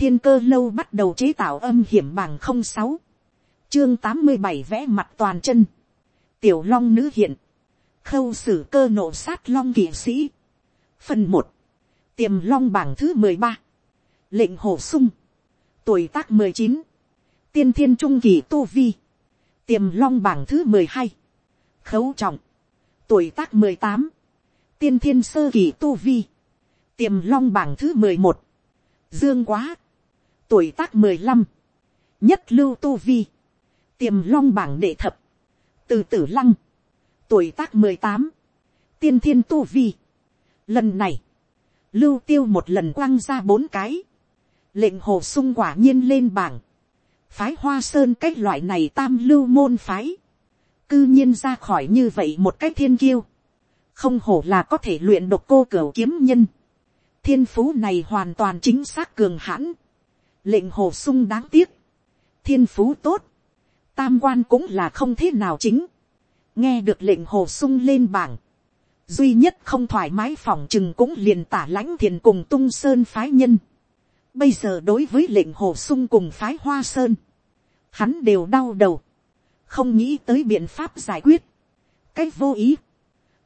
thiên cơ lâu bắt đầu chế tạo âm hiểm bằng không sáu, chương tám mươi bảy vẽ mặt toàn chân, tiểu long nữ hiện, khâu sử cơ nộ sát long kỵ sĩ, phần một, tiềm long bảng thứ mười ba, lệnh hồ sung, tuổi tác mười chín, tiên thiên trung kỳ tu vi, tiềm long bảng thứ mười hai, khấu trọng, tuổi tác mười tám, tiên thiên sơ kỳ tu vi, tiềm long bảng thứ mười một, dương quá, tuổi tác mười lăm, nhất lưu tu vi, tiềm long bảng đệ thập, từ tử lăng, tuổi tác mười tám, tiên thiên tu vi. Lần này, lưu tiêu một lần quăng ra bốn cái, lệnh hồ sung quả nhiên lên bảng, phái hoa sơn cách loại này tam lưu môn phái, cư nhiên ra khỏi như vậy một cách thiên kiêu, không hổ là có thể luyện độc cô cửa kiếm nhân, thiên phú này hoàn toàn chính xác cường hãn, lệnh hồ sung đáng tiếc, thiên phú tốt, tam quan cũng là không thế nào chính, nghe được lệnh hồ sung lên bảng, duy nhất không thoải mái phòng chừng cũng liền tả lãnh thiền cùng tung sơn phái nhân. Bây giờ đối với lệnh hồ sung cùng phái hoa sơn, hắn đều đau đầu, không nghĩ tới biện pháp giải quyết, cái vô ý,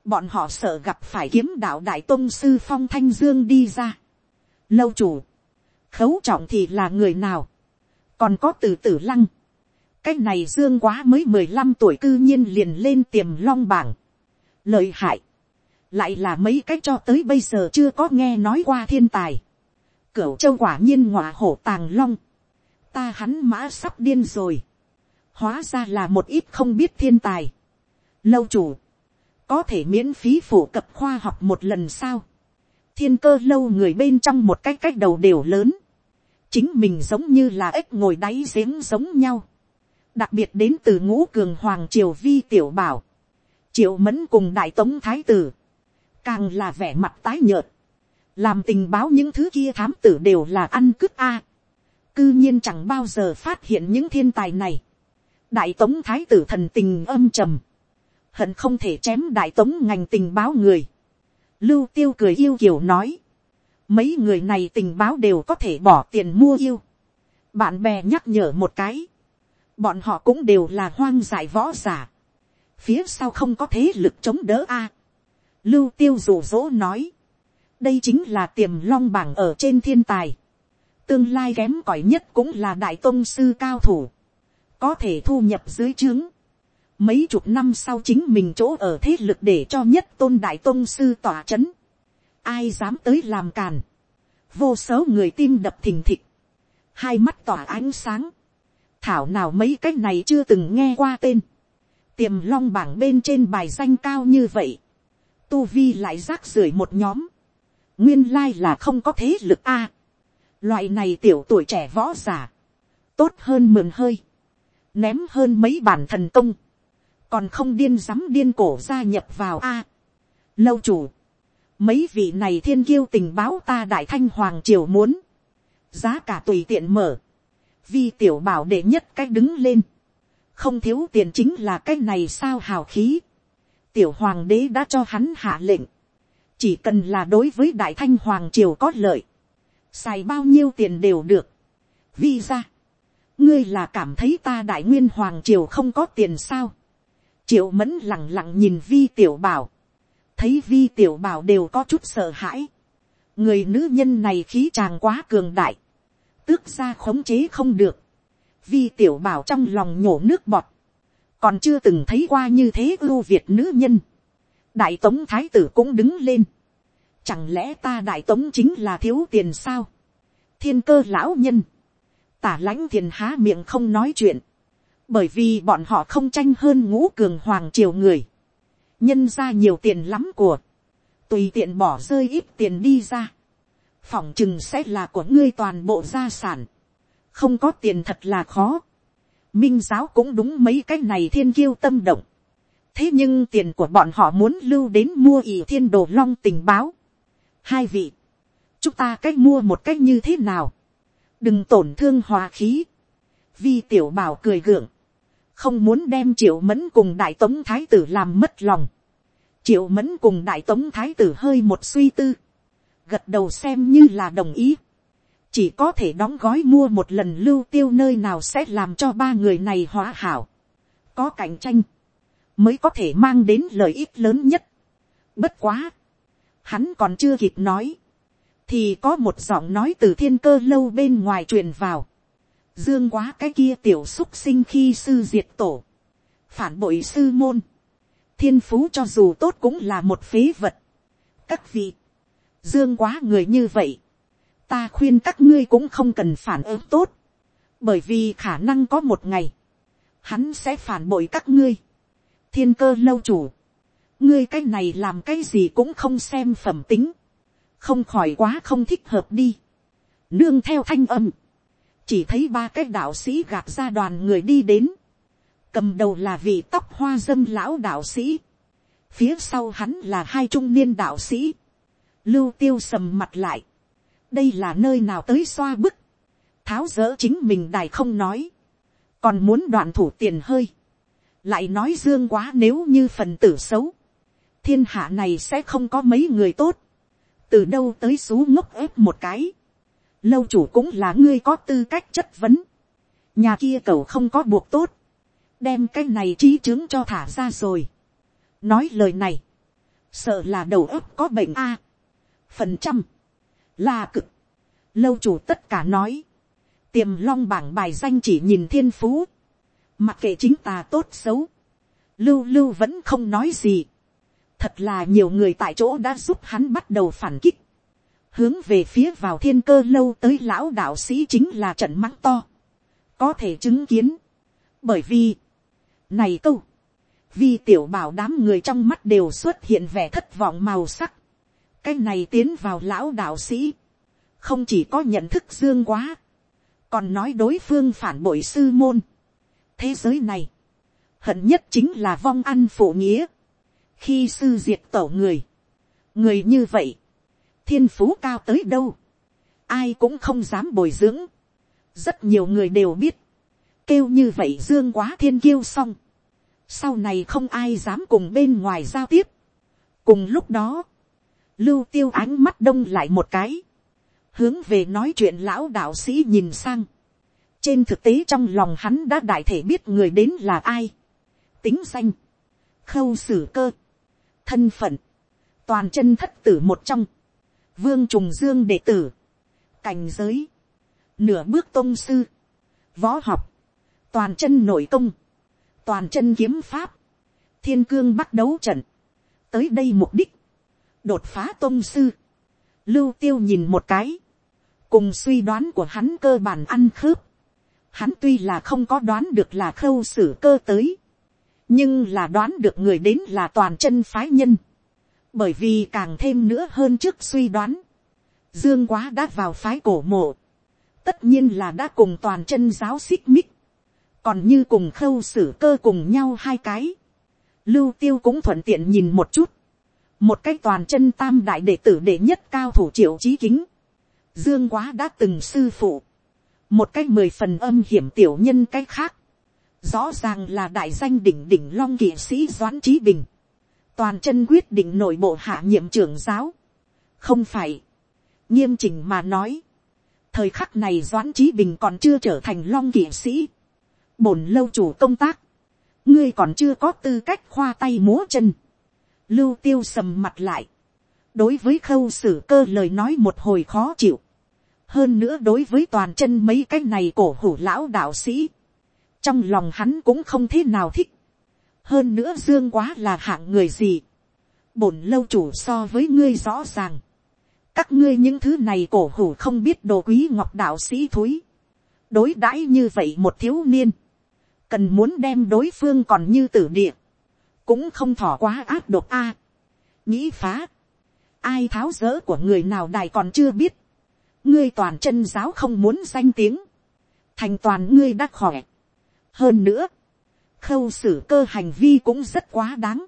bọn họ sợ gặp phải kiếm đạo đại tôn sư phong thanh dương đi ra. Lâu chủ, khấu trọng thì là người nào, còn có từ tử lăng, cái này dương quá mới mười lăm tuổi cư nhiên liền lên tiềm long bảng. lợi hại, lại là mấy cái cho tới bây giờ chưa có nghe nói qua thiên tài. cửu châu quả nhiên ngọa hổ tàng long, ta hắn mã sắp điên rồi, hóa ra là một ít không biết thiên tài. lâu chủ, có thể miễn phí phổ cập khoa học một lần sao. thiên cơ lâu người bên trong một cái cách đầu đều lớn, chính mình giống như là ếch ngồi đáy giếng giống nhau. Đặc biệt đến từ ngũ cường hoàng triều vi tiểu bảo, triệu mẫn cùng đại tống thái tử, càng là vẻ mặt tái nhợt, làm tình báo những thứ kia thám tử đều là ăn cướp a, cư nhiên chẳng bao giờ phát hiện những thiên tài này, đại tống thái tử thần tình âm trầm, hận không thể chém đại tống ngành tình báo người, lưu tiêu cười yêu kiểu nói, mấy người này tình báo đều có thể bỏ tiền mua yêu, bạn bè nhắc nhở một cái, bọn họ cũng đều là hoang dại võ giả, phía sau không có thế lực chống đỡ a. lưu tiêu rủ rỗ nói, đây chính là tiềm long bảng ở trên thiên tài, tương lai kém cỏi nhất cũng là đại tôn sư cao thủ, có thể thu nhập dưới trướng, mấy chục năm sau chính mình chỗ ở thế lực để cho nhất tôn đại tôn sư tỏa c h ấ n ai dám tới làm càn, vô số người tim đập thình thịch, hai mắt tỏa ánh sáng, thảo nào mấy cái này chưa từng nghe qua tên, tiềm long bảng bên trên bài danh cao như vậy, tu vi lại rác rưởi một nhóm, nguyên lai là không có thế lực a, loại này tiểu tuổi trẻ võ giả, tốt hơn mượn hơi, ném hơn mấy bản thần công, còn không điên dám điên cổ gia nhập vào a. lâu chủ, mấy vị này thiên kiêu tình báo ta đại thanh hoàng triều muốn, giá cả tùy tiện mở, vi tiểu bảo đệ nhất cách đứng lên, không thiếu tiền chính là cái này sao hào khí, tiểu hoàng đế đã cho hắn hạ lệnh, chỉ cần là đối với đại thanh hoàng triều có lợi, xài bao nhiêu tiền đều được, vi ra, ngươi là cảm thấy ta đại nguyên hoàng triều không có tiền sao, triệu mẫn lẳng lặng nhìn vi tiểu bảo, thấy vi tiểu bảo đều có chút sợ hãi, người nữ nhân này khí chàng quá cường đại, tước ra khống chế không được, vi tiểu bảo trong lòng nhổ nước bọt, còn chưa từng thấy qua như thế ưu việt nữ nhân, đại tống thái tử cũng đứng lên, chẳng lẽ ta đại tống chính là thiếu tiền sao, thiên cơ lão nhân, tả lãnh thiền há miệng không nói chuyện, bởi vì bọn họ không tranh hơn ngũ cường hoàng triều người, nhân ra nhiều tiền lắm của, tùy tiện bỏ rơi ít tiền đi ra, phỏng chừng sẽ là của ngươi toàn bộ gia sản. không có tiền thật là khó. minh giáo cũng đúng mấy cái này thiên kiêu tâm động. thế nhưng tiền của bọn họ muốn lưu đến mua ỷ thiên đồ long tình báo. hai vị, chúng ta cách mua một cách như thế nào. đừng tổn thương hòa khí. vi tiểu bảo cười gượng không muốn đem triệu mẫn cùng đại tống thái tử làm mất lòng. triệu mẫn cùng đại tống thái tử hơi một suy tư gật đầu xem như là đồng ý. chỉ có thể đóng gói mua một lần lưu tiêu nơi nào sẽ làm cho ba người này hóa hảo, có cạnh tranh, mới có thể mang đến lợi ích lớn nhất. Bất quá, hắn còn chưa kịp nói, thì có một giọng nói từ thiên cơ lâu bên ngoài truyền vào, dương quá cái kia tiểu xúc sinh khi sư diệt tổ, phản bội sư môn, thiên phú cho dù tốt cũng là một phế vật. các vị, dương quá người như vậy, ta khuyên các ngươi cũng không cần phản ứng tốt, bởi vì khả năng có một ngày, hắn sẽ phản bội các ngươi. thiên cơ lâu chủ, ngươi cái này làm cái gì cũng không xem phẩm tính, không khỏi quá không thích hợp đi. nương theo thanh âm, chỉ thấy ba cái đạo sĩ gạt ra đoàn người đi đến, cầm đầu là vị tóc hoa dâm lão đạo sĩ, phía sau hắn là hai trung niên đạo sĩ, lưu tiêu sầm mặt lại, đây là nơi nào tới xoa bức, tháo dỡ chính mình đài không nói, còn muốn đoạn thủ tiền hơi, lại nói dương quá nếu như phần tử xấu, thiên hạ này sẽ không có mấy người tốt, từ đâu tới xú ngốc ép một cái, lâu chủ cũng là ngươi có tư cách chất vấn, nhà kia cầu không có buộc tốt, đem cái này trí chứng cho thả ra rồi. nói lời này, sợ là đầu óc có bệnh a, phần trăm, là cực, lâu chủ tất cả nói, tiềm long bảng bài danh chỉ nhìn thiên phú, mặc kệ chính tà tốt xấu, lưu lưu vẫn không nói gì, thật là nhiều người tại chỗ đã giúp hắn bắt đầu phản kích, hướng về phía vào thiên cơ lâu tới lão đạo sĩ chính là trận mắng to, có thể chứng kiến, bởi vì, này câu, vì tiểu bảo đám người trong mắt đều xuất hiện vẻ thất vọng màu sắc, cái này tiến vào lão đạo sĩ, không chỉ có nhận thức dương quá, còn nói đối phương phản bội sư môn. thế giới này, hận nhất chính là vong ăn phụ nghĩa, khi sư diệt tổ người, người như vậy, thiên phú cao tới đâu, ai cũng không dám bồi dưỡng, rất nhiều người đều biết, kêu như vậy dương quá thiên kiêu xong, sau này không ai dám cùng bên ngoài giao tiếp. cùng lúc đó, lưu tiêu ánh mắt đông lại một cái, hướng về nói chuyện lão đạo sĩ nhìn sang. trên thực tế trong lòng hắn đã đại thể biết người đến là ai. tính danh, khâu xử cơ, thân phận, toàn chân thất tử một trong, vương trùng dương đệ tử, cảnh giới, nửa bước tôn sư, võ học, toàn chân nội công, toàn chân kiếm pháp, thiên cương bắt đấu trận, tới đây mục đích, đột phá tôn sư, lưu tiêu nhìn một cái, cùng suy đoán của hắn cơ bản ăn khớp, hắn tuy là không có đoán được là khâu xử cơ tới, nhưng là đoán được người đến là toàn chân phái nhân, bởi vì càng thêm nữa hơn trước suy đoán, dương quá đã vào phái cổ mộ, tất nhiên là đã cùng toàn chân giáo xích mích, còn như cùng khâu xử cơ cùng nhau hai cái, lưu tiêu cũng thuận tiện nhìn một chút, một cái toàn chân tam đại đệ tử đệ nhất cao thủ triệu trí kính, dương quá đã từng sư phụ, một cái mười phần âm hiểm tiểu nhân cái khác, rõ ràng là đại danh đỉnh đỉnh long kỵ sĩ doãn trí bình, toàn chân quyết định nội bộ hạ nhiệm trưởng giáo, không phải, nghiêm chỉnh mà nói, thời khắc này doãn trí bình còn chưa trở thành long kỵ sĩ, bổn lâu chủ công tác, ngươi còn chưa có tư cách khoa tay múa chân, lưu tiêu sầm mặt lại, đối với khâu xử cơ lời nói một hồi khó chịu, hơn nữa đối với toàn chân mấy cái này cổ hủ lão đạo sĩ, trong lòng hắn cũng không thế nào thích, hơn nữa dương quá là hạng người gì, bổn lâu chủ so với ngươi rõ ràng, các ngươi những thứ này cổ hủ không biết đồ quý ngọc đạo sĩ thúi, đối đãi như vậy một thiếu niên, cần muốn đem đối phương còn như tử địa, cũng không thỏ quá áp độc a. nghĩ phá, ai tháo rỡ của người nào đài còn chưa biết, ngươi toàn chân giáo không muốn danh tiếng, thành toàn ngươi đã khỏe. hơn nữa, khâu xử cơ hành vi cũng rất quá đáng.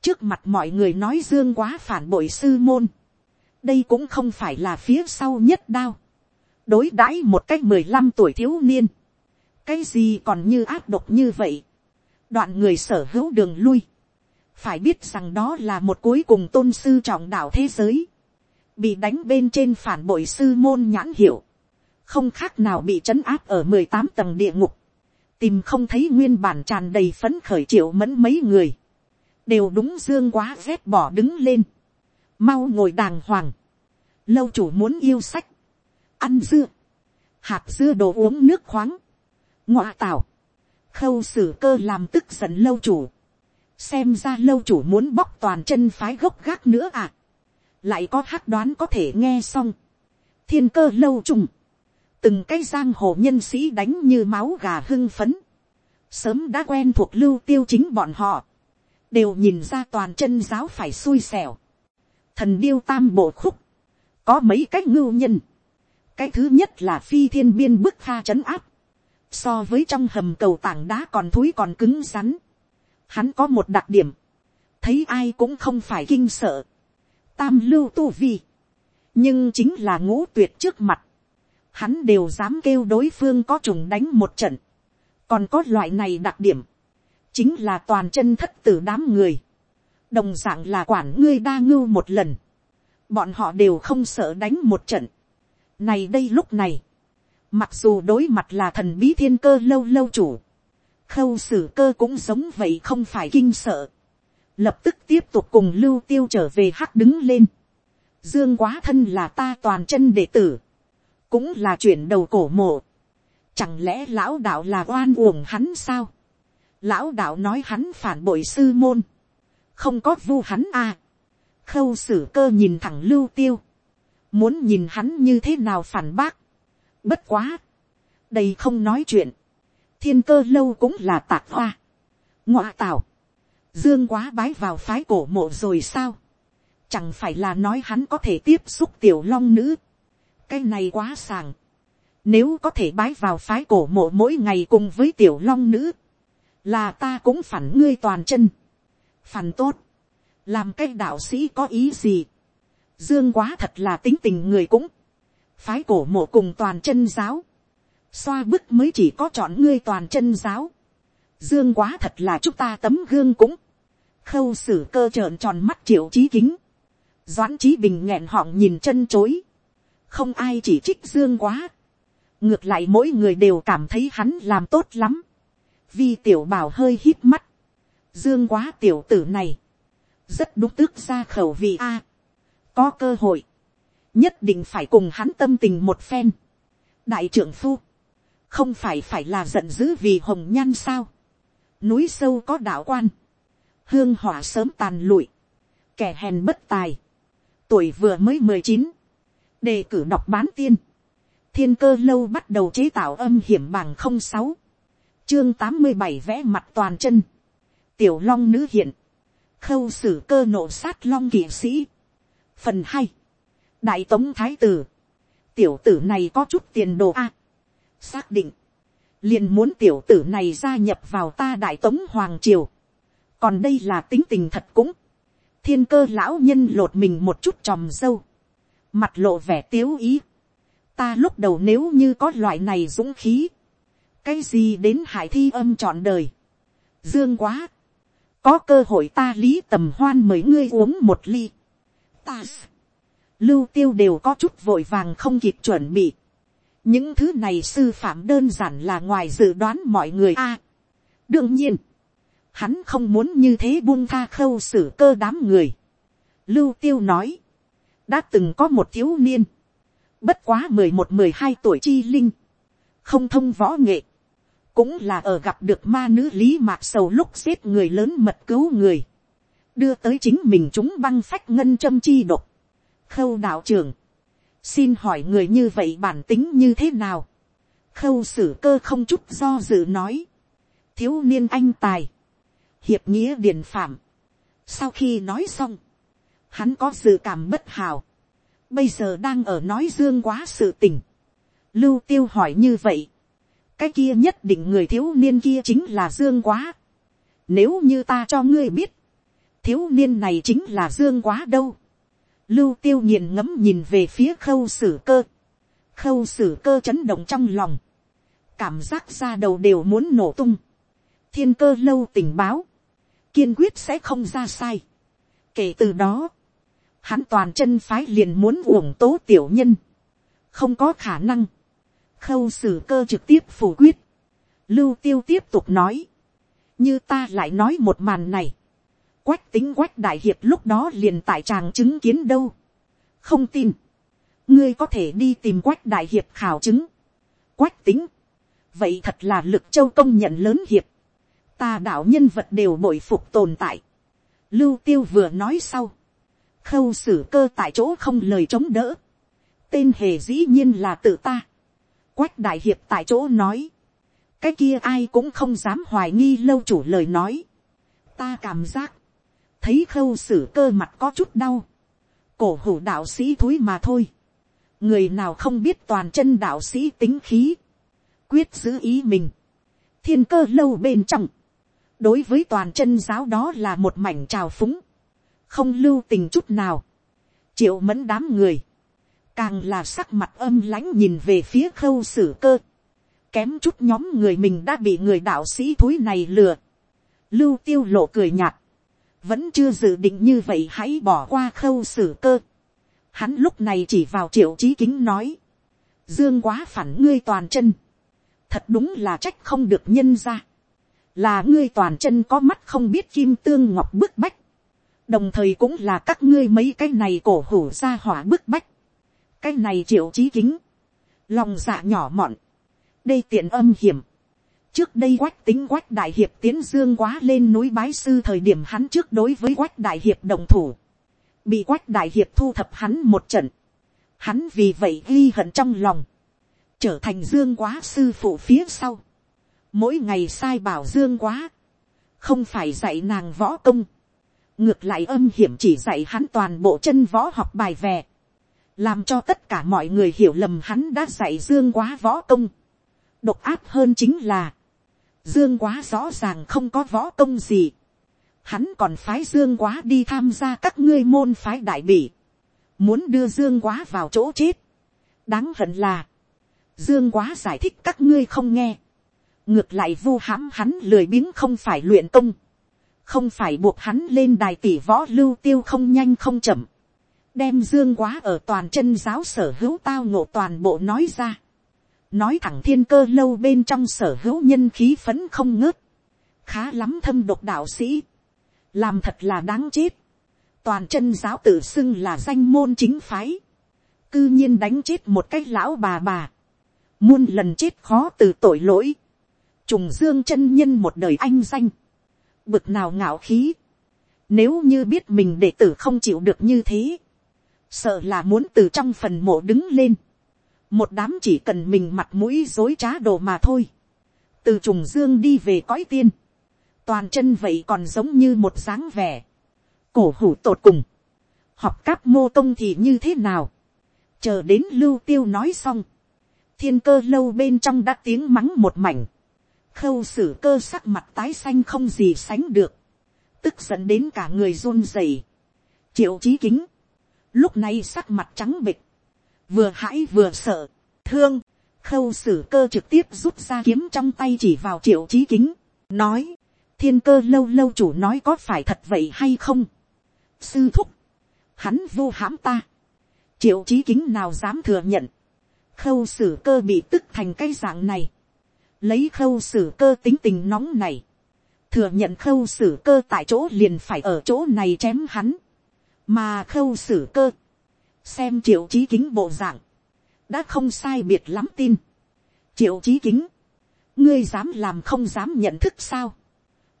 trước mặt mọi người nói dương quá phản bội sư môn, đây cũng không phải là phía sau nhất đao, đối đãi một cách mười lăm tuổi thiếu niên, cái gì còn như áp độc như vậy, đoạn người sở hữu đường lui, phải biết rằng đó là một cuối cùng tôn sư trọng đạo thế giới, bị đánh bên trên phản bội sư môn nhãn hiệu, không khác nào bị trấn áp ở mười tám tầng địa ngục, tìm không thấy nguyên bản tràn đầy phấn khởi triệu mẫn mấy người, đều đúng dương quá rét bỏ đứng lên, mau ngồi đàng hoàng, lâu chủ muốn yêu sách, ăn dưa, hạt dưa đồ uống nước khoáng, ngọa tảo, khâu xử cơ làm tức giận lâu chủ, xem ra lâu chủ muốn bóc toàn chân phái gốc gác nữa à, lại có hát đoán có thể nghe xong, thiên cơ lâu trùng, từng cái giang hồ nhân sĩ đánh như máu gà hưng phấn, sớm đã quen thuộc lưu tiêu chính bọn họ, đều nhìn ra toàn chân giáo phải xui xẻo, thần điêu tam bộ khúc, có mấy cách ngưu nhân, cái thứ nhất là phi thiên biên bức pha c áp, so với trong hầm cầu tảng đá còn thúi còn cứng rắn, hắn có một đặc điểm, thấy ai cũng không phải kinh sợ, tam lưu tu vi, nhưng chính là ngũ tuyệt trước mặt, hắn đều dám kêu đối phương có trùng đánh một trận, còn có loại này đặc điểm, chính là toàn chân thất tử đám người, đồng d ạ n g là quản ngươi đa ngưu một lần, bọn họ đều không sợ đánh một trận. này đây lúc này, mặc dù đối mặt là thần bí thiên cơ lâu lâu chủ, khâu xử cơ cũng giống vậy không phải kinh sợ, lập tức tiếp tục cùng lưu tiêu trở về hắc đứng lên, dương quá thân là ta toàn chân đệ tử, cũng là chuyển đầu cổ mộ, chẳng lẽ lão đạo là oan uổng hắn sao, lão đạo nói hắn phản bội sư môn, không có vu hắn à. khâu xử cơ nhìn thẳng lưu tiêu, muốn nhìn hắn như thế nào phản bác. bất quá, đây không nói chuyện, thiên cơ lâu cũng là tạc hoa, ngoạ tảo, dương quá bái vào phái cổ mộ rồi sao, chẳng phải là nói hắn có thể tiếp xúc tiểu long nữ, cái này quá sàng, nếu có thể bái vào phái cổ mộ mỗi ngày cùng với tiểu long nữ, là ta cũng phản ngươi toàn chân, phản tốt, làm cái đạo sĩ có ý gì, dương quá thật là tính tình người cũng, phái cổ mộ cùng toàn chân giáo, xoa bức mới chỉ có chọn ngươi toàn chân giáo, dương quá thật là chúng ta tấm gương cũng, khâu xử cơ trợn tròn mắt triệu trí kính, doãn trí bình nghẹn họng nhìn chân chối, không ai chỉ trích dương quá, ngược lại mỗi người đều cảm thấy hắn làm tốt lắm, vi tiểu bảo hơi hít mắt, dương quá tiểu tử này, rất đúng tước ra khẩu vị a, có cơ hội, nhất định phải cùng hắn tâm tình một phen, đại trưởng phu, không phải phải là giận dữ vì hồng nhan sao, núi sâu có đạo quan, hương hỏa sớm tàn lụi, kẻ hèn bất tài, tuổi vừa mới mười chín, đề cử đọc bán tiên, thiên cơ lâu bắt đầu chế tạo âm hiểm bằng không sáu, chương tám mươi bảy vẽ mặt toàn chân, tiểu long nữ hiện, khâu xử cơ nộ sát long kỵ sĩ, phần hai, đại tống thái tử, tiểu tử này có chút tiền đồ a, xác định, liền muốn tiểu tử này gia nhập vào ta đại tống hoàng triều, còn đây là tính tình thật cũng, thiên cơ lão nhân lột mình một chút tròm dâu, mặt lộ vẻ tiếu ý, ta lúc đầu nếu như có loại này dũng khí, cái gì đến hải thi âm trọn đời. dương quá, có cơ hội ta lý tầm hoan mời ngươi uống một ly. ta, lưu tiêu đều có chút vội vàng không kịp chuẩn bị. những thứ này sư phạm đơn giản là ngoài dự đoán mọi người a. đương nhiên, hắn không muốn như thế buông tha khâu xử cơ đám người. lưu tiêu nói, đã từng có một thiếu niên, bất quá mười một mười hai tuổi chi linh, không thông võ nghệ, cũng là ở gặp được ma nữ lý mạc sầu lúc giết người lớn mật cứu người, đưa tới chính mình chúng băng phách ngân châm chi độc. khâu đạo trưởng, xin hỏi người như vậy bản tính như thế nào. khâu xử cơ không chút do dự nói, thiếu niên anh tài, hiệp nghĩa điền phạm. sau khi nói xong, hắn có dự cảm bất hào, bây giờ đang ở nói dương quá sự tình. lưu tiêu hỏi như vậy, cái kia nhất định người thiếu niên kia chính là dương quá. Nếu như ta cho ngươi biết, thiếu niên này chính là dương quá đâu. Lưu tiêu nghiền ngẫm nhìn về phía khâu sử cơ. Khâu sử cơ chấn động trong lòng. Cảm giác ra đầu đều muốn nổ tung. Thiên cơ lâu tình báo. Kiên quyết sẽ không ra sai. Kể từ đó, hắn toàn chân phái liền muốn uổng tố tiểu nhân. Không có khả năng. Khâu xử cơ trực tiếp phủ quyết, lưu tiêu tiếp tục nói, như ta lại nói một màn này, quách tính quách đại hiệp lúc đó liền tại tràng chứng kiến đâu, không tin, ngươi có thể đi tìm quách đại hiệp khảo chứng, quách tính, vậy thật là lực châu công nhận lớn hiệp, ta đạo nhân vật đều bội phục tồn tại, lưu tiêu vừa nói sau, khâu xử cơ tại chỗ không lời chống đỡ, tên hề dĩ nhiên là tự ta, quách đại hiệp tại chỗ nói, cái kia ai cũng không dám hoài nghi lâu chủ lời nói, ta cảm giác, thấy khâu xử cơ mặt có chút đau, cổ hủ đạo sĩ thúi mà thôi, người nào không biết toàn chân đạo sĩ tính khí, quyết giữ ý mình, thiên cơ lâu bên trong, đối với toàn chân giáo đó là một mảnh trào phúng, không lưu tình chút nào, triệu mẫn đám người, càng là sắc mặt âm lãnh nhìn về phía khâu xử cơ, kém chút nhóm người mình đã bị người đạo sĩ thúi này lừa, lưu tiêu lộ cười nhạt, vẫn chưa dự định như vậy hãy bỏ qua khâu xử cơ. Hắn lúc này chỉ vào triệu trí kính nói, dương quá phản ngươi toàn chân, thật đúng là trách không được nhân ra, là ngươi toàn chân có mắt không biết kim tương ngọc bức bách, đồng thời cũng là các ngươi mấy cái này cổ hủ ra hỏa bức bách, cái này triệu trí kính, lòng dạ nhỏ mọn, đây tiện âm hiểm, trước đây quách tính quách đại hiệp tiến dương quá lên núi bái sư thời điểm hắn trước đối với quách đại hiệp đồng thủ, bị quách đại hiệp thu thập hắn một trận, hắn vì vậy ghi hận trong lòng, trở thành dương quá sư phụ phía sau, mỗi ngày sai bảo dương quá, không phải dạy nàng võ công, ngược lại âm hiểm chỉ dạy hắn toàn bộ chân võ học bài vè, làm cho tất cả mọi người hiểu lầm hắn đã dạy dương quá võ công. độc áp hơn chính là, Dương quá rõ ràng không có võ công gì. Hắn còn phái Dương quá đi tham gia các ngươi môn phái đại bỉ. Muốn đưa Dương quá vào chỗ chết. Đáng hận là. Dương quá giải thích các ngươi không nghe. Ngược lại vu hãm hắn lười biếng không phải luyện công. Không phải buộc hắn lên đài tỷ võ lưu tiêu không nhanh không chậm. Đem Dương quá ở toàn chân giáo sở hữu tao ngộ toàn bộ nói ra. Nói thẳng thiên cơ lâu bên trong sở hữu nhân khí phấn không ngớt, khá lắm thâm độc đạo sĩ, làm thật là đáng chết, toàn chân giáo tự xưng là danh môn chính phái, cư nhiên đánh chết một cái lão bà bà, muôn lần chết khó từ tội lỗi, trùng dương chân nhân một đời anh danh, bực nào ngạo khí, nếu như biết mình đệ tử không chịu được như thế, sợ là muốn từ trong phần mộ đứng lên, một đám chỉ cần mình mặt mũi dối trá đồ mà thôi, từ trùng dương đi về cõi tiên, toàn chân vậy còn giống như một dáng vẻ, cổ hủ tột cùng, học cáp mô công thì như thế nào, chờ đến lưu tiêu nói xong, thiên cơ lâu bên trong đã tiếng mắng một mảnh, khâu xử cơ sắc mặt tái xanh không gì sánh được, tức giận đến cả người run rẩy, triệu trí kính, lúc này sắc mặt trắng bịch, vừa hãi vừa sợ, thương, khâu xử cơ trực tiếp rút ra kiếm trong tay chỉ vào triệu trí kính, nói, thiên cơ lâu lâu chủ nói có phải thật vậy hay không. sư thúc, hắn vô hãm ta, triệu trí kính nào dám thừa nhận, khâu xử cơ bị tức thành cái dạng này, lấy khâu xử cơ tính tình nóng này, thừa nhận khâu xử cơ tại chỗ liền phải ở chỗ này chém hắn, mà khâu xử cơ, xem triệu chí kính bộ dạng, đã không sai biệt lắm tin. triệu chí kính, ngươi dám làm không dám nhận thức sao.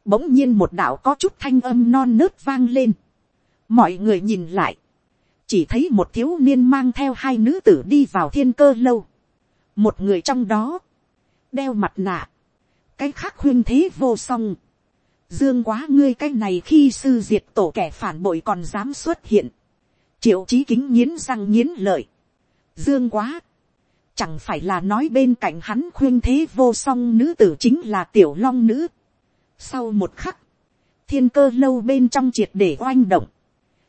bỗng nhiên một đạo có chút thanh âm non nớt vang lên. mọi người nhìn lại, chỉ thấy một thiếu niên mang theo hai nữ tử đi vào thiên cơ lâu. một người trong đó, đeo mặt nạ, cái khác huyên thế vô song. dương quá ngươi cái này khi sư diệt tổ kẻ phản bội còn dám xuất hiện. Triệu chí kính nghiến răng nghiến lợi, dương quá, chẳng phải là nói bên cạnh hắn khuyên thế vô song nữ tử chính là tiểu long nữ. sau một khắc, thiên cơ lâu bên trong triệt để oanh động,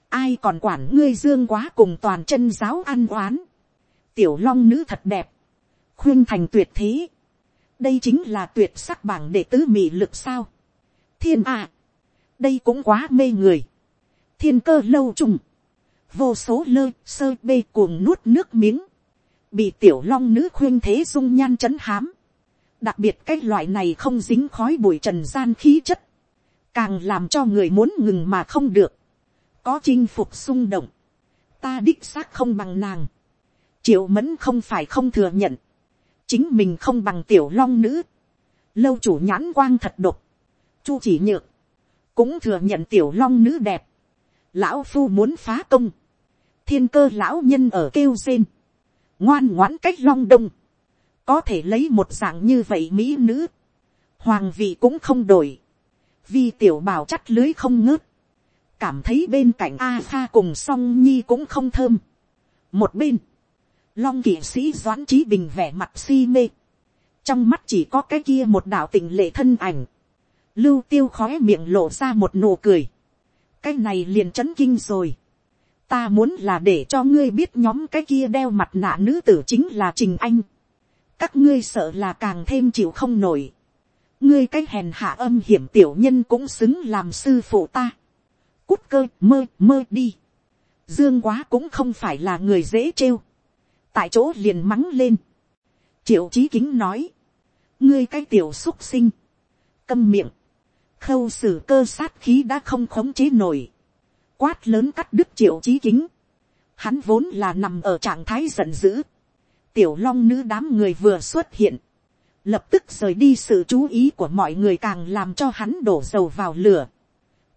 ai còn quản ngươi dương quá cùng toàn chân giáo ăn oán, tiểu long nữ thật đẹp, khuyên thành tuyệt thế, đây chính là tuyệt sắc bảng đệ tứ mị lực sao, thiên à, đây cũng quá mê người, thiên cơ lâu trùng, vô số lơ sơ bê cuồng nuốt nước miếng, bị tiểu long nữ khuyên thế dung nhan c h ấ n hám, đặc biệt cái loại này không dính khói bụi trần gian khí chất, càng làm cho người muốn ngừng mà không được, có chinh phục xung động, ta đích xác không bằng nàng, triệu mẫn không phải không thừa nhận, chính mình không bằng tiểu long nữ, lâu chủ nhãn quang thật độc, chu chỉ nhược, cũng thừa nhận tiểu long nữ đẹp, lão phu muốn phá công, thiên cơ lão nhân ở kêu rên, ngoan ngoãn cách long đông, có thể lấy một dạng như vậy mỹ nữ, hoàng vị cũng không đổi, vì tiểu bảo chắt lưới không ngớt, cảm thấy bên cạnh a pha cùng song nhi cũng không thơm. một bên, long kỵ sĩ doãn trí bình vẻ mặt si mê, trong mắt chỉ có cái kia một đạo tình lệ thân ảnh, lưu tiêu khói miệng lộ ra một nụ cười, cái này liền c h ấ n kinh rồi, ta muốn là để cho ngươi biết nhóm cái kia đeo mặt nạ nữ tử chính là trình anh. các ngươi sợ là càng thêm chịu không nổi. ngươi cái hèn hạ âm hiểm tiểu nhân cũng xứng làm sư phụ ta. cút cơ mơ mơ đi. dương quá cũng không phải là người dễ trêu tại chỗ liền mắng lên. triệu chí kính nói. ngươi cái tiểu xúc sinh. câm miệng. khâu xử cơ sát khí đã không khống chế nổi quát lớn cắt đứt triệu chí kính. Hắn vốn là nằm ở trạng thái giận dữ. Tiểu long nữ đám người vừa xuất hiện. Lập tức rời đi sự chú ý của mọi người càng làm cho hắn đổ dầu vào lửa.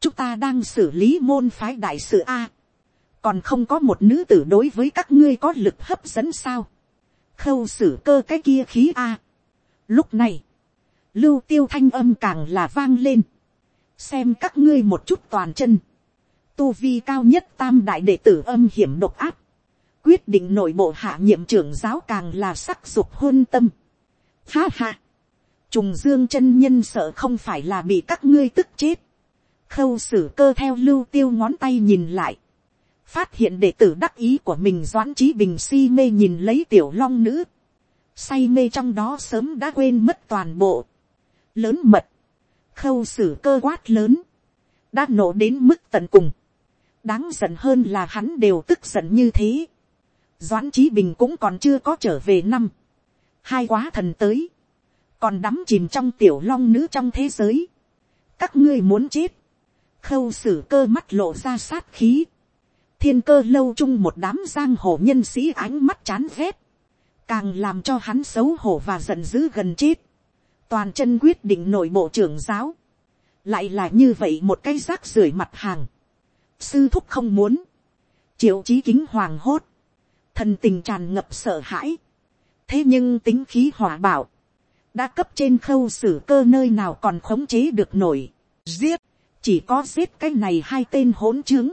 Chúng ta đang xử lý môn phái đại sự A. Còn không có một nữ tử đối với các ngươi có lực hấp dẫn sao. Khâu xử cơ cái kia khí A. Lúc này, lưu tiêu thanh âm càng là vang lên. Xem các ngươi một chút toàn chân tu vi cao nhất tam đại đệ tử âm hiểm độc áp, quyết định nội bộ hạ nhiệm trưởng giáo càng là sắc dục hôn tâm. Ha ha, trùng dương chân nhân sợ không phải là bị các ngươi tức chết, khâu xử cơ theo lưu tiêu ngón tay nhìn lại, phát hiện đệ tử đắc ý của mình doãn trí bình si mê nhìn lấy tiểu long nữ, say mê trong đó sớm đã quên mất toàn bộ, lớn mật, khâu xử cơ quát lớn, đã nổ đến mức tận cùng, đáng giận hơn là hắn đều tức giận như thế. doãn trí bình cũng còn chưa có trở về năm. hai quá thần tới. còn đắm chìm trong tiểu long nữ trong thế giới. các ngươi muốn chết. khâu xử cơ mắt lộ ra sát khí thiên cơ lâu chung một đám giang hồ nhân sĩ ánh mắt chán ghét. càng làm cho hắn xấu hổ và giận dữ gần chết. toàn chân quyết định nội bộ trưởng giáo. lại là như vậy một cái rác rưởi mặt hàng. Sư thúc không muốn, triệu chí kính hoàng hốt, thần tình tràn ngập sợ hãi, thế nhưng tính khí hỏa bảo, đã cấp trên khâu xử cơ nơi nào còn khống chế được nổi, giết, chỉ có giết cái này hai tên hỗn trướng,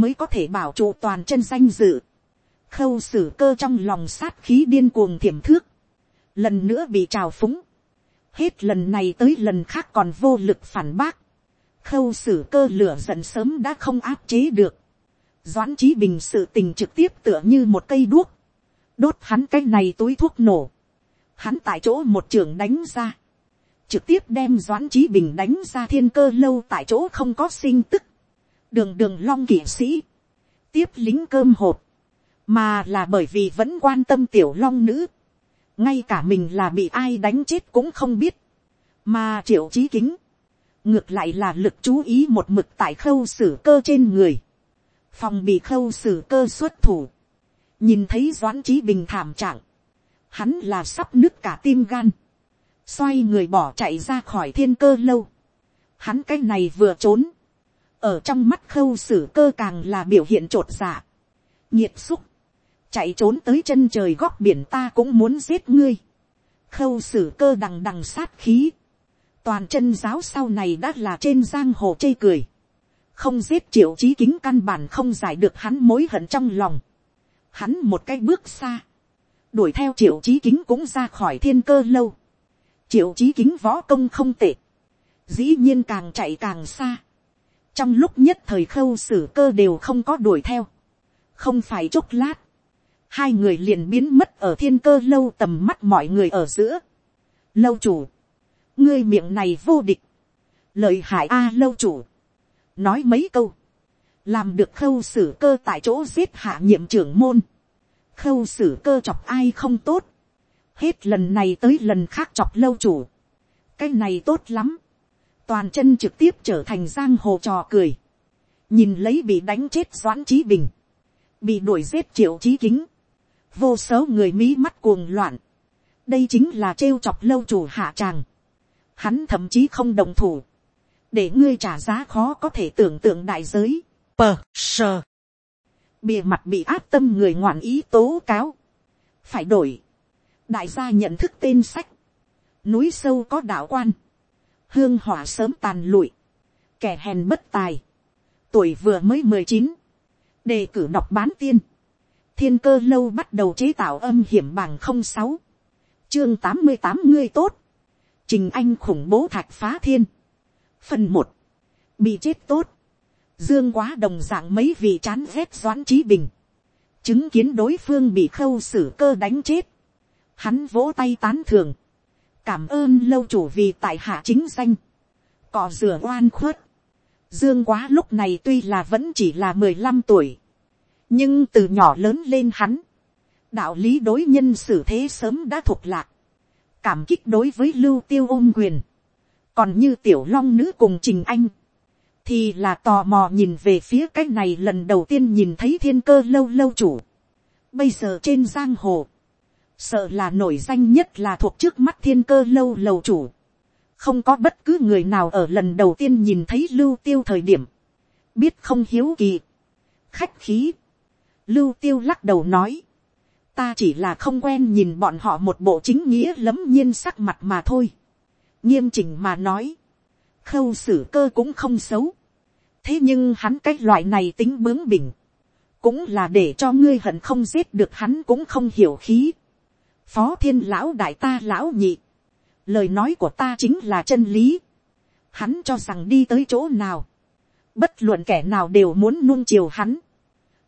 mới có thể bảo trụ toàn chân danh dự, khâu xử cơ trong lòng sát khí điên cuồng thiểm thước, lần nữa bị trào phúng, hết lần này tới lần khác còn vô lực phản bác, khâu xử cơ lửa giận sớm đã không áp chế được. Doãn trí bình sự tình trực tiếp tựa như một cây đuốc. Đốt hắn cái này túi thuốc nổ. Hắn tại chỗ một trường đánh ra. Trực tiếp đem doãn trí bình đánh ra thiên cơ lâu tại chỗ không có sinh tức. Đường đường long kỵ sĩ. Tiếp lính cơm hộp. Mà là bởi vì vẫn quan tâm tiểu long nữ. Ngay cả mình là bị ai đánh chết cũng không biết. Mà triệu trí kính ngược lại là lực chú ý một mực tại khâu xử cơ trên người, phòng bị khâu xử cơ xuất thủ, nhìn thấy doãn trí bình thảm trạng, hắn là sắp nứt cả tim gan, xoay người bỏ chạy ra khỏi thiên cơ lâu, hắn cái này vừa trốn, ở trong mắt khâu xử cơ càng là biểu hiện t r ộ t dạ, nhiệt xúc, chạy trốn tới chân trời góc biển ta cũng muốn giết ngươi, khâu xử cơ đằng đằng sát khí, toàn chân giáo sau này đã là trên giang hồ chê cười. không giết triệu chí kính căn bản không giải được hắn mối hận trong lòng. hắn một cái bước xa. đuổi theo triệu chí kính cũng ra khỏi thiên cơ lâu. triệu chí kính võ công không tệ. dĩ nhiên càng chạy càng xa trong lúc nhất thời khâu xử cơ đều không có đuổi theo. không phải chốc lát. hai người liền biến mất ở thiên cơ lâu tầm mắt mọi người ở giữa. lâu chủ. Ngươi miệng này vô địch, lợi hại a à, lâu chủ, nói mấy câu, làm được khâu xử cơ tại chỗ giết hạ nhiệm trưởng môn, khâu xử cơ chọc ai không tốt, hết lần này tới lần khác chọc lâu chủ, cái này tốt lắm, toàn chân trực tiếp trở thành giang hồ trò cười, nhìn lấy bị đánh chết doãn trí bình, bị đuổi giết triệu trí kính, vô số người mỹ mắt cuồng loạn, đây chính là trêu chọc lâu chủ hạ tràng, hắn thậm chí không đồng thủ, để ngươi trả giá khó có thể tưởng tượng đại giới, pờ sờ, bìa mặt bị áp tâm người ngoạn ý tố cáo, phải đổi, đại gia nhận thức tên sách, núi sâu có đạo quan, hương hỏa sớm tàn lụi, kẻ hèn bất tài, tuổi vừa mới mười chín, đề cử đọc bán tiên, thiên cơ lâu bắt đầu chế tạo âm hiểm bằng không sáu, chương tám mươi tám ngươi tốt, trình anh khủng bố thạch phá thiên, phần một, bị chết tốt, dương quá đồng dạng mấy vị chán ghét doãn trí bình, chứng kiến đối phương bị khâu xử cơ đánh chết, hắn vỗ tay tán thường, cảm ơn lâu chủ vì tại hạ chính danh, cỏ rửa oan khuất, dương quá lúc này tuy là vẫn chỉ là mười lăm tuổi, nhưng từ nhỏ lớn lên hắn, đạo lý đối nhân xử thế sớm đã thuộc lạc, cảm kích đối với lưu tiêu ôm quyền, còn như tiểu long nữ cùng trình anh, thì là tò mò nhìn về phía cái này lần đầu tiên nhìn thấy thiên cơ lâu lâu chủ. Bây giờ trên giang hồ, sợ là nổi danh nhất là thuộc trước mắt thiên cơ lâu lầu chủ. không có bất cứ người nào ở lần đầu tiên nhìn thấy lưu tiêu thời điểm, biết không hiếu kỳ. khách khí, lưu tiêu lắc đầu nói, ta chỉ là không quen nhìn bọn họ một bộ chính nghĩa lấm nhiên sắc mặt mà thôi. nghiêm chỉnh mà nói, khâu xử cơ cũng không xấu. thế nhưng hắn cái loại này tính bướng bỉnh, cũng là để cho ngươi hận không giết được hắn cũng không hiểu khí phó thiên lão đại ta lão nhị, lời nói của ta chính là chân lý, hắn cho rằng đi tới chỗ nào, bất luận kẻ nào đều muốn nuông chiều hắn,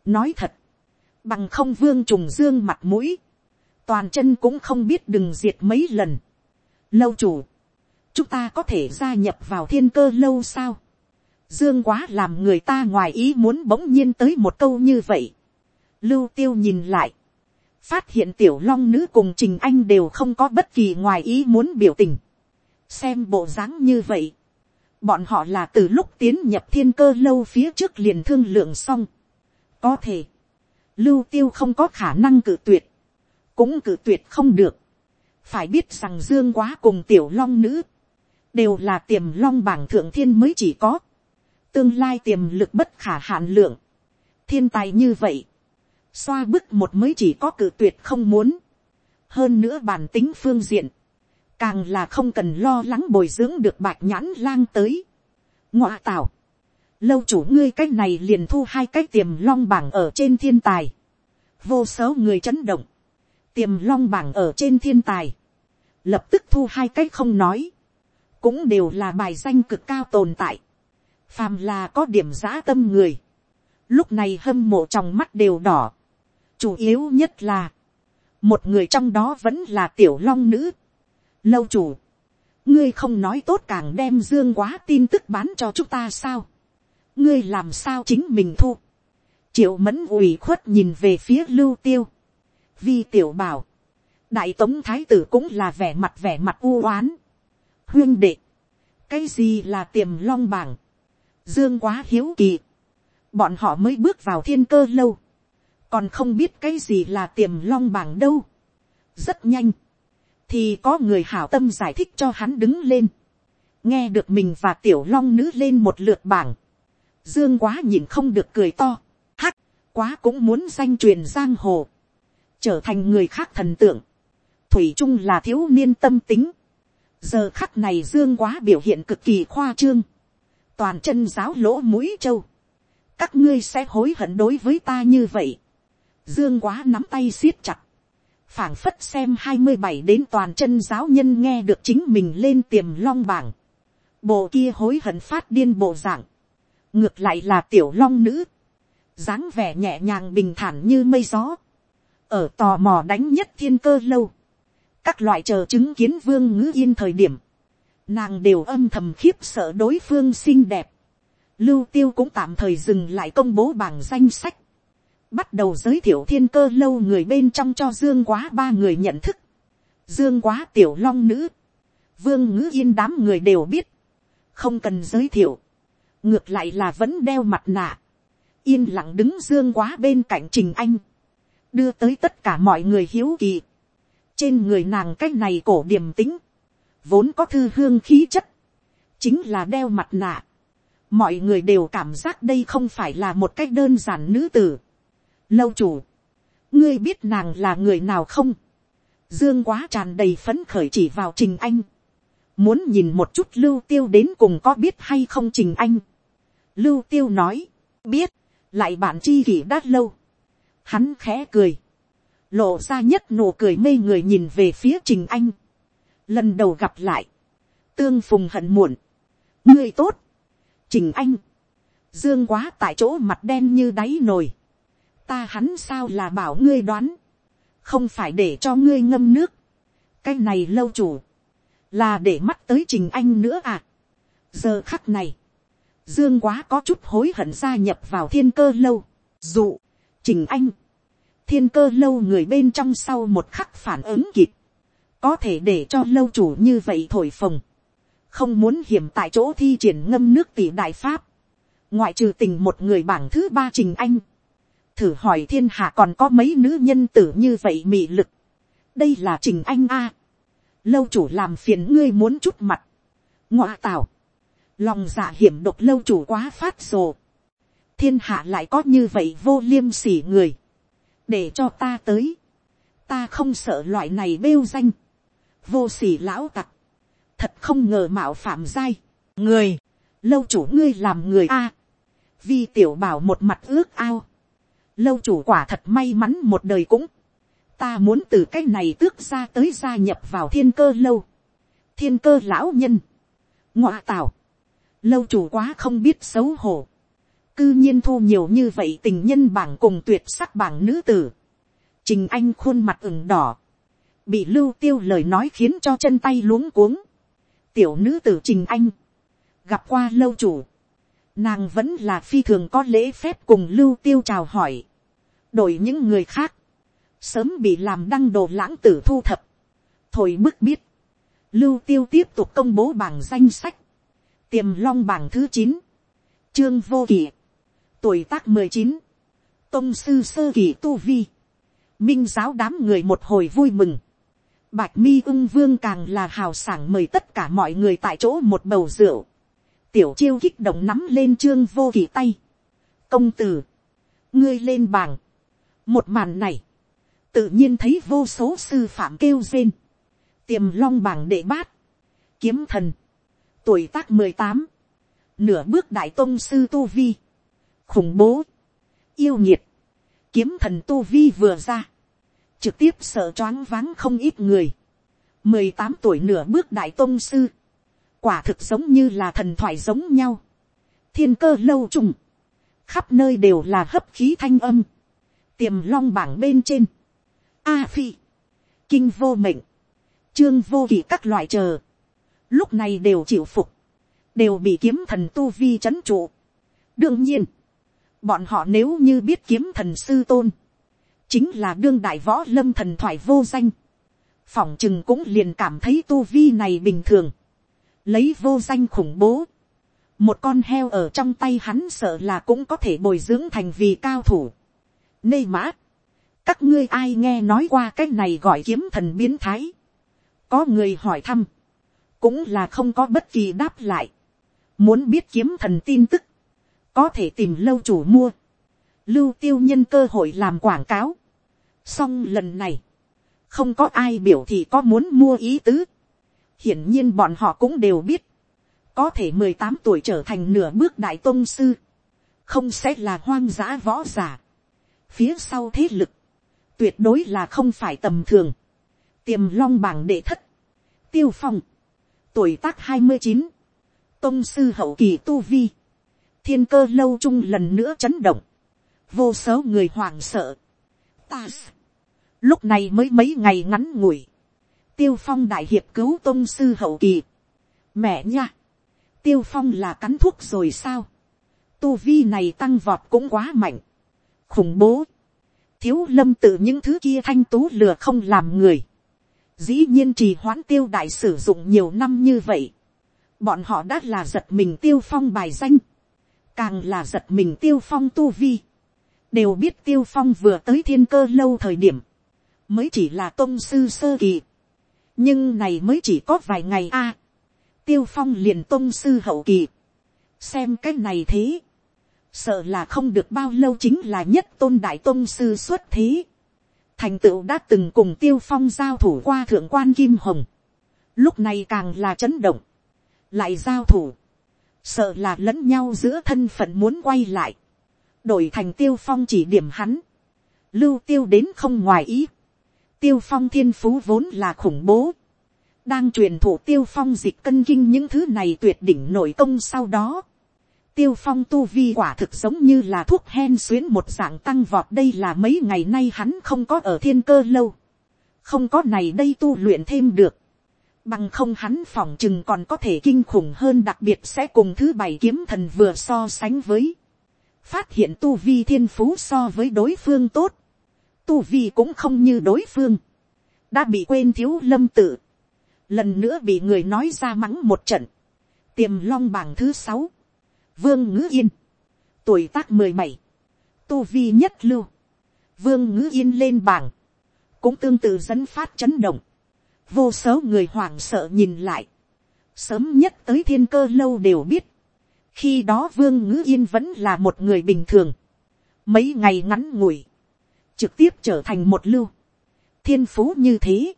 nói thật, bằng không vương trùng dương mặt mũi, toàn chân cũng không biết đừng diệt mấy lần, lâu chủ, chúng ta có thể gia nhập vào thiên cơ lâu sao, dương quá làm người ta ngoài ý muốn bỗng nhiên tới một câu như vậy, lưu tiêu nhìn lại, phát hiện tiểu long nữ cùng trình anh đều không có bất kỳ ngoài ý muốn biểu tình. xem bộ dáng như vậy. bọn họ là từ lúc tiến nhập thiên cơ lâu phía trước liền thương lượng xong. có thể, lưu tiêu không có khả năng cử tuyệt, cũng cử tuyệt không được. phải biết rằng dương quá cùng tiểu long nữ, đều là tiềm long bảng thượng thiên mới chỉ có. tương lai tiềm lực bất khả hạn lượng. thiên tài như vậy, xoa bức một mới chỉ có cự tuyệt không muốn, hơn nữa bản tính phương diện, càng là không cần lo lắng bồi dưỡng được bạch nhãn lang tới. ngoạ tảo, lâu chủ ngươi cái này liền thu hai cái tiềm long bảng ở trên thiên tài, vô số người chấn động, tiềm long bảng ở trên thiên tài, lập tức thu hai cái không nói, cũng đều là bài danh cực cao tồn tại, phàm là có điểm giã tâm người, lúc này hâm mộ trong mắt đều đỏ, chủ yếu nhất là, một người trong đó vẫn là tiểu long nữ. lâu chủ, ngươi không nói tốt càng đem dương quá tin tức bán cho chúng ta sao. ngươi làm sao chính mình thu. triệu mẫn ủy khuất nhìn về phía lưu tiêu. vi tiểu bảo, đại tống thái tử cũng là vẻ mặt vẻ mặt u oán. huyên đệ, cái gì là tiềm long bảng. dương quá hiếu kỳ. bọn họ mới bước vào thiên cơ lâu còn không biết cái gì là tiềm long bảng đâu. rất nhanh, thì có người hảo tâm giải thích cho hắn đứng lên, nghe được mình và tiểu long nữ lên một lượt bảng, dương quá nhìn không được cười to, hắc, quá cũng muốn danh truyền giang hồ, trở thành người khác thần tượng, thủy chung là thiếu niên tâm tính, giờ khắc này dương quá biểu hiện cực kỳ khoa trương, toàn chân giáo lỗ mũi châu, các ngươi sẽ hối hận đối với ta như vậy, Dương quá nắm tay siết chặt. phảng phất xem hai mươi bảy đến toàn chân giáo nhân nghe được chính mình lên tiềm long bảng. Bộ kia hối hận phát điên bộ dạng. Ngược lại là tiểu long nữ. dáng vẻ nhẹ nhàng bình thản như mây gió. Ở tò mò đánh nhất thiên cơ lâu. Các loại chờ chứng kiến vương ngữ yên thời điểm. Nàng đều âm thầm khiếp sợ đối phương xinh đẹp. Lưu tiêu cũng tạm thời dừng lại công bố bảng danh sách bắt đầu giới thiệu thiên cơ lâu người bên trong cho dương quá ba người nhận thức, dương quá tiểu long nữ, vương ngữ yên đám người đều biết, không cần giới thiệu, ngược lại là vẫn đeo mặt nạ, yên lặng đứng dương quá bên cạnh trình anh, đưa tới tất cả mọi người hiếu kỳ, trên người nàng cái này cổ điềm tính, vốn có thư hương khí chất, chính là đeo mặt nạ, mọi người đều cảm giác đây không phải là một cách đơn giản nữ tử lâu chủ, ngươi biết nàng là người nào không, dương quá tràn đầy phấn khởi chỉ vào trình anh, muốn nhìn một chút lưu tiêu đến cùng có biết hay không trình anh. lưu tiêu nói, biết, lại bạn chi kỷ đã lâu. hắn khẽ cười, lộ ra nhất nụ cười mê người nhìn về phía trình anh. lần đầu gặp lại, tương phùng hận muộn, ngươi tốt, trình anh, dương quá tại chỗ mặt đen như đáy nồi, ta hắn sao là bảo ngươi đoán, không phải để cho ngươi ngâm nước, cái này lâu chủ, là để mắt tới trình anh nữa à. giờ khắc này, dương quá có chút hối hận gia nhập vào thiên cơ lâu, dụ, trình anh, thiên cơ lâu người bên trong sau một khắc phản ứng kịp, có thể để cho lâu chủ như vậy thổi phồng, không muốn hiểm tại chỗ thi triển ngâm nước tỷ đại pháp, ngoại trừ tình một người bảng thứ ba trình anh, thử hỏi thiên hạ còn có mấy nữ nhân tử như vậy mị lực, đây là trình anh a, lâu chủ làm phiền ngươi muốn chút mặt, ngoa tào, lòng dạ hiểm độc lâu chủ quá phát rồ, thiên hạ lại có như vậy vô liêm sỉ người, để cho ta tới, ta không sợ loại này bêu danh, vô sỉ lão tặc, thật không ngờ mạo phạm giai, người, lâu chủ ngươi làm người a, vi tiểu bảo một mặt ước ao, lâu chủ quả thật may mắn một đời cũng, ta muốn từ cái này tước ra tới gia nhập vào thiên cơ lâu, thiên cơ lão nhân, ngoạ tào, lâu chủ quá không biết xấu hổ, cư nhiên thu nhiều như vậy tình nhân bảng cùng tuyệt sắc bảng nữ tử, trình anh khuôn mặt ửng đỏ, bị lưu tiêu lời nói khiến cho chân tay luống cuống, tiểu nữ tử trình anh, gặp qua lâu chủ, nàng vẫn là phi thường có lễ phép cùng lưu tiêu chào hỏi, đổi những người khác, sớm bị làm đăng đồ lãng tử thu thập, thổi bức biết, lưu tiêu tiếp tục công bố bảng danh sách, tiềm long bảng thứ chín, trương vô kỷ, tuổi tác mười chín, tôn sư sơ kỷ tu vi, minh giáo đám người một hồi vui mừng, bạch mi ung vương càng là hào sảng mời tất cả mọi người tại chỗ một bầu rượu, tiểu chiêu kích động nắm lên trương vô kỳ tay, công tử, ngươi lên bảng, một màn này, tự nhiên thấy vô số sư phạm kêu rên, tiềm long bảng đệ bát, kiếm thần, tuổi tác mười tám, nửa bước đại tôn sư tu vi, khủng bố, yêu nhiệt, kiếm thần tu vi vừa ra, trực tiếp sợ choáng váng không ít người, mười tám tuổi nửa bước đại tôn sư, quả thực giống như là thần thoại giống nhau, thiên cơ lâu trùng, khắp nơi đều là hấp khí thanh âm, tiềm long bảng bên trên, A phi, kinh vô mệnh, trương vô kỷ các loại chờ, lúc này đều chịu phục, đều bị kiếm thần tu vi c h ấ n trụ. đương nhiên, bọn họ nếu như biết kiếm thần sư tôn, chính là đương đại võ lâm thần thoại vô danh, phỏng chừng cũng liền cảm thấy tu vi này bình thường, lấy vô danh khủng bố, một con heo ở trong tay hắn sợ là cũng có thể bồi dưỡng thành vì cao thủ. Nê mã, các ngươi ai nghe nói qua cái này gọi kiếm thần biến thái. có người hỏi thăm, cũng là không có bất kỳ đáp lại. muốn biết kiếm thần tin tức, có thể tìm lâu chủ mua, lưu tiêu nhân cơ hội làm quảng cáo. song lần này, không có ai biểu thị có muốn mua ý tứ hiển nhiên bọn họ cũng đều biết, có thể mười tám tuổi trở thành nửa bước đại tôn sư, không sẽ là hoang dã võ giả. phía sau thế lực, tuyệt đối là không phải tầm thường. tiềm long bảng đệ thất, tiêu phong, tuổi tác hai mươi chín, tôn sư hậu kỳ tu vi, thiên cơ lâu chung lần nữa chấn động, vô số người hoảng sợ. Ta, lúc này mới mấy ngày ngắn ngủi, tiêu phong đại hiệp cứu tôn sư hậu kỳ. mẹ nha, tiêu phong là cắn thuốc rồi sao, tu vi này tăng vọt cũng quá mạnh, khủng bố, thiếu lâm tự những thứ kia thanh tú lừa không làm người, dĩ nhiên trì hoãn tiêu đại sử dụng nhiều năm như vậy, bọn họ đã là giật mình tiêu phong bài danh, càng là giật mình tiêu phong tu vi, đều biết tiêu phong vừa tới thiên cơ lâu thời điểm, mới chỉ là tôn sư sơ kỳ, nhưng này mới chỉ có vài ngày a, tiêu phong liền tôn sư hậu kỳ, xem cái này thế, sợ là không được bao lâu chính là nhất tôn đại tôn sư xuất thế, thành tựu đã từng cùng tiêu phong giao thủ qua thượng quan kim hồng, lúc này càng là chấn động, lại giao thủ, sợ là lẫn nhau giữa thân phận muốn quay lại, đổi thành tiêu phong chỉ điểm hắn, lưu tiêu đến không ngoài ý, tiêu phong thiên phú vốn là khủng bố, đang truyền thụ tiêu phong dịch cân kinh những thứ này tuyệt đỉnh nội công sau đó, tiêu phong tu vi quả thực giống như là thuốc hen xuyến một dạng tăng vọt đây là mấy ngày nay hắn không có ở thiên cơ lâu, không có này đây tu luyện thêm được, bằng không hắn phỏng chừng còn có thể kinh khủng hơn đặc biệt sẽ cùng thứ bảy kiếm thần vừa so sánh với, phát hiện tu vi thiên phú so với đối phương tốt, tu vi cũng không như đối phương, đã bị quên thiếu lâm tự, lần nữa bị người nói ra mắng một trận, tiềm long bảng thứ sáu, vương ngữ yên, tuổi tác mười bảy, tu vi nhất lưu, vương ngữ yên lên bảng, cũng tương tự dẫn phát chấn động, vô số người hoảng sợ nhìn lại, sớm nhất tới thiên cơ lâu đều biết, khi đó vương ngữ yên vẫn là một người bình thường, mấy ngày ngắn ngủi, trực tiếp trở thành một lưu, thiên phú như thế,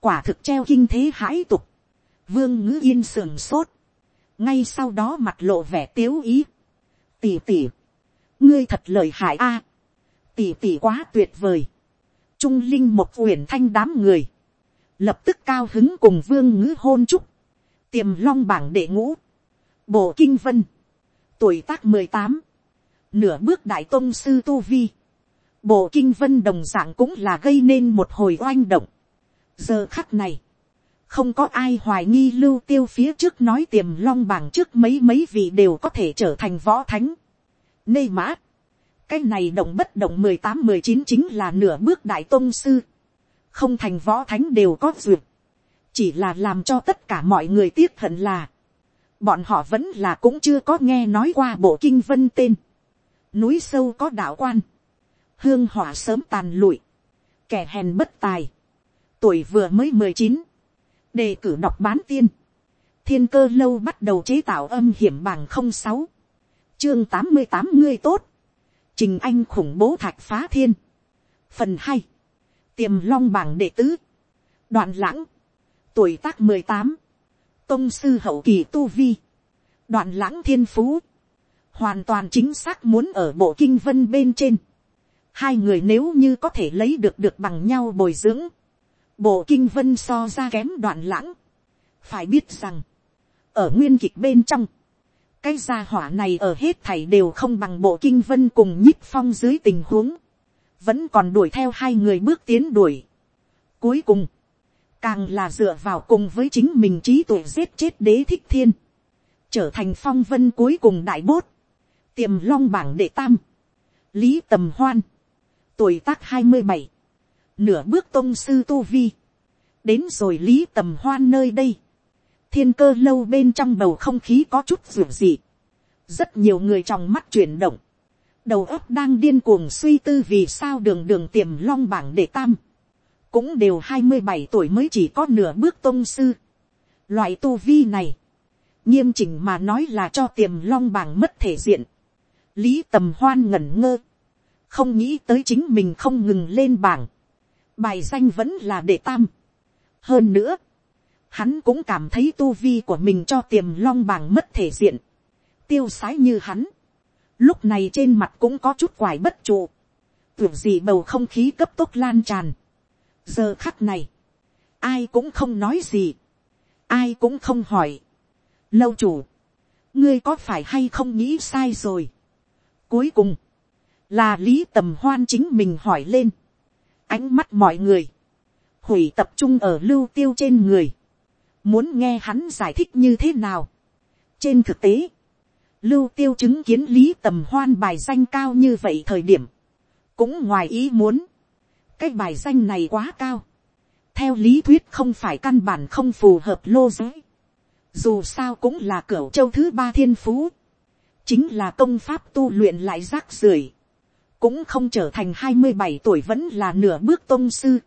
quả thực treo kinh thế hãi tục, vương ngữ yên sườn sốt, ngay sau đó mặt lộ vẻ tiếu ý, tỉ tỉ, ngươi thật lời hại a, tỉ tỉ quá tuyệt vời, trung linh một uyển thanh đám người, lập tức cao hứng cùng vương ngữ hôn chúc, tiềm long bảng đệ ngũ, bộ kinh vân, tuổi tác mười tám, nửa bước đại tôn sư tu vi, bộ kinh vân đồng dạng cũng là gây nên một hồi oanh động. giờ khắc này, không có ai hoài nghi lưu tiêu phía trước nói tiềm long bảng trước mấy mấy vị đều có thể trở thành võ thánh. Nê mã, cái này động bất động mười tám mười chín chính là nửa bước đại tôn sư, không thành võ thánh đều có duyệt, chỉ là làm cho tất cả mọi người tiếc hận là, bọn họ vẫn là cũng chưa có nghe nói qua bộ kinh vân tên, núi sâu có đạo quan, hương hỏa sớm tàn lụi, kẻ hèn bất tài, tuổi vừa mới mười chín, đề cử đọc bán tiên, thiên cơ lâu bắt đầu chế tạo âm hiểm bằng không sáu, chương tám mươi tám ngươi tốt, trình anh khủng bố thạch phá thiên, phần hai, tiềm long bảng đệ tứ, đoạn lãng, tuổi tác mười tám, tôn sư hậu kỳ tu vi, đoạn lãng thiên phú, hoàn toàn chính xác muốn ở bộ kinh vân bên trên, hai người nếu như có thể lấy được được bằng nhau bồi dưỡng, bộ kinh vân so ra kém đoạn lãng, phải biết rằng, ở nguyên kịch bên trong, cái gia hỏa này ở hết thảy đều không bằng bộ kinh vân cùng nhích phong dưới tình huống, vẫn còn đuổi theo hai người bước tiến đuổi. Cuối cùng, càng là dựa vào cùng với chính mình trí tuệ giết chết đế thích thiên, trở thành phong vân cuối cùng đại bốt, tiềm long bảng đệ tam, lý tầm hoan, tuổi tác hai mươi bảy, nửa bước tôn sư tu vi, đến rồi lý tầm hoan nơi đây, thiên cơ lâu bên trong bầu không khí có chút ruột dị, rất nhiều người trong mắt chuyển động, đầu óc đang điên cuồng suy tư vì sao đường đường tiềm long bảng để tam, cũng đều hai mươi bảy tuổi mới chỉ có nửa bước tôn sư. Loại tu vi này, nghiêm chỉnh mà nói là cho tiềm long bảng mất thể diện. Lý tầm hoan ngẩn ngơ, không nghĩ tới chính mình không ngừng lên bảng, bài danh vẫn là đệ tam. hơn nữa, hắn cũng cảm thấy tu vi của mình cho tiềm long bảng mất thể diện, tiêu sái như hắn, lúc này trên mặt cũng có chút quải bất trụ, tưởng gì bầu không khí cấp tốc lan tràn. giờ khắc này, ai cũng không nói gì, ai cũng không hỏi. lâu chủ, ngươi có phải hay không nghĩ sai rồi. cuối cùng, là lý tầm hoan chính mình hỏi lên, ánh mắt mọi người, hủy tập trung ở lưu tiêu trên người, muốn nghe hắn giải thích như thế nào. trên thực tế, lưu tiêu chứng kiến lý tầm hoan bài danh cao như vậy thời điểm, cũng ngoài ý muốn, cái bài danh này quá cao, theo lý thuyết không phải căn bản không phù hợp lô giới, dù sao cũng là cửa châu thứ ba thiên phú, chính là công pháp tu luyện lại rác rưởi, cũng không trở thành hai mươi bảy tuổi vẫn là nửa bước tôn sư,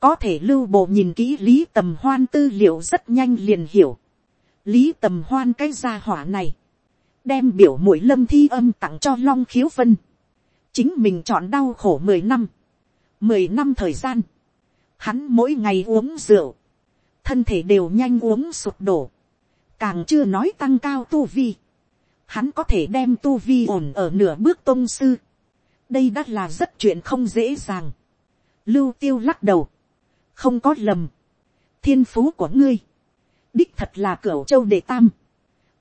có thể lưu bộ nhìn kỹ lý tầm hoan tư liệu rất nhanh liền hiểu, lý tầm hoan cái gia hỏa này, đem biểu mũi lâm thi âm tặng cho long khiếu vân, chính mình chọn đau khổ mười năm, mười năm thời gian, hắn mỗi ngày uống rượu, thân thể đều nhanh uống sụp đổ, càng chưa nói tăng cao tu vi, hắn có thể đem tu vi ổn ở nửa bước tôn sư, đây đã là rất chuyện không dễ dàng, lưu tiêu lắc đầu, không có lầm, thiên phú của ngươi, đích thật là cửa châu đệ tam,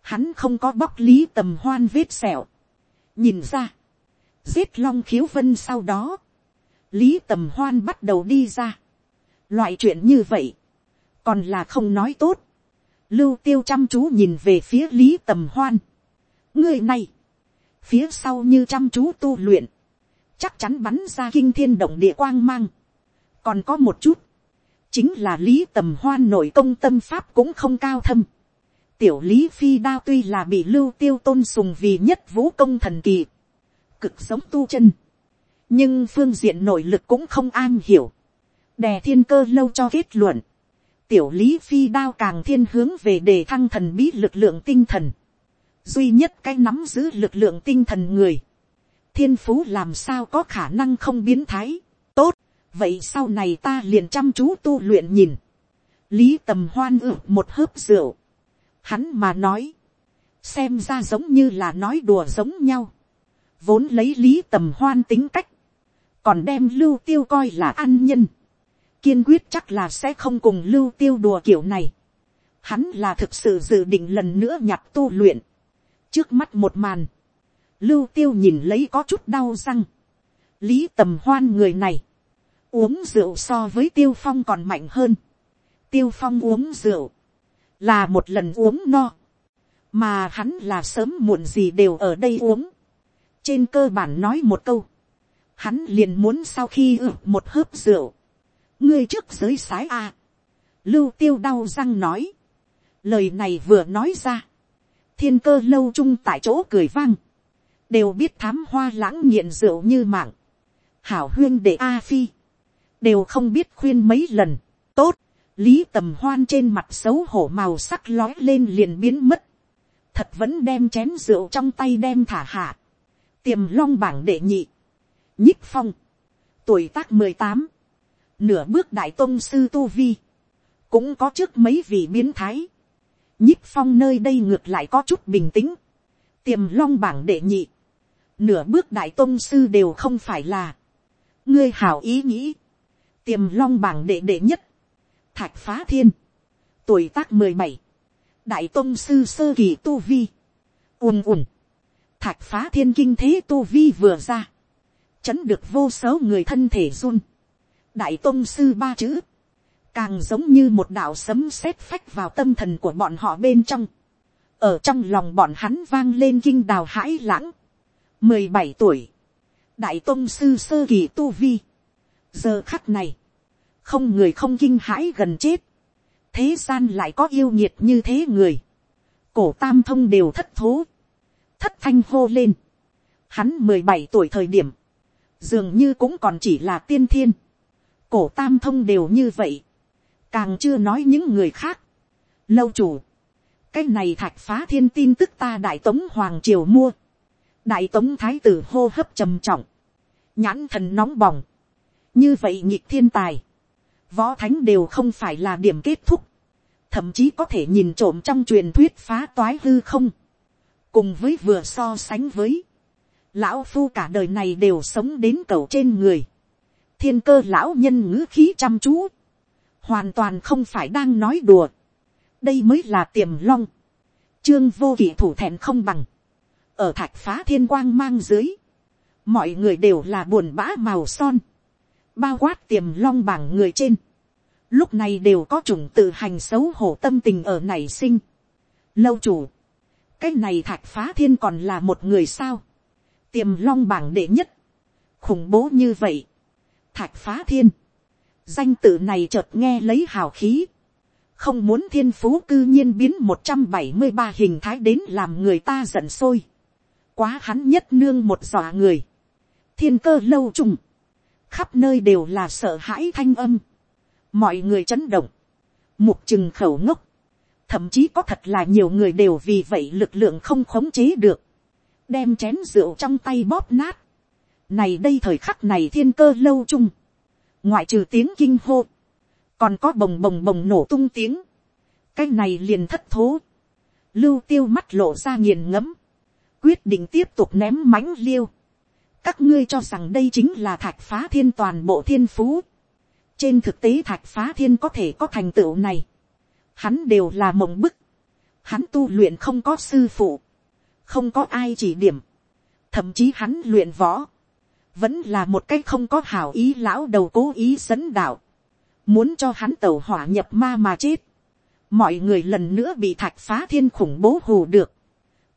hắn không có bóc lý tầm hoan vết sẹo, nhìn ra, giết long khiếu vân sau đó, lý tầm hoan bắt đầu đi ra, loại chuyện như vậy, còn là không nói tốt, lưu tiêu chăm chú nhìn về phía lý tầm hoan, người này, phía sau như chăm chú tu luyện, chắc chắn bắn ra kinh thiên động địa quang mang, còn có một chút, chính là lý tầm hoan nội công tâm pháp cũng không cao thâm. tiểu lý phi đao tuy là bị lưu tiêu tôn sùng vì nhất vũ công thần kỳ, cực giống tu chân, nhưng phương diện nội lực cũng không an hiểu, đè thiên cơ lâu cho kết luận, tiểu lý phi đao càng thiên hướng về đề thăng thần bí lực lượng tinh thần, duy nhất cái nắm giữ lực lượng tinh thần người, thiên phú làm sao có khả năng không biến thái, tốt, vậy sau này ta liền chăm chú tu luyện nhìn, lý tầm hoan ự một hớp rượu, hắn mà nói, xem ra giống như là nói đùa giống nhau, vốn lấy lý tầm hoan tính cách, còn đem lưu tiêu coi là an nhân, kiên quyết chắc là sẽ không cùng lưu tiêu đùa kiểu này, hắn là thực sự dự định lần nữa nhặt tu luyện, trước mắt một màn, lưu tiêu nhìn lấy có chút đau răng, lý tầm hoan người này, uống rượu so với tiêu phong còn mạnh hơn. tiêu phong uống rượu, là một lần uống no, mà hắn là sớm muộn gì đều ở đây uống. trên cơ bản nói một câu, hắn liền muốn sau khi ử một hớp rượu, ngươi trước giới sái a, lưu tiêu đau răng nói, lời này vừa nói ra, thiên cơ lâu chung tại chỗ cười vang, đều biết thám hoa lãng nghiện rượu như mạng, hảo huyên để a phi, đều không biết khuyên mấy lần, tốt, lý tầm hoan trên mặt xấu hổ màu sắc lói lên liền biến mất, thật vẫn đem chén rượu trong tay đem thả hạ, tiềm long bảng đệ nhị, nhích phong, tuổi tác mười tám, nửa bước đại tôn sư tu vi, cũng có trước mấy vị biến thái, nhích phong nơi đây ngược lại có chút bình tĩnh, tiềm long bảng đệ nhị, nửa bước đại tôn sư đều không phải là, ngươi hảo ý nghĩ, tiềm long bảng đệ đệ nhất, thạch phá thiên, tuổi tác mười bảy, đại tôn sư sơ kỳ tu vi, ùm ùm, thạch phá thiên kinh thế tu vi vừa ra, chấn được vô số người thân thể run, đại tôn sư ba chữ, càng giống như một đạo sấm sét phách vào tâm thần của bọn họ bên trong, ở trong lòng bọn hắn vang lên kinh đào hãi lãng, mười bảy tuổi, đại tôn sư sơ kỳ tu vi, giờ khắc này, không người không kinh hãi gần chết, thế gian lại có yêu nhiệt như thế người, cổ tam thông đều thất thố, thất thanh hô lên, hắn mười bảy tuổi thời điểm, dường như cũng còn chỉ là tiên thiên, cổ tam thông đều như vậy, càng chưa nói những người khác, lâu chủ, cái này thạch phá thiên tin tức ta đại tống hoàng triều mua, đại tống thái tử hô hấp trầm trọng, nhãn thần nóng bỏng, như vậy nhịp thiên tài, võ thánh đều không phải là điểm kết thúc, thậm chí có thể nhìn trộm trong truyền thuyết phá toái hư không, cùng với vừa so sánh với, lão phu cả đời này đều sống đến cầu trên người, thiên cơ lão nhân ngữ khí chăm chú, hoàn toàn không phải đang nói đùa, đây mới là tiềm long, trương vô kỷ thủ thẹn không bằng, ở thạch phá thiên quang mang dưới, mọi người đều là buồn bã màu son, bao quát tiềm long bảng người trên, lúc này đều có chủng tự hành xấu hổ tâm tình ở nảy sinh. Lâu chủ, cái này thạch phá thiên còn là một người sao, tiềm long bảng đệ nhất, khủng bố như vậy, thạch phá thiên, danh tự này chợt nghe lấy hào khí, không muốn thiên phú cư nhiên biến một trăm bảy mươi ba hình thái đến làm người ta giận sôi, quá hắn nhất nương một dọa người, thiên cơ lâu trùng, khắp nơi đều là sợ hãi thanh âm, mọi người chấn động, mục chừng khẩu ngốc, thậm chí có thật là nhiều người đều vì vậy lực lượng không khống chế được, đem chén rượu trong tay bóp nát, này đây thời khắc này thiên cơ lâu chung, ngoại trừ tiếng kinh hô, còn có bồng bồng bồng nổ tung tiếng, cái này liền thất thố, lưu tiêu mắt lộ ra nghiền ngẫm, quyết định tiếp tục ném mãnh liêu, các ngươi cho rằng đây chính là thạch phá thiên toàn bộ thiên phú, trên thực tế thạch phá thiên có thể có thành tựu này, hắn đều là mộng bức, hắn tu luyện không có sư phụ, không có ai chỉ điểm, thậm chí hắn luyện võ, vẫn là một cái không có hảo ý lão đầu cố ý dẫn đạo, muốn cho hắn tẩu hỏa nhập ma mà chết, mọi người lần nữa bị thạch phá thiên khủng bố hù được,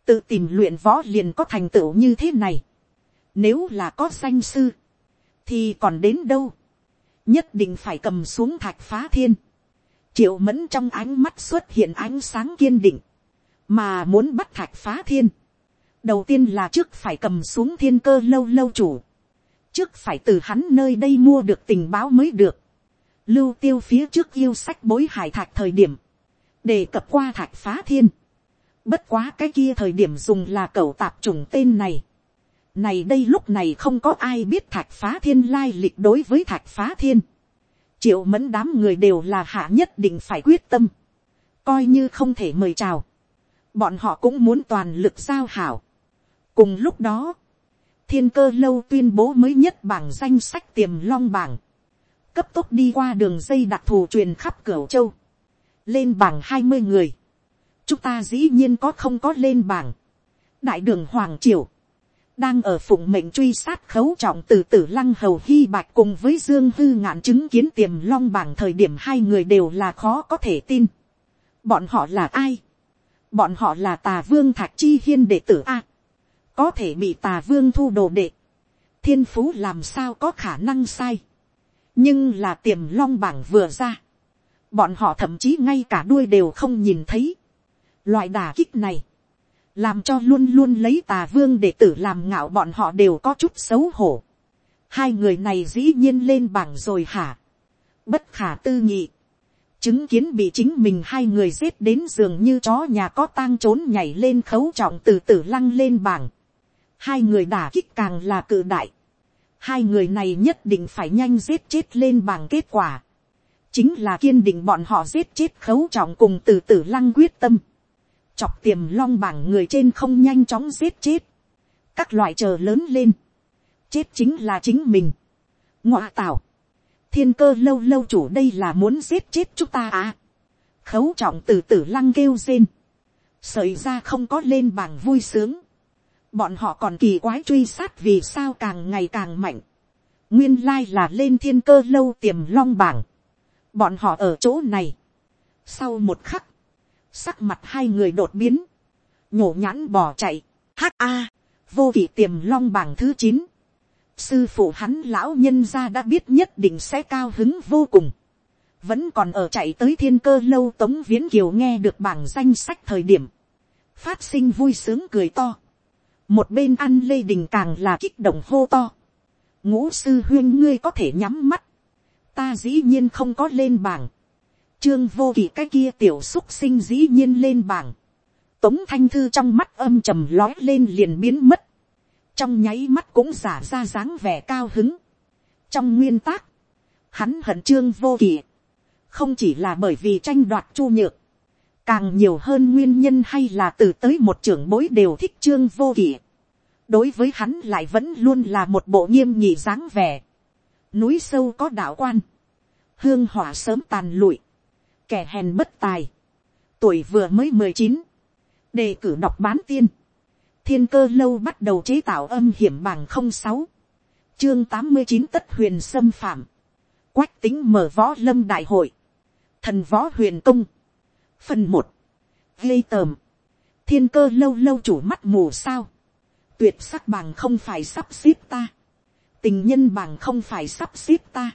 tự tìm luyện võ liền có thành tựu như thế này, nếu là có danh sư, thì còn đến đâu, nhất định phải cầm xuống thạch phá thiên, triệu mẫn trong ánh mắt xuất hiện ánh sáng kiên định, mà muốn bắt thạch phá thiên, đầu tiên là trước phải cầm xuống thiên cơ lâu lâu chủ, trước phải từ hắn nơi đây mua được tình báo mới được, lưu tiêu phía trước yêu sách bối hải thạch thời điểm, đề cập qua thạch phá thiên, bất quá cái kia thời điểm dùng là cẩu tạp trùng tên này, này đây lúc này không có ai biết thạch phá thiên lai lịch đối với thạch phá thiên, triệu mẫn đám người đều là hạ nhất định phải quyết tâm, coi như không thể mời chào, bọn họ cũng muốn toàn lực giao hảo. cùng lúc đó, thiên cơ lâu tuyên bố mới nhất bảng danh sách tiềm long bảng, cấp tốc đi qua đường dây đặc thù truyền khắp cửa châu, lên bảng hai mươi người, chúng ta dĩ nhiên có không có lên bảng, đại đường hoàng triều, đang ở phụng mệnh truy sát khấu trọng từ tử lăng hầu hy bạch cùng với dương hư ngạn chứng kiến tiềm long bảng thời điểm hai người đều là khó có thể tin. bọn họ là ai, bọn họ là tà vương thạch chi hiên đệ tử a, có thể bị tà vương thu đồ đệ, thiên phú làm sao có khả năng sai, nhưng là tiềm long bảng vừa ra, bọn họ thậm chí ngay cả đuôi đều không nhìn thấy, loại đà kích này, làm cho luôn luôn lấy tà vương để tử làm ngạo bọn họ đều có chút xấu hổ. hai người này dĩ nhiên lên bảng rồi hả. bất khả tư nghị. chứng kiến bị chính mình hai người giết đến giường như chó nhà có tang trốn nhảy lên khấu trọng từ từ lăng lên bảng. hai người đả kích càng là cự đại. hai người này nhất định phải nhanh giết chết lên bảng kết quả. chính là kiên định bọn họ giết chết khấu trọng cùng từ từ lăng quyết tâm chọc tiềm long bảng người trên không nhanh chóng giết chết, các loại chờ lớn lên, chết chính là chính mình, ngoạ tạo, thiên cơ lâu lâu chủ đây là muốn giết chết chúng ta à, khấu trọng từ tử lăng kêu rên, sợi ra không có lên bảng vui sướng, bọn họ còn kỳ quái truy sát vì sao càng ngày càng mạnh, nguyên lai là lên thiên cơ lâu tiềm long bảng, bọn họ ở chỗ này, sau một khắc, sắc mặt hai người đột biến, nhổ nhãn bỏ chạy, Ha, a, vô vị tiềm long bảng thứ chín, sư phụ hắn lão nhân gia đã biết nhất định sẽ cao hứng vô cùng, vẫn còn ở chạy tới thiên cơ lâu tống viễn kiều nghe được bảng danh sách thời điểm, phát sinh vui sướng cười to, một bên ăn lê đình càng là kích động hô to, ngũ sư huyên ngươi có thể nhắm mắt, ta dĩ nhiên không có lên bảng, Trương vô kỵ cái kia tiểu xúc sinh dĩ nhiên lên bảng. Tống thanh thư trong mắt âm trầm lói lên liền biến mất. Trong nháy mắt cũng giả ra dáng vẻ cao hứng. Trong nguyên tắc, hắn hận trương vô kỵ. Không chỉ là bởi vì tranh đoạt chu nhược. Càng nhiều hơn nguyên nhân hay là từ tới một trưởng bối đều thích trương vô kỵ. Đối với hắn lại vẫn luôn là một bộ nghiêm nhị dáng vẻ. Núi sâu có đạo quan. Hương hỏa sớm tàn lụi kẻ hèn bất tài, tuổi vừa mới mười chín, đề cử đọc bán tiên, thiên cơ lâu bắt đầu chế tạo âm hiểm bằng không sáu, chương tám mươi chín tất huyền xâm phạm, quách tính mở võ lâm đại hội, thần võ huyền công, phần một, gây tờm, thiên cơ lâu lâu chủ mắt mù sao, tuyệt sắc bằng không phải sắp xếp ta, tình nhân bảng không phải sắp xếp ta,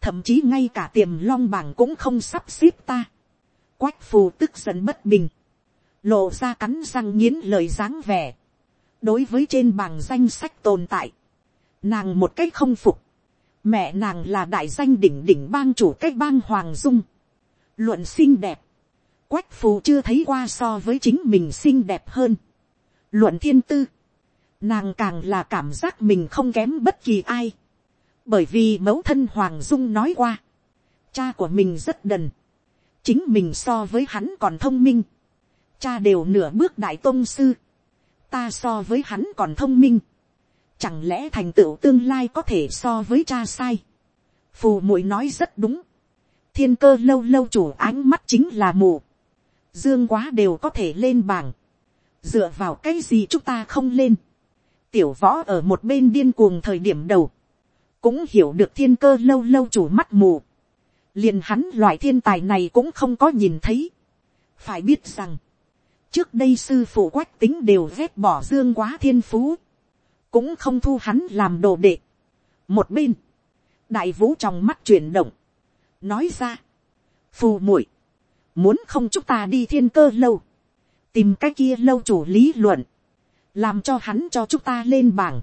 thậm chí ngay cả tiềm long bảng cũng không sắp xếp ta. quách phù tức giận bất bình, lộ ra cắn răng nghiến lời dáng vẻ. đối với trên bảng danh sách tồn tại, nàng một cách không phục, mẹ nàng là đại danh đỉnh đỉnh bang chủ cách bang hoàng dung, luận xinh đẹp, quách phù chưa thấy qua so với chính mình xinh đẹp hơn, luận thiên tư, nàng càng là cảm giác mình không kém bất kỳ ai, bởi vì mẫu thân hoàng dung nói qua, cha của mình rất đần, chính mình so với hắn còn thông minh, cha đều nửa bước đại tôn sư, ta so với hắn còn thông minh, chẳng lẽ thành tựu tương lai có thể so với cha sai, phù muội nói rất đúng, thiên cơ lâu lâu chủ ánh mắt chính là mù, dương quá đều có thể lên bảng, dựa vào cái gì chúng ta không lên, tiểu võ ở một bên điên cuồng thời điểm đầu, cũng hiểu được thiên cơ lâu lâu chủ mắt mù, liền hắn loại thiên tài này cũng không có nhìn thấy. phải biết rằng, trước đây sư phụ quách tính đều ghét bỏ dương quá thiên phú, cũng không thu hắn làm đồ đệ. một bên, đại vũ trong mắt chuyển động, nói ra, phù muội, muốn không chúng ta đi thiên cơ lâu, tìm cái kia lâu chủ lý luận, làm cho hắn cho chúng ta lên bảng,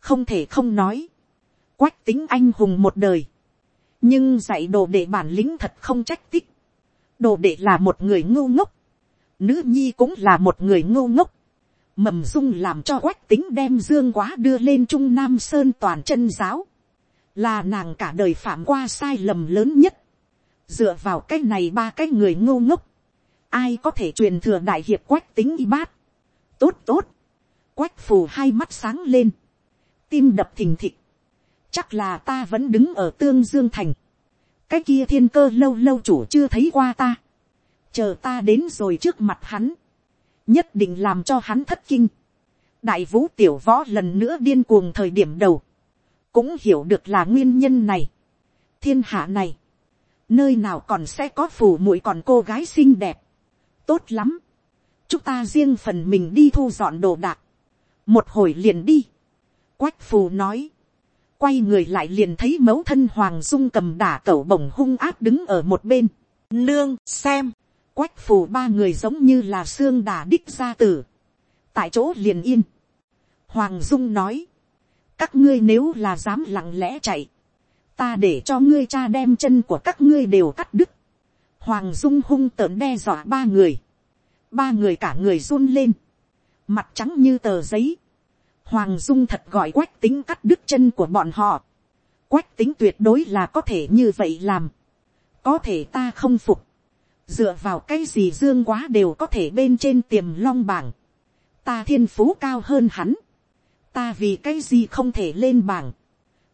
không thể không nói, quách tính anh hùng một đời, nhưng dạy đồ đệ bản lĩnh thật không trách tích, đồ đệ là một người ngu ngốc, nữ nhi cũng là một người ngu ngốc, mầm dung làm cho quách tính đem dương quá đưa lên trung nam sơn toàn chân giáo, là nàng cả đời phạm qua sai lầm lớn nhất, dựa vào cái này ba cái người ngu ngốc, ai có thể truyền thừa đại hiệp quách tính y bát, tốt tốt, quách phù hai mắt sáng lên, tim đập thình thịch, chắc là ta vẫn đứng ở tương dương thành, cái kia thiên cơ lâu lâu chủ chưa thấy qua ta, chờ ta đến rồi trước mặt hắn, nhất định làm cho hắn thất kinh. đại vũ tiểu võ lần nữa điên cuồng thời điểm đầu, cũng hiểu được là nguyên nhân này. thiên hạ này, nơi nào còn sẽ có phù muội còn cô gái xinh đẹp, tốt lắm, chúng ta riêng phần mình đi thu dọn đồ đạc, một hồi liền đi, quách phù nói, quay người lại liền thấy mẫu thân hoàng dung cầm đả cẩu bổng hung áp đứng ở một bên, nương xem, quách phù ba người giống như là xương đà đích gia tử, tại chỗ liền yên, hoàng dung nói, các ngươi nếu là dám lặng lẽ chạy, ta để cho ngươi cha đem chân của các ngươi đều cắt đứt, hoàng dung hung tợn đe dọa ba người, ba người cả người run lên, mặt trắng như tờ giấy, Hoàng Dung thật gọi quách tính cắt đứt chân của bọn họ. Quách tính tuyệt đối là có thể như vậy làm. Có thể ta không phục. Dựa vào cái gì dương quá đều có thể bên trên tiềm long bảng. Ta thiên phú cao hơn hắn. Ta vì cái gì không thể lên bảng.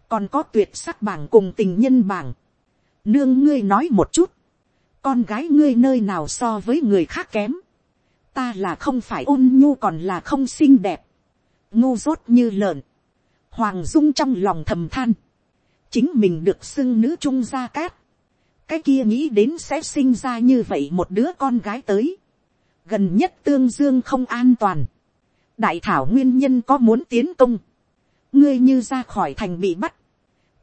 Còn có tuyệt sắc bảng cùng tình nhân bảng. Nương ngươi nói một chút. Con gái ngươi nơi nào so với người khác kém. Ta là không phải ôn nhu còn là không xinh đẹp ngu dốt như lợn. Hoàng Dung trong lòng thầm than. Chính mình được xưng nữ trung gia cát. Cái kia nghĩ đến sẽ sinh ra như vậy một đứa con gái tới. Gần nhất tương dương không an toàn. Đại thảo nguyên nhân có muốn tiến công. Ngươi như ra khỏi thành bị bắt.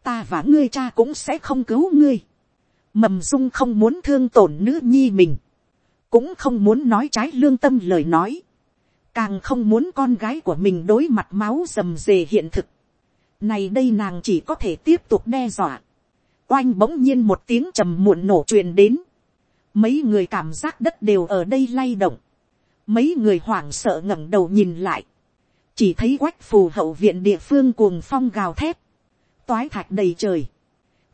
Ta và ngươi cha cũng sẽ không cứu ngươi. Mầm dung không muốn thương tổn nữ nhi mình. Cũng không muốn nói trái lương tâm lời nói càng không muốn con gái của mình đối mặt máu rầm rề hiện thực. Này đây nàng chỉ có thể tiếp tục đe dọa. Oanh bỗng nhiên một tiếng trầm muộn nổ truyền đến. Mấy người cảm giác đất đều ở đây lay động. Mấy người hoảng sợ ngẩng đầu nhìn lại. Chỉ thấy quách phù hậu viện địa phương cuồng phong gào thét. Toái thạch đầy trời.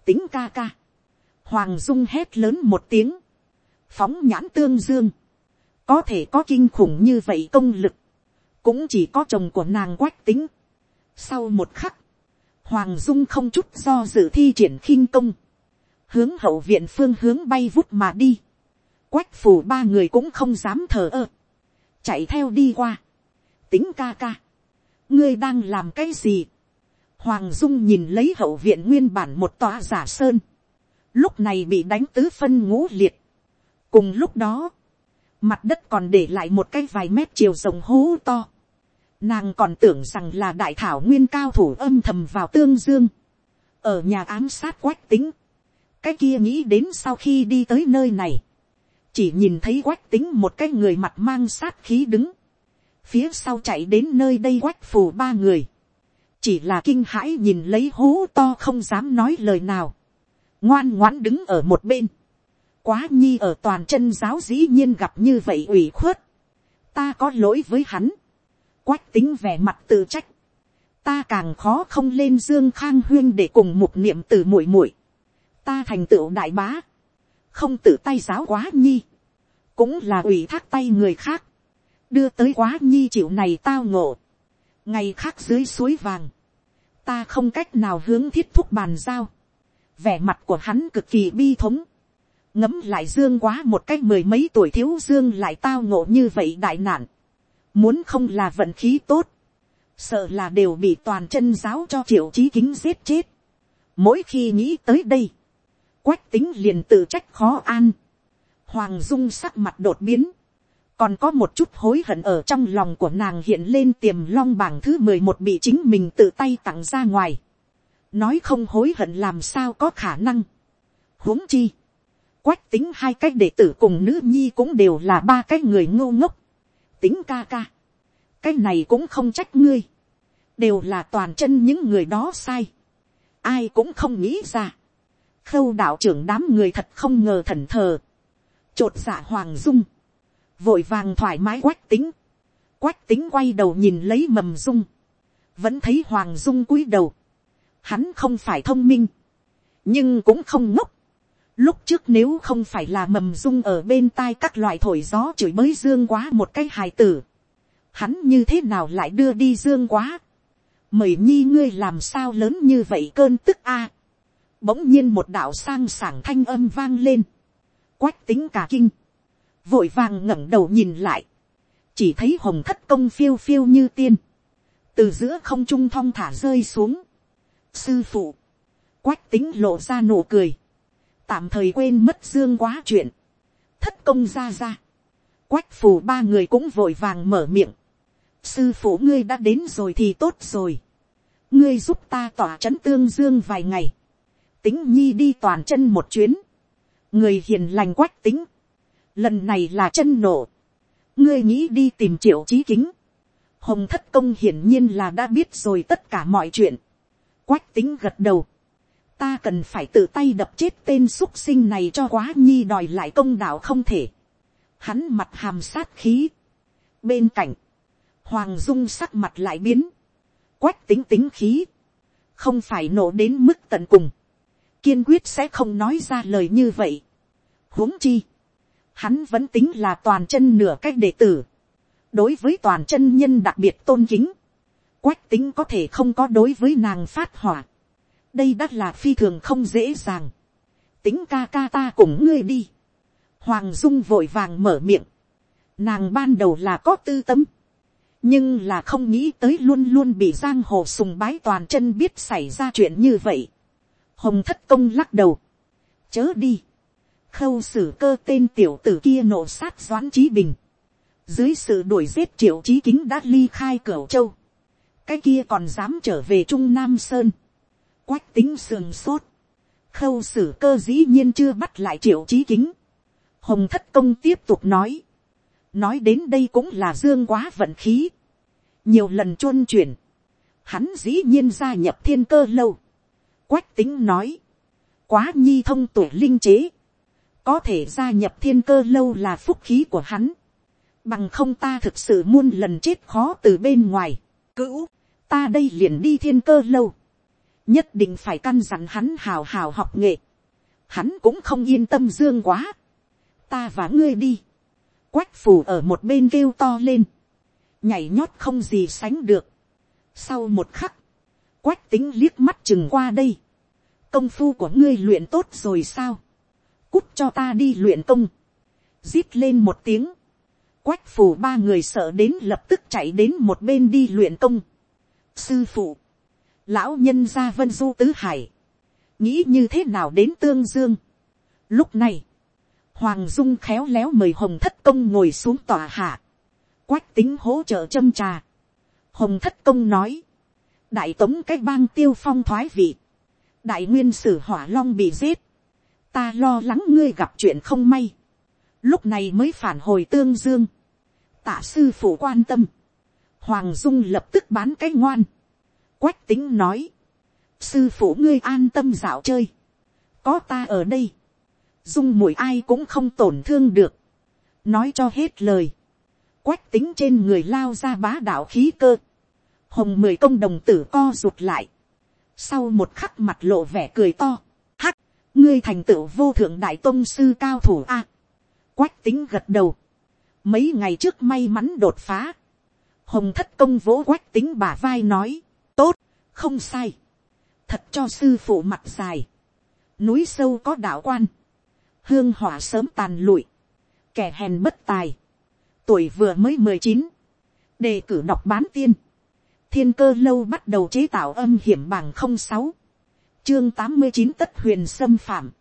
Tính ca ca. Hoàng dung hét lớn một tiếng. Phóng nhãn tương dương có thể có kinh khủng như vậy công lực, cũng chỉ có chồng của nàng quách tính. Sau một khắc, hoàng dung không chút do dự thi triển khinh công, hướng hậu viện phương hướng bay vút mà đi. quách phủ ba người cũng không dám thờ ơ, chạy theo đi qua. tính ca ca, ngươi đang làm cái gì. hoàng dung nhìn lấy hậu viện nguyên bản một tòa giả sơn, lúc này bị đánh tứ phân ngũ liệt. cùng lúc đó, mặt đất còn để lại một cái vài mét chiều rồng hố to, Nàng còn tưởng rằng là đại thảo nguyên cao thủ âm thầm vào tương dương. Ở nhà ám sát quách tính. Cái kia nghĩ đến sau khi đi tới nơi này. Chỉ nhìn thấy quách tính một cái người mặt mang sát khí đứng. Phía sau chạy đến nơi đây quách phù ba người. Chỉ là kinh hãi nhìn lấy hố to không dám nói lời nào. Ngoan ngoãn đứng ở một bên. Quá nhi ở toàn chân giáo dĩ nhiên gặp như vậy ủy khuất. Ta có lỗi với hắn quách tính vẻ mặt tự trách. Ta càng khó không lên dương khang huyên để cùng một niệm từ muội muội. Ta thành tựu đại bá. Không tự tay giáo quá nhi. Cũng là ủy thác tay người khác. Đưa tới quá nhi chịu này tao ngộ. Ngày khác dưới suối vàng. Ta không cách nào hướng thiết thúc bàn giao. Vẻ mặt của hắn cực kỳ bi thống ngấm lại dương quá một cách mười mấy tuổi thiếu dương lại tao ngộ như vậy đại nạn. Muốn không là vận khí tốt. Sợ là đều bị toàn chân giáo cho triệu chí kính giết chết. Mỗi khi nghĩ tới đây. Quách tính liền tự trách khó an. Hoàng dung sắc mặt đột biến. Còn có một chút hối hận ở trong lòng của nàng hiện lên tiềm long bảng thứ mười một bị chính mình tự tay tặng ra ngoài. Nói không hối hận làm sao có khả năng. huống chi. Quách tính hai cách đệ tử cùng nữ nhi cũng đều là ba cái người ngô ngốc tính ca ca. cái này cũng không trách ngươi. đều là toàn chân những người đó sai. ai cũng không nghĩ ra. khâu đạo trưởng đám người thật không ngờ thần thờ. chột dạ hoàng dung. vội vàng thoải mái quách tính. quách tính quay đầu nhìn lấy mầm dung. vẫn thấy hoàng dung cúi đầu. hắn không phải thông minh. nhưng cũng không ngốc Lúc trước nếu không phải là mầm dung ở bên tai các loại thổi gió chửi mới dương quá một cái hài tử. Hắn như thế nào lại đưa đi dương quá. Mời nhi ngươi làm sao lớn như vậy cơn tức a. Bỗng nhiên một đạo sang sảng thanh âm vang lên. Quách tính cả kinh. Vội vàng ngẩng đầu nhìn lại. Chỉ thấy hồng thất công phiêu phiêu như tiên. Từ giữa không trung thong thả rơi xuống. Sư phụ. Quách tính lộ ra nụ cười tạm thời quên mất dương quá chuyện, thất công ra ra, quách phù ba người cũng vội vàng mở miệng, sư phụ ngươi đã đến rồi thì tốt rồi, ngươi giúp ta tỏa c h ấ n tương dương vài ngày, tính nhi đi toàn chân một chuyến, người hiền lành quách tính, lần này là chân nổ, ngươi nghĩ đi tìm triệu trí kính, hồng thất công hiển nhiên là đã biết rồi tất cả mọi chuyện, quách tính gật đầu, ta cần phải tự tay đập chết tên x sinh này cho quá nhi đòi lại công đạo không thể. Hắn mặt hàm sát khí. bên cạnh, hoàng dung sắc mặt lại biến, quách tính tính khí, không phải nổ đến mức tận cùng, kiên quyết sẽ không nói ra lời như vậy. huống chi, hắn vẫn tính là toàn chân nửa cách đệ tử, đối với toàn chân nhân đặc biệt tôn kính, quách tính có thể không có đối với nàng phát hỏa, đây đã là phi thường không dễ dàng. tính ca ca ta cùng ngươi đi. hoàng dung vội vàng mở miệng. nàng ban đầu là có tư tâm. nhưng là không nghĩ tới luôn luôn bị giang hồ sùng bái toàn chân biết xảy ra chuyện như vậy. hồng thất công lắc đầu. chớ đi. khâu xử cơ tên tiểu tử kia nổ sát doãn trí bình. dưới sự đuổi giết triệu trí kính đã ly khai cửa châu. cái kia còn dám trở về trung nam sơn quách tính sườn sốt, khâu xử cơ dĩ nhiên chưa bắt lại triệu trí kính. hồng thất công tiếp tục nói, nói đến đây cũng là dương quá vận khí, nhiều lần chôn chuyển, hắn dĩ nhiên gia nhập thiên cơ lâu. quách tính nói, quá nhi thông tuổi linh chế, có thể gia nhập thiên cơ lâu là phúc khí của hắn, bằng không ta thực sự muôn lần chết khó từ bên ngoài, cữu, ta đây liền đi thiên cơ lâu, nhất định phải căn dặn hắn hào hào học nghệ. Hắn cũng không yên tâm dương quá. Ta và ngươi đi. Quách phủ ở một bên kêu to lên. Nhảy nhót không gì sánh được. Sau một khắc. Quách tính liếc mắt chừng qua đây. Công phu của ngươi luyện tốt rồi sao? Cút cho ta đi luyện công. Rít lên một tiếng. Quách phủ ba người sợ đến lập tức chạy đến một bên đi luyện công. Sư phụ lão nhân gia vân du tứ hải, nghĩ như thế nào đến tương dương. Lúc này, hoàng dung khéo léo mời hồng thất công ngồi xuống tòa hạ, quách tính hỗ trợ châm trà, hồng thất công nói, đại tống cái bang tiêu phong thoái vị, đại nguyên sử hỏa long bị giết, ta lo lắng ngươi gặp chuyện không may, lúc này mới phản hồi tương dương, tạ sư phụ quan tâm, hoàng dung lập tức bán cái ngoan, quách tính nói, sư phụ ngươi an tâm dạo chơi, có ta ở đây, dung mũi ai cũng không tổn thương được, nói cho hết lời, quách tính trên người lao ra bá đạo khí cơ, hồng mười công đồng tử co rụt lại, sau một khắc mặt lộ vẻ cười to, hắc, ngươi thành tựu vô thượng đại tôn sư cao thủ a, quách tính gật đầu, mấy ngày trước may mắn đột phá, hồng thất công vỗ quách tính bả vai nói, tốt, không sai, thật cho sư phụ mặt dài, núi sâu có đạo quan, hương hỏa sớm tàn lụi, kẻ hèn bất tài, tuổi vừa mới mười chín, đề cử đọc bán tiên, thiên cơ lâu bắt đầu chế tạo âm hiểm bằng không sáu, chương tám mươi chín tất huyền xâm phạm,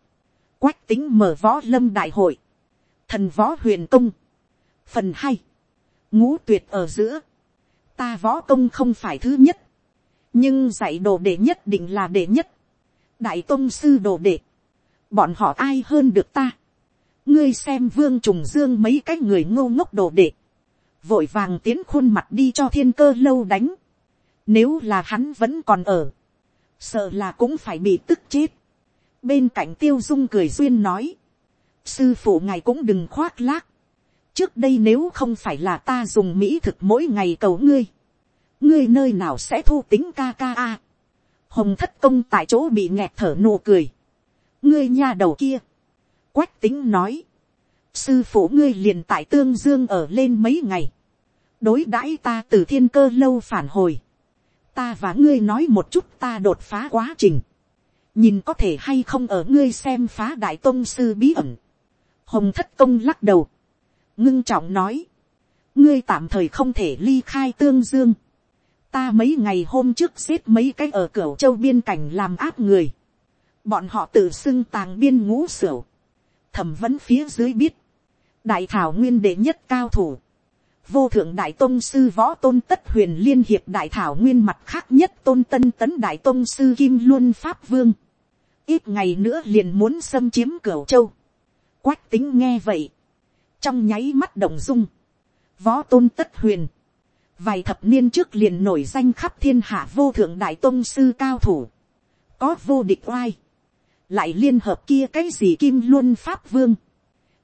quách tính mở võ lâm đại hội, thần võ huyền công, phần hai, ngũ tuyệt ở giữa, ta võ công không phải thứ nhất, nhưng dạy đồ đệ nhất định là đệ nhất, đại tôn sư đồ đệ, bọn họ ai hơn được ta, ngươi xem vương trùng dương mấy cái người ngô ngốc đồ đệ, vội vàng tiến khuôn mặt đi cho thiên cơ lâu đánh, nếu là hắn vẫn còn ở, sợ là cũng phải bị tức chết. bên cạnh tiêu dung cười duyên nói, sư phụ ngài cũng đừng khoác lác, trước đây nếu không phải là ta dùng mỹ thực mỗi ngày cầu ngươi, ngươi nơi nào sẽ thu tính ca ca a. hồng thất công tại chỗ bị nghẹt thở nụ cười, ngươi nha đầu kia, quách tính nói, sư phụ ngươi liền tại tương dương ở lên mấy ngày, đối đãi ta từ thiên cơ lâu phản hồi, ta và ngươi nói một chút ta đột phá quá trình, nhìn có thể hay không ở ngươi xem phá đại tôn sư bí ẩn, hồng thất công lắc đầu, ngưng trọng nói, ngươi tạm thời không thể ly khai tương dương, ta mấy ngày hôm trước giết mấy cái ở cửa châu biên cảnh làm áp người, bọn họ tự xưng tàng biên ngũ sửu, thẩm vấn phía dưới biết, đại thảo nguyên đệ nhất cao thủ, vô thượng đại tôn sư võ tôn tất huyền liên hiệp đại thảo nguyên mặt khác nhất tôn tân tấn đại tôn sư kim luân pháp vương, ít ngày nữa liền muốn xâm chiếm cửa châu, quách tính nghe vậy, trong nháy mắt động dung, võ tôn tất huyền, vài thập niên trước liền nổi danh khắp thiên hạ vô thượng đại tôn sư cao thủ, có vô địch oai, lại liên hợp kia cái gì kim luân pháp vương,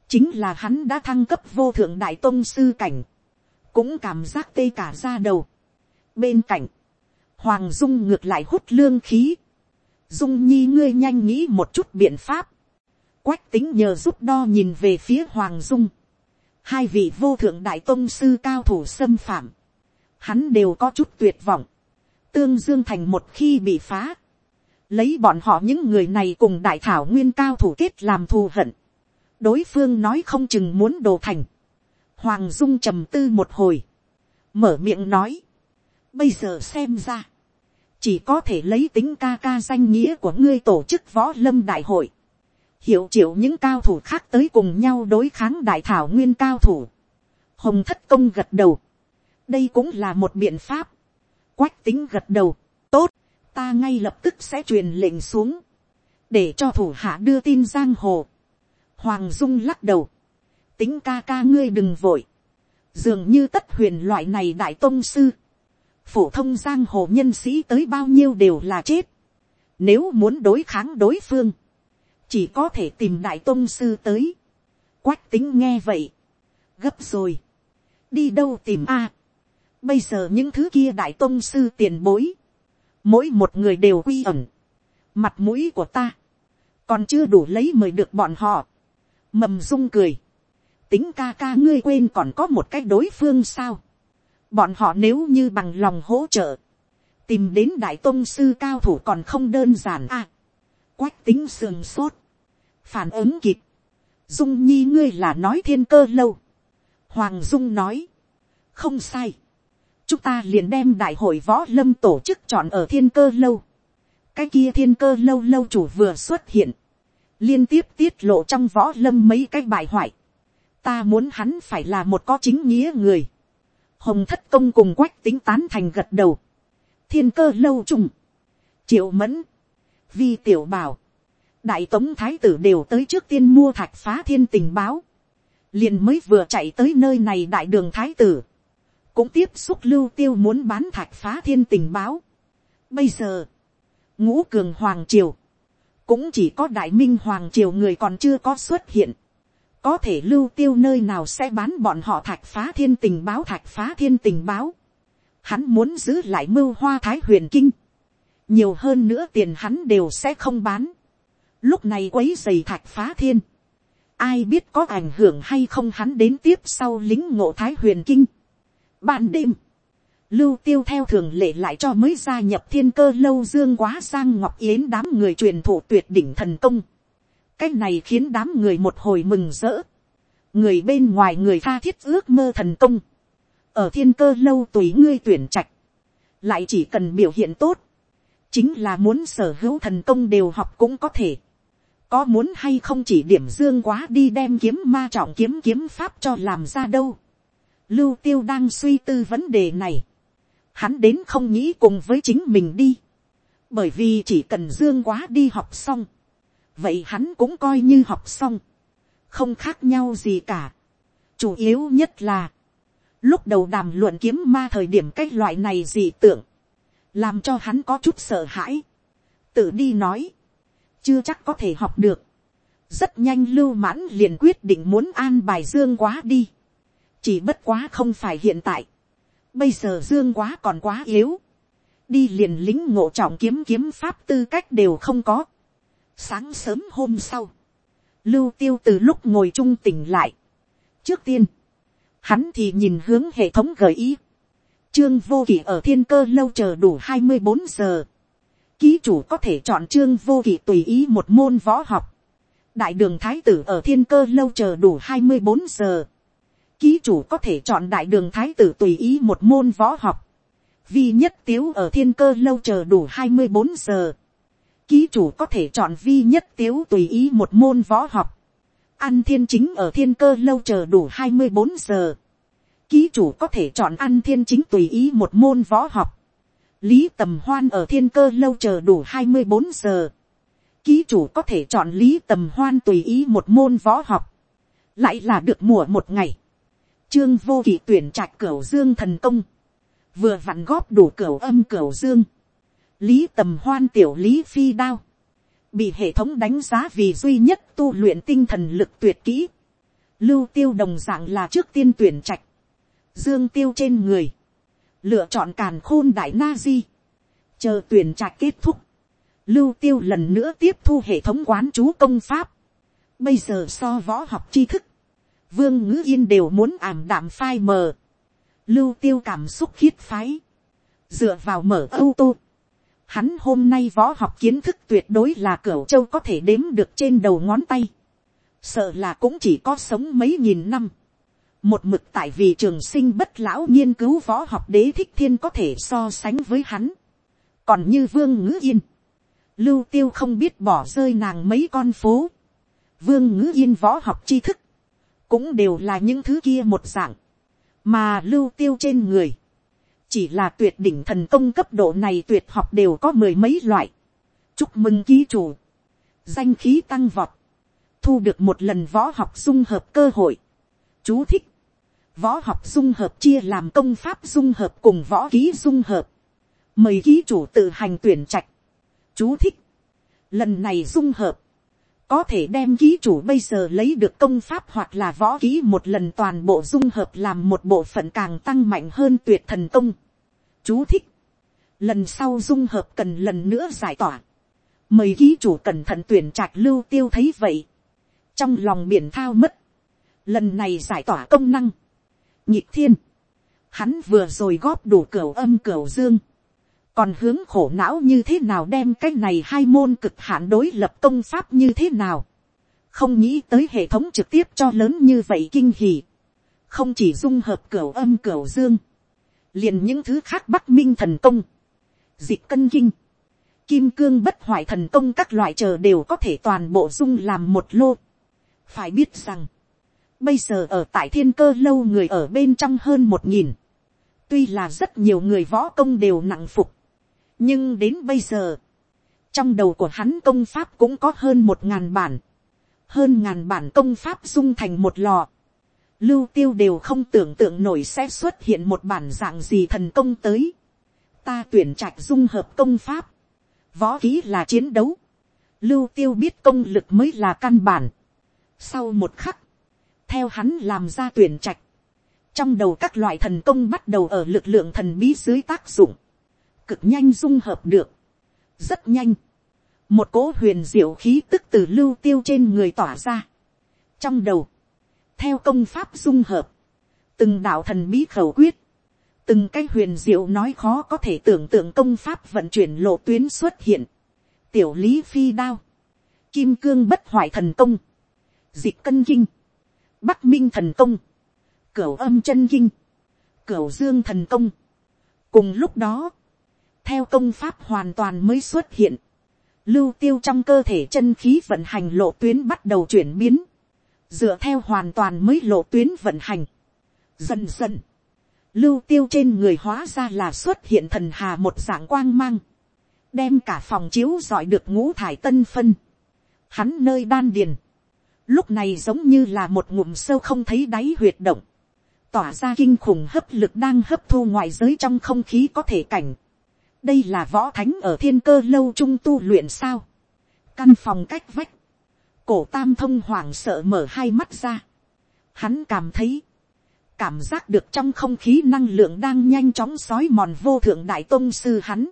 chính là hắn đã thăng cấp vô thượng đại tôn sư cảnh, cũng cảm giác tê cả ra đầu. bên cạnh, hoàng dung ngược lại hút lương khí, dung nhi ngươi nhanh nghĩ một chút biện pháp, quách tính nhờ giúp đo nhìn về phía hoàng dung, hai vị vô thượng đại tôn sư cao thủ xâm phạm, hắn đều có chút tuyệt vọng, tương dương thành một khi bị phá, lấy bọn họ những người này cùng đại thảo nguyên cao thủ kết làm thù hận, đối phương nói không chừng muốn đồ thành, hoàng dung trầm tư một hồi, mở miệng nói, bây giờ xem ra, chỉ có thể lấy tính ca ca danh nghĩa của ngươi tổ chức võ lâm đại hội, hiệu triệu những cao thủ khác tới cùng nhau đối kháng đại thảo nguyên cao thủ. Hồng thất công gật đầu đây cũng là một biện pháp. quách tính gật đầu. tốt, ta ngay lập tức sẽ truyền lệnh xuống, để cho thủ hạ đưa tin giang hồ. Hoàng dung lắc đầu. tính ca ca ngươi đừng vội. dường như tất huyền loại này đại tôn sư. phổ thông giang hồ nhân sĩ tới bao nhiêu đều là chết. nếu muốn đối kháng đối phương chỉ có thể tìm đại tôn sư tới. quách tính nghe vậy, gấp rồi, đi đâu tìm a bây giờ những thứ kia đại tôn sư tiền bối, mỗi một người đều quy ẩn, mặt mũi của ta, còn chưa đủ lấy mời được bọn họ, mầm dung cười, tính ca ca ngươi quên còn có một cái đối phương sao, bọn họ nếu như bằng lòng hỗ trợ, tìm đến đại tôn sư cao thủ còn không đơn giản a, quách tính sườn sốt, phản ứng kịp, dung nhi ngươi là nói thiên cơ lâu, hoàng dung nói, không sai, chúng ta liền đem đại hội võ lâm tổ chức chọn ở thiên cơ lâu, cái kia thiên cơ lâu lâu chủ vừa xuất hiện, liên tiếp tiết lộ trong võ lâm mấy cái bài hoại, ta muốn hắn phải là một có chính nghĩa người, hồng thất công cùng quách tính tán thành gật đầu, thiên cơ lâu trùng, triệu mẫn, vi tiểu bảo, đại tống thái tử đều tới trước tiên mua thạch phá thiên tình báo, liền mới vừa chạy tới nơi này đại đường thái tử, cũng tiếp xúc lưu tiêu muốn bán thạch phá thiên tình báo. Bây giờ, ngũ cường hoàng triều, cũng chỉ có đại minh hoàng triều người còn chưa có xuất hiện. Có thể lưu tiêu nơi nào sẽ bán bọn họ thạch phá thiên tình báo thạch phá thiên tình báo. Hắn muốn giữ lại mưu hoa thái huyền kinh. Nhiều hơn nữa tiền hắn đều sẽ không bán. Lúc này quấy giày thạch phá thiên. Ai biết có ảnh hưởng hay không hắn đến tiếp sau lính ngộ thái huyền kinh. Ban đêm, lưu tiêu theo thường lệ lại cho mới gia nhập thiên cơ lâu dương quá sang ngọc yến đám người truyền thụ tuyệt đỉnh thần công. cái này khiến đám người một hồi mừng rỡ. người bên ngoài người tha thiết ước mơ thần công. ở thiên cơ lâu tùy ngươi tuyển trạch. lại chỉ cần biểu hiện tốt. chính là muốn sở hữu thần công đều học cũng có thể. có muốn hay không chỉ điểm dương quá đi đem kiếm ma trọng kiếm kiếm pháp cho làm ra đâu. Lưu tiêu đang suy tư vấn đề này. Hắn đến không nghĩ cùng với chính mình đi, bởi vì chỉ cần dương quá đi học xong, vậy hắn cũng coi như học xong, không khác nhau gì cả. chủ yếu nhất là, lúc đầu đàm luận kiếm ma thời điểm cách loại này dị tưởng, làm cho hắn có chút sợ hãi, tự đi nói, chưa chắc có thể học được, rất nhanh lưu mãn liền quyết định muốn an bài dương quá đi, chỉ bất quá không phải hiện tại, Bây giờ dương quá còn quá yếu. Đi liền lính ngộ trọng kiếm kiếm pháp tư cách đều không có. Sáng sớm hôm sau. Lưu tiêu từ lúc ngồi trung tỉnh lại. Trước tiên. Hắn thì nhìn hướng hệ thống gợi ý. Trương vô kỷ ở thiên cơ lâu chờ đủ hai mươi bốn giờ. Ký chủ có thể chọn trương vô kỷ tùy ý một môn võ học. Đại đường thái tử ở thiên cơ lâu chờ đủ hai mươi bốn giờ Ký chủ có thể chọn đại đường thái tử tùy ý một môn võ học. Vi nhất tiếu ở thiên cơ lâu chờ đủ hai mươi bốn giờ. Ký chủ có thể chọn vi nhất tiếu tùy ý một môn võ học. Ăn thiên chính ở thiên cơ lâu chờ đủ hai mươi bốn giờ. Ký chủ có thể chọn ăn thiên chính tùy ý một môn võ học. Lý tầm hoan ở thiên cơ lâu chờ đủ hai mươi bốn giờ. Ký chủ có thể chọn lý tầm hoan tùy ý một môn võ học. Lại là được mùa một ngày Trương vô kỵ tuyển trạch cửu dương thần công. Vừa vặn góp đủ cửu âm, cửu dương. Lý tầm hoan, tiểu lý phi đao. Bị hệ thống đánh giá vì duy nhất tu luyện tinh thần lực tuyệt kỹ. Lưu tiêu đồng dạng là trước tiên tuyển trạch. Dương tiêu trên người. Lựa chọn càn khôn đại na di. Chờ tuyển trạch kết thúc. Lưu tiêu lần nữa tiếp thu hệ thống quán chú công pháp. Bây giờ so võ học tri thức vương ngữ yên đều muốn ảm đạm phai mờ, lưu tiêu cảm xúc khiết phái, dựa vào mở âu tô. Hắn hôm nay võ học kiến thức tuyệt đối là cửa châu có thể đếm được trên đầu ngón tay. Sợ là cũng chỉ có sống mấy nghìn năm. Một mực tại vì trường sinh bất lão nghiên cứu võ học đế thích thiên có thể so sánh với hắn. Còn như vương ngữ yên. Lưu tiêu không biết bỏ rơi nàng mấy con phố. Vương ngữ yên võ học tri thức cũng đều là những thứ kia một dạng, mà lưu tiêu trên người, chỉ là tuyệt đỉnh thần công cấp độ này tuyệt học đều có mười mấy loại. chúc mừng ký chủ, danh khí tăng vọt, thu được một lần võ học dung hợp cơ hội. chú thích, võ học dung hợp chia làm công pháp dung hợp cùng võ ký dung hợp, mời ký chủ tự hành tuyển trạch. chú thích, lần này dung hợp, có thể đem ký chủ bây giờ lấy được công pháp hoặc là võ ký một lần toàn bộ dung hợp làm một bộ phận càng tăng mạnh hơn tuyệt thần công. Chú thích. Lần sau dung hợp cần lần nữa giải tỏa. Mời ký chủ cẩn thận tuyển trạch lưu tiêu thấy vậy. Trong lòng biển thao mất. Lần này giải tỏa công năng. Nhịp thiên. Hắn vừa rồi góp đủ cửa âm cửa dương còn hướng khổ não như thế nào đem cái này hai môn cực hạn đối lập công pháp như thế nào, không nghĩ tới hệ thống trực tiếp cho lớn như vậy kinh hỉ, không chỉ dung hợp cửa âm cửa dương, liền những thứ khác bắc minh thần công, dịch cân kinh, kim cương bất hoại thần công các loại chờ đều có thể toàn bộ dung làm một lô. phải biết rằng, bây giờ ở tại thiên cơ lâu người ở bên trong hơn một nghìn, Tuy là rất nhiều người võ công đều nặng phục. Nhưng đến bây giờ. Trong đầu của hắn công pháp cũng có hơn một ngàn bản. Hơn ngàn bản công pháp dung thành một lò. Lưu tiêu đều không tưởng tượng nổi sẽ xuất hiện một bản dạng gì thần công tới. Ta tuyển trạch dung hợp công pháp. Võ ký là chiến đấu. Lưu tiêu biết công lực mới là căn bản. Sau một khắc. Theo hắn làm ra tuyển trạch trong đầu các loại thần công bắt đầu ở lực lượng thần bí dưới tác dụng, cực nhanh dung hợp được, rất nhanh, một cỗ huyền diệu khí tức từ lưu tiêu trên người tỏa ra, trong đầu, theo công pháp dung hợp, từng đạo thần bí khẩu quyết, từng cái huyền diệu nói khó có thể tưởng tượng công pháp vận chuyển lộ tuyến xuất hiện, tiểu lý phi đao, kim cương bất hoại thần công, dịch cân kinh, bắc minh thần công, cửu âm chân kinh, cửu dương thần công. cùng lúc đó, theo công pháp hoàn toàn mới xuất hiện, lưu tiêu trong cơ thể chân khí vận hành lộ tuyến bắt đầu chuyển biến, dựa theo hoàn toàn mới lộ tuyến vận hành. dần dần, lưu tiêu trên người hóa ra là xuất hiện thần hà một dạng quang mang, đem cả phòng chiếu dọi được ngũ thải tân phân, hắn nơi đan điền, lúc này giống như là một ngụm sâu không thấy đáy huyệt động, tỏa ra kinh khủng hấp lực đang hấp thu ngoại giới trong không khí có thể cảnh đây là võ thánh ở thiên cơ lâu trung tu luyện sao. căn phòng cách vách, cổ tam thông hoảng sợ mở hai mắt ra. hắn cảm thấy, cảm giác được trong không khí năng lượng đang nhanh chóng sói mòn vô thượng đại tôn sư hắn.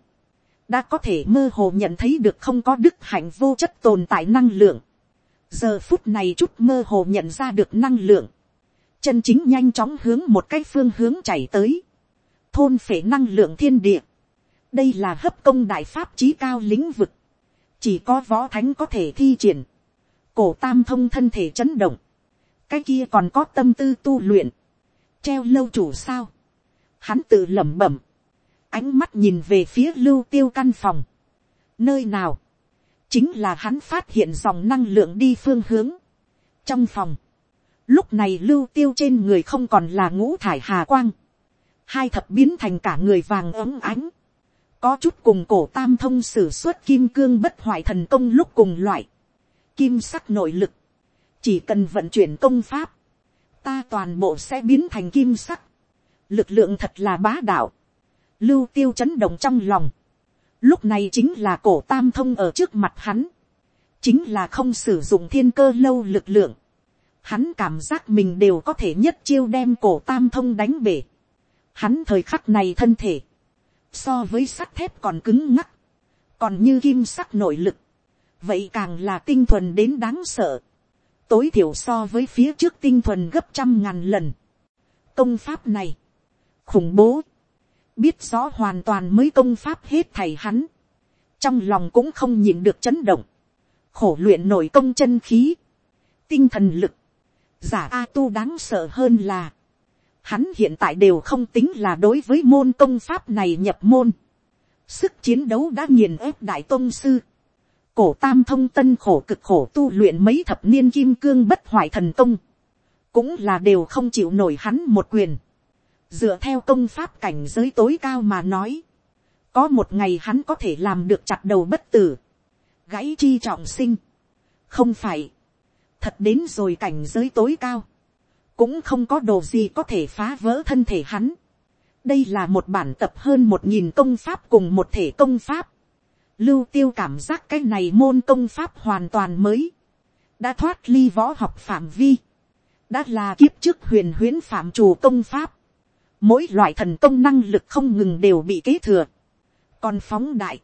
đã có thể mơ hồ nhận thấy được không có đức hạnh vô chất tồn tại năng lượng. giờ phút này chút mơ hồ nhận ra được năng lượng chân chính nhanh chóng hướng một cái phương hướng chảy tới, thôn phể năng lượng thiên địa, đây là hấp công đại pháp trí cao lĩnh vực, chỉ có võ thánh có thể thi triển, cổ tam thông thân thể chấn động, cái kia còn có tâm tư tu luyện, treo lâu chủ sao, hắn tự lẩm bẩm, ánh mắt nhìn về phía lưu tiêu căn phòng, nơi nào, chính là hắn phát hiện dòng năng lượng đi phương hướng, trong phòng, Lúc này lưu tiêu trên người không còn là ngũ thải hà quang. Hai thập biến thành cả người vàng ấm ánh. Có chút cùng cổ tam thông sử xuất kim cương bất hoại thần công lúc cùng loại. Kim sắc nội lực. Chỉ cần vận chuyển công pháp. Ta toàn bộ sẽ biến thành kim sắc. Lực lượng thật là bá đạo. Lưu tiêu chấn động trong lòng. Lúc này chính là cổ tam thông ở trước mặt hắn. Chính là không sử dụng thiên cơ lâu lực lượng hắn cảm giác mình đều có thể nhất chiêu đem cổ tam thông đánh bể. Hắn thời khắc này thân thể, so với sắt thép còn cứng ngắc, còn như kim sắc nội lực, vậy càng là tinh thuần đến đáng sợ, tối thiểu so với phía trước tinh thuần gấp trăm ngàn lần. công pháp này, khủng bố, biết rõ hoàn toàn mới công pháp hết thầy hắn, trong lòng cũng không nhìn được chấn động, khổ luyện nổi công chân khí, tinh thần lực, giả a tu đáng sợ hơn là, hắn hiện tại đều không tính là đối với môn công pháp này nhập môn. Sức chiến đấu đã nghiền ép đại tôn sư. Cổ tam thông tân khổ cực khổ tu luyện mấy thập niên kim cương bất hoại thần công. Cũng là đều không chịu nổi hắn một quyền. Dựa theo công pháp cảnh giới tối cao mà nói. Có một ngày hắn có thể làm được chặt đầu bất tử. Gãy chi trọng sinh. Không phải thật đến rồi cảnh giới tối cao, cũng không có đồ gì có thể phá vỡ thân thể hắn. đây là một bản tập hơn một nghìn công pháp cùng một thể công pháp. lưu tiêu cảm giác cái này môn công pháp hoàn toàn mới, đã thoát ly võ học phạm vi, đã là kiếp trước huyền huyễn phạm chủ công pháp. mỗi loại thần công năng lực không ngừng đều bị kế thừa. còn phóng đại,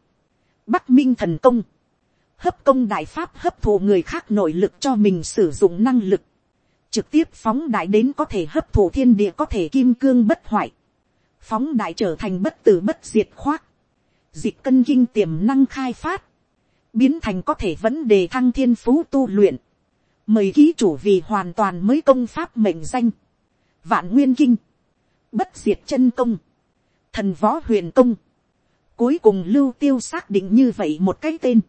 bắc minh thần công, hấp công đại pháp hấp thụ người khác nội lực cho mình sử dụng năng lực, trực tiếp phóng đại đến có thể hấp thụ thiên địa có thể kim cương bất hoại, phóng đại trở thành bất tử bất diệt khoác, dịch cân kinh tiềm năng khai phát, biến thành có thể vấn đề thăng thiên phú tu luyện, mời ký chủ vì hoàn toàn mới công pháp mệnh danh, vạn nguyên kinh, bất diệt chân công, thần võ huyền công, cuối cùng lưu tiêu xác định như vậy một cái tên,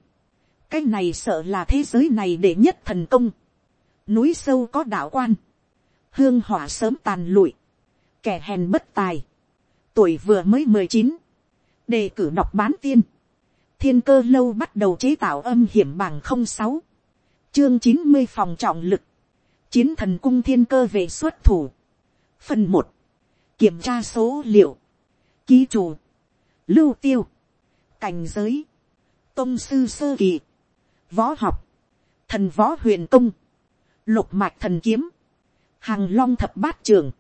cái này sợ là thế giới này để nhất thần công núi sâu có đạo quan, hương hỏa sớm tàn lụi, kẻ hèn bất tài, tuổi vừa mới mười chín, đề cử đọc bán tiên, thiên cơ lâu bắt đầu chế tạo âm hiểm bảng không sáu, chương chín mươi phòng trọng lực, chiến thần cung thiên cơ về xuất thủ, phần một, kiểm tra số liệu, ký chủ, lưu tiêu, cảnh giới, tôn sư sơ kỳ, võ học, thần võ huyền công, lục mạch thần kiếm, hàng long thập bát trường,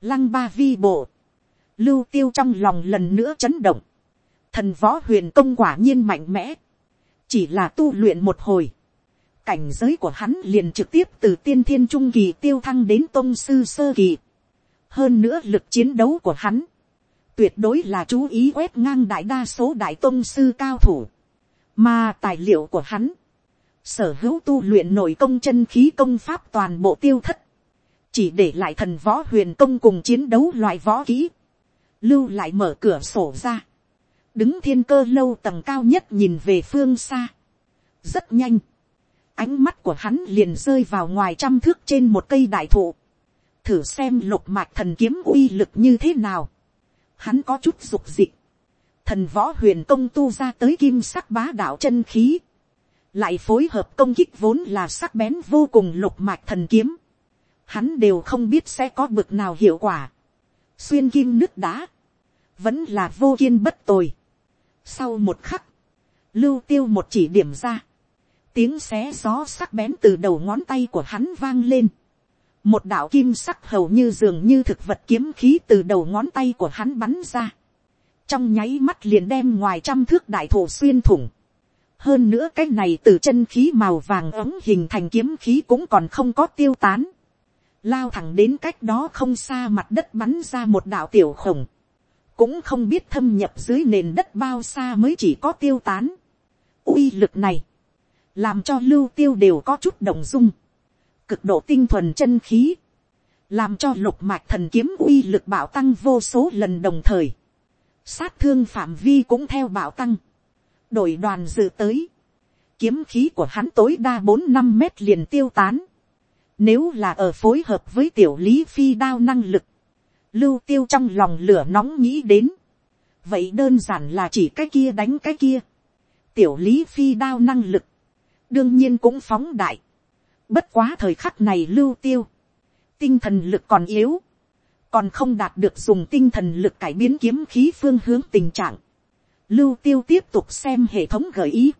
lăng ba vi bộ, lưu tiêu trong lòng lần nữa chấn động, thần võ huyền công quả nhiên mạnh mẽ, chỉ là tu luyện một hồi, cảnh giới của hắn liền trực tiếp từ tiên thiên trung kỳ tiêu thăng đến tôn sư sơ kỳ, hơn nữa lực chiến đấu của hắn, tuyệt đối là chú ý quét ngang đại đa số đại tôn sư cao thủ, mà tài liệu của hắn, sở hữu tu luyện nội công chân khí công pháp toàn bộ tiêu thất, chỉ để lại thần võ huyền công cùng chiến đấu loại võ kỹ, lưu lại mở cửa sổ ra, đứng thiên cơ lâu tầng cao nhất nhìn về phương xa, rất nhanh, ánh mắt của hắn liền rơi vào ngoài trăm thước trên một cây đại thụ, thử xem lục mạch thần kiếm uy lực như thế nào, hắn có chút dục dịch, thần võ huyền công tu ra tới kim sắc bá đạo chân khí, lại phối hợp công kích vốn là sắc bén vô cùng lục mạch thần kiếm, hắn đều không biết sẽ có bực nào hiệu quả, xuyên kim nước đá, vẫn là vô kiên bất tồi. Sau một khắc, lưu tiêu một chỉ điểm ra, tiếng xé gió sắc bén từ đầu ngón tay của hắn vang lên, một đạo kim sắc hầu như dường như thực vật kiếm khí từ đầu ngón tay của hắn bắn ra, trong nháy mắt liền đem ngoài trăm thước đại thổ xuyên thủng, hơn nữa cái này từ chân khí màu vàng ấm hình thành kiếm khí cũng còn không có tiêu tán, lao thẳng đến cách đó không xa mặt đất bắn ra một đạo tiểu khổng, cũng không biết thâm nhập dưới nền đất bao xa mới chỉ có tiêu tán. uy lực này, làm cho lưu tiêu đều có chút đồng dung, cực độ tinh thuần chân khí, làm cho lục mạch thần kiếm uy lực bảo tăng vô số lần đồng thời, sát thương phạm vi cũng theo bảo tăng, đổi đoàn dự tới, kiếm khí của hắn tối đa bốn năm mét liền tiêu tán, nếu là ở phối hợp với tiểu lý phi đao năng lực, lưu tiêu trong lòng lửa nóng nghĩ đến, vậy đơn giản là chỉ cái kia đánh cái kia, tiểu lý phi đao năng lực, đương nhiên cũng phóng đại, bất quá thời khắc này lưu tiêu, tinh thần lực còn yếu, còn không đạt được dùng tinh thần lực cải biến kiếm khí phương hướng tình trạng, lưu tiêu tiếp tục xem hệ thống gợi ý,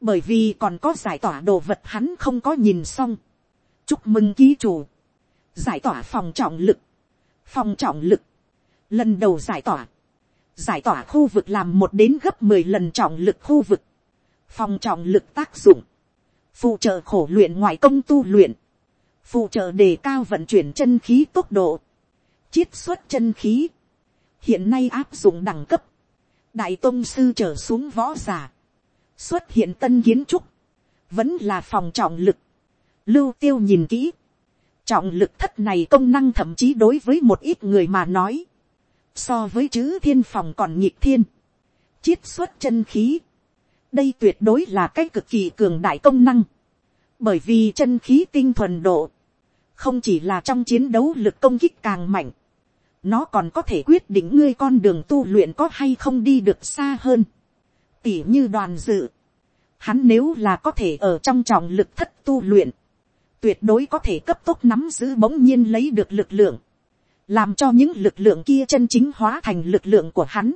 bởi vì còn có giải tỏa đồ vật hắn không có nhìn xong, chúc mừng ký chủ, giải tỏa phòng trọng lực, phòng trọng lực, lần đầu giải tỏa, giải tỏa khu vực làm một đến gấp mười lần trọng lực khu vực, phòng trọng lực tác dụng, phụ trợ khổ luyện ngoại công tu luyện, phụ trợ đề cao vận chuyển chân khí tốc độ, chiết xuất chân khí, hiện nay áp dụng đẳng cấp, đại tôn sư trở xuống võ g i ả xuất hiện tân kiến trúc, vẫn là phòng trọng lực, lưu tiêu nhìn kỹ, trọng lực thất này công năng thậm chí đối với một ít người mà nói, so với chữ thiên phòng còn nhịp thiên, chiết xuất chân khí, đây tuyệt đối là cái cực kỳ cường đại công năng, bởi vì chân khí tinh thuần độ, không chỉ là trong chiến đấu lực công kích càng mạnh, nó còn có thể quyết định ngươi con đường tu luyện có hay không đi được xa hơn, tỉ như đoàn dự, hắn nếu là có thể ở trong trọng lực thất tu luyện, tuyệt đối có thể cấp tốc nắm giữ bỗng nhiên lấy được lực lượng, làm cho những lực lượng kia chân chính hóa thành lực lượng của hắn,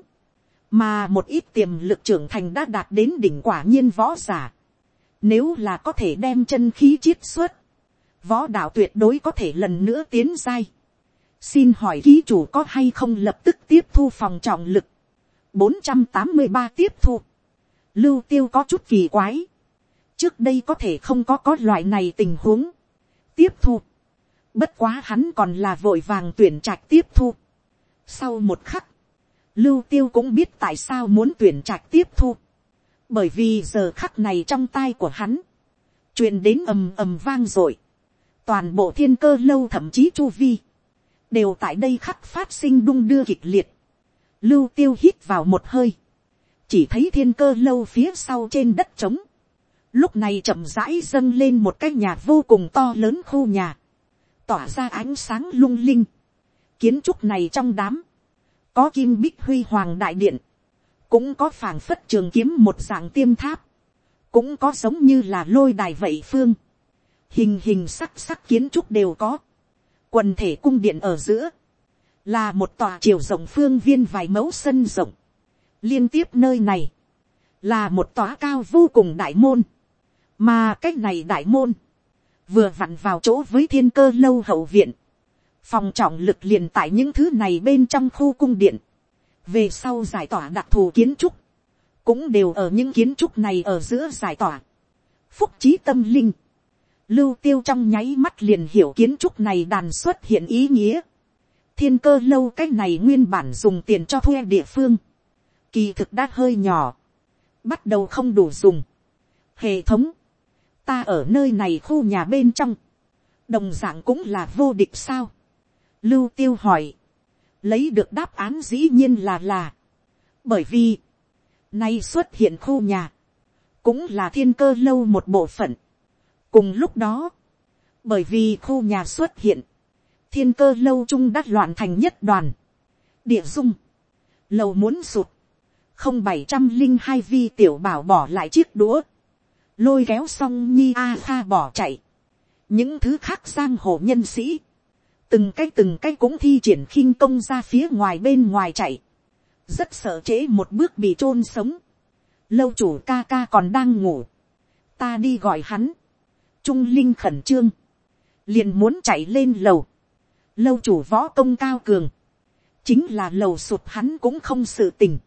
mà một ít tiềm lực trưởng thành đã đạt đến đỉnh quả nhiên võ giả. Nếu là có thể đem chân khí chiết xuất, võ đạo tuyệt đối có thể lần nữa tiến giai. Xin hỏi ký chủ có hay không lập tức tiếp thu phòng trọng lực. 483 tiếp thu. Lưu tiêu có chút kỳ quái. Trước đây có thể không có có loại này tình huống tiếp thu. Bất quá hắn còn là vội vàng tuyển trạch tiếp thu. Sau một khắc, lưu tiêu cũng biết tại sao muốn tuyển trạch tiếp thu. Bởi vì giờ khắc này trong tai của hắn, truyền đến ầm ầm vang rồi. Toàn bộ thiên cơ lâu thậm chí chu vi, đều tại đây khắc phát sinh đung đưa kịch liệt. Lưu tiêu hít vào một hơi, chỉ thấy thiên cơ lâu phía sau trên đất trống, lúc này chậm rãi dâng lên một cái nhà vô cùng to lớn khu nhà, tỏa ra ánh sáng lung linh. kiến trúc này trong đám, có kim bích huy hoàng đại điện, cũng có phảng phất trường kiếm một dạng tiêm tháp, cũng có giống như là lôi đài vậy phương, hình hình sắc sắc kiến trúc đều có, quần thể cung điện ở giữa, là một tòa chiều rộng phương viên vài mẫu sân rộng, liên tiếp nơi này, là một tòa cao vô cùng đại môn, mà cái này đại môn, vừa vặn vào chỗ với thiên cơ lâu hậu viện, phòng trọng lực liền tại những thứ này bên trong khu cung điện, về sau giải tỏa đặc thù kiến trúc, cũng đều ở những kiến trúc này ở giữa giải tỏa, phúc trí tâm linh, lưu tiêu trong nháy mắt liền hiểu kiến trúc này đàn xuất hiện ý nghĩa, thiên cơ lâu cái này nguyên bản dùng tiền cho thuê địa phương, kỳ thực đã hơi nhỏ, bắt đầu không đủ dùng. Hệ thống, ta ở nơi này khu nhà bên trong, đồng dạng cũng là vô địch sao. Lưu tiêu hỏi, lấy được đáp án dĩ nhiên là là, bởi vì, nay xuất hiện khu nhà, cũng là thiên cơ lâu một bộ phận cùng lúc đó, bởi vì khu nhà xuất hiện, thiên cơ lâu trung đắt loạn thành nhất đoàn, địa dung, lầu muốn sụt, không bảy trăm linh hai vi tiểu bảo bỏ lại chiếc đũa, lôi kéo xong nhi a kha bỏ chạy, những thứ khác giang hồ nhân sĩ, từng cái từng cái cũng thi triển khinh công ra phía ngoài bên ngoài chạy, rất sợ trễ một bước bị t sống, lâu chủ ca ca còn đang ngủ, ta đi gọi hắn, trung linh khẩn trương, liền muốn chạy lên lầu, lâu chủ võ công cao cường, chính là lầu sụt hắn cũng không sự tình,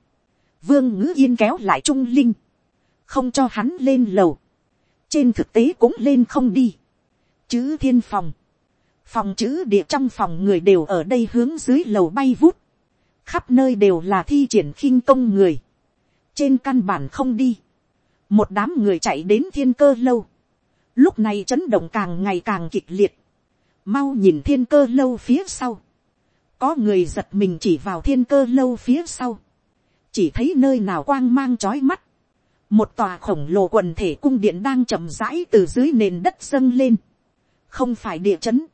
vương ngữ yên kéo lại trung linh, không cho hắn lên lầu, trên thực tế cũng lên không đi, chữ thiên phòng, phòng chữ địa trong phòng người đều ở đây hướng dưới lầu bay vút, khắp nơi đều là thi triển khinh công người, trên căn bản không đi, một đám người chạy đến thiên cơ lâu, lúc này chấn động càng ngày càng kịch liệt, mau nhìn thiên cơ lâu phía sau, có người giật mình chỉ vào thiên cơ lâu phía sau, chỉ thấy nơi nào quang mang trói mắt, một tòa khổng lồ quần thể cung điện đang chậm rãi từ dưới nền đất dâng lên, không phải địa chấn,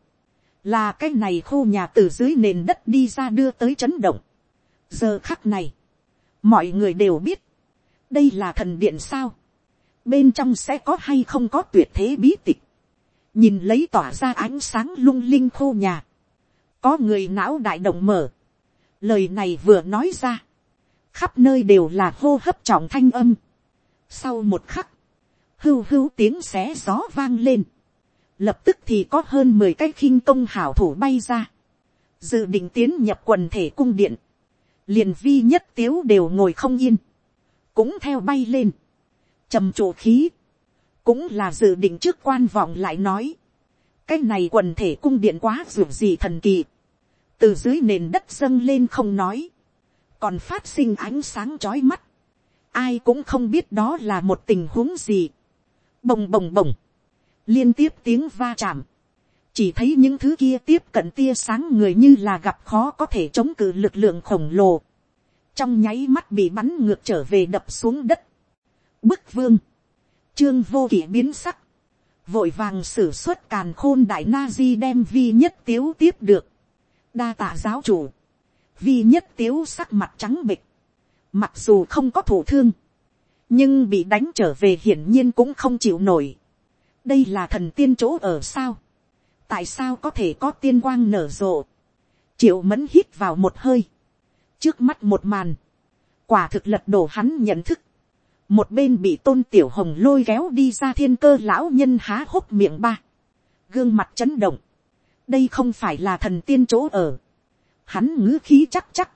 là cái này khu nhà từ dưới nền đất đi ra đưa tới chấn động. giờ khắc này, mọi người đều biết, đây là thần điện sao, bên trong sẽ có hay không có tuyệt thế bí tịch, nhìn lấy tỏa ra ánh sáng lung linh khô nhà, có người não đại động mở, lời này vừa nói ra, khắp nơi đều là hô hấp trọng thanh âm. Sau một khắc, hưu hưu tiếng xé gió vang lên. Lập tức thì có hơn mười cái khinh công hảo thủ bay ra. Dự định tiến nhập quần thể cung điện. Liền vi nhất tiếu đều ngồi không yên. Cũng theo bay lên trầm trụ khí. Cũng là dự định trước quan vọng lại nói. Cái này quần thể cung điện quá dù gì thần kỳ. Từ dưới nền đất dâng lên không nói. Còn phát sinh ánh sáng trói mắt, ai cũng không biết đó là một tình huống gì, bồng bồng bồng, liên tiếp tiếng va chạm, chỉ thấy những thứ kia tiếp cận tia sáng người như là gặp khó có thể chống cự lực lượng khổng lồ, trong nháy mắt bị bắn ngược trở về đập xuống đất, bức vương, trương vô kỷ biến sắc, vội vàng xử suất càn khôn đại na di đem vi nhất tiếu tiếp được, đa tạ giáo chủ, vi nhất tiếu sắc mặt trắng bịch, mặc dù không có thủ thương, nhưng bị đánh trở về hiển nhiên cũng không chịu nổi. đây là thần tiên chỗ ở sao, tại sao có thể có tiên quang nở rộ, triệu mẫn hít vào một hơi, trước mắt một màn, quả thực lật đổ hắn nhận thức, một bên bị tôn tiểu hồng lôi kéo đi ra thiên cơ lão nhân há hốc miệng ba, gương mặt chấn động, đây không phải là thần tiên chỗ ở, hắn ngữ khí chắc chắc,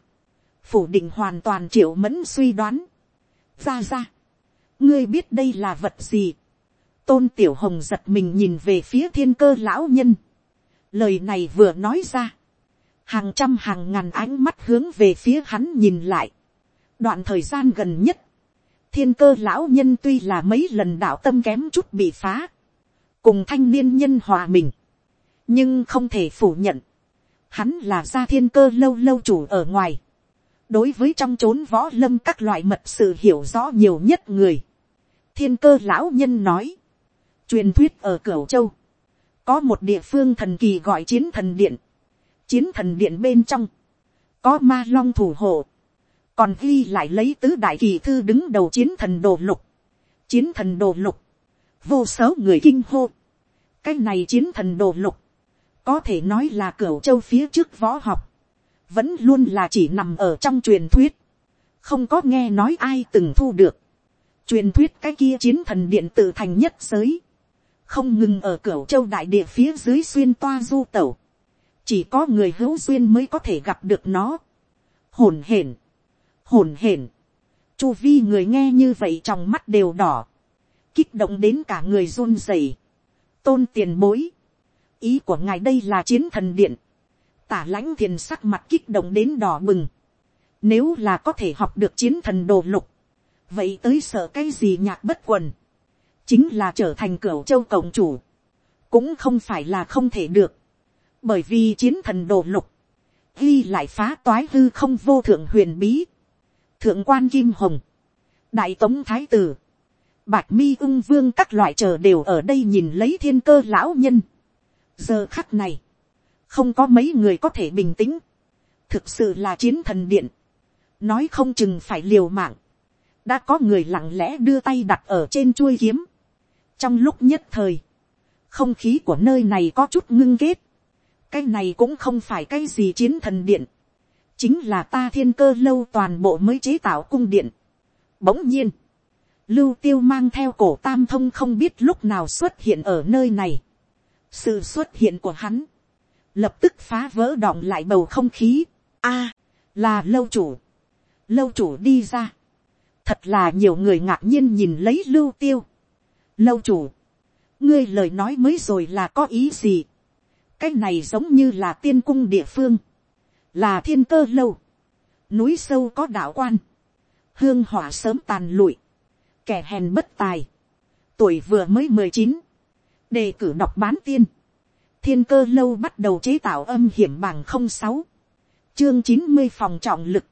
phủ định hoàn toàn triệu mẫn suy đoán. ra ra, ngươi biết đây là vật gì. tôn tiểu hồng giật mình nhìn về phía thiên cơ lão nhân. lời này vừa nói ra, hàng trăm hàng ngàn ánh mắt hướng về phía hắn nhìn lại. đoạn thời gian gần nhất, thiên cơ lão nhân tuy là mấy lần đạo tâm kém chút bị phá, cùng thanh niên nhân hòa mình, nhưng không thể phủ nhận, hắn là gia thiên cơ lâu lâu chủ ở ngoài, đối với trong chốn võ lâm các loại mật sự hiểu rõ nhiều nhất người. thiên cơ lão nhân nói, truyền thuyết ở cửu châu, có một địa phương thần kỳ gọi chiến thần điện, chiến thần điện bên trong, có ma long thủ hộ, còn ghi lại lấy tứ đại kỳ thư đứng đầu chiến thần đồ lục, chiến thần đồ lục, vô số người kinh hô, cái này chiến thần đồ lục, có thể nói là cửa châu phía trước võ học, vẫn luôn là chỉ nằm ở trong truyền thuyết, không có nghe nói ai từng thu được, truyền thuyết cái kia chiến thần điện tự thành nhất giới, không ngừng ở cửa châu đại địa phía dưới xuyên toa du tẩu, chỉ có người hữu duyên mới có thể gặp được nó. hồn hển, hồn hển, chu vi người nghe như vậy trong mắt đều đỏ, kích động đến cả người run rẩy, tôn tiền bối, ý của ngài đây là chiến thần điện, tả lãnh thiền sắc mặt kích động đến đỏ bừng, nếu là có thể học được chiến thần đồ lục, vậy tới sợ cái gì nhạc bất quần, chính là trở thành cửa châu cộng chủ, cũng không phải là không thể được, bởi vì chiến thần đồ lục, ghi lại phá toái hư không vô thượng huyền bí, thượng quan kim hồng, đại tống thái tử, bạch mi ưng vương các loại chờ đều ở đây nhìn lấy thiên cơ lão nhân. giờ khắc này, không có mấy người có thể bình tĩnh, thực sự là chiến thần điện, nói không chừng phải liều mạng, đã có người lặng lẽ đưa tay đặt ở trên chuôi kiếm, trong lúc nhất thời, không khí của nơi này có chút ngưng kết, cái này cũng không phải cái gì chiến thần điện, chính là ta thiên cơ lâu toàn bộ mới chế tạo cung điện. Bỗng nhiên, lưu tiêu mang theo cổ tam thông không biết lúc nào xuất hiện ở nơi này. sự xuất hiện của hắn, lập tức phá vỡ đọng lại bầu không khí. a, là lâu chủ. lâu chủ đi ra. thật là nhiều người ngạc nhiên nhìn lấy lưu tiêu. lâu chủ, ngươi lời nói mới rồi là có ý gì. cái này giống như là tiên cung địa phương, là thiên cơ lâu, núi sâu có đạo quan, hương hỏa sớm tàn lụi, kẻ hèn bất tài, tuổi vừa mới mười chín, đề cử đọc bán tiên, thiên cơ lâu bắt đầu chế tạo âm hiểm bằng không sáu, chương chín mươi phòng trọng lực,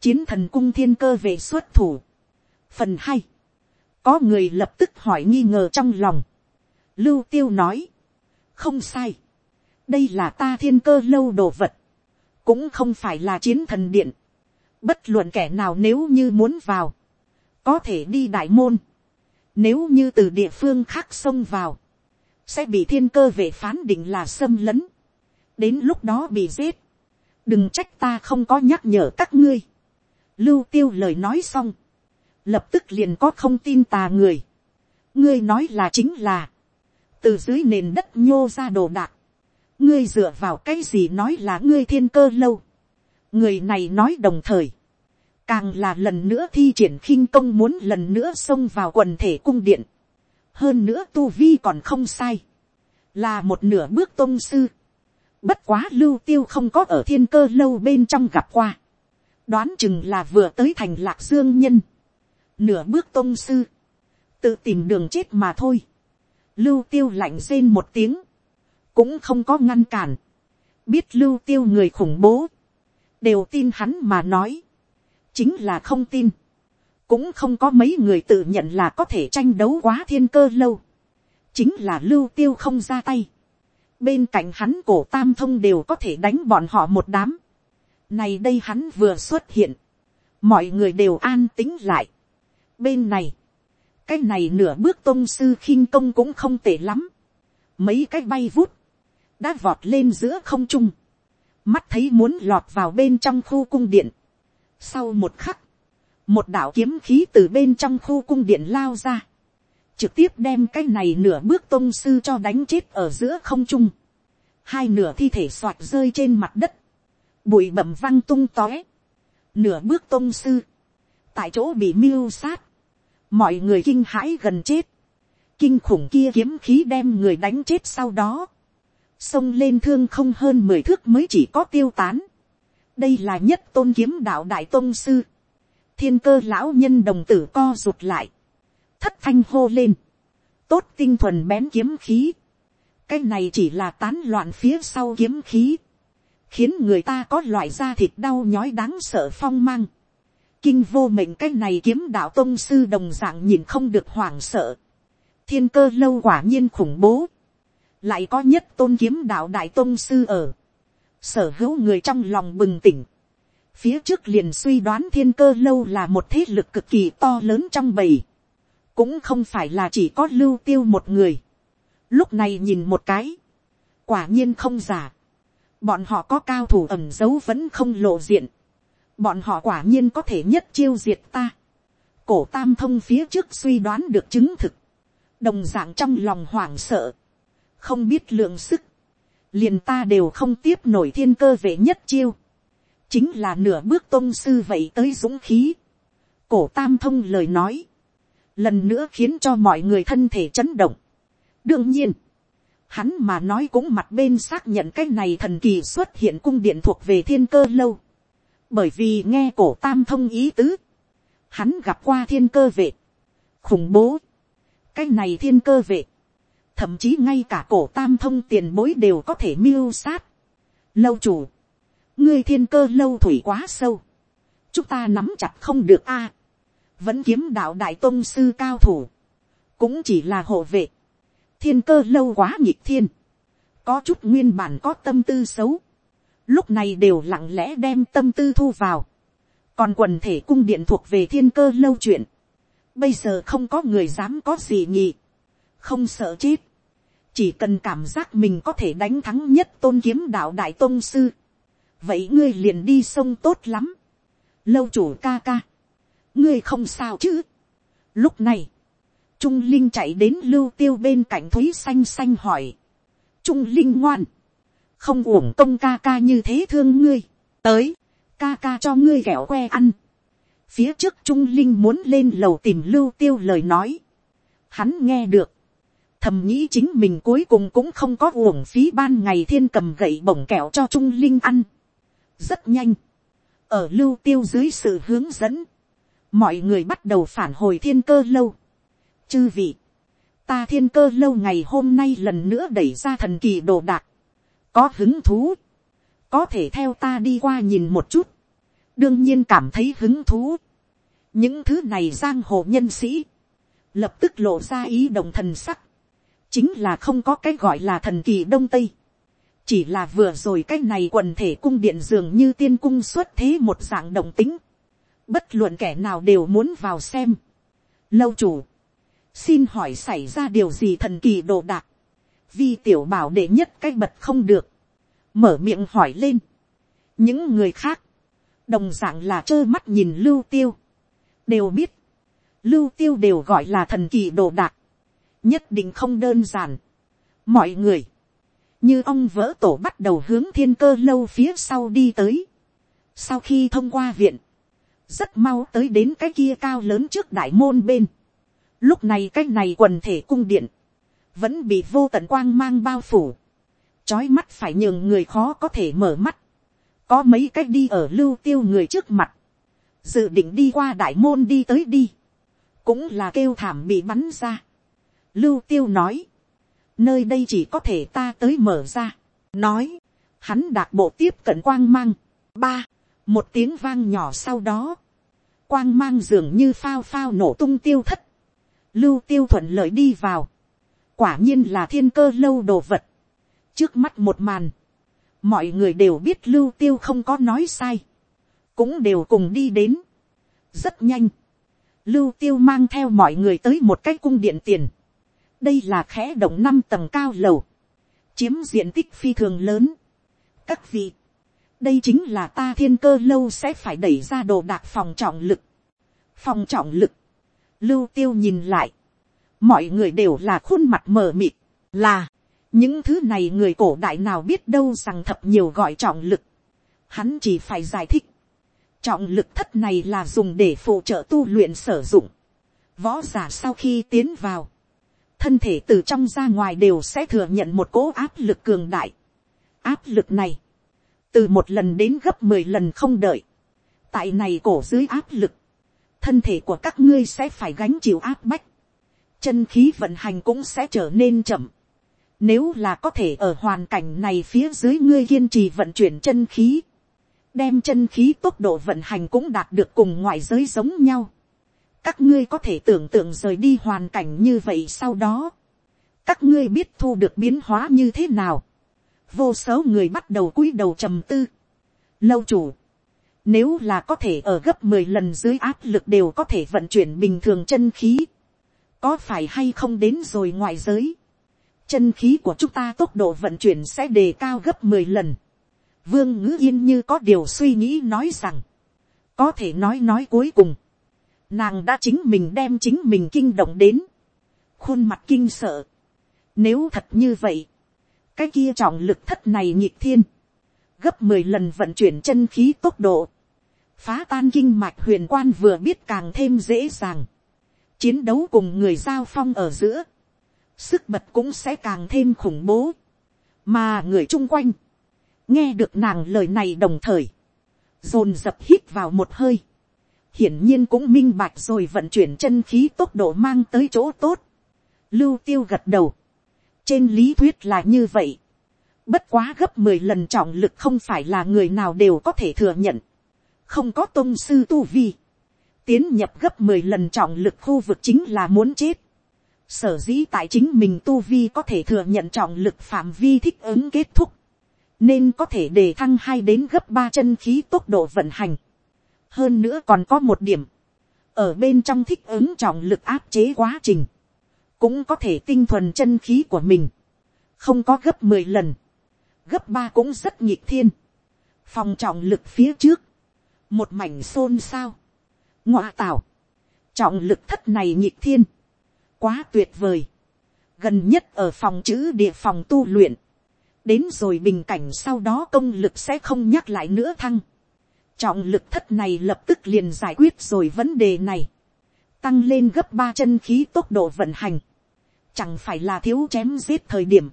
chiến thần cung thiên cơ về xuất thủ. phần hai, có người lập tức hỏi nghi ngờ trong lòng, lưu tiêu nói, không sai, đây là ta thiên cơ lâu đồ vật, cũng không phải là chiến thần điện, bất luận kẻ nào nếu như muốn vào, có thể đi đại môn, nếu như từ địa phương khác xông vào, sẽ bị thiên cơ về phán định là xâm lấn, đến lúc đó bị giết, đừng trách ta không có nhắc nhở các ngươi, lưu tiêu lời nói xong, lập tức liền có không tin tà người, ngươi nói là chính là, từ dưới nền đất nhô ra đồ đạc, ngươi dựa vào cái gì nói là ngươi thiên cơ lâu, người này nói đồng thời, càng là lần nữa thi triển khinh công muốn lần nữa xông vào quần thể cung điện, hơn nữa tu vi còn không sai, là một nửa bước tôn sư, bất quá lưu tiêu không có ở thiên cơ lâu bên trong gặp qua, đoán chừng là vừa tới thành lạc dương nhân, nửa bước tôn sư, tự tìm đường chết mà thôi, lưu tiêu lạnh rên một tiếng, cũng không có ngăn cản, biết lưu tiêu người khủng bố, đều tin hắn mà nói, chính là không tin, cũng không có mấy người tự nhận là có thể tranh đấu quá thiên cơ lâu, chính là lưu tiêu không ra tay, bên cạnh hắn cổ tam thông đều có thể đánh bọn họ một đám, này đây hắn vừa xuất hiện, mọi người đều an tính lại, bên này, cái này nửa bước tôn sư khinh công cũng không tệ lắm, mấy cái bay vút, đã vọt lên giữa không trung, mắt thấy muốn lọt vào bên trong khu cung điện, sau một khắc, một đạo kiếm khí từ bên trong khu cung điện lao ra. Trực tiếp đem cái này nửa bước tôn sư cho đánh chết ở giữa không trung. Hai nửa thi thể soạt rơi trên mặt đất. Bụi bẩm văng tung tóe. Nửa bước tôn sư. Tại chỗ bị miêu sát. Mọi người kinh hãi gần chết. Kinh khủng kia kiếm khí đem người đánh chết sau đó. Xông lên thương không hơn mười thước mới chỉ có tiêu tán đây là nhất tôn kiếm đạo đại tôn sư. thiên cơ lão nhân đồng tử co rụt lại. thất thanh hô lên. tốt tinh thuần bén kiếm khí. cái này chỉ là tán loạn phía sau kiếm khí. khiến người ta có loại da thịt đau nhói đáng sợ phong mang. kinh vô mệnh cái này kiếm đạo tôn sư đồng dạng nhìn không được hoảng sợ. thiên cơ lâu quả nhiên khủng bố lại có nhất tôn kiếm đạo đại tôn sư ở. Sở hữu người trong lòng bừng tỉnh, phía trước liền suy đoán thiên cơ lâu là một thế lực cực kỳ to lớn trong bầy, cũng không phải là chỉ có lưu tiêu một người. lúc này nhìn một cái, quả nhiên không giả, bọn họ có cao thủ ẩm dấu vẫn không lộ diện, bọn họ quả nhiên có thể nhất chiêu diệt ta. cổ tam thông phía trước suy đoán được chứng thực, đồng d ạ n g trong lòng hoảng sợ, không biết lượng sức, liền ta đều không tiếp nổi thiên cơ vệ nhất chiêu, chính là nửa bước tôn sư vậy tới dũng khí. cổ tam thông lời nói, lần nữa khiến cho mọi người thân thể chấn động. đương nhiên, hắn mà nói cũng mặt bên xác nhận cái này thần kỳ xuất hiện cung điện thuộc về thiên cơ lâu bởi vì nghe cổ tam thông ý tứ, hắn gặp qua thiên cơ vệ, khủng bố, cái này thiên cơ vệ, thậm chí ngay cả cổ tam thông tiền bối đều có thể mưu sát. Lâu chủ, ngươi thiên cơ lâu thủy quá sâu, chúng ta nắm chặt không được a, vẫn kiếm đạo đại tôn sư cao thủ, cũng chỉ là hộ vệ, thiên cơ lâu quá nhịp thiên, có chút nguyên bản có tâm tư xấu, lúc này đều lặng lẽ đem tâm tư thu vào. còn quần thể cung điện thuộc về thiên cơ lâu chuyện. bây giờ không có người dám có gì nhỉ. không sợ chết chỉ cần cảm giác mình có thể đánh thắng nhất tôn kiếm đạo đại tôn sư. vậy ngươi liền đi sông tốt lắm. lâu chủ ca ca. ngươi không sao chứ. lúc này, trung linh chạy đến lưu tiêu bên cạnh thúy xanh xanh hỏi. trung linh ngoan không uổng công ca ca như thế thương ngươi, tới, ca ca cho ngươi ghẹo que ăn. phía trước trung linh muốn lên lầu tìm lưu tiêu lời nói, hắn nghe được, thầm nghĩ chính mình cuối cùng cũng không có uổng phí ban ngày thiên cầm gậy bổng kẹo cho trung linh ăn. rất nhanh, ở lưu tiêu dưới sự hướng dẫn, mọi người bắt đầu phản hồi thiên cơ lâu. chư vị, ta thiên cơ lâu ngày hôm nay lần nữa đẩy ra thần kỳ đồ đạc, có hứng thú, có thể theo ta đi qua nhìn một chút, đương nhiên cảm thấy hứng thú. những thứ này giang hồ nhân sĩ, lập tức lộ ra ý đồng thần sắc, chính là không có cái gọi là thần kỳ đông tây, chỉ là vừa rồi cái này quần thể cung điện dường như tiên cung xuất thế một dạng động tính, bất luận kẻ nào đều muốn vào xem. lâu chủ, xin hỏi xảy ra điều gì thần kỳ đồ đạc, vi tiểu bảo đệ nhất cái bật không được, mở miệng hỏi lên. những người khác, đồng d ạ n g là trơ mắt nhìn lưu tiêu, đều biết, lưu tiêu đều gọi là thần kỳ đồ đạc, nhất định không đơn giản. mọi người, như ông vỡ tổ bắt đầu hướng thiên cơ lâu phía sau đi tới. sau khi thông qua viện, rất mau tới đến cái kia cao lớn trước đại môn bên. lúc này cái này quần thể cung điện, vẫn bị vô tận quang mang bao phủ, chói mắt phải nhường người khó có thể mở mắt, có mấy cách đi ở lưu tiêu người trước mặt, dự định đi qua đại môn đi tới đi, cũng là kêu thảm bị bắn ra. Lưu tiêu nói, nơi đây chỉ có thể ta tới mở ra, nói, hắn đạt bộ tiếp cận quang mang, ba, một tiếng vang nhỏ sau đó, quang mang dường như phao phao nổ tung tiêu thất, lưu tiêu thuận lợi đi vào, quả nhiên là thiên cơ lâu đồ vật. trước mắt một màn, mọi người đều biết lưu tiêu không có nói sai, cũng đều cùng đi đến. rất nhanh, lưu tiêu mang theo mọi người tới một cái cung điện tiền đây là khẽ động năm tầng cao lầu, chiếm diện tích phi thường lớn. các vị, đây chính là ta thiên cơ lâu sẽ phải đẩy ra đồ đạc phòng trọng lực. phòng trọng lực, lưu tiêu nhìn lại, mọi người đều là khuôn mặt mờ mịt, là, những thứ này người cổ đại nào biết đâu rằng thập nhiều gọi trọng lực, hắn chỉ phải giải thích, trọng lực thất này là dùng để phụ trợ tu luyện sử dụng, võ giả sau khi tiến vào, thân thể từ trong ra ngoài đều sẽ thừa nhận một cố áp lực cường đại, áp lực này, từ một lần đến gấp mười lần không đợi, tại này cổ dưới áp lực, thân thể của các ngươi sẽ phải gánh chịu áp bách, chân khí vận hành cũng sẽ trở nên chậm. Nếu là có thể ở hoàn cảnh này phía dưới ngươi kiên trì vận chuyển chân khí, đem chân khí tốc độ vận hành cũng đạt được cùng ngoại giới giống nhau. Các ngươi có thể tưởng tượng rời đi hoàn cảnh như vậy sau đó. Các ngươi biết thu được biến hóa như thế nào. Vô số người bắt đầu cúi đầu trầm tư. Lâu chủ. Nếu là có thể ở gấp 10 lần dưới áp lực đều có thể vận chuyển bình thường chân khí. Có phải hay không đến rồi ngoài giới. Chân khí của chúng ta tốc độ vận chuyển sẽ đề cao gấp 10 lần. Vương ngữ yên như có điều suy nghĩ nói rằng. Có thể nói nói cuối cùng. Nàng đã chính mình đem chính mình kinh động đến. Khuôn mặt kinh sợ. Nếu thật như vậy. Cái kia trọng lực thất này nhịp thiên. Gấp 10 lần vận chuyển chân khí tốc độ phá tan kinh mạch huyền quan vừa biết càng thêm dễ dàng, chiến đấu cùng người giao phong ở giữa, sức bật cũng sẽ càng thêm khủng bố, mà người chung quanh, nghe được nàng lời này đồng thời, dồn dập hít vào một hơi, hiển nhiên cũng minh bạch rồi vận chuyển chân khí tốc độ mang tới chỗ tốt, lưu tiêu gật đầu, trên lý thuyết là như vậy, bất quá gấp mười lần trọng lực không phải là người nào đều có thể thừa nhận, không có tôn sư tu vi, tiến nhập gấp mười lần trọng lực khu vực chính là muốn chết. Sở dĩ tại chính mình tu vi có thể thừa nhận trọng lực phạm vi thích ứng kết thúc, nên có thể để thăng hai đến gấp ba chân khí tốc độ vận hành hơn nữa còn có một điểm, ở bên trong thích ứng trọng lực áp chế quá trình, cũng có thể tinh thuần chân khí của mình, không có gấp mười lần, gấp ba cũng rất nhịp thiên, phòng trọng lực phía trước, một mảnh xôn xao, ngoa tảo, trọng lực thất này nhịp thiên, quá tuyệt vời, gần nhất ở phòng chữ địa phòng tu luyện, đến rồi bình cảnh sau đó công lực sẽ không nhắc lại nữa thăng, trọng lực thất này lập tức liền giải quyết rồi vấn đề này, tăng lên gấp ba chân khí tốc độ vận hành, chẳng phải là thiếu chém giết thời điểm,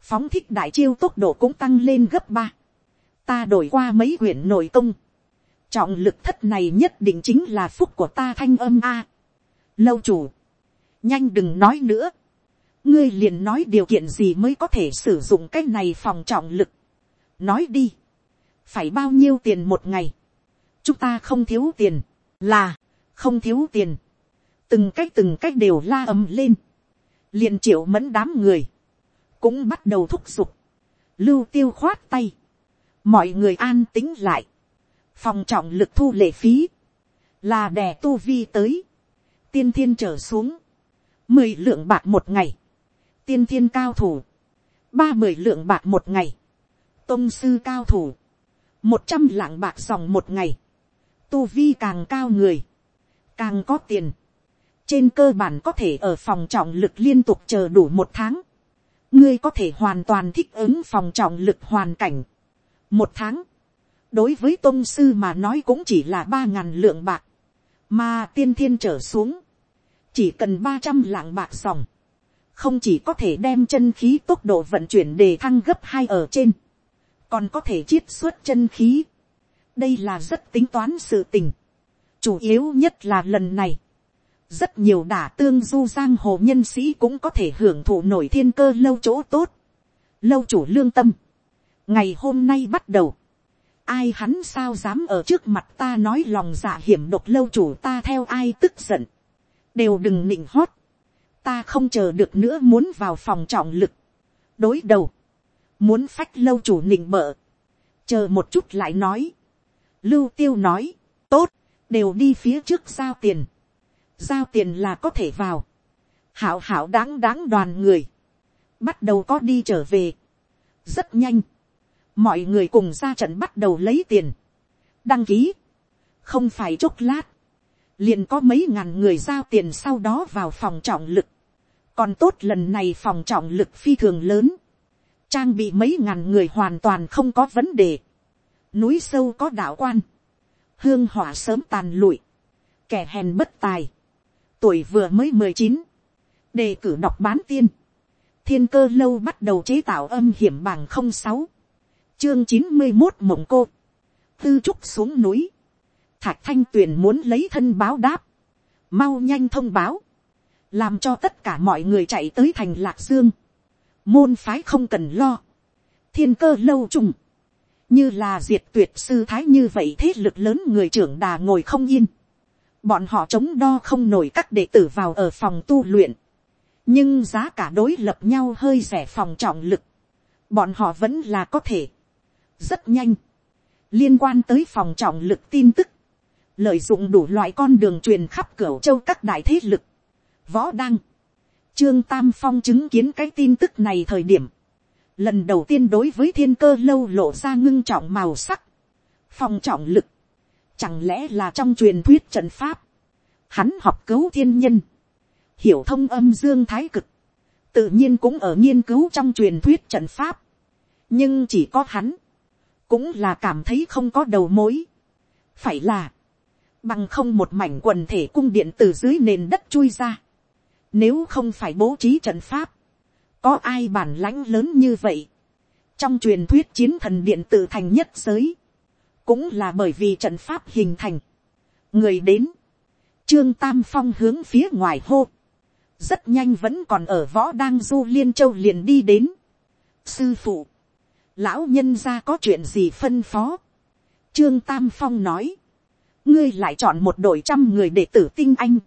phóng thích đại chiêu tốc độ cũng tăng lên gấp ba, ta đổi qua mấy quyển nội công, trọng lực thất này nhất định chính là phúc của ta thanh âm a. lâu chủ, nhanh đừng nói nữa, ngươi liền nói điều kiện gì mới có thể sử dụng cái này phòng trọng lực. nói đi, phải bao nhiêu tiền một ngày, chúng ta không thiếu tiền, là, không thiếu tiền, từng cách từng cách đều la ầm lên, liền triệu mẫn đám người, cũng bắt đầu thúc giục, lưu tiêu khoát tay, mọi người an tính lại, phòng trọng lực thu lệ phí, là đè tu vi tới, tiên thiên trở xuống, mười lượng bạc một ngày, tiên thiên cao thủ, ba mười lượng bạc một ngày, tôn sư cao thủ, một trăm lạng bạc dòng một ngày, tu vi càng cao người, càng có tiền, trên cơ bản có thể ở phòng trọng lực liên tục chờ đủ một tháng, ngươi có thể hoàn toàn thích ứng phòng trọng lực hoàn cảnh, một tháng, đối với tôn sư mà nói cũng chỉ là ba ngàn lượng bạc, mà tiên thiên trở xuống, chỉ cần ba trăm lạng bạc dòng, không chỉ có thể đem chân khí tốc độ vận chuyển đề thăng gấp hai ở trên, còn có thể chiết xuất chân khí. đây là rất tính toán sự tình. chủ yếu nhất là lần này, rất nhiều đả tương du giang hồ nhân sĩ cũng có thể hưởng thụ nổi thiên cơ lâu chỗ tốt. lâu chủ lương tâm. ngày hôm nay bắt đầu, ai hắn sao dám ở trước mặt ta nói lòng dạ hiểm độc lâu chủ ta theo ai tức giận, đều đừng nịnh hót, ta không chờ được nữa muốn vào phòng trọng lực, đối đầu, muốn phách lâu chủ nịnh bợ, chờ một chút lại nói, lưu tiêu nói, tốt, đều đi phía trước giao tiền, giao tiền là có thể vào, hảo hảo đáng đáng đoàn người, bắt đầu có đi trở về, rất nhanh, mọi người cùng ra trận bắt đầu lấy tiền, đăng ký, không phải chốc lát, liền có mấy ngàn người giao tiền sau đó vào phòng trọng lực, còn tốt lần này phòng trọng lực phi thường lớn, trang bị mấy ngàn người hoàn toàn không có vấn đề, núi sâu có đạo quan, hương hỏa sớm tàn lụi, kẻ hèn bất tài, tuổi vừa mới mười chín, đề cử đọc bán tiên, thiên cơ lâu bắt đầu chế tạo âm hiểm bằng không sáu, chương chín mươi một mộng cô, tư trúc xuống núi, thạch thanh tuyền muốn lấy thân báo đáp, mau nhanh thông báo, làm cho tất cả mọi người chạy tới thành lạc dương, môn phái không cần lo, thiên cơ lâu trùng, như là diệt tuyệt sư thái như vậy thế lực lớn người trưởng đà ngồi không yên, bọn họ chống đo không nổi các đệ tử vào ở phòng tu luyện, nhưng giá cả đối lập nhau hơi rẻ phòng trọng lực, bọn họ vẫn là có thể rất nhanh, liên quan tới phòng trọng lực tin tức, lợi dụng đủ loại con đường truyền khắp cửa châu các đại thế lực, võ đăng, trương tam phong chứng kiến cái tin tức này thời điểm, lần đầu tiên đối với thiên cơ lâu lộ ra ngưng trọng màu sắc, phòng trọng lực, chẳng lẽ là trong truyền thuyết trận pháp, hắn học cứu thiên nhân, hiểu thông âm dương thái cực, tự nhiên cũng ở nghiên cứu trong truyền thuyết trận pháp, nhưng chỉ có hắn, cũng là cảm thấy không có đầu mối, phải là, bằng không một mảnh quần thể cung điện từ dưới nền đất chui ra, nếu không phải bố trí trận pháp, có ai bản lãnh lớn như vậy, trong truyền thuyết chiến thần điện tự thành nhất giới, cũng là bởi vì trận pháp hình thành, người đến, trương tam phong hướng phía ngoài hô, rất nhanh vẫn còn ở võ đang du liên châu liền đi đến. sư phụ, lão nhân ra có chuyện gì phân phó. trương tam phong nói, ngươi lại chọn một đội trăm người để tử tinh anh,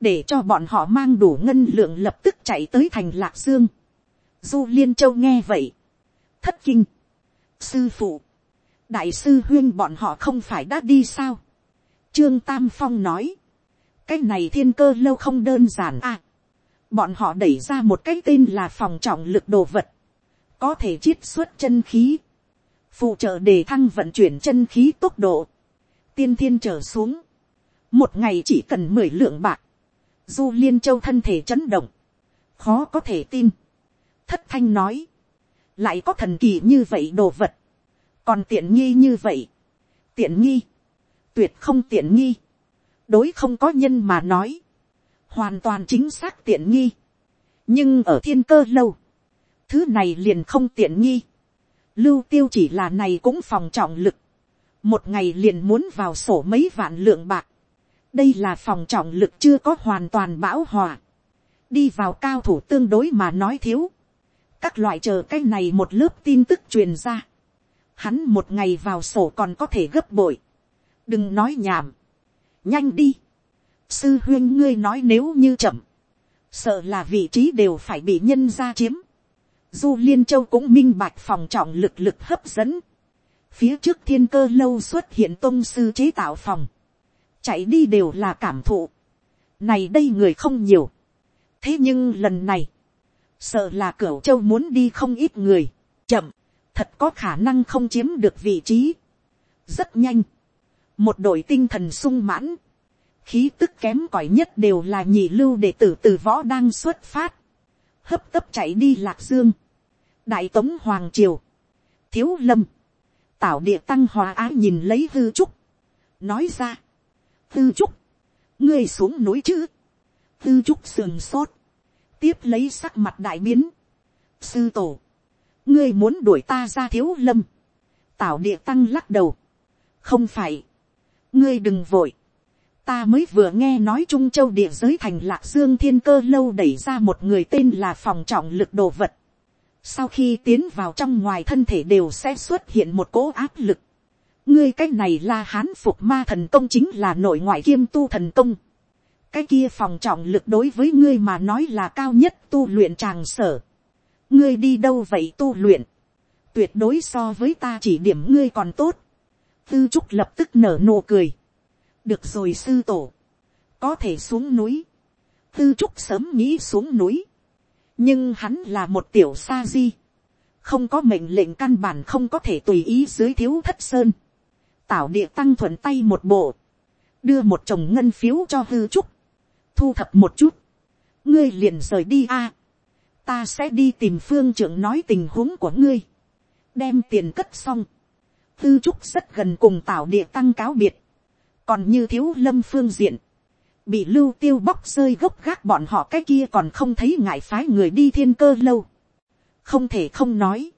để cho bọn họ mang đủ ngân lượng lập tức chạy tới thành lạc dương. du liên châu nghe vậy, thất kinh, sư phụ, đại sư huyên bọn họ không phải đã đi sao. trương tam phong nói, cái này thiên cơ lâu không đơn giản à. Bọn họ đẩy ra một cái tên là phòng trọng lực đồ vật, có thể chiết xuất chân khí, phụ trợ đề thăng vận chuyển chân khí tốc độ, tiên thiên trở xuống, một ngày chỉ cần mười lượng bạc, du liên châu thân thể chấn động, khó có thể tin, thất thanh nói, lại có thần kỳ như vậy đồ vật, còn tiện nghi như vậy, tiện nghi, tuyệt không tiện nghi, đối không có nhân mà nói, hoàn toàn chính xác tiện nghi. nhưng ở thiên cơ lâu, thứ này liền không tiện nghi. lưu tiêu chỉ là này cũng phòng trọng lực. một ngày liền muốn vào sổ mấy vạn lượng bạc đây là phòng trọng lực chưa có hoàn toàn bão hòa. đi vào cao thủ tương đối mà nói thiếu. các loại chờ cái này một lớp tin tức truyền ra. hắn một ngày vào sổ còn có thể gấp bội. đừng nói nhảm. nhanh đi sư huyên ngươi nói nếu như chậm, sợ là vị trí đều phải bị nhân ra chiếm. Du liên châu cũng minh bạch phòng trọng lực lực hấp dẫn. phía trước thiên cơ lâu xuất hiện tôn sư chế tạo phòng, chạy đi đều là cảm thụ. này đây người không nhiều. thế nhưng lần này, sợ là cửu châu muốn đi không ít người, chậm, thật có khả năng không chiếm được vị trí. rất nhanh, một đội tinh thần sung mãn, khí tức kém cỏi nhất đều là nhị lưu đệ tử từ võ đang xuất phát, hấp tấp chạy đi lạc dương, đại tống hoàng triều, thiếu lâm, tảo địa tăng hòa á nhìn lấy hư trúc, nói ra, Tư trúc, ngươi xuống núi chứ, Tư trúc sườn sốt, tiếp lấy sắc mặt đại biến, sư tổ, ngươi muốn đuổi ta ra thiếu lâm, tảo địa tăng lắc đầu, không phải, ngươi đừng vội, ta mới vừa nghe nói trung châu địa giới thành lạc dương thiên cơ lâu đẩy ra một người tên là phòng trọng lực đồ vật. sau khi tiến vào trong ngoài thân thể đều sẽ xuất hiện một cỗ áp lực ngươi cái này là hán phục ma thần công chính là nội ngoại kiêm tu thần công. cái kia phòng trọng lực đối với ngươi mà nói là cao nhất tu luyện tràng sở. ngươi đi đâu vậy tu luyện. tuyệt đối so với ta chỉ điểm ngươi còn tốt. tư trúc lập tức nở nụ cười được rồi sư tổ, có thể xuống núi, tư trúc sớm nghĩ xuống núi, nhưng hắn là một tiểu sa di, không có mệnh lệnh căn bản không có thể tùy ý dưới thiếu thất sơn, tảo địa tăng thuận tay một bộ, đưa một chồng ngân phiếu cho hư trúc, thu thập một chút, ngươi liền rời đi a, ta sẽ đi tìm phương trưởng nói tình huống của ngươi, đem tiền cất xong, tư trúc rất gần cùng tảo địa tăng cáo biệt, còn như thiếu lâm phương diện, bị lưu tiêu bóc rơi gốc gác bọn họ cái kia còn không thấy ngại phái người đi thiên cơ lâu. không thể không nói,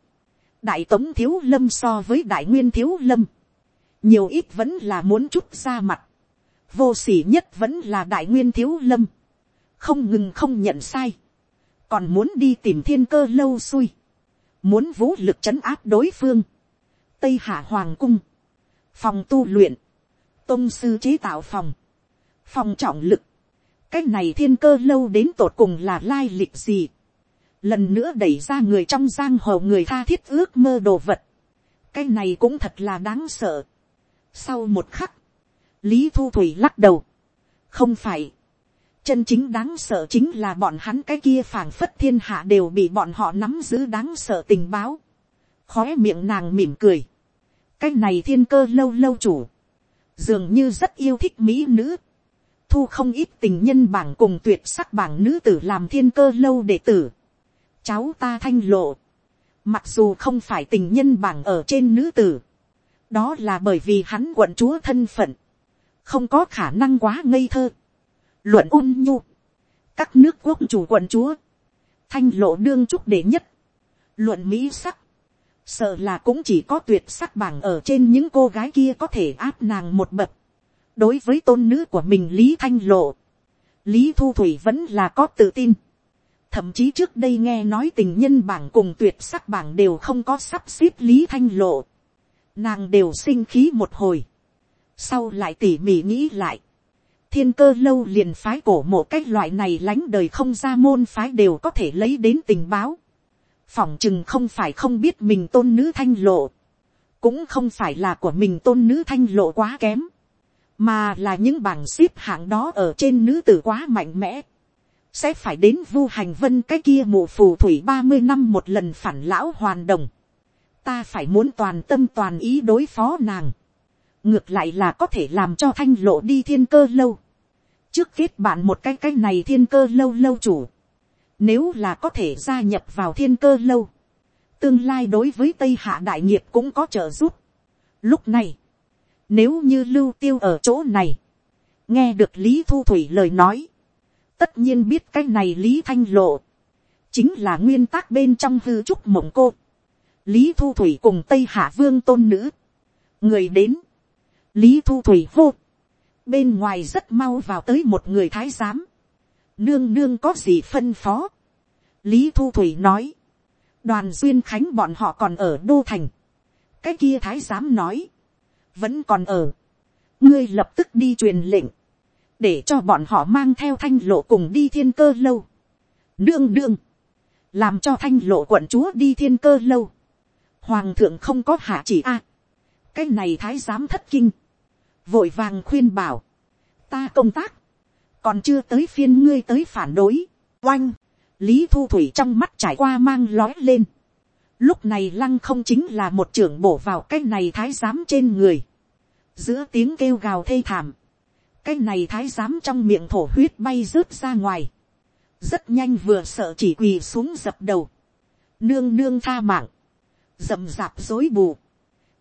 đại tống thiếu lâm so với đại nguyên thiếu lâm, nhiều ít vẫn là muốn chút ra mặt, vô s ỉ nhất vẫn là đại nguyên thiếu lâm, không ngừng không nhận sai, còn muốn đi tìm thiên cơ lâu xui, muốn vũ lực c h ấ n áp đối phương, tây hạ hoàng cung, phòng tu luyện, tôn sư chế tạo phòng, phòng trọng lực, cái này thiên cơ lâu đến tột cùng là lai lịch gì, lần nữa đẩy ra người trong giang hồ người tha thiết ước mơ đồ vật, cái này cũng thật là đáng sợ sau một khắc, lý thu thủy lắc đầu, không phải, chân chính đáng sợ chính là bọn hắn cái kia phảng phất thiên hạ đều bị bọn họ nắm giữ đáng sợ tình báo, khói miệng nàng mỉm cười, cái này thiên cơ lâu lâu chủ, dường như rất yêu thích mỹ nữ, thu không ít tình nhân bảng cùng tuyệt sắc bảng nữ tử làm thiên cơ lâu đệ tử. Cháu ta thanh lộ, mặc dù không phải tình nhân bảng ở trên nữ tử, đó là bởi vì hắn quận chúa thân phận, không có khả năng quá ngây thơ. Luận ung nhu, các nước quốc chủ quận chúa, thanh lộ đương trúc đệ nhất, luận mỹ sắc, sợ là cũng chỉ có tuyệt sắc bảng ở trên những cô gái kia có thể áp nàng một bậc. đối với tôn nữ của mình lý thanh lộ, lý thu thủy vẫn là có tự tin. thậm chí trước đây nghe nói tình nhân bảng cùng tuyệt sắc bảng đều không có sắp xếp lý thanh lộ nàng đều sinh khí một hồi. sau lại tỉ mỉ nghĩ lại. thiên cơ lâu liền phái cổ mộ cách loại này lánh đời không ra môn phái đều có thể lấy đến tình báo. Phỏng chừng không phải không biết mình tôn nữ thanh lộ, cũng không phải là của mình tôn nữ thanh lộ quá kém, mà là những bảng xếp hạng đó ở trên nữ tử quá mạnh mẽ, sẽ phải đến vu hành vân cái kia mù phù thủy ba mươi năm một lần phản lão hoàn đồng, ta phải muốn toàn tâm toàn ý đối phó nàng, ngược lại là có thể làm cho thanh lộ đi thiên cơ lâu, trước kết bạn một cái cái này thiên cơ lâu lâu chủ, nếu là có thể gia nhập vào thiên cơ lâu. Tương lai đối với Tây Hạ Đại nghiệp cũng có trợ giúp. Lúc này. Nếu như lưu tiêu ở chỗ này. Nghe được Lý Thu Thủy lời nói. Tất nhiên biết cái này Lý Thanh Lộ. Chính là nguyên tắc bên trong hư trúc mộng cô. Lý Thu Thủy cùng Tây Hạ Vương tôn nữ. Người đến. Lý Thu Thủy hô. Bên ngoài rất mau vào tới một người thái giám nương nương có gì phân phó. lý thu thủy nói, đoàn duyên khánh bọn họ còn ở đô thành. cái kia thái giám nói, vẫn còn ở. ngươi lập tức đi truyền lệnh, để cho bọn họ mang theo thanh lộ cùng đi thiên cơ lâu. nương nương, làm cho thanh lộ quận chúa đi thiên cơ lâu hoàng thượng không có hạ chỉ a. cái này thái giám thất kinh, vội vàng khuyên bảo, ta công tác, còn chưa tới phiên ngươi tới phản đối, oanh, lý thu thủy trong mắt trải qua mang lói lên. lúc này lăng không chính là một trưởng bổ vào cái này thái giám trên người, giữa tiếng kêu gào thê thảm, cái này thái giám trong miệng thổ huyết bay rớt ra ngoài, rất nhanh vừa sợ chỉ quỳ xuống dập đầu, nương nương tha mạng, rậm rạp dối bù,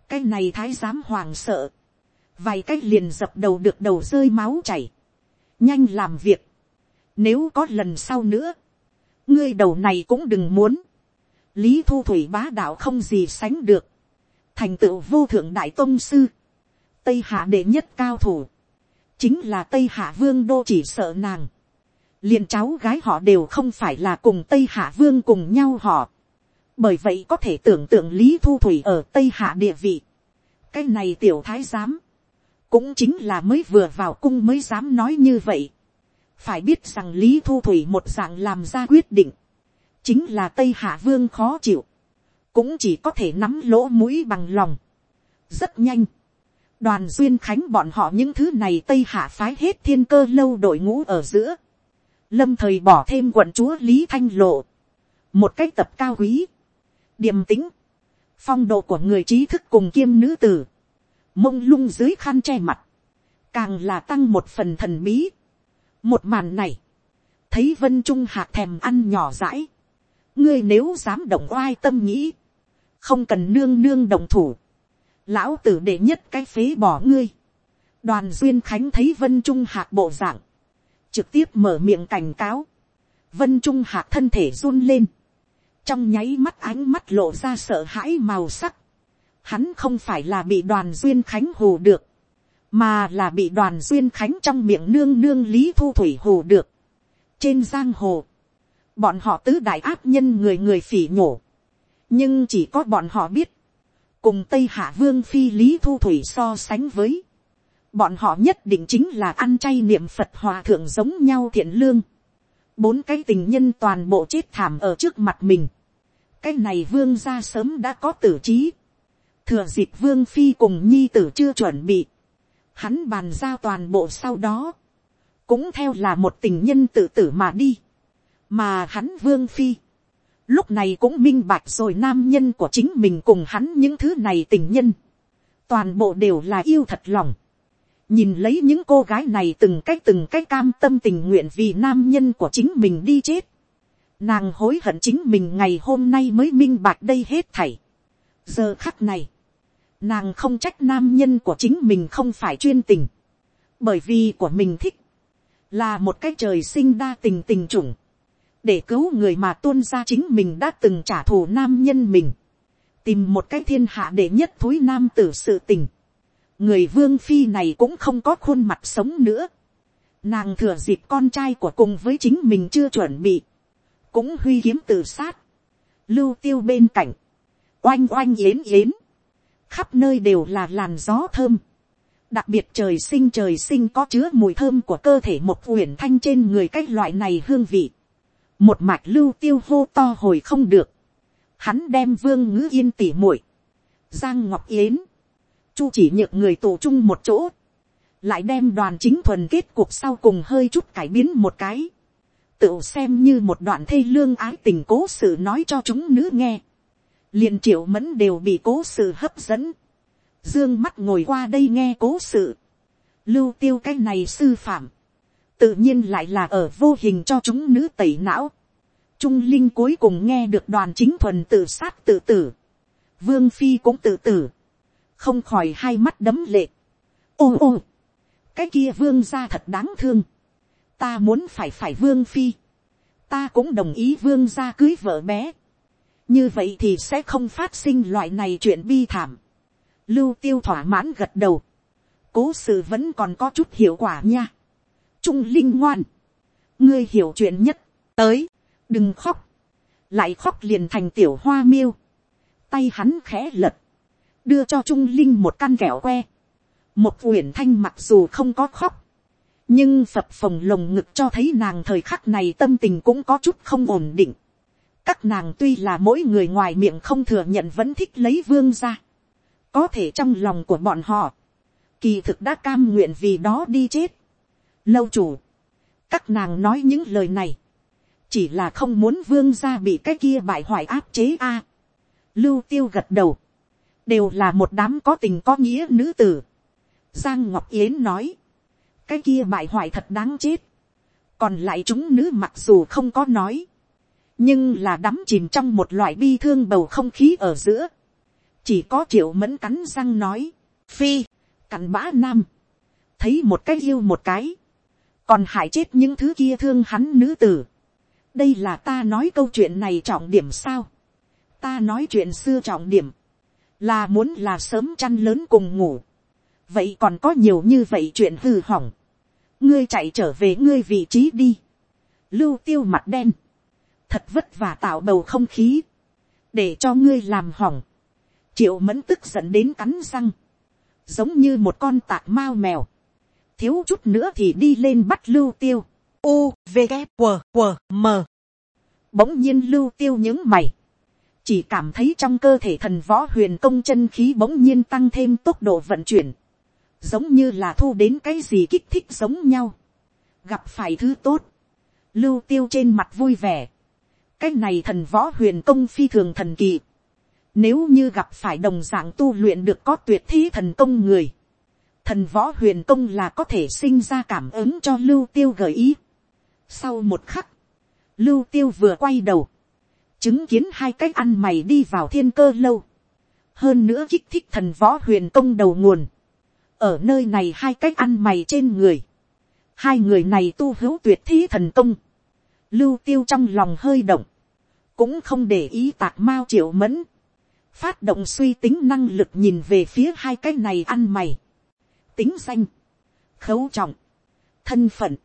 cái này thái giám hoàng sợ, vài cái liền dập đầu được đầu rơi máu chảy, nhanh làm việc, nếu có lần sau nữa, ngươi đầu này cũng đừng muốn, lý thu thủy bá đạo không gì sánh được, thành tựu vô thượng đại tôn sư, tây hạ đệ nhất cao thủ, chính là tây hạ vương đô chỉ sợ nàng, liền cháu gái họ đều không phải là cùng tây hạ vương cùng nhau họ, bởi vậy có thể tưởng tượng lý thu thủy ở tây hạ địa vị, cái này tiểu thái giám, cũng chính là mới vừa vào cung mới dám nói như vậy. phải biết rằng lý thu thủy một dạng làm ra quyết định, chính là tây hạ vương khó chịu, cũng chỉ có thể nắm lỗ mũi bằng lòng. rất nhanh, đoàn duyên khánh bọn họ những thứ này tây hạ phái hết thiên cơ lâu đội ngũ ở giữa, lâm thời bỏ thêm quận chúa lý thanh lộ, một cách tập cao quý, điềm tính, phong độ của người trí thức cùng kiêm nữ tử, mông lung dưới khăn che mặt, càng là tăng một phần thần bí. một màn này, thấy vân trung hạc thèm ăn nhỏ rãi, ngươi nếu dám động oai tâm nghĩ, không cần nương nương đồng thủ, lão tử để nhất cái phế bỏ ngươi. đoàn duyên khánh thấy vân trung hạc bộ dạng, trực tiếp mở miệng cảnh cáo, vân trung hạc thân thể run lên, trong nháy mắt ánh mắt lộ ra sợ hãi màu sắc, hắn không phải là bị đoàn duyên khánh hù được, mà là bị đoàn duyên khánh trong miệng nương nương lý thu thủy hù được. trên giang hồ, bọn họ tứ đại áp nhân người người phỉ nhổ, nhưng chỉ có bọn họ biết, cùng tây hạ vương phi lý thu thủy so sánh với, bọn họ nhất định chính là ăn chay niệm phật hòa thượng giống nhau thiện lương, bốn cái tình nhân toàn bộ chết thảm ở trước mặt mình, cái này vương ra sớm đã có tử trí, thừa dịp vương phi cùng nhi tử chưa chuẩn bị, hắn bàn giao toàn bộ sau đó, cũng theo là một tình nhân tự tử mà đi, mà hắn vương phi, lúc này cũng minh bạch rồi nam nhân của chính mình cùng hắn những thứ này tình nhân, toàn bộ đều là yêu thật lòng, nhìn lấy những cô gái này từng cái từng cái cam tâm tình nguyện vì nam nhân của chính mình đi chết, nàng hối hận chính mình ngày hôm nay mới minh bạch đây hết thảy. giờ khắc này, nàng không trách nam nhân của chính mình không phải chuyên tình, bởi vì của mình thích, là một cái trời sinh đa tình tình chủng, để cứu người mà tuôn ra chính mình đã từng trả thù nam nhân mình, tìm một cái thiên hạ để nhất thúi nam tử sự tình, người vương phi này cũng không có khuôn mặt sống nữa, nàng thừa dịp con trai của cùng với chính mình chưa chuẩn bị, cũng huy kiếm tự sát, lưu tiêu bên cạnh, oanh oanh yến yến, khắp nơi đều là làn gió thơm, đặc biệt trời sinh trời sinh có chứa mùi thơm của cơ thể một uyển thanh trên người cái loại này hương vị, một mạch lưu tiêu hô to hồi không được, hắn đem vương ngữ yên tỉ muội, giang ngọc yến, chu chỉ nhượng người tù chung một chỗ, lại đem đoàn chính thuần kết cuộc sau cùng hơi chút cải biến một cái, tự xem như một đoạn thê lương ái tình cố sự nói cho chúng nữ nghe, liền triệu mẫn đều bị cố sự hấp dẫn, dương mắt ngồi qua đây nghe cố sự, lưu tiêu cái này sư phạm, tự nhiên lại là ở vô hình cho chúng nữ tẩy não, trung linh cuối cùng nghe được đoàn chính thuần tự sát tự tử, vương phi cũng tự tử, không khỏi hai mắt đấm lệ, ô ô, cái kia vương ra thật đáng thương, ta muốn phải phải vương phi, ta cũng đồng ý vương ra cưới vợ bé, như vậy thì sẽ không phát sinh loại này chuyện bi thảm. lưu tiêu thỏa mãn gật đầu, cố sự vẫn còn có chút hiệu quả nha. trung linh ngoan, ngươi hiểu chuyện nhất, tới, đừng khóc, lại khóc liền thành tiểu hoa miêu, tay hắn khẽ lật, đưa cho trung linh một căn kẹo que, một uyển thanh mặc dù không có khóc, nhưng phập phồng lồng ngực cho thấy nàng thời khắc này tâm tình cũng có chút không ổn định. các nàng tuy là mỗi người ngoài miệng không thừa nhận vẫn thích lấy vương ra. có thể trong lòng của bọn họ, kỳ thực đã cam nguyện vì đó đi chết. lâu chủ, các nàng nói những lời này, chỉ là không muốn vương ra bị cái kia bại hoại áp chế a. À, lưu tiêu gật đầu, đều là một đám có tình có nghĩa nữ tử. giang ngọc yến nói, cái kia bại hoại thật đáng chết. còn lại chúng nữ mặc dù không có nói, nhưng là đắm chìm trong một loại bi thương bầu không khí ở giữa. chỉ có triệu mẫn cắn răng nói, phi, cặn bã nam, thấy một cái yêu một cái, còn hại chết những thứ kia thương hắn nữ tử. đây là ta nói câu chuyện này trọng điểm sao. ta nói chuyện xưa trọng điểm, là muốn là sớm chăn lớn cùng ngủ. vậy còn có nhiều như vậy chuyện hư hỏng ngươi chạy trở về ngươi vị trí đi. lưu tiêu mặt đen, thật vất vả tạo bầu không khí, để cho ngươi làm hỏng. triệu mẫn tức giận đến cắn răng, giống như một con tạc mao mèo, thiếu chút nữa thì đi lên bắt lưu tiêu. U, V, K, W, W, M. Bỗng nhiên lưu tiêu những mày. Chỉ cảm thấy trong cơ thể thần võ huyền công chân khí bỗng nhiên tăng thêm tốc độ vận chuyển giống như là thu đến cái gì kích thích giống nhau, gặp phải thứ tốt, lưu tiêu trên mặt vui vẻ, cái này thần võ huyền công phi thường thần kỳ, nếu như gặp phải đồng dạng tu luyện được có tuyệt thi thần công người, thần võ huyền công là có thể sinh ra cảm ứng cho lưu tiêu gợi ý. Sau một khắc, lưu tiêu vừa quay đầu, chứng kiến hai cách ăn mày đi vào thiên cơ lâu, hơn nữa kích thích thần võ huyền công đầu nguồn, ở nơi này hai cách ăn mày trên người, hai người này tu hữu tuyệt thí thần công, lưu tiêu trong lòng hơi động, cũng không để ý tạc mao triệu mẫn, phát động suy tính năng lực nhìn về phía hai cái này ăn mày, tính danh, khấu trọng, thân phận,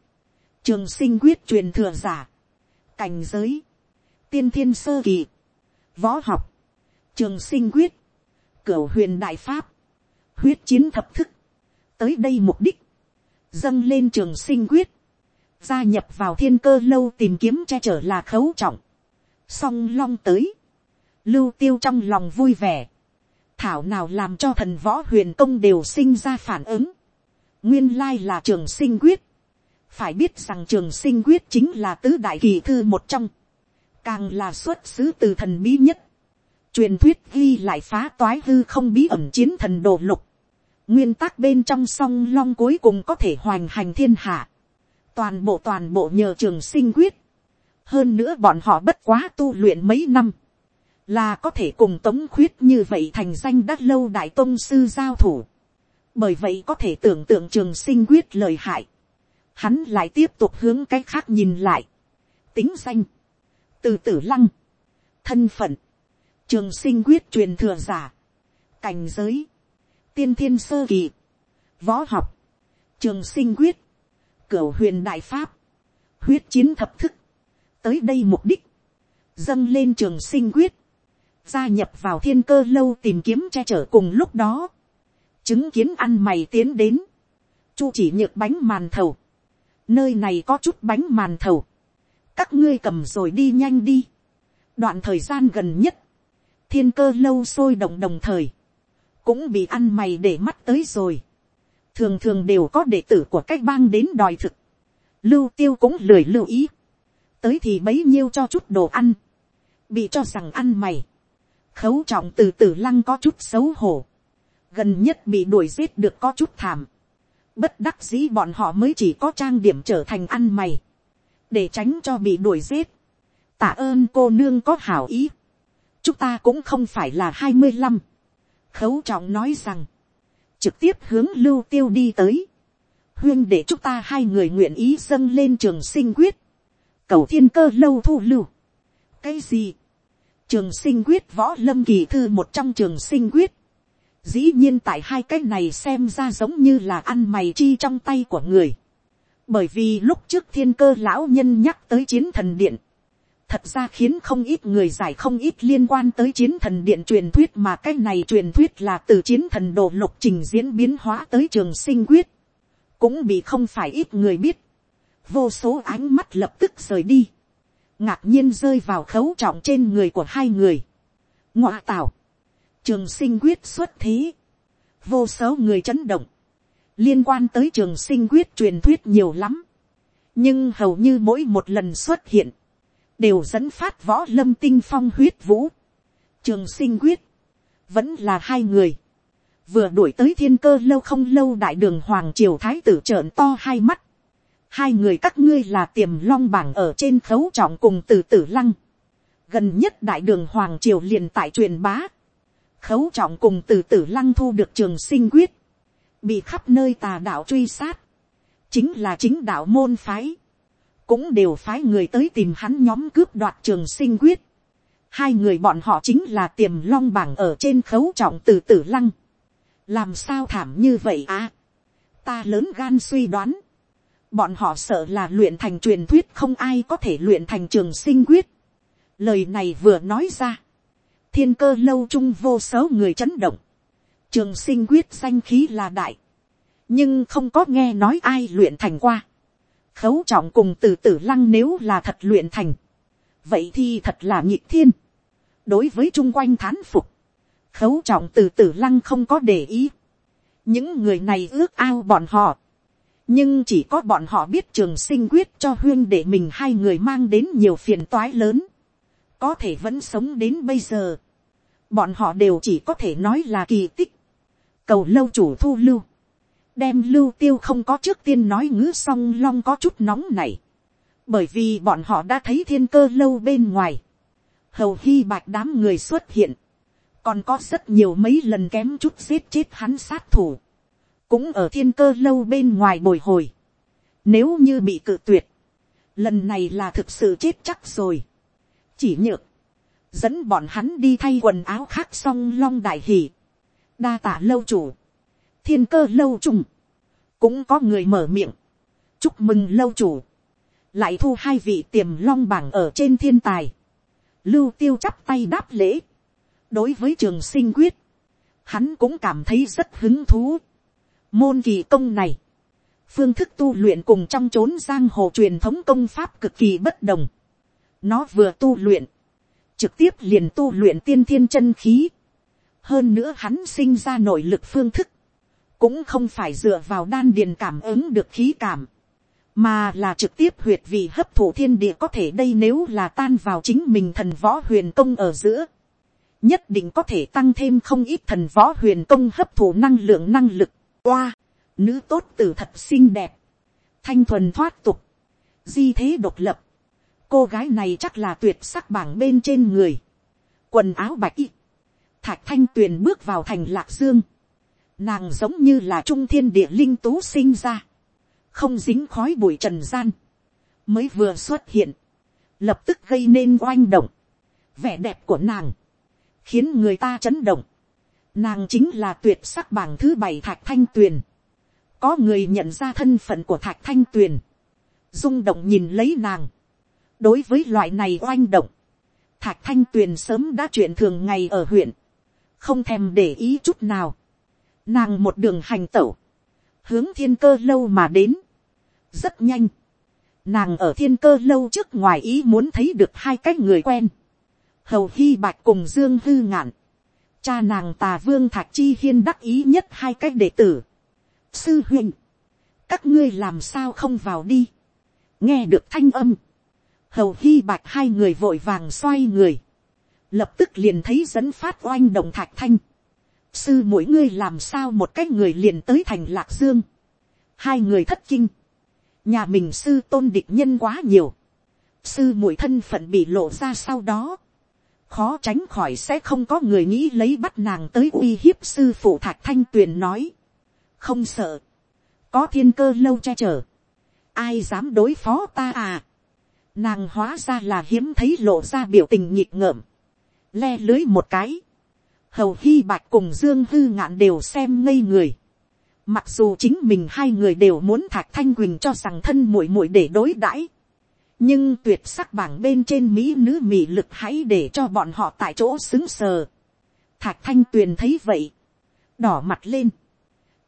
trường sinh quyết truyền thừa giả, cảnh giới, tiên thiên sơ kỳ, võ học, trường sinh quyết, cửa huyền đại pháp, huyết chiến thập thức, tới đây mục đích, dâng lên trường sinh quyết, gia nhập vào thiên cơ lâu tìm kiếm che chở là khấu trọng, song long tới, lưu tiêu trong lòng vui vẻ, thảo nào làm cho thần võ huyền công đều sinh ra phản ứng. nguyên lai là trường sinh quyết. phải biết rằng trường sinh quyết chính là tứ đại kỳ thư một trong. càng là xuất xứ từ thần bí nhất. truyền thuyết ghi lại phá toái hư không bí ẩn chiến thần đồ lục nguyên tắc bên trong song long cuối cùng có thể hoành hành thiên hạ. toàn bộ toàn bộ nhờ trường sinh quyết. hơn nữa bọn họ bất quá tu luyện mấy năm là có thể cùng tống khuyết như vậy thành danh đắt lâu đại tôn sư giao thủ. bởi vậy có thể tưởng tượng trường sinh quyết lời hại. hắn lại tiếp tục hướng cái khác nhìn lại. tính danh, từ tử lăng, thân phận, trường sinh quyết truyền thừa giả, cảnh giới, tiên thiên sơ kỳ, võ học, trường sinh quyết, cửa huyền đại pháp, huyết chiến thập thức, tới đây mục đích, dâng lên trường sinh quyết, gia nhập vào thiên cơ lâu tìm kiếm che chở cùng lúc đó, chứng kiến ăn mày tiến đến, chu chỉ nhược bánh màn thầu, nơi này có chút bánh màn thầu, các ngươi cầm rồi đi nhanh đi, đoạn thời gian gần nhất, thiên cơ lâu sôi động đồng thời, cũng bị ăn mày để mắt tới rồi, thường thường đều có đệ tử của cách bang đến đòi thực, lưu tiêu cũng lười lưu ý, tới thì bấy nhiêu cho chút đồ ăn, bị cho rằng ăn mày, khấu trọng từ từ lăng có chút xấu hổ, gần nhất bị đuổi giết được có chút thảm, bất đắc dĩ bọn họ mới chỉ có trang điểm trở thành ăn mày, để tránh cho bị đuổi giết, tạ ơn cô nương có hảo ý, chúng ta cũng không phải là hai mươi lăm khấu trọng nói rằng, trực tiếp hướng lưu tiêu đi tới, huyên để chúng ta hai người nguyện ý dâng lên trường sinh quyết, cầu thiên cơ lâu thu lưu, cái gì, trường sinh quyết võ lâm kỳ thư một trong trường sinh quyết. dĩ nhiên tại hai cái này xem ra giống như là ăn mày chi trong tay của người. bởi vì lúc trước thiên cơ lão nhân nhắc tới chiến thần điện, thật ra khiến không ít người giải không ít liên quan tới chiến thần điện truyền thuyết mà cái này truyền thuyết là từ chiến thần đồ lục trình diễn biến hóa tới trường sinh quyết. cũng bị không phải ít người biết. vô số ánh mắt lập tức rời đi ngạc nhiên rơi vào khấu trọng trên người của hai người. ngoạ tảo, trường sinh quyết xuất thế, vô số người chấn động, liên quan tới trường sinh quyết truyền thuyết nhiều lắm, nhưng hầu như mỗi một lần xuất hiện, đều dẫn phát võ lâm tinh phong huyết vũ. trường sinh quyết, vẫn là hai người, vừa đuổi tới thiên cơ lâu không lâu đại đường hoàng triều thái tử trợn to hai mắt, hai người các ngươi là tiềm long bảng ở trên khấu trọng cùng từ tử lăng. gần nhất đại đường hoàng triều liền tại truyền bá. khấu trọng cùng từ tử lăng thu được trường sinh quyết. bị khắp nơi tà đạo truy sát. chính là chính đạo môn phái cũng đều phái người tới tìm hắn nhóm cướp đoạt trường sinh quyết. hai người bọn họ chính là tiềm long bảng ở trên khấu trọng từ tử lăng. làm sao thảm như vậy à. ta lớn gan suy đoán bọn họ sợ là luyện thành truyền thuyết không ai có thể luyện thành trường sinh quyết. Lời này vừa nói ra, thiên cơ lâu chung vô số người chấn động, trường sinh quyết danh khí là đại, nhưng không có nghe nói ai luyện thành qua khấu trọng cùng từ tử lăng nếu là thật luyện thành, vậy thì thật là nhịp thiên. đối với chung quanh thán phục, khấu trọng từ tử lăng không có để ý. những người này ước ao bọn họ, nhưng chỉ có bọn họ biết trường sinh quyết cho huyên để mình hai người mang đến nhiều phiền toái lớn, có thể vẫn sống đến bây giờ, bọn họ đều chỉ có thể nói là kỳ tích, cầu lâu chủ thu lưu, đem lưu tiêu không có trước tiên nói ngữ song long có chút nóng này, bởi vì bọn họ đã thấy thiên cơ lâu bên ngoài, hầu hy bạch đám người xuất hiện, còn có rất nhiều mấy lần kém chút giết chết hắn sát thủ, cũng ở thiên cơ lâu bên ngoài bồi hồi. Nếu như bị cự tuyệt, lần này là thực sự chết chắc rồi. Chỉ nhược, dẫn bọn hắn đi thay quần áo khác xong long đại hỷ. Đa tả lâu chủ, thiên cơ lâu trùng, cũng có người mở miệng. Chúc mừng lâu chủ, lại thu hai vị tiềm long bảng ở trên thiên tài. Lưu tiêu chắp tay đáp lễ. Đối với trường sinh quyết, hắn cũng cảm thấy rất hứng thú Môn kỳ công này, phương thức tu luyện cùng trong chốn giang hồ truyền thống công pháp cực kỳ bất đồng. Nó vừa tu luyện, trực tiếp liền tu luyện tiên thiên chân khí. hơn nữa hắn sinh ra nội lực phương thức, cũng không phải dựa vào đan điền cảm ứng được khí cảm, mà là trực tiếp huyệt vị hấp thụ thiên địa có thể đây nếu là tan vào chính mình thần võ huyền công ở giữa, nhất định có thể tăng thêm không ít thần võ huyền công hấp thụ năng lượng năng lực. Oa, nữ tốt tử thật xinh đẹp, thanh thuần thoát tục, di thế độc lập, cô gái này chắc là tuyệt sắc bảng bên trên người, quần áo bạch y, thạch thanh tuyền bước vào thành lạc dương, nàng giống như là trung thiên địa linh tú sinh ra, không dính khói bụi trần gian, mới vừa xuất hiện, lập tức gây nên oanh động, vẻ đẹp của nàng, khiến người ta chấn động, nàng chính là tuyệt sắc bảng thứ bảy thạch thanh tuyền, có người nhận ra thân phận của thạch thanh tuyền, rung động nhìn lấy nàng, đối với loại này oanh động, thạch thanh tuyền sớm đã chuyện thường ngày ở huyện, không thèm để ý chút nào, nàng một đường hành tẩu, hướng thiên cơ lâu mà đến, rất nhanh, nàng ở thiên cơ lâu trước ngoài ý muốn thấy được hai cái người quen, hầu hy bạch cùng dương hư ngạn, cha nàng tà vương thạch chi hiên đắc ý nhất hai cái đệ tử, sư huynh, các ngươi làm sao không vào đi, nghe được thanh âm, hầu hy bạch hai người vội vàng xoay người, lập tức liền thấy dẫn phát oanh động thạch thanh, sư mỗi ngươi làm sao một cái người liền tới thành lạc dương, hai người thất kinh, nhà mình sư tôn địch nhân quá nhiều, sư mỗi thân phận bị lộ ra sau đó, khó tránh khỏi sẽ không có người nghĩ lấy bắt nàng tới uy hiếp sư phụ thạch thanh tuyền nói, không sợ, có thiên cơ lâu che chở, ai dám đối phó ta à, nàng hóa ra là hiếm thấy lộ ra biểu tình nhịp ngợm, le lưới một cái, hầu hy bạch cùng dương hư ngạn đều xem ngây người, Mặc dù chính mình hai người đều muốn thạc thanh quỳnh cho rằng thân muội muội để đối đãi. Nhưng tuyệt sắc bảng bên trên mỹ nữ mỹ lực hãy để cho bọn họ tại chỗ xứng sờ. thạc thanh tuyền thấy vậy. Đỏ mặt lên.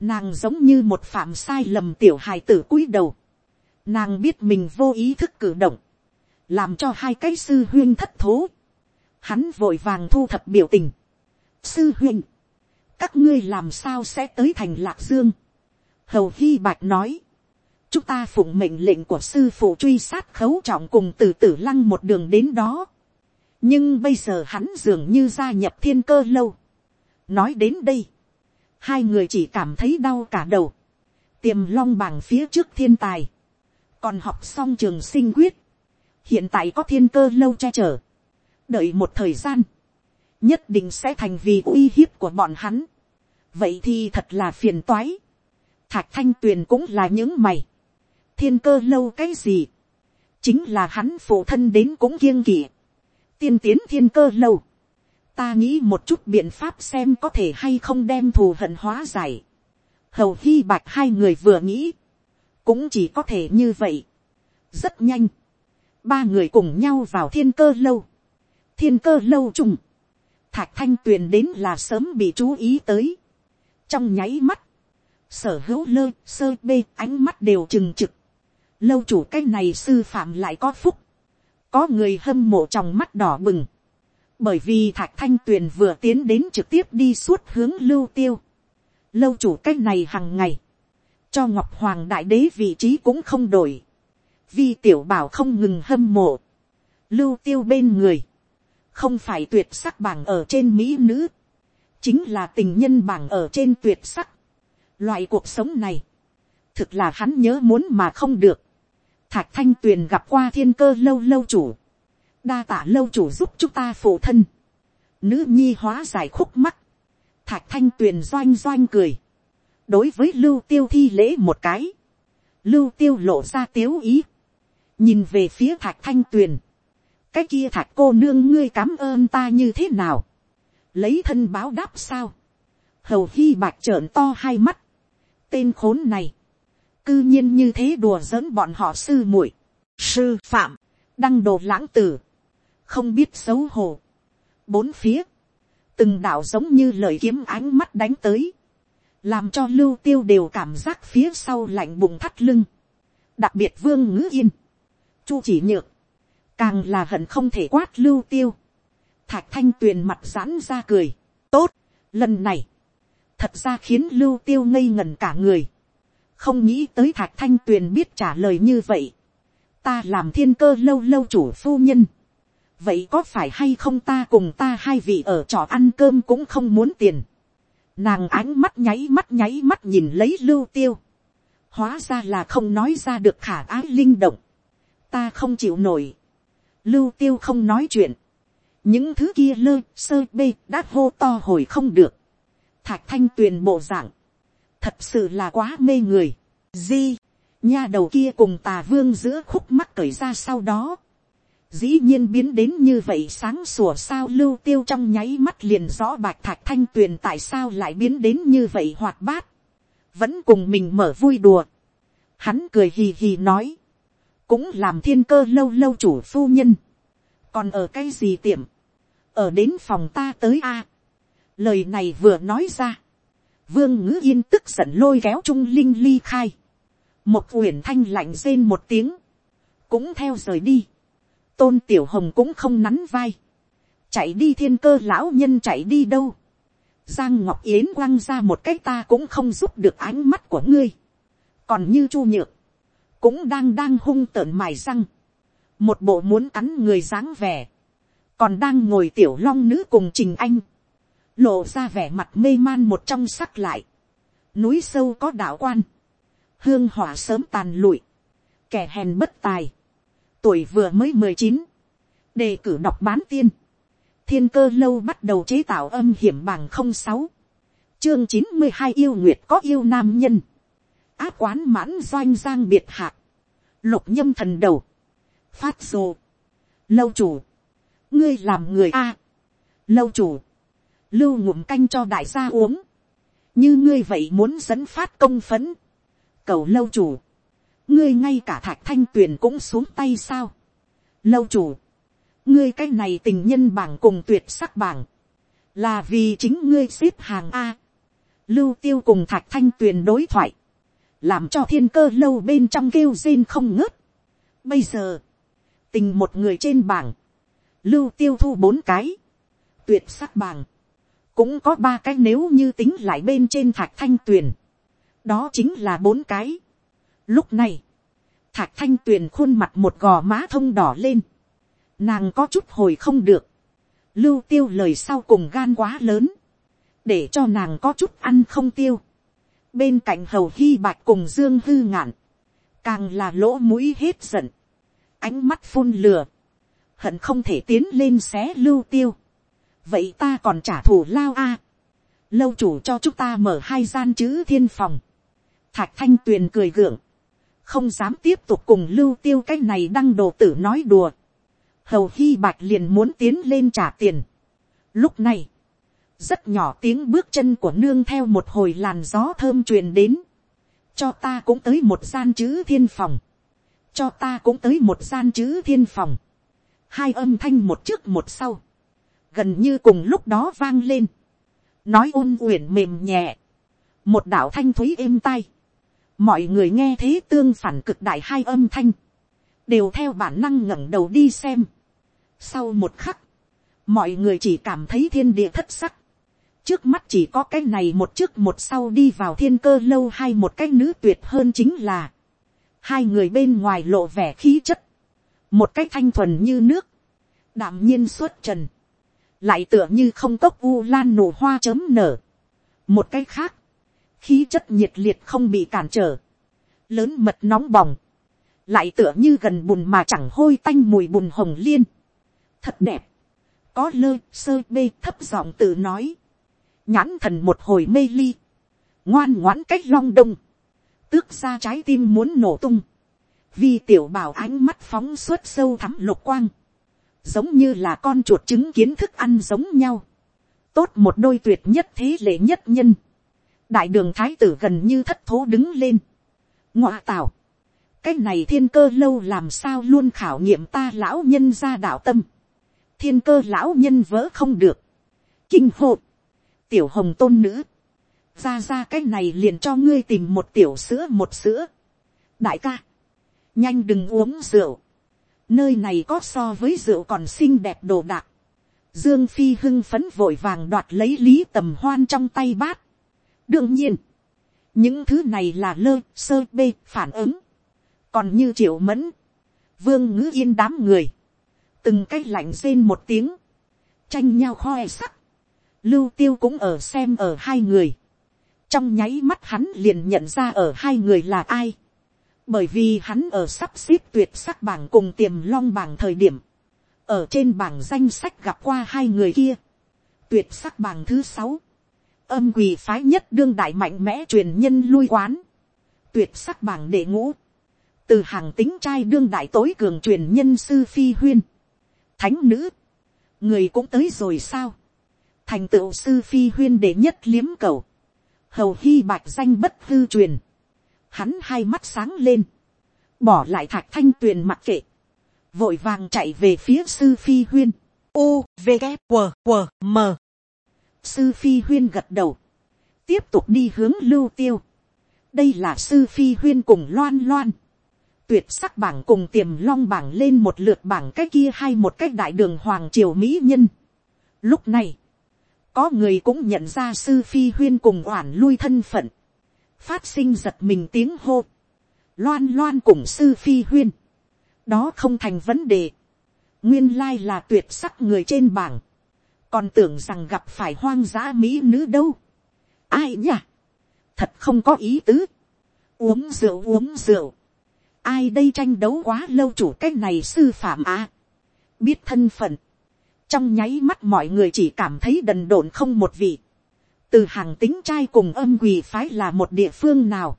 Nàng giống như một phạm sai lầm tiểu hài tử cúi đầu. Nàng biết mình vô ý thức cử động. Làm cho hai cái sư huyên thất thố. Hắn vội vàng thu thập biểu tình. Sư huynh các ngươi làm sao sẽ tới thành lạc dương. hầu hy bạch nói, chúng ta phụng mệnh lệnh của sư phụ truy sát khấu trọng cùng từ tử lăng một đường đến đó. nhưng bây giờ hắn dường như gia nhập thiên cơ lâu. nói đến đây, hai người chỉ cảm thấy đau cả đầu, tiềm long bảng phía trước thiên tài, còn học xong trường sinh quyết, hiện tại có thiên cơ lâu che chở, đợi một thời gian, nhất định sẽ thành vì uy hiếp của bọn hắn. vậy thì thật là phiền toái. thạch thanh tuyền cũng là những mày. thiên cơ lâu cái gì. chính là hắn phụ thân đến cũng kiêng kỵ. tiên tiến thiên cơ lâu. ta nghĩ một chút biện pháp xem có thể hay không đem thù hận hóa giải. hầu hy bạch hai người vừa nghĩ. cũng chỉ có thể như vậy. rất nhanh. ba người cùng nhau vào thiên cơ lâu. thiên cơ lâu trùng thạch thanh tuyền đến là sớm bị chú ý tới. trong nháy mắt, sở hữu lơ sơ bê ánh mắt đều trừng trực. lâu chủ cái này sư phạm lại có phúc. có người hâm mộ trong mắt đỏ bừng. bởi vì thạch thanh tuyền vừa tiến đến trực tiếp đi suốt hướng lưu tiêu. lâu chủ cái này hằng ngày. cho ngọc hoàng đại đế vị trí cũng không đổi. vì tiểu bảo không ngừng hâm mộ. lưu tiêu bên người không phải tuyệt sắc bảng ở trên mỹ nữ, chính là tình nhân bảng ở trên tuyệt sắc. Loại cuộc sống này, thực là hắn nhớ muốn mà không được. Thạch thanh tuyền gặp qua thiên cơ lâu lâu chủ, đa tả lâu chủ giúp chúng ta phụ thân. Nữ nhi hóa giải khúc mắt, thạch thanh tuyền doanh doanh cười, đối với lưu tiêu thi lễ một cái, lưu tiêu lộ ra tiếu ý, nhìn về phía thạch thanh tuyền, cái kia thạch cô nương ngươi cám ơn ta như thế nào, lấy thân báo đáp sao, hầu hy bạch trợn to hai mắt, tên khốn này, cư nhiên như thế đùa giỡn bọn họ sư muội, sư phạm, đăng đồ lãng tử, không biết xấu hổ, bốn phía, từng đạo giống như lời kiếm ánh mắt đánh tới, làm cho lưu tiêu đều cảm giác phía sau lạnh bụng thắt lưng, đặc biệt vương ngữ yên, chu chỉ nhược, càng là hận không thể quát lưu tiêu, thạch thanh tuyền mặt giãn ra cười, tốt, Lần này, thật ra khiến lưu tiêu ngây ngần cả người. Không nghĩ tới thạch thanh tuyền biết trả lời như vậy. Ta làm thiên cơ lâu lâu chủ phu nhân. Vậy có phải hay không ta cùng ta hai vị ở trò ăn cơm cũng không muốn tiền. Nàng ánh mắt nháy mắt nháy mắt nhìn lấy lưu tiêu. Hóa ra là không nói ra được khả ái linh động. Ta không chịu nổi. Lưu tiêu không nói chuyện. Những thứ kia lơ, sơ bê, đã hô to hồi không được. Thạch thanh tuyền bộ dạng. Thật sự là quá mê người. Di, nha đầu kia cùng tà vương giữa khúc mắt cởi ra sau đó. Dĩ nhiên biến đến như vậy sáng sủa sao lưu tiêu trong nháy mắt liền rõ bạch thạch thanh tuyền tại sao lại biến đến như vậy hoạt bát. Vẫn cùng mình mở vui đùa. Hắn cười hì hì nói. Cũng làm thiên cơ lâu lâu chủ phu nhân. Còn ở cái gì tiệm? Ở đến phòng ta tới a Lời này vừa nói ra. Vương ngữ yên tức giận lôi kéo trung linh ly khai. Một uyển thanh lạnh rên một tiếng. Cũng theo rời đi. Tôn tiểu hồng cũng không nắn vai. Chạy đi thiên cơ lão nhân chạy đi đâu. Giang Ngọc Yến quăng ra một cái ta cũng không giúp được ánh mắt của ngươi. Còn như chu nhược. Cũng đang đang hung tợn mài răng. Một bộ muốn cắn người dáng vẻ. Còn đang ngồi tiểu long nữ cùng Trình Anh. Lộ ra vẻ mặt mê man một trong sắc lại, núi sâu có đạo quan, hương hỏa sớm tàn lụi, kẻ hèn bất tài, tuổi vừa mới mười chín, đề cử đọc bán tiên, thiên cơ lâu bắt đầu chế tạo âm hiểm bằng không sáu, chương chín mươi hai yêu nguyệt có yêu nam nhân, áp quán mãn doanh giang biệt hạc, lục nhâm thần đầu, phát rồ, lâu chủ, ngươi làm người a, lâu chủ, lưu ngụm canh cho đại gia uống, như ngươi vậy muốn dẫn phát công phấn, cầu lâu chủ, ngươi ngay cả thạch thanh tuyền cũng xuống tay sao, lâu chủ, ngươi cái này tình nhân bảng cùng tuyệt sắc bảng, là vì chính ngươi xếp hàng a, lưu tiêu cùng thạch thanh tuyền đối thoại, làm cho thiên cơ lâu bên trong kêu rên không ngớt. Bây giờ, tình một người trên bảng, lưu tiêu thu bốn cái, tuyệt sắc bảng, cũng có ba cái nếu như tính lại bên trên thạch thanh tuyền, đó chính là bốn cái. Lúc này, thạch thanh tuyền khuôn mặt một gò má thông đỏ lên, nàng có chút hồi không được, lưu tiêu lời sau cùng gan quá lớn, để cho nàng có chút ăn không tiêu bên cạnh hầu hy bạch cùng dương hư ngạn, càng là lỗ mũi hết giận, ánh mắt phun lừa, hận không thể tiến lên xé lưu tiêu vậy ta còn trả thù lao a. lâu chủ cho chúng ta mở hai gian chữ thiên phòng. thạch thanh tuyền cười gượng, không dám tiếp tục cùng lưu tiêu cái này đăng đồ tử nói đùa. hầu hy bạch liền muốn tiến lên trả tiền. lúc này, rất nhỏ tiếng bước chân của nương theo một hồi làn gió thơm truyền đến. cho ta cũng tới một gian chữ thiên phòng. cho ta cũng tới một gian chữ thiên phòng. hai âm thanh một trước một sau gần như cùng lúc đó vang lên, nói ôn uyển mềm nhẹ, một đạo thanh thúy êm tai, mọi người nghe thế tương phản cực đại hai âm thanh, đều theo bản năng ngẩng đầu đi xem. Sau một khắc, mọi người chỉ cảm thấy thiên địa thất sắc, trước mắt chỉ có cái này một trước một sau đi vào thiên cơ lâu hay một cái nữ tuyệt hơn chính là, hai người bên ngoài lộ vẻ khí chất, một cái thanh thuần như nước, đạm nhiên xuất trần, lại tựa như không cốc u lan nổ hoa chớm nở. một cái khác, khí chất nhiệt liệt không bị cản trở, lớn mật nóng bỏng, lại tựa như gần bùn mà chẳng hôi tanh mùi bùn hồng liên. thật đẹp, có lơ sơ bê thấp giọng tự nói, nhãn thần một hồi mê ly, ngoan ngoãn cách long đông, tước ra trái tim muốn nổ tung, vì tiểu bảo ánh mắt phóng suốt sâu thắm lục quang, giống như là con chuột chứng kiến thức ăn giống nhau, tốt một đôi tuyệt nhất thế lệ nhất nhân, đại đường thái tử gần như thất thố đứng lên, ngoa tào, cái này thiên cơ lâu làm sao luôn khảo nghiệm ta lão nhân ra đạo tâm, thiên cơ lão nhân vỡ không được, kinh hộp, tiểu hồng tôn nữ, ra ra cái này liền cho ngươi tìm một tiểu sữa một sữa, đại ca, nhanh đừng uống rượu, nơi này có so với rượu còn xinh đẹp đồ đạc, Dương Phi hưng phấn vội vàng đoạt lấy lý tầm hoan trong tay bát. Đương nhiên, những thứ này là lơ, sơ, bê, phản ứng. Còn như triệu mẫn, vương ngữ yên đám người, từng cái lạnh rên một tiếng, tranh nhau khoe sắc. Lưu tiêu cũng ở xem ở hai người. Trong nháy mắt hắn liền nhận ra ở hai người là ai. Bởi vì hắn ở sắp xếp tuyệt sắc bảng cùng tiềm long bảng thời điểm. Ở trên bảng danh sách gặp qua hai người kia, tuyệt sắc bảng thứ sáu, âm quỳ phái nhất đương đại mạnh mẽ truyền nhân lui quán, tuyệt sắc bảng đệ ngũ, từ hàng tính trai đương đại tối cường truyền nhân sư phi huyên, thánh nữ, người cũng tới rồi sao, thành tựu sư phi huyên đệ nhất liếm cầu, hầu hy bạch danh bất hư truyền, hắn hai mắt sáng lên, bỏ lại thạch thanh tuyền mặc kệ, vội vàng chạy về phía sư phi huyên, u, v, g, q, q, m. sư phi huyên gật đầu, tiếp tục đi hướng lưu tiêu. đây là sư phi huyên cùng loan loan, tuyệt sắc bảng cùng tiềm long bảng lên một lượt bảng cái kia hay một cách đại đường hoàng triều mỹ nhân. lúc này, có người cũng nhận ra sư phi huyên cùng oản lui thân phận, phát sinh giật mình tiếng hô, loan loan cùng sư phi huyên, đó không thành vấn đề. nguyên lai là tuyệt sắc người trên bảng, còn tưởng rằng gặp phải hoang dã mỹ nữ đâu. ai nhỉ, thật không có ý tứ. uống rượu uống rượu. ai đây tranh đấu quá lâu chủ cái này sư phạm à. biết thân phận trong nháy mắt mọi người chỉ cảm thấy đần độn không một vị. từ hàng tính trai cùng âm quỳ phái là một địa phương nào.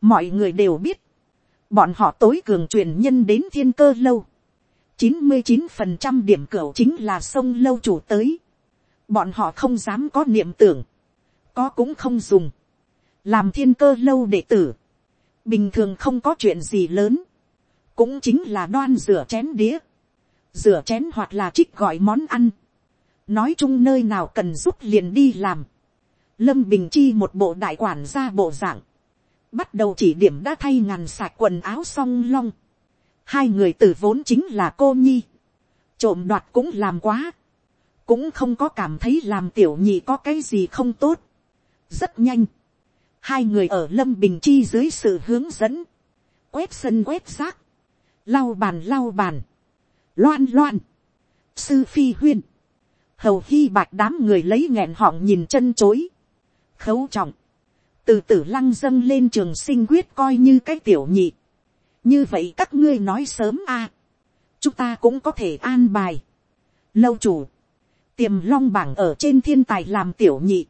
mọi người đều biết. Bọn họ tối cường truyền nhân đến thiên cơ lâu, chín mươi chín phần trăm điểm cửa chính là sông lâu chủ tới, bọn họ không dám có niệm tưởng, có cũng không dùng, làm thiên cơ lâu đệ tử, bình thường không có chuyện gì lớn, cũng chính là đoan rửa chén đĩa, rửa chén hoặc là trích gọi món ăn, nói chung nơi nào cần giúp liền đi làm, lâm bình chi một bộ đại quản ra bộ dạng, bắt đầu chỉ điểm đã thay ngàn sạc quần áo song long. Hai người tử vốn chính là cô nhi. Trộm đoạt cũng làm quá. Cũng không có cảm thấy làm tiểu nhị có cái gì không tốt. Rất nhanh. Hai người ở Lâm Bình Chi dưới sự hướng dẫn. Quét sân quét rác. Lau bàn lau bàn. Loan loan. Sư Phi Huyên. Hầu Hy Bạch đám người lấy nghẹn họng nhìn chân chối. Khấu trọng từ tử lăng dâng lên trường sinh quyết coi như cái tiểu nhị. như vậy các ngươi nói sớm a. chúng ta cũng có thể an bài. lâu chủ, tiềm long bảng ở trên thiên tài làm tiểu nhị.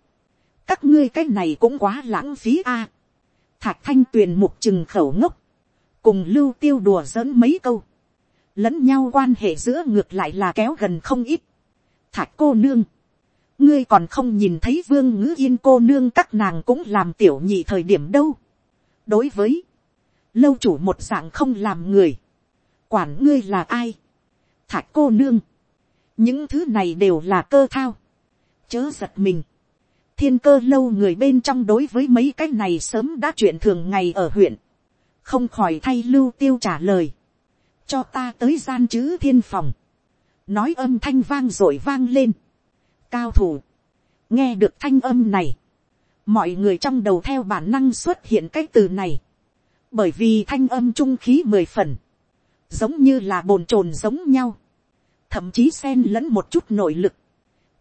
các ngươi cái này cũng quá lãng phí a. thạch thanh tuyền mục chừng khẩu ngốc, cùng lưu tiêu đùa giỡn mấy câu lẫn nhau quan hệ giữa ngược lại là kéo gần không ít. thạch cô nương, ngươi còn không nhìn thấy vương ngữ yên cô nương các nàng cũng làm tiểu nhị thời điểm đâu. đối với, lâu chủ một dạng không làm người, quản ngươi là ai, thạch cô nương, những thứ này đều là cơ thao, chớ giật mình, thiên cơ lâu người bên trong đối với mấy cái này sớm đã chuyện thường ngày ở huyện, không khỏi thay lưu tiêu trả lời, cho ta tới gian chữ thiên phòng, nói âm thanh vang r ộ i vang lên, cao thủ. nghe được thanh âm này, mọi người trong đầu theo bản năng xuất hiện cái từ này, bởi vì thanh âm trung khí mười phần, giống như là bồn chồn giống nhau, thậm chí xen lẫn một chút nội lực,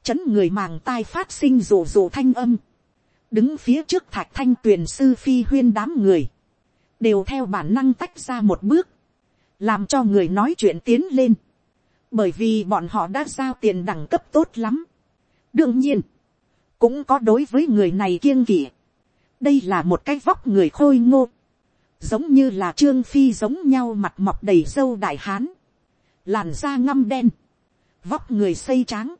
chấn người màng tai phát sinh rồ rồ thanh âm, đứng phía trước thạch thanh tuyền sư phi huyên đám người, đều theo bản năng tách ra một bước, làm cho người nói chuyện tiến lên, bởi vì bọn họ đã giao tiền đẳng cấp tốt lắm, đương nhiên, cũng có đối với người này kiêng kỵ. đây là một cái vóc người khôi ngô, giống như là trương phi giống nhau mặt mọc đầy dâu đại hán, làn da ngăm đen, vóc người xây tráng,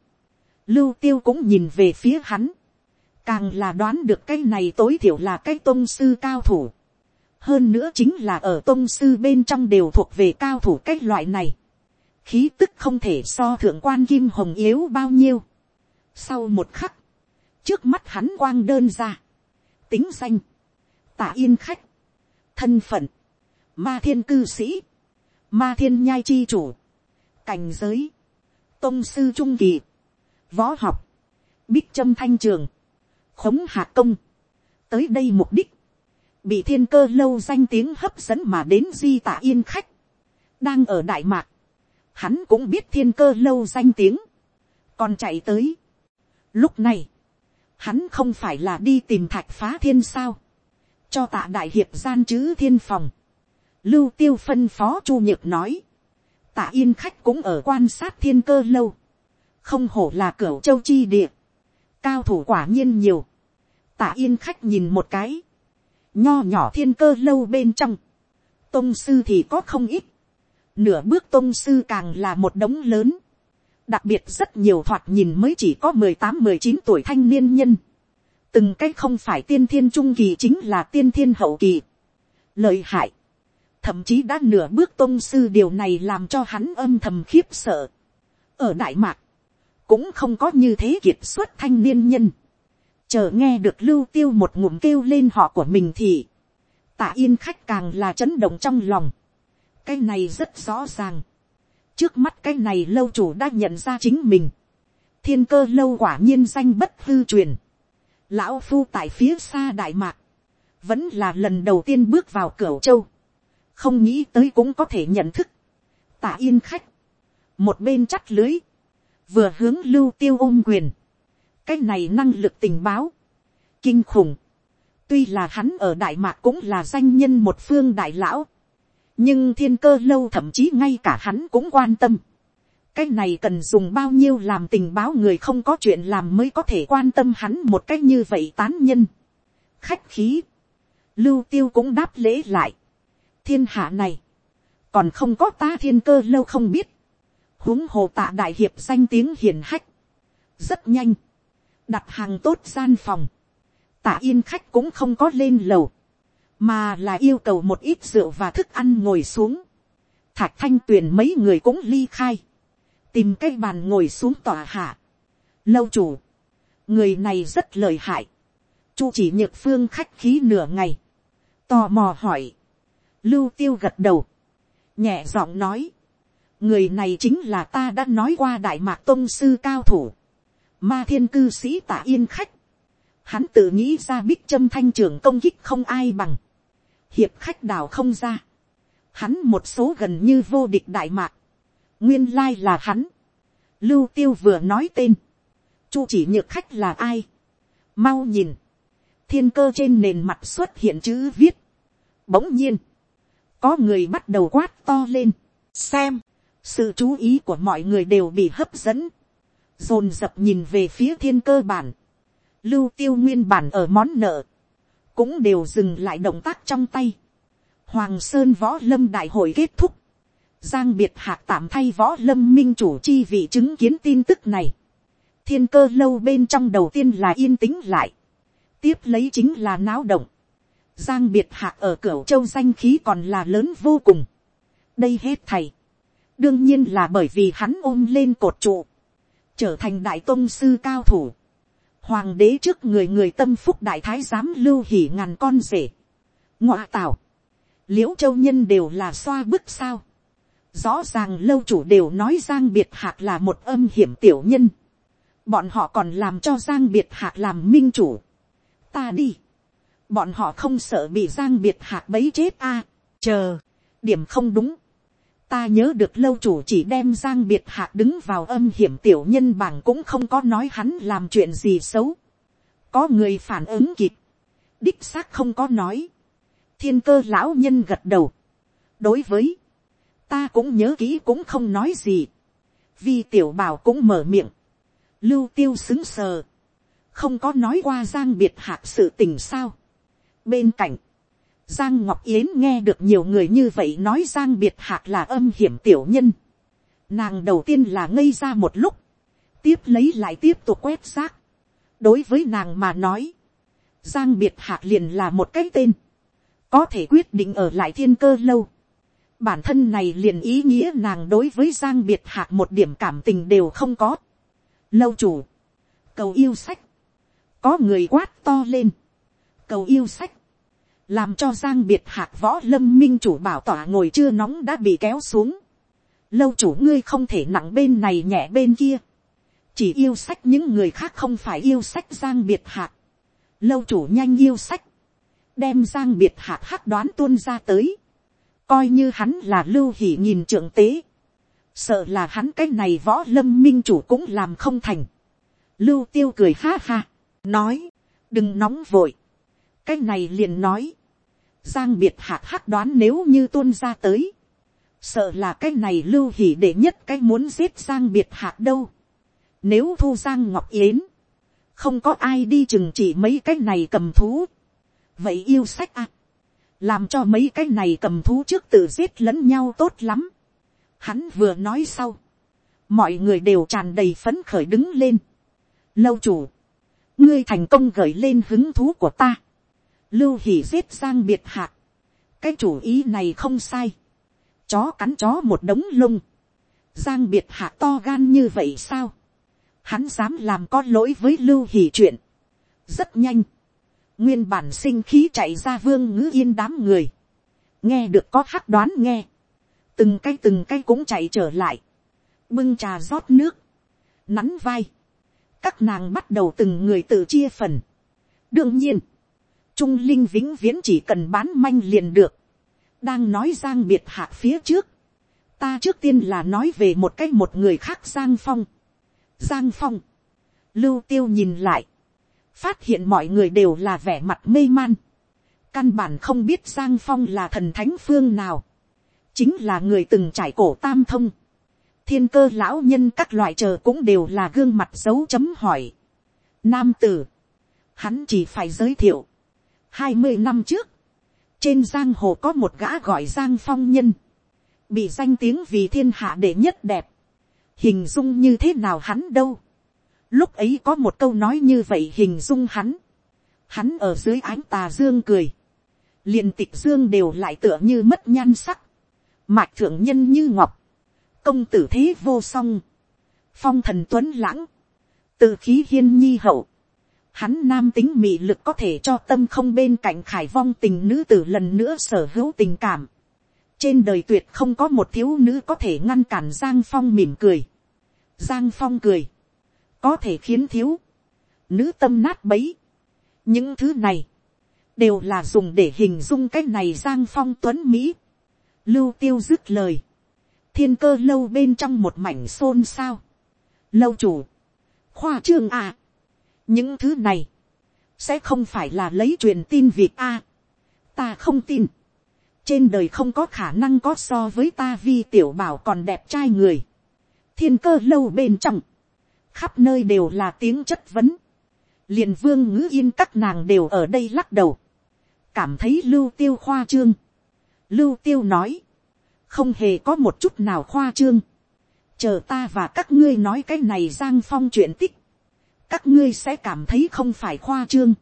lưu tiêu cũng nhìn về phía hắn, càng là đoán được cái này tối thiểu là cái tôn sư cao thủ, hơn nữa chính là ở tôn sư bên trong đều thuộc về cao thủ cái loại này, khí tức không thể so thượng quan kim hồng yếu bao nhiêu, sau một khắc, trước mắt hắn quang đơn ra, tính danh, tả yên khách, thân phận, ma thiên cư sĩ, ma thiên nhai chi chủ, cảnh giới, tôn sư trung kỳ, võ học, bích trâm thanh trường, khống hạ công, tới đây mục đích, bị thiên cơ lâu danh tiếng hấp dẫn mà đến di tả yên khách, đang ở đại mạc, hắn cũng biết thiên cơ lâu danh tiếng, còn chạy tới. Lúc này, hắn không phải là đi tìm thạch phá thiên sao, cho tạ đại hiệp gian chữ thiên phòng, lưu tiêu phân phó chu nhược nói, tạ yên khách cũng ở quan sát thiên cơ lâu, không hổ là cửa châu chi địa, cao thủ quả nhiên nhiều, tạ yên khách nhìn một cái, nho nhỏ thiên cơ lâu bên trong, tôn sư thì có không ít, nửa bước tôn sư càng là một đống lớn, đặc biệt rất nhiều thoạt nhìn mới chỉ có mười tám mười chín tuổi thanh niên nhân, từng cái không phải tiên thiên trung kỳ chính là tiên thiên hậu kỳ, lợi hại, thậm chí đã nửa bước tôn sư điều này làm cho hắn âm thầm khiếp sợ. ở đại mạc, cũng không có như thế kiệt xuất thanh niên nhân chờ nghe được lưu tiêu một ngụm kêu lên họ của mình thì, tạ yên khách càng là chấn động trong lòng. cái này rất rõ ràng. trước mắt cái này lâu chủ đã nhận ra chính mình. thiên cơ lâu quả nhiên danh bất hư truyền. lão phu tại phía xa đại mạc, vẫn là lần đầu tiên bước vào cửa châu không nghĩ tới cũng có thể nhận thức. Tạ yên khách, một bên chắt lưới, vừa hướng lưu tiêu ôm quyền cái này năng lực tình báo, kinh khủng. tuy là hắn ở đại mạc cũng là danh nhân một phương đại lão, nhưng thiên cơ lâu thậm chí ngay cả hắn cũng quan tâm. cái này cần dùng bao nhiêu làm tình báo người không có chuyện làm mới có thể quan tâm hắn một cách như vậy tán nhân. khách khí, lưu tiêu cũng đáp lễ lại. Thiên hạ này, còn không có ta thiên cơ lâu không biết, huống hồ tạ đại hiệp danh tiếng hiền hách, rất nhanh, đặt hàng tốt gian phòng, tạ yên khách cũng không có lên lầu, mà là yêu cầu một ít rượu và thức ăn ngồi xuống, thạch thanh tuyền mấy người cũng ly khai, tìm cây bàn ngồi xuống tòa hạ, lâu chủ, người này rất lời hại, chu chỉ nhược phương khách khí nửa ngày, tò mò hỏi, Lưu tiêu gật đầu. Nhẹ giọng nói. Người này chính là ta đã nói qua Đại Mạc Tông Sư cao thủ. Ma thiên cư sĩ tạ yên khách. Hắn tự nghĩ ra bích châm thanh trưởng công kích không ai bằng. Hiệp khách đào không ra. Hắn một số gần như vô địch Đại Mạc. Nguyên lai là hắn. Lưu tiêu vừa nói tên. Chu chỉ nhược khách là ai? Mau nhìn. Thiên cơ trên nền mặt xuất hiện chữ viết. Bỗng nhiên có người bắt đầu quát to lên, xem, sự chú ý của mọi người đều bị hấp dẫn, dồn dập nhìn về phía thiên cơ bản, lưu tiêu nguyên bản ở món nợ, cũng đều dừng lại động tác trong tay. Hoàng Sơn Võ Lâm Đại hội kết thúc. Giang Biệt Hạc tạm thay Võ Lâm Minh chủ chi vị chứng kiến tin tức này. Thiên cơ lâu bên trong đầu tiên là yên tĩnh lại. Tiếp lấy chính là náo động. Giang biệt hạc ở cửa châu danh khí còn là lớn vô cùng. Đây hết thầy. Đương nhiên là bởi vì hắn ôm lên cột trụ. Trở thành đại tôn sư cao thủ. Hoàng đế trước người người tâm phúc đại thái giám lưu hỉ ngàn con rể. Ngọa tảo. Liễu châu nhân đều là xoa bức sao. Rõ ràng lâu chủ đều nói Giang Biệt Hạc là một âm hiểm tiểu nhân. Bọn họ còn làm cho Giang Biệt Hạc làm minh chủ. Ta đi bọn họ không sợ bị giang biệt hạc bấy chết a. À, chờ, điểm không đúng ta nhớ được lâu chủ chỉ đem giang biệt hạc đứng vào âm hiểm tiểu nhân bảng cũng không có nói hắn làm chuyện gì xấu. có người phản ứng kịp. đích xác không có nói. thiên cơ lão nhân gật đầu. đối với, ta cũng nhớ kỹ cũng không nói gì. vì tiểu bảo cũng mở miệng. lưu tiêu xứng sờ. không có nói qua giang biệt hạc sự tình sao Bên cạnh, Giang Ngọc Yến nghe được nhiều người như vậy nói Giang Biệt Hạc là âm hiểm tiểu nhân. Nàng đầu tiên là ngây ra một lúc. Tiếp lấy lại tiếp tục quét rác. Đối với nàng mà nói. Giang Biệt Hạc liền là một cái tên. Có thể quyết định ở lại thiên cơ lâu. Bản thân này liền ý nghĩa nàng đối với Giang Biệt Hạc một điểm cảm tình đều không có. Lâu chủ. Cầu yêu sách. Có người quát to lên cầu yêu sách, làm cho giang biệt hạc võ lâm minh chủ bảo tỏa ngồi chưa nóng đã bị kéo xuống. lâu chủ ngươi không thể nặng bên này nhẹ bên kia. chỉ yêu sách những người khác không phải yêu sách giang biệt hạc, lâu chủ nhanh yêu sách, đem giang biệt hạc hắc đoán tuôn ra tới, coi như hắn là lưu hỉ nhìn trưởng tế, sợ là hắn cái này võ lâm minh chủ cũng làm không thành, lưu tiêu cười ha ha, nói, đừng nóng vội, cái này liền nói, giang biệt hạc hắc đoán nếu như tuôn ra tới, sợ là cái này lưu hỉ để nhất cái muốn giết giang biệt hạc đâu, nếu thu giang ngọc yến, không có ai đi chừng chỉ mấy cái này cầm thú, vậy yêu sách à, làm cho mấy cái này cầm thú trước tự giết lẫn nhau tốt lắm. Hắn vừa nói sau, mọi người đều tràn đầy phấn khởi đứng lên. Lâu chủ, ngươi thành công gợi lên hứng thú của ta. Lưu hỉ giết sang biệt hạ. cái chủ ý này không sai. chó cắn chó một đống lung. giang biệt hạ to gan như vậy sao. hắn dám làm có lỗi với lưu hỉ chuyện. rất nhanh nguyên bản sinh khí chạy ra vương ngữ yên đám người, nghe được có hắc đoán nghe, từng cái từng cái cũng chạy trở lại, bưng trà rót nước, nắn vai, các nàng bắt đầu từng người tự chia phần. đương nhiên, trung linh vĩnh viễn chỉ cần bán manh liền được, đang nói giang biệt hạ phía trước, ta trước tiên là nói về một cái một người khác giang phong, giang phong, lưu tiêu nhìn lại, phát hiện mọi người đều là vẻ mặt mê man, căn bản không biết giang phong là thần thánh phương nào, chính là người từng trải cổ tam thông, thiên cơ lão nhân các loại chờ cũng đều là gương mặt dấu chấm hỏi. Nam tử, hắn chỉ phải giới thiệu, hai mươi năm trước, trên giang hồ có một gã gọi giang phong nhân, bị danh tiếng vì thiên hạ đệ nhất đẹp, hình dung như thế nào hắn đâu, Lúc ấy có một câu nói như vậy hình dung hắn. Hắn ở dưới ánh tà dương cười. liền tịch dương đều lại tựa như mất nhan sắc. Mạch thượng nhân như ngọc. Công tử thế vô song. Phong thần tuấn lãng. Từ khí hiên nhi hậu. Hắn nam tính mị lực có thể cho tâm không bên cạnh khải vong tình nữ tử lần nữa sở hữu tình cảm. Trên đời tuyệt không có một thiếu nữ có thể ngăn cản Giang Phong mỉm cười. Giang Phong cười có thể khiến thiếu, nữ tâm nát bấy. những thứ này, đều là dùng để hình dung cái này giang phong tuấn mỹ. lưu tiêu dứt lời, thiên cơ lâu bên trong một mảnh xôn xao. lâu chủ, khoa trương à, những thứ này, sẽ không phải là lấy truyền tin việc a. ta không tin, trên đời không có khả năng có so với ta vi tiểu bảo còn đẹp trai người. thiên cơ lâu bên trong, khắp nơi đều là tiếng chất vấn, liền vương ngữ yên các nàng đều ở đây lắc đầu, cảm thấy lưu tiêu khoa trương, lưu tiêu nói, không hề có một chút nào khoa trương, chờ ta và các ngươi nói cái này giang phong chuyện tích, các ngươi sẽ cảm thấy không phải khoa trương,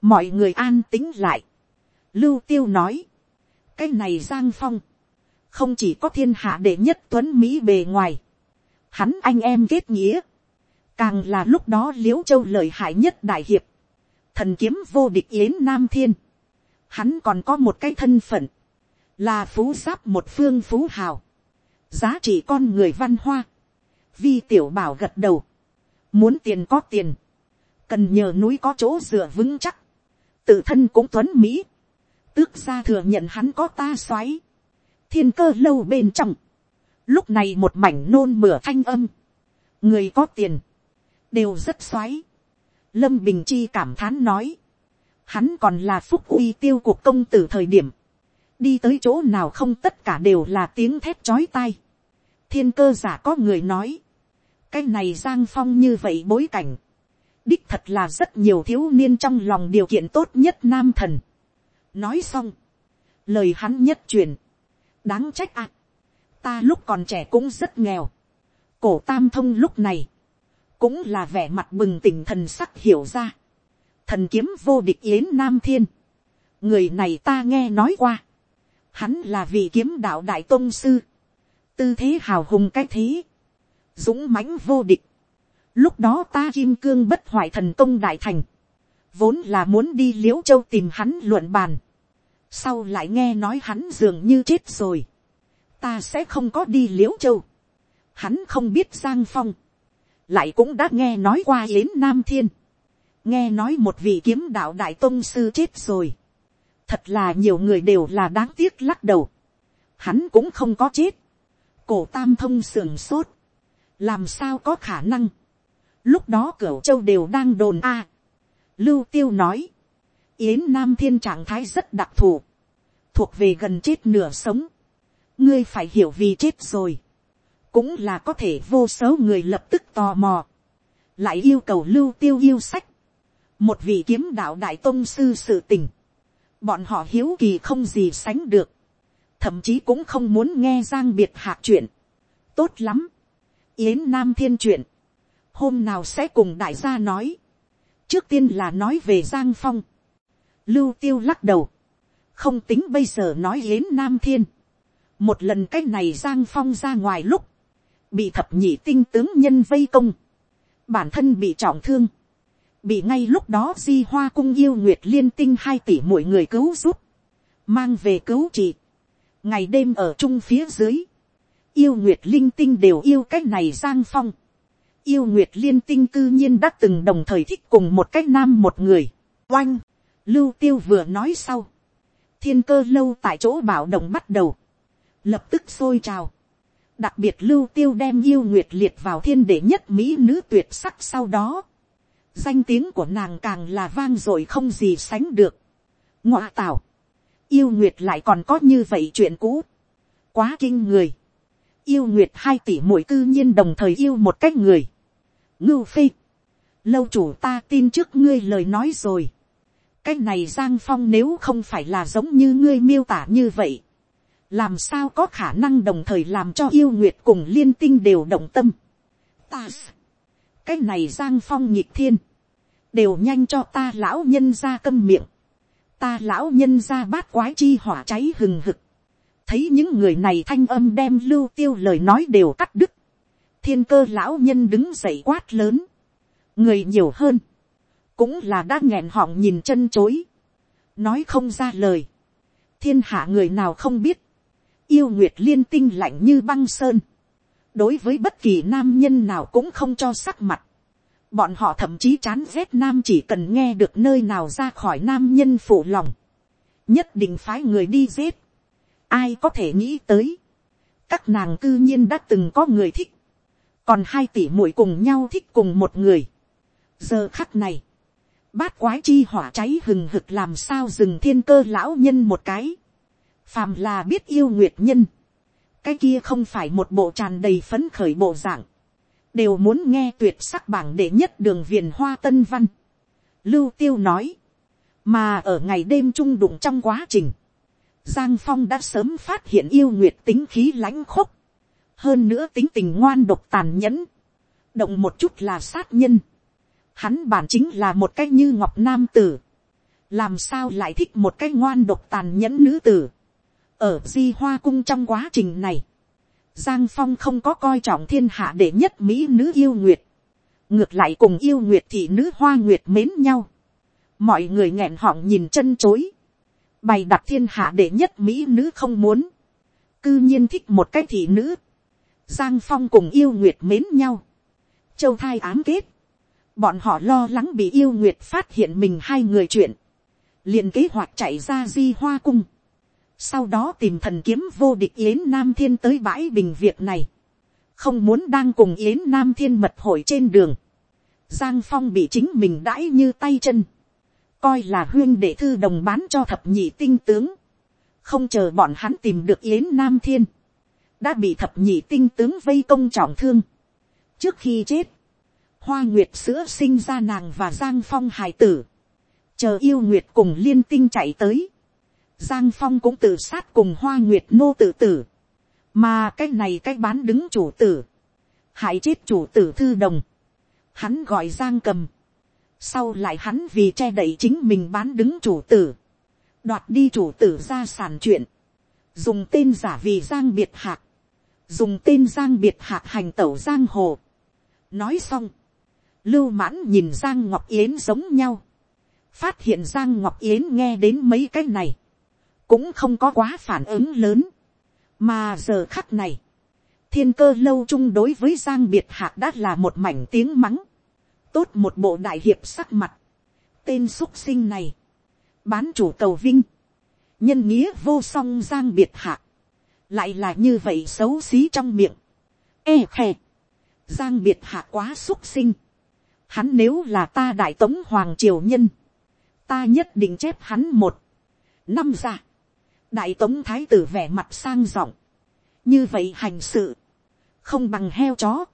mọi người an tính lại, lưu tiêu nói, cái này giang phong, không chỉ có thiên hạ đệ nhất tuấn mỹ bề ngoài, hắn anh em kết nghĩa, càng là lúc đó l i ễ u châu lợi hại nhất đại hiệp, thần kiếm vô địch yến nam thiên, hắn còn có một cái thân phận, là phú giáp một phương phú hào, giá trị con người văn hoa, vi tiểu bảo gật đầu, muốn tiền có tiền, cần nhờ núi có chỗ dựa vững chắc, tự thân cũng tuấn mỹ, tước ra thừa nhận hắn có ta xoáy, thiên cơ lâu bên trong, lúc này một mảnh nôn mửa thanh âm, người có tiền, đều rất xoáy. Lâm Bình Chi cảm thán nói. Hắn còn là phúc uy tiêu cuộc công tử thời điểm. Đi tới chỗ nào không tất cả đều là tiếng thép chói tai. Thiên cơ giả có người nói. Cái này giang phong như vậy bối cảnh. Đích thật là rất nhiều thiếu niên trong lòng điều kiện tốt nhất nam thần. Nói xong. Lời hắn nhất truyền. Đáng trách ạ. ta lúc còn trẻ cũng rất nghèo. Cổ tam thông lúc này cũng là vẻ mặt bừng tỉnh thần sắc hiểu ra. thần kiếm vô địch yến nam thiên. người này ta nghe nói qua. hắn là vị kiếm đạo đại tôn sư. tư thế hào hùng cái thế dũng mãnh vô địch. lúc đó ta kim cương bất hoại thần công đại thành. vốn là muốn đi liễu châu tìm hắn luận bàn. sau lại nghe nói hắn dường như chết rồi. ta sẽ không có đi liễu châu. hắn không biết giang phong lại cũng đã nghe nói qua yến nam thiên, nghe nói một vị kiếm đạo đại tông sư chết rồi, thật là nhiều người đều là đáng tiếc lắc đầu, hắn cũng không có chết, cổ tam thông sườn sốt, làm sao có khả năng, lúc đó cửu châu đều đang đồn a, lưu tiêu nói, yến nam thiên trạng thái rất đặc thù, thuộc về gần chết nửa sống, ngươi phải hiểu vì chết rồi, cũng là có thể vô số người lập tức tò mò, lại yêu cầu lưu tiêu yêu sách, một vị kiếm đạo đại tôn sư sự tình, bọn họ hiếu kỳ không gì sánh được, thậm chí cũng không muốn nghe giang biệt hạ chuyện, tốt lắm, yến nam thiên chuyện, hôm nào sẽ cùng đại gia nói, trước tiên là nói về giang phong, lưu tiêu lắc đầu, không tính bây giờ nói yến nam thiên, một lần cái này giang phong ra ngoài lúc, bị thập nhị tinh tướng nhân vây công, bản thân bị trọng thương, bị ngay lúc đó di hoa cung yêu nguyệt liên tinh hai tỷ mỗi người cứu giúp, mang về cứu trị, ngày đêm ở chung phía dưới, yêu nguyệt linh tinh đều yêu cái này giang phong, yêu nguyệt liên tinh cư nhiên đã từng đồng thời thích cùng một cái nam một người, oanh, lưu tiêu vừa nói sau, thiên cơ lâu tại chỗ bảo động bắt đầu, lập tức sôi trào, đặc biệt lưu tiêu đem yêu nguyệt liệt vào thiên đệ nhất mỹ nữ tuyệt sắc sau đó, danh tiếng của nàng càng là vang dội không gì sánh được. Ngọa tảo, yêu nguyệt lại còn có như vậy chuyện cũ, quá kinh người, yêu nguyệt hai tỷ mỗi cư nhiên đồng thời yêu một cách người, ngưu phê, lâu chủ ta tin trước ngươi lời nói rồi, cái này giang phong nếu không phải là giống như ngươi miêu tả như vậy, làm sao có khả năng đồng thời làm cho yêu nguyệt cùng liên tinh đều động tâm. Ta, cái này giang phong nhịp thiên, đều nhanh cho ta lão nhân ra câm miệng, ta lão nhân ra bát quái chi hỏa cháy hừng hực, thấy những người này thanh âm đem lưu tiêu lời nói đều cắt đứt, thiên cơ lão nhân đứng dậy quát lớn, người nhiều hơn, cũng là đã nghẹn họng nhìn chân chối, nói không ra lời, thiên hạ người nào không biết, yêu nguyệt liên tinh lạnh như băng sơn, đối với bất kỳ nam nhân nào cũng không cho sắc mặt, bọn họ thậm chí chán ghét nam chỉ cần nghe được nơi nào ra khỏi nam nhân phụ lòng, nhất định phái người đi giết, ai có thể nghĩ tới, các nàng cư nhiên đã từng có người thích, còn hai tỷ muội cùng nhau thích cùng một người. giờ khắc này, bát quái chi hỏa cháy hừng hực làm sao dừng thiên cơ lão nhân một cái, phàm là biết yêu nguyệt nhân, cái kia không phải một bộ tràn đầy phấn khởi bộ dạng, đều muốn nghe tuyệt sắc bảng đệ nhất đường viền hoa tân văn. Lưu tiêu nói, mà ở ngày đêm trung đụng trong quá trình, Giang Phong đã sớm phát hiện yêu nguyệt tính khí lãnh khốc, hơn nữa tính tình ngoan độc tàn nhẫn, động một chút là sát nhân. Hắn bản chính là một cái như ngọc nam tử, làm sao lại thích một cái ngoan độc tàn nhẫn nữ tử? Ở di hoa cung trong quá trình này, giang phong không có coi trọng thiên hạ để nhất mỹ nữ yêu nguyệt, ngược lại cùng yêu nguyệt thị nữ hoa nguyệt mến nhau, mọi người nghẹn họng nhìn chân chối, bày đặt thiên hạ đệ nhất mỹ nữ không muốn, cư nhiên thích một cái thị nữ, giang phong cùng yêu nguyệt mến nhau, châu thai ám kết, bọn họ lo lắng bị yêu nguyệt phát hiện mình hai người chuyện, liền kế hoạch chạy ra di hoa cung, sau đó tìm thần kiếm vô địch yến nam thiên tới bãi bình việc này, không muốn đang cùng yến nam thiên mật hội trên đường, giang phong bị chính mình đãi như tay chân, coi là huyên đệ thư đồng bán cho thập nhị tinh tướng, không chờ bọn hắn tìm được yến nam thiên, đã bị thập nhị tinh tướng vây công trọng thương. trước khi chết, hoa nguyệt sữa sinh ra nàng và giang phong hài tử, chờ yêu nguyệt cùng liên tinh chạy tới, Giang Phong cũng tự sát cùng Hoa Nguyệt Nô tự tử. Mà cái này cái bán đứng chủ tử. Hại chết chủ tử thư đồng. Hắn gọi Giang cầm. Sau lại hắn vì che đậy chính mình bán đứng chủ tử. Đoạt đi chủ tử ra sản chuyện. Dùng tên giả vì Giang Biệt Hạc. Dùng tên Giang Biệt Hạc hành tẩu Giang Hồ. Nói xong. Lưu mãn nhìn Giang Ngọc Yến giống nhau. Phát hiện Giang Ngọc Yến nghe đến mấy cái này cũng không có quá phản ứng lớn, mà giờ khắc này, thiên cơ lâu chung đối với giang biệt hạc đã là một mảnh tiếng mắng, tốt một bộ đại hiệp sắc mặt, tên xúc sinh này, bán chủ cầu vinh, nhân nghĩa vô song giang biệt hạ lại là như vậy xấu xí trong miệng, e khe, giang biệt hạ quá xúc sinh, hắn nếu là ta đại tống hoàng triều nhân, ta nhất định chép hắn một, năm ra, đại tống thái tử vẻ mặt sang giọng, như vậy hành sự, không bằng heo chó,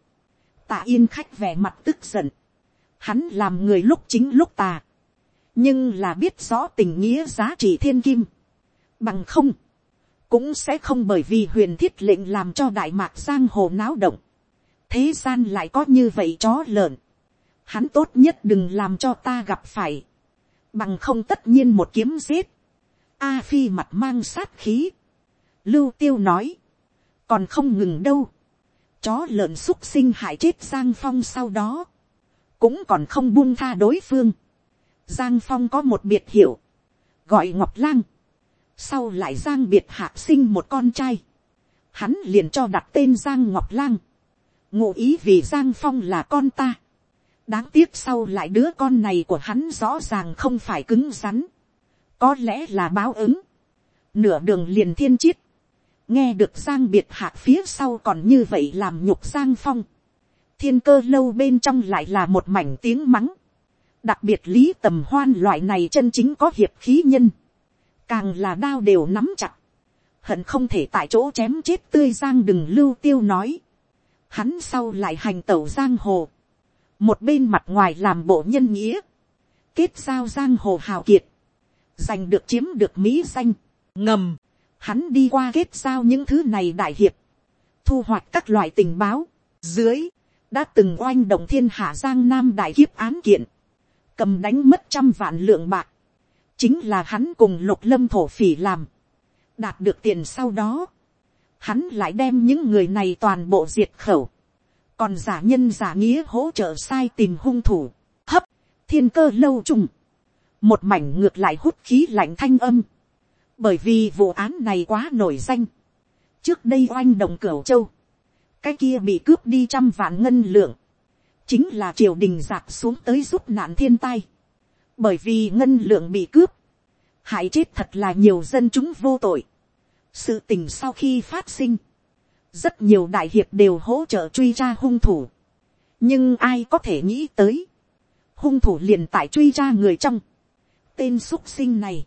tạ yên khách vẻ mặt tức giận, hắn làm người lúc chính lúc tà, nhưng là biết rõ tình nghĩa giá trị thiên kim, bằng không, cũng sẽ không bởi vì huyền thiết lệnh làm cho đại mạc giang hồ náo động, thế gian lại có như vậy chó lợn, hắn tốt nhất đừng làm cho ta gặp phải, bằng không tất nhiên một kiếm giết, a phi mặt mang sát khí, lưu tiêu nói, còn không ngừng đâu, chó lợn xúc sinh hại chết giang phong sau đó, cũng còn không buông tha đối phương, giang phong có một biệt hiệu, gọi ngọc lang, sau lại giang biệt hạ sinh một con trai, hắn liền cho đặt tên giang ngọc lang, ngụ ý vì giang phong là con ta, đáng tiếc sau lại đứa con này của hắn rõ ràng không phải cứng rắn, có lẽ là báo ứng, nửa đường liền thiên chiết, nghe được giang biệt hạ phía sau còn như vậy làm nhục giang phong, thiên cơ lâu bên trong lại là một mảnh tiếng mắng, đặc biệt lý tầm hoan loại này chân chính có hiệp khí nhân, càng là đao đều nắm chặt, hận không thể tại chỗ chém chết tươi giang đừng lưu tiêu nói, hắn sau lại hành tẩu giang hồ, một bên mặt ngoài làm bộ nhân nghĩa, kết giao giang hồ hào kiệt, giành được chiếm được mỹ danh, ngầm, hắn đi qua kết giao những thứ này đại hiệp, thu hoạch các loại tình báo, dưới, đã từng oanh động thiên hạ giang nam đại kiếp án kiện, cầm đánh mất trăm vạn lượng bạc, chính là hắn cùng lục lâm thổ phỉ làm, đạt được tiền sau đó, hắn lại đem những người này toàn bộ diệt khẩu, còn giả nhân giả nghĩa hỗ trợ sai tìm hung thủ, hấp, thiên cơ lâu trùng, một mảnh ngược lại hút khí lạnh thanh âm, bởi vì vụ án này quá nổi danh, trước đây oanh đồng cửu châu, cái kia bị cướp đi trăm vạn ngân lượng, chính là triều đình giạc xuống tới giúp nạn thiên tai, bởi vì ngân lượng bị cướp, hại chết thật là nhiều dân chúng vô tội. sự tình sau khi phát sinh, rất nhiều đại hiệp đều hỗ trợ truy tra hung thủ, nhưng ai có thể nghĩ tới, hung thủ liền tại truy ra người trong, tên x sinh này,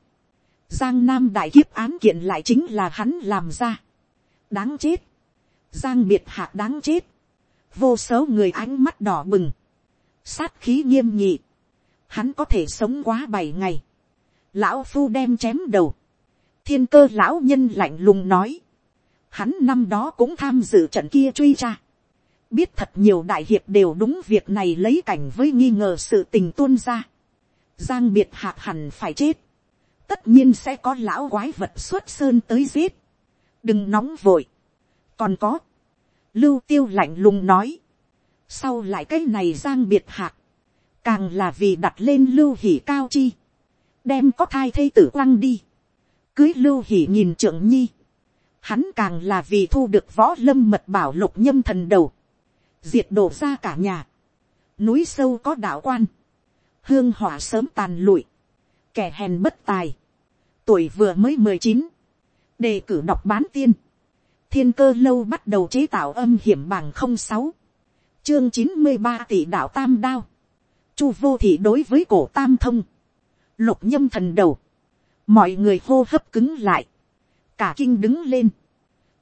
giang nam đại kiếp án kiện lại chính là hắn làm ra, đáng chết, giang biệt hạc đáng chết, vô số người ánh mắt đỏ bừng, sát khí nghiêm nhị, hắn có thể sống quá bảy ngày, lão phu đem chém đầu, thiên cơ lão nhân lạnh lùng nói, hắn năm đó cũng tham dự trận kia truy ra, biết thật nhiều đại hiệp đều đúng việc này lấy cảnh với nghi ngờ sự tình tuôn ra, giang biệt hạc hẳn phải chết, tất nhiên sẽ có lão quái vật xuất sơn tới giết, đừng nóng vội, còn có, lưu tiêu lạnh lùng nói, sau lại cái này giang biệt hạc, càng là vì đặt lên lưu hỉ cao chi, đem có thai thây tử quăng đi, cưới lưu hỉ nhìn trưởng nhi, hắn càng là vì thu được võ lâm mật bảo lục nhâm thần đầu, diệt đổ ra cả nhà, núi sâu có đạo quan, hương hỏa sớm tàn lụi, kẻ hèn bất tài, tuổi vừa mới mười chín, đề cử đọc bán tiên, thiên cơ lâu bắt đầu chế tạo âm hiểm bằng không sáu, chương chín mươi ba tỷ đạo tam đao, chu vô thị đối với cổ tam thông, lục nhâm thần đầu, mọi người hô hấp cứng lại, cả kinh đứng lên,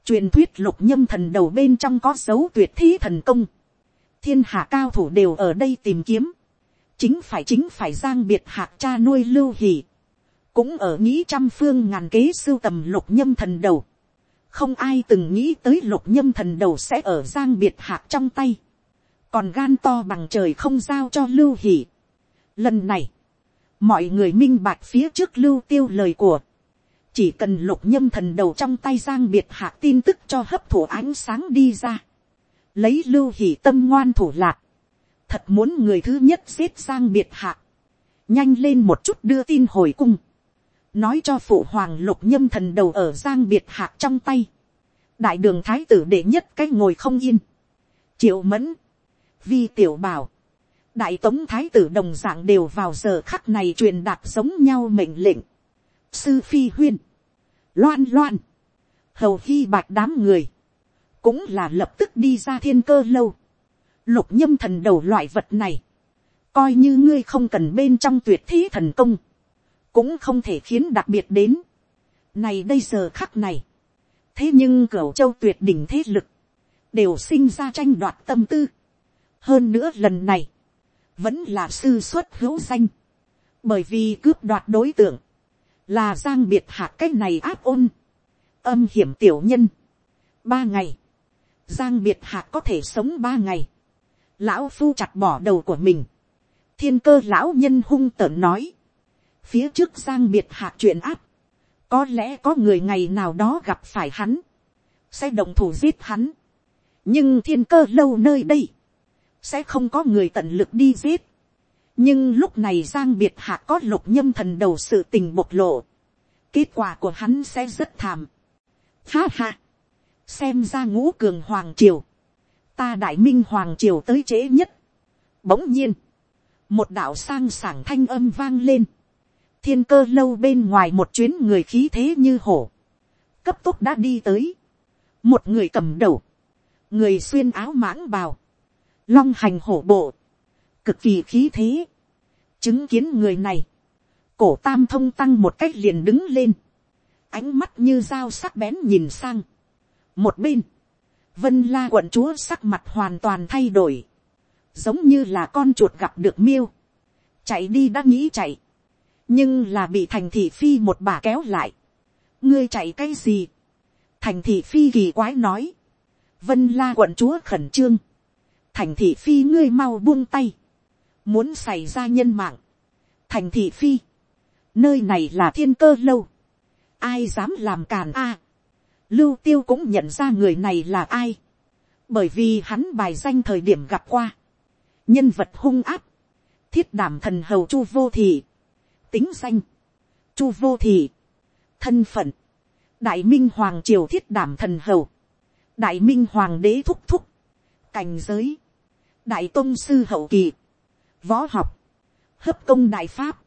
truyền thuyết lục nhâm thần đầu bên trong có dấu tuyệt thí thần công, thiên hạ cao thủ đều ở đây tìm kiếm, chính phải chính phải giang biệt hạc cha nuôi lưu hỉ, cũng ở nghĩ trăm phương ngàn kế sưu tầm lục nhâm thần đầu, không ai từng nghĩ tới lục nhâm thần đầu sẽ ở giang biệt hạc trong tay, còn gan to bằng trời không giao cho lưu hỉ. Lần này, mọi người minh bạch phía trước lưu tiêu lời của, chỉ cần lục nhâm thần đầu trong tay giang biệt hạ tin tức cho hấp thụ ánh sáng đi ra, lấy lưu hỉ tâm ngoan thủ lạc, thật muốn người thứ nhất giết giang biệt hạ, nhanh lên một chút đưa tin hồi cung, nói cho phụ hoàng lục nhâm thần đầu ở giang biệt hạ trong tay, đại đường thái tử đệ nhất cái ngồi không yên, triệu mẫn, vi tiểu bảo, đại tống thái tử đồng dạng đều vào giờ khắc này truyền đạt giống nhau mệnh lệnh, sư phi huyên, loan loan, hầu hy bạch đám người, cũng là lập tức đi ra thiên cơ lâu, lục nhâm thần đầu loại vật này, coi như ngươi không cần bên trong tuyệt thế thần công, cũng không thể khiến đặc biệt đến. Này đây giờ khắc này, thế nhưng cửu châu tuyệt đỉnh thế lực, đều sinh ra tranh đoạt tâm tư. hơn nữa lần này, vẫn là sư xuất hữu danh, bởi vì cướp đoạt đối tượng, là giang biệt hạ cái này áp ôn, âm hiểm tiểu nhân. ba ngày, giang biệt hạ có thể sống ba ngày, lão phu chặt bỏ đầu của mình, thiên cơ lão nhân hung tợn nói, phía trước giang biệt hạ chuyện áp, có lẽ có người ngày nào đó gặp phải hắn, sẽ động thủ giết hắn, nhưng thiên cơ lâu nơi đây, sẽ không có người tận lực đi giết, nhưng lúc này giang biệt hạ có lục nhâm thần đầu sự tình bộc lộ, kết quả của hắn sẽ rất thảm. Ha ha, xem ra ngũ cường hoàng triều, ta đại minh hoàng triều tới trễ nhất. Bỗng nhiên, một đạo sang sảng thanh âm vang lên, thiên cơ lâu bên ngoài một chuyến người khí thế như hổ, cấp tốc đã đi tới, một người cầm đầu, người xuyên áo mãng bào, long hành hổ bộ, cực kỳ khí thế, chứng kiến người này, cổ tam thông tăng một cách liền đứng lên, ánh mắt như dao sắc bén nhìn sang, một bên, vân la quận chúa sắc mặt hoàn toàn thay đổi, giống như là con chuột gặp được miêu, chạy đi đã nghĩ chạy, nhưng là bị thành thị phi một bà kéo lại, ngươi chạy cái gì, thành thị phi kỳ quái nói, vân la quận chúa khẩn trương, thành thị phi ngươi mau buông tay, muốn xảy ra nhân mạng, thành thị phi, nơi này là thiên cơ lâu, ai dám làm càn a, lưu tiêu cũng nhận ra người này là ai, bởi vì hắn bài danh thời điểm gặp qua, nhân vật hung áp, thiết đảm thần hầu chu vô thị, tính danh, chu vô thị, thân phận, đại minh hoàng triều thiết đảm thần hầu, đại minh hoàng đế thúc thúc, cảnh giới, đại tôn sư hậu kỳ, võ học, hấp công đại pháp,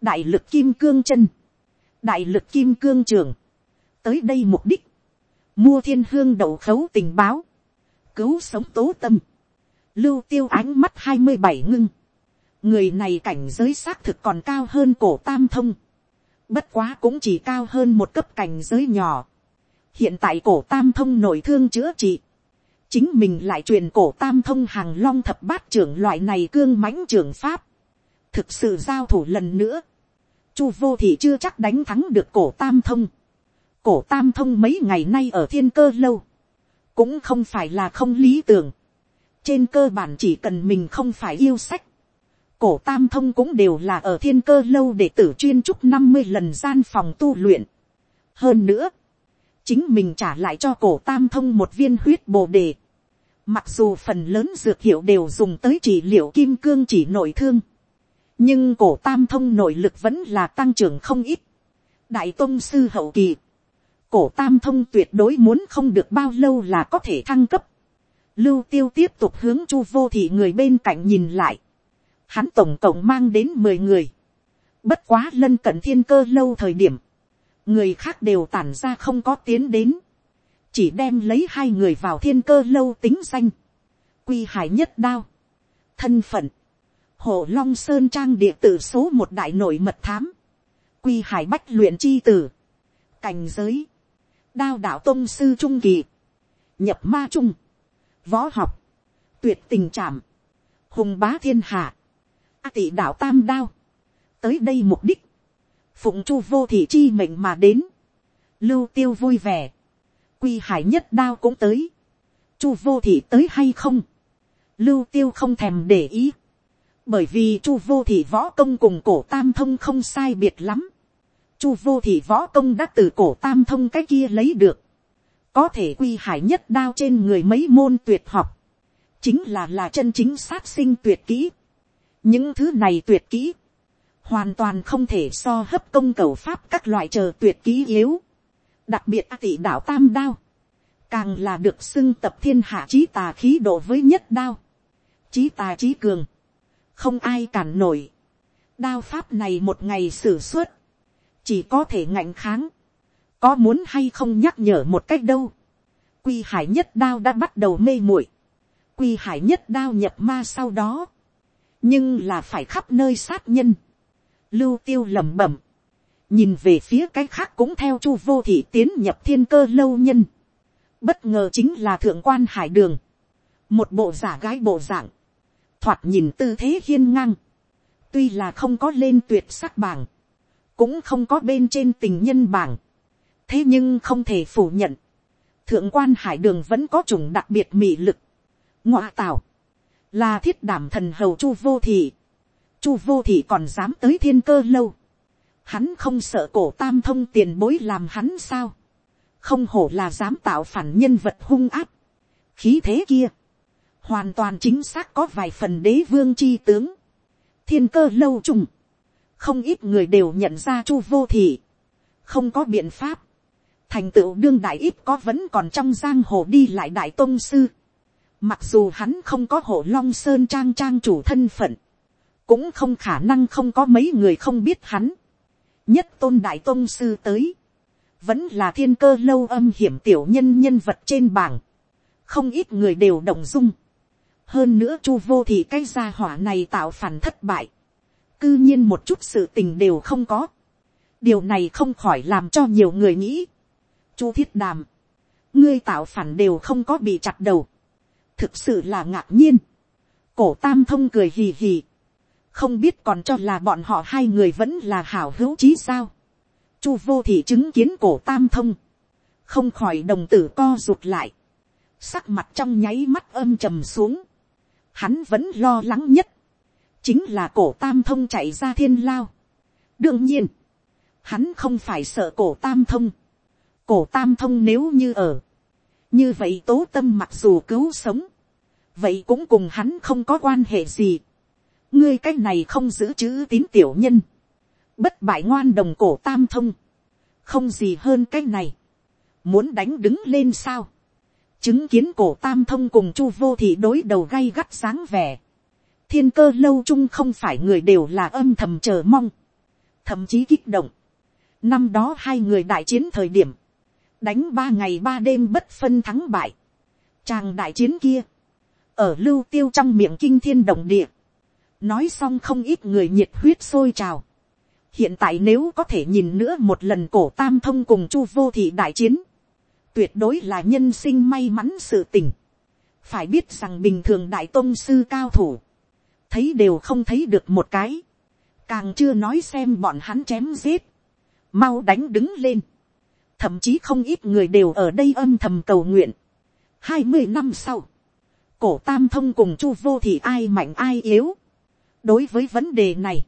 đại lực kim cương chân, đại lực kim cương trường, tới đây mục đích, mua thiên hương đậu khấu tình báo, cứu sống tố tâm, lưu tiêu ánh mắt hai mươi bảy ngưng, người này cảnh giới xác thực còn cao hơn cổ tam thông, bất quá cũng chỉ cao hơn một cấp cảnh giới nhỏ. hiện tại cổ tam thông nổi thương chữa trị, chính mình lại truyền cổ tam thông hàng long thập bát trưởng loại này cương mãnh trưởng pháp, thực sự giao thủ lần nữa, chu vô thì chưa chắc đánh thắng được cổ tam thông, cổ tam thông mấy ngày nay ở thiên cơ lâu, cũng không phải là không lý tưởng, trên cơ bản chỉ cần mình không phải yêu sách, cổ tam thông cũng đều là ở thiên cơ lâu để tử chuyên trúc năm mươi lần gian phòng tu luyện. hơn nữa, chính mình trả lại cho cổ tam thông một viên huyết bồ đề. mặc dù phần lớn dược hiệu đều dùng tới trị liệu kim cương chỉ nội thương, nhưng cổ tam thông nội lực vẫn là tăng trưởng không ít. đại tông sư hậu kỳ, cổ tam thông tuyệt đối muốn không được bao lâu là có thể thăng cấp. lưu tiêu tiếp tục hướng chu vô thị người bên cạnh nhìn lại hắn tổng cộng mang đến mười người, bất quá lân cận thiên cơ lâu thời điểm, người khác đều tản ra không có tiến đến, chỉ đem lấy hai người vào thiên cơ lâu tính danh, quy hải nhất đao, thân phận, hồ long sơn trang địa tử số một đại nội mật thám, quy hải bách luyện chi tử, cảnh giới, đao đạo tôn sư trung kỳ, nhập ma trung, võ học, tuyệt tình trảm, hùng bá thiên hạ, A tị đạo tam đao. Tới đây mục đích. Phụng chu vô thị chi mệnh mà đến. Lưu tiêu vui vẻ. Quy hải nhất đao cũng tới. Chu vô thị tới hay không? Lưu tiêu không thèm để ý. Bởi vì chu vô thị võ công cùng cổ tam thông không sai biệt lắm. Chu vô thị võ công đã từ cổ tam thông cái kia lấy được. Có thể quy hải nhất đao trên người mấy môn tuyệt học. Chính là là chân chính sát sinh tuyệt kỹ những thứ này tuyệt kỹ, hoàn toàn không thể so hấp công cầu pháp các loại chờ tuyệt kỹ yếu, đặc biệt a tị đạo tam đao, càng là được xưng tập thiên hạ trí tà khí độ với nhất đao, trí tà trí cường, không ai cản nổi, đao pháp này một ngày xử suốt, chỉ có thể ngạnh kháng, có muốn hay không nhắc nhở một cách đâu, quy hải nhất đao đã bắt đầu mê muội, quy hải nhất đao nhập ma sau đó, nhưng là phải khắp nơi sát nhân, lưu tiêu lẩm bẩm, nhìn về phía cái khác cũng theo chu vô thị tiến nhập thiên cơ lâu nhân, bất ngờ chính là thượng quan hải đường, một bộ giả gái bộ dạng, thoạt nhìn tư thế hiên ngang, tuy là không có lên tuyệt sắc bảng, cũng không có bên trên tình nhân bảng, thế nhưng không thể phủ nhận, thượng quan hải đường vẫn có chủng đặc biệt mị lực, ngoại tảo, là thiết đảm thần hầu chu vô thị, chu vô thị còn dám tới thiên cơ lâu, hắn không sợ cổ tam thông tiền bối làm hắn sao, không hổ là dám tạo phản nhân vật hung áp, khí thế kia, hoàn toàn chính xác có vài phần đế vương chi tướng, thiên cơ lâu trùng, không ít người đều nhận ra chu vô thị, không có biện pháp, thành tựu đương đại ít có vẫn còn trong giang hồ đi lại đại tôn sư, mặc dù hắn không có hộ long sơn trang trang chủ thân phận, cũng không khả năng không có mấy người không biết hắn, nhất tôn đại tôn sư tới, vẫn là thiên cơ lâu âm hiểm tiểu nhân nhân vật trên bảng, không ít người đều động dung, hơn nữa chu vô thì cái gia hỏa này tạo phản thất bại, cư nhiên một chút sự tình đều không có, điều này không khỏi làm cho nhiều người nghĩ, chu thiết đàm, ngươi tạo phản đều không có bị chặt đầu, thực sự là ngạc nhiên, cổ tam thông cười hì hì, không biết còn cho là bọn họ hai người vẫn là hảo hữu chí sao, chu vô thị chứng kiến cổ tam thông, không khỏi đồng tử co rụt lại, sắc mặt trong nháy mắt âm trầm xuống, hắn vẫn lo lắng nhất, chính là cổ tam thông chạy ra thiên lao. đương nhiên, hắn không phải sợ cổ tam thông, cổ tam thông nếu như ở, như vậy tố tâm mặc dù cứu sống, vậy cũng cùng hắn không có quan hệ gì. ngươi cái này không giữ chữ tín tiểu nhân, bất bại ngoan đồng cổ tam thông, không gì hơn cái này, muốn đánh đứng lên sao, chứng kiến cổ tam thông cùng chu vô thị đối đầu gay gắt sáng vẻ, thiên cơ lâu chung không phải người đều là âm thầm chờ mong, thậm chí kích động. Năm đó hai người đại chiến thời điểm, đánh ba ngày ba đêm bất phân thắng bại. Chàng đại chiến kia, ở lưu tiêu trong miệng kinh thiên động địa, nói xong không ít người nhiệt huyết sôi trào. hiện tại nếu có thể nhìn nữa một lần cổ tam thông cùng chu vô thị đại chiến, tuyệt đối là nhân sinh may mắn sự tình. phải biết rằng bình thường đại tôn sư cao thủ, thấy đều không thấy được một cái, càng chưa nói xem bọn hắn chém giết, mau đánh đứng lên, thậm chí không ít người đều ở đây âm thầm cầu nguyện. hai mươi năm sau, cổ tam thông cùng chu vô thì ai mạnh ai yếu. đối với vấn đề này,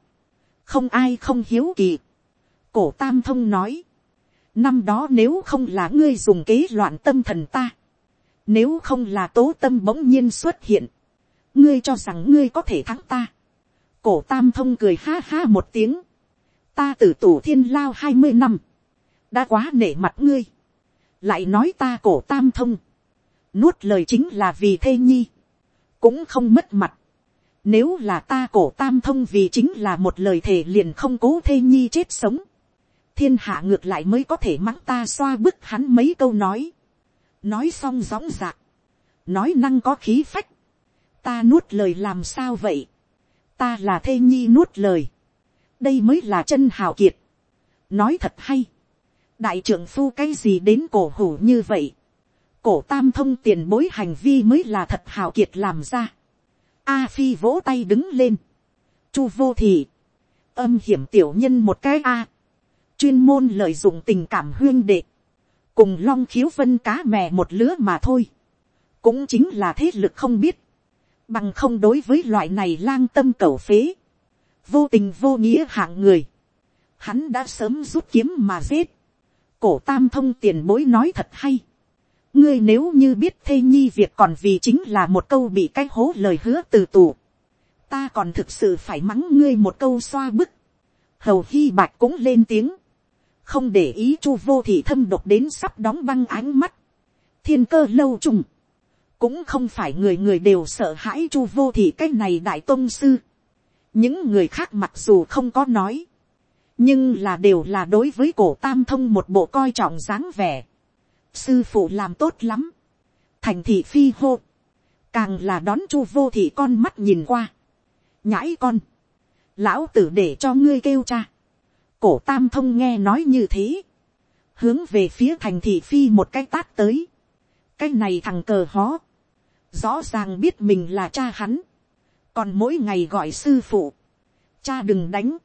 không ai không hiếu kỳ. cổ tam thông nói, năm đó nếu không là ngươi dùng kế loạn tâm thần ta, nếu không là tố tâm bỗng nhiên xuất hiện, ngươi cho rằng ngươi có thể thắng ta. cổ tam thông cười ha ha một tiếng, ta từ tủ thiên lao hai mươi năm, đã quá nể mặt ngươi, lại nói ta cổ tam thông, nuốt lời chính là vì thê nhi, cũng không mất mặt. Nếu là ta cổ tam thông vì chính là một lời thề liền không cố thê nhi chết sống, thiên hạ ngược lại mới có thể mắng ta xoa bức hắn mấy câu nói, nói xong gióng dạc, nói năng có khí phách, ta nuốt lời làm sao vậy, ta là thê nhi nuốt lời, đây mới là chân hào kiệt, nói thật hay, đại trưởng phu cái gì đến cổ hủ như vậy, cổ tam thông tiền bối hành vi mới là thật hào kiệt làm ra, a phi vỗ tay đứng lên, chu vô thì, âm hiểm tiểu nhân một cái a, chuyên môn lợi dụng tình cảm huyên đệ, cùng long khiếu vân cá mè một lứa mà thôi, cũng chính là thế lực không biết, bằng không đối với loại này lang tâm cầu phế, vô tình vô nghĩa hạng người, hắn đã sớm rút kiếm mà giết, cổ tam thông tiền bối nói thật hay, ngươi nếu như biết thê nhi việc còn vì chính là một câu bị cái hố lời hứa từ tù, ta còn thực sự phải mắng ngươi một câu xoa bức, hầu hy bạch cũng lên tiếng, không để ý chu vô thị thâm độc đến sắp đóng băng ánh mắt, thiên cơ lâu trùng, cũng không phải người người đều sợ hãi chu vô thị cái này đại tôn sư. những người khác mặc dù không có nói, nhưng là đều là đối với cổ tam thông một bộ coi trọng dáng vẻ. sư phụ làm tốt lắm, thành thị phi hô, càng là đón chu vô thị con mắt nhìn qua, nhãi con, lão tử để cho ngươi kêu cha, cổ tam thông nghe nói như thế, hướng về phía thành thị phi một cái tát tới, cái này thằng cờ hó, rõ ràng biết mình là cha hắn, còn mỗi ngày gọi sư phụ, cha đừng đánh,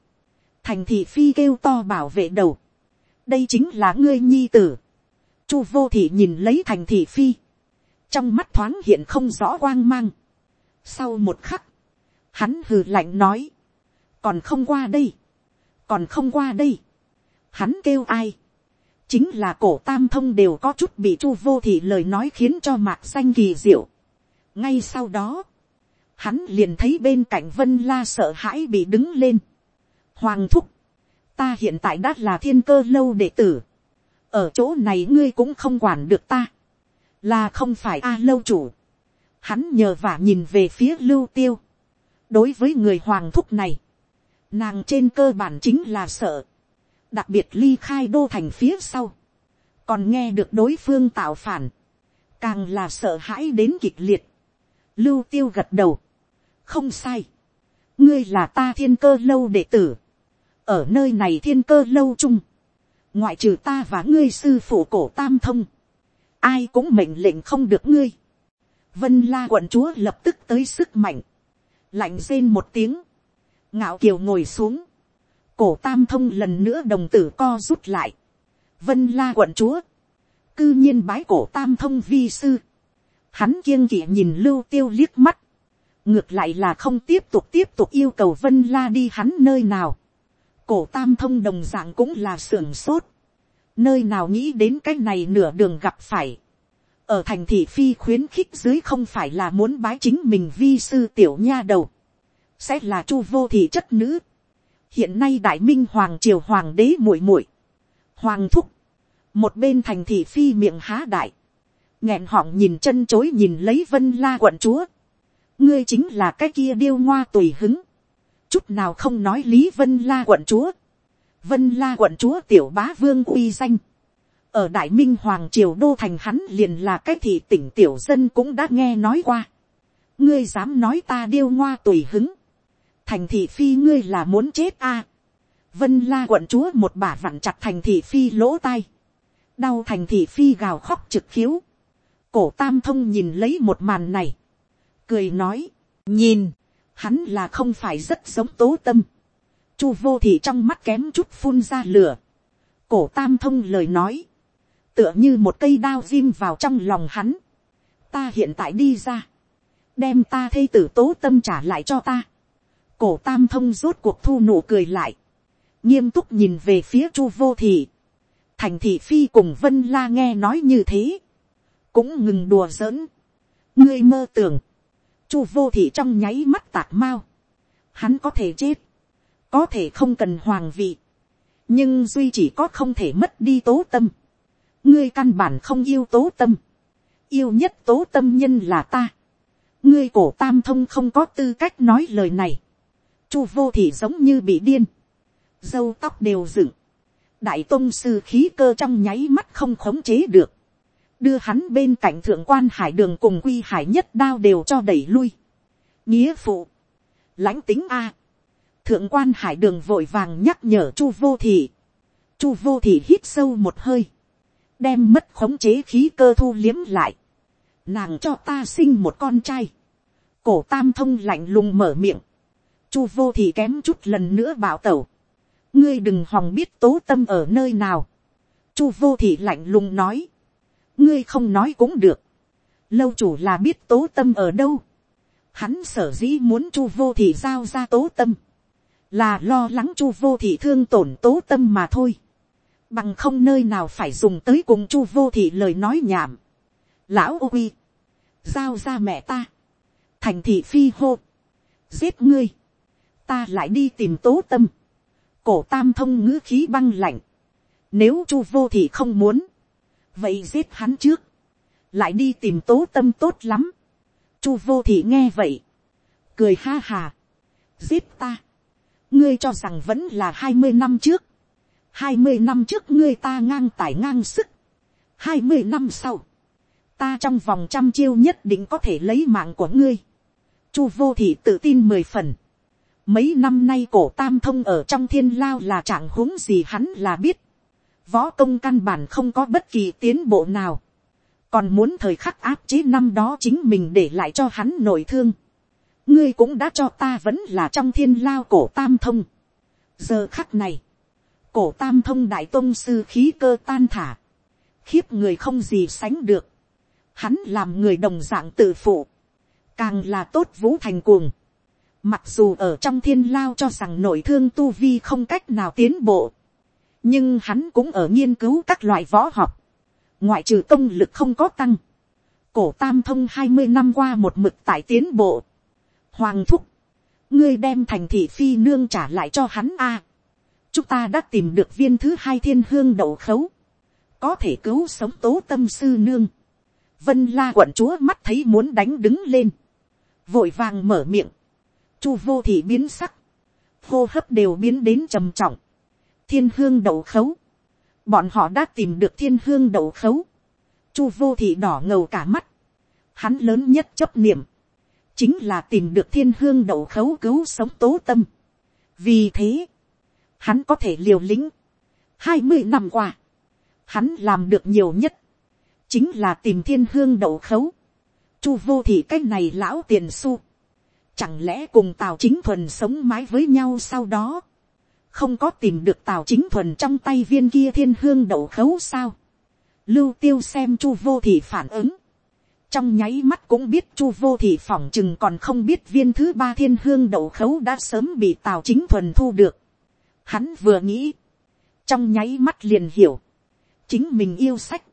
thành thị phi kêu to bảo vệ đầu, đây chính là ngươi nhi tử, chu vô thị nhìn lấy thành thị phi, trong mắt thoáng hiện không rõ quang mang, sau một khắc, hắn hừ lạnh nói, còn không qua đây, còn không qua đây, hắn kêu ai, chính là cổ tam thông đều có chút bị chu vô thị lời nói khiến cho mạc xanh kỳ diệu. ngay sau đó, hắn liền thấy bên cạnh vân la sợ hãi bị đứng lên hoàng thúc, ta hiện tại đã là thiên cơ lâu đệ tử, ở chỗ này ngươi cũng không quản được ta, là không phải a lâu chủ. hắn nhờ vả nhìn về phía lưu tiêu. đối với người hoàng thúc này, nàng trên cơ bản chính là sợ. Đặc biệt ly khai đô thành phía sau, còn nghe được đối phương tạo phản, càng là sợ hãi đến kịch liệt. Lưu tiêu gật đầu, không sai, ngươi là ta thiên cơ lâu đệ tử, ở nơi này thiên cơ lâu chung, ngoại trừ ta và ngươi sư phụ cổ tam thông, ai cũng mệnh lệnh không được ngươi. Vân la quận chúa lập tức tới sức mạnh, lạnh rên một tiếng, ngạo kiều ngồi xuống, cổ tam thông lần nữa đồng tử co rút lại, vân la quận chúa, cư nhiên bái cổ tam thông vi sư, hắn kiêng kỵ nhìn lưu tiêu liếc mắt, ngược lại là không tiếp tục tiếp tục yêu cầu vân la đi hắn nơi nào, cổ tam thông đồng dạng cũng là sưởng sốt, nơi nào nghĩ đến cái này nửa đường gặp phải, ở thành thị phi khuyến khích dưới không phải là muốn bái chính mình vi sư tiểu nha đầu, sẽ là chu vô thị chất nữ, hiện nay đại minh hoàng triều hoàng đế muội muội, hoàng thúc, một bên thành thị phi miệng há đại, nghẹn họng nhìn chân chối nhìn lấy vân la quận chúa, ngươi chính là cái kia điêu ngoa tùy hứng, chút nào không nói lý vân la quận chúa, vân la quận chúa tiểu bá vương uy danh, ở đại minh hoàng triều đô thành hắn liền là cái thị tỉnh tiểu dân cũng đã nghe nói qua, ngươi dám nói ta điêu ngoa tùy hứng, thành thị phi ngươi là muốn chết a. vân la quận chúa một bà vặn chặt thành thị phi lỗ tai. đau thành thị phi gào khóc trực khiếu. cổ tam thông nhìn lấy một màn này. cười nói, nhìn, hắn là không phải rất giống tố tâm. chu vô thị trong mắt kém chút phun ra lửa. cổ tam thông lời nói, tựa như một cây đao ghim vào trong lòng hắn. ta hiện tại đi ra, đem ta thây tử tố tâm trả lại cho ta. Cổ tam thông rốt cuộc thu nụ cười lại, nghiêm túc nhìn về phía chu vô thị, thành thị phi cùng vân la nghe nói như thế, cũng ngừng đùa giỡn, ngươi mơ tưởng, chu vô thị trong nháy mắt tạc mau, hắn có thể chết, có thể không cần hoàng vị, nhưng duy chỉ có không thể mất đi tố tâm, ngươi căn bản không yêu tố tâm, yêu nhất tố tâm nhân là ta, ngươi cổ tam thông không có tư cách nói lời này, chu vô thị giống như bị điên, dâu tóc đều dựng, đại tôn sư khí cơ trong nháy mắt không khống chế được, đưa hắn bên cạnh thượng quan hải đường cùng quy hải nhất đao đều cho đẩy lui. nghĩa phụ, lãnh tính a, thượng quan hải đường vội vàng nhắc nhở chu vô thị, chu vô thị hít sâu một hơi, đem mất khống chế khí cơ thu liếm lại, nàng cho ta sinh một con trai, cổ tam thông lạnh lùng mở miệng, chu vô thị kém chút lần nữa bảo tẩu. ngươi đừng hòng biết tố tâm ở nơi nào. chu vô thị lạnh lùng nói ngươi không nói cũng được. lâu chủ là biết tố tâm ở đâu. hắn sở dĩ muốn chu vô thị giao ra tố tâm. là lo lắng chu vô thị thương tổn tố tâm mà thôi. bằng không nơi nào phải dùng tới cùng chu vô thị lời nói nhảm. lão ô uy. giao ra mẹ ta. thành thị phi hô. giết ngươi ta lại đi tìm tố tâm, cổ tam thông ngữ khí băng lạnh, nếu chu vô thị không muốn, vậy giết hắn trước, lại đi tìm tố tâm tốt lắm. chu vô thị nghe vậy, cười ha hà, giết ta, ngươi cho rằng vẫn là hai mươi năm trước, hai mươi năm trước ngươi ta ngang tải ngang sức, hai mươi năm sau, ta trong vòng trăm chiêu nhất định có thể lấy mạng của ngươi. Chu vô thị tự tin mười phần. Mấy năm nay cổ tam thông ở trong thiên lao là trạng huống gì hắn là biết. Võ công căn bản không có bất kỳ tiến bộ nào. Còn muốn thời khắc áp chế năm đó chính mình để lại cho hắn nổi thương. Ngươi cũng đã cho ta vẫn là trong thiên lao cổ tam thông. Giờ khắc này. Cổ tam thông đại tôn sư khí cơ tan thả. Khiếp người không gì sánh được. Hắn làm người đồng dạng tự phụ. Càng là tốt vũ thành cuồng Mặc dù ở trong thiên lao cho rằng nội thương tu vi không cách nào tiến bộ. Nhưng hắn cũng ở nghiên cứu các loại võ học. Ngoại trừ công lực không có tăng. Cổ tam thông hai mươi năm qua một mực tại tiến bộ. Hoàng thúc. Ngươi đem thành thị phi nương trả lại cho hắn a Chúng ta đã tìm được viên thứ hai thiên hương đậu khấu. Có thể cứu sống tố tâm sư nương. Vân la quận chúa mắt thấy muốn đánh đứng lên. Vội vàng mở miệng chu vô thị biến sắc, hô hấp đều biến đến trầm trọng, thiên hương đậu khấu, bọn họ đã tìm được thiên hương đậu khấu, chu vô thị đỏ ngầu cả mắt, hắn lớn nhất chấp niệm, chính là tìm được thiên hương đậu khấu cứu sống tố tâm. vì thế, hắn có thể liều lĩnh, hai mươi năm qua, hắn làm được nhiều nhất, chính là tìm thiên hương đậu khấu, chu vô thị cái này lão tiền su, Chẳng lẽ cùng Tào Chính Thuần sống mái với nhau sau đó. Không có tìm được Tào Chính Thuần trong tay viên kia thiên hương đậu khấu sao. Lưu tiêu xem chu vô thị phản ứng. Trong nháy mắt cũng biết chu vô thị phỏng chừng còn không biết viên thứ ba thiên hương đậu khấu đã sớm bị Tào Chính Thuần thu được. Hắn vừa nghĩ. Trong nháy mắt liền hiểu. Chính mình yêu sách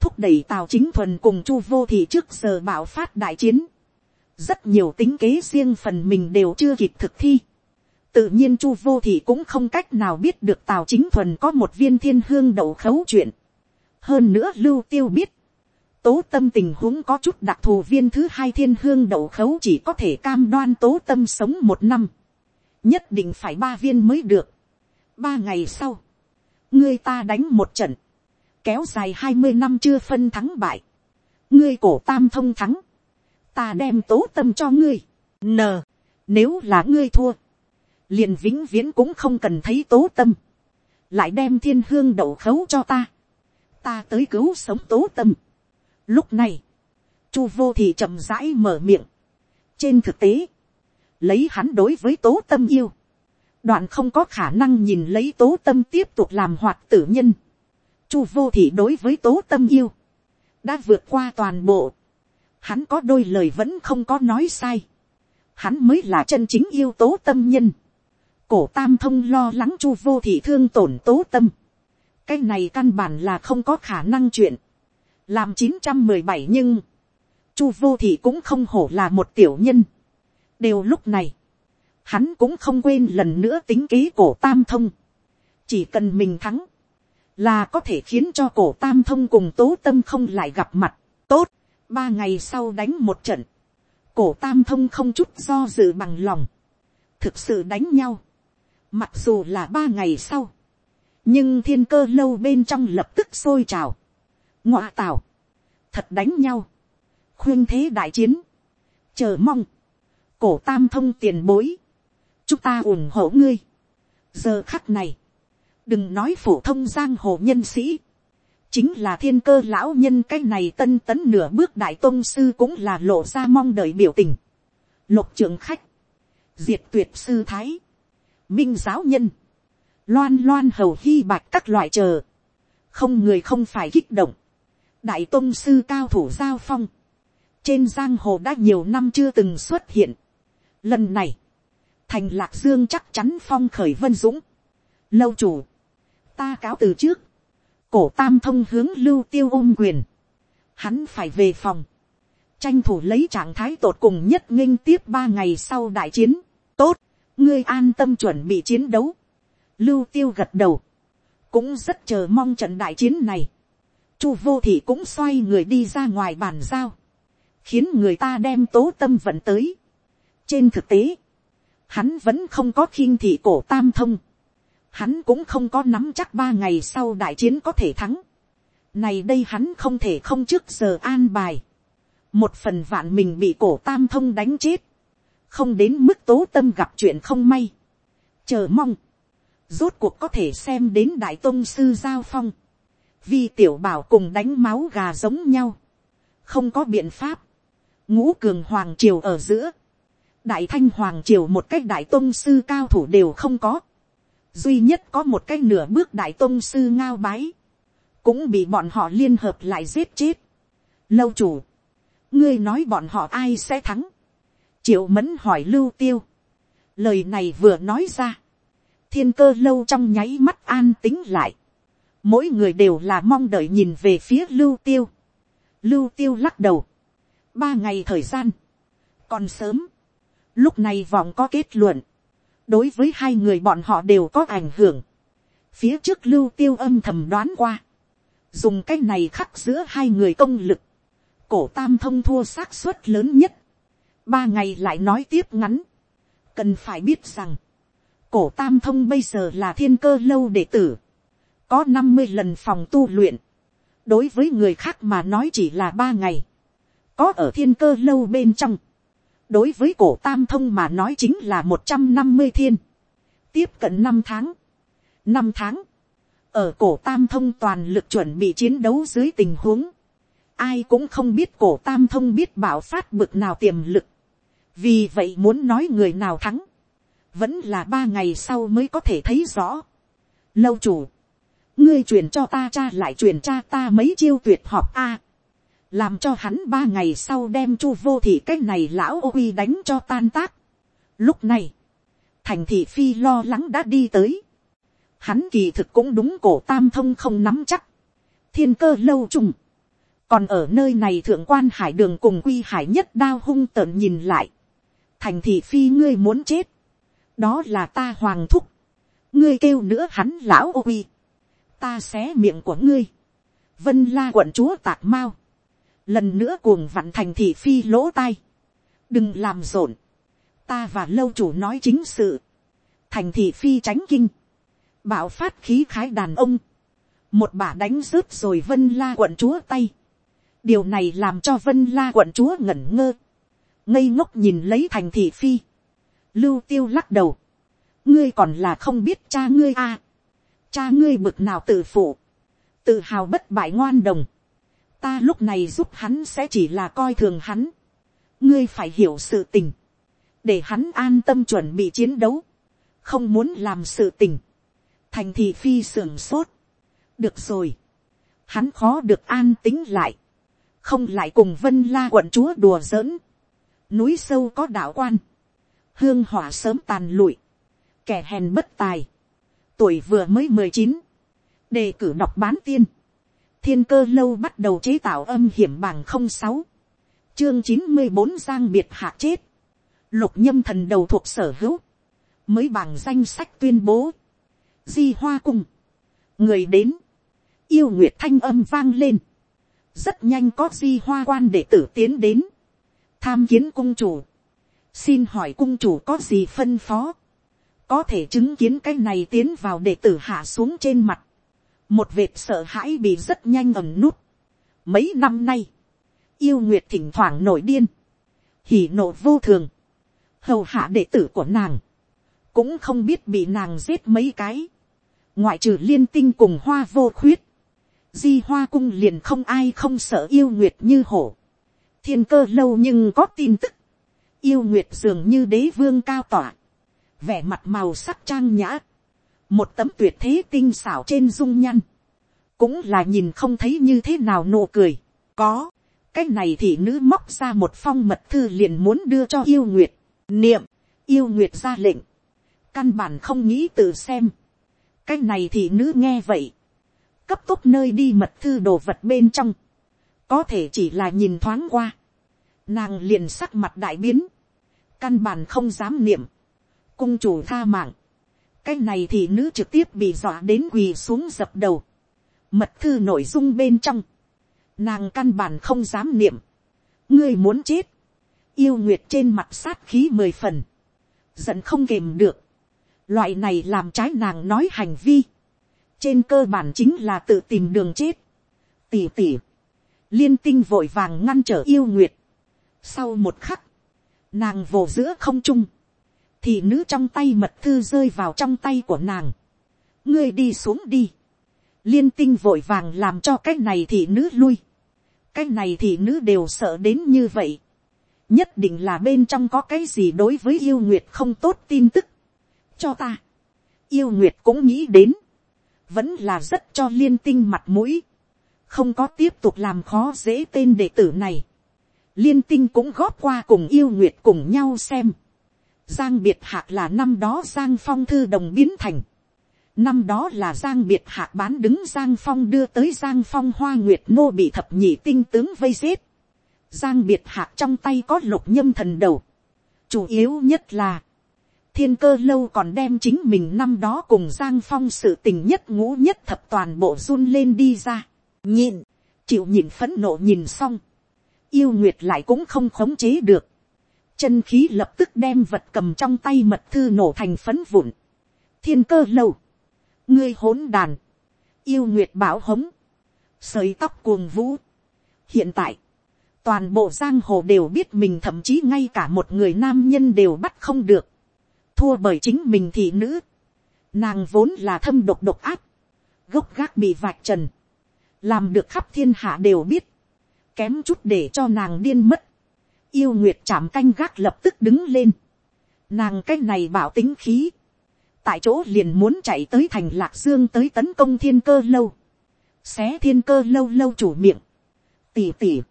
thúc đẩy tào chính thuần cùng chu vô thị trước giờ bạo phát đại chiến rất nhiều tính kế riêng phần mình đều chưa kịp thực thi tự nhiên chu vô thì cũng không cách nào biết được tào chính thuần có một viên thiên hương đậu khấu chuyện. hơn nữa lưu tiêu biết, tố tâm tình huống có chút đặc thù viên thứ hai thiên hương đậu khấu chỉ có thể cam đoan tố tâm sống một năm. nhất định phải ba viên mới được. ba ngày sau, ngươi ta đánh một trận, kéo dài hai mươi năm chưa phân thắng bại. ngươi cổ tam thông thắng, ta đem tố tâm cho ngươi. N, nếu là ngươi thua, liền vĩnh viễn cũng không cần thấy tố tâm, lại đem thiên hương đậu khấu cho ta, ta tới cứu sống tố tâm. Lúc này, chu vô thì chậm rãi mở miệng. trên thực tế, lấy hắn đối với tố tâm yêu, đoạn không có khả năng nhìn lấy tố tâm tiếp tục làm hoạt tử nhân. chu vô thị đối với tố tâm yêu, đã vượt qua toàn bộ hắn có đôi lời vẫn không có nói sai. Hắn mới là chân chính yêu tố tâm nhân. Cổ tam thông lo lắng chu vô thị thương tổn tố tâm. Cái này căn bản là không có khả năng chuyện. Làm chín trăm mười bảy nhưng. Chu vô thị cũng không hổ là một tiểu nhân. Đều lúc này. Hắn cũng không quên lần nữa tính kế cổ tam thông. Chỉ cần mình thắng. Là có thể khiến cho cổ tam thông cùng tố tâm không lại gặp mặt. Tốt ba ngày sau đánh một trận, cổ tam thông không chút do dự bằng lòng, thực sự đánh nhau, mặc dù là ba ngày sau, nhưng thiên cơ lâu bên trong lập tức sôi trào, ngoạ tào, thật đánh nhau, khuyên thế đại chiến, chờ mong, cổ tam thông tiền bối, chúng ta ủng hộ ngươi. giờ khắc này, đừng nói phổ thông giang hồ nhân sĩ, chính là thiên cơ lão nhân cái này tân tấn nửa bước đại tôn sư cũng là lộ ra mong đợi biểu tình. lục trưởng khách, diệt tuyệt sư thái, minh giáo nhân, loan loan hầu hy bạch các loại chờ, không người không phải kích động, đại tôn sư cao thủ giao phong, trên giang hồ đã nhiều năm chưa từng xuất hiện. Lần này, thành lạc dương chắc chắn phong khởi vân dũng, lâu chủ, ta cáo từ trước, cổ tam thông hướng lưu tiêu ôm quyền. Hắn phải về phòng. Tranh thủ lấy trạng thái tột cùng nhất nghinh tiếp ba ngày sau đại chiến. Tốt, ngươi an tâm chuẩn bị chiến đấu. Lưu tiêu gật đầu. Cũng rất chờ mong trận đại chiến này. chu vô thị cũng xoay người đi ra ngoài bàn giao, khiến người ta đem tố tâm vận tới. trên thực tế, hắn vẫn không có khiêng thị cổ tam thông, hắn cũng không có nắm chắc ba ngày sau đại chiến có thể thắng. này đây hắn không thể không trước giờ an bài, một phần vạn mình bị cổ tam thông đánh chết, không đến mức tố tâm gặp chuyện không may, chờ mong, rốt cuộc có thể xem đến đại tôn sư giao phong, vì tiểu bảo cùng đánh máu gà giống nhau, không có biện pháp, ngũ cường hoàng triều ở giữa, đại thanh hoàng triều một cách đại tôn sư cao thủ đều không có, duy nhất có một cách nửa bước đại tôn sư ngao bái, cũng bị bọn họ liên hợp lại giết chết. Lâu chủ, ngươi nói bọn họ ai sẽ thắng, triệu mẫn hỏi lưu tiêu, lời này vừa nói ra, thiên cơ lâu trong nháy mắt an tính lại, mỗi người đều là mong đợi nhìn về phía lưu tiêu, lưu tiêu lắc đầu, ba ngày thời gian, còn sớm, lúc này vọng có kết luận, đối với hai người bọn họ đều có ảnh hưởng, phía trước lưu tiêu âm thầm đoán qua, dùng cái này khắc giữa hai người công lực, cổ tam thông thua xác suất lớn nhất, ba ngày lại nói tiếp ngắn, cần phải biết rằng, cổ tam thông bây giờ là thiên cơ lâu đệ tử, có năm mươi lần phòng tu luyện, đối với người khác mà nói chỉ là ba ngày, có ở thiên cơ lâu bên trong, đối với cổ tam thông mà nói chính là một trăm năm mươi thiên, tiếp cận năm tháng, năm tháng, ở cổ tam thông toàn lực chuẩn bị chiến đấu dưới tình huống, ai cũng không biết cổ tam thông biết bảo phát bực nào tiềm lực, vì vậy muốn nói người nào thắng, vẫn là ba ngày sau mới có thể thấy rõ. Lâu chủ, ngươi truyền cho ta cha lại truyền cha ta mấy chiêu tuyệt họp a, làm cho hắn ba ngày sau đem chu vô thị cái này lão ô uy đánh cho tan tác. Lúc này, thành thị phi lo lắng đã đi tới. Hắn kỳ thực cũng đúng cổ tam thông không nắm chắc. Thiên cơ lâu trùng. Còn ở nơi này thượng quan hải đường cùng quy hải nhất đao hung tợn nhìn lại. Thành thị phi ngươi muốn chết. Đó là ta hoàng thúc. Ngươi kêu nữa hắn lão ô uy. Ta xé miệng của ngươi. Vân la quận chúa tạc mau lần nữa cuồng vặn thành thị phi lỗ tai, đừng làm rộn, ta và lâu chủ nói chính sự, thành thị phi tránh kinh, bạo phát khí khái đàn ông, một bà đánh rớt rồi vân la quận chúa tay, điều này làm cho vân la quận chúa ngẩn ngơ, ngây ngốc nhìn lấy thành thị phi, lưu tiêu lắc đầu, ngươi còn là không biết cha ngươi a, à. cha ngươi bực nào tự phụ, tự hào bất bại ngoan đồng, ta lúc này giúp hắn sẽ chỉ là coi thường hắn. ngươi phải hiểu sự tình, để hắn an tâm chuẩn bị chiến đấu, không muốn làm sự tình, thành thị phi sưởng sốt. được rồi, hắn khó được an tính lại, không lại cùng vân la quận chúa đùa giỡn, núi sâu có đạo quan, hương hỏa sớm tàn lụi, kẻ hèn bất tài, tuổi vừa mới mười chín, đề cử đọc bán tiên, thiên cơ lâu bắt đầu chế tạo âm hiểm bảng không sáu chương chín mươi bốn giang biệt hạ chết lục nhâm thần đầu thuộc sở hữu mới bảng danh sách tuyên bố di hoa cung người đến yêu nguyệt thanh âm vang lên rất nhanh có di hoa quan để tử tiến đến tham kiến cung chủ. Xin hỏi cung chủ có gì phân phó? Có thể chứng kiến cái này tiến vào để tử hạ xuống trên mặt. Một vệt sợ hãi bị rất nhanh ẩm nút. mấy năm nay, yêu nguyệt thỉnh thoảng nổi điên, hỉ nộ vô thường, hầu hạ đệ tử của nàng, cũng không biết bị nàng giết mấy cái, ngoại trừ liên tinh cùng hoa vô khuyết, di hoa cung liền không ai không sợ yêu nguyệt như hổ, thiên cơ lâu nhưng có tin tức, yêu nguyệt dường như đế vương cao tỏa, vẻ mặt màu sắc trang nhã, một tấm tuyệt thế tinh xảo trên dung nhăn, cũng là nhìn không thấy như thế nào nụ cười. có, cái này thì nữ móc ra một phong mật thư liền muốn đưa cho yêu nguyệt, niệm, yêu nguyệt ra lệnh, căn bản không nghĩ tự xem, cái này thì nữ nghe vậy, cấp tốc nơi đi mật thư đồ vật bên trong, có thể chỉ là nhìn thoáng qua, nàng liền sắc mặt đại biến, căn bản không dám niệm, cung chủ tha mạng, cái này thì nữ trực tiếp bị dọa đến quỳ xuống dập đầu. Mật thư nội dung bên trong, nàng căn bản không dám niệm, ngươi muốn chết, yêu nguyệt trên mặt sát khí mười phần, giận không kềm được, loại này làm trái nàng nói hành vi, trên cơ bản chính là tự tìm đường chết, tỉ tỉ, liên tinh vội vàng ngăn trở yêu nguyệt, sau một khắc, nàng vồ giữa không trung, thì nữ trong tay mật thư rơi vào trong tay của nàng, ngươi đi xuống đi, liên tinh vội vàng làm cho cái này thì nữ lui, cái này thì nữ đều sợ đến như vậy, nhất định là bên trong có cái gì đối với yêu nguyệt không tốt tin tức, cho ta, yêu nguyệt cũng nghĩ đến, vẫn là rất cho liên tinh mặt mũi, không có tiếp tục làm khó dễ tên đệ tử này, liên tinh cũng góp qua cùng yêu nguyệt cùng nhau xem, giang biệt hạc là năm đó giang phong thư đồng biến thành, Năm đó là Giang Biệt Hạc bán đứng Giang Phong đưa tới Giang Phong Hoa Nguyệt Nô bị thập nhị tinh tướng vây giết. Giang Biệt Hạc trong tay có lục nhâm thần đầu. Chủ yếu nhất là, thiên cơ lâu còn đem chính mình năm đó cùng Giang Phong sự tình nhất ngũ nhất thập toàn bộ run lên đi ra. Nhịn, chịu nhịn phấn nộ nhìn xong. Yêu Nguyệt lại cũng không khống chế được. Chân khí lập tức đem vật cầm trong tay mật thư nổ thành phấn vụn. Thiên cơ lâu ngươi hỗn đàn, yêu nguyệt bảo hống, sợi tóc cuồng vũ. hiện tại, toàn bộ giang hồ đều biết mình thậm chí ngay cả một người nam nhân đều bắt không được, thua bởi chính mình thị nữ, nàng vốn là thâm độc độc áp, gốc gác bị vạch trần, làm được khắp thiên hạ đều biết, kém chút để cho nàng điên mất, yêu nguyệt chạm canh gác lập tức đứng lên, nàng cái này bảo tính khí, tại chỗ liền muốn chạy tới thành lạc dương tới tấn công thiên cơ lâu, xé thiên cơ lâu lâu chủ miệng, tỉ tỉ,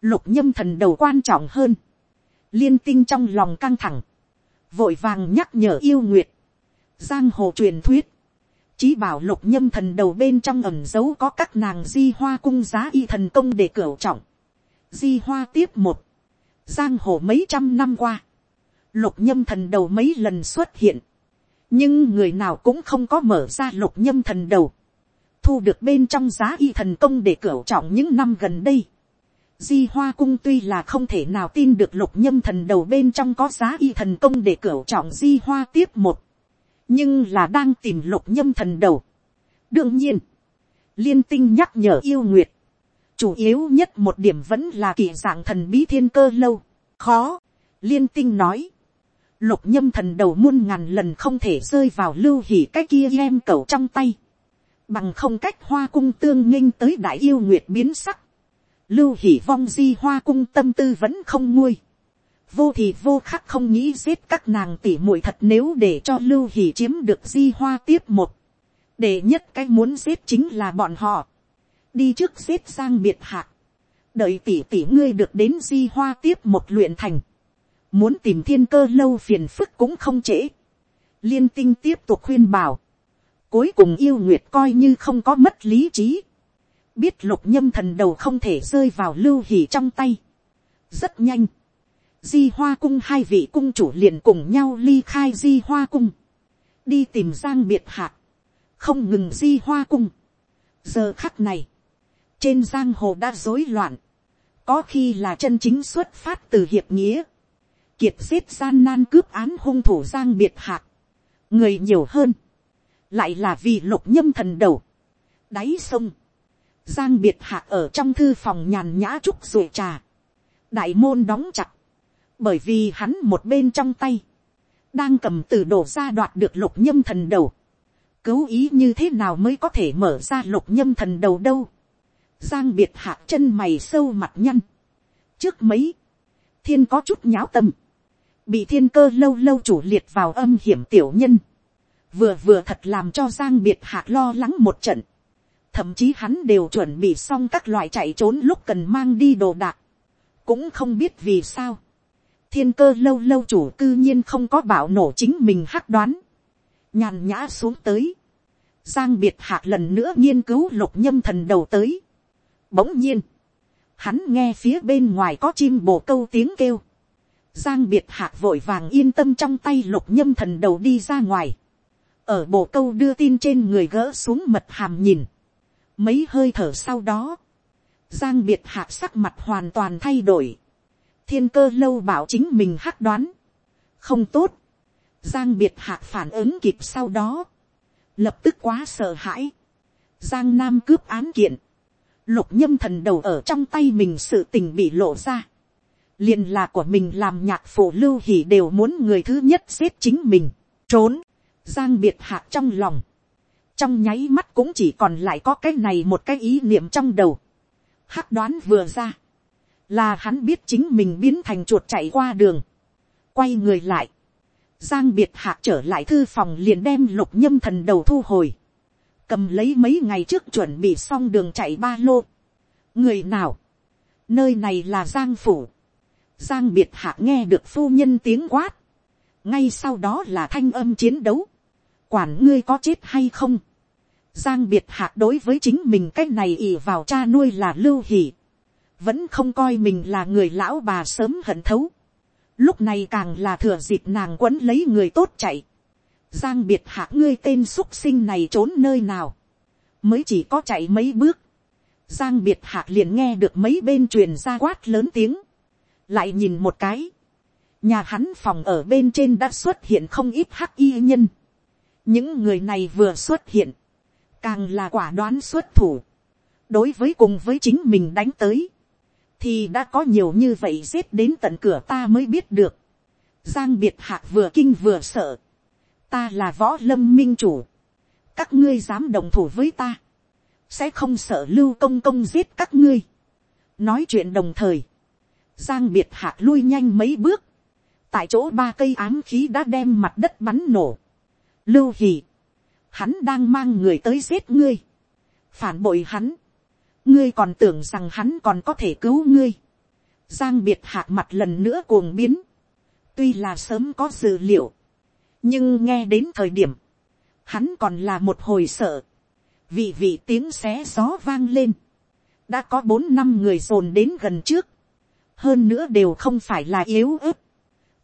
lục nhâm thần đầu quan trọng hơn, liên tinh trong lòng căng thẳng, vội vàng nhắc nhở yêu nguyệt, giang hồ truyền thuyết, chí bảo lục nhâm thần đầu bên trong ẩm dấu có các nàng di hoa cung giá y thần công để cửa trọng, di hoa tiếp một, giang hồ mấy trăm năm qua, lục nhâm thần đầu mấy lần xuất hiện, nhưng người nào cũng không có mở ra lục nhâm thần đầu, thu được bên trong giá y thần công để cửa trọng những năm gần đây. Di Hoa Cung tuy là không thể nào tin được lục nhâm thần đầu bên trong có giá y thần công để cửa trọng Di Hoa tiếp một. Nhưng là đang tìm lục nhâm thần đầu. Đương nhiên, liên tinh nhắc nhở yêu nguyệt. Chủ yếu nhất một điểm vẫn là kỳ dạng thần bí thiên cơ lâu. Khó, liên tinh nói lục nhâm thần đầu muôn ngàn lần không thể rơi vào lưu hỉ cái kia em cầu trong tay, bằng không cách hoa cung tương nghinh tới đại yêu nguyệt biến sắc, lưu hỉ vong di hoa cung tâm tư vẫn không nguôi, vô thì vô khắc không nghĩ giết các nàng tỉ muội thật nếu để cho lưu hỉ chiếm được di hoa tiếp một, để nhất cái muốn giết chính là bọn họ, đi trước giết sang biệt hạc, đợi tỉ tỉ ngươi được đến di hoa tiếp một luyện thành, muốn tìm thiên cơ lâu phiền phức cũng không trễ. liên tinh tiếp tục khuyên bảo. cuối cùng yêu nguyệt coi như không có mất lý trí. biết lục nhâm thần đầu không thể rơi vào lưu hỉ trong tay. rất nhanh di hoa cung hai vị cung chủ liền cùng nhau ly khai di hoa cung. đi tìm giang biệt hạc. không ngừng di hoa cung. giờ khắc này, trên giang hồ đã rối loạn. có khi là chân chính xuất phát từ hiệp nghĩa kiệt giết gian nan cướp án hung thủ giang biệt hạc, người nhiều hơn, lại là vì lục nhâm thần đầu, đáy sông, giang biệt hạc ở trong thư phòng nhàn nhã trúc rồi trà, đại môn đóng chặt, bởi vì hắn một bên trong tay, đang cầm từ đổ ra đoạt được lục nhâm thần đầu, cứu ý như thế nào mới có thể mở ra lục nhâm thần đầu đâu, giang biệt hạ chân mày sâu mặt nhăn, trước mấy, thiên có chút nháo tâm, bị thiên cơ lâu lâu chủ liệt vào âm hiểm tiểu nhân, vừa vừa thật làm cho giang biệt hạ lo lắng một trận, thậm chí hắn đều chuẩn bị xong các loại chạy trốn lúc cần mang đi đồ đạc, cũng không biết vì sao, thiên cơ lâu lâu chủ cư nhiên không có bảo nổ chính mình hắc đoán, nhàn nhã xuống tới, giang biệt hạc lần nữa nghiên cứu lục nhâm thần đầu tới, bỗng nhiên, hắn nghe phía bên ngoài có chim bồ câu tiếng kêu, Giang biệt hạc vội vàng yên tâm trong tay lục nhâm thần đầu đi ra ngoài. Ở bộ câu đưa tin trên người gỡ xuống mật hàm nhìn. Mấy hơi thở sau đó. giang biệt hạc sắc mặt hoàn toàn thay đổi, thiên cơ lâu bảo chính mình hắc đoán, không tốt, giang biệt hạc phản ứng kịp sau đó, lập tức quá sợ hãi, giang nam cướp án kiện, lục nhâm thần đầu ở trong tay mình sự tình bị lộ ra, liền là của mình làm nhạc phụ lưu hỉ đều muốn người thứ nhất xếp chính mình, trốn, giang biệt hạc trong lòng, trong nháy mắt cũng chỉ còn lại có cái này một cái ý niệm trong đầu, hắc đoán vừa ra, là hắn biết chính mình biến thành chuột chạy qua đường, quay người lại, giang biệt hạc trở lại thư phòng liền đem lục nhâm thần đầu thu hồi, cầm lấy mấy ngày trước chuẩn bị xong đường chạy ba lô. người nào, nơi này là giang phủ, giang biệt hạc nghe được phu nhân tiếng quát, ngay sau đó là thanh âm chiến đấu, quản ngươi có chết hay không, giang biệt hạc đối với chính mình cái này ì vào cha nuôi là lưu hỉ, vẫn không coi mình là người lão bà sớm hận thấu, lúc này càng là thừa dịp nàng quấn lấy người tốt chạy, giang biệt hạ ngươi tên xúc sinh này trốn nơi nào, mới chỉ có chạy mấy bước, giang biệt hạ liền nghe được mấy bên truyền ra quát lớn tiếng, lại nhìn một cái, nhà hắn phòng ở bên trên đã xuất hiện không ít hắc y nhân, những người này vừa xuất hiện, càng là quả đoán xuất thủ, đối với cùng với chính mình đánh tới, thì đã có nhiều như vậy giết đến tận cửa ta mới biết được. Giang biệt hạc vừa kinh vừa sợ. Ta là võ lâm minh chủ. Các ngươi dám đồng thủ với ta. Sẽ không sợ lưu công công giết các ngươi. Nói chuyện đồng thời. Giang biệt hạc lui nhanh mấy bước. Tại chỗ ba cây ám khí đã đem mặt đất bắn nổ. Lưu hỉ. Hắn đang mang người tới giết ngươi. Phản bội hắn ngươi còn tưởng rằng hắn còn có thể cứu ngươi. giang biệt hạ mặt lần nữa cuồng biến. tuy là sớm có dự liệu, nhưng nghe đến thời điểm, hắn còn là một hồi sợ. vì vị tiếng xé gió vang lên. đã có bốn năm người dồn đến gần trước. hơn nữa đều không phải là yếu ớt.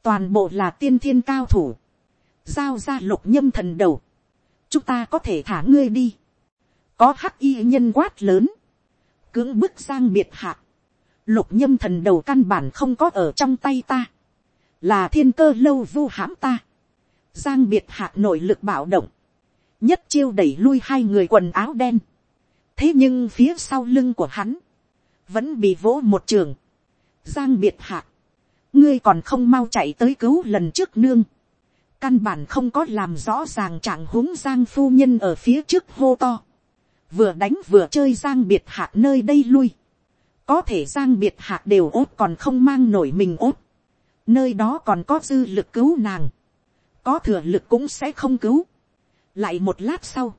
toàn bộ là tiên thiên cao thủ. giao ra lục nhâm thần đầu. chúng ta có thể thả ngươi đi. có hắc y nhân quát lớn cưỡng bức giang biệt hạ. Lục nhâm thần đầu căn bản không có ở trong tay ta. Là thiên cơ lâu vu hãm ta. Giang biệt hạ nội lực bạo động. Nhất chiêu đẩy lui hai người quần áo đen. Thế nhưng phía sau lưng của hắn. Vẫn bị vỗ một trường. Giang biệt hạ. Ngươi còn không mau chạy tới cứu lần trước nương. Căn bản không có làm rõ ràng trạng huống Giang phu nhân ở phía trước hô to vừa đánh vừa chơi giang biệt hạc nơi đây lui, có thể giang biệt hạc đều ốt còn không mang nổi mình ốt, nơi đó còn có dư lực cứu nàng, có thừa lực cũng sẽ không cứu. lại một lát sau,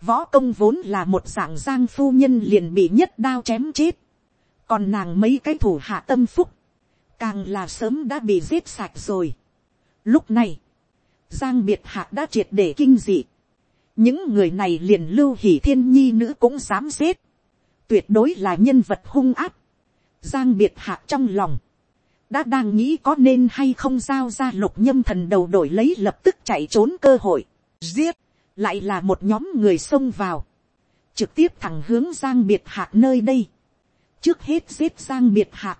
võ công vốn là một dạng giang phu nhân liền bị nhất đao chém chết, còn nàng mấy cái thủ hạ tâm phúc, càng là sớm đã bị giết sạch rồi. lúc này, giang biệt hạc đã triệt để kinh dị, những người này liền lưu hỉ thiên nhi nữ cũng dám giết, tuyệt đối là nhân vật hung áp, giang biệt hạ trong lòng, đã đang nghĩ có nên hay không giao ra lục nhâm thần đầu đổi lấy lập tức chạy trốn cơ hội, giết, lại là một nhóm người xông vào, trực tiếp thẳng hướng giang biệt hạ nơi đây, trước hết giết giang biệt hạ.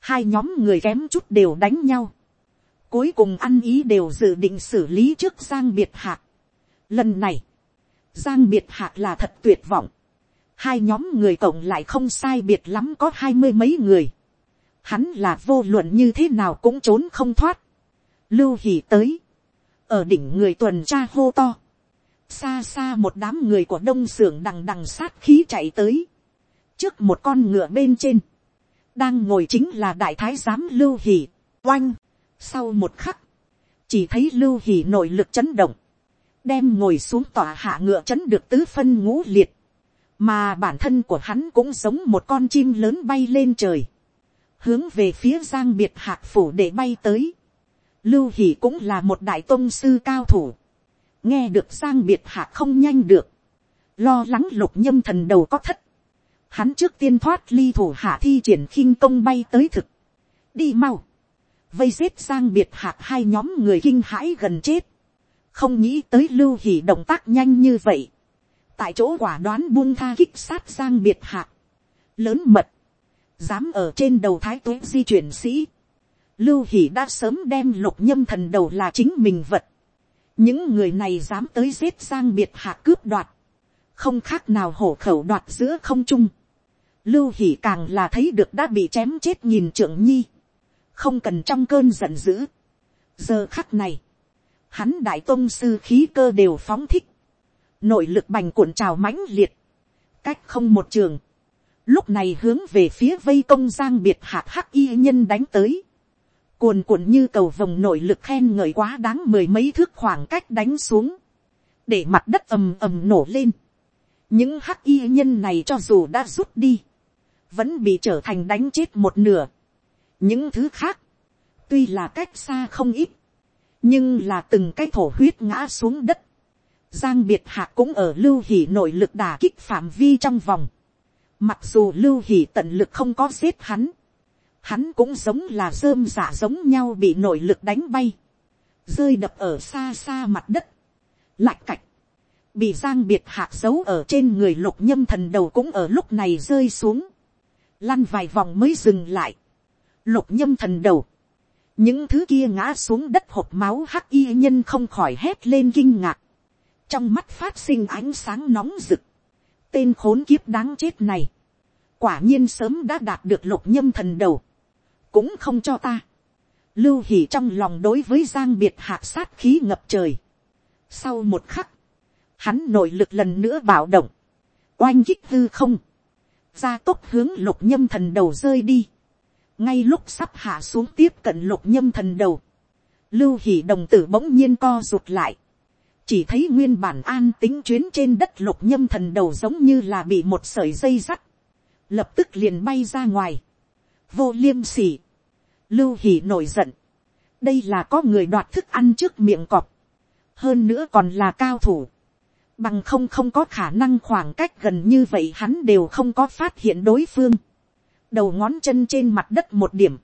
Hai nhóm người kém chút đều đánh nhau, cuối cùng ăn ý đều dự định xử lý trước giang biệt hạc, Lần này, Giang biệt hạc là thật tuyệt vọng. Hai nhóm người cộng lại không sai biệt lắm có hai mươi mấy người. Hắn là vô luận như thế nào cũng trốn không thoát. Lưu hỷ tới. Ở đỉnh người tuần tra hô to. Xa xa một đám người của đông sưởng đằng đằng sát khí chạy tới. Trước một con ngựa bên trên. Đang ngồi chính là đại thái giám lưu hỷ Oanh. Sau một khắc. Chỉ thấy lưu hỷ nội lực chấn động đem ngồi xuống tòa hạ ngựa chấn được tứ phân ngũ liệt, mà bản thân của hắn cũng giống một con chim lớn bay lên trời, hướng về phía giang biệt hạc phủ để bay tới. Lưu hỷ cũng là một đại tôn sư cao thủ, nghe được giang biệt hạc không nhanh được, lo lắng lục nhâm thần đầu có thất, hắn trước tiên thoát ly thủ hạ thi triển khinh công bay tới thực, đi mau, vây giết giang biệt hạc hai nhóm người kinh hãi gần chết, không nghĩ tới lưu hỉ động tác nhanh như vậy, tại chỗ quả đoán buông tha kích sát giang biệt hạ, lớn mật, dám ở trên đầu thái tuế di chuyển sĩ, lưu hỷ đã sớm đem lục nhâm thần đầu là chính mình vật, những người này dám tới giết sang biệt hạ cướp đoạt, không khác nào hổ khẩu đoạt giữa không trung, lưu hỷ càng là thấy được đã bị chém chết nhìn trưởng nhi, không cần trong cơn giận dữ. giờ khắc này, hắn đại tôn sư khí cơ đều phóng thích, nội lực bành cuộn trào mãnh liệt, cách không một trường, lúc này hướng về phía vây công giang biệt hạt hắc y nhân đánh tới, cuồn cuộn như cầu vòng nội lực khen ngợi quá đáng mười mấy thước khoảng cách đánh xuống, để mặt đất ầm ầm nổ lên, những hắc y nhân này cho dù đã rút đi, vẫn bị trở thành đánh chết một nửa. những thứ khác, tuy là cách xa không ít, nhưng là từng cái thổ huyết ngã xuống đất. giang biệt hạ cũng ở lưu hỉ nội lực đà kích phạm vi trong vòng. mặc dù lưu hỉ tận lực không có giết hắn, hắn cũng giống là rơm giả dạ giống nhau bị nội lực đánh bay, rơi đập ở xa xa mặt đất, lạch cạch, bị giang biệt hạ giấu ở trên người lục nhâm thần đầu cũng ở lúc này rơi xuống, lăn vài vòng mới dừng lại, lục nhâm thần đầu, những thứ kia ngã xuống đất hộp máu hắc y nhân không khỏi hét lên kinh ngạc, trong mắt phát sinh ánh sáng nóng rực, tên khốn kiếp đáng chết này, quả nhiên sớm đã đạt được lục nhâm thần đầu, cũng không cho ta, lưu hỉ trong lòng đối với giang biệt hạ sát khí ngập trời. Sau một khắc, hắn nội lực lần nữa bạo động, oanh kích hư không, ra tốc hướng lục nhâm thần đầu rơi đi, ngay lúc sắp hạ xuống tiếp cận lục nhâm thần đầu, lưu hỉ đồng tử bỗng nhiên co rụt lại, chỉ thấy nguyên bản an tính chuyến trên đất lục nhâm thần đầu giống như là bị một sợi dây sắt, lập tức liền bay ra ngoài, vô liêm sỉ, lưu hỉ nổi giận, đây là có người đoạt thức ăn trước miệng cọp, hơn nữa còn là cao thủ, bằng không không có khả năng khoảng cách gần như vậy hắn đều không có phát hiện đối phương, đầu ngón chân trên mặt đất một điểm,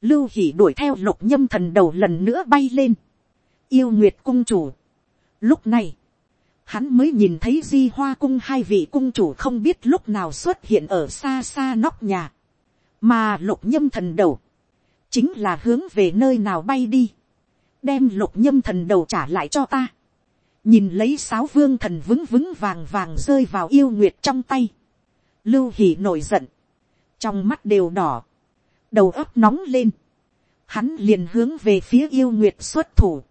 lưu hỉ đuổi theo lục nhâm thần đầu lần nữa bay lên, yêu nguyệt cung chủ. Lúc này, hắn mới nhìn thấy di hoa cung hai vị cung chủ không biết lúc nào xuất hiện ở xa xa nóc nhà, mà lục nhâm thần đầu, chính là hướng về nơi nào bay đi, đem lục nhâm thần đầu trả lại cho ta, nhìn lấy sáo vương thần vững vững vàng vàng rơi vào yêu nguyệt trong tay, lưu hỉ nổi giận, trong mắt đều đỏ, đầu óc nóng lên, hắn liền hướng về phía yêu nguyệt xuất thủ,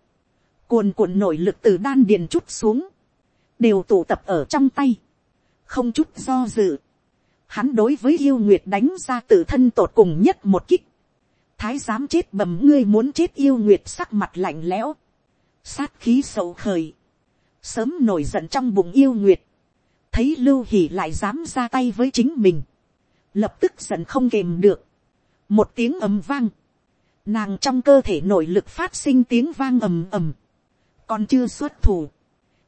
cuồn cuộn nội lực từ đan điền chút xuống, đều tụ tập ở trong tay, không chút do dự, hắn đối với yêu nguyệt đánh ra tự thân tột cùng nhất một kích, thái giám chết bầm ngươi muốn chết yêu nguyệt sắc mặt lạnh lẽo, sát khí sầu khởi, sớm nổi giận trong bụng yêu nguyệt, thấy lưu hỉ lại dám ra tay với chính mình, lập tức giận không kềm được, một tiếng ầm vang, nàng trong cơ thể nội lực phát sinh tiếng vang ầm ầm, còn chưa xuất thủ,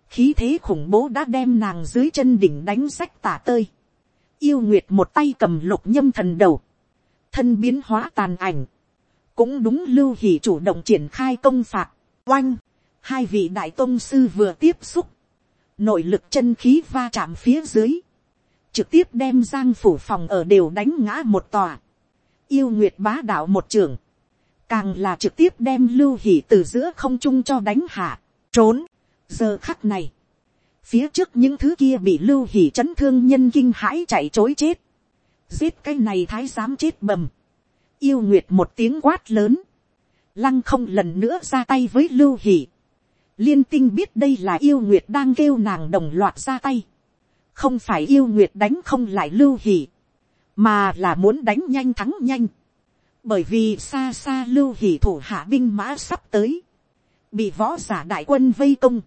khí thế khủng bố đã đem nàng dưới chân đỉnh đánh sách tả tơi, yêu nguyệt một tay cầm lục nhâm thần đầu, thân biến hóa tàn ảnh, cũng đúng lưu hỉ chủ động triển khai công phạt, oanh, hai vị đại tôn sư vừa tiếp xúc, nội lực chân khí va chạm phía dưới, trực tiếp đem giang phủ phòng ở đều đánh ngã một tòa, yêu nguyệt bá đạo một trường, càng là trực tiếp đem lưu hỉ từ giữa không trung cho đánh hạ, trốn, giờ khắc này, phía trước những thứ kia bị lưu hỉ chấn thương nhân kinh hãi chạy chối chết, giết cái này thái giám chết bầm, yêu nguyệt một tiếng quát lớn, lăng không lần nữa ra tay với lưu hỉ, liên tinh biết đây là yêu nguyệt đang kêu nàng đồng loạt ra tay, không phải yêu nguyệt đánh không lại lưu hỉ, mà là muốn đánh nhanh thắng nhanh, bởi vì xa xa lưu hỉ thủ hạ binh mã sắp tới, bị võ giả đại quân vây công,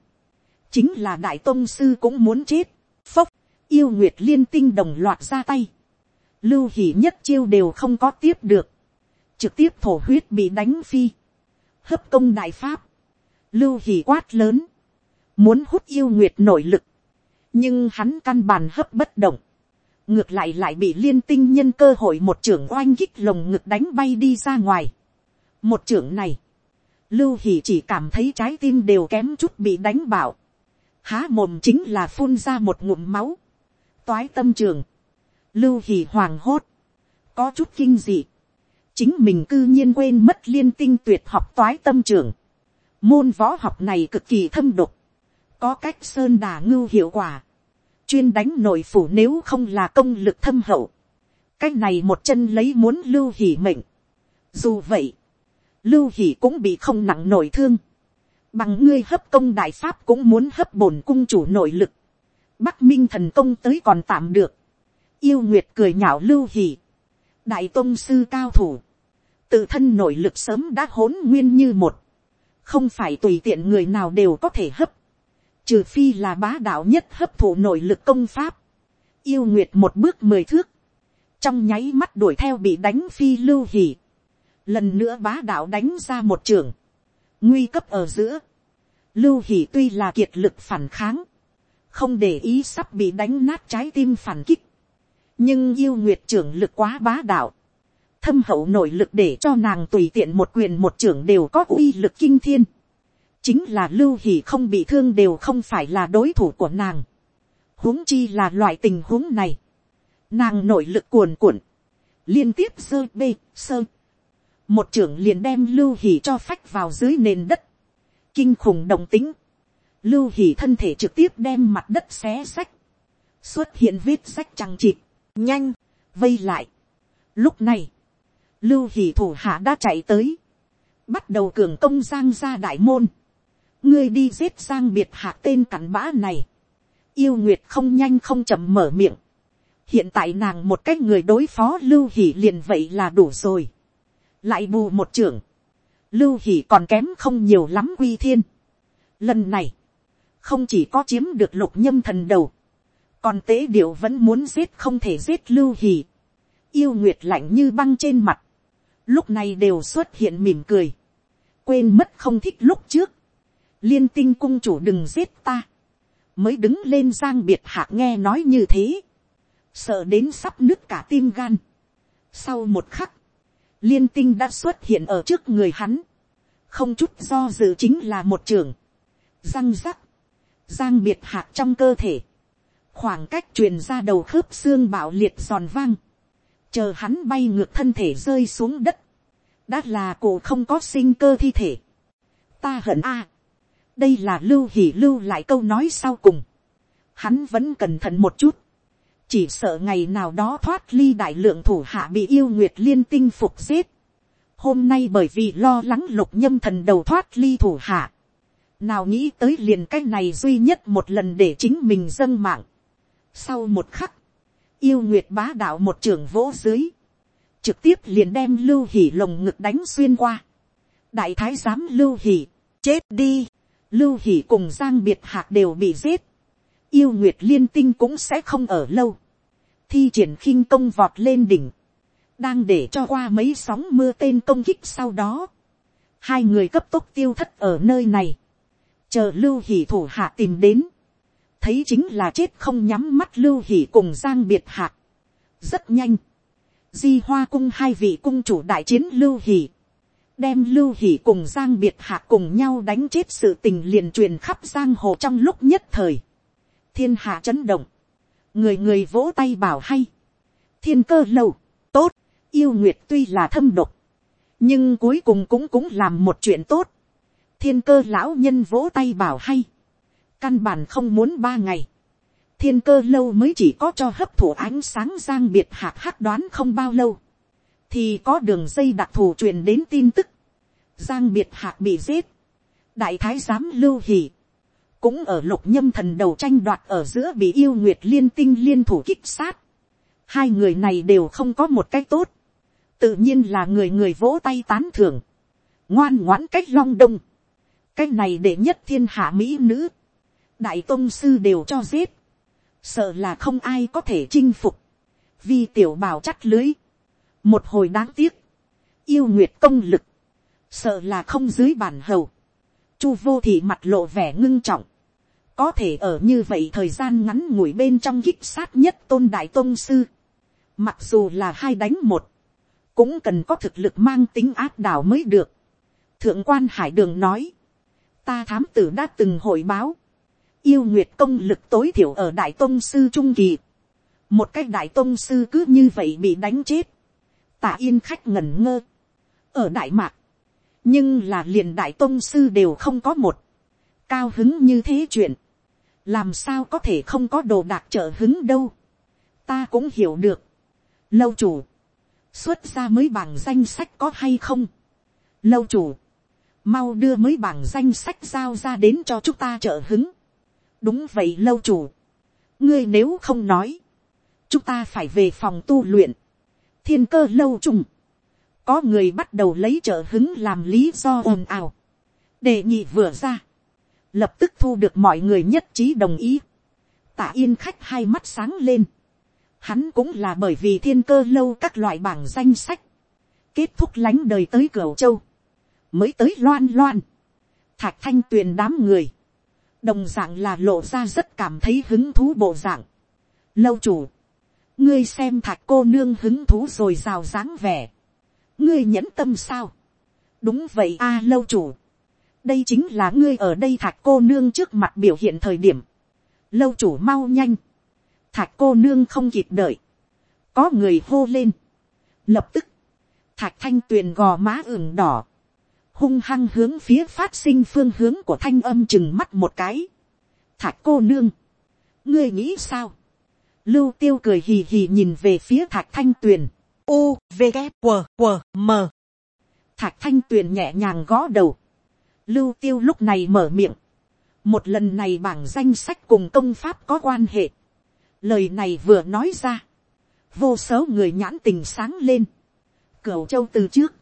chính là đại tôn sư cũng muốn chết, phốc, yêu nguyệt liên tinh đồng loạt ra tay, lưu hỉ nhất chiêu đều không có tiếp được, trực tiếp thổ huyết bị đánh phi, hấp công đại pháp, lưu hỉ quát lớn, muốn hút yêu nguyệt nội lực, nhưng hắn căn bản hấp bất động, ngược lại lại bị liên tinh nhân cơ hội một trưởng oanh kích lồng ngực đánh bay đi ra ngoài. một trưởng này, lưu hỉ chỉ cảm thấy trái tim đều kém chút bị đánh bảo, há mồm chính là phun ra một ngụm máu, toái tâm trường, lưu hỉ hoàng hốt, có chút kinh dị, chính mình cư nhiên quên mất liên tinh tuyệt học toái tâm trường. Môn võ học này cực kỳ thâm độc, có cách sơn đà ngưu hiệu quả, chuyên đánh nội phủ nếu không là công lực thâm hậu, cái này một chân lấy muốn lưu hỉ mệnh, dù vậy, lưu hỉ cũng bị không nặng nổi thương, bằng ngươi hấp công đại pháp cũng muốn hấp bổn cung chủ nội lực, bắc minh thần công tới còn tạm được, yêu nguyệt cười nhạo lưu hỉ, đại tôn sư cao thủ, tự thân nội lực sớm đã hỗn nguyên như một, không phải tùy tiện người nào đều có thể hấp, trừ phi là bá đạo nhất hấp thụ nội lực công pháp, yêu nguyệt một bước mười thước, trong nháy mắt đuổi theo bị đánh phi lưu hỉ, lần nữa bá đạo đánh ra một trường, nguy cấp ở giữa, lưu hỉ tuy là kiệt lực phản kháng, không để ý sắp bị đánh nát trái tim phản kích, nhưng yêu nguyệt trưởng lực quá bá đạo, thâm hậu nội lực để cho nàng tùy tiện một quyền một trưởng đều có uy lực kinh thiên, chính là lưu hỉ không bị thương đều không phải là đối thủ của nàng, huống chi là loại tình huống này, nàng nội lực cuồn cuộn, liên tiếp sơ bê sơ, một trưởng liền đem lưu hỉ cho phách vào dưới nền đất, kinh khủng động tính, lưu hỉ thân thể trực tiếp đem mặt đất xé sách, xuất hiện vết sách trăng chịt, nhanh, vây lại. Lúc này, lưu hỉ thủ hạ đã chạy tới, bắt đầu cường công giang ra đại môn, ngươi đi giết giang biệt hạ tên cặn bã này, yêu nguyệt không nhanh không chậm mở miệng, hiện tại nàng một cách người đối phó lưu hỉ liền vậy là đủ rồi, lại bù một trưởng, lưu hỉ còn kém không nhiều lắm quy thiên. Lần này, không chỉ có chiếm được lục nhâm thần đầu, còn tế điệu vẫn muốn giết không thể giết lưu hỉ. yêu nguyệt lạnh như băng trên mặt, lúc này đều xuất hiện mỉm cười, quên mất không thích lúc trước, liên tinh cung chủ đừng giết ta, mới đứng lên giang biệt hạ nghe nói như thế, sợ đến sắp nứt cả tim gan. Sau một khắc, liên tinh đã xuất hiện ở trước người hắn, không chút do dự chính là một trường, răng rắc, giang biệt hạ trong cơ thể, khoảng cách truyền ra đầu khớp xương bạo liệt giòn vang, chờ hắn bay ngược thân thể rơi xuống đất, đã là cổ không có sinh cơ thi thể. ta hận a, đây là lưu hỉ lưu lại câu nói sau cùng, hắn vẫn cẩn thận một chút, chỉ sợ ngày nào đó thoát ly đại lượng thủ hạ bị yêu nguyệt liên tinh phục giết. hôm nay bởi vì lo lắng lục nhâm thần đầu thoát ly thủ hạ, nào nghĩ tới liền cái này duy nhất một lần để chính mình dâng mạng. sau một khắc, yêu nguyệt bá đạo một trường vỗ dưới, trực tiếp liền đem lưu hỉ lồng ngực đánh xuyên qua. đại thái giám lưu hỉ, chết đi, lưu hỉ cùng giang biệt hạc đều bị giết yêu nguyệt liên tinh cũng sẽ không ở lâu. Thi triển khinh công vọt lên đỉnh. Đang để cho qua mấy sóng mưa tên công kích sau đó. Hai người cấp tốc tiêu thất ở nơi này. Chờ lưu hỷ thủ hạ tìm đến. Thấy chính là chết không nhắm mắt lưu hỷ cùng giang biệt Hạc. Rất nhanh. Di hoa cung hai vị cung chủ đại chiến lưu hỷ đem lưu hỉ cùng giang biệt hạ cùng nhau đánh chết sự tình liền truyền khắp giang hồ trong lúc nhất thời. thiên hạ chấn động, người người vỗ tay bảo hay, thiên cơ lâu, tốt, yêu nguyệt tuy là thâm độc, nhưng cuối cùng cũng cũng làm một chuyện tốt, thiên cơ lão nhân vỗ tay bảo hay, căn bản không muốn ba ngày, thiên cơ lâu mới chỉ có cho hấp thụ ánh sáng giang biệt hạc hắc đoán không bao lâu, thì có đường dây đặc thù truyền đến tin tức, giang biệt hạc bị giết, đại thái giám lưu hỉ, cũng ở lục nhâm thần đầu tranh đoạt ở giữa bị yêu nguyệt liên tinh liên thủ kích sát. Hai người này đều không có một cách tốt. Tự nhiên là người người vỗ tay tán thưởng. Ngoan ngoãn cách long đông. cách này để nhất thiên hạ mỹ nữ. Đại tôn sư đều cho giết. Sợ là không ai có thể chinh phục. Vì tiểu bảo chắt lưới. Một hồi đáng tiếc. Yêu nguyệt công lực. Sợ là không dưới bản hầu. Chu vô thị mặt lộ vẻ ngưng trọng có thể ở như vậy thời gian ngắn ngủi bên trong kích sát nhất tôn đại tôn sư, mặc dù là hai đánh một, cũng cần có thực lực mang tính áp đảo mới được. thượng quan hải đường nói, ta thám tử đã từng hội báo, yêu nguyệt công lực tối thiểu ở đại tôn sư trung kỳ, một cái đại tôn sư cứ như vậy bị đánh chết, tạ yên khách ngẩn ngơ, ở đại mạc, nhưng là liền đại tôn sư đều không có một, cao hứng như thế chuyện, làm sao có thể không có đồ đạc trợ hứng đâu, ta cũng hiểu được, lâu chủ, xuất ra mới bảng danh sách có hay không, lâu chủ, mau đưa mới bảng danh sách giao ra đến cho chúng ta trợ hứng, đúng vậy lâu chủ, ngươi nếu không nói, chúng ta phải về phòng tu luyện, thiên cơ lâu trùng, có người bắt đầu lấy trợ hứng làm lý do ồn ào, đề nghị vừa ra, lập tức thu được mọi người nhất trí đồng ý, tạ yên khách hai mắt sáng lên, hắn cũng là bởi vì thiên cơ lâu các loại bảng danh sách, kết thúc lánh đời tới cửa châu, mới tới loan loan, thạch thanh tuyền đám người, đồng d ạ n g là lộ ra rất cảm thấy hứng thú bộ dạng. lâu chủ, ngươi xem thạch cô nương hứng thú rồi rào dáng vẻ, ngươi nhẫn tâm sao, đúng vậy a lâu chủ, đây chính là ngươi ở đây thạch cô nương trước mặt biểu hiện thời điểm, lâu chủ mau nhanh, thạch cô nương không kịp đợi, có người hô lên, lập tức, thạch thanh tuyền gò má ửng đỏ, hung hăng hướng phía phát sinh phương hướng của thanh âm chừng mắt một cái. Thạch cô nương, ngươi nghĩ sao? Lưu tiêu cười hì hì nhìn về phía thạch thanh tuyền. U, V, K, W, W, M. Thạch thanh tuyền nhẹ nhàng gõ đầu. Lưu tiêu lúc này mở miệng. Một lần này bảng danh sách cùng công pháp có quan hệ. Lời này vừa nói ra. Vô số người nhãn tình sáng lên. Cửu châu từ trước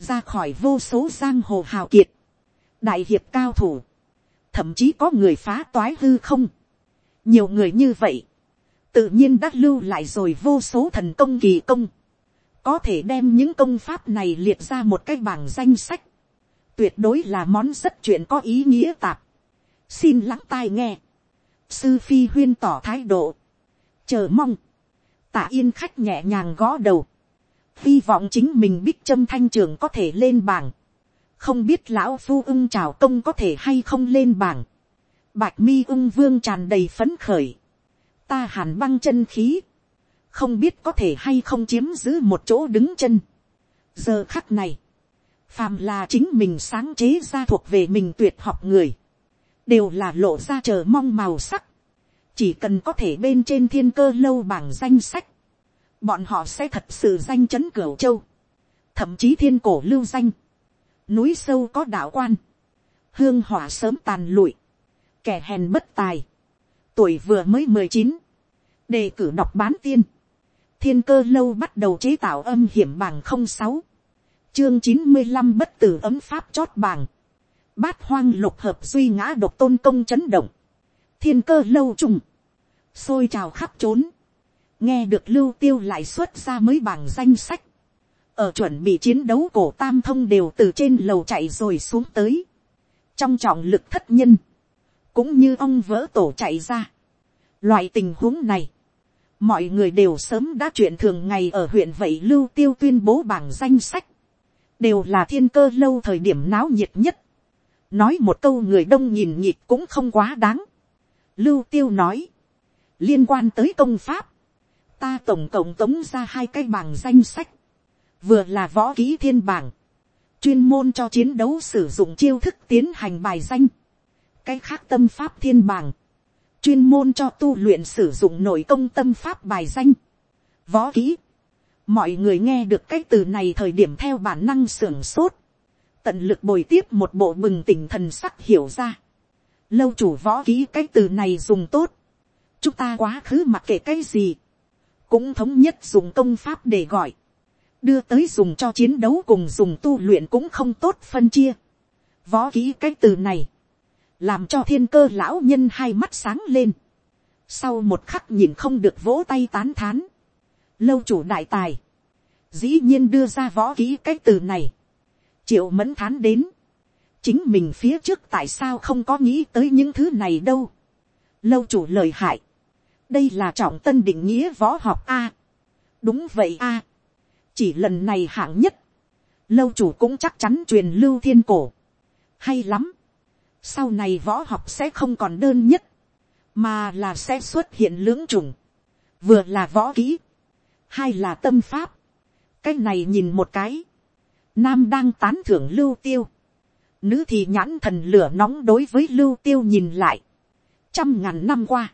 ra khỏi vô số giang hồ hào kiệt, đại hiệp cao thủ, thậm chí có người phá toái hư không, nhiều người như vậy, tự nhiên đã lưu lại rồi vô số thần công kỳ công, có thể đem những công pháp này liệt ra một cái bảng danh sách, tuyệt đối là món rất chuyện có ý nghĩa tạp, xin lắng tai nghe, sư phi huyên tỏ thái độ, chờ mong, tạ yên khách nhẹ nhàng gõ đầu, hy vọng chính mình bích châm thanh trường có thể lên bảng, không biết lão phu ưng trào công có thể hay không lên bảng, bạch mi ưng vương tràn đầy phấn khởi, ta hàn băng chân khí, không biết có thể hay không chiếm giữ một chỗ đứng chân. giờ khắc này, phàm là chính mình sáng chế ra thuộc về mình tuyệt học người, đều là lộ ra chờ mong màu sắc, chỉ cần có thể bên trên thiên cơ lâu bảng danh sách, bọn họ sẽ thật sự danh chấn cửu châu, thậm chí thiên cổ lưu danh, núi sâu có đạo quan, hương hỏa sớm tàn lụi, kẻ hèn bất tài, tuổi vừa mới mười chín, đề cử đọc bán tiên, thiên cơ lâu bắt đầu chế tạo âm hiểm bảng không sáu, chương chín mươi năm bất tử ấm pháp chót bảng, bát hoang lục hợp duy ngã độc tôn công chấn động, thiên cơ lâu trùng, xôi trào khắp trốn, nghe được lưu tiêu lại xuất ra mới bảng danh sách, ở chuẩn bị chiến đấu cổ tam thông đều từ trên lầu chạy rồi xuống tới, trong trọng lực thất nhân, cũng như ông vỡ tổ chạy ra. Loại tình huống này, mọi người đều sớm đã chuyện thường ngày ở huyện vậy lưu tiêu tuyên bố bảng danh sách, đều là thiên cơ lâu thời điểm náo nhiệt nhất. nói một câu người đông nhìn nhịp cũng không quá đáng. lưu tiêu nói, liên quan tới công pháp, ta tổng cộng tống ra hai cái bảng danh sách, vừa là võ ký thiên bảng, chuyên môn cho chiến đấu sử dụng chiêu thức tiến hành bài danh, cái khác tâm pháp thiên bảng, chuyên môn cho tu luyện sử dụng nội công tâm pháp bài danh, võ ký, mọi người nghe được cái từ này thời điểm theo bản năng sưởng sốt, tận lực bồi tiếp một bộ bừng tỉnh thần sắc hiểu ra, lâu chủ võ ký cái từ này dùng tốt, chúng ta quá khứ mặc kệ cái gì, cũng thống nhất dùng công pháp để gọi, đưa tới dùng cho chiến đấu cùng dùng tu luyện cũng không tốt phân chia. Võ ký cái từ này, làm cho thiên cơ lão nhân hai mắt sáng lên. Sau một khắc nhìn không được vỗ tay tán thán. Lâu chủ đại tài, dĩ nhiên đưa ra võ ký cái từ này. Triệu mẫn thán đến, chính mình phía trước tại sao không có nghĩ tới những thứ này đâu. Lâu chủ lời hại, đây là trọng tân định nghĩa võ học a. đúng vậy a. chỉ lần này hạng nhất, lâu chủ cũng chắc chắn truyền lưu thiên cổ. hay lắm sau này võ học sẽ không còn đơn nhất, mà là sẽ xuất hiện lưỡng trùng. vừa là võ kỹ, hai là tâm pháp, cái này nhìn một cái, nam đang tán thưởng lưu tiêu, nữ thì nhãn thần lửa nóng đối với lưu tiêu nhìn lại, trăm ngàn năm qua,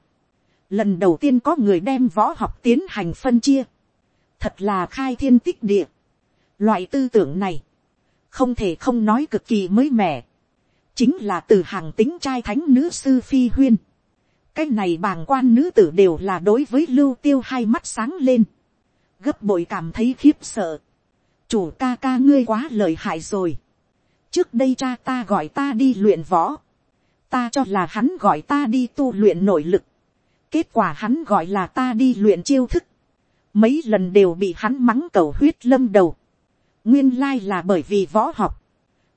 lần đầu tiên có người đem võ học tiến hành phân chia, thật là khai thiên tích địa, loại tư tưởng này, không thể không nói cực kỳ mới mẻ, chính là từ hàng tính trai thánh nữ sư phi huyên, cái này bàng quan nữ tử đều là đối với lưu tiêu hai mắt sáng lên, gấp bội cảm thấy khiếp sợ, chủ ca ca ngươi quá lợi hại rồi, trước đây cha ta gọi ta đi luyện võ, ta cho là hắn gọi ta đi tu luyện nội lực, kết quả hắn gọi là ta đi luyện chiêu thức, mấy lần đều bị hắn mắng cầu huyết lâm đầu, nguyên lai là bởi vì võ học,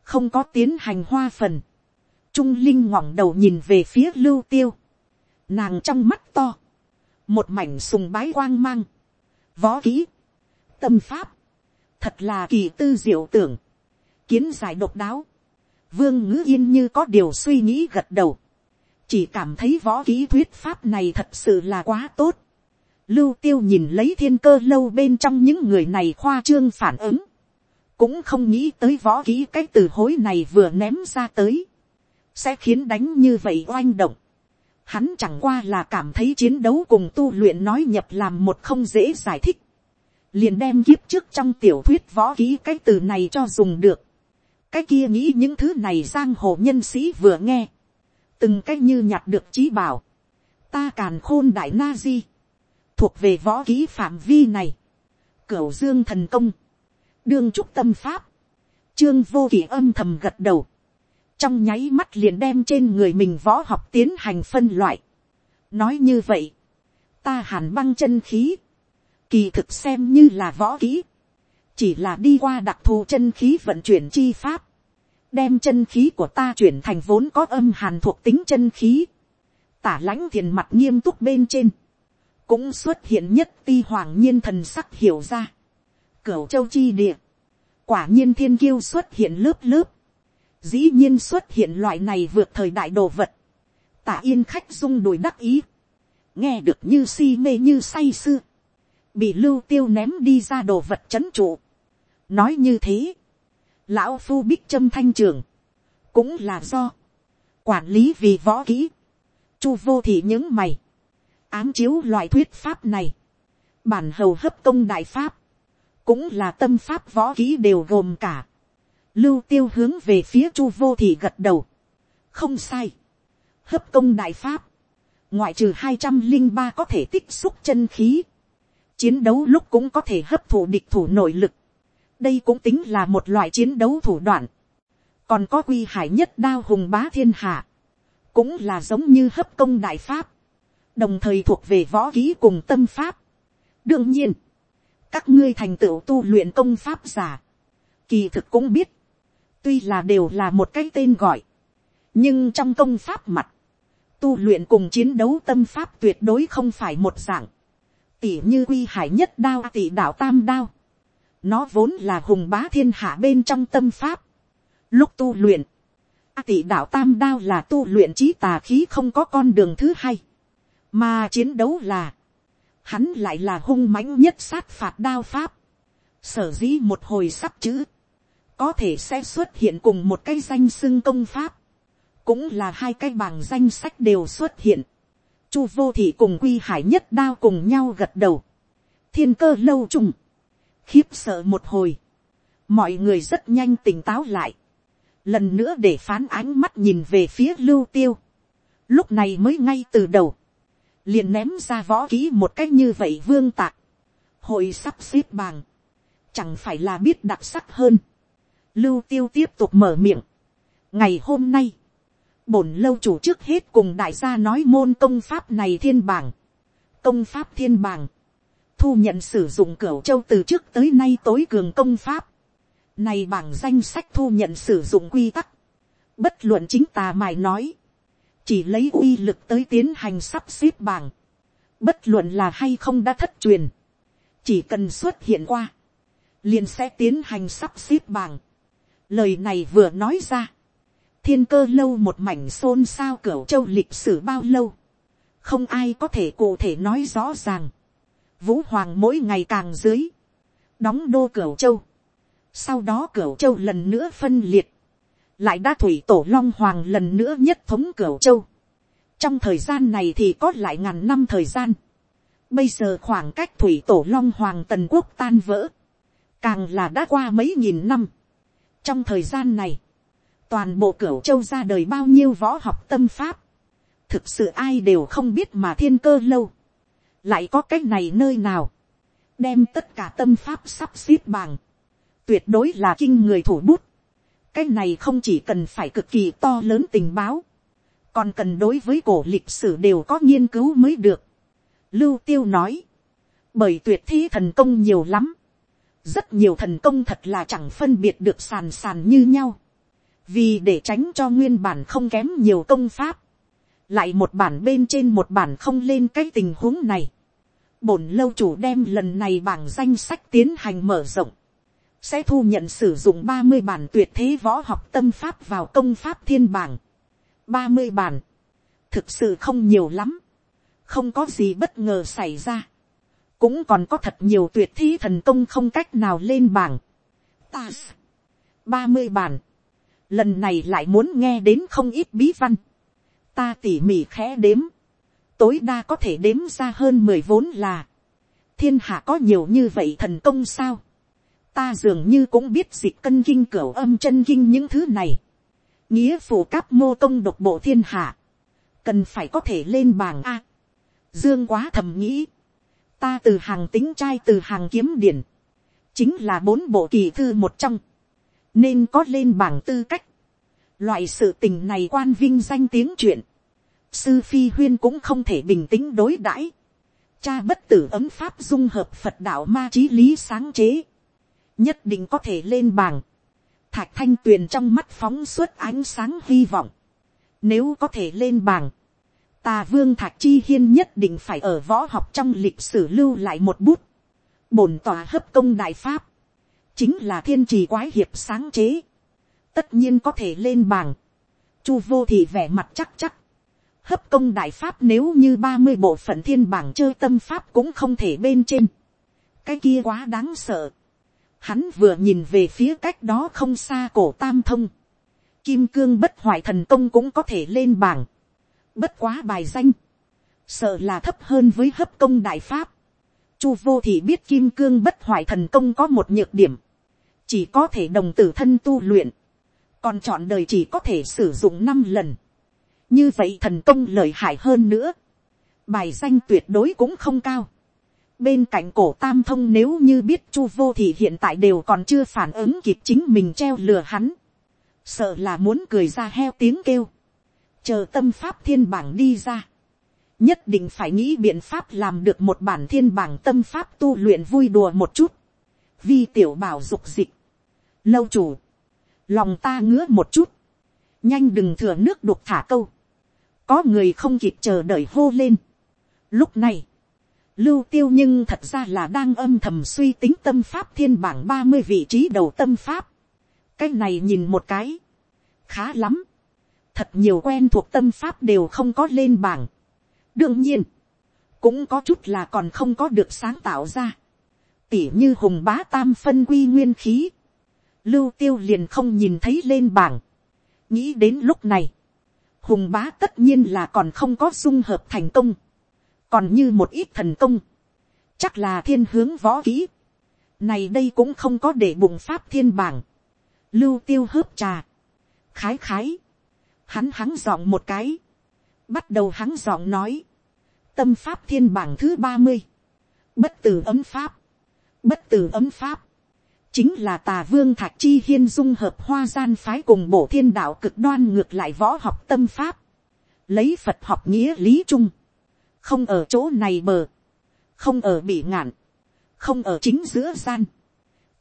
không có tiến hành hoa phần, trung linh ngỏng đầu nhìn về phía lưu tiêu, nàng trong mắt to, một mảnh sùng bái quang mang, võ kỹ, tâm pháp, thật là kỳ tư diệu tưởng, kiến giải độc đáo, vương ngữ yên như có điều suy nghĩ gật đầu, chỉ cảm thấy võ kỹ thuyết pháp này thật sự là quá tốt. Lưu tiêu nhìn lấy thiên cơ lâu bên trong những người này khoa trương phản ứng, cũng không nghĩ tới võ kỹ cái từ hối này vừa ném ra tới, sẽ khiến đánh như vậy oanh động. Hắn chẳng qua là cảm thấy chiến đấu cùng tu luyện nói nhập làm một không dễ giải thích. Liền đem kiếp trước trong tiểu thuyết võ ký cái từ này cho dùng được. Cái kia nghĩ những thứ này giang hồ nhân sĩ vừa nghe. Từng cái như nhặt được trí bảo. Ta càn khôn đại na di. Thuộc về võ ký phạm vi này. Cửu dương thần công. Đương trúc tâm pháp. Trương vô kỷ âm thầm gật đầu trong nháy mắt liền đem trên người mình võ học tiến hành phân loại. nói như vậy, ta hàn băng chân khí, kỳ thực xem như là võ kỹ, chỉ là đi qua đặc thù chân khí vận chuyển chi pháp, đem chân khí của ta chuyển thành vốn có âm hàn thuộc tính chân khí, tả lãnh thiền mặt nghiêm túc bên trên, cũng xuất hiện nhất ti hoàng nhiên thần sắc hiểu ra, cửu châu chi địa, quả nhiên thiên kiêu xuất hiện lớp lớp, dĩ nhiên xuất hiện loại này vượt thời đại đồ vật, tả yên khách rung đùi đắc ý, nghe được như si mê như say sưa, bị lưu tiêu ném đi ra đồ vật c h ấ n trụ. nói như thế, lão phu bích trâm thanh trường, cũng là do, quản lý vì võ kỹ, chu vô thị những mày, ám chiếu loại thuyết pháp này, bản hầu hấp công đại pháp, cũng là tâm pháp võ kỹ đều gồm cả, lưu tiêu hướng về phía chu vô thị gật đầu. không sai. hấp công đại pháp. ngoại trừ hai trăm linh ba có thể tích xúc chân khí. chiến đấu lúc cũng có thể hấp thụ địch thủ nội lực. đây cũng tính là một loại chiến đấu thủ đoạn. còn có quy hải nhất đao hùng bá thiên hạ. cũng là giống như hấp công đại pháp. đồng thời thuộc về võ ký cùng tâm pháp. đương nhiên, các ngươi thành tựu tu luyện công pháp giả, kỳ thực cũng biết, tuy là đều là một cái tên gọi, nhưng trong công pháp mặt, tu luyện cùng chiến đấu tâm pháp tuyệt đối không phải một dạng, tỉ như quy hải nhất đao tỷ đạo tam đao, nó vốn là hùng bá thiên hạ bên trong tâm pháp, lúc tu luyện, tỉ tỷ đạo tam đao là tu luyện trí tà khí không có con đường thứ hai. Mà chiến đấu là. Hắn lại là hung mãnh nhất sát phạt đao pháp. Sở dĩ một hồi sắp chữ có thể sẽ xuất hiện cùng một cái danh xưng công pháp, cũng là hai cái bảng danh sách đều xuất hiện. Chu vô thị cùng quy hải nhất đao cùng nhau gật đầu. thiên cơ lâu trùng, khiếp sợ một hồi, mọi người rất nhanh tỉnh táo lại, lần nữa để phán ánh mắt nhìn về phía lưu tiêu, lúc này mới ngay từ đầu, liền ném ra võ kỹ một cách như vậy vương tạc, hội sắp xếp bàng, chẳng phải là biết đặc sắc hơn, Lưu tiêu tiếp tục mở miệng. Ngày hôm nay, bổn lâu chủ trước hết cùng đại gia nói môn công pháp này thiên bảng. Công pháp thiên bảng. Thu nhận sử dụng cửu châu từ trước tới nay tối cường công pháp. Này bảng danh sách thu nhận sử dụng quy tắc. Bất luận chính tà mài nói. Chỉ lấy uy lực tới tiến hành sắp xếp bảng. Bất luận là hay không đã thất truyền. Chỉ cần xuất hiện qua. Liền sẽ tiến hành sắp xếp bảng lời này vừa nói ra, thiên cơ lâu một mảnh xôn xao cửa châu lịch sử bao lâu, không ai có thể cụ thể nói rõ ràng, vũ hoàng mỗi ngày càng dưới, đóng đô cửa châu, sau đó cửa châu lần nữa phân liệt, lại đã thủy tổ long hoàng lần nữa nhất thống cửa châu, trong thời gian này thì có lại ngàn năm thời gian, bây giờ khoảng cách thủy tổ long hoàng tần quốc tan vỡ, càng là đã qua mấy nghìn năm, trong thời gian này, toàn bộ cửu châu ra đời bao nhiêu võ học tâm pháp, thực sự ai đều không biết mà thiên cơ lâu, lại có cái này nơi nào, đem tất cả tâm pháp sắp xếp bằng, tuyệt đối là kinh người thủ bút, cái này không chỉ cần phải cực kỳ to lớn tình báo, còn cần đối với cổ lịch sử đều có nghiên cứu mới được. Lưu tiêu nói, bởi tuyệt thi thần công nhiều lắm, rất nhiều thần công thật là chẳng phân biệt được sàn sàn như nhau, vì để tránh cho nguyên bản không kém nhiều công pháp, lại một bản bên trên một bản không lên cái tình huống này. Bổn lâu chủ đem lần này bảng danh sách tiến hành mở rộng, sẽ thu nhận sử dụng ba mươi bản tuyệt thế võ học tâm pháp vào công pháp thiên bảng. ba mươi bản, thực sự không nhiều lắm, không có gì bất ngờ xảy ra, cũng còn có thật nhiều tuyệt thi thần công không cách nào lên bảng. Ta, ba mươi bản, lần này lại muốn nghe đến không ít bí văn, ta tỉ mỉ khẽ đếm, tối đa có thể đếm ra hơn mười vốn là, thiên hạ có nhiều như vậy thần công sao, ta dường như cũng biết dịch cân kinh cửa âm chân kinh những thứ này, nghĩa phủ cáp mô công độc bộ thiên hạ, cần phải có thể lên bảng a, dương quá thầm nghĩ, ta từ hàng tính trai từ hàng kiếm điển, chính là bốn bộ kỳ thư một trong, nên có lên bảng tư cách, loại sự tình này quan vinh danh tiếng chuyện, sư phi huyên cũng không thể bình tĩnh đối đãi, cha bất tử ấm pháp dung hợp phật đạo ma trí lý sáng chế, nhất định có thể lên bảng, thạch thanh tuyền trong mắt phóng suốt ánh sáng hy vọng, nếu có thể lên bảng, tà vương thạch chi hiên nhất định phải ở võ học trong lịch sử lưu lại một bút, bổn tòa hấp công đại pháp, chính là thiên trì quái hiệp sáng chế, tất nhiên có thể lên bảng, chu vô thì vẻ mặt chắc chắc, hấp công đại pháp nếu như ba mươi bộ phận thiên bảng chơi tâm pháp cũng không thể bên trên. cái kia quá đáng sợ. hắn vừa nhìn về phía cách đó không xa cổ tam thông. kim cương bất hoại thần công cũng có thể lên bảng bất quá bài danh. sợ là thấp hơn với hấp công đại pháp. chu vô thì biết kim cương bất hoại thần công có một nhược điểm. chỉ có thể đồng tử thân tu luyện. còn chọn đời chỉ có thể sử dụng năm lần như vậy thần công lợi hại hơn nữa, bài danh tuyệt đối cũng không cao. bên cạnh cổ tam thông nếu như biết chu vô thì hiện tại đều còn chưa phản ứng kịp chính mình treo lừa hắn, sợ là muốn cười ra heo tiếng kêu, chờ tâm pháp thiên bảng đi ra, nhất định phải nghĩ biện pháp làm được một bản thiên bảng tâm pháp tu luyện vui đùa một chút, vi tiểu bảo dục dịch, lâu chủ, lòng ta ngứa một chút, nhanh đừng thừa nước đục thả câu, có người không kịp chờ đợi hô lên. Lúc này, lưu tiêu nhưng thật ra là đang âm thầm suy tính tâm pháp thiên bảng ba mươi vị trí đầu tâm pháp. cái này nhìn một cái, khá lắm thật nhiều quen thuộc tâm pháp đều không có lên bảng. đương nhiên, cũng có chút là còn không có được sáng tạo ra. tỉ như hùng bá tam phân quy nguyên khí. lưu tiêu liền không nhìn thấy lên bảng. nghĩ đến lúc này, hùng bá tất nhiên là còn không có dung hợp thành công, còn như một ít thần công, chắc là thiên hướng võ kỹ, này đây cũng không có để bùng pháp thiên bảng, lưu tiêu hớp trà, khái khái, hắn hắn giọng một cái, bắt đầu hắn giọng nói, tâm pháp thiên bảng thứ ba mươi, bất tử ấm pháp, bất tử ấm pháp, chính là tà vương thạch chi hiên dung hợp hoa gian phái cùng bổ thiên đạo cực đoan ngược lại võ học tâm pháp, lấy phật học nghĩa lý chung, không ở chỗ này bờ, không ở bị ngạn, không ở chính giữa gian,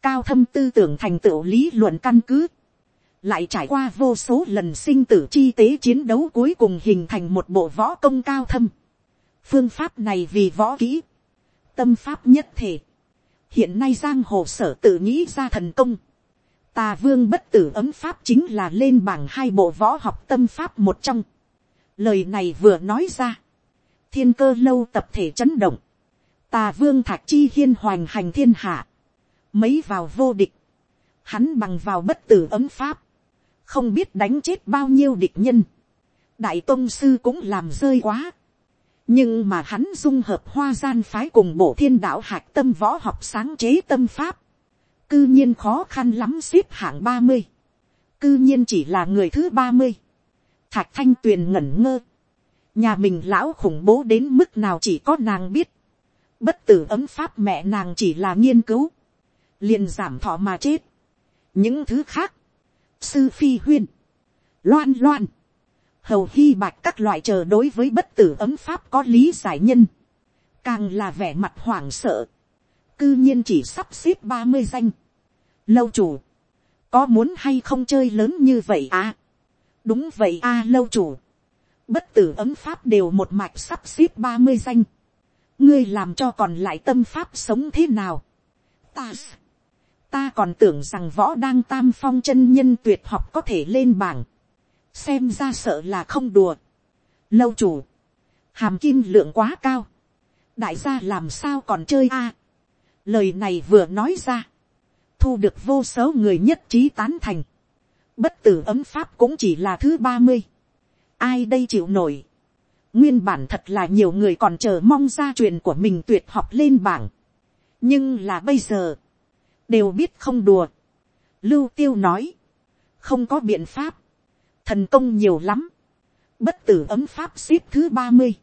cao thâm tư tưởng thành tựu lý luận căn cứ, lại trải qua vô số lần sinh tử chi tế chiến đấu cuối cùng hình thành một bộ võ công cao thâm. phương pháp này vì võ kỹ, tâm pháp nhất thể, hiện nay giang hồ sở tự nghĩ ra thần công, tà vương bất tử ấm pháp chính là lên bảng hai bộ võ học tâm pháp một trong. lời này vừa nói ra, thiên cơ lâu tập thể chấn động, tà vương thạc chi hiên hoành hành thiên hạ, mấy vào vô địch, hắn bằng vào bất tử ấm pháp, không biết đánh chết bao nhiêu địch nhân, đại tôn sư cũng làm rơi quá, nhưng mà hắn dung hợp hoa gian phái cùng bộ thiên đạo hạc tâm võ học sáng chế tâm pháp, cư nhiên khó khăn lắm xếp hạng ba mươi, cư nhiên chỉ là người thứ ba mươi, thạch thanh tuyền ngẩn ngơ, nhà mình lão khủng bố đến mức nào chỉ có nàng biết, bất tử ấm pháp mẹ nàng chỉ là nghiên cứu, liền giảm thọ mà chết, những thứ khác, sư phi huyên, loan loan, hầu hy bạch các loại chờ đối với bất tử ấm pháp có lý giải nhân, càng là vẻ mặt hoảng sợ, cư nhiên chỉ sắp xếp ba mươi danh, lâu chủ, có muốn hay không chơi lớn như vậy à, đúng vậy a à, lâu chủ, bất tử ấm pháp đều một mạch sắp xếp ba mươi danh, ngươi làm cho còn lại tâm pháp sống thế nào, ta, ta còn tưởng rằng võ đang tam phong chân nhân tuyệt học có thể lên bảng, xem ra sợ là không đùa. lâu chủ, hàm kim lượng quá cao, đại gia làm sao còn chơi a. lời này vừa nói ra, thu được vô số người nhất trí tán thành, bất tử ấm pháp cũng chỉ là thứ ba mươi, ai đây chịu nổi, nguyên bản thật là nhiều người còn chờ mong gia truyền của mình tuyệt học lên bảng, nhưng là bây giờ, đều biết không đùa. Lưu tiêu nói, không có biện pháp, thần công nhiều lắm, bất tử ấm pháp xếp thứ ba mươi,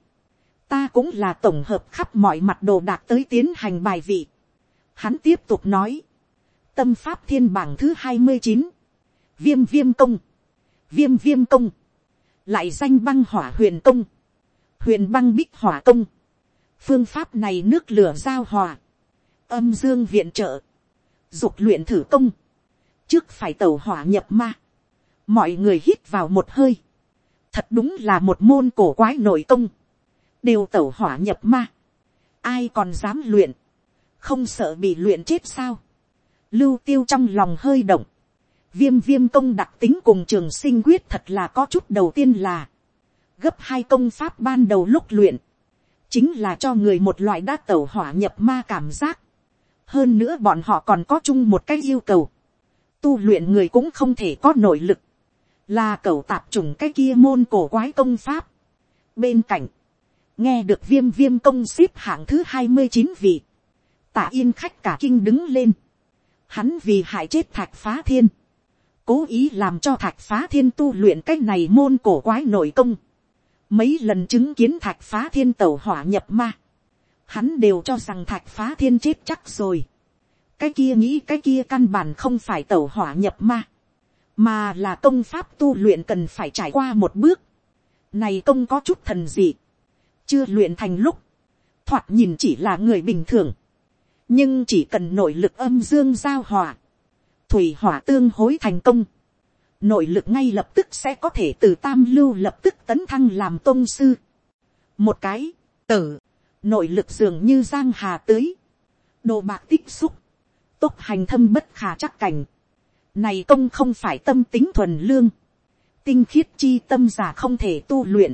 ta cũng là tổng hợp khắp mọi mặt đồ đạc tới tiến hành bài vị. Hắn tiếp tục nói, tâm pháp thiên bảng thứ hai mươi chín, viêm viêm công, viêm viêm công, lại danh băng hỏa huyền công, huyền băng bích hỏa công, phương pháp này nước lửa giao hòa, âm dương viện trợ, dục luyện thử công, trước phải tàu hỏa nhập ma, mọi người hít vào một hơi, thật đúng là một môn cổ quái nội công, đều tẩu hỏa nhập ma, ai còn dám luyện, không sợ bị luyện chết sao, lưu tiêu trong lòng hơi động, viêm viêm công đặc tính cùng trường sinh quyết thật là có chút đầu tiên là, gấp hai công pháp ban đầu lúc luyện, chính là cho người một loại đa tẩu hỏa nhập ma cảm giác, hơn nữa bọn họ còn có chung một cái yêu cầu, tu luyện người cũng không thể có nội lực, là cầu tạp trùng cái kia môn cổ quái công pháp. Bên cạnh, nghe được viêm viêm công xếp hạng thứ hai mươi chín vị, tả yên khách cả kinh đứng lên, hắn vì hại chết thạch phá thiên, cố ý làm cho thạch phá thiên tu luyện cái này môn cổ quái nội công, mấy lần chứng kiến thạch phá thiên tẩu hỏa nhập ma, hắn đều cho rằng thạch phá thiên chết chắc rồi. cái kia nghĩ cái kia căn bản không phải tẩu hỏa nhập ma, mà là công pháp tu luyện cần phải trải qua một bước. này công có chút thần gì, chưa luyện thành lúc, thoạt nhìn chỉ là người bình thường, nhưng chỉ cần nội lực âm dương giao hòa, thủy hỏa tương hối thành công, nội lực ngay lập tức sẽ có thể từ tam lưu lập tức tấn thăng làm tôn sư. một cái, tử, nội lực dường như giang hà tới. Đồ bạc tích xúc, tốc hành thâm bất khả chắc cảnh, này công không phải tâm tính thuần lương, tinh khiết chi tâm giả không thể tu luyện,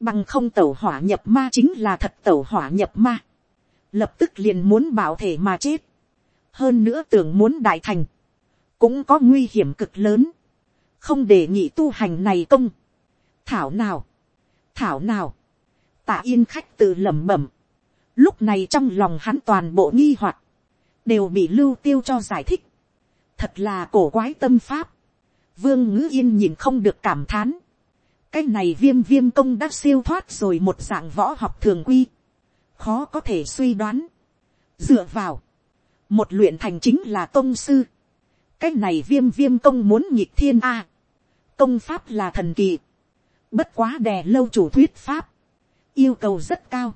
bằng không tẩu hỏa nhập ma chính là thật tẩu hỏa nhập ma, lập tức liền muốn bảo thể mà chết, hơn nữa tưởng muốn đại thành, cũng có nguy hiểm cực lớn, không để nhị tu hành này công, thảo nào, thảo nào, tạ yên khách tự lẩm bẩm. Lúc này trong lòng hắn toàn bộ nghi hoặc, đều bị lưu tiêu cho giải thích. Thật là cổ quái tâm pháp. Vương ngữ yên nhìn không được cảm thán. Cái này viêm viêm công đã siêu thoát rồi một dạng võ học thường quy. Khó có thể suy đoán. Dựa vào. Một luyện thành chính là công sư. Cái này viêm viêm công muốn nhịp thiên A. Công pháp là thần kỳ. Bất quá đè lâu chủ thuyết pháp yêu cầu rất cao,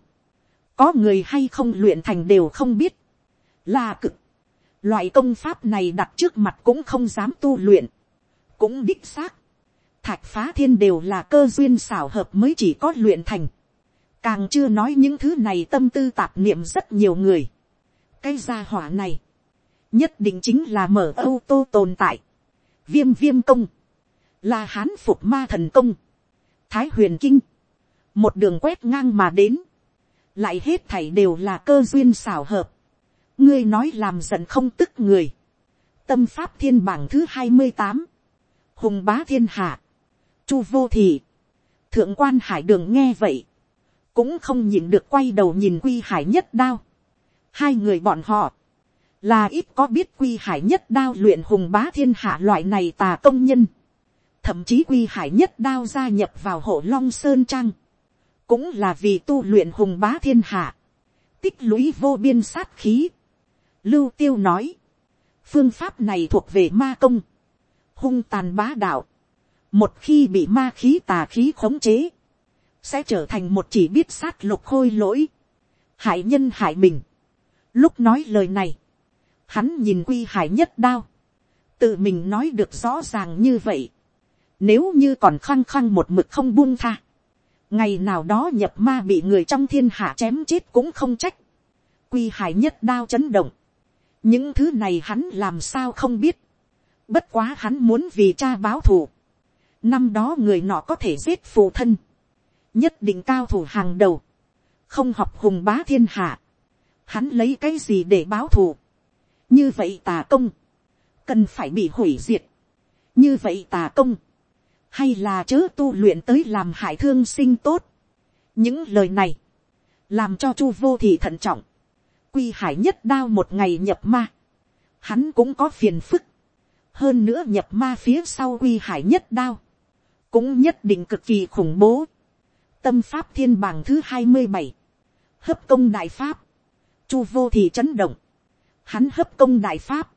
có người hay không luyện thành đều không biết, là cực, loại công pháp này đặt trước mặt cũng không dám tu luyện, cũng đích xác, thạch phá thiên đều là cơ duyên xảo hợp mới chỉ có luyện thành, càng chưa nói những thứ này tâm tư tạp niệm rất nhiều người, cái gia hỏa này, nhất định chính là mở âu tô tồn tại, viêm viêm công, là hán phục ma thần công, thái huyền kinh, một đường quét ngang mà đến, lại hết thảy đều là cơ duyên xảo hợp, ngươi nói làm giận không tức người, tâm pháp thiên bảng thứ hai mươi tám, hùng bá thiên hạ, chu vô thị, thượng quan hải đường nghe vậy, cũng không nhìn được quay đầu nhìn quy hải nhất đao, hai người bọn họ, là ít có biết quy hải nhất đao luyện hùng bá thiên hạ loại này tà công nhân, thậm chí quy hải nhất đao gia nhập vào hộ long sơn trang, cũng là vì tu luyện hùng bá thiên hạ, tích lũy vô biên sát khí. Lưu tiêu nói, phương pháp này thuộc về ma công, hung tàn bá đạo, một khi bị ma khí tà khí khống chế, sẽ trở thành một chỉ biết sát lục khôi lỗi, hại nhân hại mình. Lúc nói lời này, hắn nhìn quy hải nhất đao, tự mình nói được rõ ràng như vậy, nếu như còn khăng khăng một mực không buông tha, ngày nào đó nhập ma bị người trong thiên hạ chém chết cũng không trách, quy hải nhất đao chấn động, những thứ này hắn làm sao không biết, bất quá hắn muốn vì cha báo thù, năm đó người nọ có thể giết phụ thân, nhất định cao thủ hàng đầu, không học hùng bá thiên hạ, hắn lấy cái gì để báo thù, như vậy tà công, cần phải bị hủy diệt, như vậy tà công, hay là chớ tu luyện tới làm hại thương sinh tốt. những lời này, làm cho chu vô thị thận trọng, quy hải nhất đao một ngày nhập ma, hắn cũng có phiền phức, hơn nữa nhập ma phía sau quy hải nhất đao, cũng nhất định cực kỳ khủng bố. tâm pháp thiên bảng thứ hai mươi bảy, hấp công đại pháp, chu vô thị chấn động, hắn hấp công đại pháp,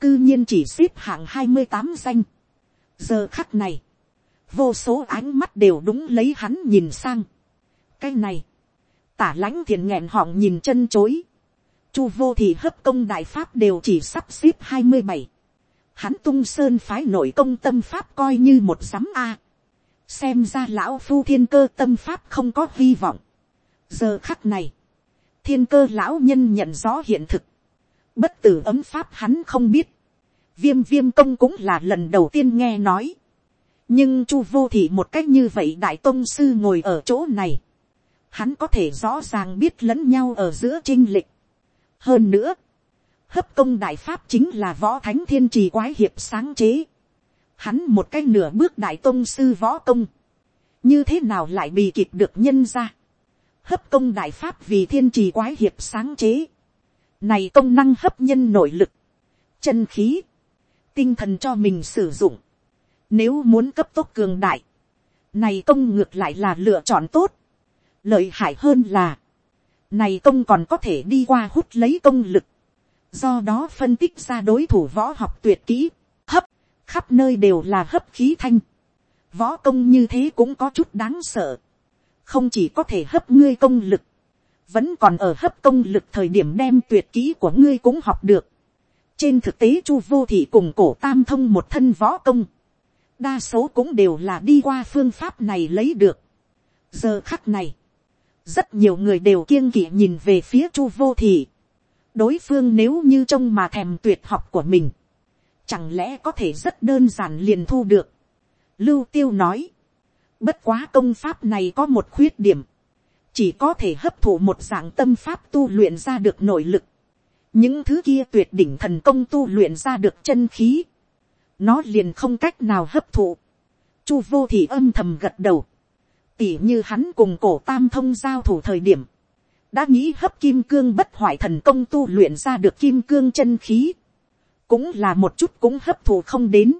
cư nhiên chỉ xếp hạng hai mươi tám danh. giờ khắc này, vô số ánh mắt đều đúng lấy hắn nhìn sang. cái này, tả lãnh thiền nghẹn họng nhìn chân chối, chu vô thì hấp công đại pháp đều chỉ sắp xếp hai mươi bảy, hắn tung sơn phái nội công tâm pháp coi như một sấm a, xem ra lão phu thiên cơ tâm pháp không có hy vọng. giờ khắc này, thiên cơ lão nhân nhận rõ hiện thực, bất tử ấm pháp hắn không biết, viêm viêm công cũng là lần đầu tiên nghe nói, nhưng chu vô thị một cách như vậy đại tôn sư ngồi ở chỗ này, hắn có thể rõ ràng biết lẫn nhau ở giữa trinh lịch. hơn nữa, hấp công đại pháp chính là võ thánh thiên trì quái hiệp sáng chế. hắn một cái nửa bước đại tôn sư võ công, như thế nào lại bị kịp được nhân ra. hấp công đại pháp vì thiên trì quái hiệp sáng chế. này công năng hấp nhân nội lực, chân khí, tinh thần cho mình sử dụng nếu muốn cấp tốc cường đại, này công ngược lại là lựa chọn tốt. Lợi hại hơn là, này công còn có thể đi qua hút lấy công lực. Do đó phân tích ra đối thủ võ học tuyệt kỹ, hấp, khắp nơi đều là hấp khí thanh. Võ công như thế cũng có chút đáng sợ. Không chỉ có thể hấp ngươi công lực, vẫn còn ở hấp công lực thời điểm đem tuyệt kỹ của ngươi cũng học được. Trên thực tế chu vô thị cùng cổ tam thông một thân võ công đa số cũng đều là đi qua phương pháp này lấy được. giờ khắc này, rất nhiều người đều kiêng kỵ nhìn về phía chu vô thị. đối phương nếu như trông mà thèm tuyệt học của mình, chẳng lẽ có thể rất đơn giản liền thu được. lưu tiêu nói, bất quá công pháp này có một khuyết điểm, chỉ có thể hấp thụ một dạng tâm pháp tu luyện ra được nội lực. những thứ kia tuyệt đỉnh thần công tu luyện ra được chân khí nó liền không cách nào hấp thụ. Chu vô thì âm thầm gật đầu. Tỉ như hắn cùng cổ tam thông giao thủ thời điểm. Đã nghĩ hấp kim cương bất hoại thần công tu luyện ra được kim cương chân khí. Cũng là một chút cũng hấp thụ không đến.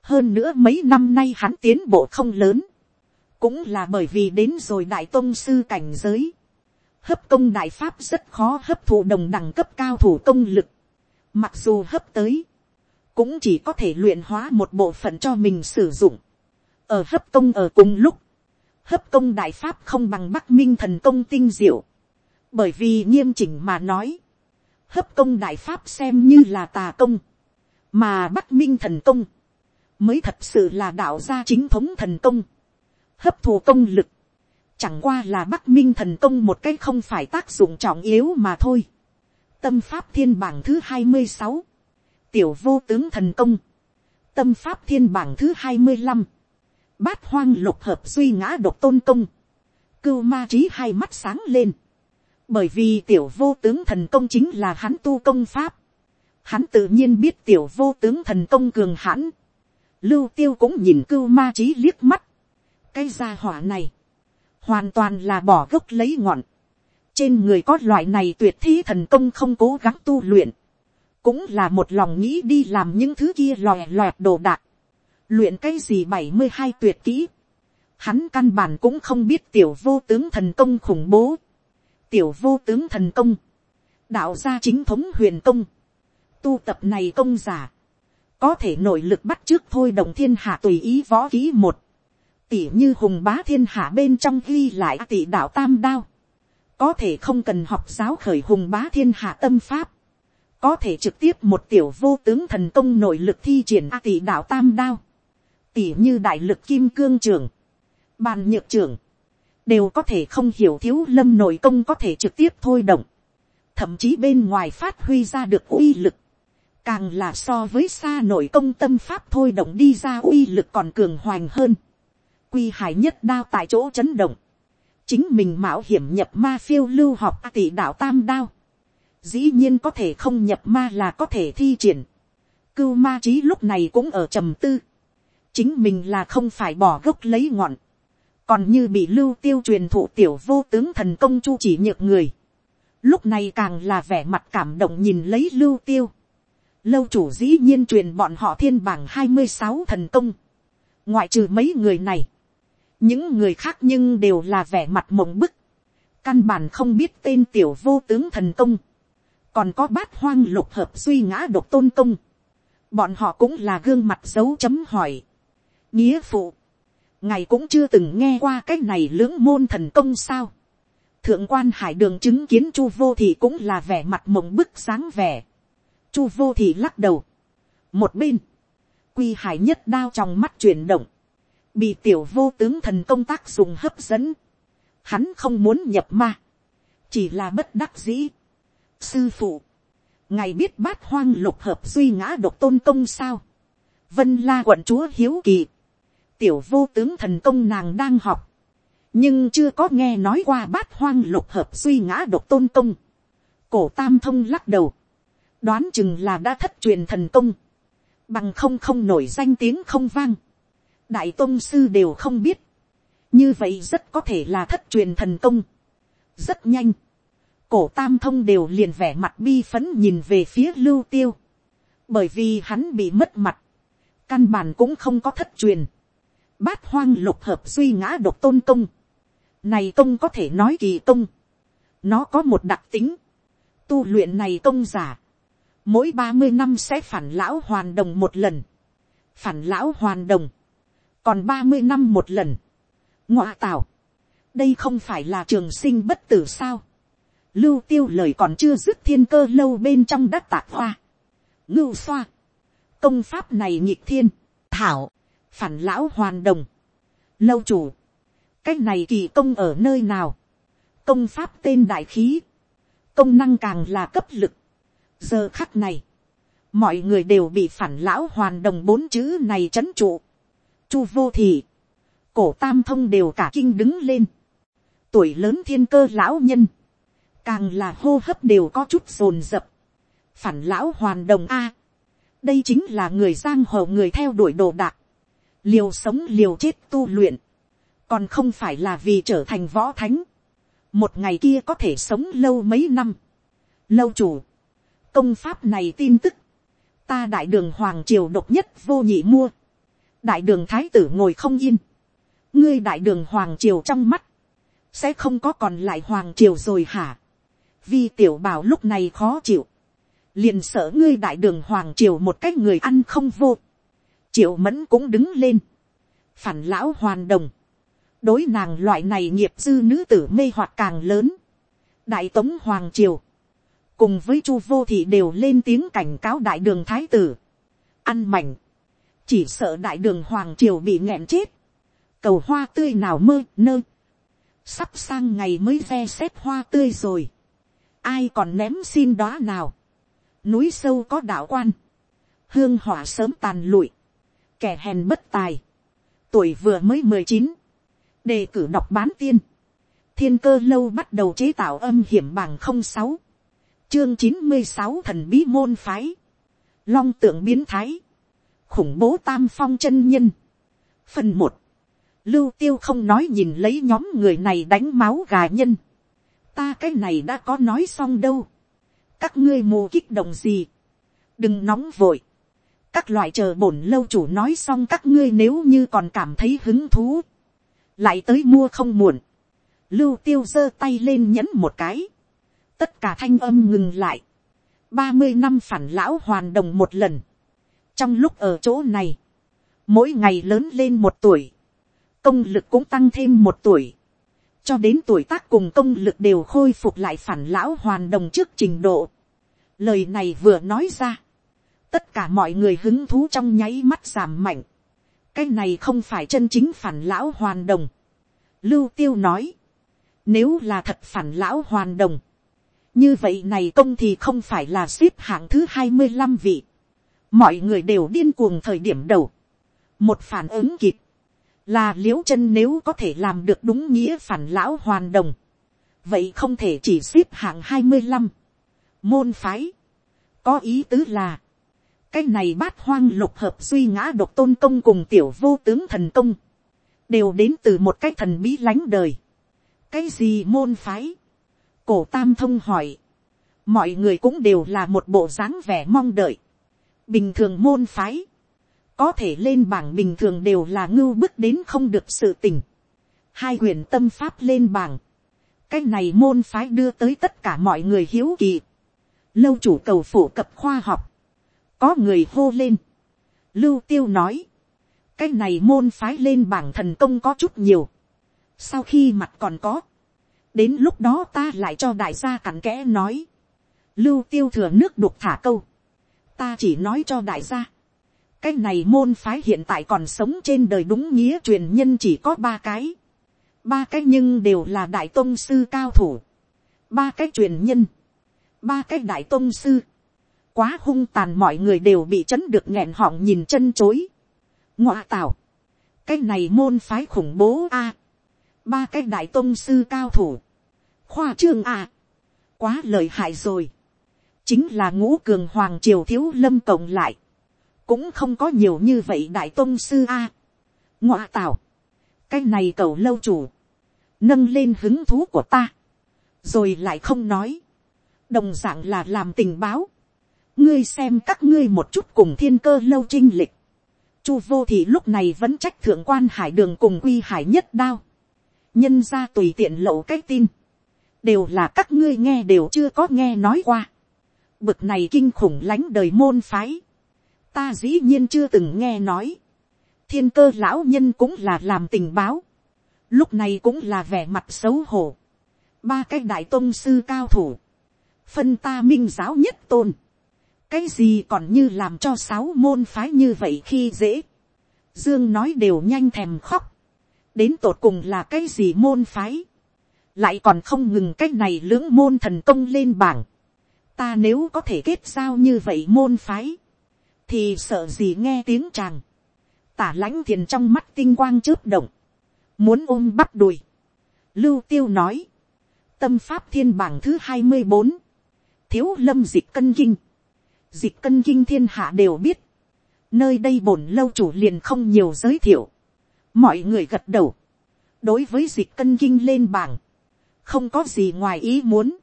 Hơn nữa mấy năm nay hắn tiến bộ không lớn. Cũng là bởi vì đến rồi đại tông sư cảnh giới. Hấp công đại pháp rất khó hấp thụ đồng đẳng cấp cao thủ công lực. Mặc dù hấp tới cũng chỉ có thể luyện hóa một bộ phận cho mình sử dụng. ở hấp công ở cùng lúc, hấp công đại pháp không bằng bắc minh thần công tinh diệu, bởi vì nghiêm chỉnh mà nói, hấp công đại pháp xem như là tà công, mà bắc minh thần công mới thật sự là đạo gia chính thống thần công, hấp thù công lực, chẳng qua là bắc minh thần công một cái không phải tác dụng trọng yếu mà thôi. tâm pháp thiên bảng thứ hai mươi sáu, tiểu vô tướng thần công, tâm pháp thiên bảng thứ hai mươi năm, bát hoang lục hợp suy ngã độc tôn công, cưu ma trí hai mắt sáng lên, bởi vì tiểu vô tướng thần công chính là hắn tu công pháp, hắn tự nhiên biết tiểu vô tướng thần công cường hãn, lưu tiêu cũng nhìn cưu ma trí liếc mắt, cái gia hỏa này, hoàn toàn là bỏ gốc lấy ngọn, trên người có loại này tuyệt thi thần công không cố gắng tu luyện, cũng là một lòng nghĩ đi làm những thứ kia lòe loẹt đồ đạc, luyện cái gì bảy mươi hai tuyệt kỹ, hắn căn bản cũng không biết tiểu vô tướng thần công khủng bố, tiểu vô tướng thần công, đạo gia chính thống huyền công, tu tập này công giả, có thể nội lực bắt trước thôi đồng thiên hạ tùy ý võ ký một, tỉ như hùng bá thiên hạ bên trong ghi lại tỷ đạo tam đao, có thể không cần học giáo khởi hùng bá thiên hạ tâm pháp, có thể trực tiếp một tiểu vô tướng thần công nội lực thi triển a tỷ đạo tam đao, tỷ như đại lực kim cương trưởng, bàn nhược trưởng, đều có thể không hiểu thiếu lâm nội công có thể trực tiếp thôi động, thậm chí bên ngoài phát huy ra được uy lực, càng là so với xa nội công tâm pháp thôi động đi ra uy lực còn cường hoành hơn, quy hải nhất đao tại chỗ chấn động, chính mình mạo hiểm nhập ma phiêu lưu học a tỷ đạo tam đao, dĩ nhiên có thể không nhập ma là có thể thi triển, cưu ma trí lúc này cũng ở trầm tư, chính mình là không phải bỏ gốc lấy ngọn, còn như bị lưu tiêu truyền thụ tiểu vô tướng thần công chu chỉ nhược người, lúc này càng là vẻ mặt cảm động nhìn lấy lưu tiêu, lâu chủ dĩ nhiên truyền bọn họ thiên bảng hai mươi sáu thần công, ngoại trừ mấy người này, những người khác nhưng đều là vẻ mặt mộng bức, căn bản không biết tên tiểu vô tướng thần công, còn có bát hoang lục hợp suy ngã độc tôn công, bọn họ cũng là gương mặt dấu chấm hỏi, nghĩa phụ, ngài cũng chưa từng nghe qua cái này lưỡng môn thần công sao, thượng quan hải đường chứng kiến chu vô thì cũng là vẻ mặt mộng bức sáng vẻ, chu vô thì lắc đầu, một bên, quy hải nhất đao trong mắt chuyển động, bị tiểu vô tướng thần công tác dùng hấp dẫn, hắn không muốn nhập ma, chỉ là bất đắc dĩ sư phụ, ngài biết bát hoang lục hợp duy ngã độc tôn công sao, vân la quận chúa hiếu kỳ, tiểu vô tướng thần công nàng đang học, nhưng chưa có nghe nói qua bát hoang lục hợp duy ngã độc tôn công, cổ tam thông lắc đầu, đoán chừng là đã thất truyền thần công, bằng không không nổi danh tiếng không vang, đại tôn sư đều không biết, như vậy rất có thể là thất truyền thần công, rất nhanh, cổ tam thông đều liền vẻ mặt bi phấn nhìn về phía lưu tiêu, bởi vì hắn bị mất mặt, căn bản cũng không có thất truyền, bát hoang lục hợp duy ngã độc tôn công, này công có thể nói kỳ công, nó có một đặc tính, tu luyện này công giả, mỗi ba mươi năm sẽ phản lão hoàn đồng một lần, phản lão hoàn đồng, còn ba mươi năm một lần, ngoạ tạo, đây không phải là trường sinh bất tử sao, lưu tiêu lời còn chưa dứt thiên cơ lâu bên trong đất tạc hoa, ngưu xoa, công pháp này nhịp thiên, thảo, phản lão hoàn đồng, lâu chủ, cái này kỳ công ở nơi nào, công pháp tên đại khí, công năng càng là cấp lực, giờ khắc này, mọi người đều bị phản lão hoàn đồng bốn chữ này chấn trụ, chu vô thị, cổ tam thông đều cả kinh đứng lên, tuổi lớn thiên cơ lão nhân, càng là hô hấp đều có chút rồn rập, phản lão hoàn đồng a, đây chính là người giang hồ người theo đuổi đồ đạc, liều sống liều chết tu luyện, còn không phải là vì trở thành võ thánh, một ngày kia có thể sống lâu mấy năm, lâu chủ, công pháp này tin tức, ta đại đường hoàng triều độc nhất vô nhị mua, đại đường thái tử ngồi không yên, ngươi đại đường hoàng triều trong mắt, sẽ không có còn lại hoàng triều rồi hả, vi tiểu bảo lúc này khó chịu, liền sợ ngươi đại đường hoàng triều một cách người ăn không vô, triệu mẫn cũng đứng lên, phản lão hoàn đồng, đối nàng loại này nghiệp dư nữ tử mê hoặc càng lớn, đại tống hoàng triều, cùng với chu vô thị đều lên tiếng cảnh cáo đại đường thái tử, ăn mảnh, chỉ sợ đại đường hoàng triều bị nghẹn chết, cầu hoa tươi nào mơ nơ, sắp sang ngày mới ve xếp hoa tươi rồi, ai còn ném xin đó nào, núi sâu có đạo quan, hương hỏa sớm tàn lụi, kẻ hèn bất tài, tuổi vừa mới mười chín, đề cử đọc bán tiên, thiên cơ lâu bắt đầu chế tạo âm hiểm bảng không sáu, chương chín mươi sáu thần bí môn phái, long tượng biến thái, khủng bố tam phong chân nhân. phần một, lưu tiêu không nói nhìn lấy nhóm người này đánh máu gà nhân ta cái này đã có nói xong đâu. các ngươi mù kích động gì. đừng nóng vội. các loại chờ bổn lâu chủ nói xong các ngươi nếu như còn cảm thấy hứng thú. lại tới mua không muộn. lưu tiêu giơ tay lên nhấn một cái. tất cả thanh âm ngừng lại. ba mươi năm phản lão hoàn đồng một lần. trong lúc ở chỗ này, mỗi ngày lớn lên một tuổi công lực cũng tăng thêm một tuổi, cho đến tuổi tác cùng công lực đều khôi phục lại phản lão hoàn đồng trước trình độ. Lời này vừa nói ra, tất cả mọi người hứng thú trong nháy mắt giảm mạnh. cái này không phải chân chính phản lão hoàn đồng. Lưu tiêu nói, nếu là thật phản lão hoàn đồng, như vậy này công thì không phải là xếp hạng thứ hai mươi 25 vị. Mọi người đều điên cuồng thời điểm đầu. Một phản ứng kịp, là l i ễ u chân nếu có thể làm được đúng nghĩa phản lão hoàn đồng, vậy không thể chỉ xếp hạng hai mươi năm, môn phái, có ý tứ là, cái này bát hoang lục hợp duy ngã độc tôn công cùng tiểu vô tướng thần công, đều đến từ một cái thần bí lánh đời, cái gì môn phái, cổ tam thông hỏi, mọi người cũng đều là một bộ dáng vẻ mong đợi, bình thường môn phái, có thể lên bảng bình thường đều là ngưu bức đến không được sự tình. hai quyển tâm pháp lên bảng, cái này môn phái đưa tới tất cả mọi người hiếu kỳ. lâu chủ cầu phổ cập khoa học, có người hô lên. lưu tiêu nói, cái này môn phái lên bảng thần công có chút nhiều. sau khi mặt còn có, đến lúc đó ta lại cho đại gia cặn kẽ nói. lưu tiêu thừa nước đục thả câu, ta chỉ nói cho đại gia cái này môn phái hiện tại còn sống trên đời đúng nghĩa truyền nhân chỉ có ba cái. ba cái nhưng đều là đại tôn sư cao thủ. ba cái truyền nhân. ba cái đại tôn sư. quá hung tàn mọi người đều bị chấn được nghẹn họng nhìn chân chối. ngoạ tạo. cái này môn phái khủng bố a. ba cái đại tôn sư cao thủ. khoa trương a. quá lợi hại rồi. chính là ngũ cường hoàng triều thiếu lâm cộng lại cũng không có nhiều như vậy đại tôn sư a. ngoa tào, cái này cầu lâu chủ, nâng lên hứng thú của ta, rồi lại không nói, đồng d ạ n g là làm tình báo, ngươi xem các ngươi một chút cùng thiên cơ lâu trinh lịch, chu vô thì lúc này vẫn trách thượng quan hải đường cùng quy hải nhất đao, nhân ra tùy tiện lậu cái tin, đều là các ngươi nghe đều chưa có nghe nói qua, bực này kinh khủng lánh đời môn phái, ta dĩ nhiên chưa từng nghe nói. thiên cơ lão nhân cũng là làm tình báo. lúc này cũng là vẻ mặt xấu hổ. ba cái đại tôn sư cao thủ. phân ta minh giáo nhất tôn. cái gì còn như làm cho sáu môn phái như vậy khi dễ. dương nói đều nhanh thèm khóc. đến tột cùng là cái gì môn phái. lại còn không ngừng cái này lưỡng môn thần công lên bảng. ta nếu có thể kết giao như vậy môn phái thì sợ gì nghe tiếng chàng, tả lãnh thiền trong mắt tinh quang chớp động, muốn ôm bắp đùi, lưu tiêu nói, tâm pháp thiên bảng thứ hai mươi bốn, thiếu lâm dịch cân kinh, dịch cân kinh thiên hạ đều biết, nơi đây bổn lâu chủ liền không nhiều giới thiệu, mọi người gật đầu, đối với dịch cân kinh lên bảng, không có gì ngoài ý muốn,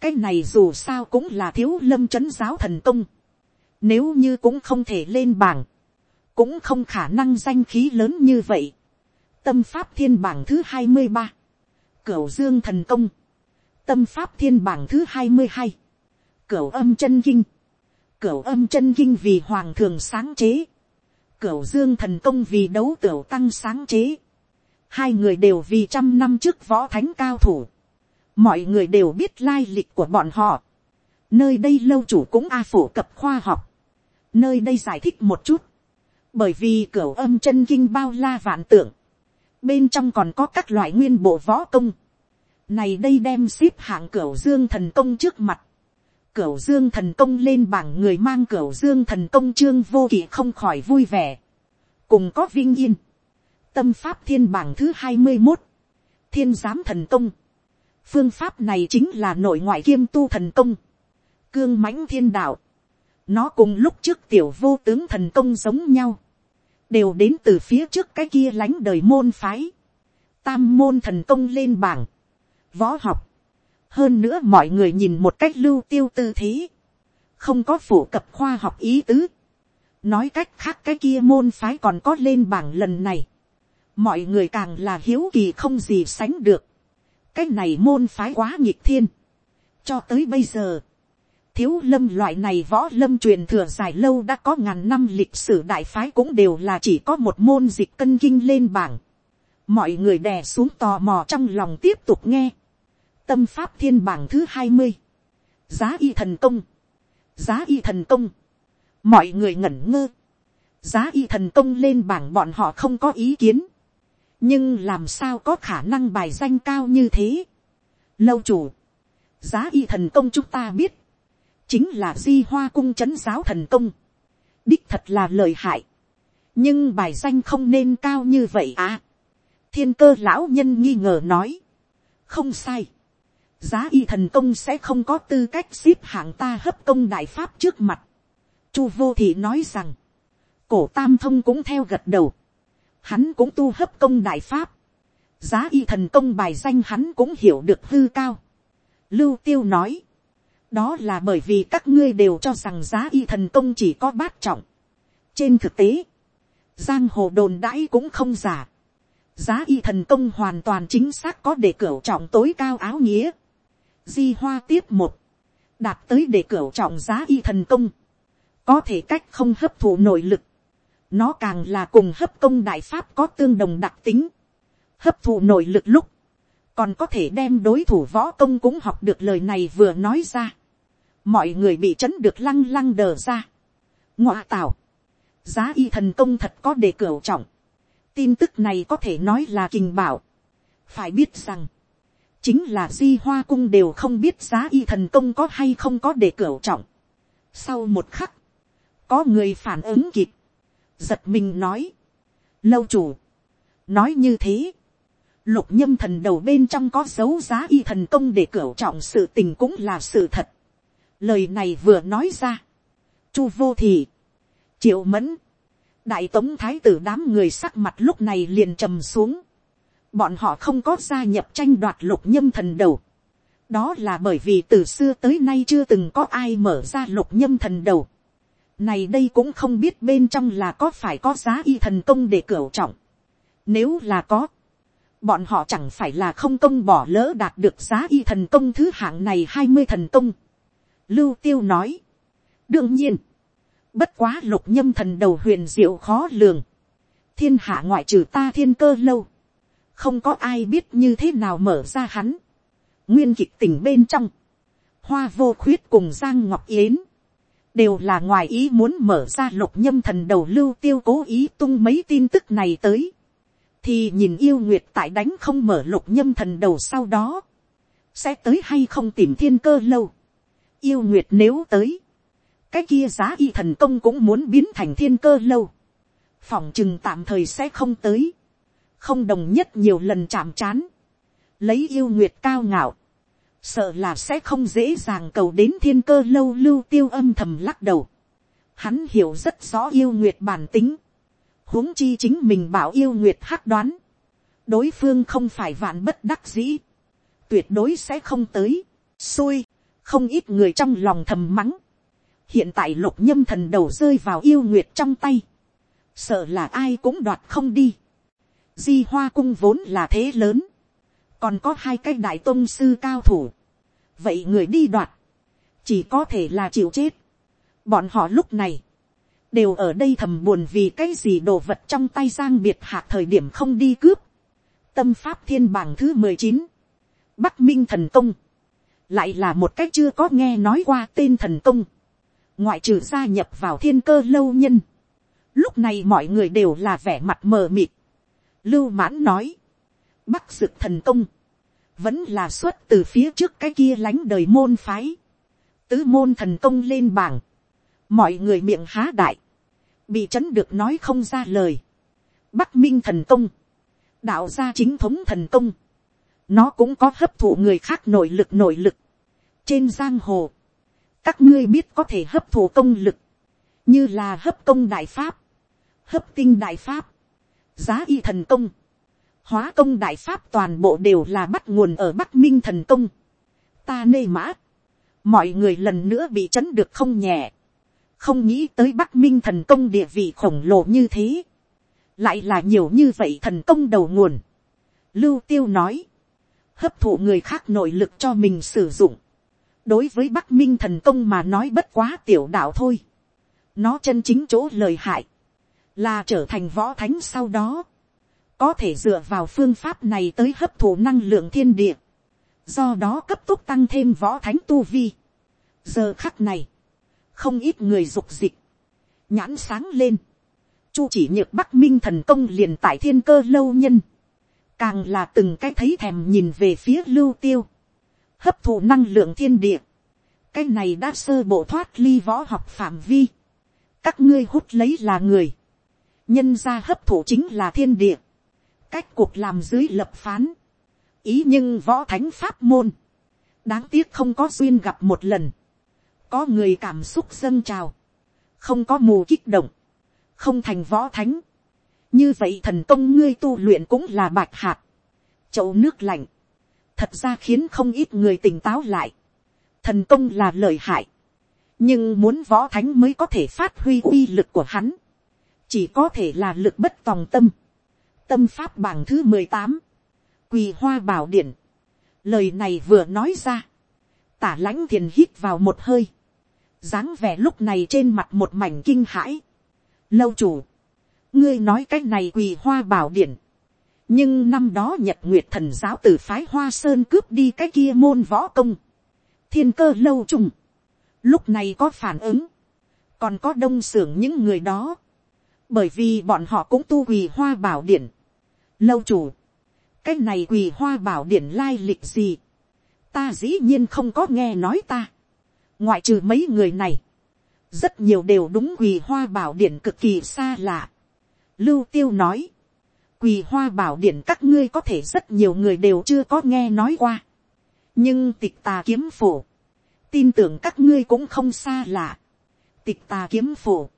cái này dù sao cũng là thiếu lâm trấn giáo thần công, nếu như cũng không thể lên bảng. Cũng không khả năng danh khí lớn như vậy. Tâm pháp thiên bảng thứ hai mươi ba Cửu dương thần công. Tâm pháp thiên bảng thứ hai mươi hai Cửu âm chân kinh. Cửu âm chân kinh vì hoàng thường sáng chế. Cửu dương thần công vì đấu tiểu tăng sáng chế. Hai người đều vì trăm năm trước võ thánh cao thủ. Mọi người đều biết lai lịch của bọn họ nơi đây lâu chủ cũng a phổ cập khoa học, nơi đây giải thích một chút, bởi vì cửa âm chân kinh bao la vạn tượng, bên trong còn có các loại nguyên bộ võ công, này đây đem xếp hạng cửa dương thần công trước mặt, cửa dương thần công lên bảng người mang cửa dương thần công trương vô kỵ không khỏi vui vẻ, cùng có vinh yên, tâm pháp thiên bảng thứ hai mươi một, thiên giám thần công. phương pháp này chính là nội ngoại kiêm tu thần công. cương mãnh thiên đạo nó cùng lúc trước tiểu vô tướng thần công giống nhau. đều đến từ phía trước cái kia lánh đời môn phái. tam môn thần công lên bảng. võ học. hơn nữa mọi người nhìn một cách lưu tiêu tư thế. không có phổ cập khoa học ý tứ. nói cách khác cái kia môn phái còn có lên bảng lần này mọi người càng là hiếu kỳ không gì sánh được. cái này môn phái quá nghịch thiên. cho tới bây giờ, thiếu lâm loại này võ lâm truyền thừa dài lâu đã có ngàn năm lịch sử đại phái cũng đều là chỉ có một môn dịch cân kinh lên bảng. mọi người đè xuống tò mò trong lòng tiếp tục nghe. tâm pháp thiên bảng thứ hai mươi, giá y thần công, giá y thần công, mọi người ngẩn ngơ, giá y thần công lên bảng bọn họ không có ý kiến. Nhưng làm sao có khả năng bài danh cao như thế. lâu chủ, giá y thần công chúng ta biết, chính là di hoa cung c h ấ n giáo thần công, đích thật là lời hại, nhưng bài danh không nên cao như vậy à. thiên cơ lão nhân nghi ngờ nói, không sai, giá y thần công sẽ không có tư cách xếp hạng ta hấp công đại pháp trước mặt. chu vô thị nói rằng, cổ tam thông cũng theo gật đầu, hắn cũng tu hấp công đại pháp, giá y thần công bài danh hắn cũng hiểu được hư cao. Lưu tiêu nói, đó là bởi vì các ngươi đều cho rằng giá y thần công chỉ có bát trọng. trên thực tế, giang hồ đồn đãi cũng không giả. giá y thần công hoàn toàn chính xác có để cửa trọng tối cao áo nghĩa. di hoa tiếp một, đạt tới để cửa trọng giá y thần công, có thể cách không hấp thụ nội lực, nó càng là cùng hấp công đại pháp có tương đồng đặc tính, hấp thụ nội lực lúc, còn có thể đem đối thủ võ công cũng học được lời này vừa nói ra, mọi người bị chấn được lăng lăng đờ ra, ngoa tào, giá y thần công thật có đề cửu trọng, tin tức này có thể nói là kinh bảo, phải biết rằng, chính là di hoa cung đều không biết giá y thần công có hay không có đề cửu trọng. Sau một khắc, có người phản ứng kịp, giật mình nói, lâu chủ, nói như thế, lục nhâm thần đầu bên trong có dấu giá y thần công để cửa trọng sự tình cũng là sự thật lời này vừa nói ra, chu vô thì, triệu mẫn, đại tống thái tử đám người sắc mặt lúc này liền trầm xuống, bọn họ không có gia nhập tranh đoạt lục nhâm thần đầu, đó là bởi vì từ xưa tới nay chưa từng có ai mở ra lục nhâm thần đầu. Này đây cũng không biết bên trong là có phải có giá y thần công để cửa trọng. Nếu là có, bọn họ chẳng phải là không công bỏ lỡ đạt được giá y thần công thứ hạng này hai mươi thần công. Lưu tiêu nói. đương nhiên, bất quá lục nhâm thần đầu huyền diệu khó lường. thiên hạ ngoại trừ ta thiên cơ lâu. không có ai biết như thế nào mở ra hắn. nguyên kịch tỉnh bên trong. hoa vô khuyết cùng giang ngọc yến đều là ngoài ý muốn mở ra lục nhâm thần đầu lưu tiêu cố ý tung mấy tin tức này tới. thì nhìn yêu nguyệt tại đánh không mở lục nhâm thần đầu sau đó. sẽ tới hay không tìm thiên cơ lâu yêu nguyệt nếu tới. cái kia giá y thần công cũng muốn biến thành thiên cơ lâu. phòng chừng tạm thời sẽ không tới. không đồng nhất nhiều lần chạm chán. lấy yêu nguyệt cao ngạo sợ là sẽ không dễ dàng cầu đến thiên cơ lâu lưu tiêu âm thầm lắc đầu. Hắn hiểu rất rõ yêu nguyệt bản tính. huống chi chính mình bảo yêu nguyệt hắc đoán. đối phương không phải vạn bất đắc dĩ. tuyệt đối sẽ không tới. xui, không ít người trong lòng thầm mắng. hiện tại lục nhâm thần đầu rơi vào yêu nguyệt trong tay. sợ là ai cũng đoạt không đi. di hoa cung vốn là thế lớn còn có hai cái đại tôn sư cao thủ, vậy người đi đoạt, chỉ có thể là chịu chết. bọn họ lúc này, đều ở đây thầm buồn vì cái gì đồ vật trong tay giang biệt hạ thời điểm không đi cướp. tâm pháp thiên bảng thứ mười chín, bắc minh thần công, lại là một cách chưa có nghe nói qua tên thần công, ngoại trừ gia nhập vào thiên cơ lâu nhân. lúc này mọi người đều là vẻ mặt mờ mịt. lưu mãn nói, bắc dực thần công, vẫn là xuất từ phía trước cái kia lánh đời môn phái, tứ môn thần công lên bảng, mọi người miệng há đại, bị chấn được nói không ra lời, bắc minh thần công, đạo gia chính thống thần công, nó cũng có hấp thụ người khác nội lực nội lực. trên giang hồ, các ngươi biết có thể hấp thụ công lực, như là hấp công đại pháp, hấp tinh đại pháp, giá y thần công, hóa công đại pháp toàn bộ đều là bắt nguồn ở bắc minh thần công. ta nê mã, mọi người lần nữa bị chấn được không nhẹ, không nghĩ tới bắc minh thần công địa vị khổng lồ như thế, lại là nhiều như vậy thần công đầu nguồn. lưu tiêu nói, hấp thụ người khác nội lực cho mình sử dụng, đối với bắc minh thần công mà nói bất quá tiểu đạo thôi, nó chân chính chỗ lời hại, là trở thành võ thánh sau đó, có thể dựa vào phương pháp này tới hấp thụ năng lượng thiên địa, do đó cấp tốc tăng thêm võ thánh tu vi. giờ khắc này, không ít người dục dịch, nhãn sáng lên, chu chỉ nhược bắc minh thần công liền tại thiên cơ lâu nhân, càng là từng cái thấy thèm nhìn về phía lưu tiêu, hấp thụ năng lượng thiên địa, cái này đã sơ bộ thoát ly võ học phạm vi, các ngươi hút lấy là người, nhân ra hấp thụ chính là thiên địa, cách cuộc làm dưới lập phán, ý nhưng võ thánh pháp môn, đáng tiếc không có duyên gặp một lần, có người cảm xúc dâng trào, không có mù kích động, không thành võ thánh, như vậy thần công ngươi tu luyện cũng là bạch hạt, chậu nước lạnh, thật ra khiến không ít người tỉnh táo lại, thần công là lời hại, nhưng muốn võ thánh mới có thể phát huy uy lực của hắn, chỉ có thể là lực bất tòng tâm, tâm pháp bảng thứ mười tám, quỳ hoa bảo điển lời này vừa nói ra, tả lãnh thiền hít vào một hơi, dáng vẻ lúc này trên mặt một mảnh kinh hãi, lâu chủ, ngươi nói cái này quỳ hoa bảo điện, nhưng năm đó nhật nguyệt thần giáo từ phái hoa sơn cướp đi cái kia môn võ công, thiên cơ lâu trùng, lúc này có phản ứng, còn có đông s ư ở n g những người đó, bởi vì bọn họ cũng tu quỳ hoa bảo điện, lâu chủ, cái này quỳ hoa bảo điện lai lịch gì, ta dĩ nhiên không có nghe nói ta, ngoại trừ mấy người này, rất nhiều đều đúng quỳ hoa bảo điện cực kỳ xa lạ. Lưu tiêu nói, quỳ hoa bảo điện các ngươi có thể rất nhiều người đều chưa có nghe nói qua, nhưng tịch tà kiếm phổ, tin tưởng các ngươi cũng không xa lạ. Tịch tà kiếm phổ.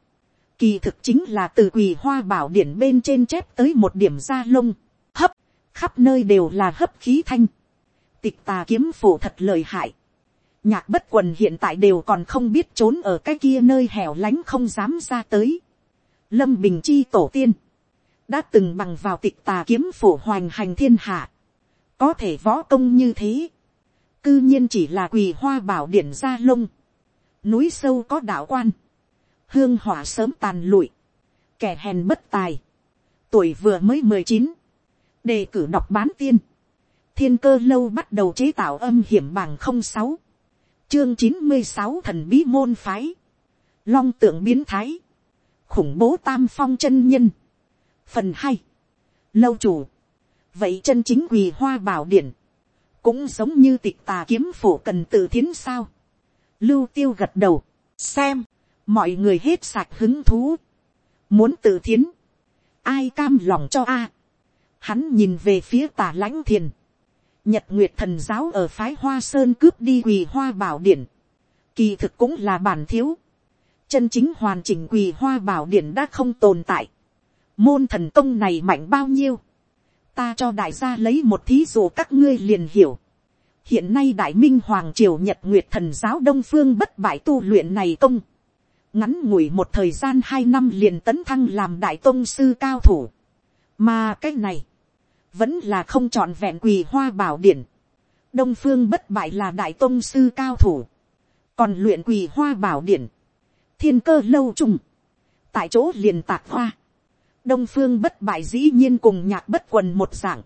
Kỳ thực chính là từ quỳ hoa bảo Điện bên trên chép tới một điểm da lông. Hấp. Khắp nơi đều là hấp khí thanh. Tịch tà kiếm phổ thật lời hại. Nhạc bất quần hiện tại đều còn không biết trốn ở cái kia nơi hẻo lánh không dám ra tới. Lâm Bình Chi tổ tiên. Đã từng bằng vào tịch tà kiếm phổ hoành hành thiên hạ. Có thể võ công như thế. Cư nhiên chỉ là quỳ hoa bảo điển gia lông, núi sâu có đạo quan, hương hỏa sớm tàn lụi, kẻ hèn bất tài, tuổi vừa mới mười chín, đề cử đọc bán tiên, thiên cơ lâu bắt đầu chế tạo âm hiểm bằng không sáu, chương chín mươi sáu thần bí môn phái, long tượng biến thái, khủng bố tam phong chân nhân, phần hai, lâu chủ, vậy chân chính quỳ hoa bảo điển, cũng giống như tịch tà kiếm phổ cần tự thiến sao. lưu tiêu gật đầu, xem, mọi người hết sạch hứng thú, muốn tự thiến, ai cam lòng cho a. hắn nhìn về phía tà lãnh thiền, nhật nguyệt thần giáo ở phái hoa sơn cướp đi quỳ hoa bảo điển, kỳ thực cũng là bản thiếu, chân chính hoàn chỉnh quỳ hoa bảo điển đã không tồn tại, môn thần công này mạnh bao nhiêu, ta cho đại gia lấy một thí dụ các ngươi liền hiểu. hiện nay đại minh hoàng triều nhật nguyệt thần giáo đông phương bất bại tu luyện này công. ngắn ngủi một thời gian hai năm liền tấn thăng làm đại tôn sư cao thủ. mà cái này, vẫn là không trọn vẹn quỳ hoa bảo điển. đông phương bất bại là đại tôn sư cao thủ. còn luyện quỳ hoa bảo điển thiên cơ lâu trùng. tại chỗ liền tạc hoa. Đông phương bất bại dĩ nhiên cùng nhạc bất quần một dạng,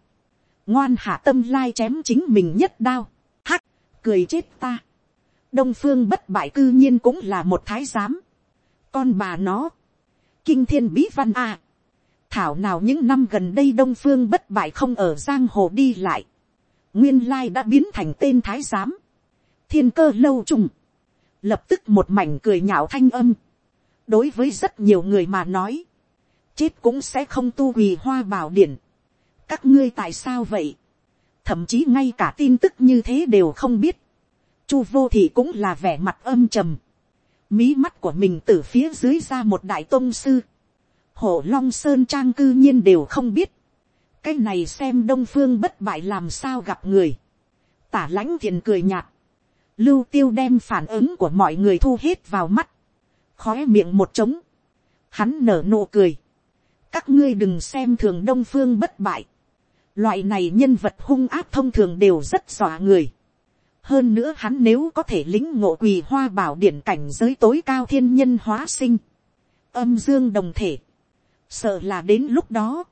ngoan hạ tâm lai chém chính mình nhất đao, hắc, cười chết ta, đông phương bất bại cư nhiên cũng là một thái giám, con bà nó, kinh thiên bí văn a, thảo nào những năm gần đây đông phương bất bại không ở giang hồ đi lại, nguyên lai đã biến thành tên thái giám, thiên cơ lâu trùng, lập tức một mảnh cười nhạo thanh âm, đối với rất nhiều người mà nói, chết cũng sẽ không tu quỳ hoa bảo điển. các ngươi tại sao vậy, thậm chí ngay cả tin tức như thế đều không biết, chu vô thị cũng là vẻ mặt âm trầm, mí mắt của mình từ phía dưới ra một đại tôn sư, hổ long sơn trang cư nhiên đều không biết, cái này xem đông phương bất bại làm sao gặp người, tả lãnh thiền cười nhạt, lưu tiêu đem phản ứng của mọi người thu hết vào mắt, khói miệng một trống, hắn nở nụ cười, các ngươi đừng xem thường đông phương bất bại, loại này nhân vật hung áp thông thường đều rất dọa người, hơn nữa hắn nếu có thể lính ngộ quỳ hoa bảo điển cảnh giới tối cao thiên nhân hóa sinh, âm dương đồng thể, sợ là đến lúc đó,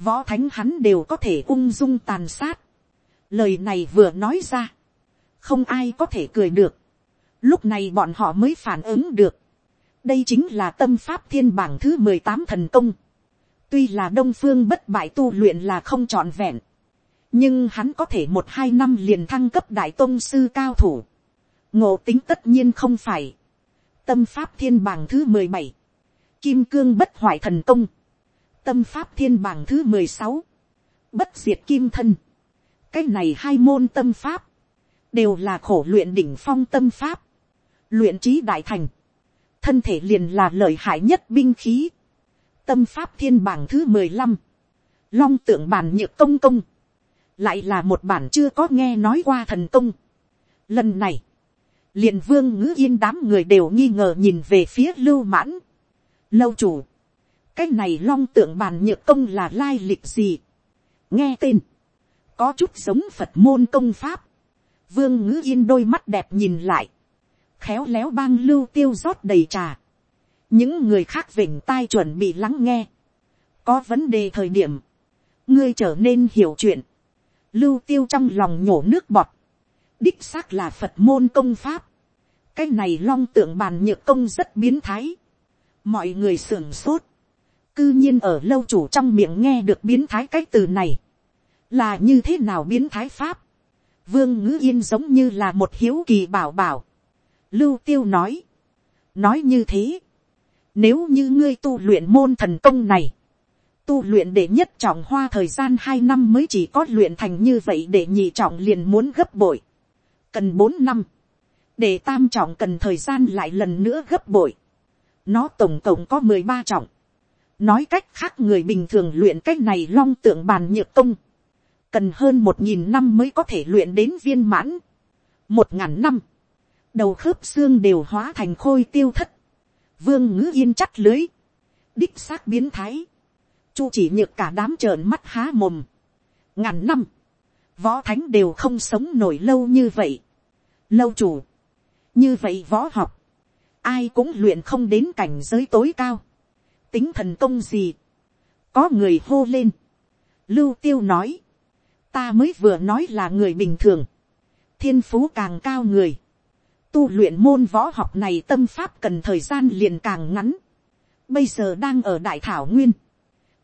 võ thánh hắn đều có thể ung dung tàn sát. Lời này vừa nói ra, không ai có thể cười được. Lúc này bọn họ mới phản ứng được. đây chính là tâm pháp thiên bảng thứ mười tám thần công. tuy là đông phương bất bại tu luyện là không trọn vẹn, nhưng hắn có thể một hai năm liền thăng cấp đại tôn sư cao thủ. ngộ tính tất nhiên không phải. tâm pháp thiên bảng thứ mười bảy, kim cương bất hoại thần công tâm pháp thiên bảng thứ mười sáu, bất diệt kim thân. cái này hai môn tâm pháp, đều là khổ luyện đỉnh phong tâm pháp, luyện trí đại thành, thân thể liền là lợi hại nhất binh khí, tâm pháp thiên bảng thứ mười lăm, long tượng bàn nhược công công, lại là một bản chưa có nghe nói qua thần công. Lần này, liền vương ngữ yên đám người đều nghi ngờ nhìn về phía lưu mãn. Lâu chủ, cái này long tượng bàn nhược công là lai lịch gì. nghe tên, có chút giống phật môn công pháp vương ngữ yên đôi mắt đẹp nhìn lại, khéo léo bang lưu tiêu rót đầy trà. những người khác vỉnh tai chuẩn bị lắng nghe. có vấn đề thời điểm, ngươi trở nên hiểu chuyện. lưu tiêu trong lòng nhổ nước bọt. đích xác là phật môn công pháp. cái này long tượng bàn nhược công rất biến thái. mọi người sưởng sốt cư nhiên ở lâu chủ trong miệng nghe được biến thái cái từ này, là như thế nào biến thái pháp, vương ngữ yên giống như là một hiếu kỳ bảo bảo, lưu tiêu nói, nói như thế, nếu như ngươi tu luyện môn thần công này, tu luyện để nhất trọng hoa thời gian hai năm mới chỉ có luyện thành như vậy để nhị trọng liền muốn gấp bội, cần bốn năm, để tam trọng cần thời gian lại lần nữa gấp bội, nó tổng cộng có mười ba trọng, nói cách khác người bình thường luyện cách này long tượng bàn nhược công, cần hơn một nghìn năm mới có thể luyện đến viên mãn, một ngàn năm, đầu khớp xương đều hóa thành khôi tiêu thất, vương ngữ yên chắt lưới, đích xác biến thái, chu chỉ nhược cả đám trợn mắt há mồm, ngàn năm, võ thánh đều không sống nổi lâu như vậy, lâu chủ, như vậy võ học, ai cũng luyện không đến cảnh giới tối cao, tính thần công gì. có người hô lên. lưu tiêu nói ta mới vừa nói là người bình thường. thiên phú càng cao người. tu luyện môn võ học này tâm pháp cần thời gian liền càng ngắn. bây giờ đang ở đại thảo nguyên.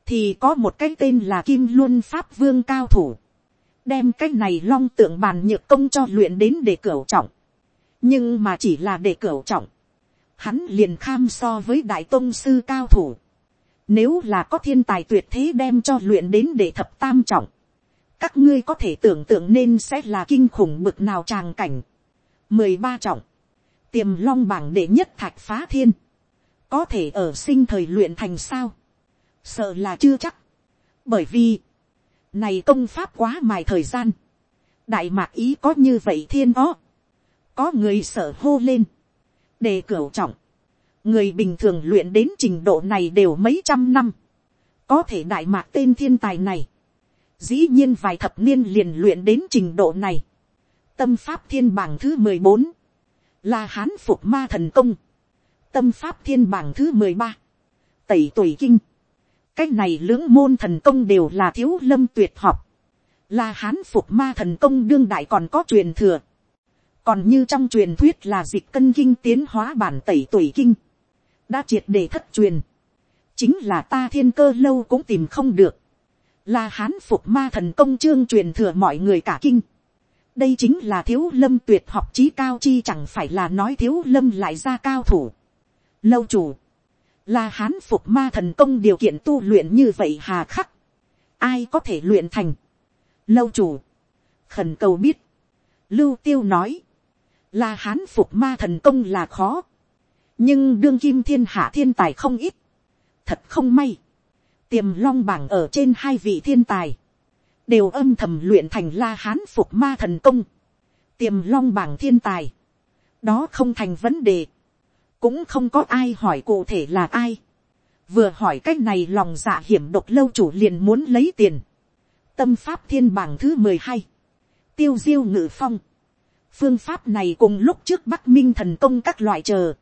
thì có một cái tên là kim luân pháp vương cao thủ. đem cái này long tượng bàn nhược công cho luyện đến để cửa trọng. nhưng mà chỉ là để cửa trọng hắn liền kham so với đại tôn sư cao thủ. Nếu là có thiên tài tuyệt thế đem cho luyện đến để thập tam trọng. Các ngươi có thể tưởng tượng nên sẽ là kinh khủng bực nào tràng cảnh. mười ba trọng. Tiềm long bảng đệ nhất thạch phá thiên. Có thể ở sinh thời luyện thành sao. Sợ là chưa chắc. Bởi vì. Này công pháp quá mài thời gian. Đại mạc ý có như vậy thiên ó. Có người sợ hô lên. Đề cửu trọng người bình thường luyện đến trình độ này đều mấy trăm năm, có thể đại mạc tên thiên tài này, dĩ nhiên vài thập niên liền luyện đến trình độ này, tâm pháp thiên bảng thứ mười bốn, là hán phục ma thần công, tâm pháp thiên bảng thứ mười ba, tẩy tuổi kinh, cái này lưỡng môn thần công đều là thiếu lâm tuyệt học, là hán phục ma thần công đương đại còn có truyền thừa, còn như trong truyền thuyết là dịch cân kinh tiến hóa bản tẩy tuổi kinh, đã triệt để thất truyền, chính là ta thiên cơ lâu cũng tìm không được, là hán phục ma thần công chương truyền thừa mọi người cả kinh. đây chính là thiếu lâm tuyệt học trí cao chi chẳng phải là nói thiếu lâm lại ra cao thủ. lâu chủ, là hán phục ma thần công điều kiện tu luyện như vậy hà khắc, ai có thể luyện thành. lâu chủ, khẩn cầu biết, lưu tiêu nói, là hán phục ma thần công là khó, nhưng đương kim thiên hạ thiên tài không ít, thật không may, tiềm long bảng ở trên hai vị thiên tài, đều âm thầm luyện thành la hán phục ma thần công, tiềm long bảng thiên tài, đó không thành vấn đề, cũng không có ai hỏi cụ thể là ai, vừa hỏi cách này lòng dạ hiểm độc lâu chủ liền muốn lấy tiền, tâm pháp thiên bảng thứ mười hai, tiêu diêu ngự phong, phương pháp này cùng lúc trước bắc minh thần công các loại chờ,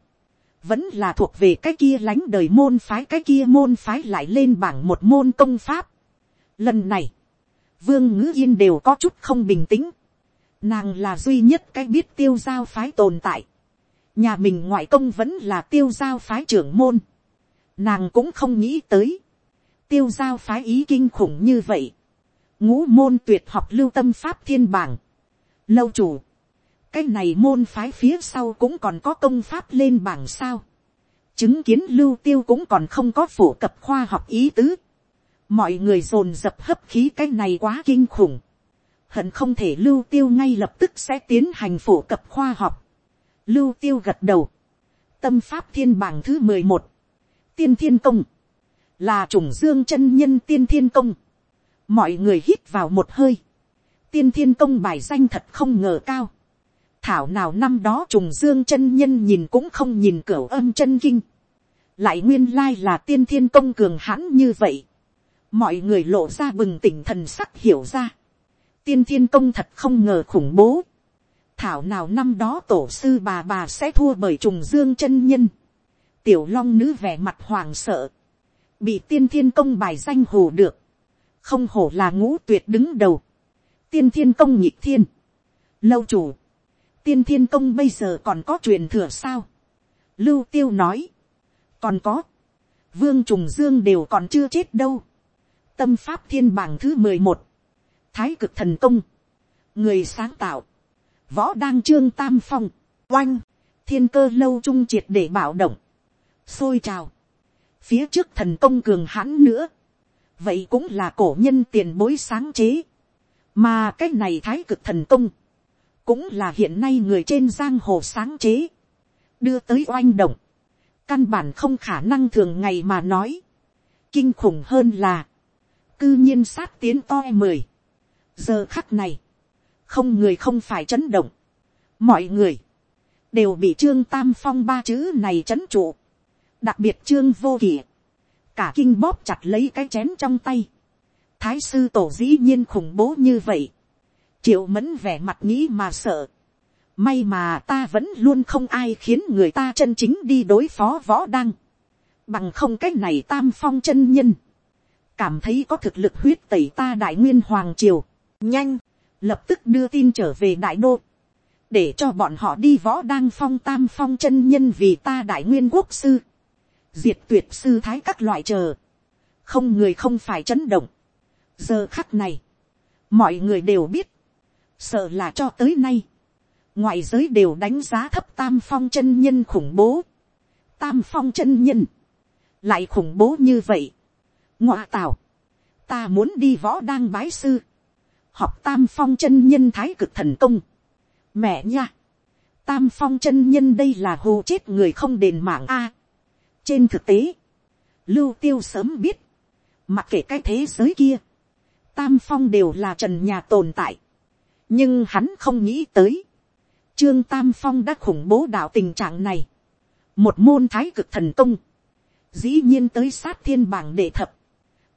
vẫn là thuộc về cái kia lánh đời môn phái cái kia môn phái lại lên bảng một môn công pháp. Lần này, vương ngữ yên đều có chút không bình tĩnh. Nàng là duy nhất cái biết tiêu giao phái tồn tại. Nhà mình ngoại công vẫn là tiêu giao phái trưởng môn. Nàng cũng không nghĩ tới. Tiêu giao phái ý kinh khủng như vậy. Ngũ môn tuyệt học lưu tâm pháp thiên bảng. Lâu chủ cái này môn phái phía sau cũng còn có công pháp lên bảng sao. chứng kiến lưu tiêu cũng còn không có phổ cập khoa học ý tứ. mọi người dồn dập hấp khí cái này quá kinh khủng. hận không thể lưu tiêu ngay lập tức sẽ tiến hành phổ cập khoa học. lưu tiêu gật đầu. tâm pháp thiên bảng thứ mười một. tiên thiên công. là trùng dương chân nhân tiên thiên công. mọi người hít vào một hơi. tiên thiên công bài danh thật không ngờ cao thảo nào năm đó trùng dương chân nhân nhìn cũng không nhìn cửa âm chân kinh. lại nguyên lai là tiên thiên công cường hãn như vậy. mọi người lộ ra bừng tỉnh thần sắc hiểu ra. tiên thiên công thật không ngờ khủng bố. thảo nào năm đó tổ sư bà bà sẽ thua bởi trùng dương chân nhân. tiểu long nữ vẻ mặt hoàng sợ. bị tiên thiên công bài danh hồ được. không hổ là ngũ tuyệt đứng đầu. tiên thiên công nhịp thiên. lâu chủ tiên thiên công bây giờ còn có truyền thừa sao. lưu tiêu nói, còn có, vương trùng dương đều còn chưa chết đâu. tâm pháp thiên bảng thứ mười một, thái cực thần công, người sáng tạo, võ đang trương tam phong, oanh, thiên cơ lâu trung triệt để bảo động, xôi trào, phía trước thần công cường hãn nữa, vậy cũng là cổ nhân tiền bối sáng chế, mà cái này thái cực thần công, cũng là hiện nay người trên giang hồ sáng chế, đưa tới oanh động, căn bản không khả năng thường ngày mà nói, kinh khủng hơn là, cư nhiên sát tiến to mười, giờ khắc này, không người không phải chấn động, mọi người, đều bị trương tam phong ba chữ này chấn trụ, đặc biệt trương vô kỷ, cả kinh bóp chặt lấy cái chén trong tay, thái sư tổ dĩ nhiên khủng bố như vậy, triệu mẫn vẻ mặt nghĩ mà sợ. may mà ta vẫn luôn không ai khiến người ta chân chính đi đối phó võ đăng. bằng không cách này tam phong chân nhân. cảm thấy có thực lực huyết tẩy ta đại nguyên hoàng triều. nhanh, lập tức đưa tin trở về đại đô. để cho bọn họ đi võ đăng phong tam phong chân nhân vì ta đại nguyên quốc sư. diệt tuyệt sư thái các loại chờ. không người không phải chấn động. giờ khắc này, mọi người đều biết, sợ là cho tới nay, ngoại giới đều đánh giá thấp tam phong chân nhân khủng bố, tam phong chân nhân, lại khủng bố như vậy, ngoa tào, ta muốn đi võ đang bái sư, học tam phong chân nhân thái cực thần công, mẹ nha, tam phong chân nhân đây là hù chết người không đền mạng a. trên thực tế, lưu tiêu sớm biết, mặc kệ cái thế giới kia, tam phong đều là trần nhà tồn tại, nhưng hắn không nghĩ tới, trương tam phong đã khủng bố đạo tình trạng này, một môn thái cực thần công, dĩ nhiên tới sát thiên bảng đệ thập,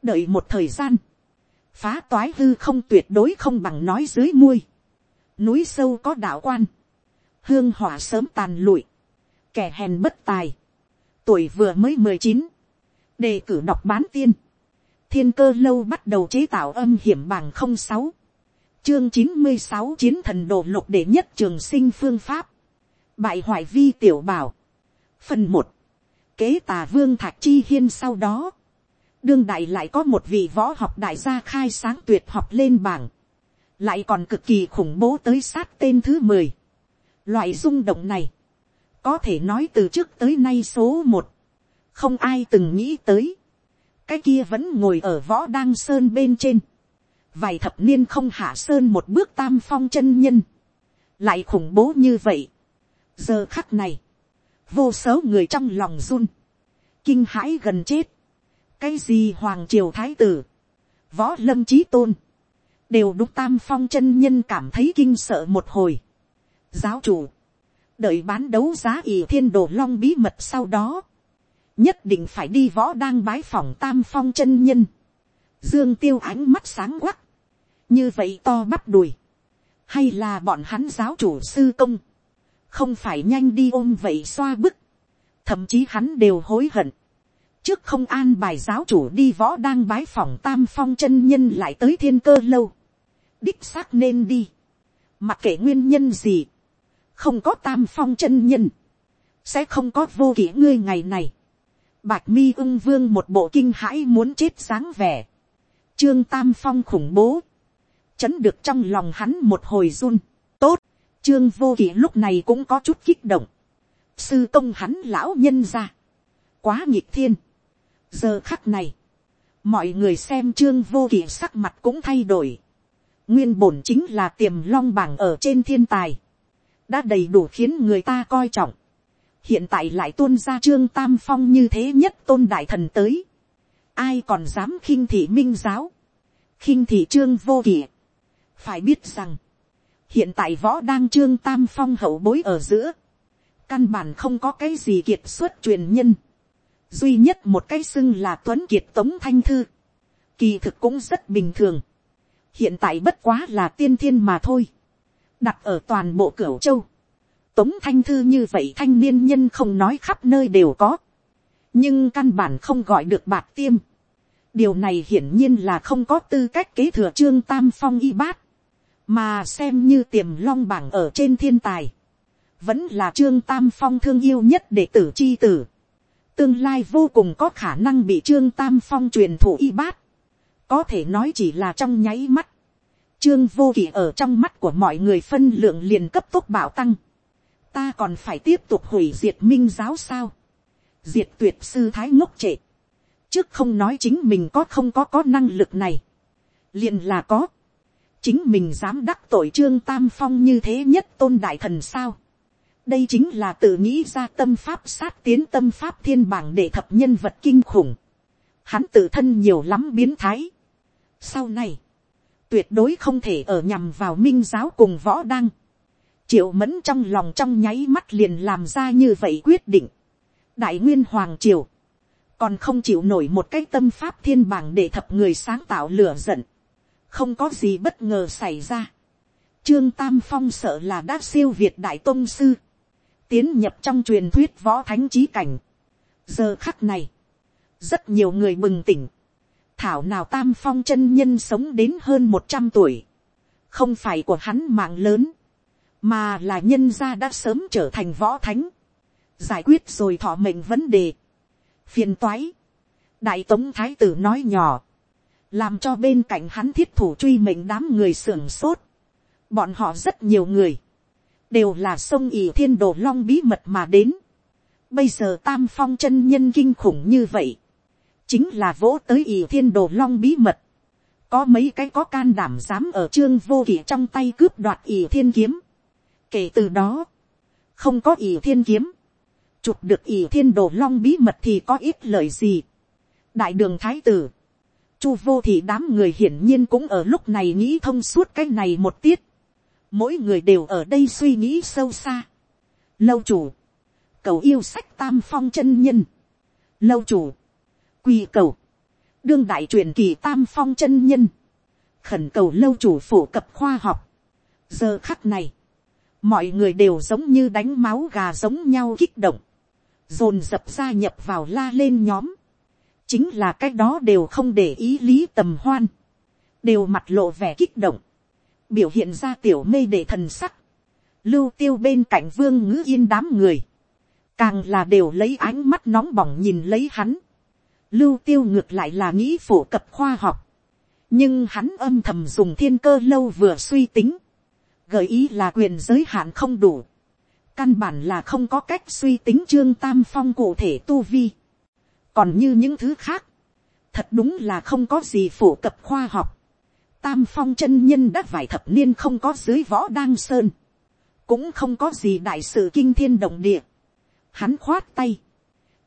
đợi một thời gian, phá toái hư không tuyệt đối không bằng nói dưới muôi, núi sâu có đạo quan, hương hỏa sớm tàn lụi, kẻ hèn bất tài, tuổi vừa mới mười chín, đề cử đọc bán tiên, thiên cơ lâu bắt đầu chế tạo âm hiểm bảng không sáu, chương chín mươi sáu chiến thần đồ lục đệ nhất trường sinh phương pháp. Bại hoại vi tiểu bảo. Phần một Kế tà vương thạch chi hiên sau đó. Đương đại lại có một vị võ học đại gia khai sáng tuyệt học lên bảng. Lại còn cực kỳ khủng bố tới sát tên thứ mười Loại rung động này. Có thể nói từ trước tới nay số một Không ai từng nghĩ tới. Cái kia vẫn ngồi ở võ đăng sơn bên trên vài thập niên không hạ sơn một bước tam phong chân nhân, lại khủng bố như vậy. giờ khắc này, vô số người trong lòng run, kinh hãi gần chết, cái gì hoàng triều thái tử, võ lâm trí tôn, đều đúc tam phong chân nhân cảm thấy kinh sợ một hồi. giáo chủ, đợi bán đấu giá ỷ thiên đồ long bí mật sau đó, nhất định phải đi võ đang bái phòng tam phong chân nhân, dương tiêu ánh mắt sáng quắc, như vậy to bắp đùi, hay là bọn hắn giáo chủ sư công, không phải nhanh đi ôm vậy xoa bức, thậm chí hắn đều hối hận, trước không an bài giáo chủ đi võ đang bái phòng tam phong chân nhân lại tới thiên cơ lâu, đích xác nên đi, mặc kệ nguyên nhân gì, không có tam phong chân nhân, sẽ không có vô kỷ ngươi ngày này. Bạch mi ưng vương một bộ kinh hãi muốn chết sáng vẻ. Trương tam phong khủng bố. Chấn được trong lòng hắn một hồi run. Tốt, trương vô kỷ lúc này cũng có chút kích động. Sư công hắn lão nhân ra. Quá nghịch thiên. Giờ khắc này. Mọi người xem trương vô kỷ sắc mặt cũng thay đổi. Nguyên bổn chính là tiềm long bảng ở trên thiên tài đã đầy đủ khiến người ta coi trọng. hiện tại lại tuôn ra trương tam phong như thế nhất tôn đại thần tới. ai còn dám khinh thị minh giáo, khinh thị trương vô kỷ phải biết rằng, hiện tại võ đang trương tam phong hậu bối ở giữa, căn bản không có cái gì kiệt xuất truyền nhân, duy nhất một cái xưng là tuấn kiệt tống thanh thư, kỳ thực cũng rất bình thường, hiện tại bất quá là tiên thiên mà thôi đặt ở toàn bộ cửu châu. Tống thanh thư như vậy thanh niên nhân không nói khắp nơi đều có. Nhưng căn bản không gọi được bạc tiêm. Điều này hiển nhiên là không có tư cách kế thừa trương tam phong y bát. Mà xem như tiềm long bảng ở trên thiên tài. Vẫn là trương tam phong thương yêu nhất để tử chi tử. Tương lai vô cùng có khả năng bị trương tam phong truyền thụ y bát. Có thể nói chỉ là trong nháy mắt Trương vô kỷ ở trong mắt của mọi người phân lượng liền cấp tốc bảo tăng. Ta còn phải tiếp tục hủy diệt minh giáo sao. Diệt tuyệt sư thái ngốc trệ. Trước không nói chính mình có không có có năng lực này. Liền là có. Chính mình dám đắc tội trương tam phong như thế nhất tôn đại thần sao. Đây chính là tự nghĩ ra tâm pháp sát tiến tâm pháp thiên bảng để thập nhân vật kinh khủng. Hắn tự thân nhiều lắm biến thái. Sau này tuyệt đối không thể ở nhằm vào minh giáo cùng võ đăng. triệu mẫn trong lòng trong nháy mắt liền làm ra như vậy quyết định. đại nguyên hoàng triều, còn không chịu nổi một cái tâm pháp thiên bảng để thập người sáng tạo lửa giận không có gì bất ngờ xảy ra. trương tam phong sợ là đã siêu việt đại tôn sư, tiến nhập trong truyền thuyết võ thánh trí cảnh. giờ khắc này, rất nhiều người bừng tỉnh, thảo nào tam phong chân nhân sống đến hơn một trăm tuổi, không phải của hắn mạng lớn, mà là nhân gia đã sớm trở thành võ thánh, giải quyết rồi thọ mệnh vấn đề, phiền toái, đại tống thái tử nói nhỏ, làm cho bên cạnh hắn thiết thủ truy mệnh đám người sưởng sốt, bọn họ rất nhiều người, đều là sông ỉ thiên đồ long bí mật mà đến, bây giờ tam phong chân nhân kinh khủng như vậy, chính là vỗ tới ỉ thiên đồ long bí mật. có mấy cái có can đảm dám ở trương vô kỷ trong tay cướp đoạt ỉ thiên kiếm. kể từ đó, không có ỉ thiên kiếm, chụp được ỉ thiên đồ long bí mật thì có ít lời gì. đại đường thái tử, chu vô thì đám người hiển nhiên cũng ở lúc này nghĩ thông suốt cái này một tiết. mỗi người đều ở đây suy nghĩ sâu xa. lâu chủ, cầu yêu sách tam phong chân nhân. lâu chủ, quỳ cầu, đương đại truyền kỳ tam phong chân nhân, khẩn cầu lâu chủ phổ cập khoa học. giờ khắc này, mọi người đều giống như đánh máu gà giống nhau kích động, dồn dập gia nhập vào la lên nhóm, chính là cái đó đều không để ý lý tầm hoan, đều mặt lộ vẻ kích động, biểu hiện ra tiểu mê để thần sắc, lưu tiêu bên cạnh vương ngữ yên đám người, càng là đều lấy ánh mắt nóng bỏng nhìn lấy hắn, lưu tiêu ngược lại là nghĩ phổ cập khoa học, nhưng hắn âm thầm dùng thiên cơ lâu vừa suy tính, gợi ý là quyền giới hạn không đủ, căn bản là không có cách suy tính trương tam phong cụ thể tu vi, còn như những thứ khác, thật đúng là không có gì phổ cập khoa học, Tam phong chân nhân đã vài thập niên không có dưới võ đang sơn. Cũng không có gì đại sự kinh thiên động địa. Hắn khoát tay.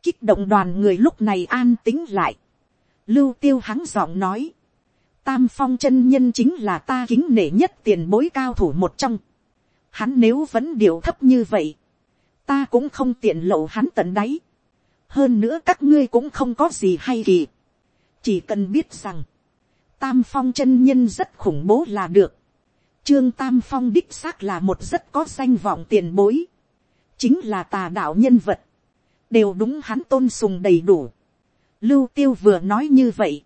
Kích động đoàn người lúc này an tính lại. Lưu tiêu hắn giọng nói. Tam phong chân nhân chính là ta kính nể nhất tiền bối cao thủ một trong. Hắn nếu vẫn điều thấp như vậy. Ta cũng không tiện lộ hắn tận đáy. Hơn nữa các ngươi cũng không có gì hay kỳ. Chỉ cần biết rằng, Tam phong chân nhân rất khủng bố là được. Trương Tam phong đích xác là một rất có danh vọng tiền bối. Chính là tà đạo nhân vật. Đều đúng hắn tôn sùng đầy đủ. Lưu tiêu vừa nói như vậy.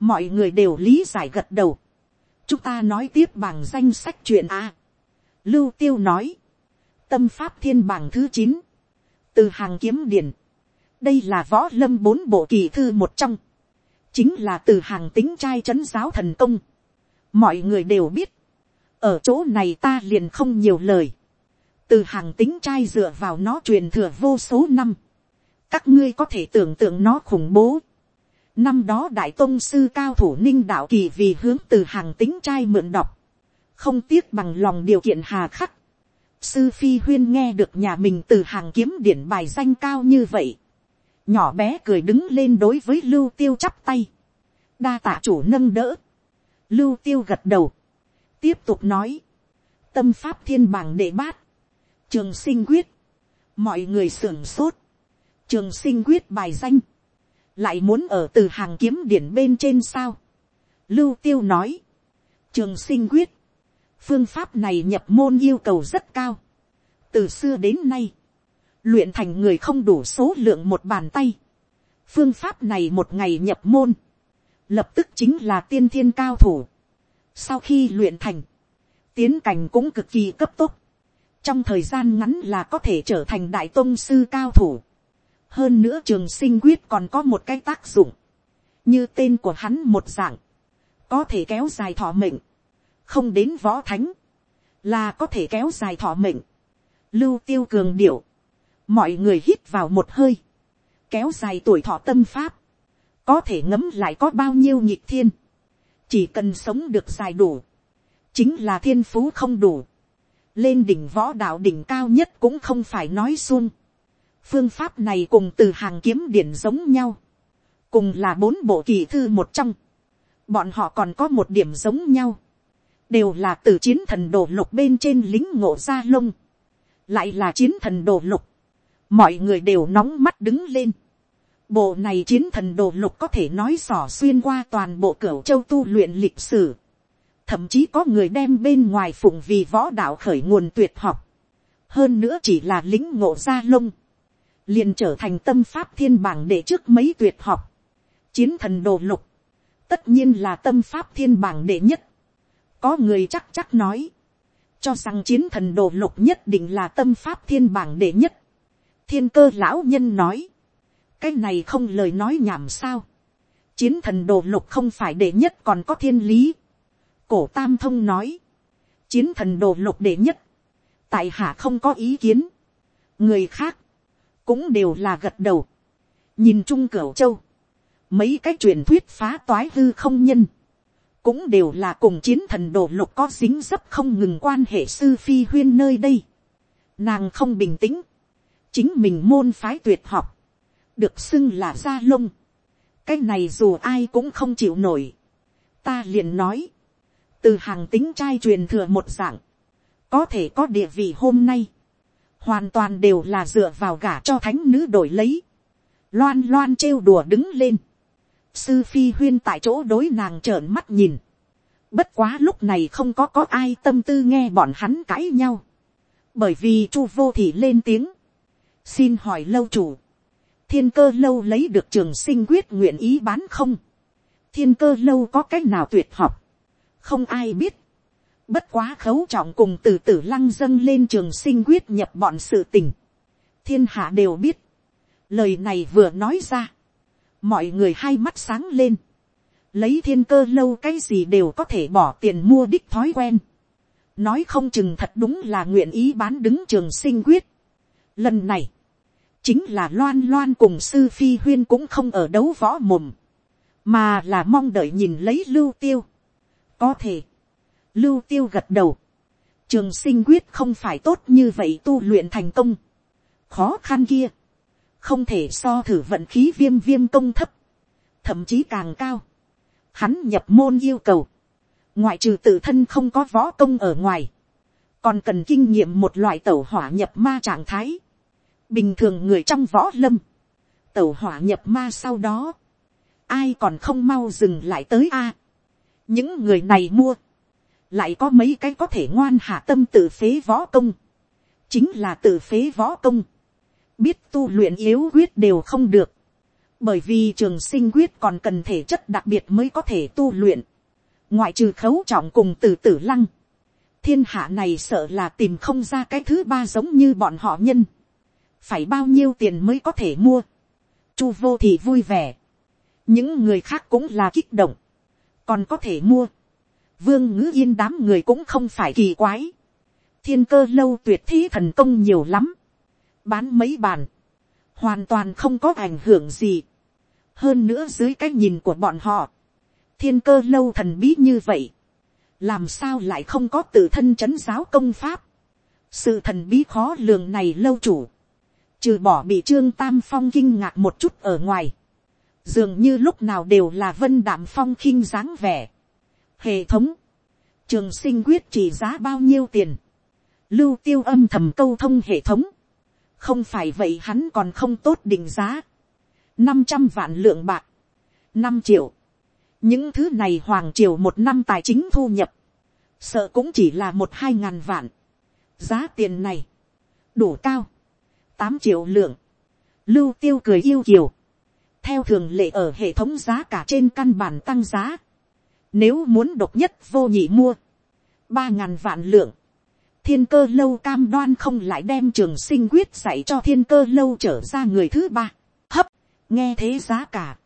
Mọi người đều lý giải gật đầu. Chúng ta nói tiếp bằng danh sách chuyện A. Lưu tiêu nói. Tâm pháp thiên bảng thứ chín Từ hàng kiếm điển. Đây là võ lâm bốn bộ kỳ thư một trong chính là từ hàng tính trai trấn giáo thần công. mọi người đều biết, ở chỗ này ta liền không nhiều lời, từ hàng tính trai dựa vào nó truyền thừa vô số năm, các ngươi có thể tưởng tượng nó khủng bố. năm đó đại tôn sư cao thủ ninh đạo kỳ vì hướng từ hàng tính trai mượn đọc, không tiếc bằng lòng điều kiện hà khắc. sư phi huyên nghe được nhà mình từ hàng kiếm điển bài danh cao như vậy, nhỏ bé cười đứng lên đối với lưu tiêu chắp tay, đa tạ chủ nâng đỡ, lưu tiêu gật đầu, tiếp tục nói, tâm pháp thiên bảng đệ bát, trường sinh quyết, mọi người sưởng sốt, trường sinh quyết bài danh, lại muốn ở từ hàng kiếm điển bên trên sao, lưu tiêu nói, trường sinh quyết, phương pháp này nhập môn yêu cầu rất cao, từ xưa đến nay, luyện thành người không đủ số lượng một bàn tay, phương pháp này một ngày nhập môn, lập tức chính là tiên thiên cao thủ. Sau khi luyện thành, tiến cảnh cũng cực kỳ cấp tốc. Trong thời gian ngắn là có thể trở thành đại tôn sư cao thủ. Hơn nữa trường sinh quyết còn có một cái tác dụng. Như tên của hắn một dạng. Có thể kéo dài thọ mệnh. Không đến võ thánh. Là có thể kéo dài thọ mệnh. Lưu tiêu cường điệu. Mọi người hít vào một hơi. Kéo dài tuổi thọ tâm pháp, có thể ngấm lại có bao nhiêu nhịp thiên, chỉ cần sống được dài đủ, chính là thiên phú không đủ, lên đỉnh võ đạo đỉnh cao nhất cũng không phải nói xuông, phương pháp này cùng từ hàng kiếm điển giống nhau, cùng là bốn bộ kỳ thư một trong, bọn họ còn có một điểm giống nhau, đều là từ chiến thần đồ lục bên trên lính ngộ gia lông, lại là chiến thần đồ lục, mọi người đều nóng mắt đứng lên. Bộ này chiến thần đồ lục có thể nói sỏ xuyên qua toàn bộ cửa châu tu luyện lịch sử. Thậm chí có người đem bên ngoài phụng vì võ đạo khởi nguồn tuyệt học. Hơn nữa chỉ là lính ngộ gia lông. liền trở thành tâm pháp thiên bảng để trước mấy tuyệt học. Chiến thần đồ lục. Tất nhiên là tâm pháp thiên bảng đệ nhất. Có người chắc chắc nói. Cho rằng chiến thần đồ lục nhất định là tâm pháp thiên bảng đệ nhất thiên cơ lão nhân nói, cái này không lời nói nhảm sao, chiến thần đồ lục không phải đệ nhất còn có thiên lý, cổ tam thông nói, chiến thần đồ lục đệ nhất, tại hạ không có ý kiến, người khác, cũng đều là gật đầu, nhìn chung cửa châu, mấy cái truyền thuyết phá toái hư không nhân, cũng đều là cùng chiến thần đồ lục có dính dấp không ngừng quan hệ sư phi huyên nơi đây. Nàng không bình tĩnh, chính mình môn phái tuyệt học, được xưng là gia lông, cái này dù ai cũng không chịu nổi, ta liền nói, từ hàng tính trai truyền thừa một dạng, có thể có địa vị hôm nay, hoàn toàn đều là dựa vào gả cho thánh nữ đổi lấy, loan loan trêu đùa đứng lên, sư phi huyên tại chỗ đối nàng trợn mắt nhìn, bất quá lúc này không có có ai tâm tư nghe bọn hắn cãi nhau, bởi vì chu vô thì lên tiếng, xin hỏi lâu chủ, thiên cơ lâu lấy được trường sinh quyết nguyện ý bán không, thiên cơ lâu có cách nào tuyệt học, không ai biết, bất quá khấu trọng cùng từ tử lăng dâng lên trường sinh quyết nhập bọn sự tình, thiên hạ đều biết, lời này vừa nói ra, mọi người hai mắt sáng lên, lấy thiên cơ lâu cái gì đều có thể bỏ tiền mua đích thói quen, nói không chừng thật đúng là nguyện ý bán đứng trường sinh quyết. Lần này, chính là loan loan cùng sư phi huyên cũng không ở đấu võ mồm, mà là mong đợi nhìn lấy lưu tiêu. có thể, lưu tiêu gật đầu, trường sinh quyết không phải tốt như vậy tu luyện thành công, khó khăn kia, không thể so thử vận khí viêm viêm công thấp, thậm chí càng cao, hắn nhập môn yêu cầu, ngoại trừ tự thân không có võ công ở ngoài, còn cần kinh nghiệm một loại tẩu hỏa nhập ma trạng thái, bình thường người trong võ lâm, tẩu hỏa nhập ma sau đó, ai còn không mau dừng lại tới a. những người này mua, lại có mấy cái có thể ngoan hạ tâm tự phế võ công, chính là tự phế võ công, biết tu luyện yếu quyết đều không được, bởi vì trường sinh quyết còn cần thể chất đặc biệt mới có thể tu luyện, ngoại trừ khấu trọng cùng từ tử lăng, thiên hạ này sợ là tìm không ra cái thứ ba giống như bọn họ nhân, phải bao nhiêu tiền mới có thể mua, chu vô thì vui vẻ, những người khác cũng là kích động, còn có thể mua, vương ngữ yên đám người cũng không phải kỳ quái, thiên cơ lâu tuyệt thi thần công nhiều lắm, bán mấy bàn, hoàn toàn không có ảnh hưởng gì. hơn nữa dưới cái nhìn của bọn họ, thiên cơ lâu thần bí như vậy, làm sao lại không có tự thân c h ấ n giáo công pháp. sự thần bí khó lường này lâu chủ, trừ bỏ bị trương tam phong kinh ngạc một chút ở ngoài, dường như lúc nào đều là vân đạm phong khinh dáng vẻ. hệ thống, trường sinh quyết chỉ giá bao nhiêu tiền, lưu tiêu âm thầm câu thông hệ thống, không phải vậy hắn còn không tốt định giá, năm trăm vạn lượng bạc, năm triệu, những thứ này hoàng triều một năm tài chính thu nhập, sợ cũng chỉ là một hai ngàn vạn, giá tiền này, đủ cao, tám triệu lượng, lưu tiêu cười yêu kiều, theo thường lệ ở hệ thống giá cả trên căn bản tăng giá, nếu muốn độc nhất vô nhị mua, ba ngàn vạn lượng, thiên cơ lâu cam đoan không lại đem trường sinh quyết dạy cho thiên cơ lâu trở ra người thứ ba. Hấp, nghe thế giá cả.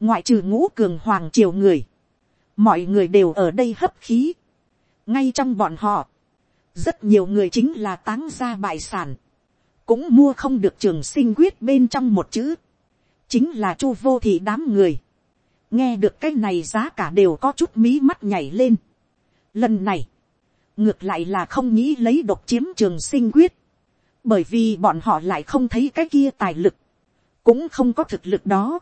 Ngoại trừ ngũ cường hoàng triều người. Mọi người đều ở đây hấp khí. Ngay trong bọn họ. Rất nhiều người chính là táng ra bại sản. Cũng mua không được trường sinh quyết bên trong một chữ. Chính là chu vô thị đám người. Nghe được cái này giá cả đều có chút mí mắt nhảy lên. Lần này ngược lại là không nghĩ lấy độc chiếm trường sinh quyết, bởi vì bọn họ lại không thấy cái kia tài lực, cũng không có thực lực đó.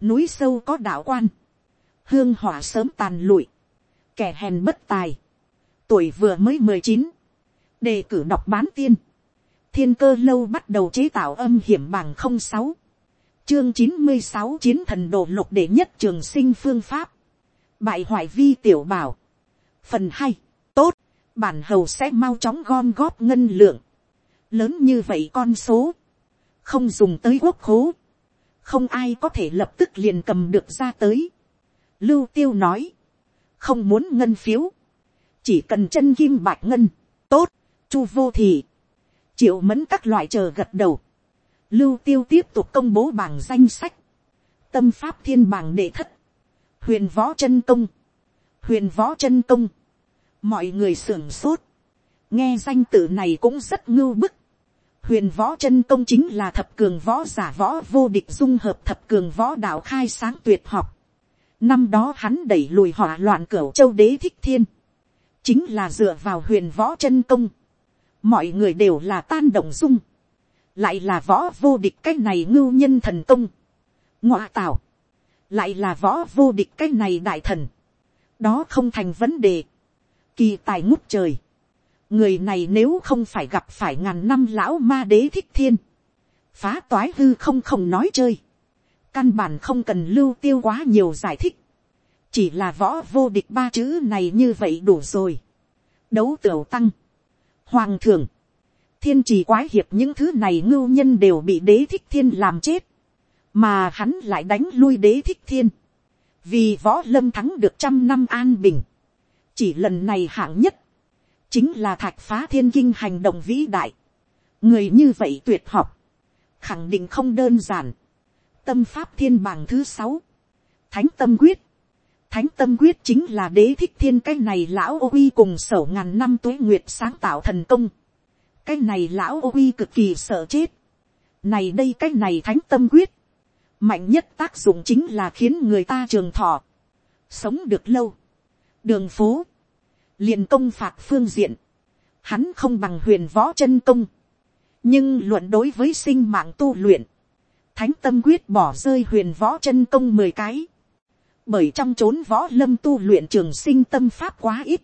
núi sâu có đạo quan, hương hỏa sớm tàn lụi, kẻ hèn bất tài, tuổi vừa mới mười chín, đề cử đọc bán tiên, thiên cơ lâu bắt đầu chế tạo âm hiểm bằng không sáu, chương chín mươi sáu chiến thần đồ lục để nhất trường sinh phương pháp, bại hoại vi tiểu bảo, phần hai, tốt, bản hầu sẽ mau chóng gom góp ngân lượng. Lớn như vậy con số. Không dùng tới quốc khố. Không ai có thể lập tức liền cầm được ra tới. Lưu tiêu nói. Không muốn ngân phiếu. Chỉ cần chân kim bạch ngân. Tốt. Chu vô thì Triệu mẫn các loại chờ gật đầu. Lưu tiêu tiếp tục công bố bảng danh sách. Tâm pháp thiên bảng đệ thất. Huyền võ chân công. Huyền võ chân công mọi người sưởng sốt, nghe danh tự này cũng rất ngưu bức. huyền võ chân công chính là thập cường võ giả võ vô địch dung hợp thập cường võ đạo khai sáng tuyệt học. năm đó hắn đẩy lùi hỏa loạn cửu châu đế thích thiên, chính là dựa vào huyền võ chân công mọi người đều là tan động dung, lại là võ vô địch cái này ngưu nhân thần công. ngoa tạo, lại là võ vô địch cái này đại thần. đó không thành vấn đề kỳ tài ngút trời. người này nếu không phải gặp phải ngàn năm lão ma đế thích thiên, phá toái hư không không nói chơi, căn bản không cần lưu tiêu quá nhiều giải thích, chỉ là võ vô địch ba chữ này như vậy đủ rồi. đấu tiểu tăng, hoàng thường, thiên trì quái hiệp những thứ này ngưu nhân đều bị đế thích thiên làm chết, mà hắn lại đánh lui đế thích thiên, vì võ lâm thắng được trăm năm an bình, chỉ lần này hạng nhất, chính là thạch phá thiên kinh hành động vĩ đại. người như vậy tuyệt học, khẳng định không đơn giản. tâm pháp thiên bảng thứ sáu, thánh tâm quyết, thánh tâm quyết chính là đế thích thiên cái này lão ô uy cùng sổ ngàn năm tuế nguyệt sáng tạo thần công. cái này lão ô uy cực kỳ sợ chết. này đây cái này thánh tâm quyết, mạnh nhất tác dụng chính là khiến người ta trường thọ, sống được lâu. Đường phố, liền công phạt phương diện, hắn không bằng huyền võ chân công, nhưng luận đối với sinh mạng tu luyện, thánh tâm quyết bỏ rơi huyền võ chân công mười cái, bởi trong chốn võ lâm tu luyện trường sinh tâm pháp quá ít,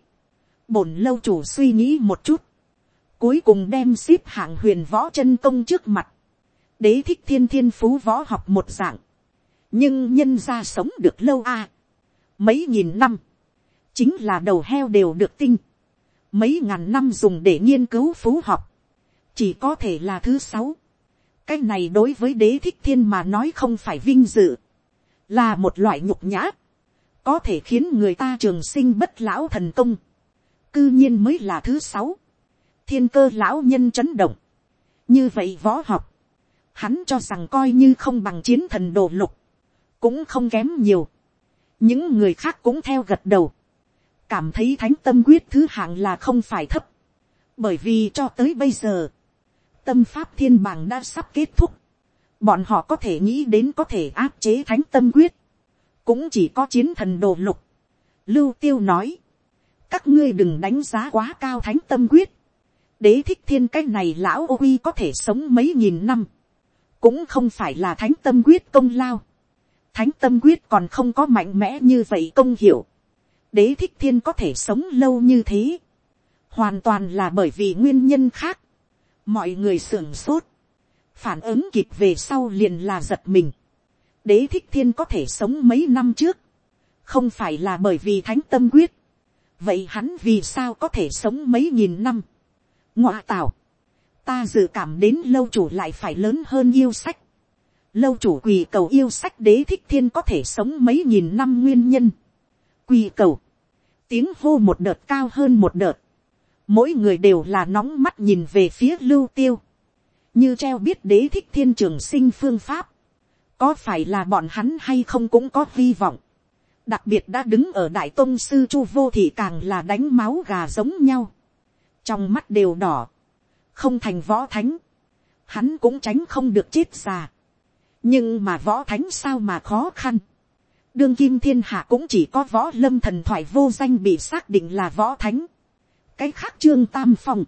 bổn lâu chủ suy nghĩ một chút, cuối cùng đem ship hạng huyền võ chân công trước mặt, đế thích thiên thiên phú võ học một dạng, nhưng nhân ra sống được lâu a, mấy nghìn năm, chính là đầu heo đều được tinh, mấy ngàn năm dùng để nghiên cứu phú học, chỉ có thể là thứ sáu, cái này đối với đế thích thiên mà nói không phải vinh dự, là một loại nhục nhã, có thể khiến người ta trường sinh bất lão thần công, cư nhiên mới là thứ sáu, thiên cơ lão nhân chấn động, như vậy võ học, hắn cho rằng coi như không bằng chiến thần đồ lục, cũng không kém nhiều, những người khác cũng theo gật đầu, cảm thấy thánh tâm quyết thứ hạng là không phải thấp, bởi vì cho tới bây giờ, tâm pháp thiên bảng đã sắp kết thúc, bọn họ có thể nghĩ đến có thể áp chế thánh tâm quyết, cũng chỉ có chiến thần đồ lục. Lưu tiêu nói, các ngươi đừng đánh giá quá cao thánh tâm quyết, đế thích thiên cái này lão ô uy có thể sống mấy nghìn năm, cũng không phải là thánh tâm quyết công lao, thánh tâm quyết còn không có mạnh mẽ như vậy công hiểu, đế thích thiên có thể sống lâu như thế, hoàn toàn là bởi vì nguyên nhân khác, mọi người sưởng sốt, phản ứng kịp về sau liền là giật mình, đế thích thiên có thể sống mấy năm trước, không phải là bởi vì thánh tâm quyết, vậy hắn vì sao có thể sống mấy nghìn năm, ngoạ tào, ta dự cảm đến lâu chủ lại phải lớn hơn yêu sách, lâu chủ quỳ cầu yêu sách đế thích thiên có thể sống mấy nghìn năm nguyên nhân, quỳ cầu, tiếng hô một đợt cao hơn một đợt, mỗi người đều là nóng mắt nhìn về phía lưu tiêu, như treo biết đế thích thiên trường sinh phương pháp, có phải là bọn hắn hay không cũng có hy vọng, đặc biệt đã đứng ở đại tôn sư chu vô thì càng là đánh máu gà giống nhau, trong mắt đều đỏ, không thành võ thánh, hắn cũng tránh không được chết già, nhưng mà võ thánh sao mà khó khăn, đương kim thiên hạ cũng chỉ có võ lâm thần thoại vô danh bị xác định là võ thánh, cái khác trương tam phong,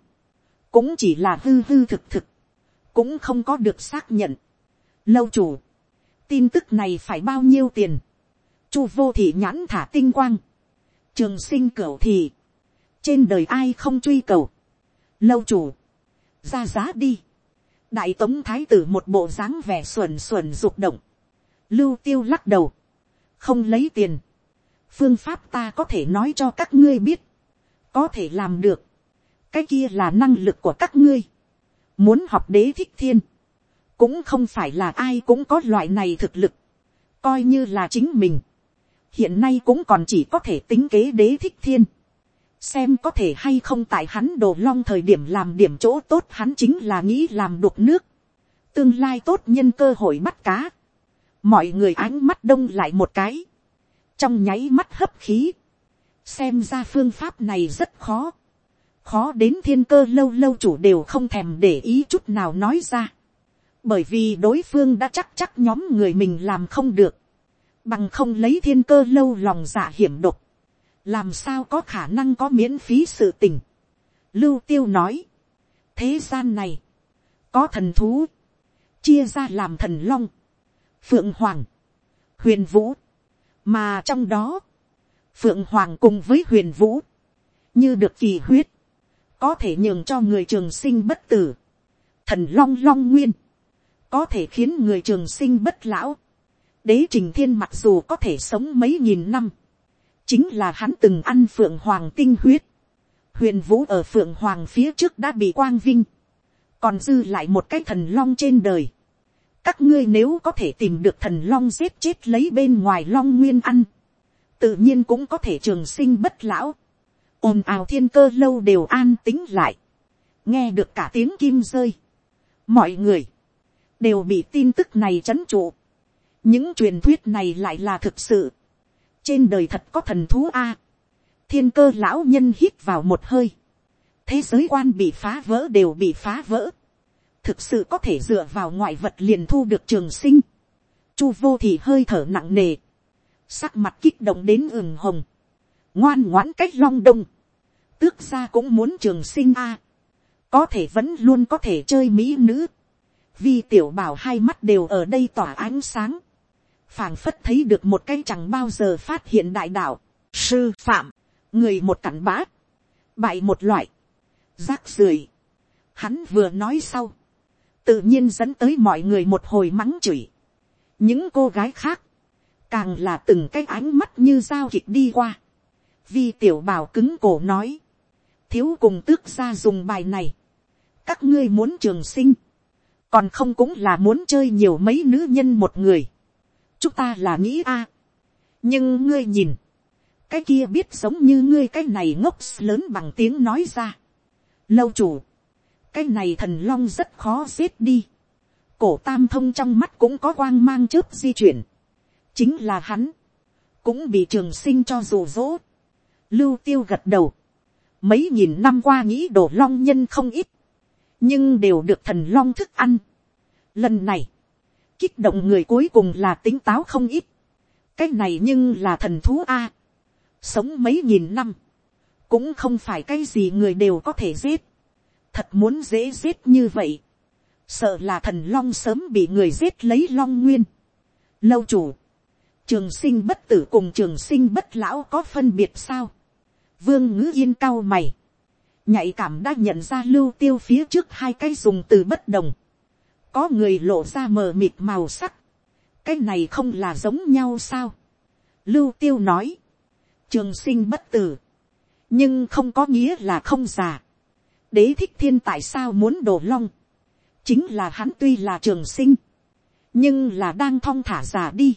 cũng chỉ là hư hư thực thực, cũng không có được xác nhận. Lâu chủ, tin tức này phải bao nhiêu tiền, chu vô thị nhãn thả tinh quang, trường sinh cửu thì, trên đời ai không truy cầu, lâu chủ, ra giá đi, đại tống thái tử một bộ dáng vẻ xuẩn xuẩn rục động, lưu tiêu lắc đầu, không lấy tiền, phương pháp ta có thể nói cho các ngươi biết, có thể làm được, cái kia là năng lực của các ngươi, muốn học đế thích thiên, cũng không phải là ai cũng có loại này thực lực, coi như là chính mình, hiện nay cũng còn chỉ có thể tính kế đế thích thiên, xem có thể hay không tại hắn đồ long thời điểm làm điểm chỗ tốt hắn chính là nghĩ làm đục nước, tương lai tốt nhân cơ hội bắt cá, mọi người ánh mắt đông lại một cái, trong nháy mắt hấp khí, xem ra phương pháp này rất khó, khó đến thiên cơ lâu lâu chủ đều không thèm để ý chút nào nói ra, bởi vì đối phương đã chắc chắc nhóm người mình làm không được, bằng không lấy thiên cơ lâu lòng dạ hiểm độc, làm sao có khả năng có miễn phí sự tình. Lưu tiêu nói, thế gian này, có thần thú, chia ra làm thần long, phượng hoàng, huyền vũ, mà trong đó, phượng hoàng cùng với huyền vũ, như được kỳ huyết, có thể nhường cho người trường sinh bất tử, thần long long nguyên, có thể khiến người trường sinh bất lão, đế trình thiên mặc dù có thể sống mấy nghìn năm, chính là hắn từng ăn phượng hoàng tinh huyết, huyền vũ ở phượng hoàng phía trước đã bị quang vinh, còn dư lại một cái thần long trên đời, các ngươi nếu có thể tìm được thần long giết chết lấy bên ngoài long nguyên ăn, tự nhiên cũng có thể trường sinh bất lão, ồn ào thiên cơ lâu đều an tính lại, nghe được cả tiếng kim rơi, mọi người, đều bị tin tức này c h ấ n trụ, những truyền thuyết này lại là thực sự, trên đời thật có thần thú a, thiên cơ lão nhân hít vào một hơi, thế giới quan bị phá vỡ đều bị phá vỡ, thực sự có thể dựa vào ngoại vật liền thu được trường sinh, chu vô thì hơi thở nặng nề, sắc mặt kích động đến ửng hồng, ngoan ngoãn cách long đông, tước gia cũng muốn trường sinh a, có thể vẫn luôn có thể chơi mỹ nữ, vì tiểu bảo hai mắt đều ở đây tỏa ánh sáng, phảng phất thấy được một cái chẳng bao giờ phát hiện đại đạo, sư phạm, người một cặn bã, bại một loại, rác rưởi, hắn vừa nói sau, tự nhiên dẫn tới mọi người một hồi mắng chửi, những cô gái khác, càng là từng cái ánh mắt như dao kịch đi qua, vì tiểu bảo cứng cổ nói, thiếu cùng tước ra dùng bài này, các ngươi muốn trường sinh, còn không cũng là muốn chơi nhiều mấy nữ nhân một người, chúng ta là nghĩ a, à. nhưng ngươi nhìn, cái kia biết sống như ngươi cái này ngốc lớn bằng tiếng nói ra, lâu chủ, cái này thần long rất khó giết đi, cổ tam thông trong mắt cũng có quang mang chớp di chuyển, chính là hắn, cũng bị trường sinh cho rủ rỗ, lưu tiêu gật đầu, mấy nghìn năm qua nghĩ đồ long nhân không ít, nhưng đều được thần long thức ăn. Lần này, kích động người cuối cùng là tính táo không ít, cái này nhưng là thần thú a, sống mấy nghìn năm, cũng không phải cái gì người đều có thể giết, thật muốn dễ giết như vậy, sợ là thần long sớm bị người giết lấy long nguyên. Lâu chủ, trường sinh bất tử cùng trường sinh bất lão có phân biệt sao vương ngữ yên cao mày, nhạy cảm đã nhận ra lưu tiêu phía trước hai cái dùng từ bất đồng. có người lộ ra mờ mịt màu sắc, cái này không là giống nhau sao. lưu tiêu nói, trường sinh bất tử, nhưng không có nghĩa là không già. đế thích thiên tại sao muốn đổ long, chính là hắn tuy là trường sinh, nhưng là đang thong thả già đi.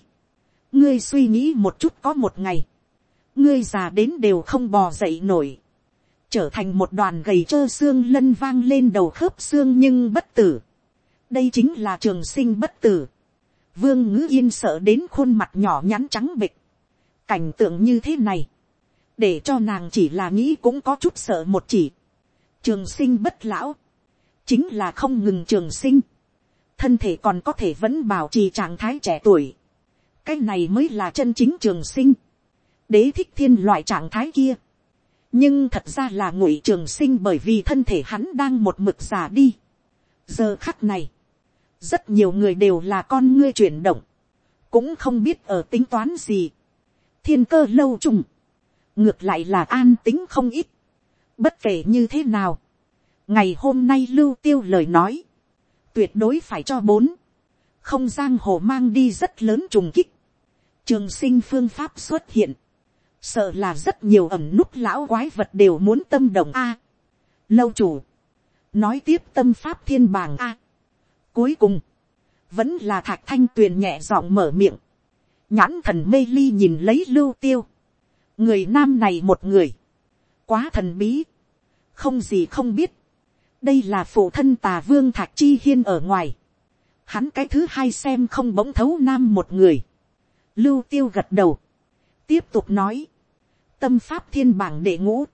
Ngươi suy nghĩ một chút có một ngày, ngươi già đến đều không bò dậy nổi, trở thành một đoàn gầy trơ xương lân vang lên đầu khớp xương nhưng bất tử. đây chính là trường sinh bất tử. vương ngữ yên sợ đến khuôn mặt nhỏ nhắn trắng bịch. cảnh tượng như thế này, để cho nàng chỉ là nghĩ cũng có chút sợ một chỉ. trường sinh bất lão, chính là không ngừng trường sinh. thân thể còn có thể vẫn bảo trì trạng thái trẻ tuổi cái này mới là chân chính trường sinh, đế thích thiên loại trạng thái kia. nhưng thật ra là ngụy trường sinh bởi vì thân thể hắn đang một mực già đi. giờ khắc này, rất nhiều người đều là con ngươi chuyển động, cũng không biết ở tính toán gì. thiên cơ lâu trùng, ngược lại là an tính không ít. bất kể như thế nào, ngày hôm nay lưu tiêu lời nói, tuyệt đối phải cho bốn, không giang hồ mang đi rất lớn trùng kích trường sinh phương pháp xuất hiện, sợ là rất nhiều ẩm nút lão quái vật đều muốn tâm đồng a. lâu chủ, nói tiếp tâm pháp thiên bàng a. cuối cùng, vẫn là thạc thanh tuyền nhẹ giọng mở miệng, nhãn thần mê ly nhìn lấy lưu tiêu, người nam này một người, quá thần bí, không gì không biết, đây là phụ thân tà vương thạc chi hiên ở ngoài, hắn cái thứ hai xem không bỗng thấu nam một người, Lưu tiêu gật đầu. Tiếp tục nói. Tâm pháp thiên bảng đệ ngũ.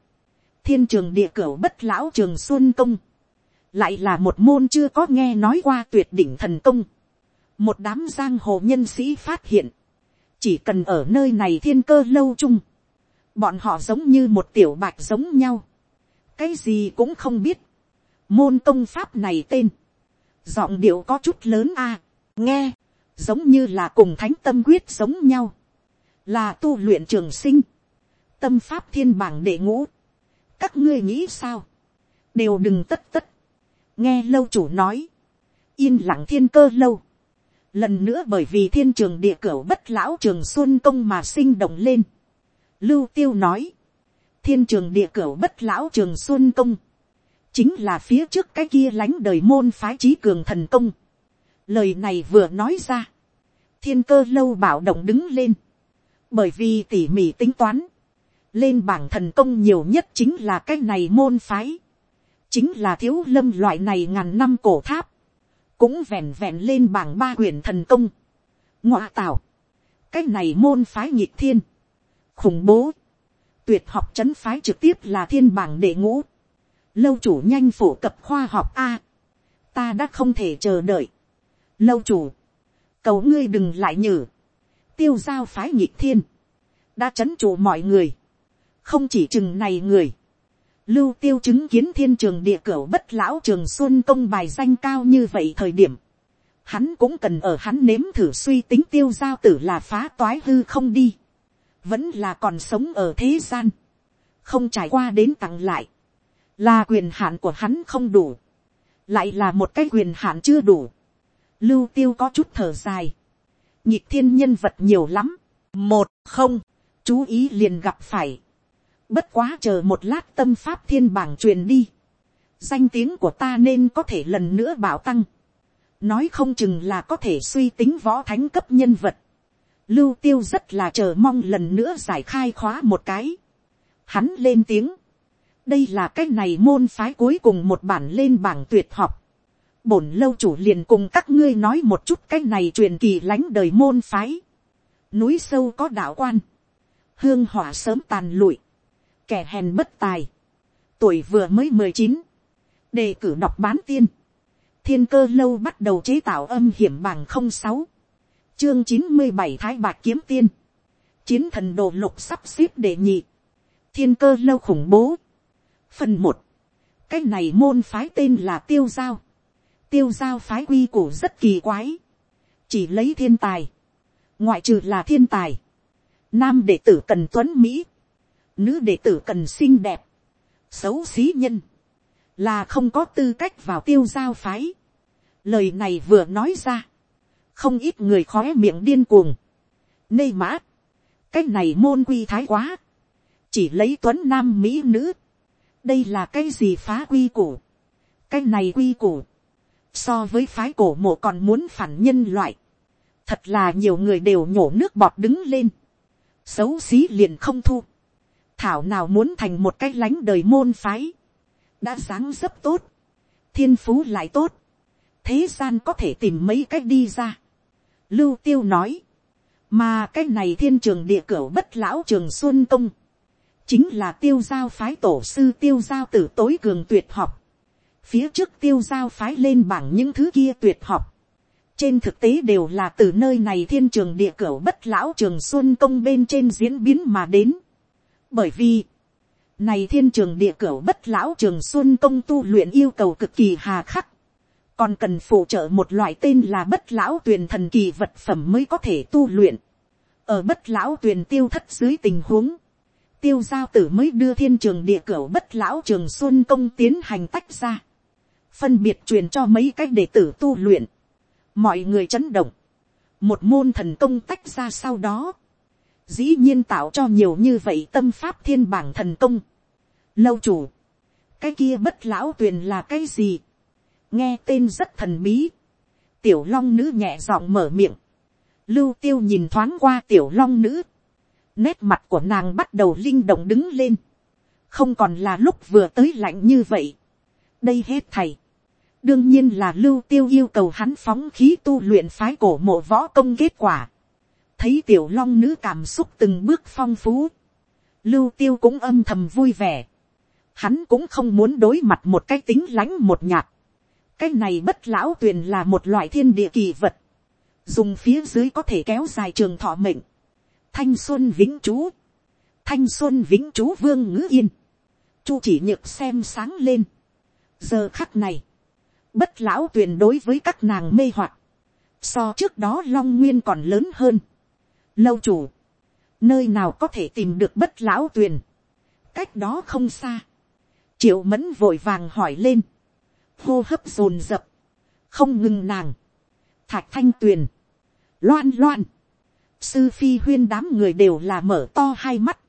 Thiên trường địa cửu bất lão trường xuân công. Lại là một môn chưa có nghe nói qua tuyệt đỉnh thần công. Một đám giang hồ nhân sĩ phát hiện. Chỉ cần ở nơi này thiên cơ lâu chung. Bọn họ giống như một tiểu bạch giống nhau. Cái gì cũng không biết. Môn công pháp này tên. Giọng điệu có chút lớn a Nghe giống như là cùng thánh tâm quyết giống nhau, là tu luyện trường sinh, tâm pháp thiên bảng đệ ngũ, các ngươi nghĩ sao, đều đừng tất tất, nghe lâu chủ nói, yên lặng thiên cơ lâu, lần nữa bởi vì thiên trường địa cửu bất lão trường xuân công mà sinh động lên, lưu tiêu nói, thiên trường địa cửu bất lão trường xuân công, chính là phía trước cái kia lánh đời môn phái trí cường thần công, Lời này vừa nói ra. Thiên cơ lâu bảo động đứng lên. Bởi vì tỉ mỉ tính toán. Lên bảng thần công nhiều nhất chính là cái này môn phái. Chính là thiếu lâm loại này ngàn năm cổ tháp. Cũng vẹn vẹn lên bảng ba quyển thần công. Ngoạ tạo. Cái này môn phái nhịp thiên. Khủng bố. Tuyệt học chấn phái trực tiếp là thiên bảng đệ ngũ. Lâu chủ nhanh phổ cập khoa học A. Ta đã không thể chờ đợi lâu chủ, cầu ngươi đừng lại nhử, tiêu giao phái Nhị thiên, đã c h ấ n trụ mọi người, không chỉ chừng này người, lưu tiêu chứng kiến thiên trường địa cửa bất lão trường xuân công bài danh cao như vậy thời điểm, hắn cũng cần ở hắn nếm thử suy tính tiêu giao tử là phá toái hư không đi, vẫn là còn sống ở thế gian, không trải qua đến tặng lại, là quyền hạn của hắn không đủ, lại là một cái quyền hạn chưa đủ, lưu tiêu có chút thở dài, nhịp thiên nhân vật nhiều lắm, một không, chú ý liền gặp phải, bất quá chờ một lát tâm pháp thiên bảng truyền đi, danh tiếng của ta nên có thể lần nữa bảo tăng, nói không chừng là có thể suy tính võ thánh cấp nhân vật, lưu tiêu rất là chờ mong lần nữa giải khai khóa một cái, hắn lên tiếng, đây là cái này môn phái cuối cùng một bản lên bảng tuyệt học, bổn lâu chủ liền cùng các ngươi nói một chút cái này truyền kỳ lánh đời môn phái, núi sâu có đạo quan, hương hỏa sớm tàn lụi, kẻ hèn bất tài, tuổi vừa mới mười chín, đề cử đọc bán tiên, thiên cơ lâu bắt đầu chế tạo âm hiểm bằng không sáu, chương chín mươi bảy thái bạc kiếm tiên, chiến thần đồ lục sắp xếp đề nhị, thiên cơ lâu khủng bố, phần một, cái này môn phái tên là tiêu giao, tiêu giao phái quy củ rất kỳ quái, chỉ lấy thiên tài, ngoại trừ là thiên tài, nam đệ tử cần tuấn mỹ, nữ đệ tử cần xinh đẹp, xấu xí nhân, là không có tư cách vào tiêu giao phái. Lời này vừa nói ra, không ít người khóe miệng điên cuồng. Nê mã, cái này môn quy thái quá, chỉ lấy tuấn nam mỹ nữ, đây là cái gì phá quy củ, cái này quy củ, so với phái cổ mộ còn muốn phản nhân loại, thật là nhiều người đều nhổ nước bọt đứng lên, xấu xí liền không thu, thảo nào muốn thành một cái lánh đời môn phái, đã sáng dấp tốt, thiên phú lại tốt, thế gian có thể tìm mấy cách đi ra. Lưu tiêu nói, mà cái này thiên trường địa cửa bất lão trường xuân công, chính là tiêu giao phái tổ sư tiêu giao tử tối cường tuyệt học. Phía trước tiêu giao phái lên bảng những thứ kia tuyệt học. Trên thực tế đều là từ nơi này thiên trường địa cửa bất lão trường xuân công bên trên diễn biến mà đến. Bởi vì, này thiên trường địa cửa bất lão trường xuân công tu luyện yêu cầu cực kỳ hà khắc. Còn cần phụ trợ một loại tên là bất lão tuyền thần kỳ vật phẩm mới có thể tu luyện. Ở bất lão tuyền tiêu thất dưới tình huống. Tiêu giao tử mới đưa thiên trường địa cửa bất lão trường xuân công tiến hành tách ra. Phân biệt truyền cho mấy cách đệ tử tu luyện. Mọi người chấn động. Một môn thần công tách ra sau đó dĩ nhiên tạo cho nhiều như vậy tâm pháp thiên bảng thần công. Lâu chủ, cái kia bất lão tuyền là cái gì? nghe tên rất thần bí. tiểu long nữ nhẹ giọng mở miệng. lưu tiêu nhìn thoáng qua tiểu long nữ. nét mặt của nàng bắt đầu linh động đứng lên. không còn là lúc vừa tới lạnh như vậy. đây hết thầy đương nhiên là lưu tiêu yêu cầu hắn phóng khí tu luyện phái cổ mộ võ công kết quả thấy tiểu long nữ cảm xúc từng bước phong phú, lưu tiêu cũng âm thầm vui vẻ. Hắn cũng không muốn đối mặt một cái tính lánh một nhạt. cái này bất lão tuyền là một loại thiên địa kỳ vật, dùng phía dưới có thể kéo dài trường thọ mệnh. thanh xuân vĩnh chú, thanh xuân vĩnh chú vương ngữ yên, chu chỉ nhược xem sáng lên. giờ khắc này, bất lão tuyền đối với các nàng mê hoặc, so trước đó long nguyên còn lớn hơn. Lâu chủ, nơi nào có thể tìm được bất lão tuyền, cách đó không xa, triệu mẫn vội vàng hỏi lên, hô hấp dồn dập, không ngừng nàng, thạch thanh tuyền, loan loan, sư phi huyên đám người đều là mở to hai mắt,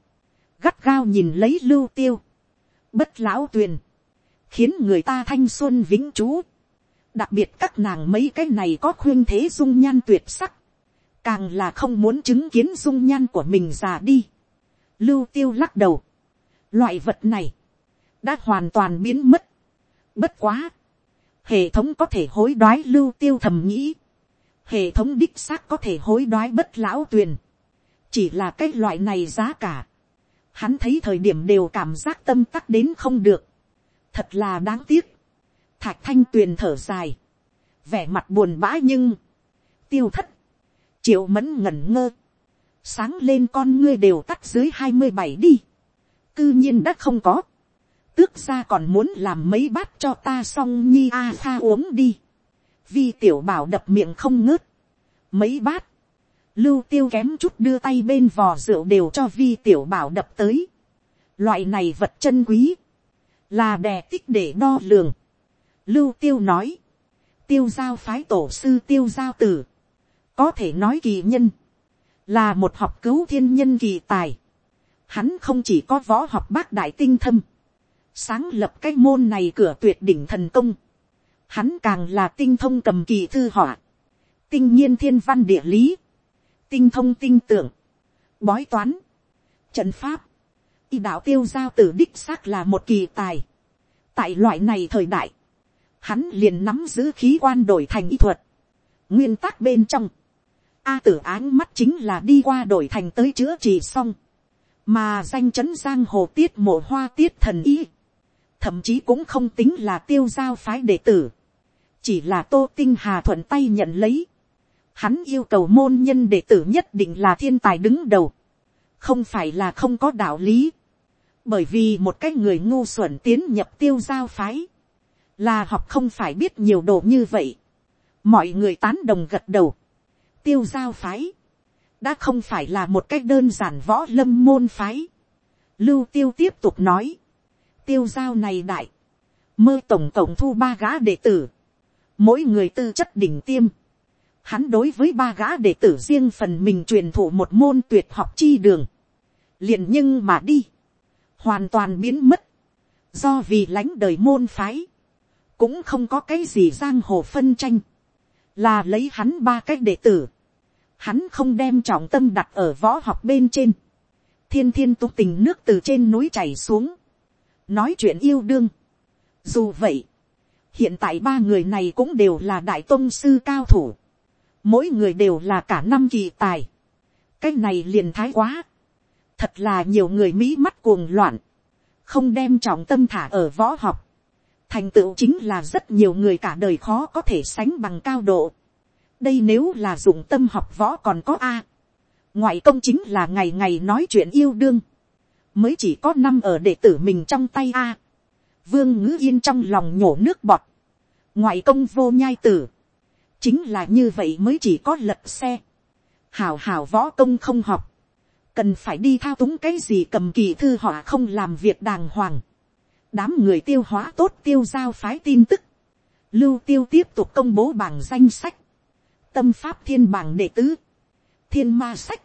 gắt gao nhìn lấy lưu tiêu, bất lão tuyền, khiến người ta thanh xuân vĩnh trú đặc biệt các nàng mấy cái này có khuyên thế dung nhan tuyệt sắc, càng là không muốn chứng kiến dung nhan của mình già đi. Lưu tiêu lắc đầu. Loại vật này, đã hoàn toàn biến mất. Bất quá. Hệ thống có thể hối đoái lưu tiêu thầm nghĩ. Hệ thống đích xác có thể hối đoái bất lão tuyền. Chỉ là cái loại này giá cả. Hắn thấy thời điểm đều cảm giác tâm tắc đến không được. Thật là đáng tiếc. Thạch thanh tuyền thở dài. Vẻ mặt buồn bã nhưng. Tiêu thất triệu mẫn ngẩn ngơ, sáng lên con ngươi đều tắt dưới hai mươi bảy đi, cư nhiên đã không có, tước ra còn muốn làm mấy bát cho ta xong nhi a pha uống đi, vi tiểu bảo đập miệng không ngớt, mấy bát, lưu tiêu kém chút đưa tay bên vò rượu đều cho vi tiểu bảo đập tới, loại này vật chân quý, là đè tích để đo lường, lưu tiêu nói, tiêu giao phái tổ sư tiêu giao tử, có thể nói kỳ nhân, là một học cứu thiên nhân kỳ tài, hắn không chỉ có võ học bác đại tinh thâm, sáng lập cái môn này cửa tuyệt đỉnh thần công, hắn càng là tinh thông cầm kỳ thư họa, tinh nhiên thiên văn địa lý, tinh thông tinh tưởng, bói toán, trận pháp, y đạo tiêu giao tử đích xác là một kỳ tài. tại loại này thời đại, hắn liền nắm giữ khí quan đổi thành y thuật. nguyên tắc bên trong, a tử áng mắt chính là đi qua đổi thành tới chữa trị xong, mà danh chấn giang hồ tiết mộ hoa tiết thần y, thậm chí cũng không tính là tiêu giao phái đệ tử, chỉ là tô tinh hà thuận tay nhận lấy, hắn yêu cầu môn nhân đệ tử nhất định là thiên tài đứng đầu, không phải là không có đạo lý, bởi vì một cái người ngu xuẩn tiến nhập tiêu giao phái, là học không phải biết nhiều đồ như vậy, mọi người tán đồng gật đầu, tiêu giao phái, đã không phải là một cách đơn giản võ lâm môn phái. Lưu tiêu tiếp tục nói, tiêu giao này đại, mơ tổng cộng thu ba gã đệ tử, mỗi người tư chất đỉnh tiêm, hắn đối với ba gã đệ tử riêng phần mình truyền thụ một môn tuyệt học chi đường, liền nhưng mà đi, hoàn toàn biến mất, do vì lãnh đời môn phái, cũng không có cái gì giang hồ phân tranh, là lấy hắn ba cái đệ tử, hắn không đem trọng tâm đặt ở võ học bên trên, thiên thiên tu tình nước từ trên núi chảy xuống, nói chuyện yêu đương. Dù vậy, hiện tại ba người này cũng đều là đại tôn sư cao thủ, mỗi người đều là cả năm kỳ tài, cái này liền thái quá, thật là nhiều người mỹ mắt cuồng loạn, không đem trọng tâm thả ở võ học, thành tựu chính là rất nhiều người cả đời khó có thể sánh bằng cao độ. đây nếu là dùng tâm học võ còn có a. ngoại công chính là ngày ngày nói chuyện yêu đương, mới chỉ có năm ở đệ tử mình trong tay a. vương ngữ yên trong lòng nhổ nước bọt, ngoại công vô nhai tử, chính là như vậy mới chỉ có lật xe, hào hào võ công không học, cần phải đi thao túng cái gì cầm kỳ thư họ không làm việc đàng hoàng, đám người tiêu hóa tốt tiêu giao phái tin tức, lưu tiêu tiếp tục công bố bảng danh sách, tâm pháp thiên bảng đệ tứ, thiên ma sách,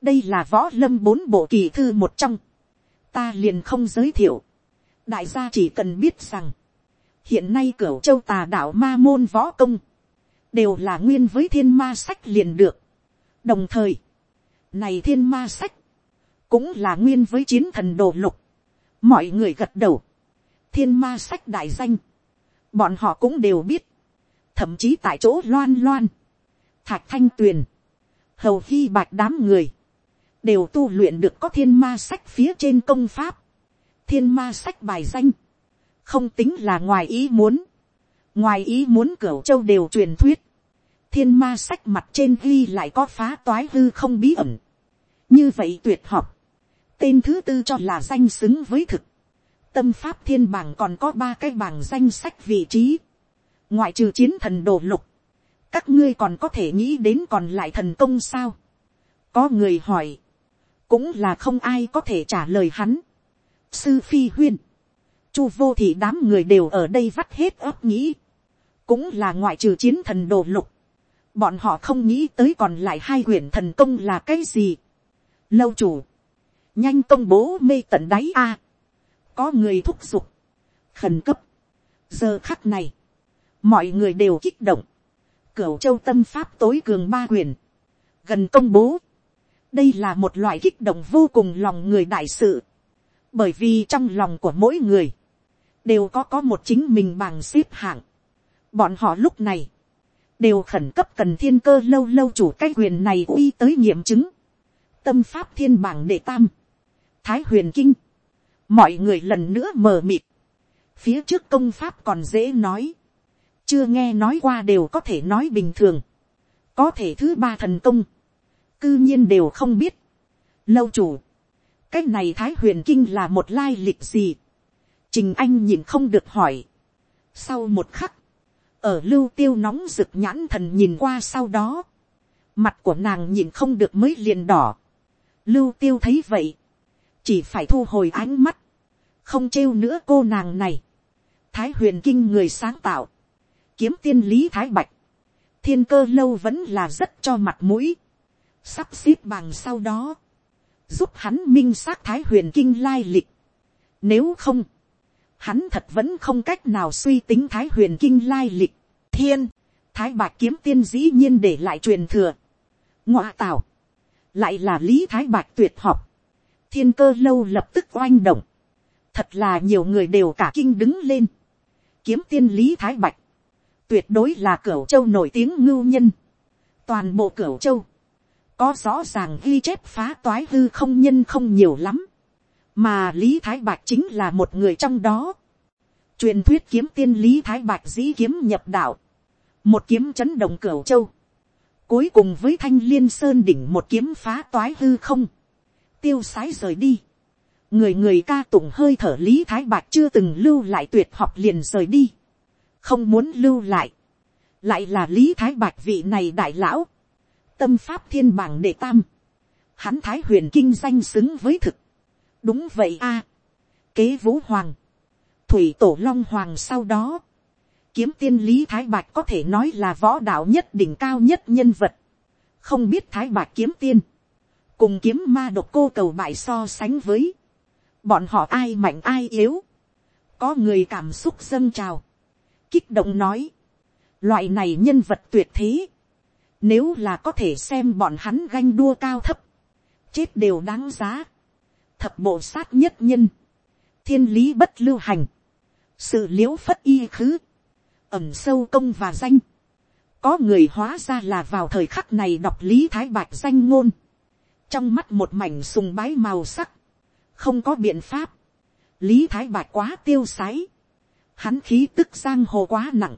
đây là võ lâm bốn bộ kỳ thư một trong, ta liền không giới thiệu, đại gia chỉ cần biết rằng, hiện nay cửa châu tà đạo ma môn võ công, đều là nguyên với thiên ma sách liền được. đồng thời, này thiên ma sách, cũng là nguyên với chiến thần đồ lục, mọi người gật đầu, thiên ma sách đại danh, bọn họ cũng đều biết, thậm chí tại chỗ loan loan, thạch thanh tuyền, hầu hy bạch đám người, đều tu luyện được có thiên ma sách phía trên công pháp, thiên ma sách bài danh, không tính là ngoài ý muốn, ngoài ý muốn cửa châu đều truyền thuyết, thiên ma sách mặt trên ghi lại có phá toái hư không bí ẩn, như vậy tuyệt học, tên thứ tư cho là danh xứng với thực, tâm pháp thiên bảng còn có ba cái bảng danh sách vị trí, ngoại trừ chiến thần đồ lục, các ngươi còn có thể nghĩ đến còn lại thần công sao. có người hỏi, cũng là không ai có thể trả lời hắn. sư phi huyên, chu vô thì đám người đều ở đây vắt hết ấp nghĩ, cũng là ngoại trừ chiến thần đồ lục, bọn họ không nghĩ tới còn lại hai quyển thần công là cái gì. lâu chủ, nhanh công bố mê tận đáy a, có người thúc giục, khẩn cấp, giờ khắc này, mọi người đều kích động, cửu châu tâm pháp tối cường ba quyền, gần công bố, đây là một loại kích động vô cùng lòng người đại sự, bởi vì trong lòng của mỗi người, đều có có một chính mình bằng xếp hạng. Bọn họ lúc này, đều khẩn cấp cần thiên cơ lâu lâu chủ cái quyền này uy tới nghiệm chứng. Tâm pháp thiên bảng đệ tam, thái huyền kinh, mọi người lần nữa mờ mịt. Phía trước công pháp còn dễ nói, chưa nghe nói qua đều có thể nói bình thường. Có thể thứ ba thần công, cư nhiên đều không biết. Lâu chủ, cái này thái huyền kinh là một lai lịch gì, trình anh nhìn không được hỏi. sau một khắc, ở lưu tiêu nóng rực nhãn thần nhìn qua sau đó, mặt của nàng nhìn không được mới liền đỏ. lưu tiêu thấy vậy, chỉ phải thu hồi ánh mắt, không trêu nữa cô nàng này. thái huyền kinh người sáng tạo, kiếm tiên lý thái bạch, thiên cơ lâu vẫn là rất cho mặt mũi, sắp xếp bằng sau đó, giúp hắn minh xác thái huyền kinh lai lịch. Nếu không, hắn thật vẫn không cách nào suy tính thái huyền kinh lai lịch. Thiên, thái bạc kiếm tiên dĩ nhiên để lại truyền thừa. ngoa tào, lại là lý thái bạc tuyệt học. Thiên cơ lâu lập tức oanh động. Thật là nhiều người đều cả kinh đứng lên. Kiếm tiên lý thái bạch. Tuyệt đối là cửu châu nổi tiếng ngưu nhân. Toàn bộ cửu châu có rõ ràng ghi chép phá toái hư không nhân không nhiều lắm, mà lý thái bạch chính là một người trong đó. truyền thuyết kiếm tiên lý thái bạch dĩ kiếm nhập đạo, một kiếm chấn động cửu châu, cuối cùng với thanh liên sơn đỉnh một kiếm phá toái hư không, tiêu sái rời đi. người người ca tụng hơi thở lý thái bạch chưa từng lưu lại tuyệt học liền rời đi, không muốn lưu lại, lại là lý thái bạch vị này đại lão, tâm pháp thiên bảng đệ tam, hắn thái huyền kinh danh xứng với thực, đúng vậy a, kế vũ hoàng, thủy tổ long hoàng sau đó, kiếm tiên lý thái bạch có thể nói là võ đạo nhất đỉnh cao nhất nhân vật, không biết thái bạch kiếm tiên, cùng kiếm ma độc cô cầu bại so sánh với, bọn họ ai mạnh ai yếu, có người cảm xúc dâng trào, kích động nói, loại này nhân vật tuyệt thế, nếu là có thể xem bọn hắn ganh đua cao thấp. Chết đều đáng giá. Thập bộ sát nhất nhân. Thiên lý bất lưu hành. Sự liễu phất y khứ. Ẩm sâu công và danh. Có người hóa ra là vào thời khắc này đọc lý thái bạch danh ngôn. Trong mắt một mảnh sùng bái màu sắc. Không có biện pháp. Lý thái bạch quá tiêu sái. Hắn khí tức giang hồ quá nặng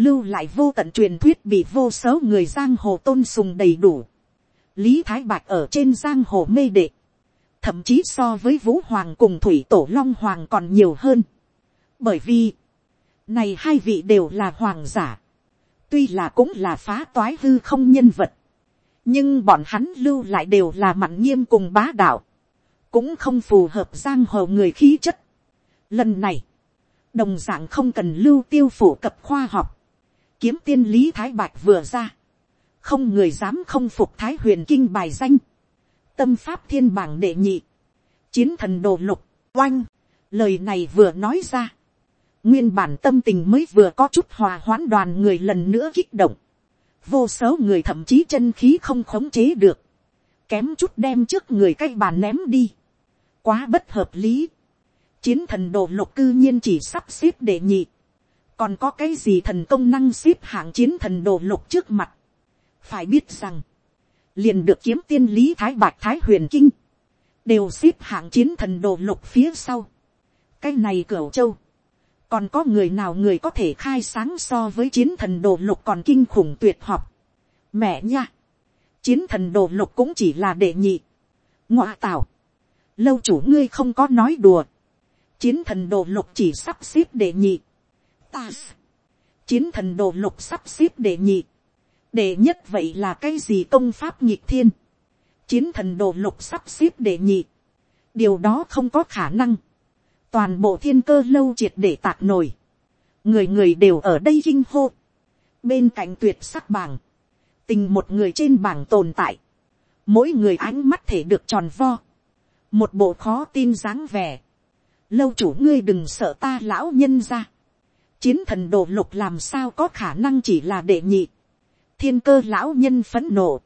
lưu lại vô tận truyền thuyết bị vô số người giang hồ tôn sùng đầy đủ. lý thái bạch ở trên giang hồ mê đệ, thậm chí so với vũ hoàng cùng thủy tổ long hoàng còn nhiều hơn. bởi vì, này hai vị đều là hoàng giả, tuy là cũng là phá toái hư không nhân vật, nhưng bọn hắn lưu lại đều là mặn nghiêm cùng bá đạo, cũng không phù hợp giang hồ người khí chất. Lần này, đồng d ạ n g không cần lưu tiêu phổ cập khoa học, kiếm tiên lý thái bạch vừa ra, không người dám không phục thái huyền kinh bài danh, tâm pháp thiên bảng đệ nhị, chiến thần đồ lục, oanh, lời này vừa nói ra, nguyên bản tâm tình mới vừa có chút hòa hoãn đoàn người lần nữa kích động, vô số người thậm chí chân khí không khống chế được, kém chút đem trước người cây bàn ném đi, quá bất hợp lý, chiến thần đồ lục cư nhiên chỉ sắp xếp để nhị, còn có cái gì thần công năng xếp hạng chiến thần đồ lục trước mặt. phải biết rằng, liền được kiếm tiên lý thái bạc thái huyền kinh, đều xếp hạng chiến thần đồ lục phía sau. cái này cửa châu, còn có người nào người có thể khai sáng so với chiến thần đồ lục còn kinh khủng tuyệt học. mẹ nha, chiến thần đồ lục cũng chỉ là đệ nhị. ngoạ tảo, lâu chủ ngươi không có nói đùa. chiến thần đồ lục chỉ sắp xếp đệ nhị. Ta chiến thần đồ lục sắp xếp đệ nhị, đệ nhất vậy là cái gì công pháp nhịp thiên, chiến thần đồ lục sắp xếp đệ nhị, điều đó không có khả năng, toàn bộ thiên cơ lâu triệt để tạc nổi, người người đều ở đây kinh hô, bên cạnh tuyệt sắc bảng, tình một người trên bảng tồn tại, mỗi người ánh mắt thể được tròn vo, một bộ khó tin dáng vẻ, lâu chủ ngươi đừng sợ ta lão nhân ra, chiến thần đồ lục làm sao có khả năng chỉ là đệ nhị. thiên cơ lão nhân phấn nộ.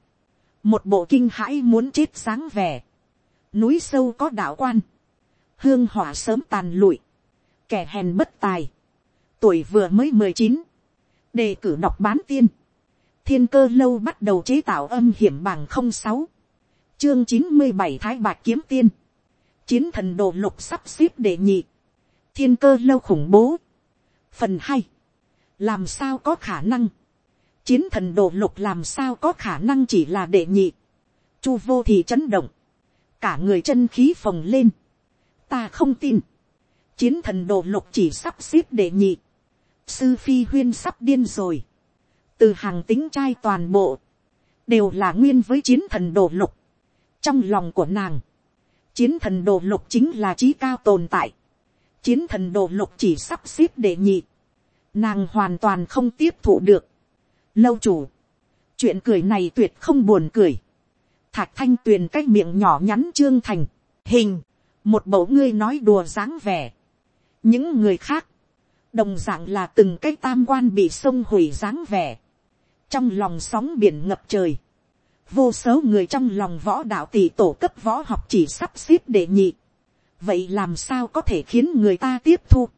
một bộ kinh hãi muốn chết sáng vẻ. núi sâu có đạo quan hương hỏa sớm tàn lụi. kẻ hèn bất tài. tuổi vừa mới mười chín. đề cử đọc bán tiên. thiên cơ lâu bắt đầu chế tạo âm hiểm bằng không sáu. chương chín mươi bảy thái bạc kiếm tiên. chiến thần đồ lục sắp xếp đệ nhị. thiên cơ lâu khủng bố Phần hai Làm sao có khả năng? Chiến thần đồ lục làm sao có khả năng chỉ là đệ nhị? Chu vô thì chấn động. cả người chân khí phồng lên, ta không tin, chiến thần đồ lục chỉ sắp xếp để nhị, sư phi huyên sắp điên rồi, từ hàng tính trai toàn bộ, đều là nguyên với chiến thần đồ lục, trong lòng của nàng, chiến thần đồ lục chính là trí cao tồn tại, chiến thần đồ lục chỉ sắp xếp để nhị, nàng hoàn toàn không tiếp thụ được. lâu chủ, chuyện cười này tuyệt không buồn cười, thạch thanh tuyền cái miệng nhỏ nhắn trương thành, hình, một mẫu ngươi nói đùa dáng vẻ. những người khác, đồng d ạ n g là từng cái tam quan bị sông hủy dáng vẻ, trong lòng sóng biển ngập trời, vô số người trong lòng võ đạo tỷ tổ cấp võ học chỉ sắp xếp để nhị, vậy làm sao có thể khiến người ta tiếp thu,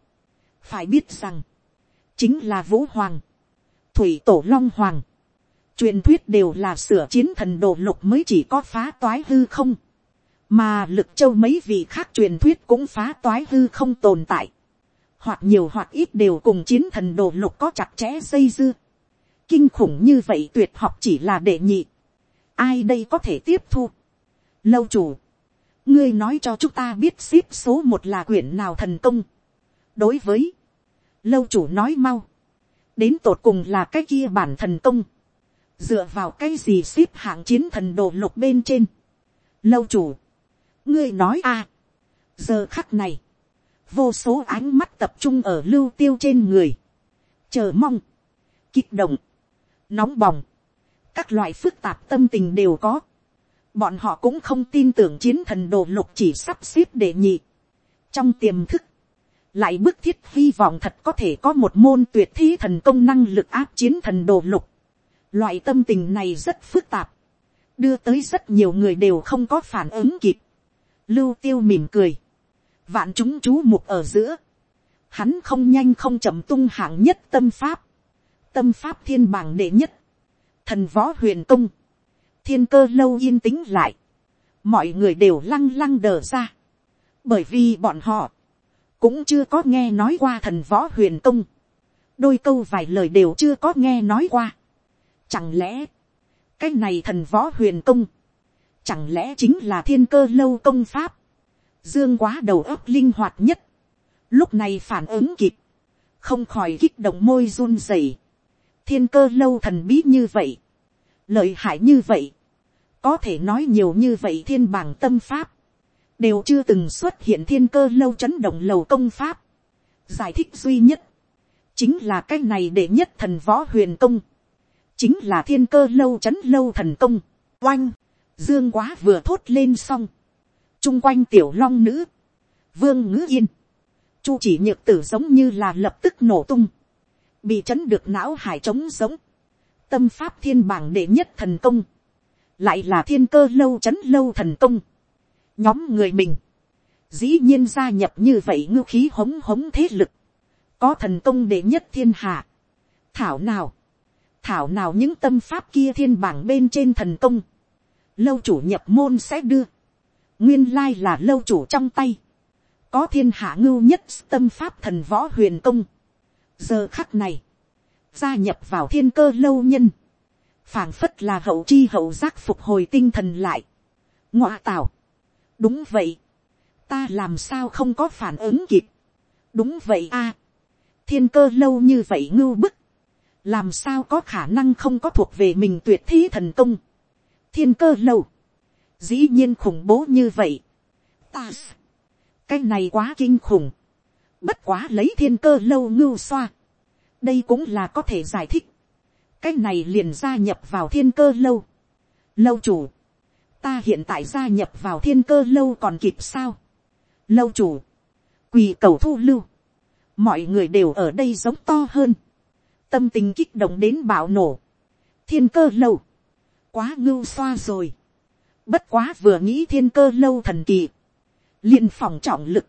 phải biết rằng, chính là vũ hoàng, thủy tổ long hoàng, truyền thuyết đều là sửa chiến thần đồ lục mới chỉ có phá toái hư không, mà lực châu mấy vị khác truyền thuyết cũng phá toái hư không tồn tại, hoặc nhiều hoặc ít đều cùng chiến thần đồ lục có chặt chẽ xây dưa, kinh khủng như vậy tuyệt học chỉ là đệ nhị, ai đây có thể tiếp thu, lâu chủ, ngươi nói cho chúng ta biết ship số một là quyển nào thần công, đối với, lâu chủ nói mau, đến tột cùng là cái kia bản thần công, dựa vào cái gì ship hạng chiến thần đồ lục bên trên, lâu chủ, ngươi nói a, giờ khắc này, vô số ánh mắt tập trung ở lưu tiêu trên người, chờ mong, kích động, nóng bỏng, các loại phức tạp tâm tình đều có, bọn họ cũng không tin tưởng chiến thần đồ lục chỉ sắp xếp để nhị, trong tiềm thức, lại bức thiết hy vọng thật có thể có một môn tuyệt thi thần công năng lực áp chiến thần đồ lục. Loại tâm tình này rất phức tạp, đưa tới rất nhiều người đều không có phản ứng kịp. Lưu tiêu mỉm cười. Vạn chúng chú mục ở giữa. Hắn không nhanh không chậm tung hạng nhất tâm pháp. Tâm pháp thiên bảng đệ nhất. Thần võ huyền công. Thiên cơ lâu yên tĩnh lại. Mọi người đều lăng lăng đờ ra. Bởi vì bọn họ. Cũng chưa có nghe nói qua thần võ huyền công. Đôi câu vài lời đều chưa có nghe nói qua. Chẳng lẽ. Cái này thần võ huyền công Chẳng lẽ chính là thiên cơ lâu công pháp. Dương quá đầu óc linh hoạt nhất. Lúc này phản ứng kịp. Không khỏi kích động môi run rẩy. Thiên cơ lâu thần bí như vậy. Lợi hại như vậy. Có thể nói nhiều như vậy thiên bảng tâm pháp. Đều chưa từng xuất hiện thiên cơ lâu chấn động lầu công pháp. Giải thích duy nhất. Chính là cái này để nhất thần võ huyền công. Chính là thiên cơ lâu chấn lâu thần công. Oanh Dương quá vừa thốt lên xong. Trung quanh tiểu long nữ. Vương ngữ yên. Chu chỉ nhược tử giống như là lập tức nổ tung. Bị chấn được não hải trống giống. Tâm pháp thiên bảng đệ nhất thần công. Lại là thiên cơ lâu chấn lâu thần công. Nhóm người mình. Dĩ nhiên gia nhập như vậy ngư khí hống hống thế lực. Có thần công đệ nhất thiên hạ. Thảo nào. Thảo nào những tâm pháp kia thiên bảng bên trên thần công lâu chủ nhập môn sẽ đưa, nguyên lai là lâu chủ trong tay, có thiên hạ ngưu nhất tâm pháp thần võ huyền công, giờ khắc này, gia nhập vào thiên cơ lâu nhân, phảng phất là hậu chi hậu giác phục hồi tinh thần lại, ngoa tào, đúng vậy, ta làm sao không có phản ứng kịp, đúng vậy a, thiên cơ lâu như vậy ngưu bức, làm sao có khả năng không có thuộc về mình tuyệt thí thần công, thiên cơ lâu, dĩ nhiên khủng bố như vậy. Ta, cái này quá kinh khủng, bất quá lấy thiên cơ lâu ngưu xoa, đây cũng là có thể giải thích, cái này liền gia nhập vào thiên cơ lâu. Lâu chủ, ta hiện tại gia nhập vào thiên cơ lâu còn kịp sao. Lâu chủ, quỳ cầu thu lưu, mọi người đều ở đây giống to hơn, tâm tình kích động đến bạo nổ. thiên cơ lâu, quá ngưu xoa rồi. Bất quá vừa nghĩ thiên cơ lâu thần kỳ. liền phòng trọng lực.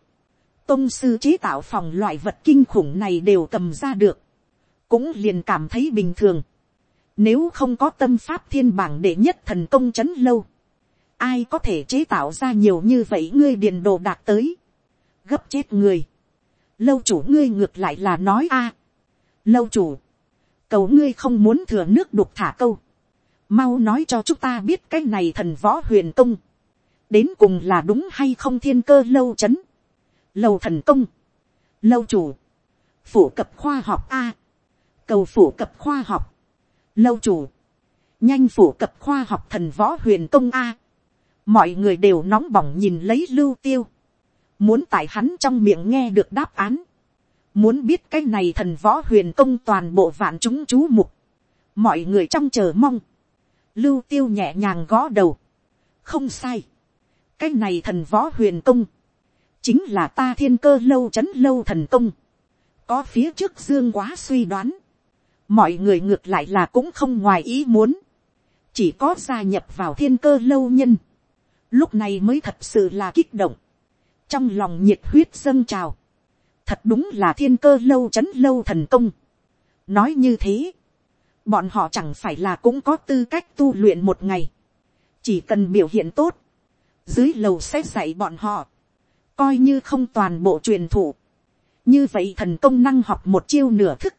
Tông sư chế tạo phòng loại vật kinh khủng này đều cầm ra được. Cũng liền cảm thấy bình thường. Nếu không có tâm pháp thiên bảng đệ nhất thần công chấn lâu. Ai có thể chế tạo ra nhiều như vậy ngươi điền đồ đạt tới. Gấp chết người. Lâu chủ ngươi ngược lại là nói a Lâu chủ. Cầu ngươi không muốn thừa nước đục thả câu mau nói cho chúng ta biết cái này thần võ huyền công, đến cùng là đúng hay không thiên cơ lâu c h ấ n lâu thần công, lâu chủ, phủ cập khoa học a, cầu phủ cập khoa học, lâu chủ, nhanh phủ cập khoa học thần võ huyền công a, mọi người đều nóng bỏng nhìn lấy lưu tiêu, muốn tại hắn trong miệng nghe được đáp án, muốn biết cái này thần võ huyền công toàn bộ vạn chúng chú mục, mọi người trong chờ mong, lưu tiêu nhẹ nhàng gõ đầu, không sai, cái này thần võ huyền công, chính là ta thiên cơ lâu c h ấ n lâu thần công, có phía trước dương quá suy đoán, mọi người ngược lại là cũng không ngoài ý muốn, chỉ có gia nhập vào thiên cơ lâu nhân, lúc này mới thật sự là kích động, trong lòng nhiệt huyết dâng trào, thật đúng là thiên cơ lâu c h ấ n lâu thần công. nói như thế, bọn họ chẳng phải là cũng có tư cách tu luyện một ngày, chỉ cần biểu hiện tốt, dưới lầu sẽ dạy bọn họ, coi như không toàn bộ truyền thụ, như vậy thần công năng học một chiêu nửa thức,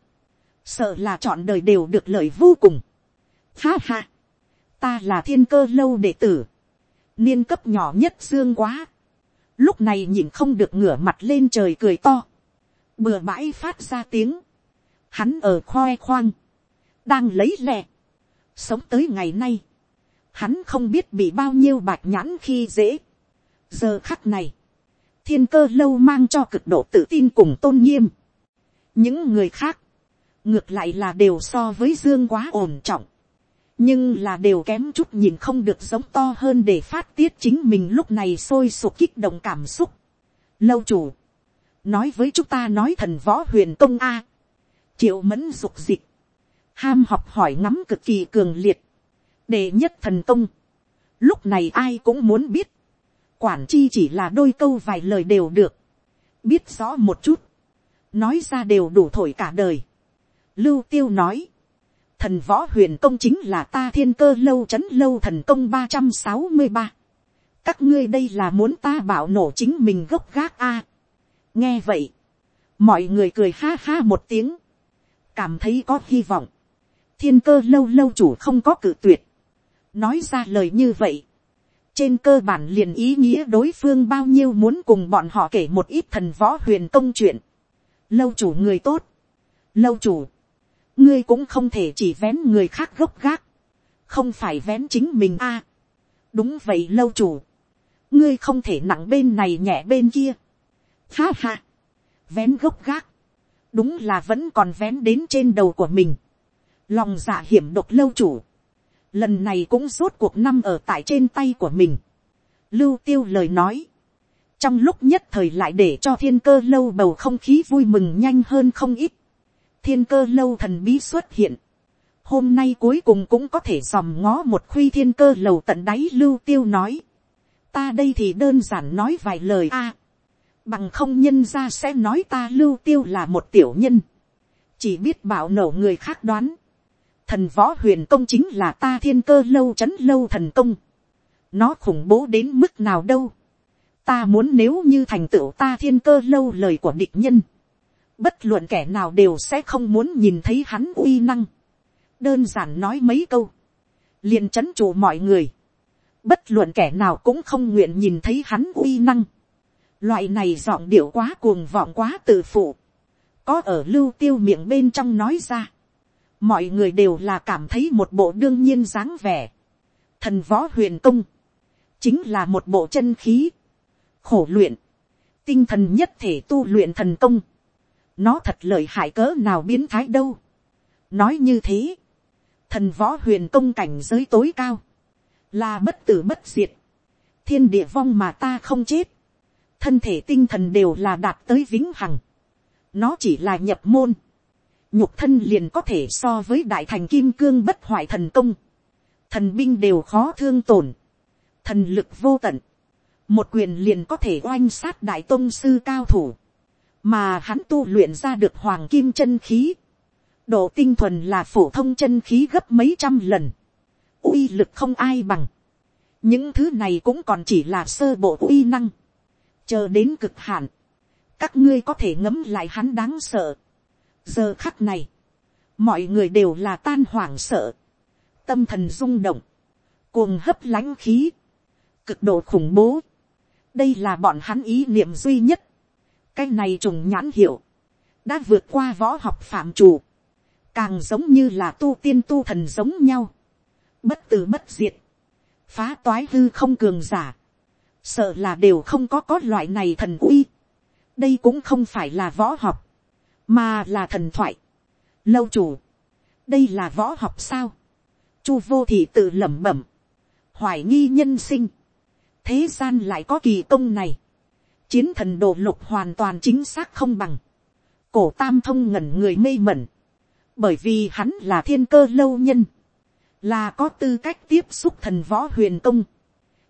sợ là chọn đời đều được lợi vô cùng. Ha ha, ta là thiên cơ lâu đệ tử, niên cấp nhỏ nhất dương quá, lúc này nhìn không được ngửa mặt lên trời cười to, bừa bãi phát ra tiếng, hắn ở khoe khoang, đang lấy lẹ, sống tới ngày nay, hắn không biết bị bao nhiêu bạch nhãn khi dễ. giờ khắc này, thiên cơ lâu mang cho cực độ tự tin cùng tôn nghiêm. những người khác, ngược lại là đều so với dương quá ổn trọng, nhưng là đều kém chút nhìn không được giống to hơn để phát tiết chính mình lúc này sôi sục kích động cảm xúc. lâu chủ, nói với chúng ta nói thần võ huyền công a, triệu mẫn dục dịch, ham học hỏi ngắm cực kỳ cường liệt, đệ nhất thần công. Lúc này ai cũng muốn biết. Quản chi chỉ là đôi câu vài lời đều được. Biết rõ một chút. Nói ra đều đủ thổi cả đời. Lưu tiêu nói. Thần võ huyền công chính là ta thiên cơ lâu chấn lâu thần công ba trăm sáu mươi ba Các ngươi đây là muốn ta bảo nổ chính mình gốc gác a Nghe vậy. Mọi người cười ha ha một tiếng. Cảm thấy có hy vọng. Thiên cơ lâu lâu chủ không có cử tuyệt nói ra lời như vậy, trên cơ bản liền ý nghĩa đối phương bao nhiêu muốn cùng bọn họ kể một ít thần võ huyền công chuyện. Lâu chủ người tốt, lâu chủ, ngươi cũng không thể chỉ vén người khác gốc gác, không phải vén chính mình a. đúng vậy lâu chủ, ngươi không thể nặng bên này nhẹ bên kia. Ha ha, vén gốc gác, đúng là vẫn còn vén đến trên đầu của mình lòng dạ hiểm độc lâu chủ, lần này cũng rốt cuộc năm ở tại trên tay của mình. lưu tiêu lời nói, trong lúc nhất thời lại để cho thiên cơ lâu bầu không khí vui mừng nhanh hơn không ít. thiên cơ lâu thần bí xuất hiện. hôm nay cuối cùng cũng có thể dòm ngó một khuy thiên cơ lầu tận đáy lưu tiêu nói. ta đây thì đơn giản nói vài lời a. bằng không nhân ra sẽ nói ta lưu tiêu là một tiểu nhân. chỉ biết bảo nổ người khác đoán thần võ huyền công chính là ta thiên cơ lâu c h ấ n lâu thần công. nó khủng bố đến mức nào đâu. ta muốn nếu như thành tựu ta thiên cơ lâu lời của địch nhân. bất luận kẻ nào đều sẽ không muốn nhìn thấy hắn uy năng. đơn giản nói mấy câu. liền c h ấ n chủ mọi người. bất luận kẻ nào cũng không nguyện nhìn thấy hắn uy năng. loại này giọng điệu quá cuồng vọng quá tự phụ. có ở lưu tiêu miệng bên trong nói ra mọi người đều là cảm thấy một bộ đương nhiên dáng vẻ. thần võ huyền công, chính là một bộ chân khí, khổ luyện, tinh thần nhất thể tu luyện thần công, nó thật lợi hại cỡ nào biến thái đâu. nói như thế, thần võ huyền công cảnh giới tối cao, là bất tử bất diệt, thiên địa vong mà ta không chết, thân thể tinh thần đều là đạt tới vĩnh hằng, nó chỉ là nhập môn, nhục thân liền có thể so với đại thành kim cương bất hoại thần công, thần binh đều khó thương tổn, thần lực vô tận, một quyền liền có thể oanh sát đại tôn sư cao thủ, mà hắn tu luyện ra được hoàng kim chân khí, độ tinh thuần là phổ thông chân khí gấp mấy trăm lần, uy lực không ai bằng, những thứ này cũng còn chỉ là sơ bộ uy năng, chờ đến cực hạn, các ngươi có thể ngấm lại hắn đáng sợ, giờ khắc này, mọi người đều là tan hoảng sợ, tâm thần rung động, cuồng hấp lãnh khí, cực độ khủng bố, đây là bọn hắn ý niệm duy nhất, cái này trùng nhãn hiệu, đã vượt qua võ học phạm chủ, càng giống như là tu tiên tu thần giống nhau, bất tử bất diệt, phá toái hư không cường giả, sợ là đều không có có loại này thần uy, đây cũng không phải là võ học, mà là thần thoại. Lâu chủ, đây là võ học sao, chu vô thị tự lẩm bẩm, hoài nghi nhân sinh, thế gian lại có kỳ công này, chiến thần đồ lục hoàn toàn chính xác không bằng, cổ tam thông ngẩn người mê mẩn, bởi vì hắn là thiên cơ lâu nhân, là có tư cách tiếp xúc thần võ huyền công,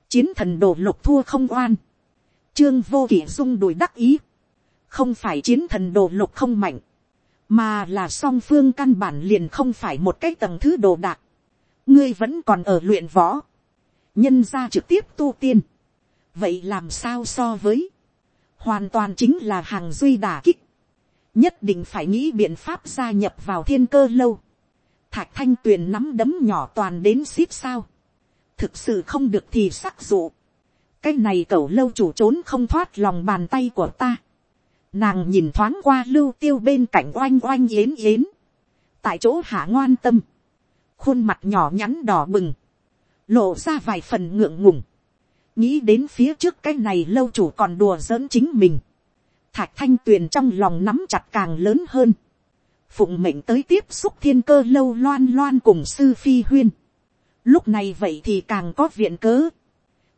chiến thần đồ lục thua không oan, trương vô kỷ dung đùi đắc ý, không phải chiến thần đồ lục không mạnh, mà là song phương căn bản liền không phải một cái tầng thứ đồ đạc, ngươi vẫn còn ở luyện võ, nhân ra trực tiếp tu tiên, vậy làm sao so với, hoàn toàn chính là hàng duy đà kích, nhất định phải nghĩ biện pháp gia nhập vào thiên cơ lâu, thạch thanh tuyền nắm đấm nhỏ toàn đến xíp sao, thực sự không được thì sắc dụ, cái này cẩu lâu chủ trốn không thoát lòng bàn tay của ta, nàng nhìn thoáng qua lưu tiêu bên cạnh oanh oanh yến yến, tại chỗ hạ ngoan tâm, khuôn mặt nhỏ nhắn đỏ bừng, lộ ra vài phần ngượng ngùng, nghĩ đến phía trước cái này lâu chủ còn đùa giỡn chính mình, thạch thanh tuyền trong lòng nắm chặt càng lớn hơn, phụng mệnh tới tiếp xúc thiên cơ lâu loan loan cùng sư phi huyên, lúc này vậy thì càng có viện cớ,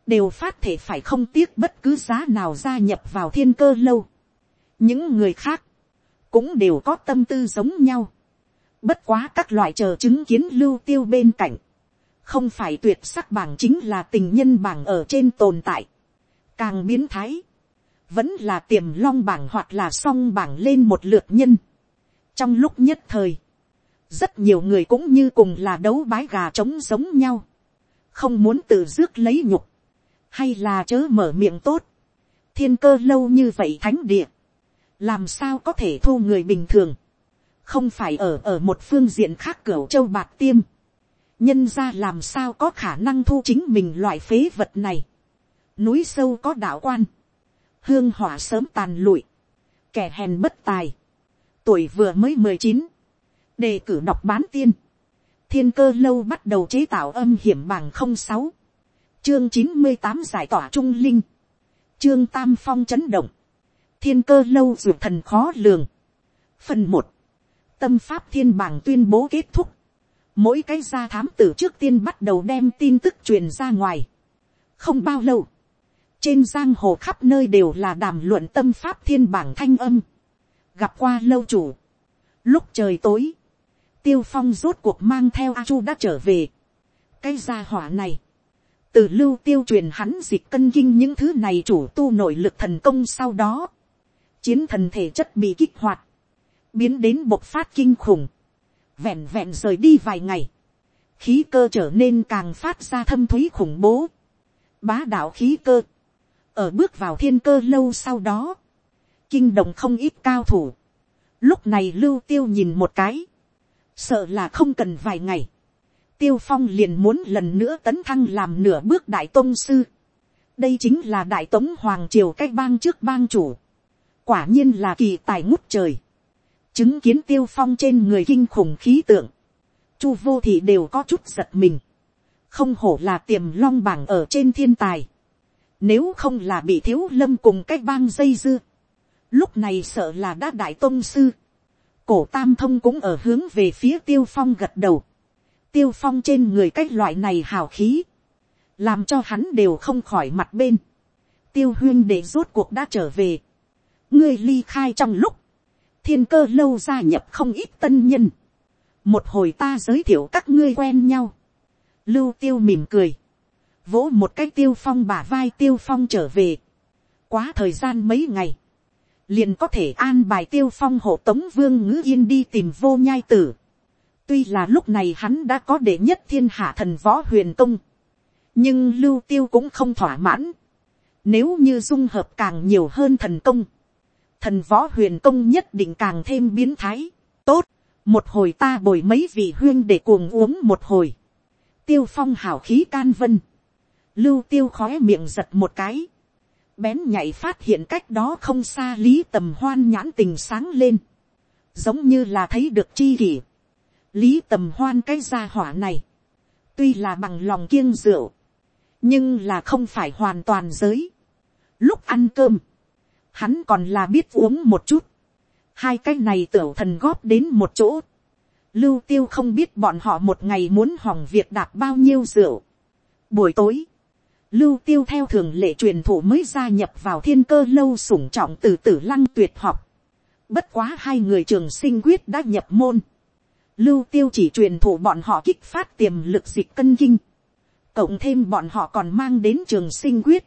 đều phát thể phải không tiếc bất cứ giá nào gia nhập vào thiên cơ lâu, những người khác cũng đều có tâm tư giống nhau, bất quá các loại chờ chứng kiến lưu tiêu bên cạnh, không phải tuyệt sắc bảng chính là tình nhân bảng ở trên tồn tại, càng biến thái, vẫn là tiềm long bảng hoặc là song bảng lên một lượt nhân. trong lúc nhất thời, rất nhiều người cũng như cùng là đấu bái gà trống giống nhau, không muốn tự rước lấy nhục, hay là chớ mở miệng tốt, thiên cơ lâu như vậy thánh địa, làm sao có thể thu người bình thường, không phải ở ở một phương diện khác cửa châu bạc tiêm, nhân ra làm sao có khả năng thu chính mình loại phế vật này, núi sâu có đạo quan, hương hỏa sớm tàn lụi, kẻ hèn bất tài, tuổi vừa mới mười chín, đề cử đọc bán tiên, thiên cơ lâu bắt đầu chế tạo âm hiểm bằng không sáu, chương chín mươi tám giải tỏa trung linh, chương tam phong chấn động, thiên cơ lâu ruột thần khó lường. Phần một, tâm pháp thiên bảng tuyên bố kết thúc. Mỗi cái gia thám tử trước tiên bắt đầu đem tin tức truyền ra ngoài. Không bao lâu, trên giang hồ khắp nơi đều là đàm luận tâm pháp thiên bảng thanh âm. Gặp qua lâu chủ. Lúc trời tối, tiêu phong rốt cuộc mang theo a chu đã trở về. Cái gia hỏa này, từ lưu tiêu truyền hắn dịch cân kinh những thứ này chủ tu nội lực thần công sau đó chiến thần thể chất bị kích hoạt, biến đến bộc phát kinh khủng, vẹn vẹn rời đi vài ngày, khí cơ trở nên càng phát ra thâm thúy khủng bố, bá đạo khí cơ, ở bước vào thiên cơ lâu sau đó, kinh động không ít cao thủ, lúc này lưu tiêu nhìn một cái, sợ là không cần vài ngày, tiêu phong liền muốn lần nữa tấn thăng làm nửa bước đại tôn sư, đây chính là đại tống hoàng triều cách bang trước bang chủ, quả nhiên là kỳ tài ngút trời, chứng kiến tiêu phong trên người kinh khủng khí tượng, chu vô thị đều có chút giật mình, không hổ là tiềm long bảng ở trên thiên tài, nếu không là bị thiếu lâm cùng cái bang dây dưa, lúc này sợ là đã đại tôn sư, cổ tam thông cũng ở hướng về phía tiêu phong gật đầu, tiêu phong trên người cái loại này hào khí, làm cho hắn đều không khỏi mặt bên, tiêu huyên để rốt cuộc đã trở về, ngươi ly khai trong lúc, thiên cơ lâu gia nhập không ít tân nhân, một hồi ta giới thiệu các ngươi quen nhau, lưu tiêu mỉm cười, vỗ một cái tiêu phong bả vai tiêu phong trở về, quá thời gian mấy ngày, liền có thể an bài tiêu phong hộ tống vương ngữ yên đi tìm vô nhai tử. tuy là lúc này hắn đã có đệ nhất thiên hạ thần võ huyền công, nhưng lưu tiêu cũng không thỏa mãn. nếu như dung hợp càng nhiều hơn thần công, thần võ huyền công nhất định càng thêm biến thái. tốt, một hồi ta bồi mấy vị huyên để cuồng uống một hồi. tiêu phong hảo khí can vân. lưu tiêu khói miệng giật một cái, bén nhảy phát hiện cách đó không xa lý tầm hoan nhãn tình sáng lên, giống như là thấy được chi kỷ, lý tầm hoan cái gia hỏa này, tuy là bằng lòng kiêng rượu, nhưng là không phải hoàn toàn giới. Lúc ăn cơm, hắn còn là biết uống một chút, hai cái này tiểu thần góp đến một chỗ, lưu tiêu không biết bọn họ một ngày muốn hỏng việc đạp bao nhiêu rượu. Buổi tối, lưu tiêu theo thường lệ truyền thủ mới gia nhập vào thiên cơ lâu sủng trọng từ tử lăng tuyệt học. Bất quá hai người trường sinh quyết đã nhập môn. Lưu tiêu chỉ truyền thủ bọn họ kích phát tiềm lực dịch cân kinh. Cộng thêm bọn họ còn mang đến trường sinh quyết.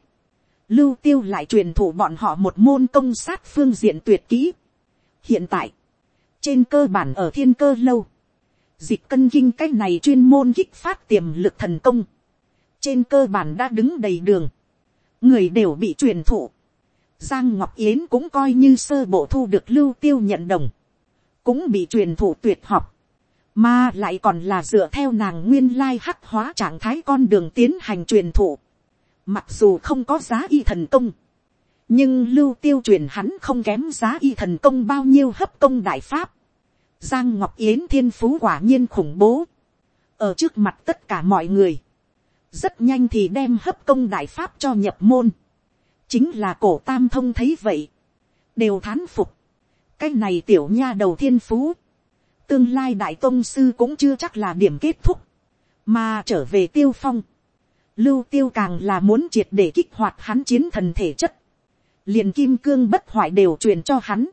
Lưu tiêu lại truyền thủ bọn họ một môn công sát phương diện tuyệt kỹ. Hiện tại, trên cơ bản ở thiên cơ lâu, dịch cân kinh cách này chuyên môn kích phát tiềm lực thần công. Trên cơ bản đã đứng đầy đường. Người đều bị truyền thụ. Giang Ngọc Yến cũng coi như sơ bộ thu được lưu tiêu nhận đồng. Cũng bị truyền thụ tuyệt học mà lại còn là dựa theo nàng nguyên lai hắc hóa trạng thái con đường tiến hành truyền thụ. Mặc dù không có giá y thần công. Nhưng lưu tiêu truyền hắn không kém giá y thần công bao nhiêu hấp công đại pháp. Giang Ngọc Yến thiên phú quả nhiên khủng bố. Ở trước mặt tất cả mọi người. Rất nhanh thì đem hấp công đại pháp cho nhập môn. Chính là cổ tam thông thấy vậy. Đều thán phục. Cái này tiểu nha đầu thiên phú tương lai đại tông sư cũng chưa chắc là điểm kết thúc, mà trở về tiêu phong, lưu tiêu càng là muốn triệt để kích hoạt hắn chiến thần thể chất, liền kim cương bất hoại đều truyền cho hắn,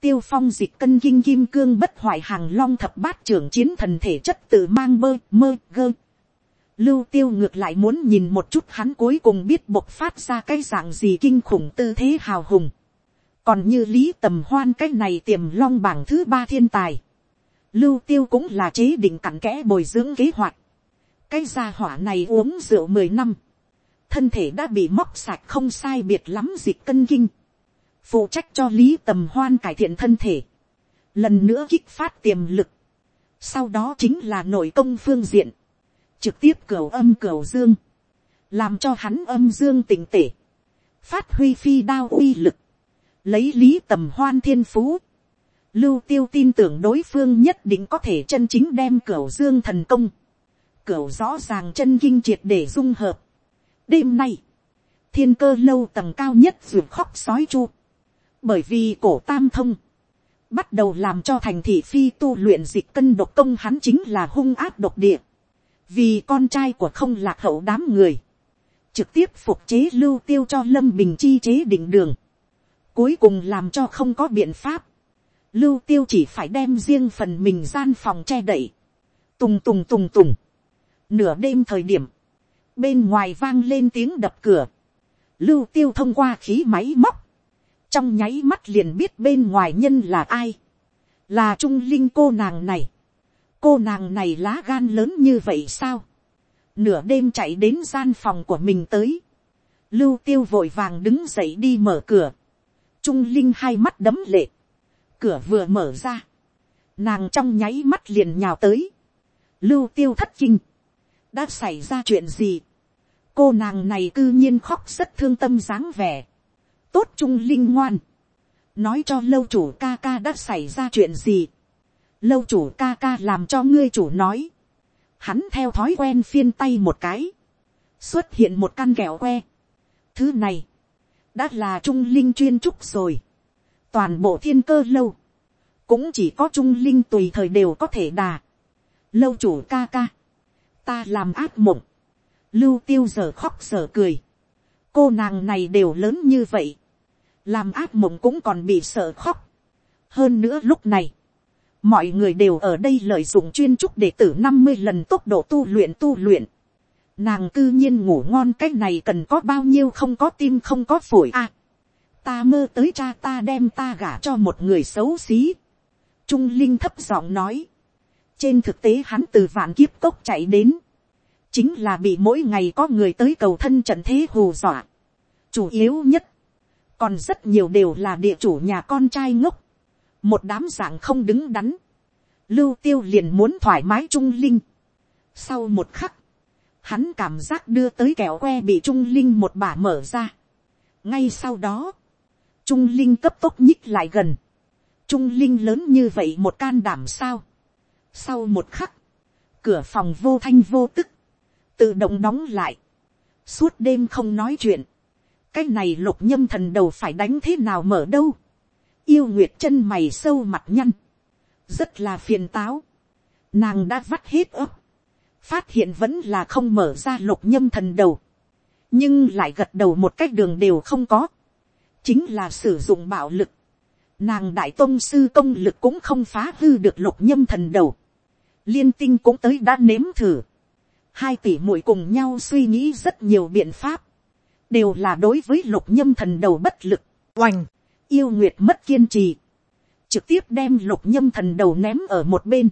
tiêu phong dịch cân kinh kim cương bất hoại hàng long thập bát trưởng chiến thần thể chất tự mang bơ mơ gơ. Lưu tiêu ngược lại muốn nhìn một chút hắn cuối cùng biết bộc phát ra cái dạng gì kinh khủng tư thế hào hùng. Còn như lý tầm hoan cái này tiềm long bảng thứ ba thiên tài lưu tiêu cũng là chế định cặn kẽ bồi dưỡng kế hoạch cái gia hỏa này uống rượu mười năm, thân thể đã bị móc sạch không sai biệt lắm dịch cân kinh, phụ trách cho lý tầm hoan cải thiện thân thể, lần nữa kích phát tiềm lực, sau đó chính là nội công phương diện, trực tiếp cửa âm cửa dương, làm cho hắn âm dương tỉnh tể, phát huy phi đao uy lực, lấy lý tầm hoan thiên phú, Lưu tiêu tin tưởng đối phương nhất định có thể chân chính đem cửa dương thần công. Cửu rõ ràng chân kinh triệt để dung hợp. Đêm nay, thiên cơ lâu tầng cao nhất ruột khóc sói chu. Bởi vì cổ tam thông, bắt đầu làm cho thành thị phi tu luyện dịch cân độc công hắn chính là hung áp độc địa. Vì con trai của không lạc hậu đám người. Trực tiếp phục chế lưu tiêu cho lâm bình chi chế định đường. Cuối cùng làm cho không có biện pháp lưu tiêu chỉ phải đem riêng phần mình gian phòng che đậy, tùng tùng tùng tùng, nửa đêm thời điểm, bên ngoài vang lên tiếng đập cửa, lưu tiêu thông qua khí máy móc, trong nháy mắt liền biết bên ngoài nhân là ai, là trung linh cô nàng này, cô nàng này lá gan lớn như vậy sao, nửa đêm chạy đến gian phòng của mình tới, lưu tiêu vội vàng đứng dậy đi mở cửa, trung linh hai mắt đấm lệ, cửa vừa mở ra, nàng trong nháy mắt liền nhào tới, lưu tiêu thất kinh, đã xảy ra chuyện gì, cô nàng này cư nhiên khóc rất thương tâm dáng vẻ, tốt trung linh ngoan, nói cho lâu chủ ca ca đã xảy ra chuyện gì, lâu chủ ca ca làm cho ngươi chủ nói, hắn theo thói quen phiên tay một cái, xuất hiện một căn kẹo que, thứ này, đã là trung linh chuyên trúc rồi, toàn bộ thiên cơ lâu, cũng chỉ có trung linh tùy thời đều có thể đà. lâu chủ ca ca, ta làm ác mộng, lưu tiêu giờ khóc giờ cười, cô nàng này đều lớn như vậy, làm ác mộng cũng còn bị sợ khóc. hơn nữa lúc này, mọi người đều ở đây lợi dụng chuyên trúc để tử năm mươi lần tốc độ tu luyện tu luyện. Nàng cư nhiên ngủ ngon cách này cần có bao nhiêu không có tim không có phổi à ta mơ tới cha ta đem ta gả cho một người xấu xí. Trung Linh thấp giọng nói. Trên thực tế hắn từ vạn kiếp cốc chạy đến. Chính là bị mỗi ngày có người tới cầu thân trận thế hù dọa. Chủ yếu nhất. Còn rất nhiều đều là địa chủ nhà con trai ngốc. Một đám dạng không đứng đắn. Lưu tiêu liền muốn thoải mái Trung Linh. Sau một khắc. hắn cảm giác đưa tới kẹo que bị trung linh một bả mở ra. ngay sau đó, trung linh cấp tốc nhích lại gần, trung linh lớn như vậy một can đảm sao sau một khắc, cửa phòng vô thanh vô tức, tự động đóng lại, suốt đêm không nói chuyện, cái này lục nhâm thần đầu phải đánh thế nào mở đâu, yêu nguyệt chân mày sâu mặt nhăn, rất là phiền táo, nàng đã vắt hết ấp, phát hiện vẫn là không mở ra lục nhâm thần đầu, nhưng lại gật đầu một cách đường đều không có, chính là sử dụng bạo lực, nàng đại tôn sư công lực cũng không phá hư được lục nhâm thần đầu, liên tinh cũng tới đã nếm thử, hai tỷ muội cùng nhau suy nghĩ rất nhiều biện pháp, đều là đối với lục nhâm thần đầu bất lực, oành, yêu nguyệt mất kiên trì, trực tiếp đem lục nhâm thần đầu ném ở một bên,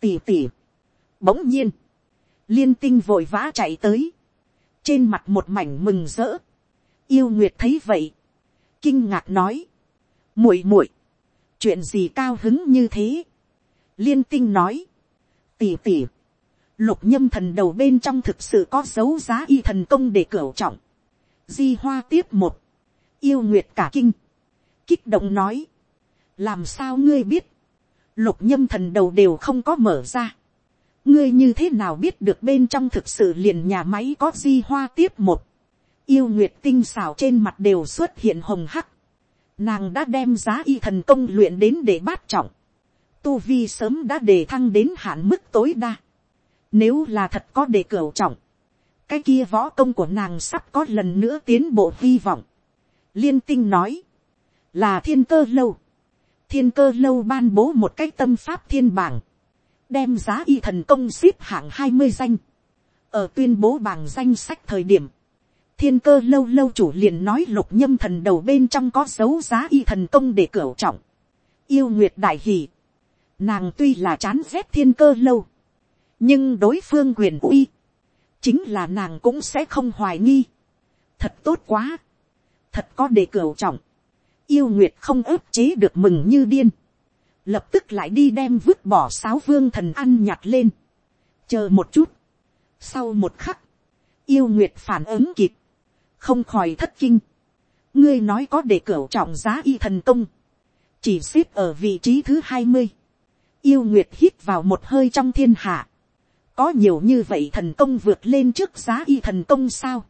Tỷ tỷ, Bỗng nhiên, liên tinh vội vã chạy tới, trên mặt một mảnh mừng rỡ, yêu nguyệt thấy vậy, kinh ngạc nói, muội muội, chuyện gì cao hứng như thế, liên tinh nói, tỉ tỉ, lục nhâm thần đầu bên trong thực sự có dấu giá y thần công để cửu trọng, di hoa tiếp một, yêu nguyệt cả kinh, kích động nói, làm sao ngươi biết, lục nhâm thần đầu đều không có mở ra, ngươi như thế nào biết được bên trong thực sự liền nhà máy có di hoa tiếp một, yêu nguyệt tinh xảo trên mặt đều xuất hiện hồng hắc, nàng đã đem giá y thần công luyện đến để bát trọng, tu vi sớm đã đề thăng đến hạn mức tối đa, nếu là thật có đề cửu trọng, cái kia võ công của nàng sắp có lần nữa tiến bộ hy vọng. liên tinh nói, là thiên cơ lâu, thiên cơ lâu ban bố một cái tâm pháp thiên bảng, đem giá y thần công xếp hạng hai mươi danh, ở tuyên bố bảng danh sách thời điểm, thiên cơ lâu lâu chủ liền nói lục nhâm thần đầu bên trong có dấu giá y thần công để cửu trọng, yêu nguyệt đại hỷ, nàng tuy là chán rét thiên cơ lâu, nhưng đối phương quyền uy, chính là nàng cũng sẽ không hoài nghi. thật tốt quá, thật có đề cửu trọng, yêu nguyệt không ức chế được mừng như điên, lập tức lại đi đem vứt bỏ sáo vương thần ăn nhặt lên, chờ một chút, sau một khắc, yêu nguyệt phản ứng kịp, không khỏi thất kinh, ngươi nói có để cửu trọng giá y thần công, chỉ xếp ở vị trí thứ hai mươi, yêu nguyệt hít vào một hơi trong thiên hạ, có nhiều như vậy thần công vượt lên trước giá y thần công sao,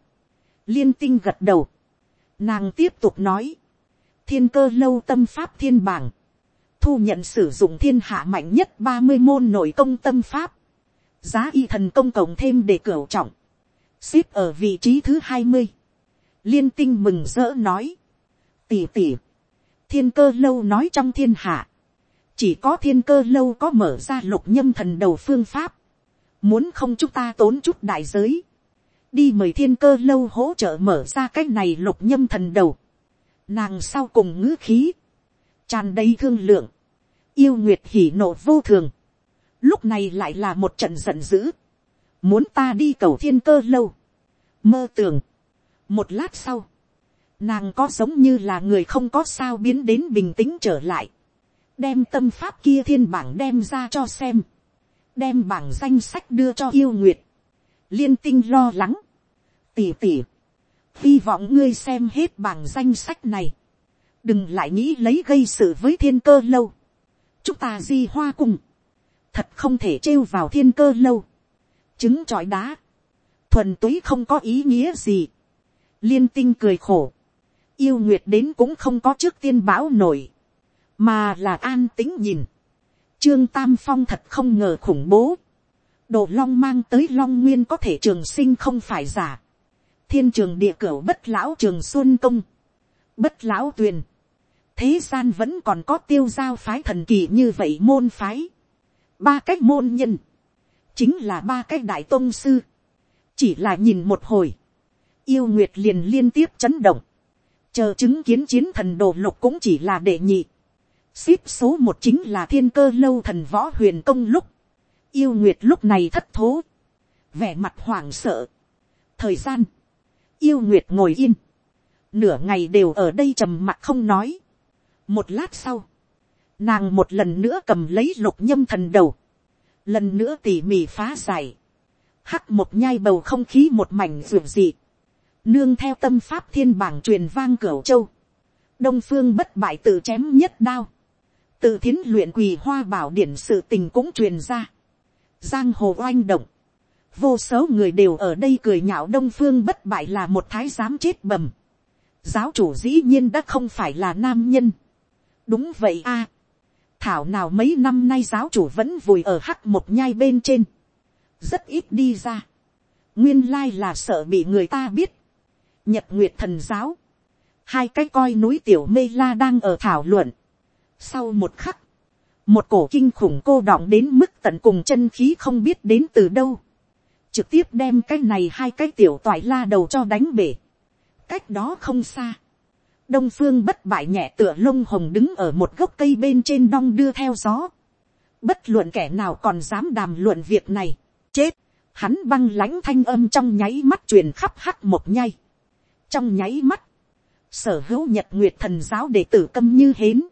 liên tinh gật đầu, nàng tiếp tục nói, thiên cơ lâu tâm pháp thiên bảng, thu nhận sử dụng thiên hạ mạnh nhất ba mươi môn nội công tâm pháp, giá y thần công cộng thêm để cửu trọng, xếp ở vị trí thứ hai mươi, liên tinh mừng rỡ nói, tỉ tỉ, thiên cơ lâu nói trong thiên hạ, chỉ có thiên cơ lâu có mở ra lục nhâm thần đầu phương pháp, muốn không chúng ta tốn chút đại giới, đi mời thiên cơ lâu hỗ trợ mở ra cái này lục nhâm thần đầu, nàng sau cùng ngữ khí, tràn đầy thương lượng, yêu nguyệt hỉ nộ vô thường, lúc này lại là một trận giận dữ, muốn ta đi cầu thiên cơ lâu, mơ tưởng, một lát sau, nàng có giống như là người không có sao biến đến bình tĩnh trở lại, đem tâm pháp kia thiên bảng đem ra cho xem, đem bảng danh sách đưa cho yêu nguyệt, liên tinh lo lắng, tỉ tỉ, hy vọng ngươi xem hết bảng danh sách này, đừng lại nghĩ lấy gây sự với thiên cơ lâu, chúng ta di hoa cùng, thật không thể trêu vào thiên cơ lâu, chứng trọi đá, thuần túy không có ý nghĩa gì, liên tinh cười khổ, yêu nguyệt đến cũng không có trước tiên bão nổi, mà là an tính nhìn, Trương Tam Phong thật không ngờ khủng bố. Đồ long mang tới long nguyên có thể trường sinh không phải giả. Thiên trường địa cửu bất lão trường xuân công. Bất lão tuyền. Thế gian vẫn còn có tiêu giao phái thần kỳ như vậy môn phái. Ba cách môn nhân. Chính là ba cách đại tôn sư. Chỉ là nhìn một hồi. Yêu Nguyệt liền liên tiếp chấn động. Chờ chứng kiến chiến thần đồ lục cũng chỉ là đệ nhị xếp số một chính là thiên cơ lâu thần võ huyền công lúc, yêu nguyệt lúc này thất thố, vẻ mặt hoảng sợ. thời gian, yêu nguyệt ngồi yên, nửa ngày đều ở đây trầm mặt không nói. một lát sau, nàng một lần nữa cầm lấy lục nhâm thần đầu, lần nữa tỉ mỉ phá giải, hắc một nhai bầu không khí một mảnh rượu dị, nương theo tâm pháp thiên bảng truyền vang cửu châu, đông phương bất bại tự chém nhất đao, tự thiến luyện quỳ hoa bảo điển sự tình cũng truyền ra, giang hồ oanh động, vô số người đều ở đây cười nhạo đông phương bất bại là một thái giám chết bầm, giáo chủ dĩ nhiên đã không phải là nam nhân, đúng vậy a, thảo nào mấy năm nay giáo chủ vẫn vùi ở hắc một nhai bên trên, rất ít đi ra, nguyên lai là sợ bị người ta biết, nhật nguyệt thần giáo, hai cái coi núi tiểu mê la đang ở thảo luận, sau một khắc, một cổ kinh khủng cô đọng đến mức tận cùng chân khí không biết đến từ đâu, trực tiếp đem cái này hai cái tiểu toại la đầu cho đánh bể, cách đó không xa, đông phương bất bại nhẹ tựa lông hồng đứng ở một gốc cây bên trên đong đưa theo gió. bất luận kẻ nào còn dám đàm luận việc này. chết, hắn băng lãnh thanh âm trong nháy mắt truyền khắp hắc một nhai. trong nháy mắt, sở hữu nhật nguyệt thần giáo đệ tử câm như hến,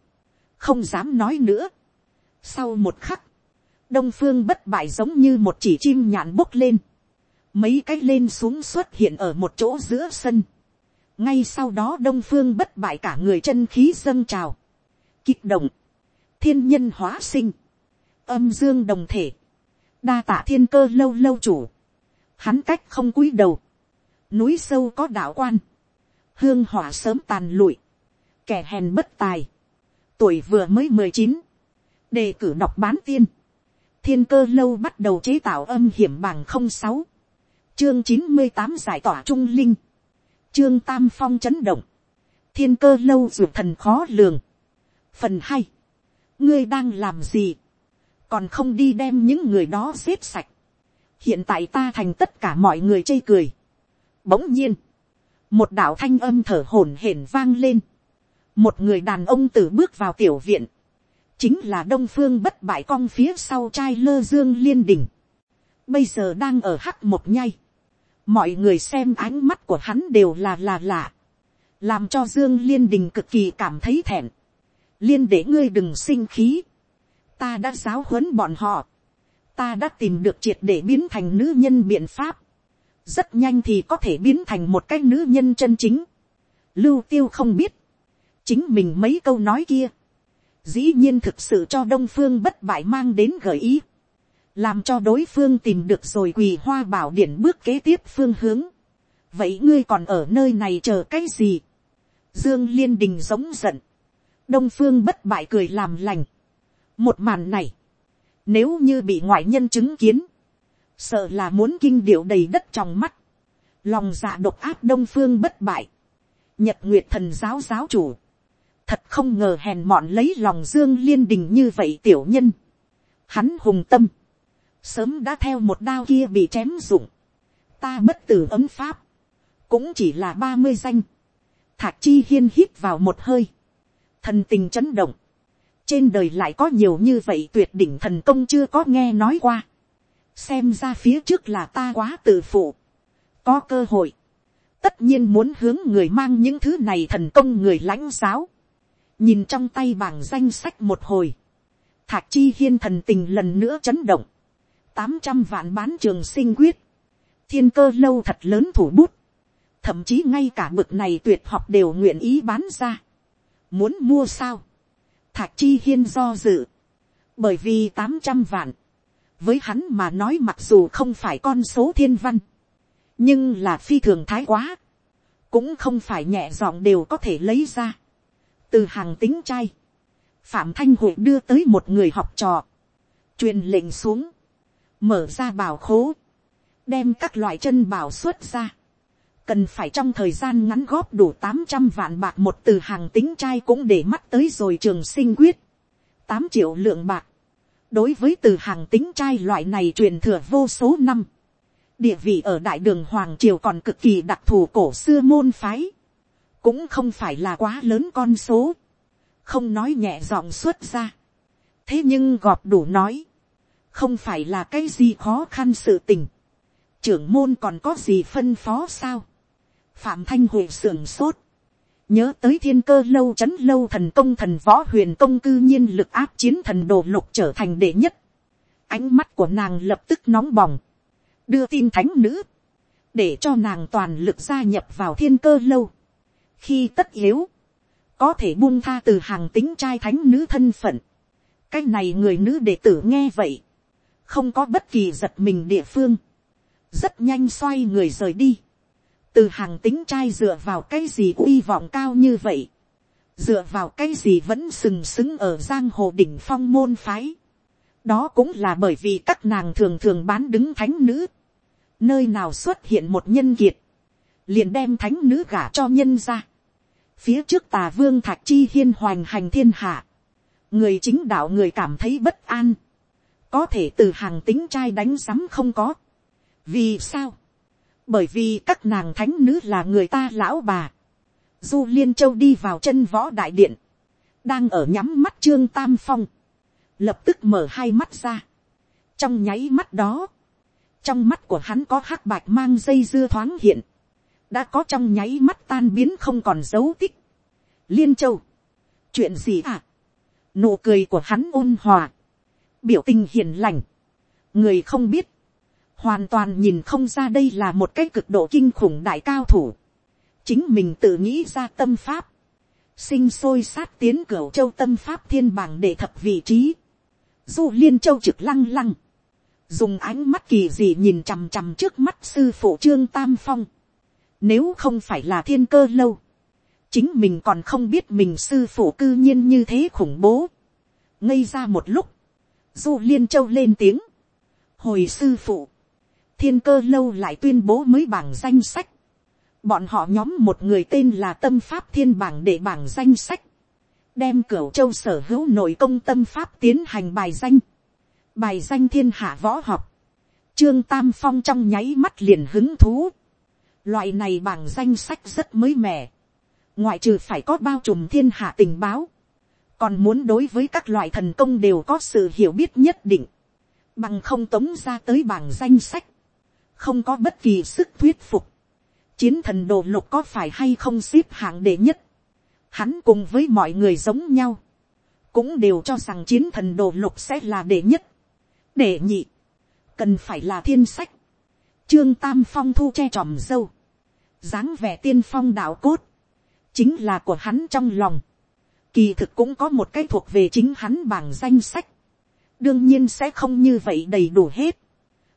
không dám nói nữa. sau một khắc, đông phương bất bại giống như một chỉ chim nhạn bốc lên, mấy cái lên xuống xuất hiện ở một chỗ giữa sân. Ngay sau đó đông phương bất bại cả người chân khí dâng trào, kích động, thiên nhân hóa sinh, âm dương đồng thể, đa tạ thiên cơ lâu lâu chủ, hắn cách không cúi đầu, núi sâu có đạo quan, hương hỏa sớm tàn lụi, kẻ hèn bất tài, tuổi vừa mới mười chín, đề cử đọc bán tiên, thiên cơ lâu bắt đầu chế tạo âm hiểm bằng không sáu, chương chín mươi tám giải tỏa trung linh, chương Tam Phong chấn động. Thiên cơ lâu ruột thần khó lường. Phần hai. Ngươi đang làm gì? Còn không đi đem những người đó xếp sạch. Hiện tại ta thành tất cả mọi người chê cười. Bỗng nhiên. Một đạo thanh âm thở hổn hển vang lên. Một người đàn ông tử bước vào tiểu viện. Chính là Đông Phương bất bại cong phía sau trai lơ dương liên Đình. Bây giờ đang ở hắc một nhay mọi người xem ánh mắt của hắn đều là là lạ, làm cho dương liên đình cực kỳ cảm thấy thẹn. liên để ngươi đừng sinh khí, ta đã giáo huấn bọn họ, ta đã tìm được triệt để biến thành nữ nhân biện pháp, rất nhanh thì có thể biến thành một cái nữ nhân chân chính. lưu tiêu không biết, chính mình mấy câu nói kia, dĩ nhiên thực sự cho đông phương bất bại mang đến gợi ý làm cho đối phương tìm được rồi quỳ hoa bảo điển bước kế tiếp phương hướng. vậy ngươi còn ở nơi này chờ cái gì. dương liên đình giống giận. đông phương bất bại cười làm lành. một màn này, nếu như bị ngoại nhân chứng kiến, sợ là muốn kinh điệu đầy đất trong mắt, lòng dạ độc áp đông phương bất bại, nhật nguyệt thần giáo giáo chủ, thật không ngờ hèn mọn lấy lòng dương liên đình như vậy tiểu nhân, hắn hùng tâm, sớm đã theo một đao kia bị chém dụng, ta bất tử ấm pháp, cũng chỉ là ba mươi danh, thạc chi hiên hít vào một hơi, thần tình chấn động, trên đời lại có nhiều như vậy tuyệt đỉnh thần công chưa có nghe nói qua, xem ra phía trước là ta quá tự phụ, có cơ hội, tất nhiên muốn hướng người mang những thứ này thần công người lãnh giáo, nhìn trong tay bảng danh sách một hồi, thạc chi hiên thần tình lần nữa chấn động, tám trăm vạn bán trường sinh quyết, thiên cơ lâu thật lớn thủ bút, thậm chí ngay cả bực này tuyệt học đều nguyện ý bán ra. Muốn mua sao? Thạc chi hiên do dự. Bởi vì tám trăm vạn. Với hắn mà nói mặc dù không phải con số thiên văn. Nhưng là phi thường thái quá. Cũng không phải nhẹ giọng đều có thể lấy ra. Từ hàng tính trai. Phạm Thanh Hội đưa tới một người học trò. truyền lệnh xuống. Mở ra bảo khố, đem các loại chân bảo xuất ra, cần phải trong thời gian ngắn góp đủ tám trăm vạn bạc một từ hàng tính trai cũng để mắt tới rồi trường sinh quyết, tám triệu lượng bạc, đối với từ hàng tính trai loại này truyền thừa vô số năm, địa vị ở đại đường hoàng triều còn cực kỳ đặc thù cổ xưa môn phái, cũng không phải là quá lớn con số, không nói nhẹ giọng xuất ra, thế nhưng gọp đủ nói, không phải là cái gì khó khăn sự tình. trưởng môn còn có gì phân phó sao. phạm thanh huệ sưởng sốt. nhớ tới thiên cơ lâu c h ấ n lâu thần công thần võ huyền công cư nhiên lực áp chiến thần đồ lục trở thành đệ nhất. ánh mắt của nàng lập tức nóng bỏng. đưa tin thánh nữ, để cho nàng toàn lực gia nhập vào thiên cơ lâu, khi tất yếu, có thể buông tha từ hàng tính trai thánh nữ thân phận, cái này người nữ đệ tử nghe vậy, không có bất kỳ giật mình địa phương, rất nhanh xoay người rời đi, từ hàng tính trai dựa vào cái gì uy vọng cao như vậy, dựa vào cái gì vẫn sừng sững ở giang hồ đỉnh phong môn phái, đó cũng là bởi vì các nàng thường thường bán đứng thánh nữ, nơi nào xuất hiện một nhân kiệt, liền đem thánh nữ gả cho nhân ra, phía trước tà vương thạch chi hiên hoành hành thiên hạ, người chính đạo người cảm thấy bất an, có thể từ hàng tính trai đánh sắm không có. vì sao, bởi vì các nàng thánh nữ là người ta lão bà, du liên châu đi vào chân võ đại điện, đang ở nhắm mắt trương tam phong, lập tức mở hai mắt ra, trong nháy mắt đó, trong mắt của hắn có hắc bạch mang dây dưa thoáng hiện, đã có trong nháy mắt tan biến không còn dấu tích. liên châu, chuyện gì à, nụ cười của hắn ôn hòa, biểu tình hiền lành, người không biết, hoàn toàn nhìn không ra đây là một cái cực độ kinh khủng đại cao thủ, chính mình tự nghĩ ra tâm pháp, sinh sôi sát tiến cửa châu tâm pháp thiên bảng để thập vị trí, du liên châu trực lăng lăng, dùng ánh mắt kỳ dị nhìn chằm chằm trước mắt sư phụ trương tam phong, nếu không phải là thiên cơ lâu, chính mình còn không biết mình sư phụ cư nhiên như thế khủng bố. ngây ra một lúc, du liên châu lên tiếng, hồi sư phụ, thiên cơ lâu lại tuyên bố mới bảng danh sách, bọn họ nhóm một người tên là tâm pháp thiên bảng để bảng danh sách, đem cửu châu sở hữu nội công tâm pháp tiến hành bài danh, bài danh thiên hạ võ học, trương tam phong trong nháy mắt liền hứng thú, Loại này bảng danh sách rất mới mẻ. Ngoại trừ phải có bao trùm thiên hạ tình báo. Còn muốn đối với các loại thần công đều có sự hiểu biết nhất định. Bằng không tống ra tới bảng danh sách. Không có bất kỳ sức thuyết phục. Chiến thần đồ lục có phải hay không xếp hạng đệ nhất. Hắn cùng với mọi người giống nhau. Cũng đều cho rằng chiến thần đồ lục sẽ là đệ nhất. Đệ nhị. Cần phải là thiên sách. Trương Tam Phong thu che tròm dâu dáng vẻ tiên phong đạo cốt, chính là của hắn trong lòng. Kỳ thực cũng có một cái thuộc về chính hắn bảng danh sách. đương nhiên sẽ không như vậy đầy đủ hết.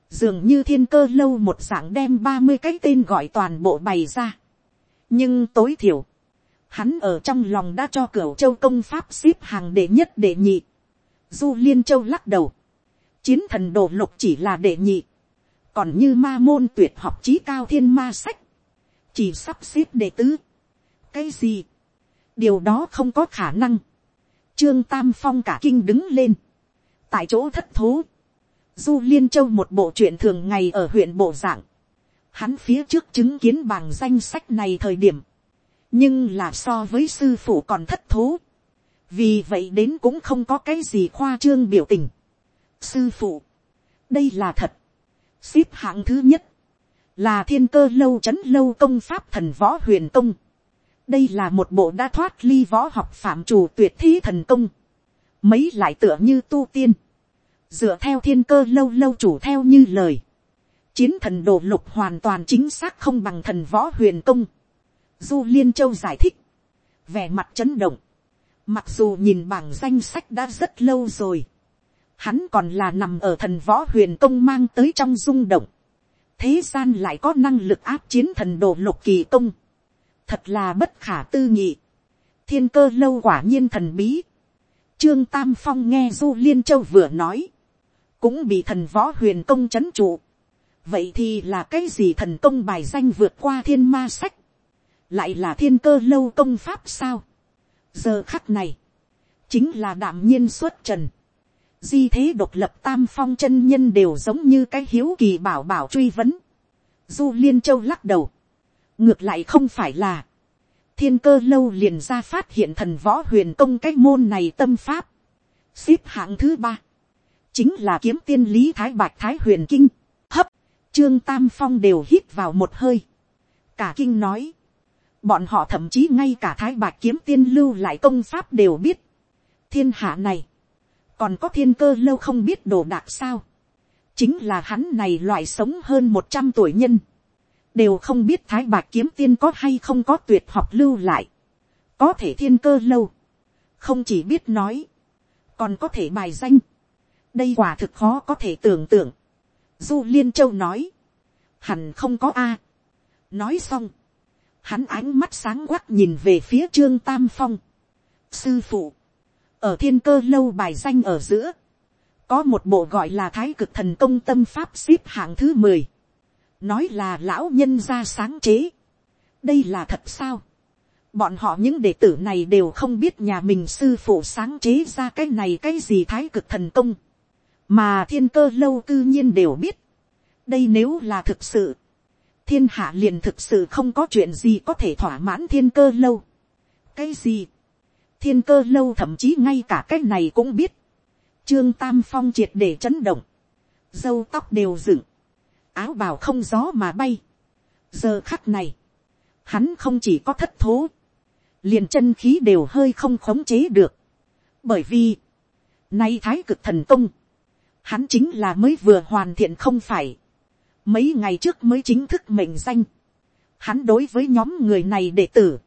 dường như thiên cơ lâu một dạng đem ba mươi cái tên gọi toàn bộ bày ra. nhưng tối thiểu, hắn ở trong lòng đã cho cửu châu công pháp xếp hàng đệ nhất đệ nhị. du liên châu lắc đầu. chiến thần đồ lục chỉ là đệ nhị. còn như ma môn tuyệt học trí cao thiên ma sách chỉ sắp xếp đệ tứ. cái gì, điều đó không có khả năng. trương tam phong cả kinh đứng lên, tại chỗ thất thố, du liên châu một bộ chuyện thường ngày ở huyện bộ dạng, hắn phía trước chứng kiến bằng danh sách này thời điểm, nhưng là so với sư phụ còn thất thố, vì vậy đến cũng không có cái gì khoa trương biểu tình. sư phụ, đây là thật, xếp hạng thứ nhất, là thiên cơ lâu c h ấ n lâu công pháp thần võ huyền công. đây là một bộ đã thoát ly võ học phạm chủ tuyệt thi thần công. mấy lại tựa như tu tiên. dựa theo thiên cơ lâu lâu chủ theo như lời. chiến thần đồ lục hoàn toàn chính xác không bằng thần võ huyền công. du liên châu giải thích. vẻ mặt chấn động. mặc dù nhìn bảng danh sách đã rất lâu rồi. hắn còn là nằm ở thần võ huyền công mang tới trong rung động thế gian lại có năng lực áp chiến thần đồ lục kỳ công, thật là bất khả tư nghị, thiên cơ lâu quả nhiên thần bí, trương tam phong nghe du liên châu vừa nói, cũng bị thần võ huyền công c h ấ n trụ, vậy thì là cái gì thần công bài danh vượt qua thiên ma sách, lại là thiên cơ lâu công pháp sao, giờ khắc này, chính là đạm nhiên xuất trần, di thế độc lập tam phong chân nhân đều giống như cái hiếu kỳ bảo bảo truy vấn. Du liên châu lắc đầu. ngược lại không phải là, thiên cơ lâu liền ra phát hiện thần võ huyền công cái môn này tâm pháp. xếp hạng thứ ba, chính là kiếm tiên lý thái bạch thái huyền kinh, hấp, trương tam phong đều hít vào một hơi. cả kinh nói, bọn họ thậm chí ngay cả thái bạch kiếm tiên lưu lại công pháp đều biết. thiên hạ này, còn có thiên cơ lâu không biết đồ đạc sao. chính là hắn này loại sống hơn một trăm tuổi nhân, đều không biết thái bạc kiếm tiên có hay không có tuyệt học lưu lại, có thể thiên cơ lâu, không chỉ biết nói, còn có thể bài danh, đây quả thực khó có thể tưởng tượng, du liên châu nói, hẳn không có a, nói xong, hắn ánh mắt sáng quắc nhìn về phía trương tam phong, sư phụ, ở thiên cơ lâu bài danh ở giữa, có một bộ gọi là thái cực thần công tâm pháp xếp hạng thứ mười, nói là lão nhân gia sáng chế, đây là thật sao, bọn họ những đệ tử này đều không biết nhà mình sư phụ sáng chế ra cái này cái gì thái cực thần công, mà thiên cơ lâu cư nhiên đều biết, đây nếu là thực sự, thiên hạ liền thực sự không có chuyện gì có thể thỏa mãn thiên cơ lâu. cái gì, thiên cơ lâu thậm chí ngay cả cái này cũng biết, trương tam phong triệt để chấn động, dâu tóc đều dựng, áo bào không gió mà bay. giờ khắc này, hắn không chỉ có thất thố, liền chân khí đều hơi không khống chế được, bởi vì, nay thái cực thần công, hắn chính là mới vừa hoàn thiện không phải, mấy ngày trước mới chính thức mệnh danh, hắn đối với nhóm người này đệ tử,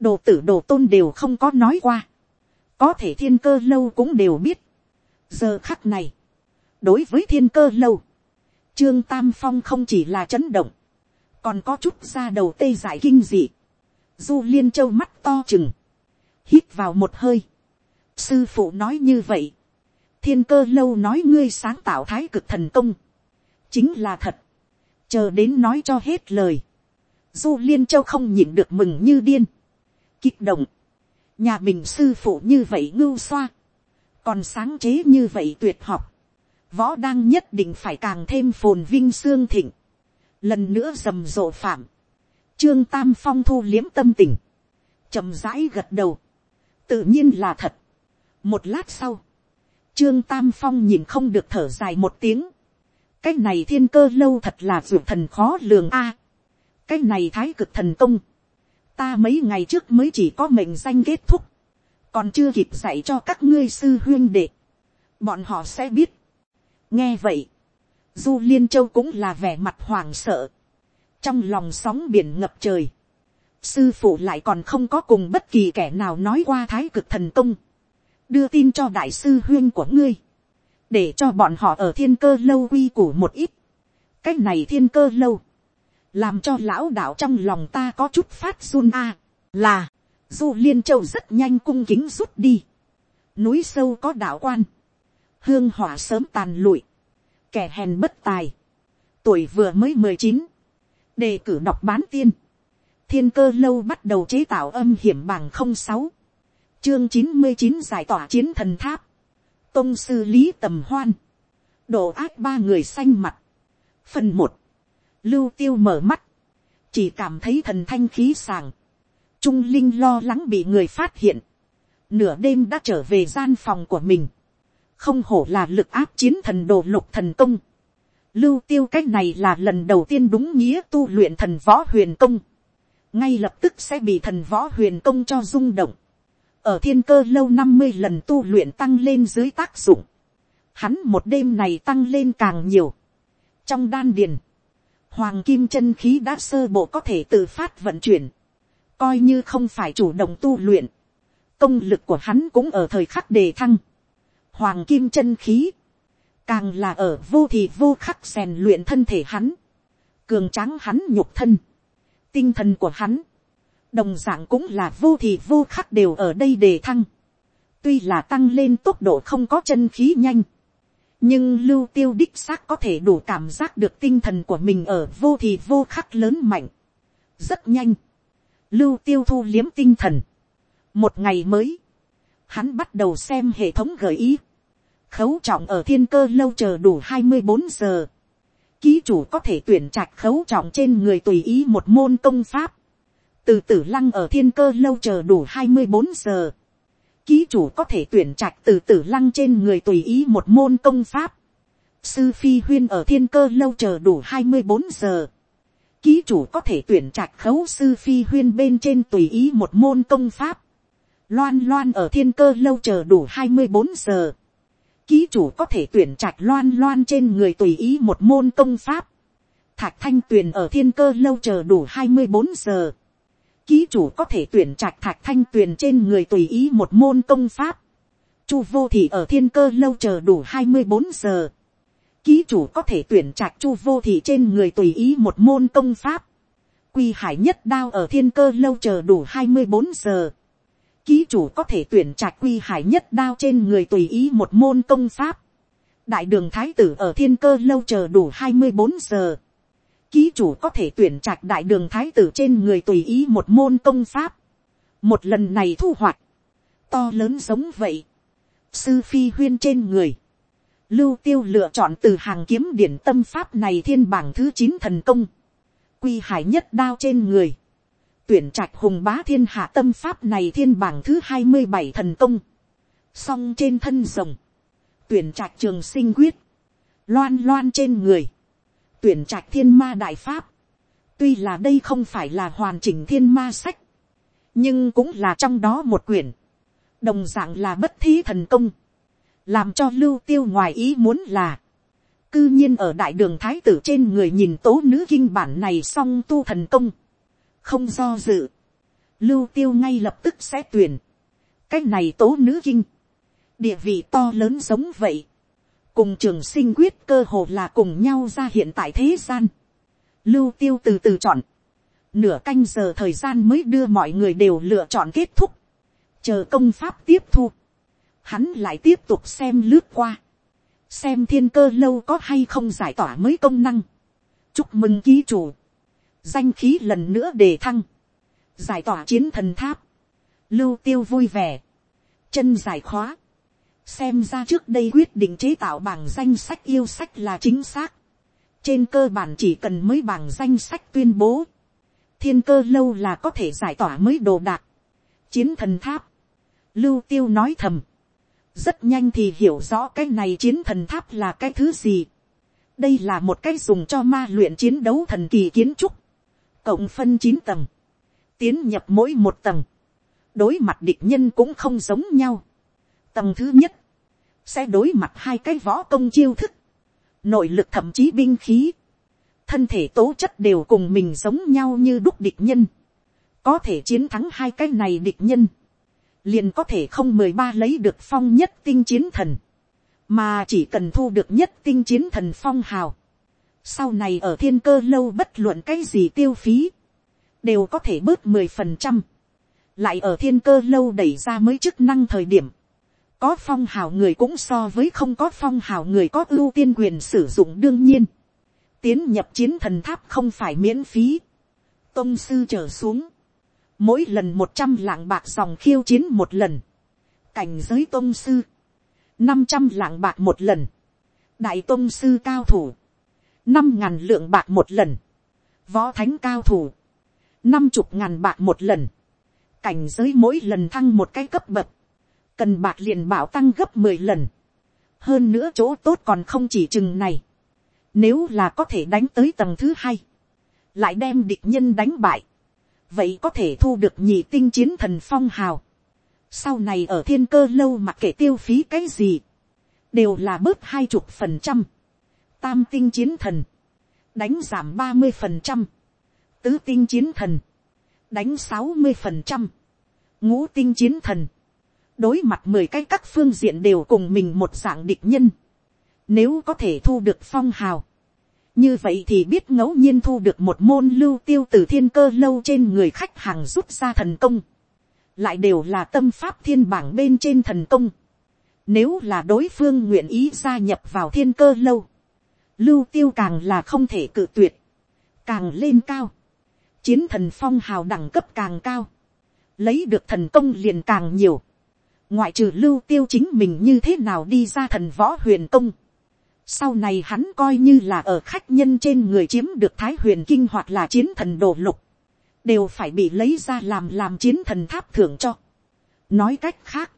đồ tử đồ tôn đều không có nói qua, có thể thiên cơ lâu cũng đều biết, giờ khắc này, đối với thiên cơ lâu, trương tam phong không chỉ là chấn động, còn có chút ra đầu tê giải kinh dị, du liên châu mắt to chừng, hít vào một hơi, sư phụ nói như vậy, thiên cơ lâu nói ngươi sáng tạo thái cực thần công, chính là thật, chờ đến nói cho hết lời, du liên châu không nhịn được mừng như điên, kích động, nhà mình sư phụ như vậy ngưu xoa, còn sáng chế như vậy tuyệt học, võ đang nhất định phải càng thêm phồn vinh xương thịnh, lần nữa rầm rộ phạm, trương tam phong thu liếm tâm tình, trầm rãi gật đầu, tự nhiên là thật. một lát sau, trương tam phong nhìn không được thở dài một tiếng, cái này thiên cơ lâu thật là ruột thần khó lường a. cái này thái cực thần công, ta mấy ngày trước mới chỉ có mệnh danh kết thúc, còn chưa kịp dạy cho các ngươi sư huyên đệ, bọn họ sẽ biết. nghe vậy, du liên châu cũng là vẻ mặt hoàng sợ, trong lòng sóng biển ngập trời, sư phụ lại còn không có cùng bất kỳ kẻ nào nói qua thái cực thần công, đưa tin cho đại sư huyên của ngươi, để cho bọn họ ở thiên cơ lâu quy củ một ít, cái này thiên cơ lâu, làm cho lão đạo trong lòng ta có chút phát run a, là, du liên châu rất nhanh cung kính rút đi, núi sâu có đạo quan, hương hỏa sớm tàn lụi, kẻ hèn bất tài, tuổi vừa mới mười chín, đề cử đọc bán tiên, thiên cơ lâu bắt đầu chế tạo âm hiểm bằng không sáu, chương chín mươi chín giải tỏa chiến thần tháp, tôn sư lý tầm hoan, độ ác ba người xanh mặt, phần một, lưu tiêu mở mắt, chỉ cảm thấy thần thanh khí sàng, trung linh lo lắng bị người phát hiện, nửa đêm đã trở về gian phòng của mình, không hổ là lực áp chiến thần đồ lục thần công, lưu tiêu cách này là lần đầu tiên đúng nghĩa tu luyện thần võ huyền công, ngay lập tức sẽ bị thần võ huyền công cho rung động, ở thiên cơ lâu năm mươi lần tu luyện tăng lên dưới tác dụng, hắn một đêm này tăng lên càng nhiều. trong đan điền, hoàng kim chân khí đã sơ bộ có thể tự phát vận chuyển, coi như không phải chủ động tu luyện, công lực của hắn cũng ở thời khắc đề thăng, hoàng kim chân khí, càng là ở vô thì vô khắc rèn luyện thân thể hắn, cường tráng hắn nhục thân, tinh thần của hắn, đồng d ạ n g cũng là vô thì vô khắc đều ở đây đề thăng, tuy là tăng lên tốc độ không có chân khí nhanh, nhưng lưu tiêu đích xác có thể đủ cảm giác được tinh thần của mình ở vô thì vô khắc lớn mạnh, rất nhanh, lưu tiêu thu liếm tinh thần, một ngày mới, hắn bắt đầu xem hệ thống gợi ý, khấu trọng ở thiên cơ lâu chờ đủ hai mươi bốn giờ, ký chủ có thể tuyển trạch khấu trọng trên người tùy ý một môn công pháp, từ tử lăng ở thiên cơ lâu chờ đủ hai mươi bốn giờ. Ký chủ có thể tuyển trạch từ tử lăng trên người tùy ý một môn công pháp. Sư phi huyên ở thiên cơ lâu chờ đủ hai mươi bốn giờ. Ký chủ có thể tuyển trạch khấu sư phi huyên bên trên tùy ý một môn công pháp. Loan loan ở thiên cơ lâu chờ đủ hai mươi bốn giờ. ký chủ có thể tuyển trạch loan loan trên người tùy ý một môn công pháp, thạch thanh tuyền ở thiên cơ lâu chờ đủ hai mươi bốn giờ, ký chủ có thể tuyển trạch thạch thanh tuyền trên người tùy ý một môn công pháp, chu vô thị ở thiên cơ lâu chờ đủ hai mươi bốn giờ, ký chủ có thể tuyển trạch chu vô thị trên người tùy ý một môn công pháp, quy hải nhất đao ở thiên cơ lâu chờ đủ hai mươi bốn giờ, ký chủ có thể tuyển trạch quy hải nhất đao trên người tùy ý một môn công pháp, đại đường thái tử ở thiên cơ lâu chờ đủ hai mươi bốn giờ, ký chủ có thể tuyển trạch đại đường thái tử trên người tùy ý một môn công pháp, một lần này thu hoạch, to lớn giống vậy, sư phi huyên trên người, lưu tiêu lựa chọn từ hàng kiếm điển tâm pháp này thiên bảng thứ chín thần công, quy hải nhất đao trên người, tuyển trạch hùng bá thiên hạ tâm pháp này thiên bảng thứ hai mươi bảy thần công, song trên thân rồng, tuyển trạch trường sinh quyết, loan loan trên người, tuyển trạch thiên ma đại pháp, tuy là đây không phải là hoàn chỉnh thiên ma sách, nhưng cũng là trong đó một quyển, đồng d ạ n g là bất thí thần công, làm cho lưu tiêu ngoài ý muốn là, cư nhiên ở đại đường thái tử trên người nhìn tố nữ kinh bản này song tu thần công, không do dự, lưu tiêu ngay lập tức sẽ tuyển, cách này tố nữ kinh, địa vị to lớn giống vậy, cùng trường sinh quyết cơ hồ là cùng nhau ra hiện tại thế gian, lưu tiêu từ từ chọn, nửa canh giờ thời gian mới đưa mọi người đều lựa chọn kết thúc, chờ công pháp tiếp thu, hắn lại tiếp tục xem lướt qua, xem thiên cơ lâu có hay không giải tỏa mới công năng, chúc mừng ký chủ, danh khí lần nữa đề thăng, giải tỏa chiến thần tháp, lưu tiêu vui vẻ, chân giải khóa, xem ra trước đây quyết định chế tạo bảng danh sách yêu sách là chính xác, trên cơ bản chỉ cần mới bảng danh sách tuyên bố, thiên cơ lâu là có thể giải tỏa mới đồ đạc, chiến thần tháp, Lưu tiêu nói thầm. Rất nhanh thì hiểu rõ cái này chiến thần tháp là cái thứ gì. Đây là một cái dùng cho ma luyện chiến đấu thần kỳ kiến trúc. Cộng phân 9 tầng. Tiến nhập mỗi một tầng. Đối mặt địch nhân cũng không giống nhau. Tầng thứ nhất. Sẽ đối mặt hai cái võ công chiêu thức. Nội lực thậm chí binh khí. Thân thể tố chất đều cùng mình giống nhau như đúc địch nhân. Có thể chiến thắng hai cái này địch nhân liền có thể không mười ba lấy được phong nhất tinh chiến thần, mà chỉ cần thu được nhất tinh chiến thần phong hào. Sau này ở thiên cơ lâu bất luận cái gì tiêu phí, đều có thể bớt mười phần trăm. Lại ở thiên cơ lâu đẩy ra mới chức năng thời điểm, có phong hào người cũng so với không có phong hào người có ưu tiên quyền sử dụng đương nhiên. Tiến nhập chiến thần tháp không phải miễn phí. Tông sư trở xuống. Mỗi lần một trăm lạng bạc dòng khiêu chiến một lần, cảnh giới tông sư, năm trăm lạng bạc một lần, đại tông sư cao thủ, năm ngàn lượng bạc một lần, võ thánh cao thủ, năm chục ngàn bạc một lần, cảnh giới mỗi lần thăng một cái cấp bậc, cần bạc liền bảo tăng gấp mười lần, hơn nữa chỗ tốt còn không chỉ chừng này, nếu là có thể đánh tới tầng thứ hai, lại đem địch nhân đánh bại, vậy có thể thu được nhị tinh chiến thần phong hào. sau này ở thiên cơ lâu mặc kệ tiêu phí cái gì, đều là bớt hai chục phần trăm. tam tinh chiến thần, đánh giảm ba mươi phần trăm. tứ tinh chiến thần, đánh sáu mươi phần trăm. ngũ tinh chiến thần, đối mặt mười cái các phương diện đều cùng mình một dạng địch nhân. Nếu có thể thu được phong hào, như vậy thì biết ngẫu nhiên thu được một môn lưu tiêu từ thiên cơ lâu trên người khách hàng rút ra thần công. Lại đều là tâm pháp thiên bảng bên trên thần công. Nếu là đối phương nguyện ý gia nhập vào thiên cơ lâu. Lưu tiêu càng là không thể cự tuyệt. Càng lên cao. Chiến thần phong hào đẳng cấp càng cao. Lấy được thần công liền càng nhiều. Ngoại trừ lưu tiêu chính mình như thế nào đi ra thần võ huyền công sau này hắn coi như là ở khách nhân trên người chiếm được thái huyền kinh hoặc là chiến thần đồ lục. Đều phải bị lấy ra làm làm chiến thần tháp thưởng cho. Nói cách khác.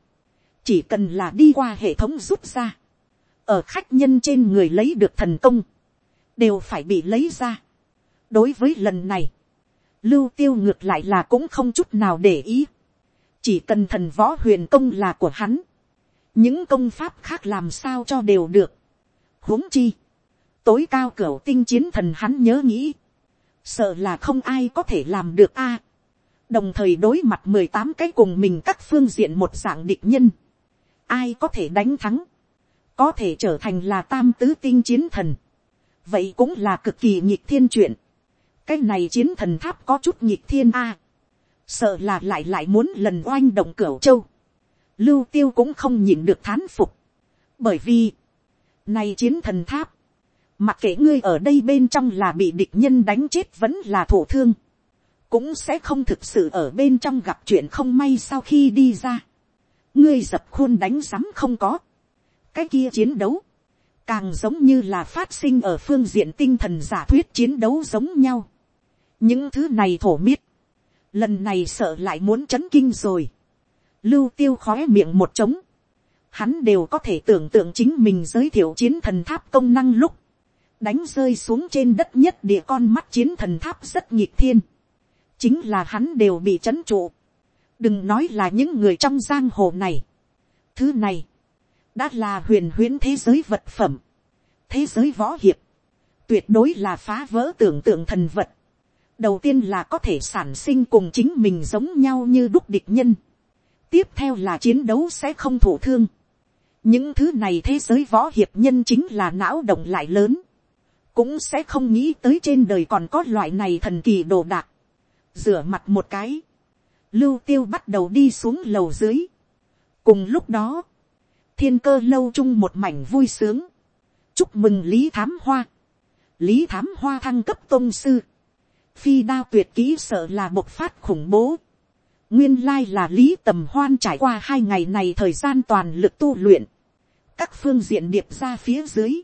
Chỉ cần là đi qua hệ thống rút ra. Ở khách nhân trên người lấy được thần công. Đều phải bị lấy ra. Đối với lần này. Lưu tiêu ngược lại là cũng không chút nào để ý. Chỉ cần thần võ huyền công là của hắn những công pháp khác làm sao cho đều được. huống chi, tối cao cửa tinh chiến thần hắn nhớ nghĩ, sợ là không ai có thể làm được a. đồng thời đối mặt mười tám cái cùng mình các phương diện một dạng địch nhân, ai có thể đánh thắng, có thể trở thành là tam tứ tinh chiến thần, vậy cũng là cực kỳ nhịp thiên chuyện. cái này chiến thần tháp có chút nhịp thiên a, sợ là lại lại muốn lần oanh động cửa châu, lưu tiêu cũng không nhìn được thán phục, bởi vì, này chiến thần tháp, mặc kệ ngươi ở đây bên trong là bị địch nhân đánh chết vẫn là thổ thương, cũng sẽ không thực sự ở bên trong gặp chuyện không may sau khi đi ra. ngươi dập khuôn đánh sắm không có, cái kia chiến đấu, càng giống như là phát sinh ở phương diện tinh thần giả thuyết chiến đấu giống nhau. những thứ này thổ miết, lần này sợ lại muốn chấn kinh rồi. lưu tiêu khói miệng một trống, hắn đều có thể tưởng tượng chính mình giới thiệu chiến thần tháp công năng lúc, đánh rơi xuống trên đất nhất địa con mắt chiến thần tháp rất nhịp thiên, chính là hắn đều bị c h ấ n trụ, đừng nói là những người trong giang hồ này. thứ này, đã là huyền huyễn thế giới vật phẩm, thế giới võ hiệp, tuyệt đối là phá vỡ tưởng tượng thần vật đầu tiên là có thể sản sinh cùng chính mình giống nhau như đúc địch nhân. tiếp theo là chiến đấu sẽ không thổ thương. những thứ này thế giới võ hiệp nhân chính là não động lại lớn cũng sẽ không nghĩ tới trên đời còn có loại này thần kỳ đồ đạc. rửa mặt một cái, lưu tiêu bắt đầu đi xuống lầu dưới. cùng lúc đó, thiên cơ lâu chung một mảnh vui sướng, chúc mừng lý thám hoa, lý thám hoa thăng cấp tôn sư, phi đao tuyệt kỹ sợ là bộc phát khủng bố, nguyên lai là lý tầm hoan trải qua hai ngày này thời gian toàn lực tu luyện, các phương diện điệp ra phía dưới,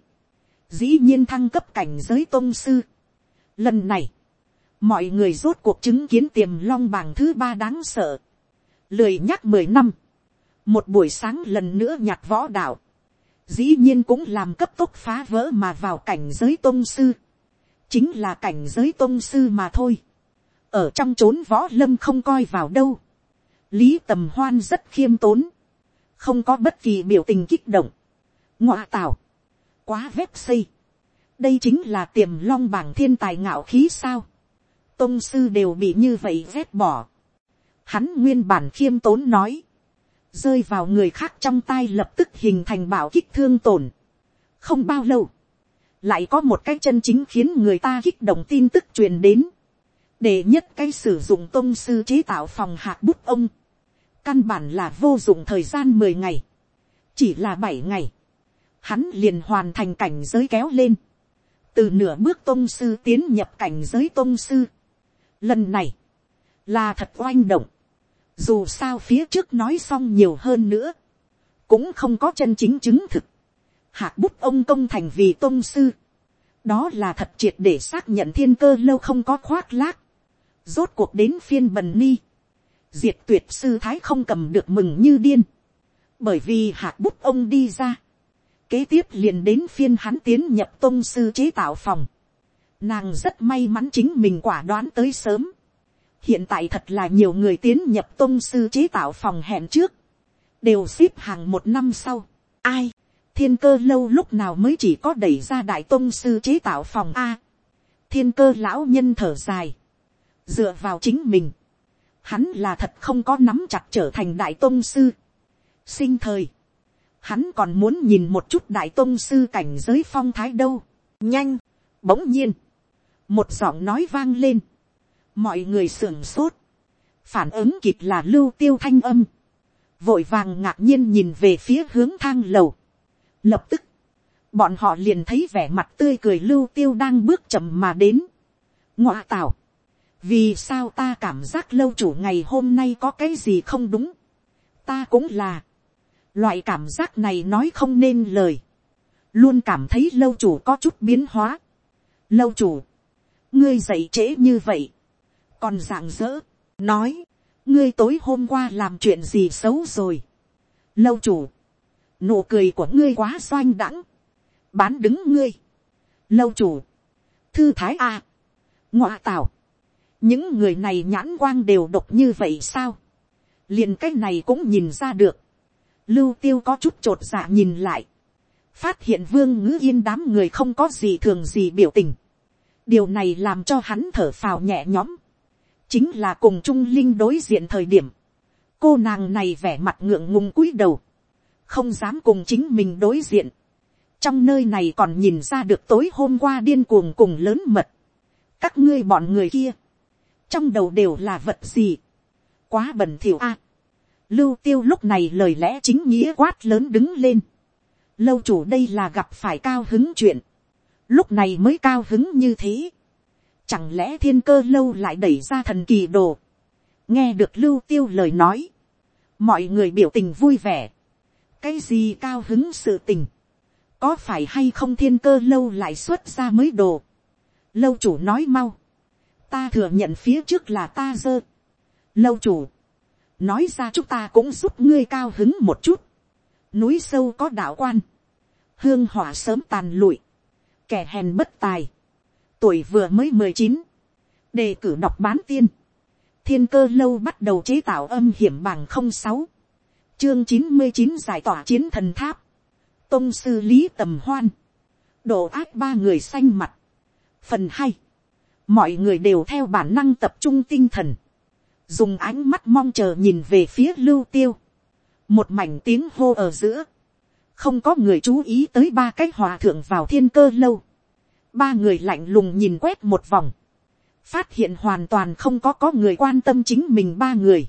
dĩ nhiên thăng cấp cảnh giới tôn sư. Lần này, mọi người rốt cuộc chứng kiến tiềm long bảng thứ ba đáng sợ. Lười nhắc mười năm, một buổi sáng lần nữa nhặt võ đạo, dĩ nhiên cũng làm cấp tốc phá vỡ mà vào cảnh giới tôn sư chính là cảnh giới tôn sư mà thôi. ở trong chốn võ lâm không coi vào đâu. lý tầm hoan rất khiêm tốn, không có bất kỳ biểu tình kích động. ngoạ tào quá vét xây. đây chính là tiềm long bảng thiên tài ngạo khí sao. tôn sư đều bị như vậy vét bỏ. hắn nguyên bản khiêm tốn nói. rơi vào người khác trong tay lập tức hình thành bảo kích thương tổn. không bao lâu, lại có một cái chân chính khiến người ta kích động tin tức truyền đến. để nhất cái sử dụng tôn sư chế tạo phòng hạt bút ông. căn bản là vô dụng thời gian mười ngày. chỉ là bảy ngày hắn liền hoàn thành cảnh giới kéo lên, từ nửa bước tôn sư tiến nhập cảnh giới tôn sư. Lần này, là thật oanh động, dù sao phía trước nói xong nhiều hơn nữa, cũng không có chân chính chứng thực. Hạc bút ông công thành vì tôn sư, đó là thật triệt để xác nhận thiên cơ lâu không có khoác lác, rốt cuộc đến phiên bần ni, diệt tuyệt sư thái không cầm được mừng như điên, bởi vì hạc bút ông đi ra, Kế tiếp liền đến phiên hắn tiến nhập tôn sư chế tạo phòng. Nàng rất may mắn chính mình quả đoán tới sớm. Hiện tại thật là nhiều người tiến nhập tôn sư chế tạo phòng hẹn trước. Đều xếp hàng một năm sau. Ai? Thiên cơ lâu lúc nào mới chỉ có đẩy ra đại tôn sư chế tạo phòng A. Thiên cơ lão nhân thở dài. Dựa vào chính mình. Hắn là thật không có nắm chặt trở thành đại tôn sư. Sinh thời hắn còn muốn nhìn một chút đại tôn sư cảnh giới phong thái đâu. nhanh, bỗng nhiên, một giọng nói vang lên, mọi người sưởng sốt, phản ứng kịp là lưu tiêu thanh âm, vội vàng ngạc nhiên nhìn về phía hướng thang lầu lập tức, bọn họ liền thấy vẻ mặt tươi cười lưu tiêu đang bước chậm mà đến. ngoạ tảo, vì sao ta cảm giác lâu chủ ngày hôm nay có cái gì không đúng, ta cũng là, Loại cảm giác này nói không nên lời. Luôn cảm thấy lâu chủ có chút biến hóa. Lâu chủ. Ngươi dậy trễ như vậy. Còn dạng dỡ. Nói. Ngươi tối hôm qua làm chuyện gì xấu rồi. Lâu chủ. Nụ cười của ngươi quá xoanh đẳng Bán đứng ngươi. Lâu chủ. Thư thái A. À. Ngoạ tảo. Những người này nhãn quang đều độc như vậy sao? liền cái này cũng nhìn ra được lưu tiêu có chút t r ộ t dạ nhìn lại, phát hiện vương ngữ yên đám người không có gì thường gì biểu tình, điều này làm cho hắn thở phào nhẹ nhõm, chính là cùng trung linh đối diện thời điểm, cô nàng này vẻ mặt ngượng ngùng cúi đầu, không dám cùng chính mình đối diện, trong nơi này còn nhìn ra được tối hôm qua điên cuồng cùng lớn mật, các ngươi bọn người kia, trong đầu đều là vật gì, quá bẩn thỉu a, Lưu tiêu lúc này lời lẽ chính nghĩa quát lớn đứng lên. Lâu chủ đây là gặp phải cao hứng chuyện. Lúc này mới cao hứng như thế. Chẳng lẽ thiên cơ lâu lại đẩy ra thần kỳ đồ. Nghe được lưu tiêu lời nói. Mọi người biểu tình vui vẻ. Cái gì cao hứng sự tình. Có phải hay không thiên cơ lâu lại xuất ra mới đồ. Lâu chủ nói mau. Ta thừa nhận phía trước là ta dơ. Lâu chủ nói ra chúng ta cũng giúp ngươi cao hứng một chút. núi sâu có đạo quan, hương hỏa sớm tàn lụi, kẻ hèn bất tài, tuổi vừa mới mười chín, đề cử đọc bán tiên, thiên cơ lâu bắt đầu chế tạo âm hiểm bằng không sáu, chương chín mươi chín giải tỏa chiến thần tháp, tôn sư lý tầm hoan, độ ác ba người xanh mặt, phần hai, mọi người đều theo bản năng tập trung tinh thần, dùng ánh mắt mong chờ nhìn về phía lưu tiêu, một mảnh tiếng hô ở giữa, không có người chú ý tới ba cái hòa thượng vào thiên cơ lâu, ba người lạnh lùng nhìn quét một vòng, phát hiện hoàn toàn không có có người quan tâm chính mình ba người,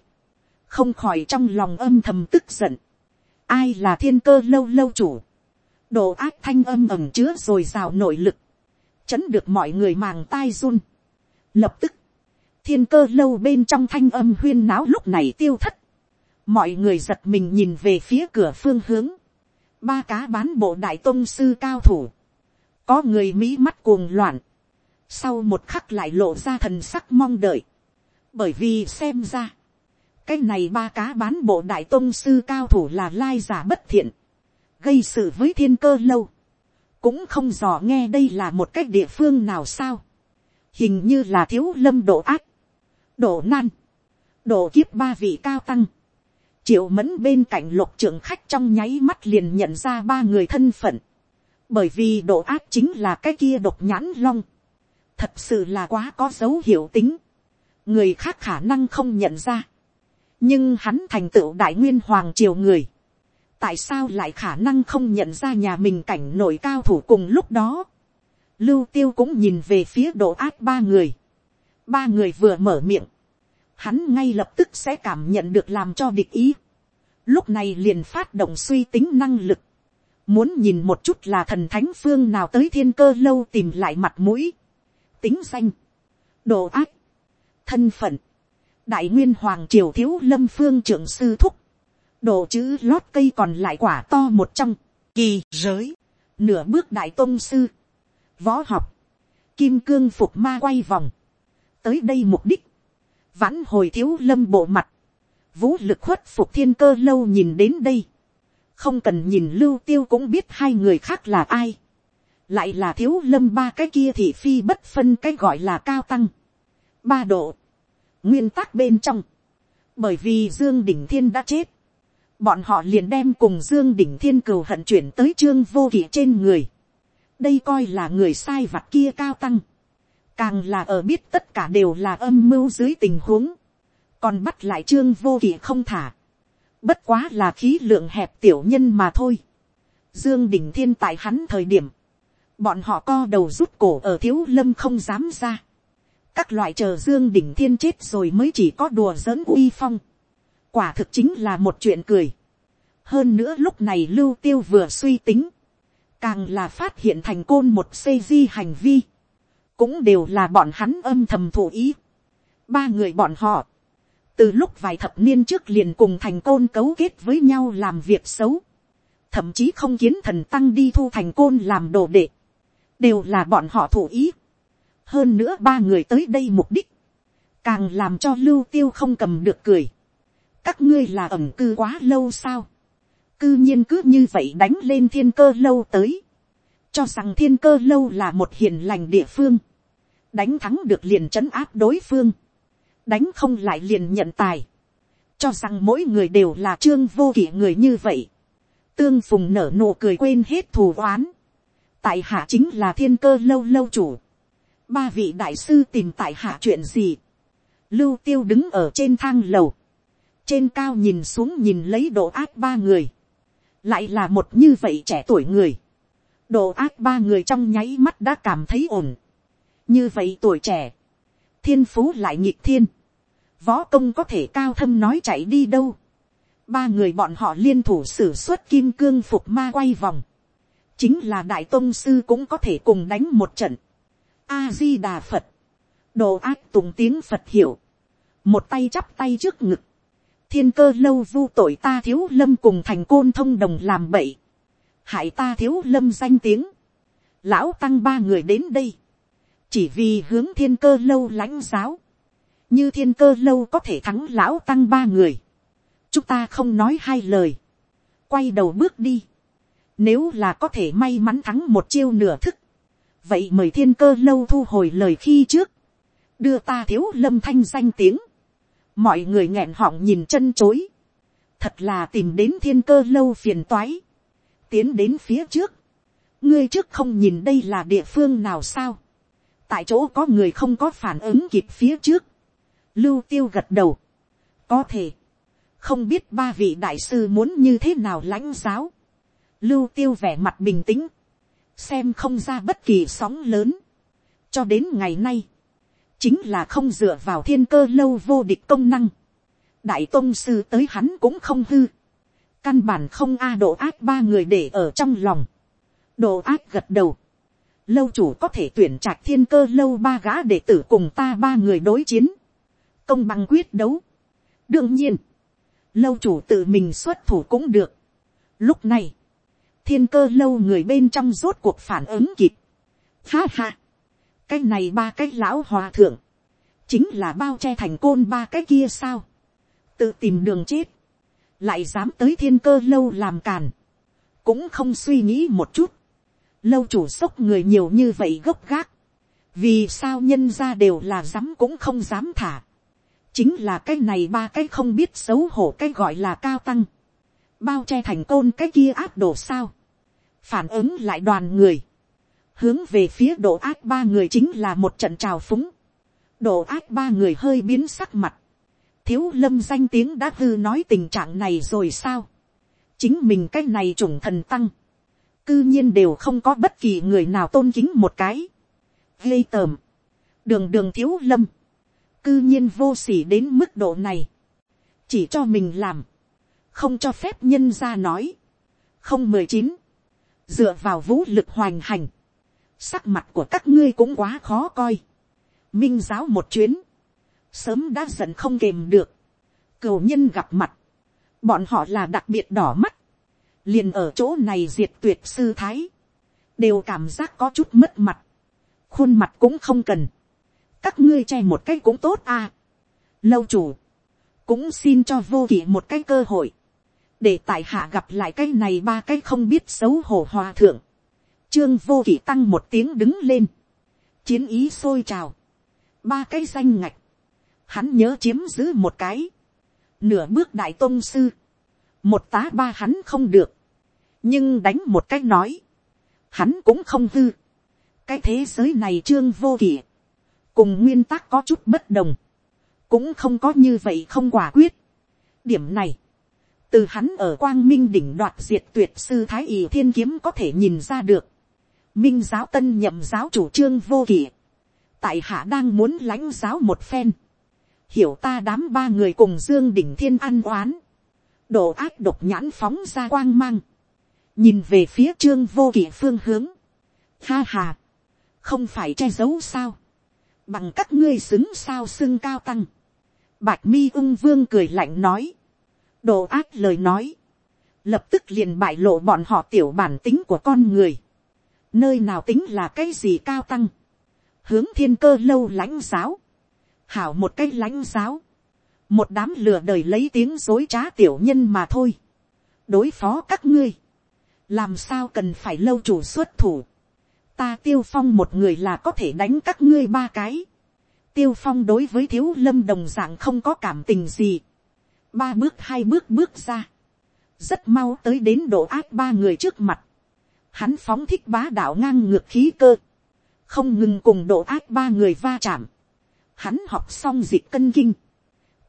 không khỏi trong lòng âm thầm tức giận, ai là thiên cơ lâu lâu chủ, đồ ác thanh âm ẩm chứa rồi rào nội lực, chấn được mọi người màng tai run, lập tức, thiên cơ lâu bên trong thanh âm huyên náo lúc này tiêu thất. mọi người giật mình nhìn về phía cửa phương hướng. ba cá bán bộ đại tôn sư cao thủ. có người mỹ mắt cuồng loạn. sau một khắc lại lộ ra thần sắc mong đợi. bởi vì xem ra, cái này ba cá bán bộ đại tôn sư cao thủ là lai giả bất thiện. gây sự với thiên cơ lâu. cũng không dò nghe đây là một cách địa phương nào sao. Hình như là thiếu lâm độ ác, độ nan, độ kiếp ba vị cao tăng, triệu mẫn bên cạnh lục trưởng khách trong nháy mắt liền nhận ra ba người thân phận, bởi vì độ ác chính là cái kia độc nhãn long, thật sự là quá có dấu hiệu tính, người khác khả năng không nhận ra, nhưng hắn thành tựu đại nguyên hoàng triều người, tại sao lại khả năng không nhận ra nhà mình cảnh nổi cao thủ cùng lúc đó, lưu tiêu cũng nhìn về phía độ ác ba người, ba người vừa mở miệng, hắn ngay lập tức sẽ cảm nhận được làm cho địch ý. Lúc này liền phát động suy tính năng lực. Muốn nhìn một chút là thần thánh phương nào tới thiên cơ lâu tìm lại mặt mũi. Tính danh. Đồ ác. Thân phận. Đại nguyên hoàng triều thiếu lâm phương trưởng sư thúc. Đồ chữ lót cây còn lại quả to một trong. Kỳ giới. Nửa bước đại tôn sư. Võ học. Kim cương phục ma quay vòng tới đây mục đích, vãn hồi thiếu lâm bộ mặt, vũ lực khuất phục thiên cơ lâu nhìn đến đây, không cần nhìn lưu tiêu cũng biết hai người khác là ai, lại là thiếu lâm ba cái kia thì phi bất phân cái gọi là cao tăng, ba độ, nguyên tắc bên trong, bởi vì dương đỉnh thiên đã chết, bọn họ liền đem cùng dương đỉnh thiên cừu hận chuyển tới trương vô kỵ trên người, đây coi là người sai vặt kia cao tăng, càng là ở biết tất cả đều là âm mưu dưới tình huống, còn bắt lại trương vô kỵ không thả, bất quá là khí lượng hẹp tiểu nhân mà thôi. Dương Đỉnh Thiên tại hắn thời điểm, bọn họ co đầu rút cổ ở thiếu lâm không dám ra. Các loại chờ Dương đỉnh Thiên chết rồi mới chỉ có đùa giỡn uy phong. Quả thực chính là một chuyện cười. Hơn nữa lúc này Lưu Tiêu vừa suy tính. Càng là phát hiện thành côn một xây di hành vi cũng đều là bọn hắn âm thầm thủ ý. Ba người bọn họ, từ lúc vài thập niên trước liền cùng thành côn cấu kết với nhau làm việc xấu, thậm chí không kiến thần tăng đi thu thành côn làm đồ đệ, đều là bọn họ thủ ý hơn nữa ba người tới đây mục đích, càng làm cho lưu tiêu không cầm được cười. các ngươi là ẩm cư quá lâu sao, cư nhiên cứ như vậy đánh lên thiên cơ lâu tới, cho rằng thiên cơ lâu là một hiền lành địa phương, đánh thắng được liền trấn áp đối phương, đánh không lại liền nhận tài, cho rằng mỗi người đều là trương vô kỷ người như vậy, tương phùng nở nụ cười quên hết thù oán, tại hạ chính là thiên cơ lâu lâu chủ, ba vị đại sư tìm tại hạ chuyện gì, lưu tiêu đứng ở trên thang lầu, trên cao nhìn xuống nhìn lấy độ ác ba người, lại là một như vậy trẻ tuổi người, độ ác ba người trong nháy mắt đã cảm thấy ổn, như vậy tuổi trẻ, thiên phú lại nhịp thiên, võ công có thể cao thâm nói chạy đi đâu, ba người bọn họ liên thủ sử xuất kim cương phục ma quay vòng, chính là đại tôn sư cũng có thể cùng đánh một trận, a di đà phật, đồ ác tùng tiếng phật hiểu, một tay chắp tay trước ngực, thiên cơ lâu vu tội ta thiếu lâm cùng thành côn thông đồng làm bậy, hại ta thiếu lâm danh tiếng, lão tăng ba người đến đây, chỉ vì hướng thiên cơ lâu lãnh giáo, như thiên cơ lâu có thể thắng lão tăng ba người, chúng ta không nói hai lời, quay đầu bước đi, nếu là có thể may mắn thắng một chiêu nửa thức, vậy mời thiên cơ lâu thu hồi lời khi trước, đưa ta thiếu lâm thanh danh tiếng, mọi người nghẹn họng nhìn chân chối, thật là tìm đến thiên cơ lâu phiền toái, tiến đến phía trước, ngươi trước không nhìn đây là địa phương nào sao, tại chỗ có người không có phản ứng kịp phía trước, lưu tiêu gật đầu, có thể, không biết ba vị đại sư muốn như thế nào lãnh giáo, lưu tiêu vẻ mặt bình tĩnh, xem không ra bất kỳ sóng lớn, cho đến ngày nay, chính là không dựa vào thiên cơ lâu vô địch công năng, đại tôn sư tới hắn cũng không hư, căn bản không a độ ác ba người để ở trong lòng, độ ác gật đầu, lâu chủ có thể tuyển trạch thiên cơ lâu ba gã để tử cùng ta ba người đối chiến, công bằng quyết đấu. đương nhiên, lâu chủ tự mình xuất thủ cũng được. lúc này, thiên cơ lâu người bên trong rốt cuộc phản ứng kịp. ha ha, cái này ba cái lão hòa thượng, chính là bao che thành côn ba cái kia sao, tự tìm đường chết, lại dám tới thiên cơ lâu làm càn, cũng không suy nghĩ một chút, lâu chủ sốc người nhiều như vậy gốc gác, vì sao nhân ra đều là dám cũng không dám thả, chính là cái này ba cái không biết xấu hổ cái gọi là cao tăng, bao che thành côn cái kia áp đổ sao, phản ứng lại đoàn người, hướng về phía độ ác ba người chính là một trận trào phúng, độ ác ba người hơi biến sắc mặt, thiếu lâm danh tiếng đã hư nói tình trạng này rồi sao, chính mình cái này chủng thần tăng, cư nhiên đều không có bất kỳ người nào tôn kính một cái, ghê tởm, đường đường thiếu lâm, cư nhiên vô s ỉ đến mức độ này, chỉ cho mình làm, không cho phép nhân ra nói, không mười chín, dựa vào vũ lực hoành hành, sắc mặt của các ngươi cũng quá khó coi, minh giáo một chuyến, sớm đã giận không kềm được, cầu nhân gặp mặt, bọn họ là đặc biệt đỏ mắt, liền ở chỗ này diệt tuyệt sư thái, đều cảm giác có chút mất mặt, khuôn mặt cũng không cần, các ngươi che một cái cũng tốt à. lâu chủ, cũng xin cho vô kỷ một cái cơ hội, để tại hạ gặp lại cái này ba cái không biết xấu hổ hòa thượng. Trương vô kỷ tăng một tiếng đứng lên, chiến ý sôi trào, ba cái danh ngạch, hắn nhớ chiếm giữ một cái, nửa bước đại tôn sư, một tá ba hắn không được, nhưng đánh một cái nói, hắn cũng không hư, cái thế giới này trương vô kỷ, cùng nguyên tắc có chút bất đồng, cũng không có như vậy không quả quyết. điểm này, từ hắn ở quang minh đỉnh đoạt diệt tuyệt sư thái ỷ thiên kiếm có thể nhìn ra được. minh giáo tân nhậm giáo chủ trương vô kỷ, tại hạ đang muốn lãnh giáo một phen, hiểu ta đám ba người cùng dương đỉnh thiên ăn oán, đồ ác độc nhãn phóng ra quang mang, nhìn về phía trương vô kỷ phương hướng, ha hà, không phải che giấu sao, bằng các ngươi xứng sao xưng cao tăng. Bạch mi ung vương cười lạnh nói. Đồ ác lời nói. Lập tức liền bại lộ bọn họ tiểu bản tính của con người. Nơi nào tính là cái gì cao tăng. Hướng thiên cơ lâu lãnh giáo. Hảo một cái lãnh giáo. Một đám lừa đời lấy tiếng dối trá tiểu nhân mà thôi. Đối phó các ngươi. Làm sao cần phải lâu chủ xuất thủ ta tiêu phong một người là có thể đánh các ngươi ba cái. tiêu phong đối với thiếu lâm đồng dạng không có cảm tình gì ba bước hai bước bước ra, rất mau tới đến độ ác ba người trước mặt, hắn phóng thích bá đạo ngang ngược khí cơ, không ngừng cùng độ ác ba người va chạm, hắn học xong dịch cân kinh,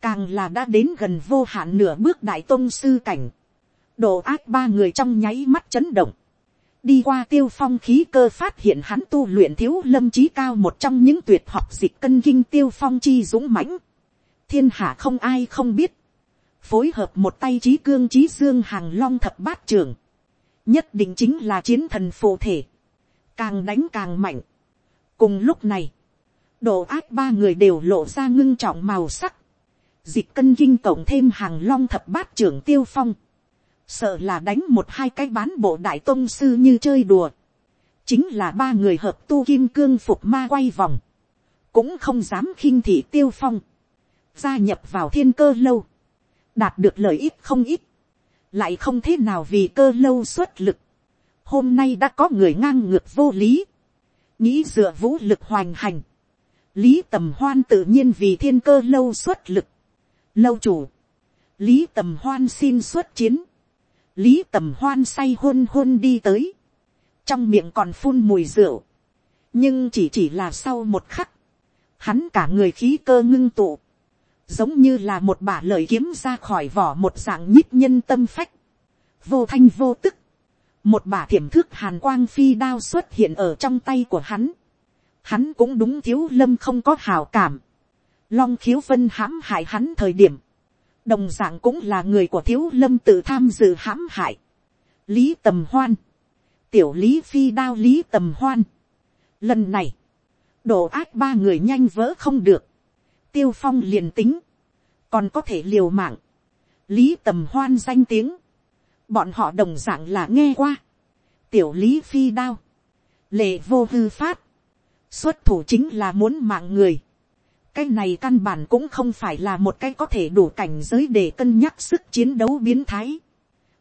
càng là đã đến gần vô hạn nửa bước đại tôn sư cảnh, độ ác ba người trong nháy mắt chấn động, đi qua tiêu phong khí cơ phát hiện hắn tu luyện thiếu lâm trí cao một trong những tuyệt học dịch cân kinh tiêu phong chi dũng mãnh, thiên hạ không ai không biết, phối hợp một tay trí cương trí dương hàng long thập bát trường, nhất định chính là chiến thần phù thể, càng đánh càng mạnh. cùng lúc này, độ ác ba người đều lộ ra ngưng trọng màu sắc, dịch cân kinh cộng thêm hàng long thập bát trưởng tiêu phong, sợ là đánh một hai cái bán bộ đại tôn sư như chơi đùa, chính là ba người hợp tu kim cương phục ma quay vòng, cũng không dám khinh thị tiêu phong, gia nhập vào thiên cơ lâu, đạt được lợi ích không ít, lại không thế nào vì cơ lâu xuất lực. Hôm nay đã có người ngang ngược vô lý, nghĩ dựa vũ lực hoành hành. Lý tầm hoan tự nhiên vì thiên cơ lâu xuất lực. Lâu chủ, lý tầm hoan xin xuất chiến. Lý tầm hoan say hôn hôn đi tới, trong miệng còn phun mùi rượu, nhưng chỉ chỉ là sau một khắc, hắn cả người khí cơ ngưng tụ, giống như là một bả lời kiếm ra khỏi vỏ một dạng nhíp nhân tâm phách, vô thanh vô tức, một bả thiểm thước hàn quang phi đao xuất hiện ở trong tay của hắn, hắn cũng đúng thiếu lâm không có hào cảm, long khiếu vân hãm hại hắn thời điểm, đồng d ạ n g cũng là người của thiếu lâm tự tham dự hãm hại, lý tầm hoan, tiểu lý phi đao lý tầm hoan, lần này, đổ ác ba người nhanh vỡ không được, tiêu phong liền tính, còn có thể liều mạng, lý tầm hoan danh tiếng, bọn họ đồng d ạ n g là nghe qua, tiểu lý phi đao, lệ vô hư phát, xuất thủ chính là muốn mạng người, cái này căn bản cũng không phải là một cái có thể đủ cảnh giới để cân nhắc sức chiến đấu biến thái.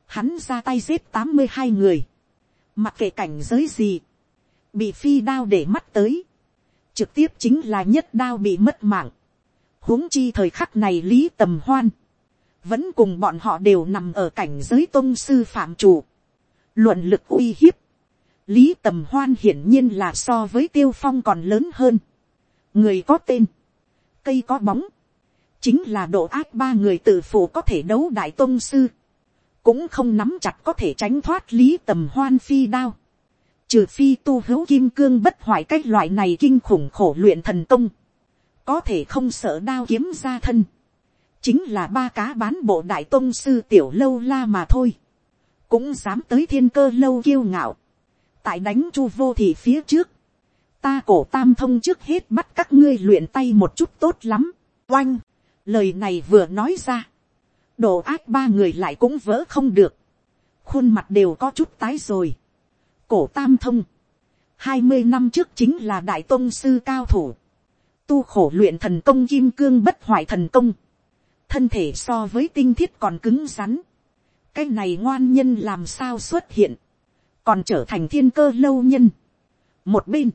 Hắn ra tay giết tám mươi hai người, mặc kệ cảnh giới gì, bị phi đao để mắt tới, trực tiếp chính là nhất đao bị mất mạng huống chi thời khắc này lý tầm hoan, vẫn cùng bọn họ đều nằm ở cảnh giới tôn sư phạm chủ, luận lực uy hiếp, lý tầm hoan hiển nhiên là so với tiêu phong còn lớn hơn, người có tên, cây có bóng, chính là độ ác ba người tự phụ có thể đấu đại tôn sư, cũng không nắm chặt có thể tránh thoát lý tầm hoan phi đao, trừ phi tu hữu kim cương bất hoại cách loại này kinh khủng khổ luyện thần công, có thể không sợ đao kiếm ra thân, chính là ba cá bán bộ đại tôn sư tiểu lâu la mà thôi, cũng dám tới thiên cơ lâu kiêu ngạo, tại đánh chu vô thì phía trước, ta cổ tam thông trước hết bắt các ngươi luyện tay một chút tốt lắm, oanh, lời này vừa nói ra, đồ ác ba người lại cũng vỡ không được, khuôn mặt đều có chút tái rồi, cổ tam thông, hai mươi năm trước chính là đại tôn sư cao thủ, tu khổ luyện thần công kim cương bất hoại thần công, thân thể so với tinh thiết còn cứng rắn, cái này ngoan nhân làm sao xuất hiện, còn trở thành thiên cơ lâu nhân. một bên,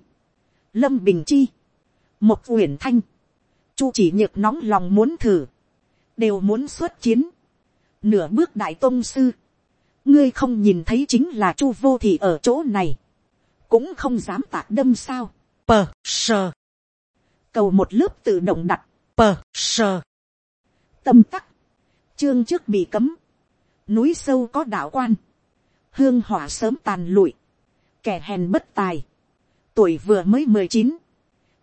lâm bình chi, một uyển thanh, chu chỉ nhược nóng lòng muốn thử, đều muốn xuất chiến, nửa bước đại tôn sư, ngươi không nhìn thấy chính là chu vô thị ở chỗ này, cũng không dám tạc đâm sao, pờ sờ cầu một lớp tự động đặt, pờ sờ, tâm tắc, chương trước bị cấm, núi sâu có đạo quan, hương hỏa sớm tàn lụi, kẻ hèn bất tài, tuổi vừa mới mười chín,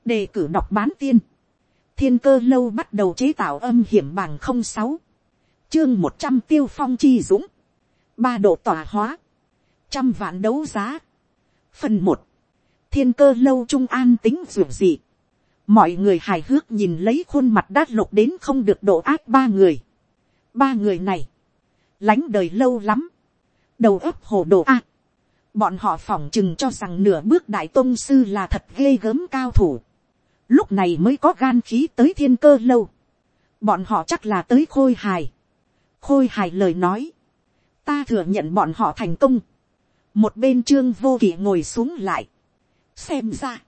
đề cử đọc bán tiên, thiên cơ lâu bắt đầu chế tạo âm hiểm bằng không sáu, chương một trăm tiêu phong chi dũng, ba độ tỏa hóa, trăm vạn đấu giá, phần một, thiên cơ lâu trung an tính ruột dị, mọi người hài hước nhìn lấy khuôn mặt đát lục đến không được độ ác ba người. ba người này, lánh đời lâu lắm, đầu ấp hồ đồ ác. bọn họ phỏng chừng cho rằng nửa bước đại tôn sư là thật ghê gớm cao thủ. lúc này mới có gan khí tới thiên cơ lâu. bọn họ chắc là tới khôi hài. khôi hài lời nói, ta thừa nhận bọn họ thành công. một bên trương vô kỵ ngồi xuống lại. xem ra,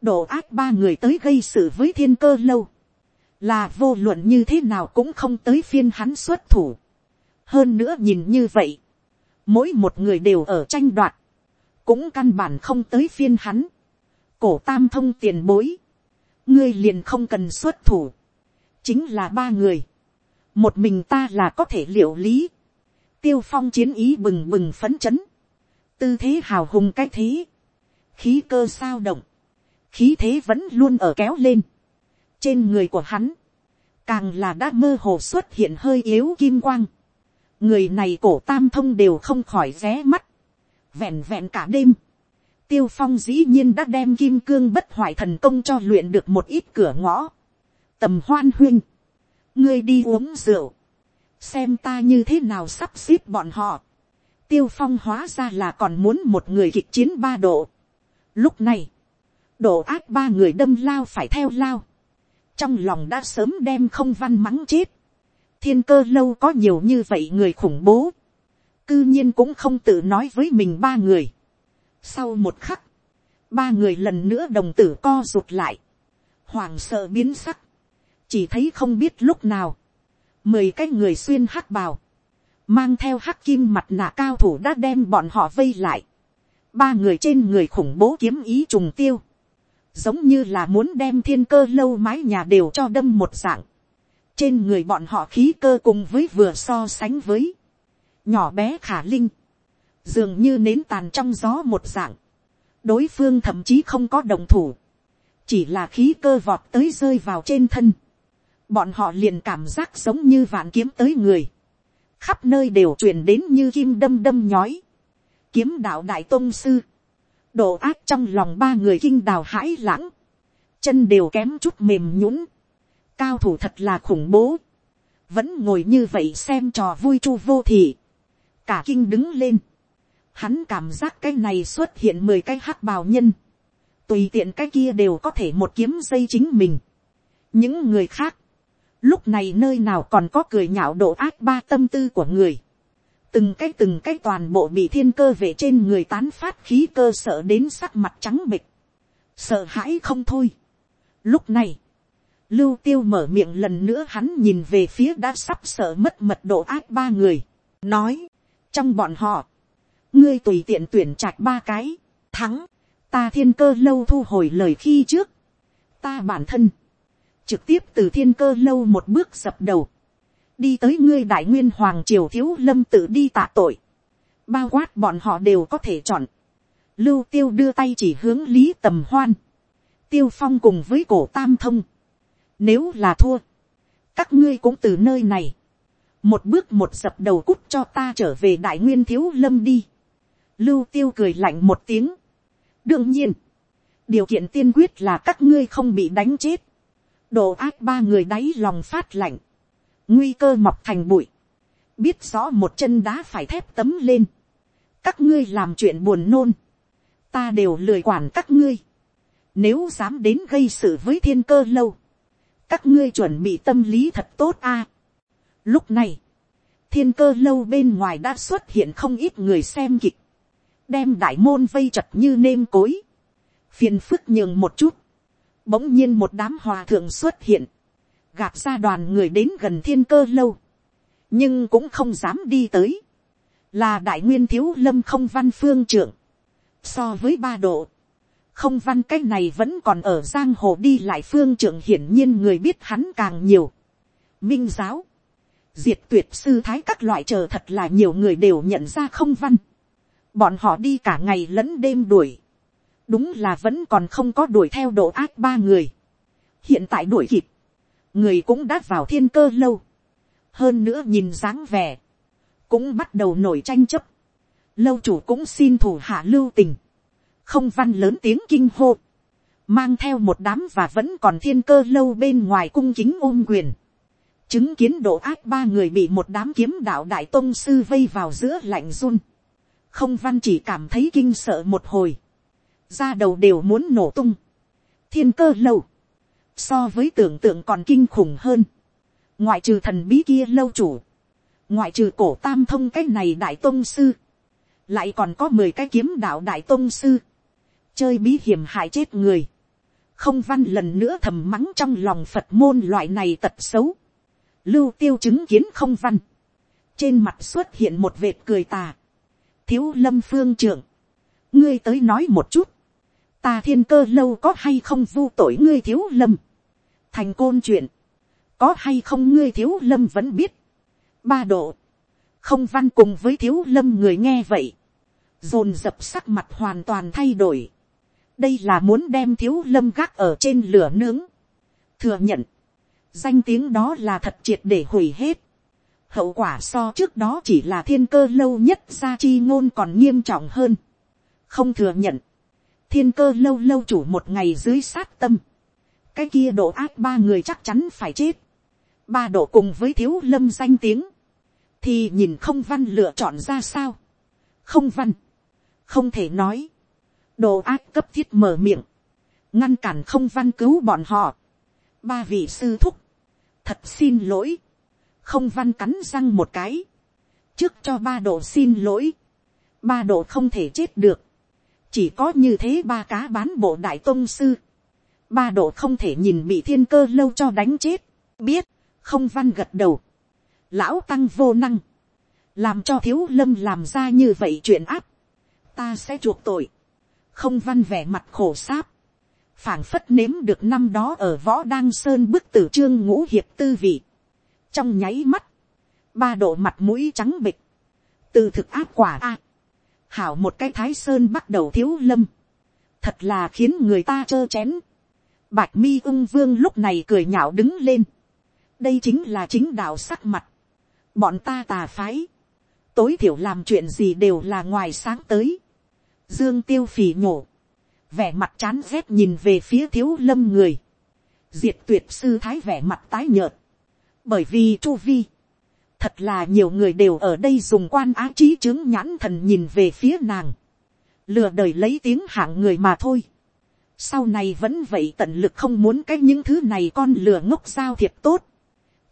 đồ ác ba người tới gây sự với thiên cơ lâu, là vô luận như thế nào cũng không tới phiên hắn xuất thủ. hơn nữa nhìn như vậy, mỗi một người đều ở tranh đoạt, cũng căn bản không tới phiên hắn. cổ tam thông tiền bối, ngươi liền không cần xuất thủ, chính là ba người, một mình ta là có thể liệu lý, tiêu phong chiến ý bừng bừng phấn chấn, tư thế hào hùng cái thế, khí cơ sao động, khí thế vẫn luôn ở kéo lên, trên người của hắn, càng là đã mơ hồ xuất hiện hơi yếu kim quang, người này cổ tam thông đều không khỏi ré mắt, vẹn vẹn cả đêm, tiêu phong dĩ nhiên đã đem kim cương bất hoại thần công cho luyện được một ít cửa ngõ, tầm hoan huyên, ngươi đi uống rượu, xem ta như thế nào sắp xếp bọn họ, tiêu phong hóa ra là còn muốn một người kịch chiến ba độ. Lúc này, độ ác ba người đâm lao phải theo lao, trong lòng đã sớm đem không văn mắng chết, thiên cơ lâu có nhiều như vậy người khủng bố, cư nhiên cũng không tự nói với mình ba người. Sau một khắc, ba người lần nữa đồng tử co rụt lại, hoàng sợ biến sắc, chỉ thấy không biết lúc nào, mười cái người xuyên hắc bào, mang theo hắc kim mặt nạ cao thủ đã đem bọn họ vây lại, ba người trên người khủng bố kiếm ý trùng tiêu, giống như là muốn đem thiên cơ lâu mái nhà đều cho đâm một dạng, trên người bọn họ khí cơ cùng với vừa so sánh với, nhỏ bé khả linh, dường như nến tàn trong gió một dạng, đối phương thậm chí không có đồng thủ, chỉ là khí cơ vọt tới rơi vào trên thân, bọn họ liền cảm giác giống như vạn kiếm tới người, khắp nơi đều truyền đến như kim đâm đâm nhói, kiếm đạo đại tôn sư, độ ác trong lòng ba người kinh đào hãi lãng, chân đều kém chút mềm nhũng, cao thủ thật là khủng bố, vẫn ngồi như vậy xem trò vui chu vô thị, cả kinh đứng lên, hắn cảm giác cái này xuất hiện mười cái hắc bào nhân, tùy tiện cái kia đều có thể một kiếm dây chính mình, những người khác, lúc này nơi nào còn có cười nhạo độ ác ba tâm tư của người, từng cái từng cái toàn bộ bị thiên cơ về trên người tán phát khí cơ sợ đến sắc mặt trắng bịch, sợ hãi không thôi. Lúc này, lưu tiêu mở miệng lần nữa hắn nhìn về phía đã sắp sợ mất mật độ ác ba người, nói, trong bọn họ, ngươi tùy tiện tuyển trạch ba cái, thắng, ta thiên cơ lâu thu hồi lời khi trước, ta bản thân, trực tiếp từ thiên cơ lâu một bước dập đầu, đi tới ngươi đại nguyên hoàng triều thiếu lâm tự đi tạ tội, bao quát bọn họ đều có thể chọn, lưu tiêu đưa tay chỉ hướng lý tầm hoan, tiêu phong cùng với cổ tam thông, nếu là thua, các ngươi cũng từ nơi này, một bước một dập đầu cút cho ta trở về đại nguyên thiếu lâm đi, lưu tiêu cười lạnh một tiếng, đương nhiên, điều kiện tiên quyết là các ngươi không bị đánh chết, đồ ác ba người đáy lòng phát lạnh, nguy cơ mọc thành bụi, biết rõ một chân đá phải thép tấm lên, các ngươi làm chuyện buồn nôn, ta đều lười quản các ngươi, nếu dám đến gây sự với thiên cơ lâu, các ngươi chuẩn bị tâm lý thật tốt a. lúc này, thiên cơ lâu bên ngoài đã xuất hiện không ít người xem kịch, đem đại môn vây chật như nêm cối, phiền phức nhường một chút, bỗng nhiên một đám hòa thượng xuất hiện, gạt ra đoàn người đến gần thiên cơ lâu, nhưng cũng không dám đi tới, là đại nguyên thiếu lâm không văn phương trưởng, so với ba độ, không văn cái này vẫn còn ở giang hồ đi lại phương trưởng hiển nhiên người biết hắn càng nhiều. Minh giáo, diệt tuyệt sư thái các loại chờ thật là nhiều người đều nhận ra không văn. Bọn họ đi cả ngày lẫn đêm đuổi. Đúng là vẫn còn không có đuổi theo độ ác ba người. Hiện tại đuổi kịp. Người cũng đã vào thiên cơ lâu. Hơn nữa nhìn dáng vẻ. Cũng bắt đầu nổi tranh chấp. Lâu chủ cũng xin thủ hạ lưu tình. Không văn lớn tiếng kinh hô, mang theo một đám và vẫn còn thiên cơ lâu bên ngoài cung kính ôm quyền, chứng kiến độ ác ba người bị một đám kiếm đạo đại tôn sư vây vào giữa lạnh run, không văn chỉ cảm thấy kinh sợ một hồi, ra đầu đều muốn nổ tung, thiên cơ lâu, so với tưởng tượng còn kinh khủng hơn, ngoại trừ thần bí kia lâu chủ, ngoại trừ cổ tam thông cái này đại tôn sư, lại còn có mười cái kiếm đạo đại tôn sư, chơi bí hiểm hại chết người, không văn lần nữa thầm mắng trong lòng phật môn loại này tật xấu. lưu tiêu chứng kiến không văn. trên mặt xuất hiện một vệt cười tà. thiếu lâm phương trưởng. ngươi tới nói một chút ta thiên cơ lâu có hay không vu tội ngươi thiếu lâm. thành côn chuyện. có hay không ngươi thiếu lâm vẫn biết. ba độ. không văn cùng với thiếu lâm người nghe vậy. dồn dập sắc mặt hoàn toàn thay đổi đây là muốn đem thiếu lâm gác ở trên lửa nướng. thừa nhận, danh tiếng đó là thật triệt để hủy hết. hậu quả so trước đó chỉ là thiên cơ lâu nhất gia chi ngôn còn nghiêm trọng hơn. không thừa nhận, thiên cơ lâu lâu chủ một ngày dưới sát tâm. cái kia độ ác ba người chắc chắn phải chết. ba độ cùng với thiếu lâm danh tiếng. thì nhìn không văn lựa chọn ra sao. không văn, không thể nói đồ ác cấp thiết mở miệng, ngăn cản không văn cứu bọn họ. ba vị sư thúc, thật xin lỗi, không văn cắn răng một cái, trước cho ba độ xin lỗi, ba độ không thể chết được, chỉ có như thế ba cá bán bộ đại tôn sư, ba độ không thể nhìn bị thiên cơ lâu cho đánh chết, biết, không văn gật đầu, lão tăng vô năng, làm cho thiếu lâm làm ra như vậy chuyện áp, ta sẽ chuộc tội, không văn vẻ mặt khổ sáp, phảng phất nếm được năm đó ở võ đăng sơn bức tử trương ngũ hiệp tư vị, trong nháy mắt, ba độ mặt mũi trắng bịch, từ thực áp quả a, hảo một cái thái sơn bắt đầu thiếu lâm, thật là khiến người ta trơ chén, bạch mi ung vương lúc này cười nhạo đứng lên, đây chính là chính đạo sắc mặt, bọn ta tà phái, tối thiểu làm chuyện gì đều là ngoài sáng tới, Dương tiêu phì nhổ. Vẻ mặt chán rét nhìn về phía thiếu lâm người. Diệt tuyệt sư thái vẻ mặt tái nhợt. Bởi vì chu vi. Thật là nhiều người đều ở đây dùng quan á trí chứng nhãn thần nhìn về phía nàng. Lừa đời lấy tiếng hạng người mà thôi. Sau này vẫn vậy tận lực không muốn cái những thứ này con lừa ngốc giao thiệt tốt.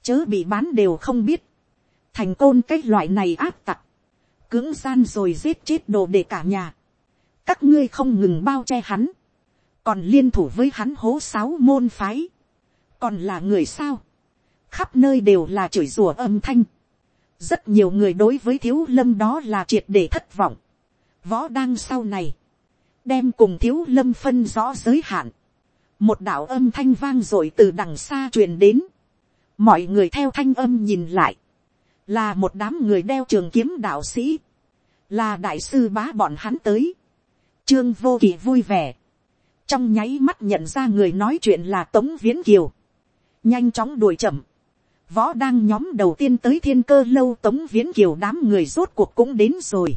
Chớ bị bán đều không biết. Thành côn cái loại này áp tặc cưỡng gian rồi giết chết đồ để cả nhà các ngươi không ngừng bao che hắn, còn liên thủ với hắn hố sáu môn phái, còn là người sao, khắp nơi đều là chửi rủa âm thanh, rất nhiều người đối với thiếu lâm đó là triệt để thất vọng, võ đang sau này, đem cùng thiếu lâm phân rõ giới hạn, một đạo âm thanh vang r ộ i từ đằng xa truyền đến, mọi người theo thanh âm nhìn lại, là một đám người đeo trường kiếm đạo sĩ, là đại sư bá bọn hắn tới, Trương vô kỳ vui vẻ. Trong nháy mắt nhận ra người nói chuyện là Tống Viễn Kiều. Nhanh chóng đuổi chậm. Võ đang nhóm đầu tiên tới thiên cơ lâu Tống Viễn Kiều đám người rốt cuộc cũng đến rồi.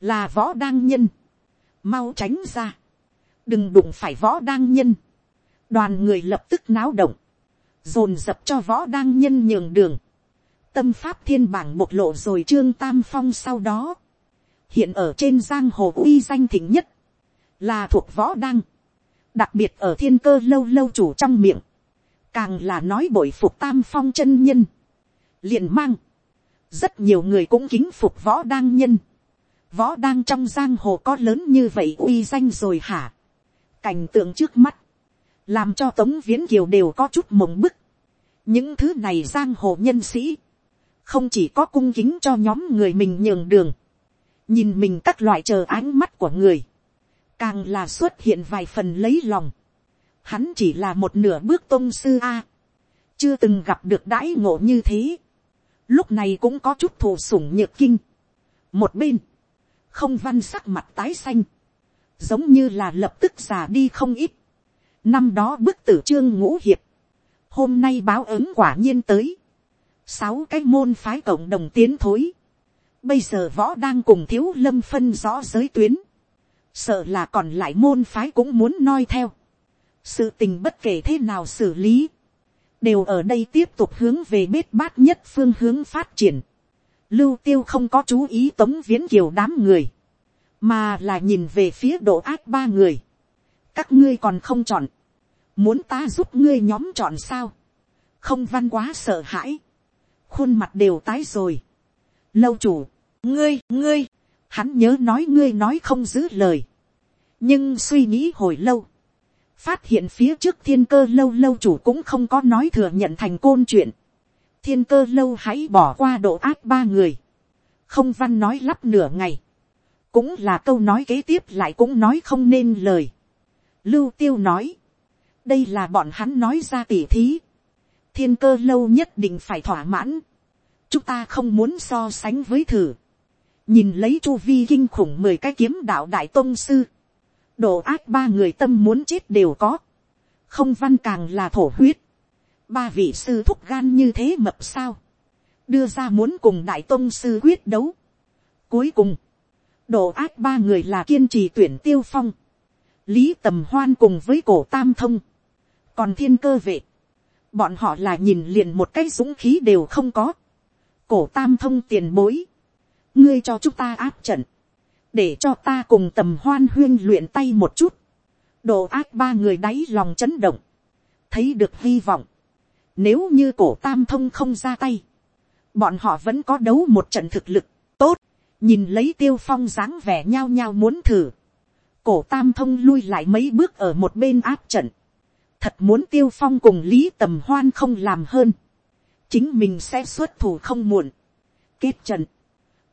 Là võ đang nhân. Mau tránh ra. Đừng đụng phải võ đang nhân. Đoàn người lập tức náo động. Dồn dập cho võ đang nhân nhường đường. Tâm pháp thiên bảng một lộ rồi trương tam phong sau đó hiện ở trên giang hồ uy danh thịnh nhất, là thuộc võ đăng, đặc biệt ở thiên cơ lâu lâu chủ trong miệng, càng là nói bội phục tam phong chân nhân, liền mang, rất nhiều người cũng kính phục võ đăng nhân, võ đăng trong giang hồ có lớn như vậy uy danh rồi hả, cảnh tượng trước mắt, làm cho tống viễn kiều đều có chút mộng bức, những thứ này giang hồ nhân sĩ, không chỉ có cung kính cho nhóm người mình nhường đường, nhìn mình các loại chờ ánh mắt của người, càng là xuất hiện vài phần lấy lòng. Hắn chỉ là một nửa bước tôn sư a, chưa từng gặp được đãi ngộ như thế. Lúc này cũng có chút thù sủng nhược kinh. Một bên, không văn sắc mặt tái xanh, giống như là lập tức già đi không ít. Năm đó bức tử trương ngũ hiệp, hôm nay báo ứng quả nhiên tới. Sáu cái môn phái cộng đồng tiến thối Bây giờ võ đang cùng thiếu lâm phân rõ giới tuyến. Sợ là còn lại môn phái cũng muốn noi theo. Sự tình bất kể thế nào xử lý. Đều ở đây tiếp tục hướng về bết bát nhất phương hướng phát triển. Lưu tiêu không có chú ý tống viễn kiều đám người. Mà là nhìn về phía độ ác ba người. Các ngươi còn không chọn. Muốn ta giúp ngươi nhóm chọn sao? Không văn quá sợ hãi. Khuôn mặt đều tái rồi lâu chủ, ngươi, ngươi, hắn nhớ nói ngươi nói không giữ lời, nhưng suy nghĩ hồi lâu, phát hiện phía trước thiên cơ lâu lâu chủ cũng không có nói thừa nhận thành côn chuyện. thiên cơ lâu hãy bỏ qua độ ác ba người. không văn nói lắp nửa ngày. cũng là câu nói kế tiếp lại cũng nói không nên lời. lưu tiêu nói. đây là bọn hắn nói ra tỉ thí. thiên cơ lâu nhất định phải thỏa mãn. chúng ta không muốn so sánh với thử. nhìn lấy chu vi kinh khủng mười cái kiếm đạo đại tôn sư độ ác ba người tâm muốn chết đều có, không văn càng là thổ huyết, ba vị sư thúc gan như thế mập sao, đưa ra muốn cùng đại tông sư quyết đấu. Cuối cùng, độ ác ba người là kiên trì tuyển tiêu phong, lý tầm hoan cùng với cổ tam thông, còn thiên cơ vệ, bọn họ là nhìn liền một cái dũng khí đều không có, cổ tam thông tiền bối, ngươi cho chúng ta áp trận, để cho ta cùng tầm hoan huyên luyện tay một chút, đồ ác ba người đáy lòng chấn động, thấy được hy vọng, nếu như cổ tam thông không ra tay, bọn họ vẫn có đấu một trận thực lực, tốt, nhìn lấy tiêu phong dáng vẻ nhao nhao muốn thử, cổ tam thông lui lại mấy bước ở một bên áp trận, thật muốn tiêu phong cùng lý tầm hoan không làm hơn, chính mình sẽ xuất thủ không muộn, kết trận,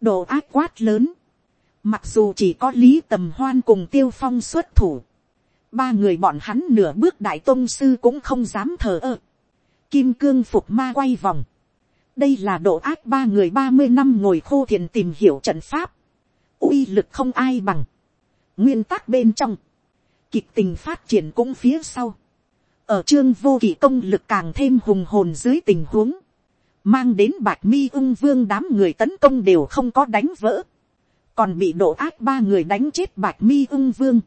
đồ ác quát lớn, Mặc dù chỉ có Lý Tầm Hoan cùng Tiêu Phong xuất thủ. Ba người bọn hắn nửa bước đại tông sư cũng không dám thờ ơ. Kim cương phục ma quay vòng. Đây là độ ác ba người ba mươi năm ngồi khô thiền tìm hiểu trận pháp. uy lực không ai bằng. Nguyên tắc bên trong. Kịch tình phát triển cũng phía sau. Ở chương vô kỷ công lực càng thêm hùng hồn dưới tình huống. Mang đến bạch mi ung vương đám người tấn công đều không có đánh vỡ còn bị độ ác ba người đánh chết bạch mi ưng vương.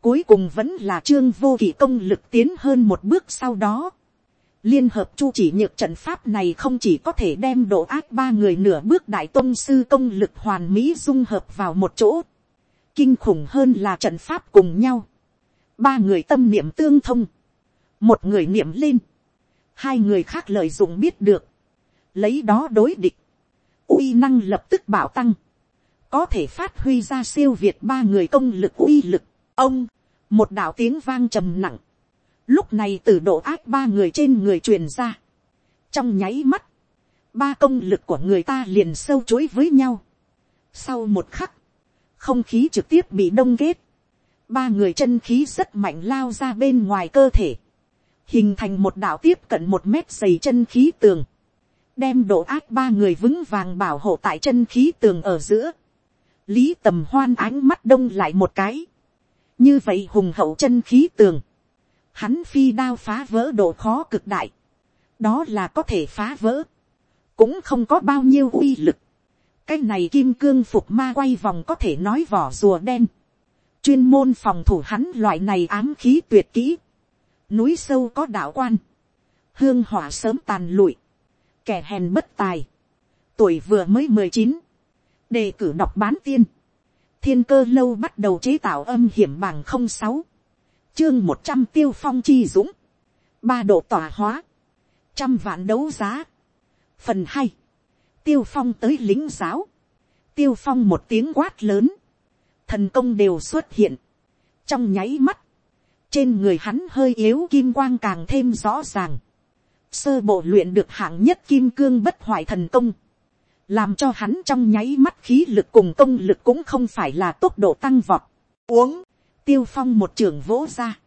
Cuối cùng vẫn là trương vô kỷ công lực tiến hơn một bước sau đó. Liên hợp chu chỉ nhược trận pháp này không chỉ có thể đem độ ác ba người nửa bước đại tôn sư công lực hoàn mỹ dung hợp vào một chỗ. Kinh khủng hơn là trận pháp cùng nhau. Ba người tâm niệm tương thông. Một người niệm lên. Hai người khác lợi dụng biết được. Lấy đó đối địch. uy năng lập tức bảo tăng có thể phát huy ra siêu việt ba người công lực uy lực. ông, một đạo tiếng vang trầm nặng, lúc này từ độ ác ba người trên người truyền ra. trong nháy mắt, ba công lực của người ta liền sâu chối với nhau. sau một khắc, không khí trực tiếp bị đông kết, ba người chân khí rất mạnh lao ra bên ngoài cơ thể, hình thành một đạo tiếp cận một mét dày chân khí tường, đem độ ác ba người vững vàng bảo hộ tại chân khí tường ở giữa, lý tầm hoan ánh mắt đông lại một cái, như vậy hùng hậu chân khí tường, hắn phi đao phá vỡ độ khó cực đại, đó là có thể phá vỡ, cũng không có bao nhiêu uy lực, cái này kim cương phục ma quay vòng có thể nói vỏ rùa đen, chuyên môn phòng thủ hắn loại này ám khí tuyệt kỹ, núi sâu có đạo quan, hương hỏa sớm tàn lụi, kẻ hèn bất tài, tuổi vừa mới mười chín, đề cử đọc bán tiên, thiên cơ lâu bắt đầu chế tạo âm hiểm bằng không sáu, chương một trăm tiêu phong chi dũng, ba độ tỏa hóa, trăm vạn đấu giá, phần hai, tiêu phong tới lính giáo, tiêu phong một tiếng quát lớn, thần công đều xuất hiện, trong nháy mắt, trên người hắn hơi yếu kim quang càng thêm rõ ràng, sơ bộ luyện được hạng nhất kim cương bất hoại thần công, làm cho hắn trong nháy mắt khí lực cùng công lực cũng không phải là tốc độ tăng vọt. Uống, tiêu phong một trường vỗ ra,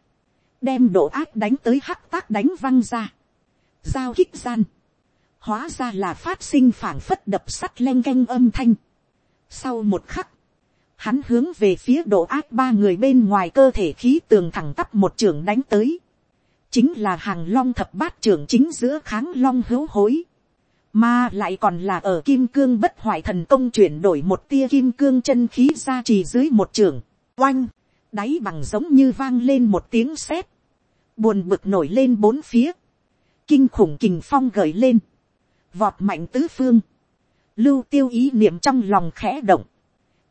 đem độ ác đánh tới hắc tác đánh văng ra, giao kích gian, hóa ra là phát sinh phảng phất đập sắt len canh âm thanh. Sau một khắc, hắn hướng về phía độ ác ba người bên ngoài cơ thể khí tường thẳng tắp một trường đánh tới. Chính là hàng long thập bát trưởng chính giữa kháng long hữu hối mà lại còn là ở kim cương bất hoại thần công chuyển đổi một tia kim cương chân khí ra trì dưới một trường, oanh, đáy bằng giống như vang lên một tiếng sét, buồn bực nổi lên bốn phía, kinh khủng kình phong gởi lên, vọt mạnh tứ phương, lưu tiêu ý niệm trong lòng khẽ động,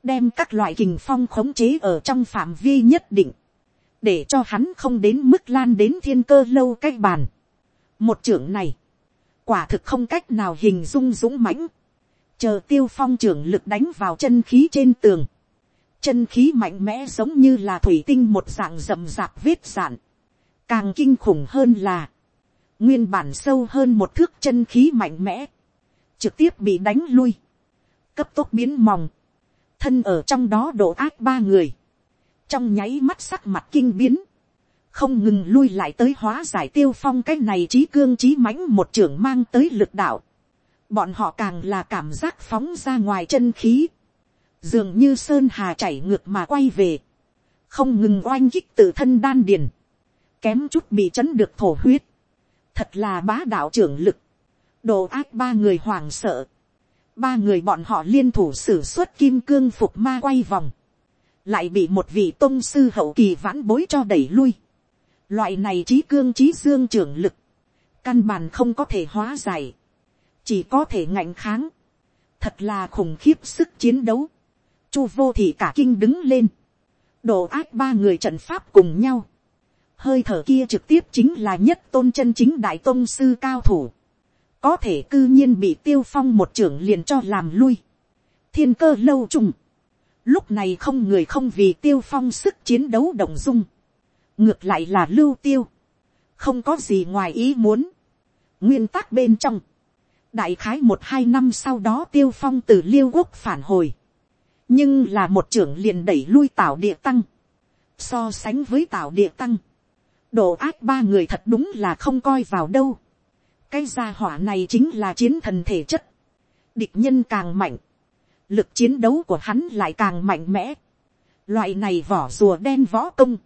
đem các loại kình phong khống chế ở trong phạm vi nhất định, để cho hắn không đến mức lan đến thiên cơ lâu cái bàn. một trưởng này, quả thực không cách nào hình dung dũng mãnh, chờ tiêu phong trưởng lực đánh vào chân khí trên tường, chân khí mạnh mẽ giống như là thủy tinh một dạng rậm rạp vết sản, Càng kinh khủng hơn là, nguyên bản sâu hơn một thước chân khí mạnh mẽ, trực tiếp bị đánh lui, cấp tốc biến mỏng, thân ở trong đó độ ác ba người, trong nháy mắt sắc mặt kinh biến, không ngừng lui lại tới hóa giải tiêu phong cái này trí cương trí mãnh một trưởng mang tới lực đạo, bọn họ càng là cảm giác phóng ra ngoài chân khí, dường như sơn hà chảy ngược mà quay về, không ngừng oanh kích tự thân đan điền, kém chút bị chấn được thổ huyết, thật là bá đạo trưởng lực, đồ ác ba người hoàng sợ, ba người bọn họ liên thủ sử xuất kim cương phục ma quay vòng, lại bị một vị tôn sư hậu kỳ vãn bối cho đẩy lui. Loại này trí cương trí dương trưởng lực, căn bản không có thể hóa giải, chỉ có thể ngạnh kháng, thật là khủng khiếp sức chiến đấu. Chu vô thì cả kinh đứng lên, đổ ác ba người trận pháp cùng nhau, hơi thở kia trực tiếp chính là nhất tôn chân chính đại tôn sư cao thủ, có thể cư nhiên bị tiêu phong một trưởng liền cho làm lui, thiên cơ lâu trùng, lúc này không người không vì tiêu phong sức chiến đấu động dung, ngược lại là lưu tiêu, không có gì ngoài ý muốn, nguyên tắc bên trong, đại khái một hai năm sau đó tiêu phong từ liêu quốc phản hồi, nhưng là một trưởng liền đẩy lui tảo địa tăng, so sánh với tảo địa tăng, độ ác ba người thật đúng là không coi vào đâu, cái gia hỏa này chính là chiến thần thể chất, địch nhân càng mạnh, lực chiến đấu của hắn lại càng mạnh mẽ, loại này vỏ rùa đen võ công,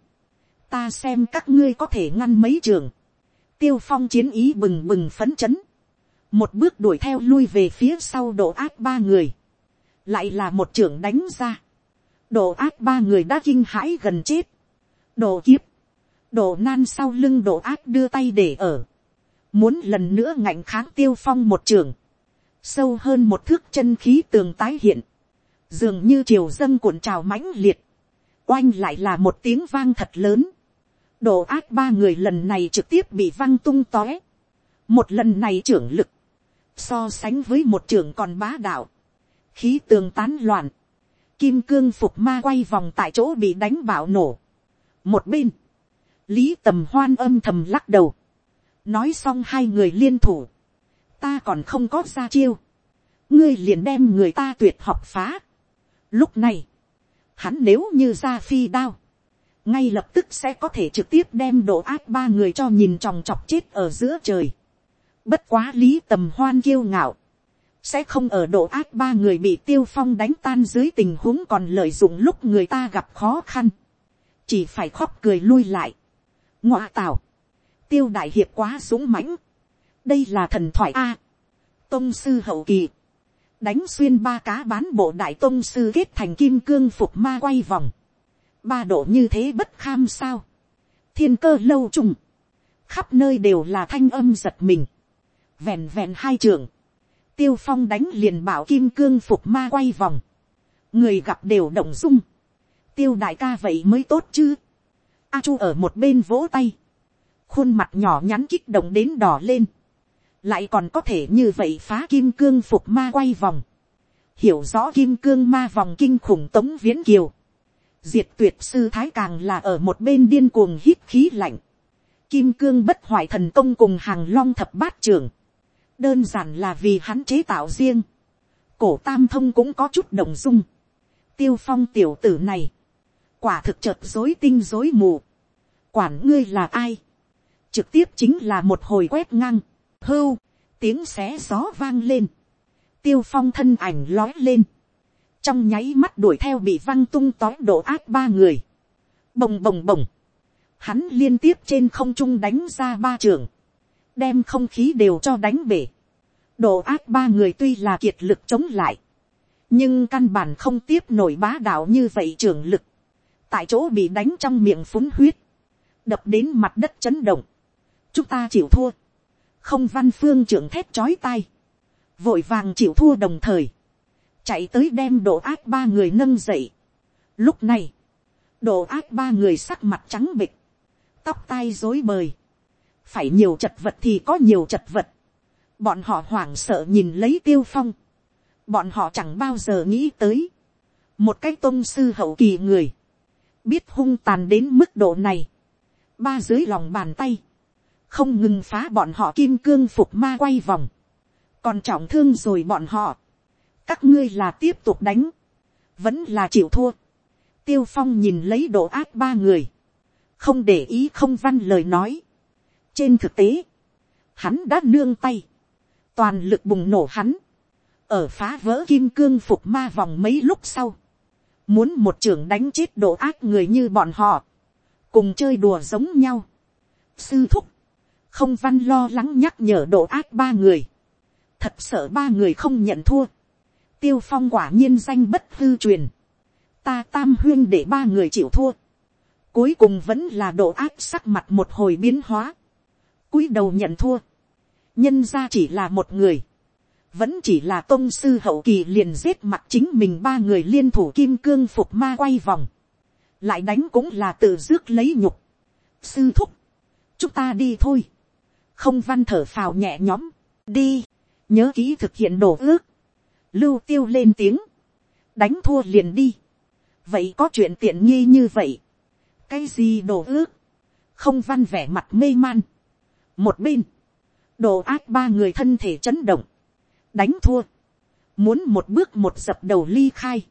ta xem các ngươi có thể ngăn mấy trường, tiêu phong chiến ý bừng bừng phấn chấn, một bước đuổi theo lui về phía sau độ ác ba người, lại là một trưởng đánh ra, độ ác ba người đã kinh hãi gần chết, độ kiếp, độ nan sau lưng độ ác đưa tay để ở, muốn lần nữa ngạnh kháng tiêu phong một trường, sâu hơn một thước chân khí tường tái hiện, dường như chiều dâng cuộn trào mãnh liệt, oanh lại là một tiếng vang thật lớn, độ ác ba người lần này trực tiếp bị văng tung tóe, một lần này trưởng lực, so sánh với một trưởng còn bá đạo, khí tường tán loạn, kim cương phục ma quay vòng tại chỗ bị đánh bạo nổ. một bên, lý tầm hoan âm thầm lắc đầu, nói xong hai người liên thủ, ta còn không có ra chiêu, ngươi liền đem người ta tuyệt học phá. Lúc này, hắn nếu như ra phi đao, ngay lập tức sẽ có thể trực tiếp đem độ ác ba người cho nhìn tròng chọc chết ở giữa trời. Bất quá lý tầm hoan kiêu ngạo, sẽ không ở độ ác ba người bị tiêu phong đánh tan dưới tình huống còn lợi dụng lúc người ta gặp khó khăn, chỉ phải khóc cười lui lại. ngoạ tào, tiêu đại hiệp quá súng mãnh, đây là thần thoại a, tông sư hậu kỳ, đánh xuyên ba cá bán bộ đại tông sư kết thành kim cương phục ma quay vòng, ba độ như thế bất kham sao, thiên cơ lâu trùng, khắp nơi đều là thanh âm giật mình, vẹn vẹn hai trường, tiêu phong đánh liền bảo kim cương phục ma quay vòng, người gặp đều động dung, tiêu đại ca vậy mới tốt chứ, a chu ở một bên vỗ tay, khuôn mặt nhỏ nhắn kích động đến đỏ lên, lại còn có thể như vậy phá kim cương phục ma quay vòng, hiểu rõ kim cương ma vòng kinh khủng tống viễn kiều, diệt tuyệt sư thái càng là ở một bên điên cuồng hít khí lạnh, kim cương bất hoại thần công cùng hàng long thập bát trưởng, đơn giản là vì hắn chế tạo riêng, cổ tam thông cũng có chút đồng dung, tiêu phong tiểu tử này, quả thực chợt dối tinh dối mù, quản ngươi là ai, trực tiếp chính là một hồi quét ngang, hưu, tiếng xé gió vang lên, tiêu phong thân ảnh lói lên, trong nháy mắt đuổi theo bị văng tung tói độ ác ba người, bồng bồng bồng, hắn liên tiếp trên không trung đánh ra ba trường, đem không khí đều cho đánh bể, độ ác ba người tuy là kiệt lực chống lại, nhưng căn bản không tiếp nổi bá đạo như vậy trường lực, tại chỗ bị đánh trong miệng phúng huyết, đập đến mặt đất chấn động, chúng ta chịu thua, không văn phương trưởng thép chói tai, vội vàng chịu thua đồng thời, chạy tới đem độ ác ba người nâng dậy. Lúc này, độ ác ba người sắc mặt trắng bịch, tóc tai dối bời, phải nhiều chật vật thì có nhiều chật vật, bọn họ hoảng sợ nhìn lấy tiêu phong, bọn họ chẳng bao giờ nghĩ tới, một cái tôn sư hậu kỳ người, biết hung tàn đến mức độ này, ba dưới lòng bàn tay, không ngừng phá bọn họ kim cương phục ma quay vòng, còn trọng thương rồi bọn họ, các ngươi là tiếp tục đánh, vẫn là chịu thua, tiêu phong nhìn lấy độ ác ba người, không để ý không văn lời nói. trên thực tế, hắn đã nương tay, toàn lực bùng nổ hắn, ở phá vỡ kim cương phục ma vòng mấy lúc sau, muốn một trưởng đánh chết độ ác người như bọn họ, cùng chơi đùa giống nhau. sư thúc, không văn lo lắng nhắc nhở độ ác ba người, thật sợ ba người không nhận thua, tiêu phong quả nhiên danh bất hư truyền, ta tam huyên để ba người chịu thua, cuối cùng vẫn là độ ác sắc mặt một hồi biến hóa, cúi đầu nhận thua, nhân ra chỉ là một người, vẫn chỉ là tôn sư hậu kỳ liền giết mặt chính mình ba người liên thủ kim cương phục ma quay vòng, lại đánh cũng là tự rước lấy nhục. sư thúc, chúng ta đi thôi, không văn thở phào nhẹ nhõm, đi, nhớ kỹ thực hiện đổ ước, lưu tiêu lên tiếng, đánh thua liền đi, vậy có chuyện tiện nghi như vậy, cái gì đồ ước, không văn vẻ mặt mê man, một bên, đồ ác ba người thân thể chấn động, đánh thua, muốn một bước một dập đầu ly khai,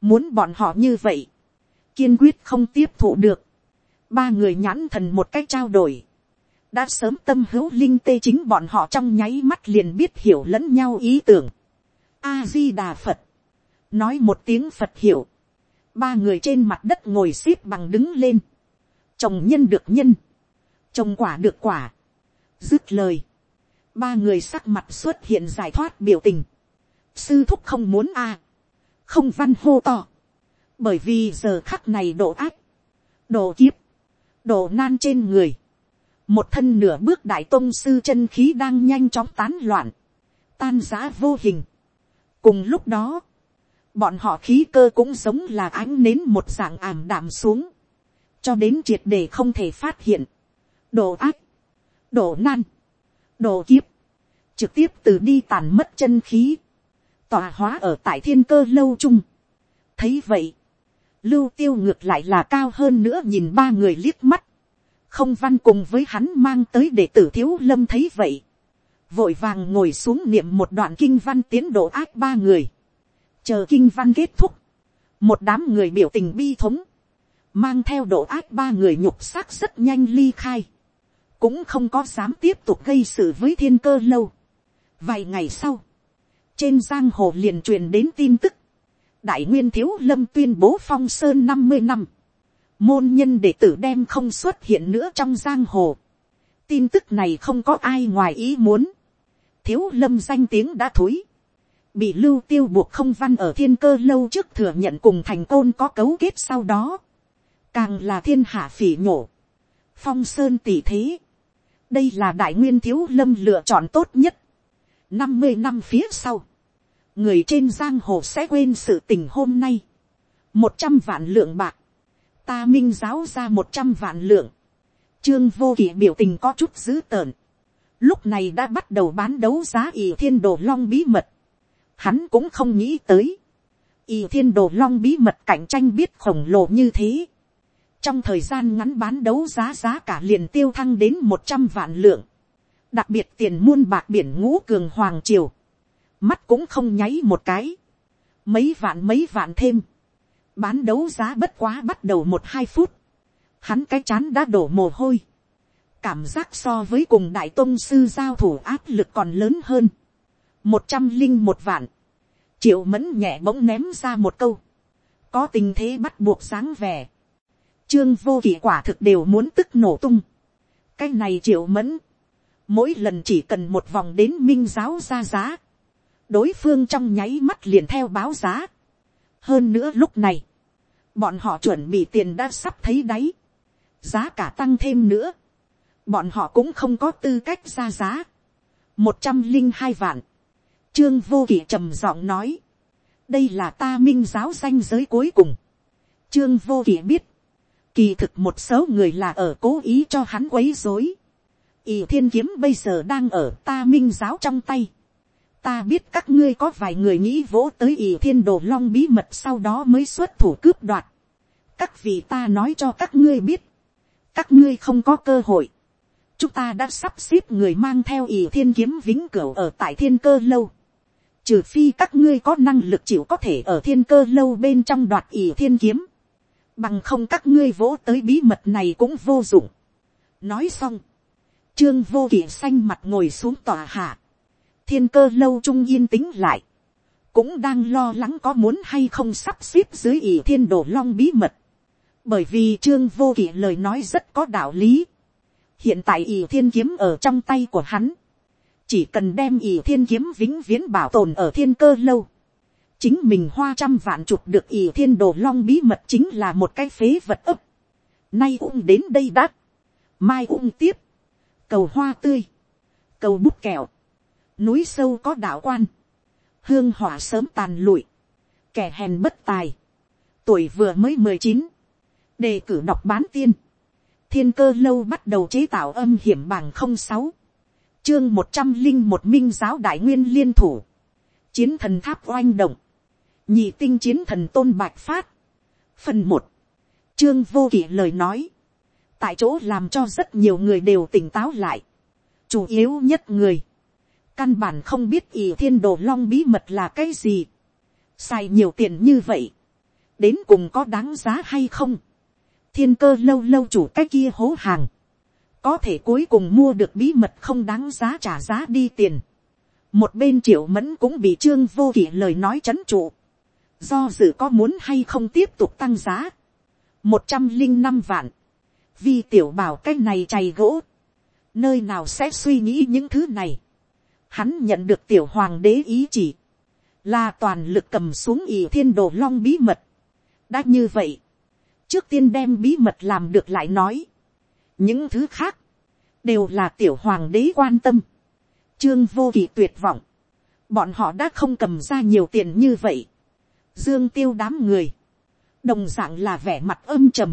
muốn bọn họ như vậy, kiên quyết không tiếp thụ được, ba người nhãn thần một cách trao đổi, đã sớm tâm hữu linh tê chính bọn họ trong nháy mắt liền biết hiểu lẫn nhau ý tưởng. A di đà Phật, nói một tiếng Phật hiểu, ba người trên mặt đất ngồi x ế p bằng đứng lên, trồng nhân được nhân, trồng quả được quả, dứt lời, ba người sắc mặt xuất hiện giải thoát biểu tình, sư thúc không muốn a, không văn hô to, bởi vì giờ khắc này độ ác, độ kiếp, độ nan trên người, một thân nửa bước đại tôn sư chân khí đang nhanh chóng tán loạn, tan giá vô hình cùng lúc đó, bọn họ khí cơ cũng giống là ánh nến một dạng ảm đạm xuống, cho đến triệt để không thể phát hiện, độ ác, độ nan, độ kiếp, trực tiếp từ đi tàn mất chân khí, tòa hóa ở tại thiên cơ lâu chung. thấy vậy, lưu tiêu ngược lại là cao hơn nữa nhìn ba người liếc mắt, không văn cùng với hắn mang tới để tử thiếu lâm thấy vậy, vội vàng ngồi xuống niệm một đoạn kinh văn tiến độ ác ba người, chờ kinh văn kết thúc, một đám người biểu tình bi thống, mang theo độ ác ba người nhục xác rất nhanh ly khai, cũng không có dám tiếp tục gây sự với thiên cơ lâu. Vài ngày sau, trên giang hồ liền truyền đến tin tức, đại nguyên thiếu lâm tuyên bố phong sơn năm mươi năm, môn nhân đệ tử đem không xuất hiện nữa trong giang hồ. tin tức này không có ai ngoài ý muốn thiếu lâm danh tiếng đã thối. bị lưu tiêu buộc không văn ở thiên cơ lâu trước thừa nhận cùng thành côn có cấu kết sau đó. càng là thiên hạ phỉ nhổ. phong sơn tỷ thế. đây là đại nguyên thiếu lâm lựa chọn tốt nhất. năm mươi năm phía sau người trên giang hồ sẽ quên sự tình hôm nay. một trăm vạn lượng bạc, ta minh giáo ra một trăm vạn lượng. trương vô kỷ biểu tình có chút dữ tợn lúc này đã bắt đầu bán đấu giá ỷ thiên đồ long bí mật. hắn cũng không nghĩ tới. ỷ thiên đồ long bí mật cạnh tranh biết khổng lồ như thế. trong thời gian ngắn bán đấu giá giá cả liền tiêu thăng đến một trăm vạn lượng. đặc biệt tiền muôn bạc biển ngũ cường hoàng triều mắt cũng không nháy một cái, mấy vạn mấy vạn thêm, bán đấu giá bất quá bắt đầu một hai phút, hắn cái chán đã đổ mồ hôi, cảm giác so với cùng đại tôn sư giao thủ áp lực còn lớn hơn, một trăm linh một vạn, triệu mẫn nhẹ bỗng ném ra một câu, có tình thế bắt buộc sáng vẻ, trương vô kỷ quả thực đều muốn tức nổ tung, cái này triệu mẫn, mỗi lần chỉ cần một vòng đến minh giáo ra giá, đối phương trong nháy mắt liền theo báo giá. hơn nữa lúc này, bọn họ chuẩn bị tiền đã sắp thấy đáy, giá cả tăng thêm nữa, bọn họ cũng không có tư cách ra giá, một trăm linh hai vạn, trương vô kỵ trầm giọng nói, đây là ta minh giáo danh giới cuối cùng, trương vô kỵ biết, kỳ thực một số người là ở cố ý cho hắn quấy dối, ỷ thiên kiếm bây giờ đang ở ta minh giáo trong tay, ta biết các ngươi có vài người nghĩ vỗ tới ỷ thiên đồ long bí mật sau đó mới xuất thủ cướp đoạt. các vị ta nói cho các ngươi biết, các ngươi không có cơ hội, chúng ta đã sắp xếp người mang theo ỷ thiên kiếm vĩnh cửu ở tại thiên cơ lâu, trừ phi các ngươi có năng lực chịu có thể ở thiên cơ lâu bên trong đoạt ỷ thiên kiếm, bằng không các ngươi vỗ tới bí mật này cũng vô dụng. nói xong, trương vô kỷ xanh mặt ngồi xuống tòa hạ, thiên cơ lâu trung yên tĩnh lại, cũng đang lo lắng có muốn hay không sắp xếp dưới ỷ thiên đồ long bí mật, bởi vì trương vô kỷ lời nói rất có đạo lý, hiện tại ỷ thiên kiếm ở trong tay của hắn, chỉ cần đem ỷ thiên kiếm vĩnh viễn bảo tồn ở thiên cơ lâu, chính mình hoa trăm vạn chụp được ỷ thiên đồ long bí mật chính là một cái phế vật ấp. Nay ung đến đây đáp mai ung tiếp, cầu hoa tươi, cầu bút kẹo, núi sâu có đạo quan, hương hỏa sớm tàn lụi, kẻ hèn bất tài, tuổi vừa mới mười chín, đề cử đọc bán tiên, thiên cơ lâu bắt đầu chế tạo âm hiểm bằng không sáu, chương một trăm linh một minh giáo đại nguyên liên thủ, chiến thần tháp oanh động, nhị tinh chiến thần tôn bạch phát, phần một, trương vô kỷ lời nói, tại chỗ làm cho rất nhiều người đều tỉnh táo lại, chủ yếu nhất người, căn bản không biết ỷ thiên đồ long bí mật là cái gì, xài nhiều tiền như vậy, đến cùng có đáng giá hay không, thiên cơ lâu lâu chủ cái kia hố hàng, có thể cuối cùng mua được bí mật không đáng giá trả giá đi tiền. một bên triệu mẫn cũng bị trương vô kỷ lời nói c h ấ n trụ, do dự có muốn hay không tiếp tục tăng giá, một trăm linh năm vạn, vì tiểu bảo cái này chày gỗ, nơi nào sẽ suy nghĩ những thứ này, hắn nhận được tiểu hoàng đế ý chỉ, là toàn lực cầm xuống ỷ thiên đồ long bí mật. đã như vậy, trước tiên đem bí mật làm được lại nói. những thứ khác, đều là tiểu hoàng đế quan tâm. trương vô kỳ tuyệt vọng, bọn họ đã không cầm ra nhiều tiền như vậy. dương tiêu đám người, đồng d ạ n g là vẻ mặt âm trầm,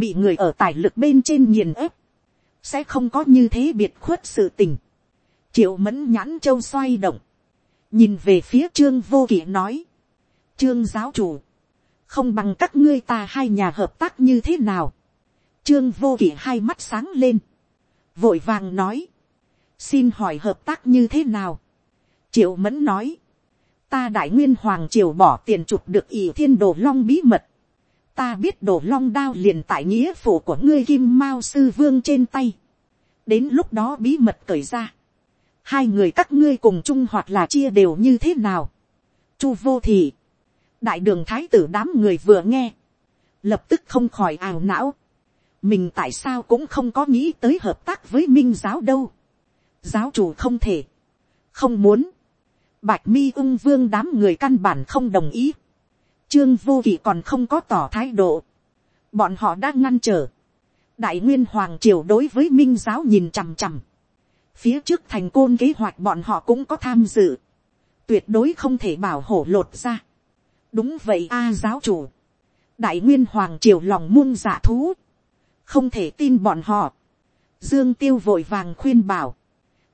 bị người ở tài lực bên trên nghiền ép, sẽ không có như thế biệt khuất sự tình. triệu mẫn nhãn châu xoay động, nhìn về phía trương vô kỵ nói, trương giáo chủ, không bằng các ngươi ta hai nhà hợp tác như thế nào. trương vô kỷ hai mắt sáng lên, vội vàng nói, xin hỏi hợp tác như thế nào. triệu mẫn nói, ta đại nguyên hoàng triều bỏ tiền chụp được ỷ thiên đồ long bí mật. ta biết đồ long đao liền tại nghĩa phủ của ngươi kim mao sư vương trên tay. đến lúc đó bí mật cởi ra. hai người các ngươi cùng chung hoặc là chia đều như thế nào. chu vô thì, đại đường thái tử đám người vừa nghe, lập tức không khỏi ảo não. mình tại sao cũng không có nghĩ tới hợp tác với minh giáo đâu. giáo chủ không thể, không muốn. bạch mi ung vương đám người căn bản không đồng ý. trương vô kỵ còn không có tỏ thái độ. bọn họ đã ngăn trở. đại nguyên hoàng triều đối với minh giáo nhìn chằm chằm. phía trước thành côn kế hoạch bọn họ cũng có tham dự. tuyệt đối không thể bảo hổ lột ra đúng vậy a giáo chủ, đại nguyên hoàng triều lòng muôn giả thú, không thể tin bọn họ, dương tiêu vội vàng khuyên bảo,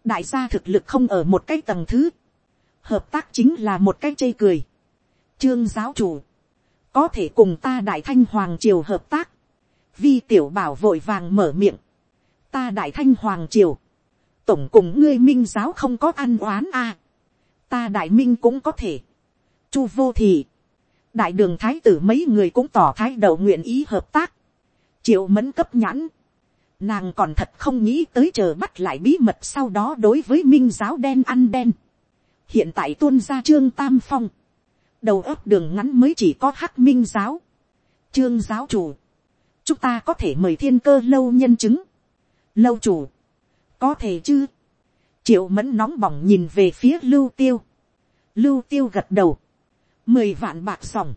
đại gia thực lực không ở một cái tầng thứ, hợp tác chính là một cái chê cười, trương giáo chủ, có thể cùng ta đại thanh hoàng triều hợp tác, vi tiểu bảo vội vàng mở miệng, ta đại thanh hoàng triều, tổng cùng ngươi minh giáo không có ăn oán a, ta đại minh cũng có thể, chu vô thì, đại đường thái tử mấy người cũng tỏ thái độ nguyện ý hợp tác. triệu mẫn cấp nhãn. nàng còn thật không nghĩ tới chờ bắt lại bí mật sau đó đối với minh giáo đen ăn đen. hiện tại tuôn ra trương tam phong. đầu ấp đường ngắn mới chỉ có hắc minh giáo. trương giáo chủ. chúng ta có thể mời thiên cơ lâu nhân chứng. lâu chủ. có thể chứ. triệu mẫn nóng bỏng nhìn về phía lưu tiêu. lưu tiêu gật đầu mười vạn bạc sòng,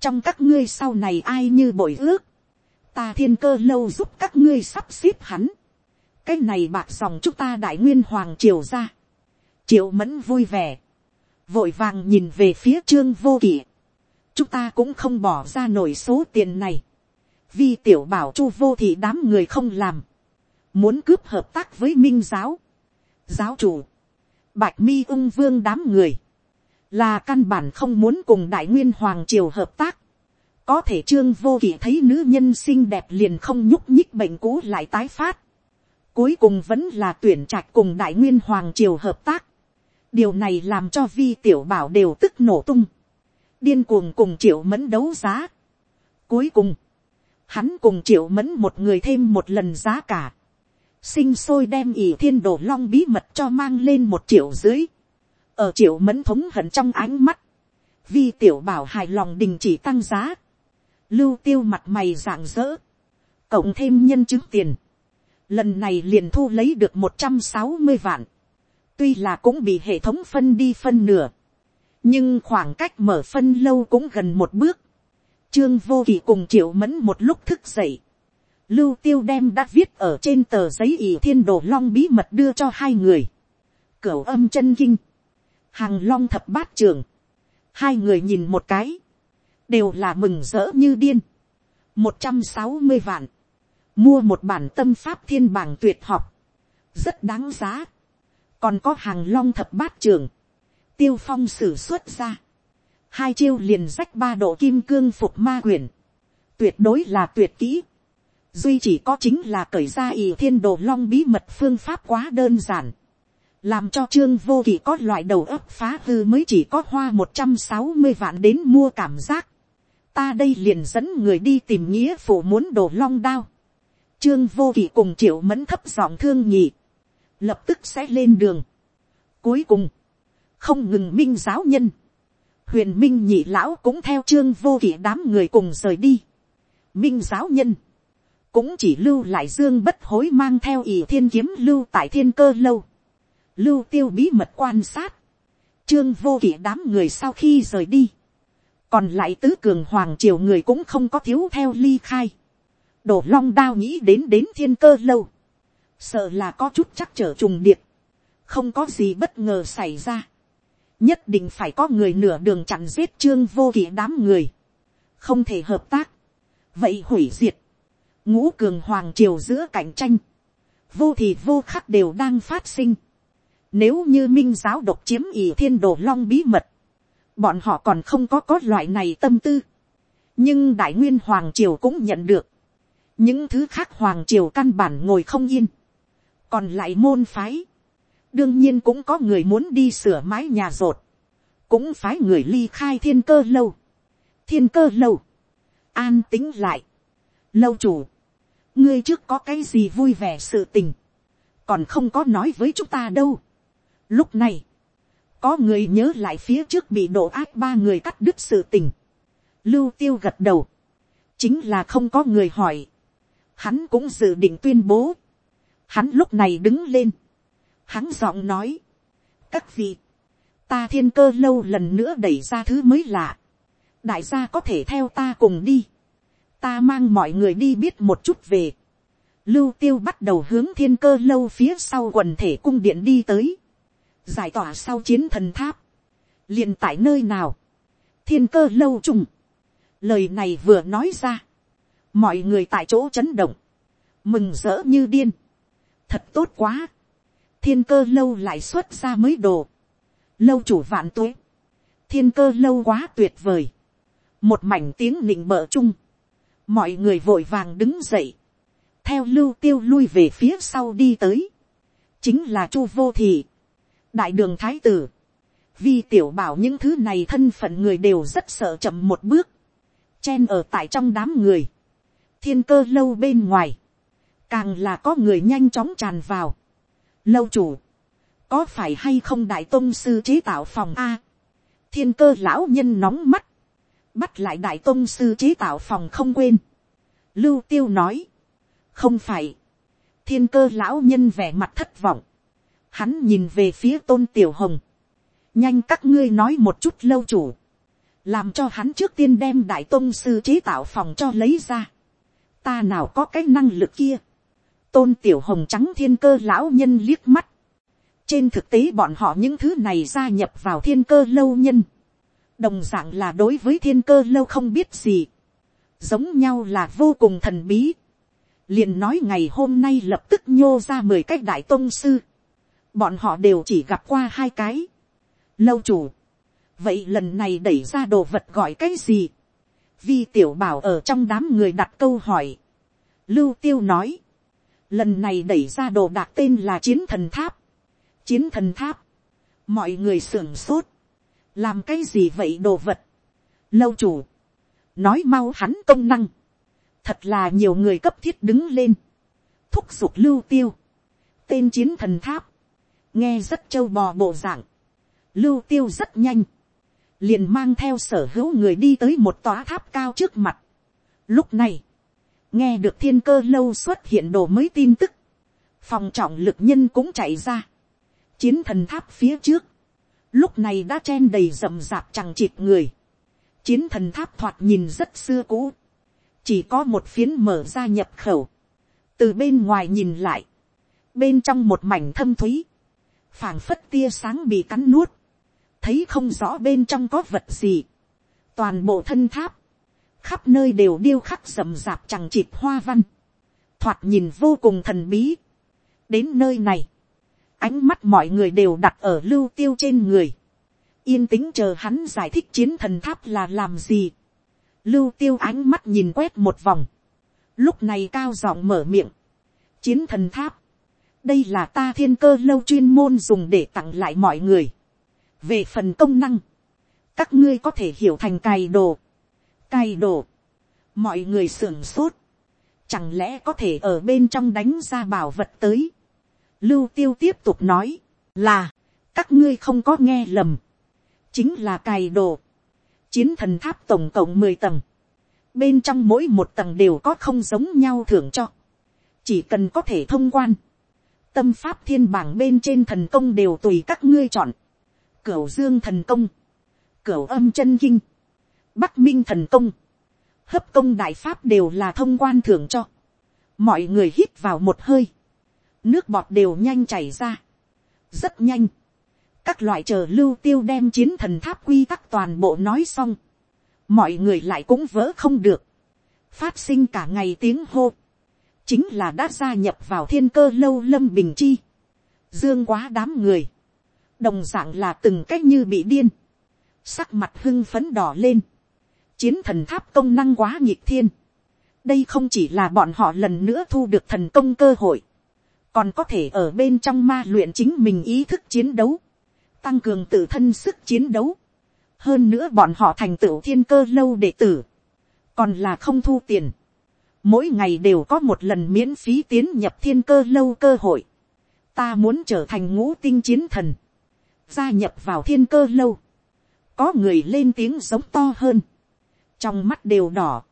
trong các ngươi sau này ai như bội ước, ta thiên cơ lâu giúp các ngươi sắp xếp hắn, cái này bạc sòng chúng ta đại nguyên hoàng triều ra, triệu mẫn vui vẻ, vội vàng nhìn về phía trương vô kỷ, chúng ta cũng không bỏ ra nổi số tiền này, vì tiểu bảo chu vô thị đám người không làm, muốn cướp hợp tác với minh giáo, giáo chủ, bạch mi ung vương đám người, là căn bản không muốn cùng đại nguyên hoàng triều hợp tác, có thể trương vô kỵ thấy nữ nhân xinh đẹp liền không nhúc nhích bệnh cũ lại tái phát. cuối cùng vẫn là tuyển trạch cùng đại nguyên hoàng triều hợp tác. điều này làm cho vi tiểu bảo đều tức nổ tung. điên cuồng cùng triệu mẫn đấu giá. cuối cùng, hắn cùng triệu mẫn một người thêm một lần giá cả. sinh sôi đem ỷ thiên đồ long bí mật cho mang lên một triệu dưới ở triệu mẫn thống hận trong ánh mắt. vi tiểu bảo hài lòng đình chỉ tăng giá. Lưu tiêu mặt mày rạng rỡ, cộng thêm nhân chứng tiền, lần này liền thu lấy được một trăm sáu mươi vạn, tuy là cũng bị hệ thống phân đi phân nửa, nhưng khoảng cách mở phân lâu cũng gần một bước, trương vô kỳ cùng triệu mẫn một lúc thức dậy, lưu tiêu đem đã viết ở trên tờ giấy ỷ thiên đồ long bí mật đưa cho hai người, cửu âm chân kinh, hàng long thập bát trường, hai người nhìn một cái, đều là mừng rỡ như điên. một trăm sáu mươi vạn, mua một bản tâm pháp thiên bảng tuyệt học, rất đáng giá. còn có hàng long thập bát trường, tiêu phong sử xuất ra, hai chiêu liền rách ba độ kim cương phục ma quyển, tuyệt đối là tuyệt kỹ. duy chỉ có chính là cởi ra ỷ thiên đồ long bí mật phương pháp quá đơn giản làm cho trương vô kỵ có loại đầu ấp phá hư mới chỉ có hoa một trăm sáu mươi vạn đến mua cảm giác ta đây liền dẫn người đi tìm nghĩa phụ muốn đổ long đao. Trương vô kỵ cùng triệu mẫn thấp giọng thương nhị. Lập tức sẽ lên đường. Cuối cùng. Không ngừng minh giáo nhân. Huyền minh nhị lão cũng theo trương vô kỵ đám người cùng rời đi. Minh giáo nhân. Cũng chỉ lưu lại dương bất hối mang theo ỷ thiên kiếm lưu tại thiên cơ lâu. Lưu tiêu bí mật quan sát. Trương vô kỵ đám người sau khi rời đi còn lại tứ cường hoàng triều người cũng không có thiếu theo ly khai. đổ long đao nghĩ đến đến thiên cơ lâu. sợ là có chút chắc trở trùng điệp. không có gì bất ngờ xảy ra. nhất định phải có người nửa đường chặn giết trương vô kỵ đám người. không thể hợp tác. vậy hủy diệt. ngũ cường hoàng triều giữa cạnh tranh. vô thì vô khắc đều đang phát sinh. Nếu như minh giáo độc chiếm ỷ thiên đồ long bí mật, bọn họ còn không có có loại này tâm tư. nhưng đại nguyên hoàng triều cũng nhận được. những thứ khác hoàng triều căn bản ngồi không yên. còn lại môn phái. đương nhiên cũng có người muốn đi sửa mái nhà rột. cũng phái người ly khai thiên cơ lâu. thiên cơ lâu. an tính lại. lâu chủ. ngươi trước có cái gì vui vẻ sự tình. còn không có nói với chúng ta đâu lúc này, có người nhớ lại phía trước bị đổ ác ba người cắt đứt sự tình. lưu tiêu gật đầu. chính là không có người hỏi. hắn cũng dự định tuyên bố. hắn lúc này đứng lên. hắn giọng nói. các vị, ta thiên cơ lâu lần nữa đẩy ra thứ mới lạ. đại gia có thể theo ta cùng đi. ta mang mọi người đi biết một chút về. lưu tiêu bắt đầu hướng thiên cơ lâu phía sau quần thể cung điện đi tới giải tỏa sau chiến thần tháp, liền tại nơi nào, thiên cơ lâu trùng, lời này vừa nói ra, mọi người tại chỗ chấn động, mừng rỡ như điên, thật tốt quá, thiên cơ lâu lại xuất ra mới đồ, lâu chủ vạn tuế, thiên cơ lâu quá tuyệt vời, một mảnh tiếng nịnh bợ chung, mọi người vội vàng đứng dậy, theo lưu tiêu lui về phía sau đi tới, chính là chu vô thị, đại đường thái tử, vì tiểu bảo những thứ này thân phận người đều rất sợ chậm một bước, chen ở tại trong đám người, thiên cơ lâu bên ngoài, càng là có người nhanh chóng tràn vào. Lâu chủ, có phải hay không đại tôn sư chế tạo phòng a, thiên cơ lão nhân nóng mắt, bắt lại đại tôn sư chế tạo phòng không quên. Lưu tiêu nói, không phải, thiên cơ lão nhân vẻ mặt thất vọng, hắn nhìn về phía tôn tiểu hồng, nhanh các ngươi nói một chút lâu chủ, làm cho hắn trước tiên đem đại tôn sư chế tạo phòng cho lấy ra, ta nào có cái năng lực kia, tôn tiểu hồng trắng thiên cơ lão nhân liếc mắt, trên thực tế bọn họ những thứ này gia nhập vào thiên cơ lâu nhân, đồng d ạ n g là đối với thiên cơ lâu không biết gì, giống nhau là vô cùng thần bí, liền nói ngày hôm nay lập tức nhô ra mười cái đại tôn sư, bọn họ đều chỉ gặp qua hai cái. lâu chủ, vậy lần này đẩy ra đồ vật gọi cái gì. vi tiểu bảo ở trong đám người đặt câu hỏi, lưu tiêu nói, lần này đẩy ra đồ đạc tên là chiến thần tháp, chiến thần tháp, mọi người sưởng sốt, làm cái gì vậy đồ vật, lâu chủ, nói mau hắn công năng, thật là nhiều người cấp thiết đứng lên, thúc giục lưu tiêu, tên chiến thần tháp, nghe rất trâu bò bộ dạng, lưu tiêu rất nhanh, liền mang theo sở hữu người đi tới một tòa tháp cao trước mặt. Lúc này, nghe được thiên cơ lâu xuất hiện đồ mới tin tức, phòng trọng lực nhân cũng chạy ra, chiến thần tháp phía trước, lúc này đã chen đầy rậm rạp chẳng chịt người, chiến thần tháp thoạt nhìn rất xưa cũ, chỉ có một phiến mở ra nhập khẩu, từ bên ngoài nhìn lại, bên trong một mảnh thâm thúy, phảng phất tia sáng bị cắn nuốt, thấy không rõ bên trong có vật gì, toàn bộ thân tháp, khắp nơi đều điêu khắc rậm rạp chẳng chịt hoa văn, thoạt nhìn vô cùng thần bí. đến nơi này, ánh mắt mọi người đều đặt ở lưu tiêu trên người, yên tĩnh chờ hắn giải thích chiến thần tháp là làm gì. lưu tiêu ánh mắt nhìn quét một vòng, lúc này cao giọng mở miệng, chiến thần tháp, đây là ta thiên cơ lâu chuyên môn dùng để tặng lại mọi người. về phần công năng, các ngươi có thể hiểu thành cài đồ, cài đồ, mọi người sưởng sốt, chẳng lẽ có thể ở bên trong đánh ra bảo vật tới. lưu tiêu tiếp tục nói, là, các ngươi không có nghe lầm, chính là cài đồ, chiến thần tháp tổng cộng mười tầng, bên trong mỗi một tầng đều có không giống nhau thưởng cho, chỉ cần có thể thông quan, tâm pháp thiên bảng bên trên thần công đều tùy các ngươi chọn, cửu dương thần công, cửu âm chân kinh, bắc minh thần công, hấp công đại pháp đều là thông quan thưởng cho, mọi người hít vào một hơi, nước bọt đều nhanh chảy ra, rất nhanh, các loại chờ lưu tiêu đem chiến thần tháp quy tắc toàn bộ nói xong, mọi người lại cũng vỡ không được, phát sinh cả ngày tiếng hô, chính là đã gia nhập vào thiên cơ lâu lâm bình chi, dương quá đám người, đồng d ạ n g là từng cách như bị điên, sắc mặt hưng phấn đỏ lên, chiến thần tháp công năng quá nhịp thiên, đây không chỉ là bọn họ lần nữa thu được thần công cơ hội, còn có thể ở bên trong ma luyện chính mình ý thức chiến đấu, tăng cường tự thân sức chiến đấu, hơn nữa bọn họ thành tựu thiên cơ lâu đệ tử, còn là không thu tiền, mỗi ngày đều có một lần miễn phí tiến nhập thiên cơ lâu cơ hội. ta muốn trở thành ngũ tinh chiến thần, gia nhập vào thiên cơ lâu, có người lên tiếng giống to hơn, trong mắt đều đỏ,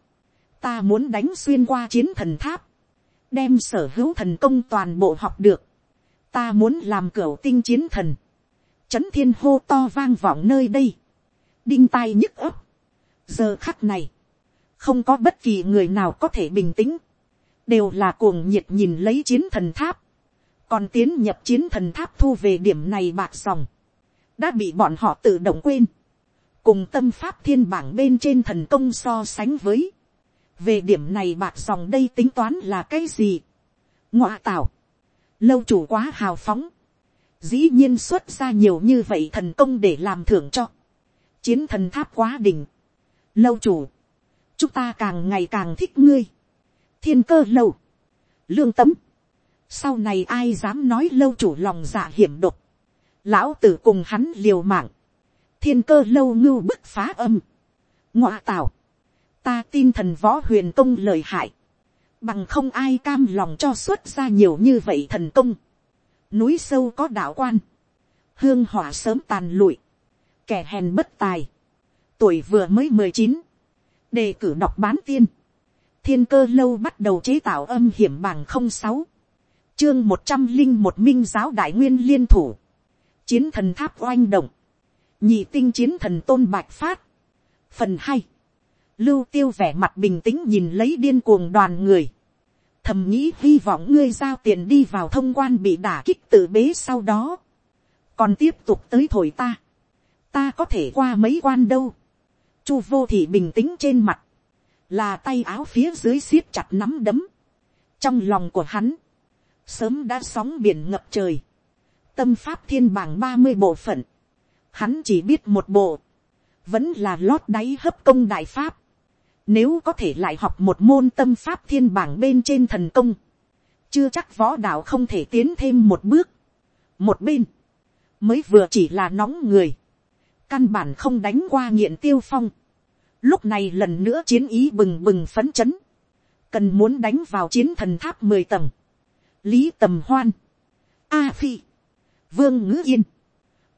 ta muốn đánh xuyên qua chiến thần tháp, đem sở hữu thần công toàn bộ học được, ta muốn làm cửa tinh chiến thần, chấn thiên hô to vang vọng nơi đây, đinh tai nhức ấp, giờ khắc này, không có bất kỳ người nào có thể bình tĩnh, đều là cuồng nhiệt nhìn lấy chiến thần tháp, còn tiến nhập chiến thần tháp thu về điểm này bạc dòng, đã bị bọn họ tự động quên, cùng tâm pháp thiên bảng bên trên thần công so sánh với, về điểm này bạc dòng đây tính toán là cái gì, ngoạ tạo, lâu chủ quá hào phóng, dĩ nhiên xuất ra nhiều như vậy thần công để làm thưởng cho, chiến thần tháp quá đỉnh, lâu chủ, chúng ta càng ngày càng thích ngươi. thiên cơ lâu, lương tấm, sau này ai dám nói lâu chủ lòng dạ hiểm độc, lão tử cùng hắn liều mạng, thiên cơ lâu ngưu bức phá âm, ngoạ tào, ta tin thần võ huyền công lời hại, bằng không ai cam lòng cho xuất ra nhiều như vậy thần công, núi sâu có đạo quan, hương hỏa sớm tàn lụi, kẻ hèn bất tài, tuổi vừa mới mười chín, đề cử đọc bán tiên, thiên cơ lâu bắt đầu chế tạo âm hiểm bảng không sáu, chương một trăm linh một minh giáo đại nguyên liên thủ, chiến thần tháp oanh động, nhị tinh chiến thần tôn bạch phát, phần hai, lưu tiêu vẻ mặt bình tĩnh nhìn lấy điên cuồng đoàn người, thầm nghĩ hy vọng ngươi giao tiền đi vào thông quan bị đả kích tự bế sau đó, còn tiếp tục tới thổi ta, ta có thể qua mấy quan đâu, Chu vô thị bình tĩnh trên mặt. Là tay áo phía dưới siết chặt nắm đấm. Trong lòng của hắn. Sớm đã sóng biển ngập trời. Tâm pháp thiên bảng ba mươi bộ phận. Hắn chỉ biết một bộ. Vẫn là lót đáy hấp công đại pháp. Nếu có thể lại học một môn tâm pháp thiên bảng bên trên thần công. Chưa chắc võ đạo không thể tiến thêm một bước. Một bên. Mới vừa chỉ là nóng người. Căn bản không đánh qua nghiện tiêu phong. Lúc này lần nữa chiến ý bừng bừng phấn chấn. Cần muốn đánh vào chiến thần tháp mười tầng. Lý tầm hoan. A phi. Vương ngữ yên.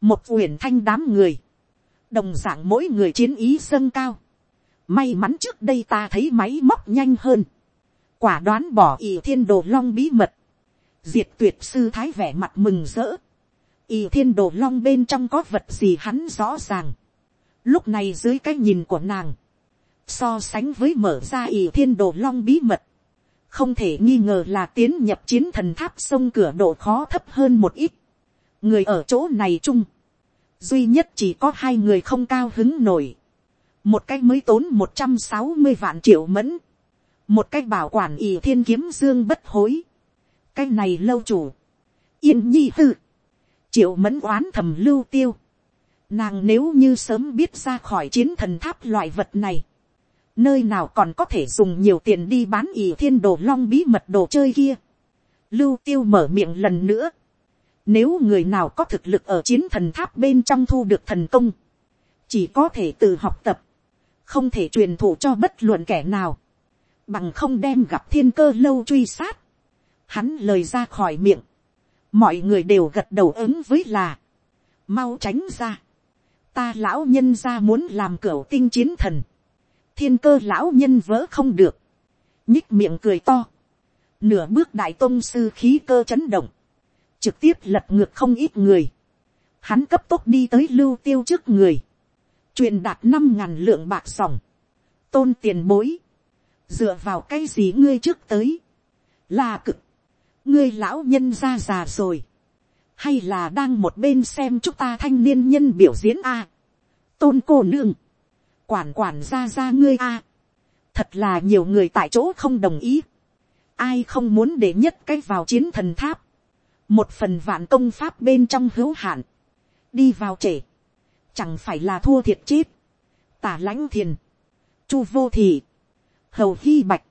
Một uyển thanh đám người. Đồng dạng mỗi người chiến ý dâng cao May mắn trước đây ta thấy máy móc nhanh hơn. Quả đoán bỏ ỷ thiên đồ long bí mật. Diệt tuyệt sư thái vẻ mặt mừng rỡ ỷ thiên đồ long bên trong có vật gì hắn rõ ràng. Lúc này dưới cái nhìn của nàng. So sánh với mở ra ỷ thiên đồ long bí mật. Không thể nghi ngờ là tiến nhập chiến thần tháp sông cửa độ khó thấp hơn một ít. Người ở chỗ này chung. Duy nhất chỉ có hai người không cao hứng nổi một cách mới tốn một trăm sáu mươi vạn triệu mẫn, một cách bảo quản ỷ thiên kiếm dương bất hối, cái này lâu chủ, yên nhi hư, triệu mẫn oán thầm lưu tiêu, nàng nếu như sớm biết ra khỏi chiến thần tháp loại vật này, nơi nào còn có thể dùng nhiều tiền đi bán ỷ thiên đồ long bí mật đồ chơi kia, lưu tiêu mở miệng lần nữa, nếu người nào có thực lực ở chiến thần tháp bên trong thu được thần công, chỉ có thể tự học tập, không thể truyền thụ cho bất luận kẻ nào, bằng không đem gặp thiên cơ lâu truy sát, hắn lời ra khỏi miệng, mọi người đều gật đầu ứng với là, mau tránh ra, ta lão nhân ra muốn làm cửa tinh chiến thần, thiên cơ lão nhân vỡ không được, nhích miệng cười to, nửa bước đại tôn sư khí cơ chấn động, trực tiếp lật ngược không ít người, hắn cấp tốc đi tới lưu tiêu trước người, truyền đạt năm ngàn lượng bạc sòng, tôn tiền bối, dựa vào cái gì ngươi trước tới, là cực, ngươi lão nhân ra già rồi, hay là đang một bên xem chúng ta thanh niên nhân biểu diễn a, tôn cô nương, quản quản ra ra ngươi a, thật là nhiều người tại chỗ không đồng ý, ai không muốn để nhất cái vào chiến thần tháp, một phần vạn công pháp bên trong hữu hạn, đi vào trễ, chẳng phải là thua thiệt chết, tả lãnh thiền, chu vô thị, hầu hy bạch,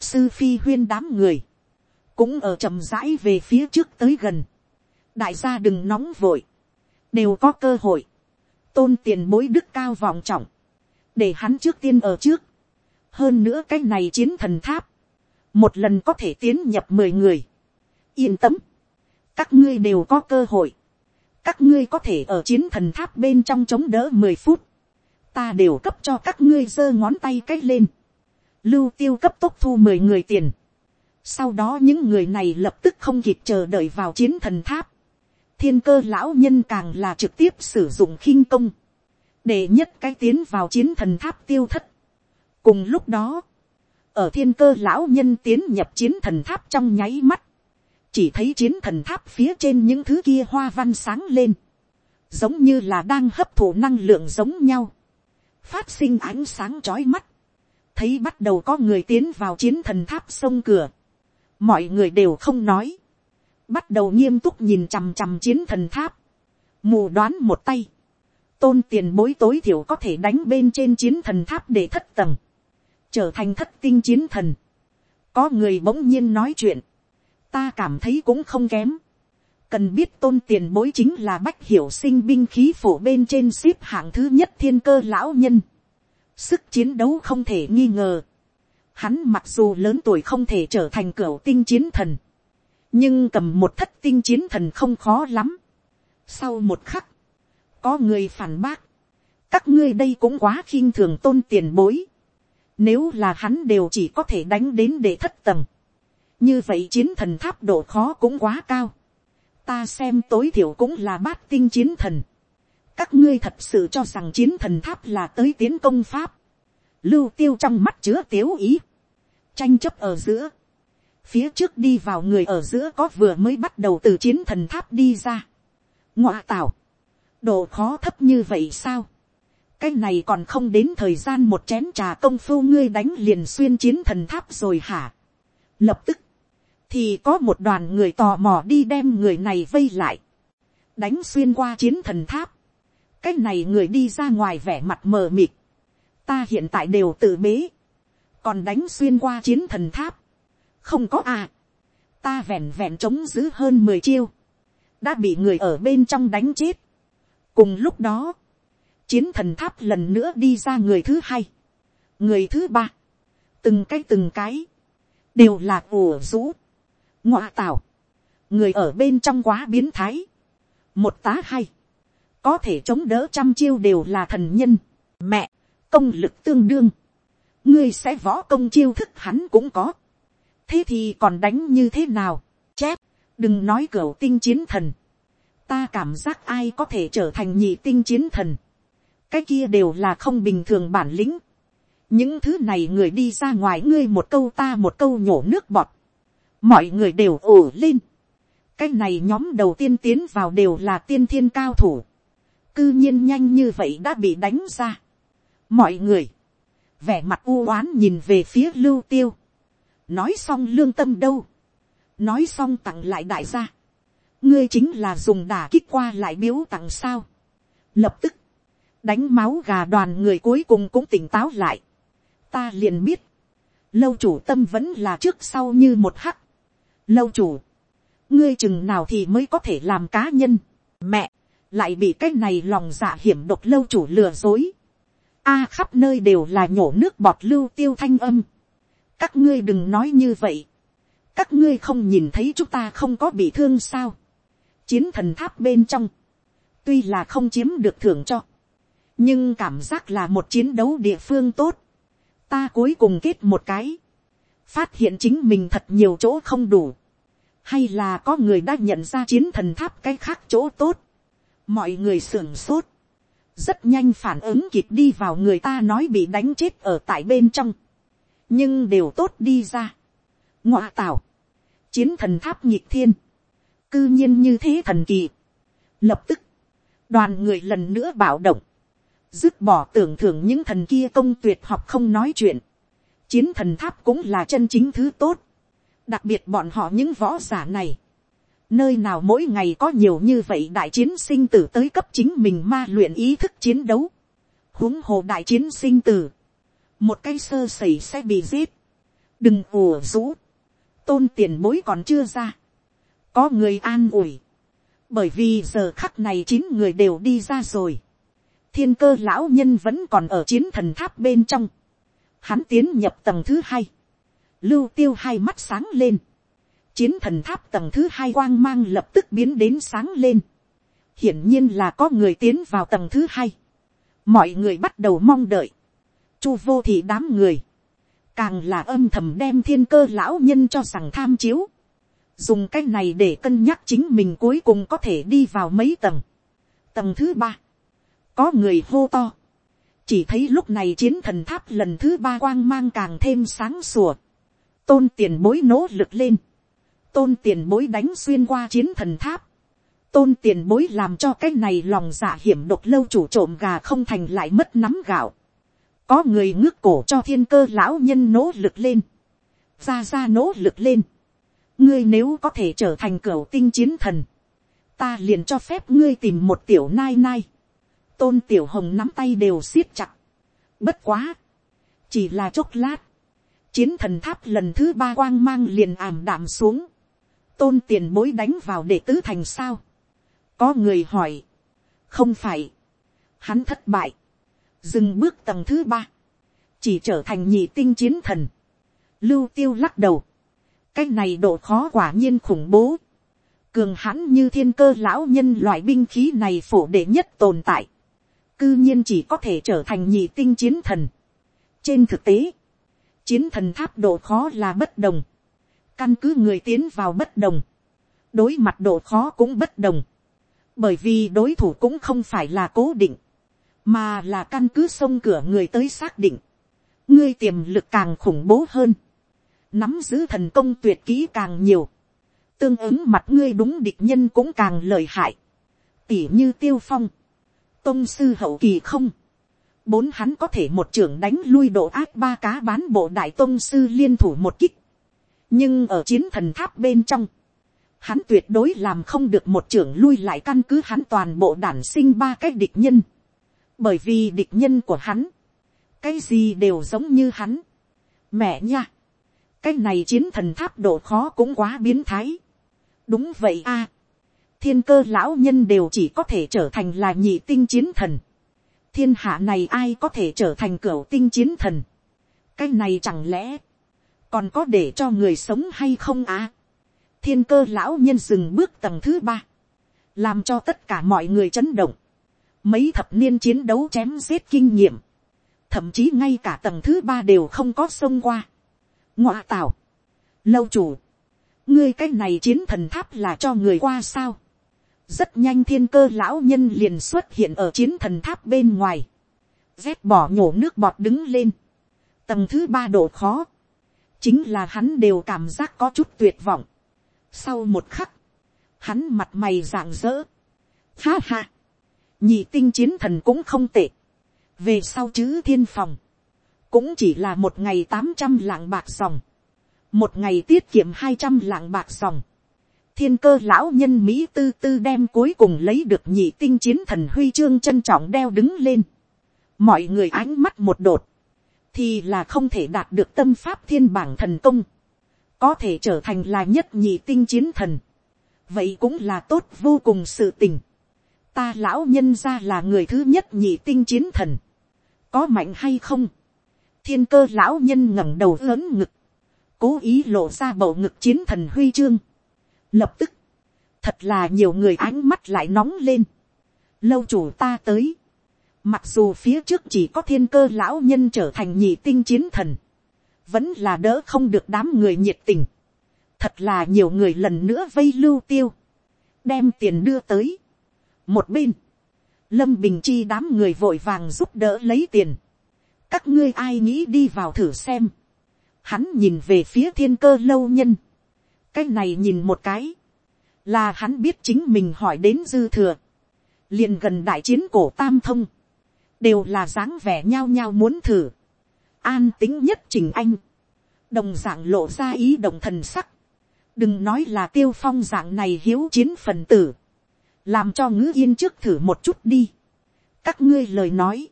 sư phi huyên đám người, cũng ở chậm rãi về phía trước tới gần, đại gia đừng nóng vội, đều có cơ hội, tôn tiền bối đức cao vọng trọng, để hắn trước tiên ở trước, hơn nữa cái này chiến thần tháp, một lần có thể tiến nhập mười người, yên tâm, các ngươi đều có cơ hội, các ngươi có thể ở chiến thần tháp bên trong chống đỡ mười phút, ta đều cấp cho các ngươi giơ ngón tay c á c h lên, lưu tiêu cấp tốc thu mười người tiền, sau đó những người này lập tức không kịp chờ đợi vào chiến thần tháp, thiên cơ lão nhân càng là trực tiếp sử dụng khinh công, để nhất cái tiến vào chiến thần tháp tiêu thất. cùng lúc đó, ở thiên cơ lão nhân tiến nhập chiến thần tháp trong nháy mắt, chỉ thấy chiến thần tháp phía trên những thứ kia hoa văn sáng lên, giống như là đang hấp thụ năng lượng giống nhau, phát sinh ánh sáng chói mắt, thấy bắt đầu có người tiến vào chiến thần tháp sông cửa, mọi người đều không nói, bắt đầu nghiêm túc nhìn chằm chằm chiến thần tháp, mù đoán một tay, tôn tiền bối tối thiểu có thể đánh bên trên chiến thần tháp để thất tầng, trở thành thất tinh chiến thần, có người bỗng nhiên nói chuyện, ta cảm thấy cũng không kém. cần biết tôn tiền bối chính là bách hiểu sinh binh khí phổ bên trên ship hạng thứ nhất thiên cơ lão nhân. sức chiến đấu không thể nghi ngờ hắn mặc dù lớn tuổi không thể trở thành cửa tinh chiến thần. nhưng cầm một thất tinh chiến thần không khó lắm. sau một khắc, có người phản bác. các ngươi đây cũng quá khinh thường tôn tiền bối. Nếu là hắn đều chỉ có thể đánh đến để thất tầng như vậy chiến thần tháp độ khó cũng quá cao. ta xem tối thiểu cũng là bát tinh chiến thần. các ngươi thật sự cho rằng chiến thần tháp là tới tiến công pháp. lưu tiêu trong mắt chứa tiếu ý tranh chấp ở giữa. phía trước đi vào người ở giữa có vừa mới bắt đầu từ chiến thần tháp đi ra. ngoạ tảo. độ khó thấp như vậy sao. cái này còn không đến thời gian một chén trà công phu ngươi đánh liền xuyên chiến thần tháp rồi hả. lập tức thì có một đoàn người tò mò đi đem người này vây lại, đánh xuyên qua chiến thần tháp, cái này người đi ra ngoài vẻ mặt mờ mịt, ta hiện tại đều tự bế, còn đánh xuyên qua chiến thần tháp, không có à, ta vẹn vẹn chống giữ hơn mười chiêu, đã bị người ở bên trong đánh chết. cùng lúc đó, chiến thần tháp lần nữa đi ra người thứ hai, người thứ ba, từng cái từng cái, đều là ùa rũ, ngoạ tảo, người ở bên trong quá biến thái, một tá hay, có thể chống đỡ trăm chiêu đều là thần nhân, mẹ, công lực tương đương, ngươi sẽ võ công chiêu thức hắn cũng có, thế thì còn đánh như thế nào, chép, đừng nói cửa tinh chiến thần, ta cảm giác ai có thể trở thành nhị tinh chiến thần, cái kia đều là không bình thường bản lĩnh, những thứ này người đi ra ngoài ngươi một câu ta một câu nhổ nước bọt, mọi người đều ồ lên, cái này nhóm đầu tiên tiến vào đều là tiên thiên cao thủ, cư nhiên nhanh như vậy đã bị đánh ra. mọi người, vẻ mặt u oán nhìn về phía lưu tiêu, nói xong lương tâm đâu, nói xong tặng lại đại gia, ngươi chính là dùng đả kích qua lại biếu tặng sao, lập tức, đánh máu gà đoàn người cuối cùng cũng tỉnh táo lại, ta liền biết, lâu chủ tâm vẫn là trước sau như một hắc, lâu chủ, ngươi chừng nào thì mới có thể làm cá nhân, mẹ, lại bị cái này lòng dạ hiểm độc lâu chủ lừa dối, a khắp nơi đều là nhổ nước bọt lưu tiêu thanh âm, các ngươi đừng nói như vậy, các ngươi không nhìn thấy chúng ta không có bị thương sao, chiến thần tháp bên trong, tuy là không chiếm được thưởng cho, nhưng cảm giác là một chiến đấu địa phương tốt, ta cuối cùng kết một cái, phát hiện chính mình thật nhiều chỗ không đủ, hay là có người đã nhận ra chiến thần tháp cái khác chỗ tốt, mọi người sưởng sốt, rất nhanh phản ứng kịp đi vào người ta nói bị đánh chết ở tại bên trong, nhưng đều tốt đi ra. ngoa tảo, chiến thần tháp nhịp thiên, cư nhiên như thế thần kỳ. lập tức, đoàn người lần nữa bảo động, dứt bỏ tưởng thưởng những thần kia công tuyệt học không nói chuyện, chiến thần tháp cũng là chân chính thứ tốt, đặc biệt bọn họ những võ giả này, nơi nào mỗi ngày có nhiều như vậy đại chiến sinh tử tới cấp chính mình ma luyện ý thức chiến đấu, huống hồ đại chiến sinh tử, một cái sơ sẩy sẽ bị giết, đừng ùa rũ, tôn tiền bối còn chưa ra, có người an ủi, bởi vì giờ khắc này chín người đều đi ra rồi, thiên cơ lão nhân vẫn còn ở chiến thần tháp bên trong, hắn tiến nhập tầng thứ hai, lưu tiêu hai mắt sáng lên, chiến thần tháp tầng thứ hai quang mang lập tức biến đến sáng lên, hiển nhiên là có người tiến vào tầng thứ hai, mọi người bắt đầu mong đợi, chu vô thị đám người, càng là âm thầm đem thiên cơ lão nhân cho rằng tham chiếu, dùng cái này để cân nhắc chính mình cuối cùng có thể đi vào mấy tầng. Tầng thứ ba, có người hô to, chỉ thấy lúc này chiến thần tháp lần thứ ba quang mang càng thêm sáng sủa, tôn tiền bối nỗ lực lên, tôn tiền bối đánh xuyên qua chiến thần tháp, tôn tiền bối làm cho cái này lòng dạ hiểm độc lâu chủ trộm gà không thành lại mất nắm gạo, có người ngước cổ cho thiên cơ lão nhân nỗ lực lên, ra ra nỗ lực lên, ngươi nếu có thể trở thành cửa tinh chiến thần, ta liền cho phép ngươi tìm một tiểu nai nai, tôn tiểu hồng nắm tay đều siết chặt, bất quá, chỉ là chốc lát, chiến thần tháp lần thứ ba quang mang liền ảm đạm xuống, tôn tiền bối đánh vào đệ tứ thành sao, có người hỏi, không phải, hắn thất bại, dừng bước tầng thứ ba, chỉ trở thành nhị tinh chiến thần, lưu tiêu lắc đầu, cái này độ khó quả nhiên khủng bố, cường hãn như thiên cơ lão nhân loại binh khí này phổ đệ nhất tồn tại, cư nhiên chỉ có thể trở thành nhị tinh chiến thần. trên thực tế, chiến thần tháp độ khó là bất đồng, căn cứ người tiến vào bất đồng, đối mặt độ khó cũng bất đồng, bởi vì đối thủ cũng không phải là cố định, mà là căn cứ sông cửa người tới xác định, ngươi tiềm lực càng khủng bố hơn, nắm giữ thần công tuyệt kỹ càng nhiều, tương ứng mặt ngươi đúng địch nhân cũng càng lợi hại, tỉ như tiêu phong, tôn sư hậu kỳ không, bốn hắn có thể một trưởng đánh lui độ ác ba cá bán bộ đại tôn sư liên thủ một kích, nhưng ở chiến thần tháp bên trong, hắn tuyệt đối làm không được một trưởng lui lại căn cứ hắn toàn bộ đản sinh ba cái địch nhân, bởi vì địch nhân của hắn, cái gì đều giống như hắn, Mẹ nha, cái này chiến thần tháp độ khó cũng quá biến thái. đúng vậy a, thiên cơ lão nhân đều chỉ có thể trở thành là nhị tinh chiến thần. thiên hạ này ai có thể trở thành cửa tinh chiến thần. cái này chẳng lẽ, còn có để cho người sống hay không á. thiên cơ lão nhân dừng bước tầng thứ ba, làm cho tất cả mọi người chấn động. mấy thập niên chiến đấu chém giết kinh nghiệm, thậm chí ngay cả tầng thứ ba đều không có sông qua. ngoạ tảo, lâu chủ, ngươi cái này chiến thần tháp là cho người qua sao. rất nhanh thiên cơ lão nhân liền xuất hiện ở chiến thần tháp bên ngoài, rét bỏ nhổ nước bọt đứng lên, tầng thứ ba độ khó, chính là hắn đều cảm giác có chút tuyệt vọng. sau một khắc, hắn mặt mày rạng rỡ, ha ha, nhị tinh chiến thần cũng không tệ, về sau chữ thiên phòng, cũng chỉ là một ngày tám trăm lạng bạc dòng, một ngày tiết kiệm hai trăm lạng bạc dòng, thiên cơ lão nhân mỹ tư tư đem cuối cùng lấy được nhị tinh chiến thần huy chương trân trọng đeo đứng lên, mọi người ánh mắt một đột, thì là không thể đạt được tâm pháp thiên bảng thần công, có thể trở thành là nhất nhị tinh chiến thần, vậy cũng là tốt vô cùng sự tình. ta lão nhân ra là người thứ nhất nhị tinh chiến thần, có mạnh hay không, thiên cơ lão nhân ngẩng đầu lớn ngực, cố ý lộ ra bầu ngực chiến thần huy chương. Lập tức, thật là nhiều người ánh mắt lại nóng lên. Lâu chủ ta tới, Mặc dù phía trước chỉ có thiên cơ lão nhân trở thành nhị tinh chiến thần. Vẫn là đỡ không được đám người nhiệt tình. Thật là nhiều người lần nữa vây lưu tiêu. Đem tiền đưa tới. Một bên. Lâm Bình Chi đám người vội vàng giúp đỡ lấy tiền. Các ngươi ai nghĩ đi vào thử xem. Hắn nhìn về phía thiên cơ lâu nhân. Cái này nhìn một cái. Là hắn biết chính mình hỏi đến dư thừa. liền gần đại chiến cổ tam thông đều là dáng vẻ nhao nhao muốn thử. An tính nhất trình anh, đồng dạng lộ ra ý đồng thần sắc. đừng nói là tiêu phong dạng này hiếu chiến phần tử, làm cho ngữ yên trước thử một chút đi. các ngươi lời nói,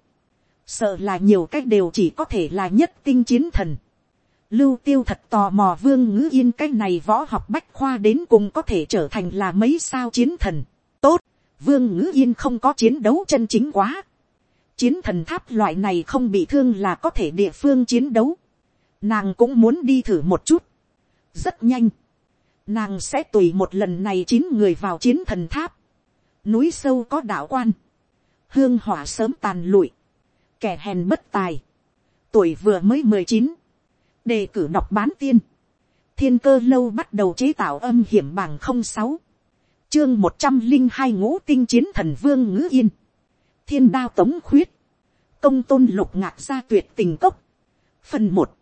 sợ là nhiều cách đều chỉ có thể là nhất tinh chiến thần. Lưu tiêu thật tò mò vương ngữ yên cách này võ học bách khoa đến cùng có thể trở thành là mấy sao chiến thần. Tốt, vương ngữ yên không có chiến đấu chân chính quá chiến thần tháp loại này không bị thương là có thể địa phương chiến đấu. Nàng cũng muốn đi thử một chút. Rất nhanh. Nàng sẽ tùy một lần này chín người vào chiến thần tháp. Núi sâu có đạo quan. Hương hỏa sớm tàn lụi. Kẻ hèn bất tài. Tuổi vừa mới mười chín Đề cử đọc bán tiên. Thiên cơ lâu bắt đầu chế tạo âm hiểm bằng không sáu Chương một trăm linh hai ngũ tinh chiến thần vương ngữ yên thiên đao tống khuyết, công tôn lục ngạc ra tuyệt tình cốc. Phần một,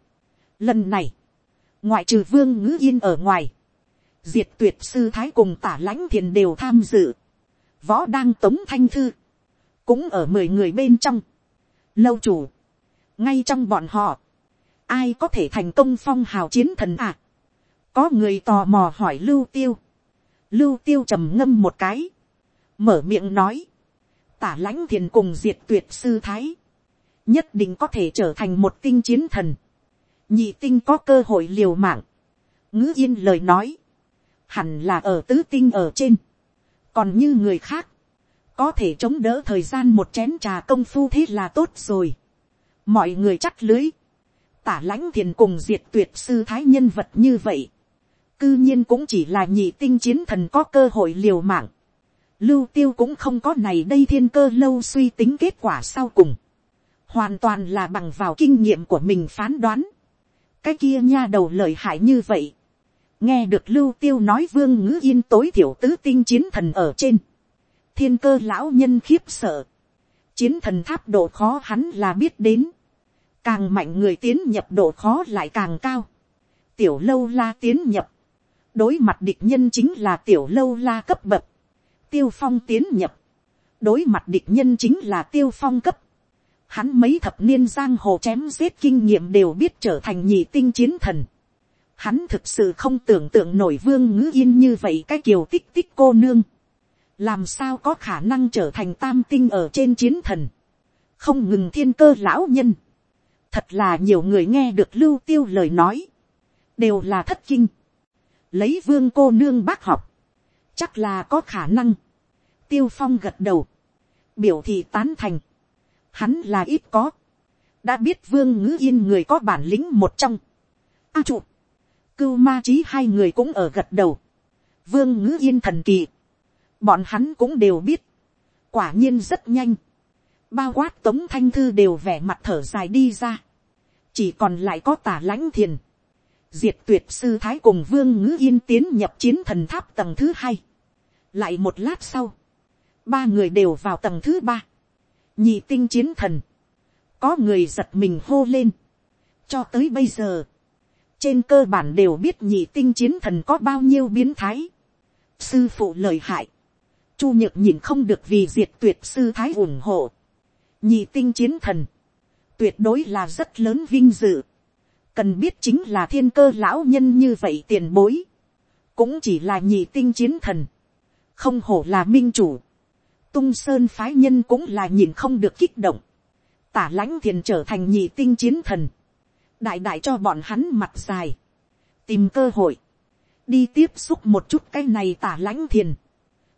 lần này, ngoại trừ vương ngữ yên ở ngoài, diệt tuyệt sư thái cùng tả lãnh thiền đều tham dự, võ đang tống thanh thư, cũng ở mười người bên trong, lâu chủ, ngay trong bọn họ, ai có thể thành công phong hào chiến thần à, có người tò mò hỏi lưu tiêu, lưu tiêu trầm ngâm một cái, mở miệng nói, tả lãnh thiền cùng diệt tuyệt sư thái, nhất định có thể trở thành một tinh chiến thần, nhị tinh có cơ hội liều mạng, ngữ yên lời nói, hẳn là ở tứ tinh ở trên, còn như người khác, có thể chống đỡ thời gian một chén trà công phu thế là tốt rồi, mọi người chắc lưới, tả lãnh thiền cùng diệt tuyệt sư thái nhân vật như vậy, cư nhiên cũng chỉ là nhị tinh chiến thần có cơ hội liều mạng, lưu tiêu cũng không có này đây thiên cơ lâu suy tính kết quả sau cùng. Hoàn toàn là bằng vào kinh nghiệm của mình phán đoán. Cái kia nha đầu lợi hại như vậy. Nghe được lưu tiêu nói vương ngữ yên tối thiểu tứ tinh chiến thần ở trên. Thiên cơ lão nhân khiếp sợ. Chiến thần tháp độ khó hắn là biết đến. Càng mạnh người tiến nhập độ khó lại càng cao. Tiểu lâu la tiến nhập. Đối mặt địch nhân chính là tiểu lâu la cấp bậc tiêu phong tiến nhập, đối mặt địch nhân chính là tiêu phong cấp. Hắn mấy thập niên giang hồ chém giết kinh nghiệm đều biết trở thành nhị tinh chiến thần. Hắn thực sự không tưởng tượng nổi vương ngữ yên như vậy cái kiều tích tích cô nương. Làm sao có khả năng trở thành tam tinh ở trên chiến thần. Không ngừng thiên cơ lão nhân. thật là nhiều người nghe được lưu tiêu lời nói, đều là thất kinh, lấy vương cô nương bác học, chắc là có khả năng, tiêu phong gật đầu, biểu thị tán thành, hắn là ít có, đã biết vương ngữ yên người có bản lĩnh một trong, a à, trụ, cưu ma trí hai người cũng ở gật đầu, vương ngữ yên thần kỳ, bọn hắn cũng đều biết, quả nhiên rất nhanh, bao quát tống thanh thư đều vẻ mặt thở dài đi ra, chỉ còn lại có tả lãnh thiền, diệt tuyệt sư thái cùng vương ngữ yên tiến nhập chiến thần tháp tầng thứ hai, lại một lát sau, ba người đều vào tầng thứ ba, nhị tinh chiến thần, có người giật mình hô lên, cho tới bây giờ, trên cơ bản đều biết nhị tinh chiến thần có bao nhiêu biến thái, sư phụ lời hại, chu nhược nhìn không được vì diệt tuyệt sư thái ủng hộ, nhị tinh chiến thần, tuyệt đối là rất lớn vinh dự, cần biết chính là thiên cơ lão nhân như vậy tiền bối, cũng chỉ là nhị tinh chiến thần, không hổ là minh chủ, tung sơn phái nhân cũng là nhìn không được kích động, tả lãnh thiền trở thành nhị tinh chiến thần, đại đại cho bọn hắn mặt dài, tìm cơ hội, đi tiếp xúc một chút cái này tả lãnh thiền,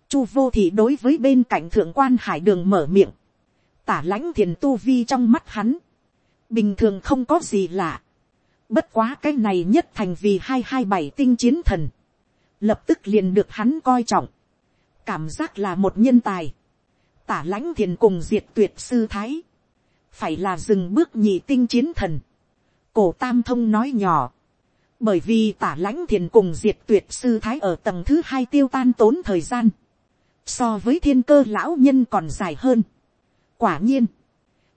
chu vô thị đối với bên cạnh thượng quan hải đường mở miệng, tả lãnh thiền tu vi trong mắt hắn, bình thường không có gì lạ, bất quá cái này nhất thành vì hai hai bảy tinh chiến thần, lập tức liền được hắn coi trọng, cảm giác là một nhân tài, tả lãnh thiền cùng diệt tuyệt sư thái, phải là dừng bước nhị tinh chiến thần, cổ tam thông nói nhỏ, bởi vì tả lãnh thiền cùng diệt tuyệt sư thái ở tầng thứ hai tiêu tan tốn thời gian, so với thiên cơ lão nhân còn dài hơn. quả nhiên,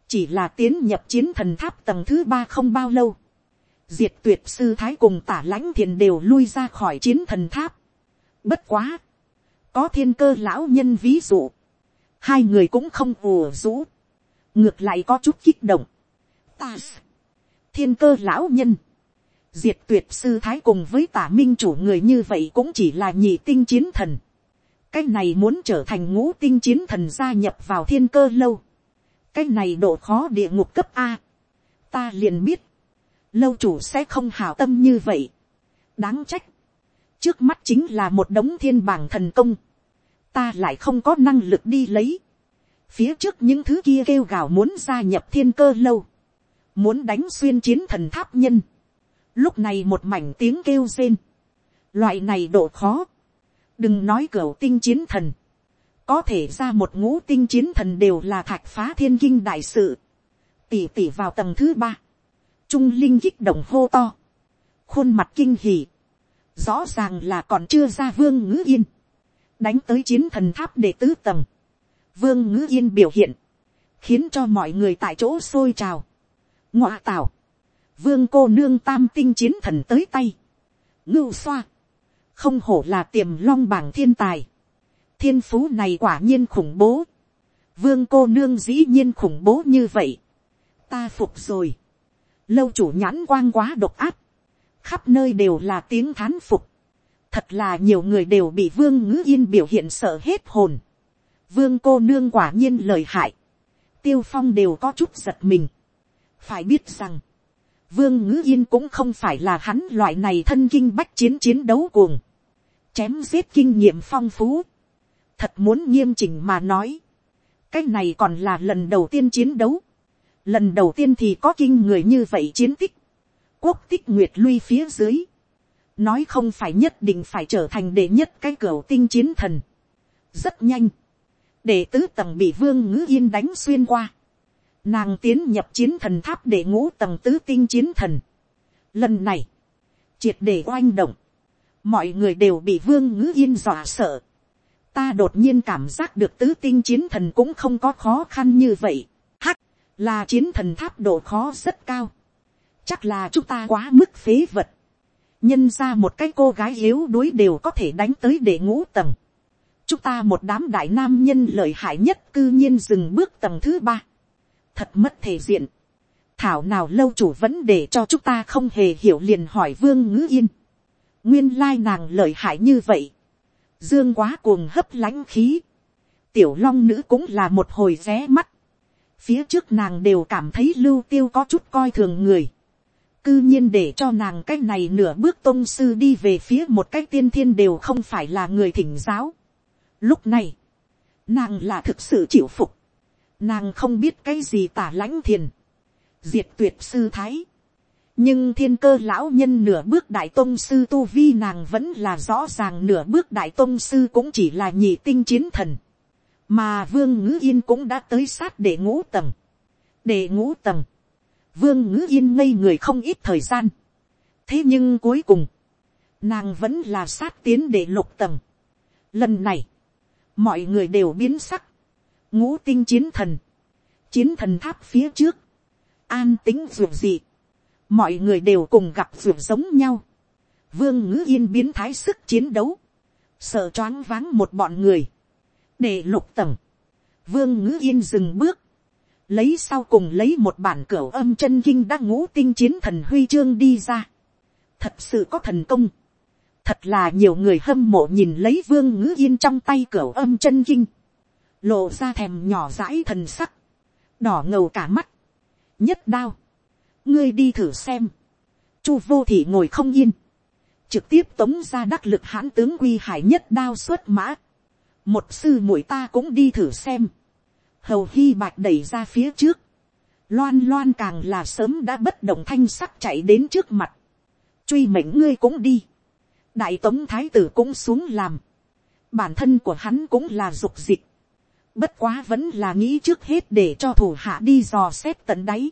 chỉ là tiến nhập chiến thần tháp tầng thứ ba không bao lâu, diệt tuyệt sư thái cùng tả lãnh thiền đều lui ra khỏi chiến thần tháp. bất quá, có thiên cơ lão nhân ví dụ, hai người cũng không ùa rũ, ngược lại có chút kích động. Ta, thiên cơ lão nhân, diệt tuyệt sư thái cùng với tả minh chủ người như vậy cũng chỉ là nhị tinh chiến thần. cái này muốn trở thành ngũ tinh chiến thần gia nhập vào thiên cơ lâu. cái này độ khó địa ngục cấp a. ta liền biết, lâu chủ sẽ không hảo tâm như vậy. đáng trách. trước mắt chính là một đống thiên bảng thần công ta lại không có năng lực đi lấy. phía trước những thứ kia kêu gào muốn gia nhập thiên cơ lâu. muốn đánh xuyên chiến thần tháp nhân. Lúc này một mảnh tiếng kêu rên, loại này độ khó, đừng nói cửa tinh chiến thần, có thể ra một ngũ tinh chiến thần đều là thạch phá thiên kinh đại sự, tỉ tỉ vào tầng thứ ba, trung linh kích động hô to, khuôn mặt kinh hỉ, rõ ràng là còn chưa ra vương ngữ yên, đánh tới chiến thần tháp để tứ tầng, vương ngữ yên biểu hiện, khiến cho mọi người tại chỗ sôi trào, ngoạ tào, vương cô nương tam tinh chiến thần tới tay, ngưu xoa, không hổ là tiềm long bảng thiên tài, thiên phú này quả nhiên khủng bố, vương cô nương dĩ nhiên khủng bố như vậy, ta phục rồi, lâu chủ nhãn quang quá độc áp, khắp nơi đều là tiếng thán phục, thật là nhiều người đều bị vương ngữ yên biểu hiện sợ hết hồn, vương cô nương quả nhiên lời hại, tiêu phong đều có chút giật mình, phải biết rằng, Vương ngữ yên cũng không phải là hắn loại này thân kinh bách chiến chiến đấu cuồng. Chém giết kinh nghiệm phong phú. Thật muốn nghiêm chỉnh mà nói. Cái này còn là lần đầu tiên chiến đấu. Lần đầu tiên thì có kinh người như vậy chiến tích. Quốc tích nguyệt lui phía dưới. Nói không phải nhất định phải trở thành đệ nhất cái cửa tinh chiến thần. Rất nhanh. Đệ tứ tầng bị vương ngữ yên đánh xuyên qua Nàng tiến nhập chiến thần tháp để ngũ tầng tứ tinh chiến thần. Lần này, triệt để oanh động. Mọi người đều bị vương ngữ yên dọa sợ. Ta đột nhiên cảm giác được tứ tinh chiến thần cũng không có khó khăn như vậy. Hắc, là chiến thần tháp độ khó rất cao. Chắc là chúng ta quá mức phế vật. Nhân ra một cái cô gái yếu đuối đều có thể đánh tới để ngũ tầng. Chúng ta một đám đại nam nhân lợi hại nhất cư nhiên dừng bước tầng thứ ba thật mất thể diện. thảo nào lâu chủ vẫn để cho chúng ta không hề hiểu liền hỏi vương ngữ yên. nguyên lai nàng lợi hại như vậy. dương quá cuồng hấp lãnh khí. tiểu long nữ cũng là một hồi ré mắt. phía trước nàng đều cảm thấy lưu tiêu có chút coi thường người, cư nhiên để cho nàng cái này nửa bước tôn sư đi về phía một cái tiên thiên đều không phải là người thỉnh giáo. Lúc này, nàng là thực sự chịu phục, nàng không biết cái gì tả lãnh thiền, diệt tuyệt sư thái, nhưng thiên cơ lão nhân nửa bước đại tôn sư tu vi nàng vẫn là rõ ràng nửa bước đại tôn sư cũng chỉ là nhị tinh chiến thần, mà vương ngữ yên cũng đã tới sát để ngũ tầng, để ngũ tầng, vương ngữ yên ngây người không ít thời gian, thế nhưng cuối cùng, nàng vẫn là sát tiến để lục tầng. Lần này, mọi người đều biến sắc, ngũ tinh chiến thần, chiến thần tháp phía trước, an tính ruột gì, mọi người đều cùng gặp ruột giống nhau, vương ngữ yên biến thái sức chiến đấu, sợ choáng váng một bọn người, để lục tầng, vương ngữ yên dừng bước, lấy sau cùng lấy một bản cửa âm chân kinh đã ngũ tinh chiến thần huy chương đi ra, thật sự có thần công, thật là nhiều người hâm mộ nhìn lấy vương ngữ yên trong tay cửa âm chân kinh, lộ ra thèm nhỏ dãi thần sắc, đỏ ngầu cả mắt, nhất đao, ngươi đi thử xem, chu vô thị ngồi không yên, trực tiếp tống ra đắc lực hãn tướng quy hải nhất đao xuất mã, một sư muội ta cũng đi thử xem, hầu hy bạch đẩy ra phía trước, loan loan càng là sớm đã bất động thanh sắc chạy đến trước mặt, truy mệnh ngươi cũng đi, đại tống thái tử cũng xuống làm, bản thân của hắn cũng là dục dịch, bất quá vẫn là nghĩ trước hết để cho thủ hạ đi dò xét tận đáy,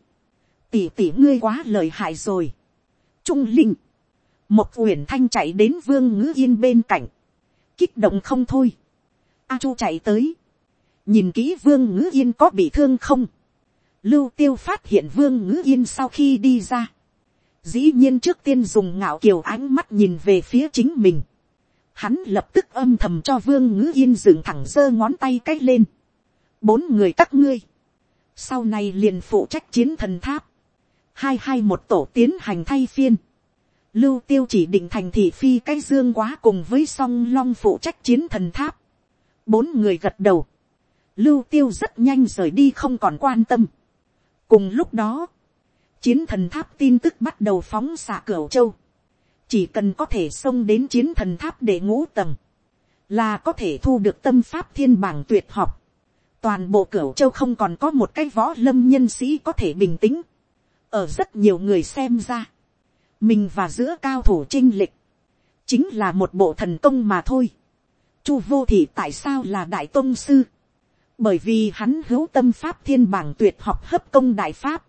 tỉ tỉ ngươi quá lời hại rồi, trung linh, một uyển thanh chạy đến vương ngữ yên bên cạnh, kích động không thôi, a chu chạy tới, nhìn kỹ vương ngữ yên có bị thương không, lưu tiêu phát hiện vương ngữ yên sau khi đi ra, dĩ nhiên trước tiên dùng ngạo kiều ánh mắt nhìn về phía chính mình, hắn lập tức âm thầm cho vương ngữ yên dựng thẳng giơ ngón tay c á c h lên, bốn người các ngươi, sau này liền phụ trách chiến thần tháp, hai hai một tổ tiến hành thay phiên, lưu tiêu chỉ định thành thị phi cái dương quá cùng với song long phụ trách chiến thần tháp, bốn người gật đầu, lưu tiêu rất nhanh rời đi không còn quan tâm. cùng lúc đó, chiến thần tháp tin tức bắt đầu phóng xạ cửa châu, chỉ cần có thể xông đến chiến thần tháp để ngũ tầng, là có thể thu được tâm pháp thiên bảng tuyệt học. toàn bộ cửa châu không còn có một cái võ lâm nhân sĩ có thể bình tĩnh. ở rất nhiều người xem ra, mình và giữa cao thủ trinh lịch, chính là một bộ thần công mà thôi. chu vô thị tại sao là đại tôn sư, bởi vì hắn hữu tâm pháp thiên bảng tuyệt học hấp công đại pháp.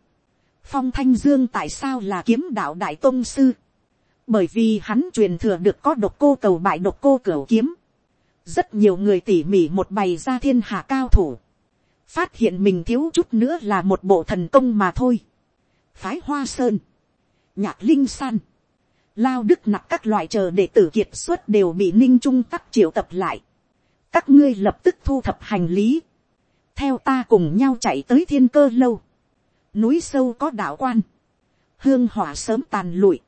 phong thanh dương tại sao là kiếm đạo đại tôn sư. bởi vì hắn truyền thừa được có độc cô cầu bại độc cô cửa kiếm. rất nhiều người tỉ mỉ một bày ra thiên hạ cao thủ. phát hiện mình thiếu chút nữa là một bộ thần công mà thôi. phái hoa sơn, nhạc linh san, lao đức nặc các loại chờ để tử kiệt xuất đều bị ninh trung tắc triệu tập lại. các ngươi lập tức thu thập hành lý theo ta cùng nhau chạy tới thiên cơ lâu, núi sâu có đạo quan, hương hỏa sớm tàn lụi,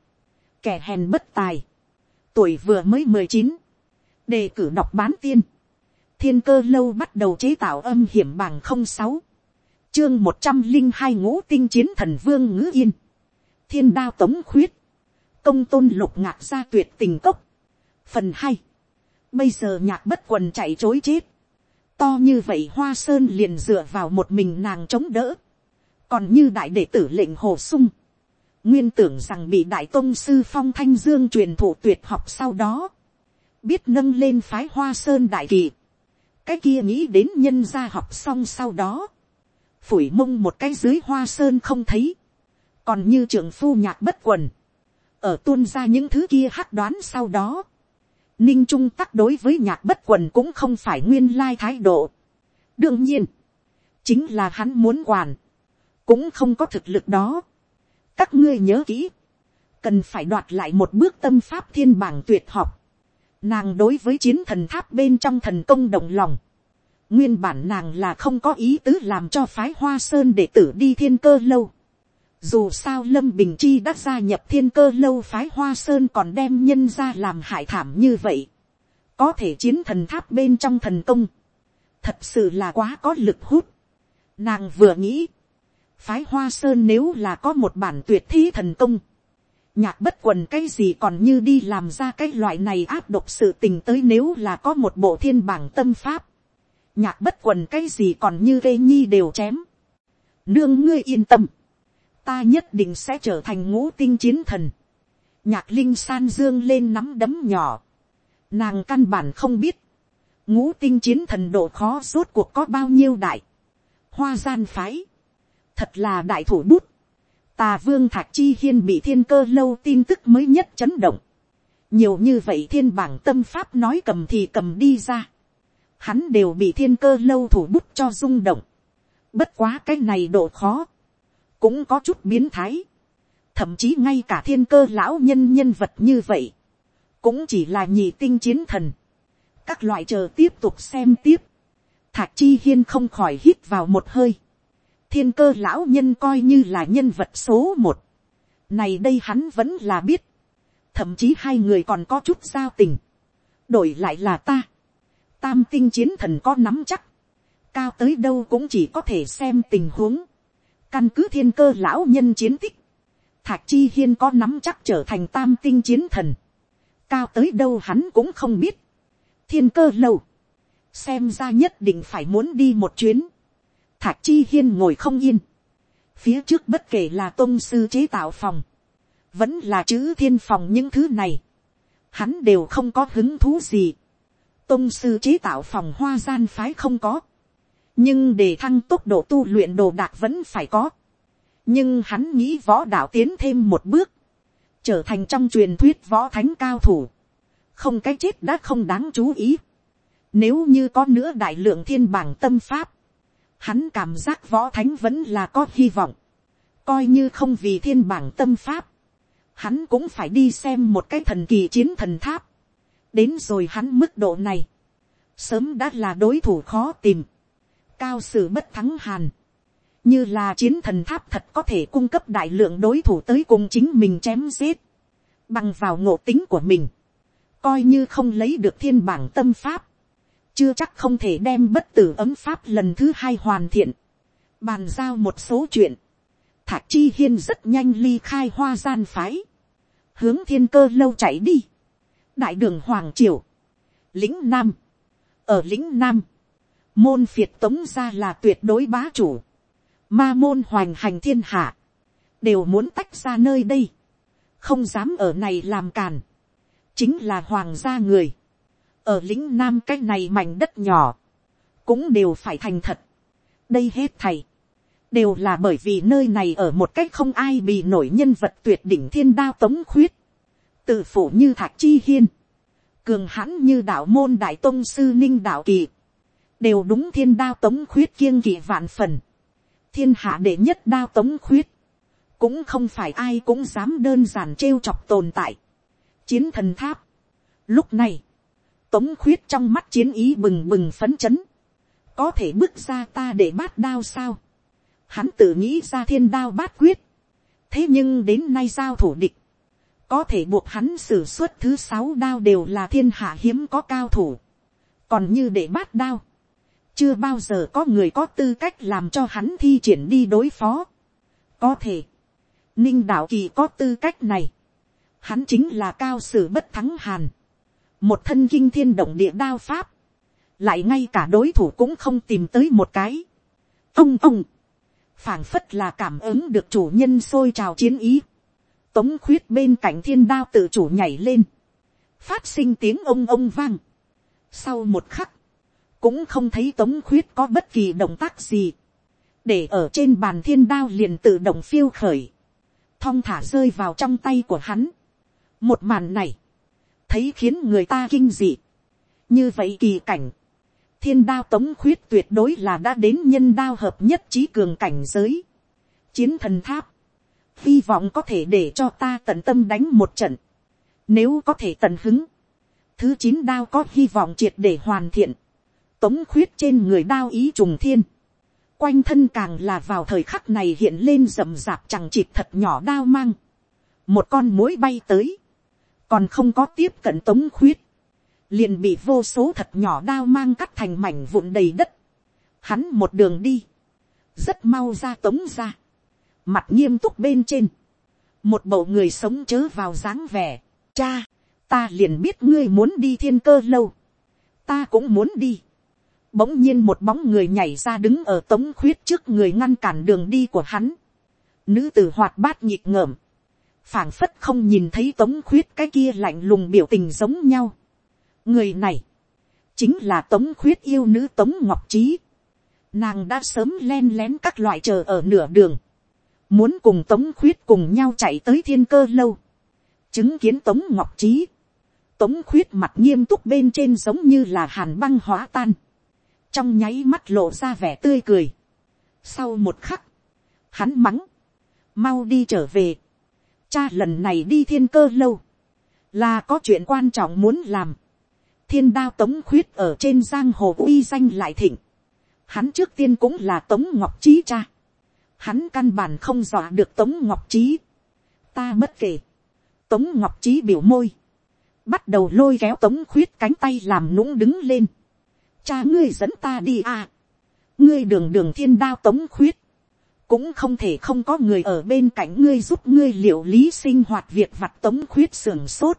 kẻ hèn bất tài, tuổi vừa mới mười chín, đề cử đọc bán tiên, thiên cơ lâu bắt đầu chế tạo âm hiểm bằng không sáu, chương một trăm linh hai ngũ tinh chiến thần vương ngữ yên, thiên đao tống khuyết, công tôn lục ngạc ra tuyệt tình cốc, phần hai, bây giờ nhạc bất quần chạy chối chết, To như vậy hoa sơn liền dựa vào một mình nàng chống đỡ. Còn như đại đệ tử lệnh hồ sung. Nguyên tưởng rằng bị đại tôn sư phong thanh dương truyền thụ tuyệt học sau đó. Biết nâng lên phái hoa sơn đại kỳ. Cái kia nghĩ đến nhân gia học xong sau đó. Phủi mông một cái dưới hoa sơn không thấy. Còn như trưởng phu nhạc bất quần. Ở tuôn ra những thứ kia hắc đoán sau đó ninh trung tắc đối với nhạc bất quần cũng không phải nguyên lai thái độ. đương nhiên, chính là hắn muốn quản, cũng không có thực lực đó. các ngươi nhớ kỹ, cần phải đoạt lại một bước tâm pháp thiên bảng tuyệt học. nàng đối với chiến thần tháp bên trong thần công động lòng. nguyên bản nàng là không có ý tứ làm cho phái hoa sơn để tử đi thiên cơ lâu dù sao Lâm Bình Chi đã gia nhập thiên cơ lâu phái Hoa Sơn còn đem nhân ra làm hại thảm như vậy. Có thể chiến thần tháp bên trong thần công. Thật sự là quá có lực hút. Nàng vừa nghĩ, phái hoa sơn nếu là có một bản tuyệt thi thần công, nhạc bất quần cái gì còn như đi làm ra cái loại này áp độc sự tình tới nếu là có một bộ thiên bảng tâm pháp, nhạc bất quần cái gì còn như gây nhi đều chém. Nương ngươi yên tâm, ta nhất định sẽ trở thành ngũ tinh chiến thần. nhạc linh san dương lên nắm đấm nhỏ, nàng căn bản không biết, ngũ tinh chiến thần độ khó rốt cuộc có bao nhiêu đại, hoa gian phái, thật là đại thủ bút, tà vương thạc chi hiên bị thiên cơ lâu tin tức mới nhất chấn động, nhiều như vậy thiên bảng tâm pháp nói cầm thì cầm đi ra, hắn đều bị thiên cơ lâu thủ bút cho rung động, bất quá cái này độ khó, cũng có chút biến thái, thậm chí ngay cả thiên cơ lão nhân nhân vật như vậy, cũng chỉ là nhị tinh chiến thần, các loại chờ tiếp tục xem tiếp, thạc chi hiên không khỏi hít vào một hơi, thiên cơ lão nhân coi như là nhân vật số một, này đây hắn vẫn là biết, thậm chí hai người còn có chút giao tình, đổi lại là ta, tam tinh chiến thần có nắm chắc, cao tới đâu cũng chỉ có thể xem tình huống, căn cứ thiên cơ lão nhân chiến tích, thạc chi hiên có nắm chắc trở thành tam tinh chiến thần, cao tới đâu hắn cũng không biết, thiên cơ lâu, xem ra nhất định phải muốn đi một chuyến, thạc chi hiên ngồi không yên, phía trước bất kể là tôn sư chế tạo phòng, vẫn là chữ thiên phòng những thứ này, hắn đều không có hứng thú gì, tôn sư chế tạo phòng hoa gian phái không có, nhưng để thăng tốc độ tu luyện đồ đạc vẫn phải có, nhưng hắn nghĩ võ đạo tiến thêm một bước, trở thành trong truyền thuyết võ thánh cao thủ, không cái chết đã không đáng chú ý. Nếu như có nữa đại lượng thiên bảng tâm pháp, hắn cảm giác võ thánh vẫn là có hy vọng, coi như không vì thiên bảng tâm pháp, hắn cũng phải đi xem một cái thần kỳ chiến thần tháp. đến rồi hắn mức độ này, sớm đã là đối thủ khó tìm, cao sử bất thắng hàn, như là chiến thần tháp thật có thể cung cấp đại lượng đối thủ tới cùng chính mình chém giết, bằng vào ngộ tính của mình, coi như không lấy được thiên bảng tâm pháp, chưa chắc không thể đem bất tử ấm pháp lần thứ hai hoàn thiện, bàn giao một số chuyện, thạc chi hiên rất nhanh ly khai hoa gian phái, hướng thiên cơ lâu chạy đi, đại đường hoàng triều, lĩnh nam, ở lĩnh nam, môn phiệt tống ra là tuyệt đối bá chủ, ma môn hoành hành thiên hạ, đều muốn tách ra nơi đây, không dám ở này làm càn, chính là hoàng gia người, ở lĩnh nam cái này mảnh đất nhỏ, cũng đều phải thành thật. đây hết thầy, đều là bởi vì nơi này ở một cách không ai bị nổi nhân vật tuyệt đỉnh thiên đao tống khuyết, tự phủ như thạc chi hiên, cường hãn như đạo môn đại tôn sư ninh đạo kỳ, đều đúng thiên đao tống khuyết kiêng kỵ vạn phần, thiên hạ đệ nhất đao tống khuyết, cũng không phải ai cũng dám đơn giản trêu chọc tồn tại. chiến thần tháp. lúc này, tống khuyết trong mắt chiến ý bừng bừng phấn chấn, có thể bước ra ta để bát đao sao. hắn tự nghĩ ra thiên đao bát quyết, thế nhưng đến nay giao thủ địch, có thể buộc hắn xử suất thứ sáu đao đều là thiên hạ hiếm có cao thủ, còn như để bát đao, chưa bao giờ có người có tư cách làm cho hắn thi triển đi đối phó. có thể, ninh đạo kỳ có tư cách này, hắn chính là cao sử bất thắng hàn, một thân kinh thiên động địa đao pháp, lại ngay cả đối thủ cũng không tìm tới một cái. ông ông, phảng phất là cảm ứng được chủ nhân sôi trào chiến ý, tống khuyết bên cạnh thiên đao tự chủ nhảy lên, phát sinh tiếng ông ông vang. sau một khắc, cũng không thấy tống khuyết có bất kỳ động tác gì, để ở trên bàn thiên đao liền tự động phiêu khởi, thong thả rơi vào trong tay của hắn. một màn này, thấy khiến người ta kinh dị. như vậy kỳ cảnh, thiên đao tống khuyết tuyệt đối là đã đến nhân đao hợp nhất trí cường cảnh giới. chiến thần tháp, hy vọng có thể để cho ta tận tâm đánh một trận. nếu có thể tận hứng, thứ chín đao có hy vọng triệt để hoàn thiện tống khuyết trên người đao ý trùng thiên. quanh thân càng là vào thời khắc này hiện lên rậm rạp chẳng chịt thật nhỏ đao mang. một con mối bay tới. Còn không có tiếp cận tống khuyết, liền bị vô số thật nhỏ đao mang cắt thành mảnh vụn đầy đất, hắn một đường đi, rất mau ra tống ra, mặt nghiêm túc bên trên, một bầu người sống chớ vào dáng vẻ, cha, ta liền biết ngươi muốn đi thiên cơ lâu, ta cũng muốn đi, bỗng nhiên một bóng người nhảy ra đứng ở tống khuyết trước người ngăn cản đường đi của hắn, nữ tử hoạt bát nhịp ngợm, phảng phất không nhìn thấy tống khuyết cái kia lạnh lùng biểu tình giống nhau. người này, chính là tống khuyết yêu nữ tống ngọc trí. nàng đã sớm len lén các loại chờ ở nửa đường, muốn cùng tống khuyết cùng nhau chạy tới thiên cơ lâu, chứng kiến tống ngọc trí, tống khuyết mặt nghiêm túc bên trên giống như là hàn băng hóa tan, trong nháy mắt lộ ra vẻ tươi cười. sau một khắc, hắn mắng, mau đi trở về, cha lần này đi thiên cơ lâu, là có chuyện quan trọng muốn làm. thiên đao tống khuyết ở trên giang hồ uy danh lại thịnh. hắn trước tiên cũng là tống ngọc trí cha. hắn căn bản không dọa được tống ngọc trí. ta bất kể. tống ngọc trí biểu môi. bắt đầu lôi kéo tống khuyết cánh tay làm nũng đứng lên cha ngươi dẫn ta đi à. ngươi đường đường thiên đao tống khuyết cũng không thể không có người ở bên cạnh ngươi giúp ngươi liệu lý sinh hoạt việc vặt tống khuyết sưởng sốt,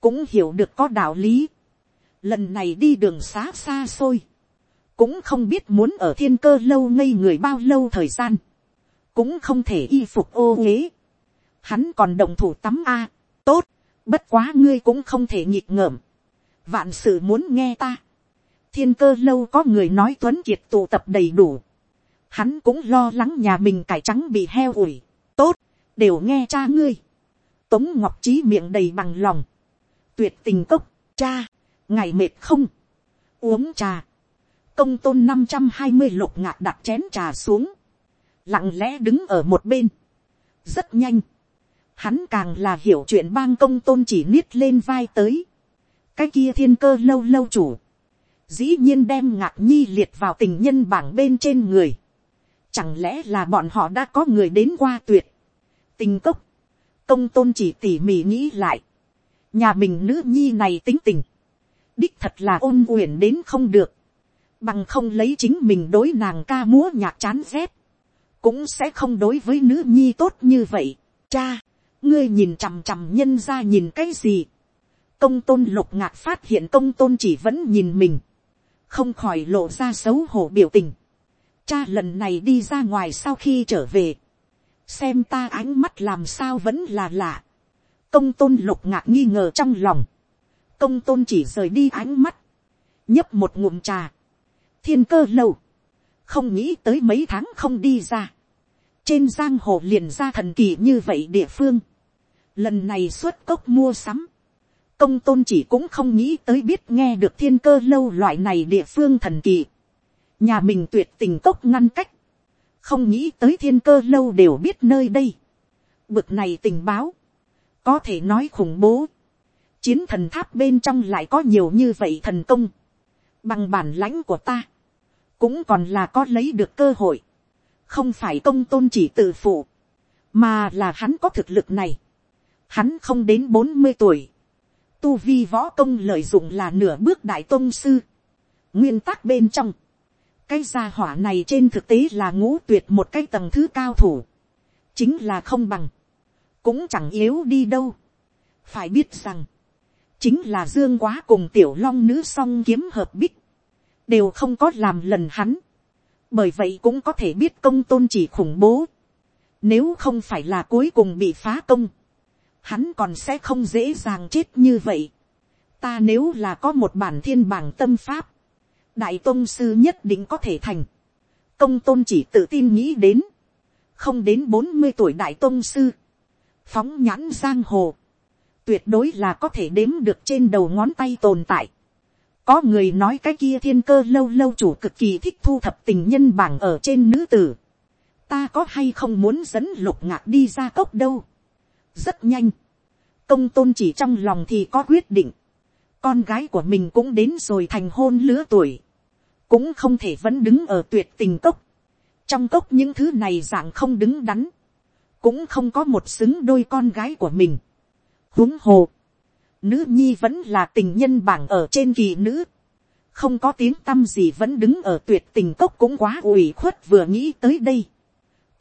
cũng hiểu được có đạo lý. Lần này đi đường xá xa xôi, cũng không biết muốn ở thiên cơ lâu ngây người bao lâu thời gian, cũng không thể y phục ô uế. Hắn còn đồng thủ tắm a, tốt, bất quá ngươi cũng không thể nhịp ngợm. Vạn sự muốn nghe ta. Thiên cơ lâu có người nói tuấn kiệt tụ tập đầy đủ hắn cũng lo lắng nhà mình cải trắng bị heo ủi. tốt, đều nghe cha ngươi. tống ngọc trí miệng đầy bằng lòng. tuyệt tình cốc, cha, ngày mệt không. uống trà. công tôn năm trăm hai mươi lục ngạc đặt chén trà xuống. lặng lẽ đứng ở một bên. rất nhanh. hắn càng là hiểu chuyện bang công tôn chỉ niết lên vai tới. cái kia thiên cơ lâu lâu chủ dĩ nhiên đem ngạc nhi liệt vào tình nhân bảng bên trên người. Chẳng lẽ là bọn họ đã có người đến qua tuyệt. Tình cốc. Công tôn chỉ tỉ mỉ nghĩ lại. Nhà mình nữ nhi này tính tình. Đích thật là ôn uyển đến không được. Bằng không lấy chính mình đối nàng ca múa nhạc chán rét. Cũng sẽ không đối với nữ nhi tốt như vậy. Cha, ngươi nhìn chằm chằm nhân ra nhìn cái gì. Công tôn lục ngạc phát hiện công tôn chỉ vẫn nhìn mình. Không khỏi lộ ra xấu hổ biểu tình Cha lần này đi ra ngoài sau khi trở về. Xem ta ánh mắt làm sao vẫn là lạ. Công tôn lục ngạc nghi ngờ trong lòng. Công tôn chỉ rời đi ánh mắt. nhấp một ngụm trà. Thiên cơ lâu. Không nghĩ tới mấy tháng không đi ra. Trên giang hồ liền ra thần kỳ như vậy địa phương. Lần này xuất cốc mua sắm công tôn chỉ cũng không nghĩ tới biết nghe được thiên cơ lâu loại này địa phương thần kỳ nhà mình tuyệt tình cốc ngăn cách, không nghĩ tới thiên cơ lâu đều biết nơi đây. Bực này tình báo, có thể nói khủng bố. Chiến thần tháp bên trong lại có nhiều như vậy thần công. Bằng bản lãnh của ta, cũng còn là có lấy được cơ hội. Không phải công tôn chỉ tự phụ, mà là hắn có thực lực này. Hắn không đến bốn mươi tuổi. Tu vi võ công lợi dụng là nửa bước đại tôn sư. Nguyên tắc bên trong cái gia hỏa này trên thực tế là ngũ tuyệt một cái tầng thứ cao thủ. chính là không bằng. cũng chẳng yếu đi đâu. phải biết rằng, chính là dương quá cùng tiểu long nữ song kiếm hợp bích. đều không có làm lần hắn. bởi vậy cũng có thể biết công tôn chỉ khủng bố. nếu không phải là cuối cùng bị phá công, hắn còn sẽ không dễ dàng chết như vậy. ta nếu là có một bản thiên bảng tâm pháp, đại tôn sư nhất định có thể thành. công tôn chỉ tự tin nghĩ đến, không đến bốn mươi tuổi đại tôn sư, phóng nhãn giang hồ, tuyệt đối là có thể đếm được trên đầu ngón tay tồn tại. có người nói cái kia thiên cơ lâu lâu chủ cực kỳ thích thu thập tình nhân bảng ở trên nữ tử. ta có hay không muốn dẫn lục ngạc đi ra cốc đâu rất nhanh. công tôn chỉ trong lòng thì có quyết định con gái của mình cũng đến rồi thành hôn lứa tuổi, cũng không thể vẫn đứng ở tuyệt tình cốc, trong cốc những thứ này dạng không đứng đắn, cũng không có một xứng đôi con gái của mình. huống hồ, nữ nhi vẫn là tình nhân bảng ở trên kỳ nữ, không có tiếng t â m gì vẫn đứng ở tuyệt tình cốc cũng quá ủy khuất vừa nghĩ tới đây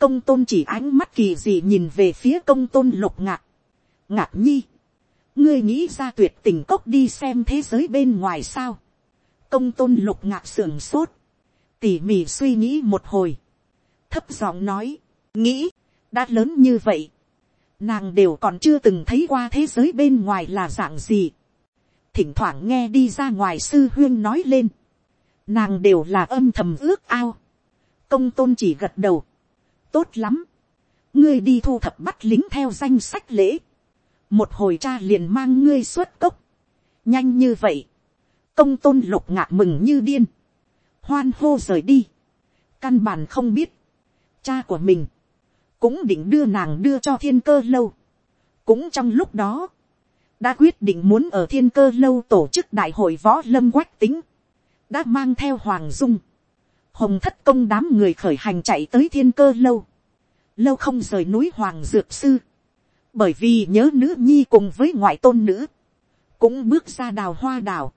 công tôn chỉ ánh mắt kỳ gì nhìn về phía công tôn lục ngạc. ngạc nhi, ngươi nghĩ ra tuyệt tình cốc đi xem thế giới bên ngoài sao. công tôn lục ngạc sưởng sốt, tỉ mỉ suy nghĩ một hồi, thấp giọng nói, nghĩ, đã lớn như vậy, nàng đều còn chưa từng thấy qua thế giới bên ngoài là dạng gì. Thỉnh thoảng nghe đi ra ngoài sư huyên nói lên, nàng đều là âm thầm ước ao, công tôn chỉ gật đầu, tốt lắm, ngươi đi thu thập bắt lính theo danh sách lễ, một hồi cha liền mang ngươi xuất cốc, nhanh như vậy, công tôn lục ngạc mừng như điên, hoan hô rời đi, căn bản không biết, cha của mình, cũng định đưa nàng đưa cho thiên cơ lâu, cũng trong lúc đó, đã quyết định muốn ở thiên cơ lâu tổ chức đại hội võ lâm quách tính, đã mang theo hoàng dung, hồng thất công đám người khởi hành chạy tới thiên cơ lâu, lâu không rời núi hoàng dược sư, bởi vì nhớ nữ nhi cùng với ngoại tôn nữ, cũng bước ra đào hoa đào,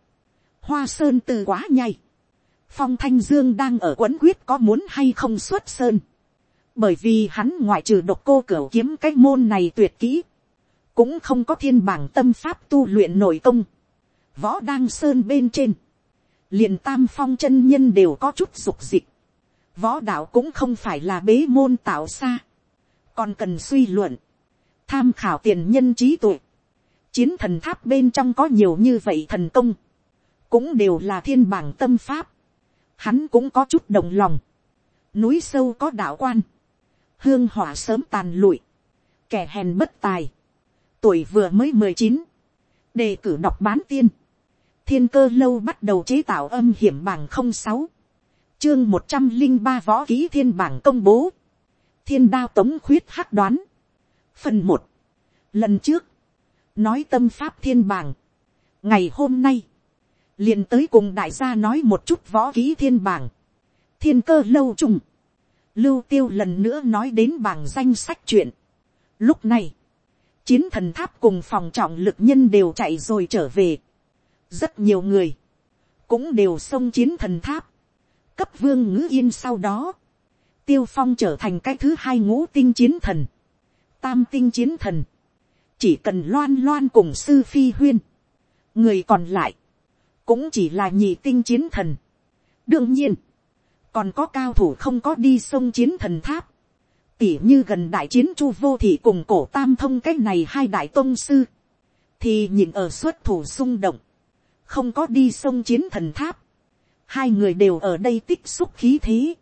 hoa sơn từ quá nhai. Phong thanh dương đang ở quấn quyết có muốn hay không xuất sơn, bởi vì hắn ngoại trừ độc cô cửa kiếm cái môn này tuyệt kỹ, cũng không có thiên bảng tâm pháp tu luyện nội công, võ đang sơn bên trên, liền tam phong chân nhân đều có chút dục dịch, võ đạo cũng không phải là bế môn tạo xa, còn cần suy luận, tham khảo tiền nhân trí tuệ, chiến thần tháp bên trong có nhiều như vậy thần công, cũng đều là thiên bảng tâm pháp, hắn cũng có chút đồng lòng, núi sâu có đạo quan, hương hỏa sớm tàn lụi, kẻ hèn bất tài, tuổi vừa mới mười chín, đề cử đọc bán tiên, thiên cơ lâu bắt đầu chế tạo âm hiểm bảng không sáu, chương một trăm linh ba võ ký thiên bảng công bố, thiên đao tống khuyết hắc đoán, phần một, lần trước, nói tâm pháp thiên bảng, ngày hôm nay, liền tới cùng đại gia nói một chút võ ký thiên bảng, thiên cơ lâu trùng, lưu tiêu lần nữa nói đến bảng danh sách chuyện. Lúc này, chiến thần tháp cùng phòng trọng lực nhân đều chạy rồi trở về rất nhiều người, cũng đều xông chiến thần tháp, cấp vương ngữ yên sau đó, tiêu phong trở thành cái thứ hai ngũ tinh chiến thần, tam tinh chiến thần, chỉ cần loan loan cùng sư phi huyên, người còn lại, cũng chỉ là nhị tinh chiến thần. đương nhiên, còn có cao thủ không có đi sông chiến thần tháp, tỉ như gần đại chiến chu vô thị cùng cổ tam thông cái này hai đại tôn sư, thì nhìn ở xuất thủ xung động, không có đi sông chiến thần tháp, hai người đều ở đây tích xúc khí thế,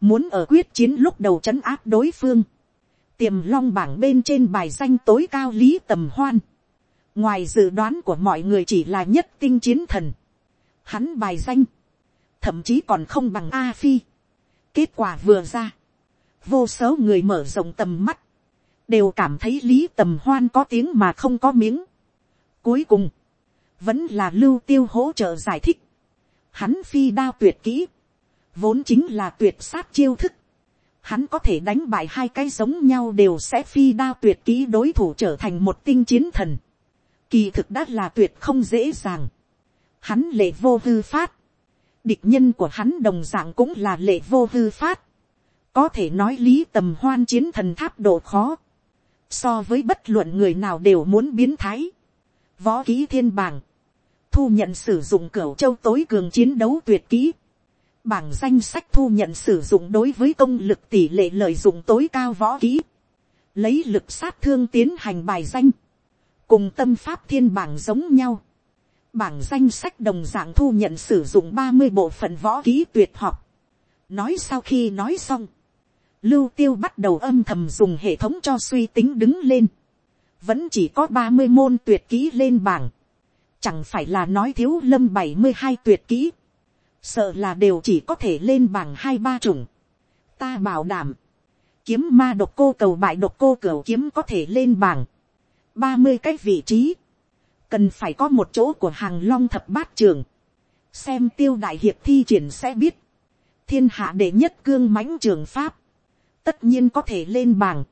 muốn ở quyết chiến lúc đầu c h ấ n áp đối phương, tiềm long bảng bên trên bài danh tối cao lý tầm hoan, ngoài dự đoán của mọi người chỉ là nhất tinh chiến thần, hắn bài danh, thậm chí còn không bằng a phi, kết quả vừa ra, vô số người mở rộng tầm mắt, đều cảm thấy lý tầm hoan có tiếng mà không có miếng. Cuối cùng, vẫn là lưu tiêu hỗ trợ giải thích. Hắn phi đao tuyệt kỹ, vốn chính là tuyệt sát chiêu thức. Hắn có thể đánh bại hai cái giống nhau đều sẽ phi đao tuyệt kỹ đối thủ trở thành một tinh chiến thần. Kỳ thực đã là tuyệt không dễ dàng. Hắn lệ vô hư phát. Địch nhân của hắn đồng dạng cũng là lệ vô hư phát có thể nói lý tầm hoan chiến thần tháp độ khó, so với bất luận người nào đều muốn biến thái. Võ ký thiên bảng, thu nhận sử dụng cửa châu tối cường chiến đấu tuyệt kỹ. Bảng danh sách thu nhận sử dụng đối với công lực tỷ lệ lợi dụng tối cao võ kỹ. Lấy lực sát thương tiến hành bài danh. Cùng tâm pháp thiên bảng giống nhau. Bảng danh sách đồng dạng thu nhận sử dụng ba mươi bộ phận võ kỹ tuyệt học. Nói sau khi nói xong lưu tiêu bắt đầu âm thầm dùng hệ thống cho suy tính đứng lên. vẫn chỉ có ba mươi môn tuyệt kỹ lên bảng chẳng phải là nói thiếu lâm bảy mươi hai tuyệt kỹ. sợ là đều chỉ có thể lên bảng hai ba chủng. ta bảo đảm, kiếm ma độc cô cầu bại độc cô cửu kiếm có thể lên bảng. ba mươi cái vị trí. cần phải có một chỗ của hàng long thập bát trường. xem tiêu đại hiệp thi triển sẽ biết. thiên hạ đệ nhất cương mãnh trường pháp tất nhiên có thể lên bảng.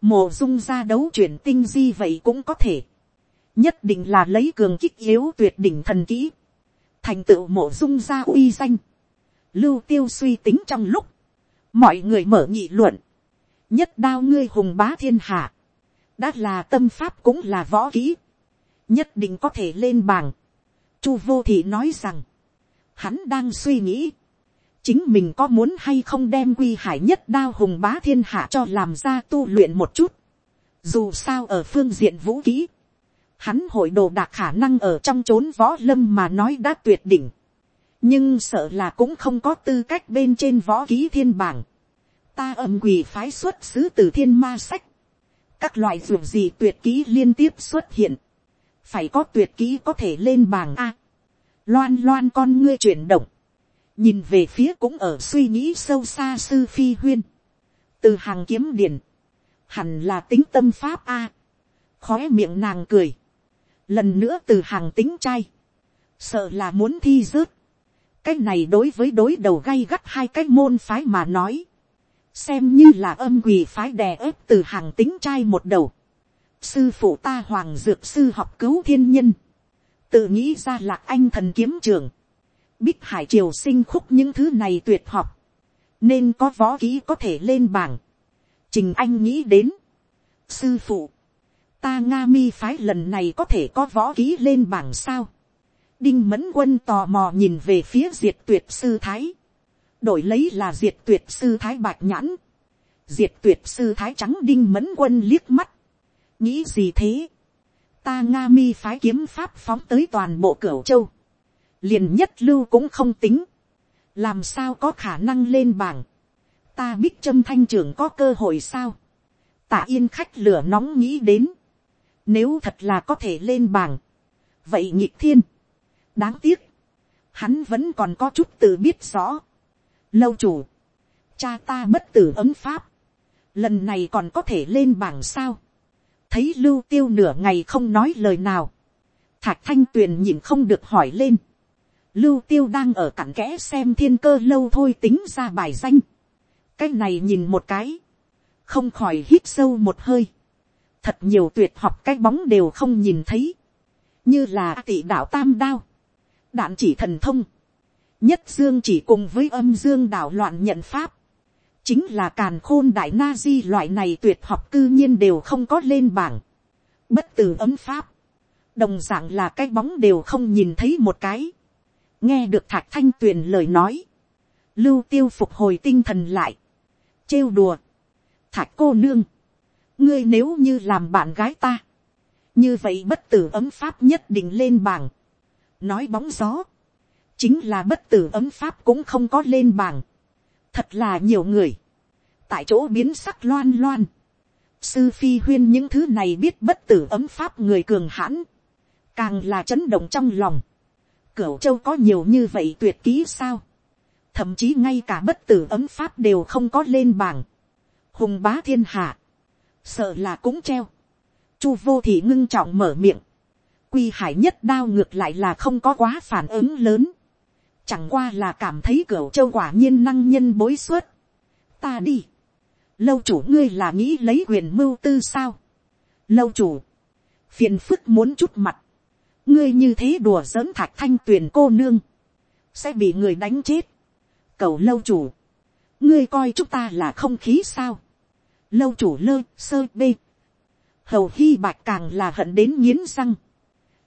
mổ dung ra đấu chuyển tinh di vậy cũng có thể. Nhất định là lấy cường kích yếu tuyệt đỉnh thần kỹ. thành tựu mộ dung gia uy danh, lưu tiêu suy tính trong lúc, mọi người mở nghị luận, nhất đao ngươi hùng bá thiên hạ, đã là tâm pháp cũng là võ kỹ, nhất định có thể lên bảng. Chu vô thị nói rằng, hắn đang suy nghĩ, chính mình có muốn hay không đem quy hải nhất đao hùng bá thiên hạ cho làm ra tu luyện một chút. Dù sao ở phương diện vũ kỹ, hắn hội đồ đạt khả năng ở trong chốn võ lâm mà nói đã tuyệt đỉnh. nhưng sợ là cũng không có tư cách bên trên võ ký thiên bảng. ta âm quỳ phái xuất xứ từ thiên ma sách. các loại ruộng gì tuyệt kỹ liên tiếp xuất hiện. phải có tuyệt kỹ có thể lên bảng a. loan loan con ngươi chuyển động. nhìn về phía cũng ở suy nghĩ sâu xa sư phi huyên. từ hàng kiếm điển. hẳn là tính tâm pháp a. khó miệng nàng cười lần nữa từ hàng tính trai, sợ là muốn thi rớt, cái này đối với đối đầu gay gắt hai cái môn phái mà nói, xem như là âm quỳ phái đè ép từ hàng tính trai một đầu, sư phụ ta hoàng dược sư học cứu thiên nhân, tự nghĩ ra là anh thần kiếm trường, bích hải triều sinh khúc những thứ này tuyệt học, nên có võ kỹ có thể lên bảng, trình anh nghĩ đến, sư phụ, ta nga mi phái lần này có thể có võ ký lên bảng sao. đinh mẫn quân tò mò nhìn về phía diệt tuyệt sư thái. đổi lấy là diệt tuyệt sư thái bạc nhãn. diệt tuyệt sư thái trắng đinh mẫn quân liếc mắt. nghĩ gì thế. ta nga mi phái kiếm pháp phóng tới toàn bộ cửu châu. liền nhất lưu cũng không tính. làm sao có khả năng lên bảng. ta biết châm thanh trưởng có cơ hội sao. tạ yên khách lửa nóng nghĩ đến nếu thật là có thể lên bảng. Vậy nhịp thiên. Đáng tiếc. Hắn vẫn còn có chút tự biết rõ. Lâu chủ. Cha ta bất tử ấm pháp. Lần này còn có thể lên bảng sao. Thấy lưu tiêu nửa ngày không nói lời nào. Thạch thanh tuyền nhìn không được hỏi lên. Lưu tiêu đang ở cặn kẽ xem thiên cơ lâu thôi tính ra bài danh. Cái này nhìn một cái. Không khỏi hít sâu một hơi thật nhiều tuyệt học cái bóng đều không nhìn thấy, như là tị đạo tam đao, đạn chỉ thần thông, nhất dương chỉ cùng với âm dương đạo loạn nhận pháp, chính là càn khôn đại na di loại này tuyệt học cư nhiên đều không có lên bảng, bất tử ấm pháp, đồng d ạ n g là cái bóng đều không nhìn thấy một cái, nghe được thạc thanh tuyền lời nói, lưu tiêu phục hồi tinh thần lại, trêu đùa, thạc cô nương, ngươi nếu như làm bạn gái ta, như vậy bất tử ấm pháp nhất định lên bảng. nói bóng gió, chính là bất tử ấm pháp cũng không có lên bảng. thật là nhiều người, tại chỗ biến sắc loan loan. sư phi huyên những thứ này biết bất tử ấm pháp người cường hãn, càng là chấn động trong lòng. cửu châu có nhiều như vậy tuyệt kỹ sao. thậm chí ngay cả bất tử ấm pháp đều không có lên bảng. hùng bá thiên hạ sợ là cũng treo. Chu vô thị ngưng trọng mở miệng. Quy hải nhất đao ngược lại là không có quá phản ứng lớn. Chẳng qua là cảm thấy cửa châu quả nhiên năng nhân bối suất. Ta đi. Lâu chủ ngươi là nghĩ lấy quyền mưu tư sao? Lâu chủ. Phiền phức muốn chút mặt. Ngươi như thế đùa giỡn thạch thanh tuyển cô nương. Sẽ bị người đánh chết. Cầu lâu chủ. Ngươi coi chúng ta là không khí sao? Lâu chủ lơ sơ bê. hầu hy bạch càng là hận đến nghiến răng.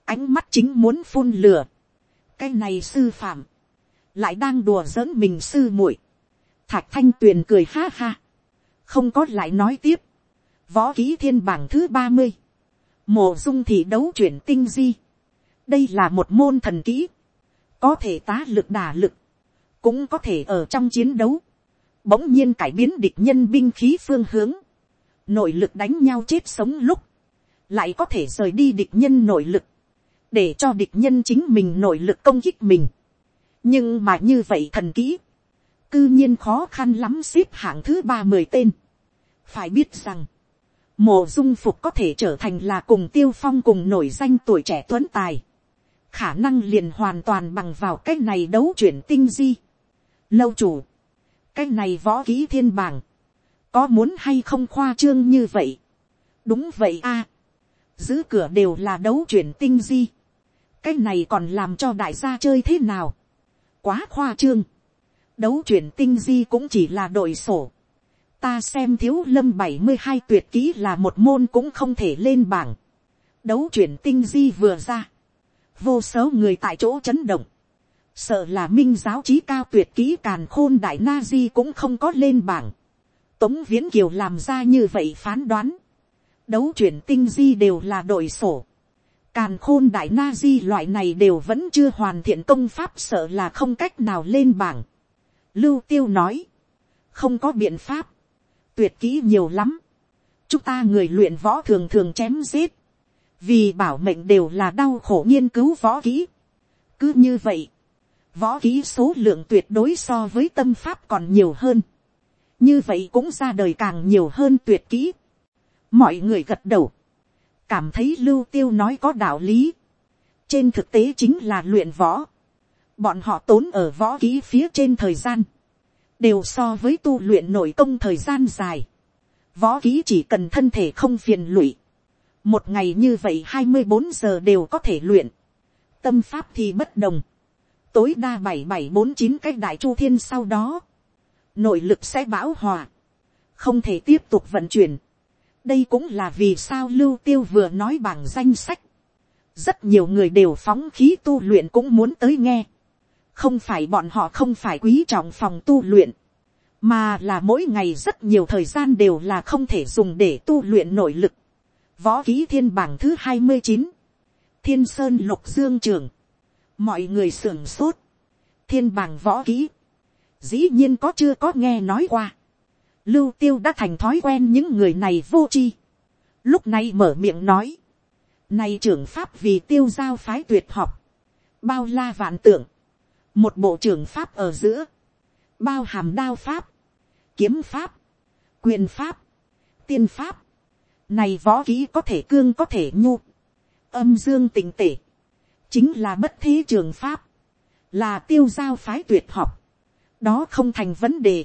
ánh mắt chính muốn phun lửa. cái này sư phạm, lại đang đùa giỡn mình sư muội. thạch thanh tuyền cười ha ha. không có lại nói tiếp. võ ký thiên bảng thứ ba mươi. mộ dung thị đấu chuyển tinh di. đây là một môn thần kỹ. có thể tá lực đà lực. cũng có thể ở trong chiến đấu bỗng nhiên cải biến địch nhân binh khí phương hướng, nội lực đánh nhau chết sống lúc, lại có thể rời đi địch nhân nội lực, để cho địch nhân chính mình nội lực công kích mình. nhưng mà như vậy thần kỹ, cư nhiên khó khăn lắm xếp hạng thứ ba mười tên. phải biết rằng, mộ dung phục có thể trở thành là cùng tiêu phong cùng nổi danh tuổi trẻ tuấn tài. khả năng liền hoàn toàn bằng vào cái này đấu chuyển tinh di. lâu chủ, cái này võ kỹ thiên bảng, có muốn hay không khoa trương như vậy. đúng vậy a, giữ cửa đều là đấu chuyển tinh di, cái này còn làm cho đại gia chơi thế nào, quá khoa trương, đấu chuyển tinh di cũng chỉ là đội sổ, ta xem thiếu lâm bảy mươi hai tuyệt kỹ là một môn cũng không thể lên bảng, đấu chuyển tinh di vừa ra, vô số người tại chỗ chấn động, sợ là minh giáo trí cao tuyệt kỹ càn khôn đại na di cũng không có lên bảng, tống viễn kiều làm ra như vậy phán đoán, đấu chuyển tinh di đều là đội sổ, Càn khôn đại na di loại này đều vẫn chưa hoàn thiện công pháp sợ là không cách nào lên bảng. Lưu tiêu nói. Không có biện pháp. Tuyệt kỹ nhiều lắm. Chúng ta người luyện võ thường thường chém giết. Vì bảo mệnh đều là đau khổ nghiên cứu võ kỹ. Cứ như vậy. Võ kỹ số lượng tuyệt đối so với tâm pháp còn nhiều hơn. Như vậy cũng ra đời càng nhiều hơn tuyệt kỹ. Mọi người gật đầu cảm thấy lưu tiêu nói có đạo lý. trên thực tế chính là luyện võ. bọn họ tốn ở võ kỹ phía trên thời gian, đều so với tu luyện nội công thời gian dài. võ kỹ chỉ cần thân thể không phiền lụy. một ngày như vậy hai mươi bốn giờ đều có thể luyện. tâm pháp thì bất đồng tối đa bảy bảy bốn chín cách đại chu thiên sau đó, nội lực sẽ bão hòa, không thể tiếp tục vận chuyển đây cũng là vì sao lưu tiêu vừa nói bằng danh sách. rất nhiều người đều phóng khí tu luyện cũng muốn tới nghe. không phải bọn họ không phải quý trọng phòng tu luyện, mà là mỗi ngày rất nhiều thời gian đều là không thể dùng để tu luyện nội lực. võ ký thiên bảng thứ hai mươi chín, thiên sơn lục dương trường, mọi người sưởng sốt, thiên bàng võ kỹ. Dĩ nhiên có chưa có nghe nói qua. Lưu tiêu đã thành thói quen những người này vô tri. lúc này mở miệng nói, này trưởng pháp vì tiêu giao phái tuyệt học, bao la vạn tượng, một bộ trưởng pháp ở giữa, bao hàm đao pháp, kiếm pháp, quyền pháp, tiên pháp, này võ kỹ có thể cương có thể nhu, âm dương tình tể, chính là bất thế trường pháp, là tiêu giao phái tuyệt học, đó không thành vấn đề.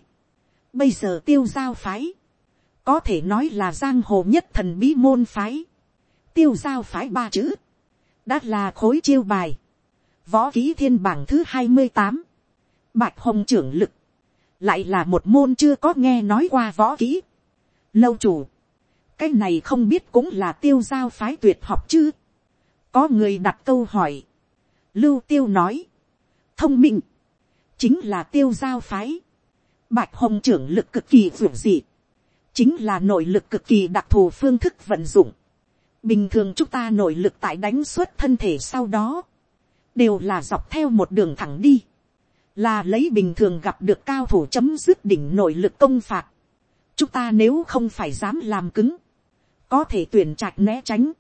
Bây giờ tiêu giao phái. Có thể nói là giang hồ nhất thần bí môn phái. Tiêu giao phái ba chữ. Đã là khối chiêu bài. Võ ký thiên bảng thứ hai mươi tám Bạch hồng trưởng lực. Lại là một môn chưa có nghe nói qua võ ký. Lâu chủ. Cái này không biết cũng là tiêu giao phái tuyệt học chứ. Có người đặt câu hỏi. Lưu tiêu nói. Thông minh. Chính là tiêu giao phái Bạch hồng trưởng lực cực kỳ vượt dị. Chính là nội lực cực kỳ đặc thù phương thức vận dụng. Bình thường chúng ta nội lực tại đánh suốt thân thể sau đó. Đều là dọc theo một đường thẳng đi. Là lấy bình thường gặp được cao thủ chấm dứt đỉnh nội lực công phạt. Chúng ta nếu không phải dám làm cứng. Có thể tuyển trạch né tránh.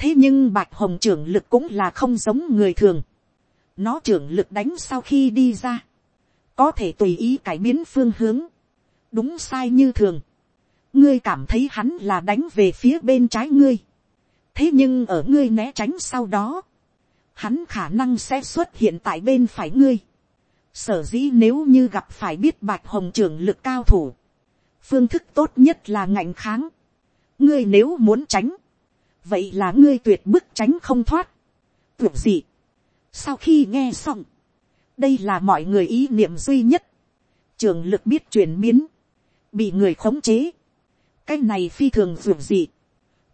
Thế nhưng bạch hồng trưởng lực cũng là không giống người thường. Nó trưởng lực đánh sau khi đi ra. Có thể tùy ý cải biến phương hướng, đúng sai như thường, ngươi cảm thấy hắn là đánh về phía bên trái ngươi, thế nhưng ở ngươi né tránh sau đó, hắn khả năng sẽ xuất hiện tại bên phải ngươi, sở dĩ nếu như gặp phải biết bạch hồng trưởng lực cao thủ, phương thức tốt nhất là ngạnh kháng, ngươi nếu muốn tránh, vậy là ngươi tuyệt bức tránh không thoát, tuyệt gì, sau khi nghe xong, đây là mọi người ý niệm duy nhất. trường lực biết chuyển biến, bị người khống chế. cái này phi thường dù gì,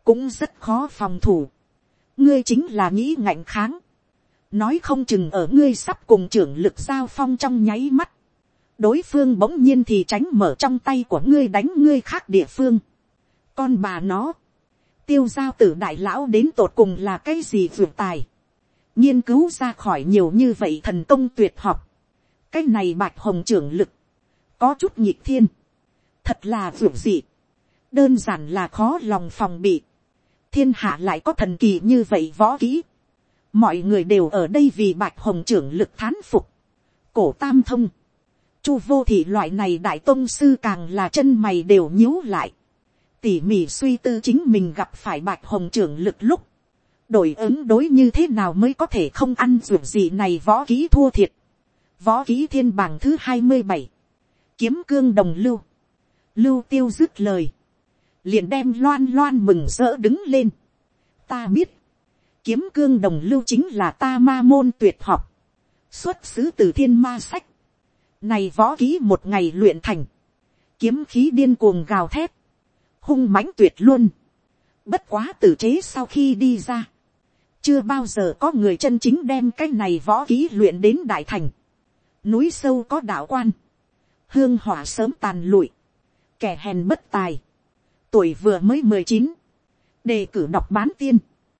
cũng rất khó phòng thủ. ngươi chính là nghĩ ngạnh kháng. nói không chừng ở ngươi sắp cùng trưởng lực giao phong trong nháy mắt. đối phương bỗng nhiên thì tránh mở trong tay của ngươi đánh ngươi khác địa phương. con bà nó, tiêu giao tử đại lão đến tột cùng là cái gì vượt tài. Nghiên cứu ra khỏi nhiều như vậy thần công tuyệt học. cái này bạch hồng trưởng lực, có chút nhịp thiên, thật là vượt dị, đơn giản là khó lòng phòng bị, thiên hạ lại có thần kỳ như vậy võ kỹ, mọi người đều ở đây vì bạch hồng trưởng lực thán phục, cổ tam thông, chu vô thị loại này đại tôn sư càng là chân mày đều nhíu lại, tỉ mỉ suy tư chính mình gặp phải bạch hồng trưởng lực lúc, đổi ứng đối như thế nào mới có thể không ăn ruột gì này võ ký thua thiệt. Võ ký thiên bảng thứ hai mươi bảy, kiếm cương đồng lưu, lưu tiêu dứt lời, liền đem loan loan mừng rỡ đứng lên. Ta biết, kiếm cương đồng lưu chính là ta ma môn tuyệt học, xuất xứ từ thiên ma sách, này võ ký một ngày luyện thành, kiếm khí điên cuồng gào thét, hung mãnh tuyệt luôn, bất quá tử chế sau khi đi ra, chưa bao giờ có người chân chính đem cái này võ ký luyện đến đại thành, núi sâu có đạo quan, hương hỏa sớm tàn lụi, kẻ hèn bất tài, tuổi vừa mới mười chín, đề cử đọc bán tiên,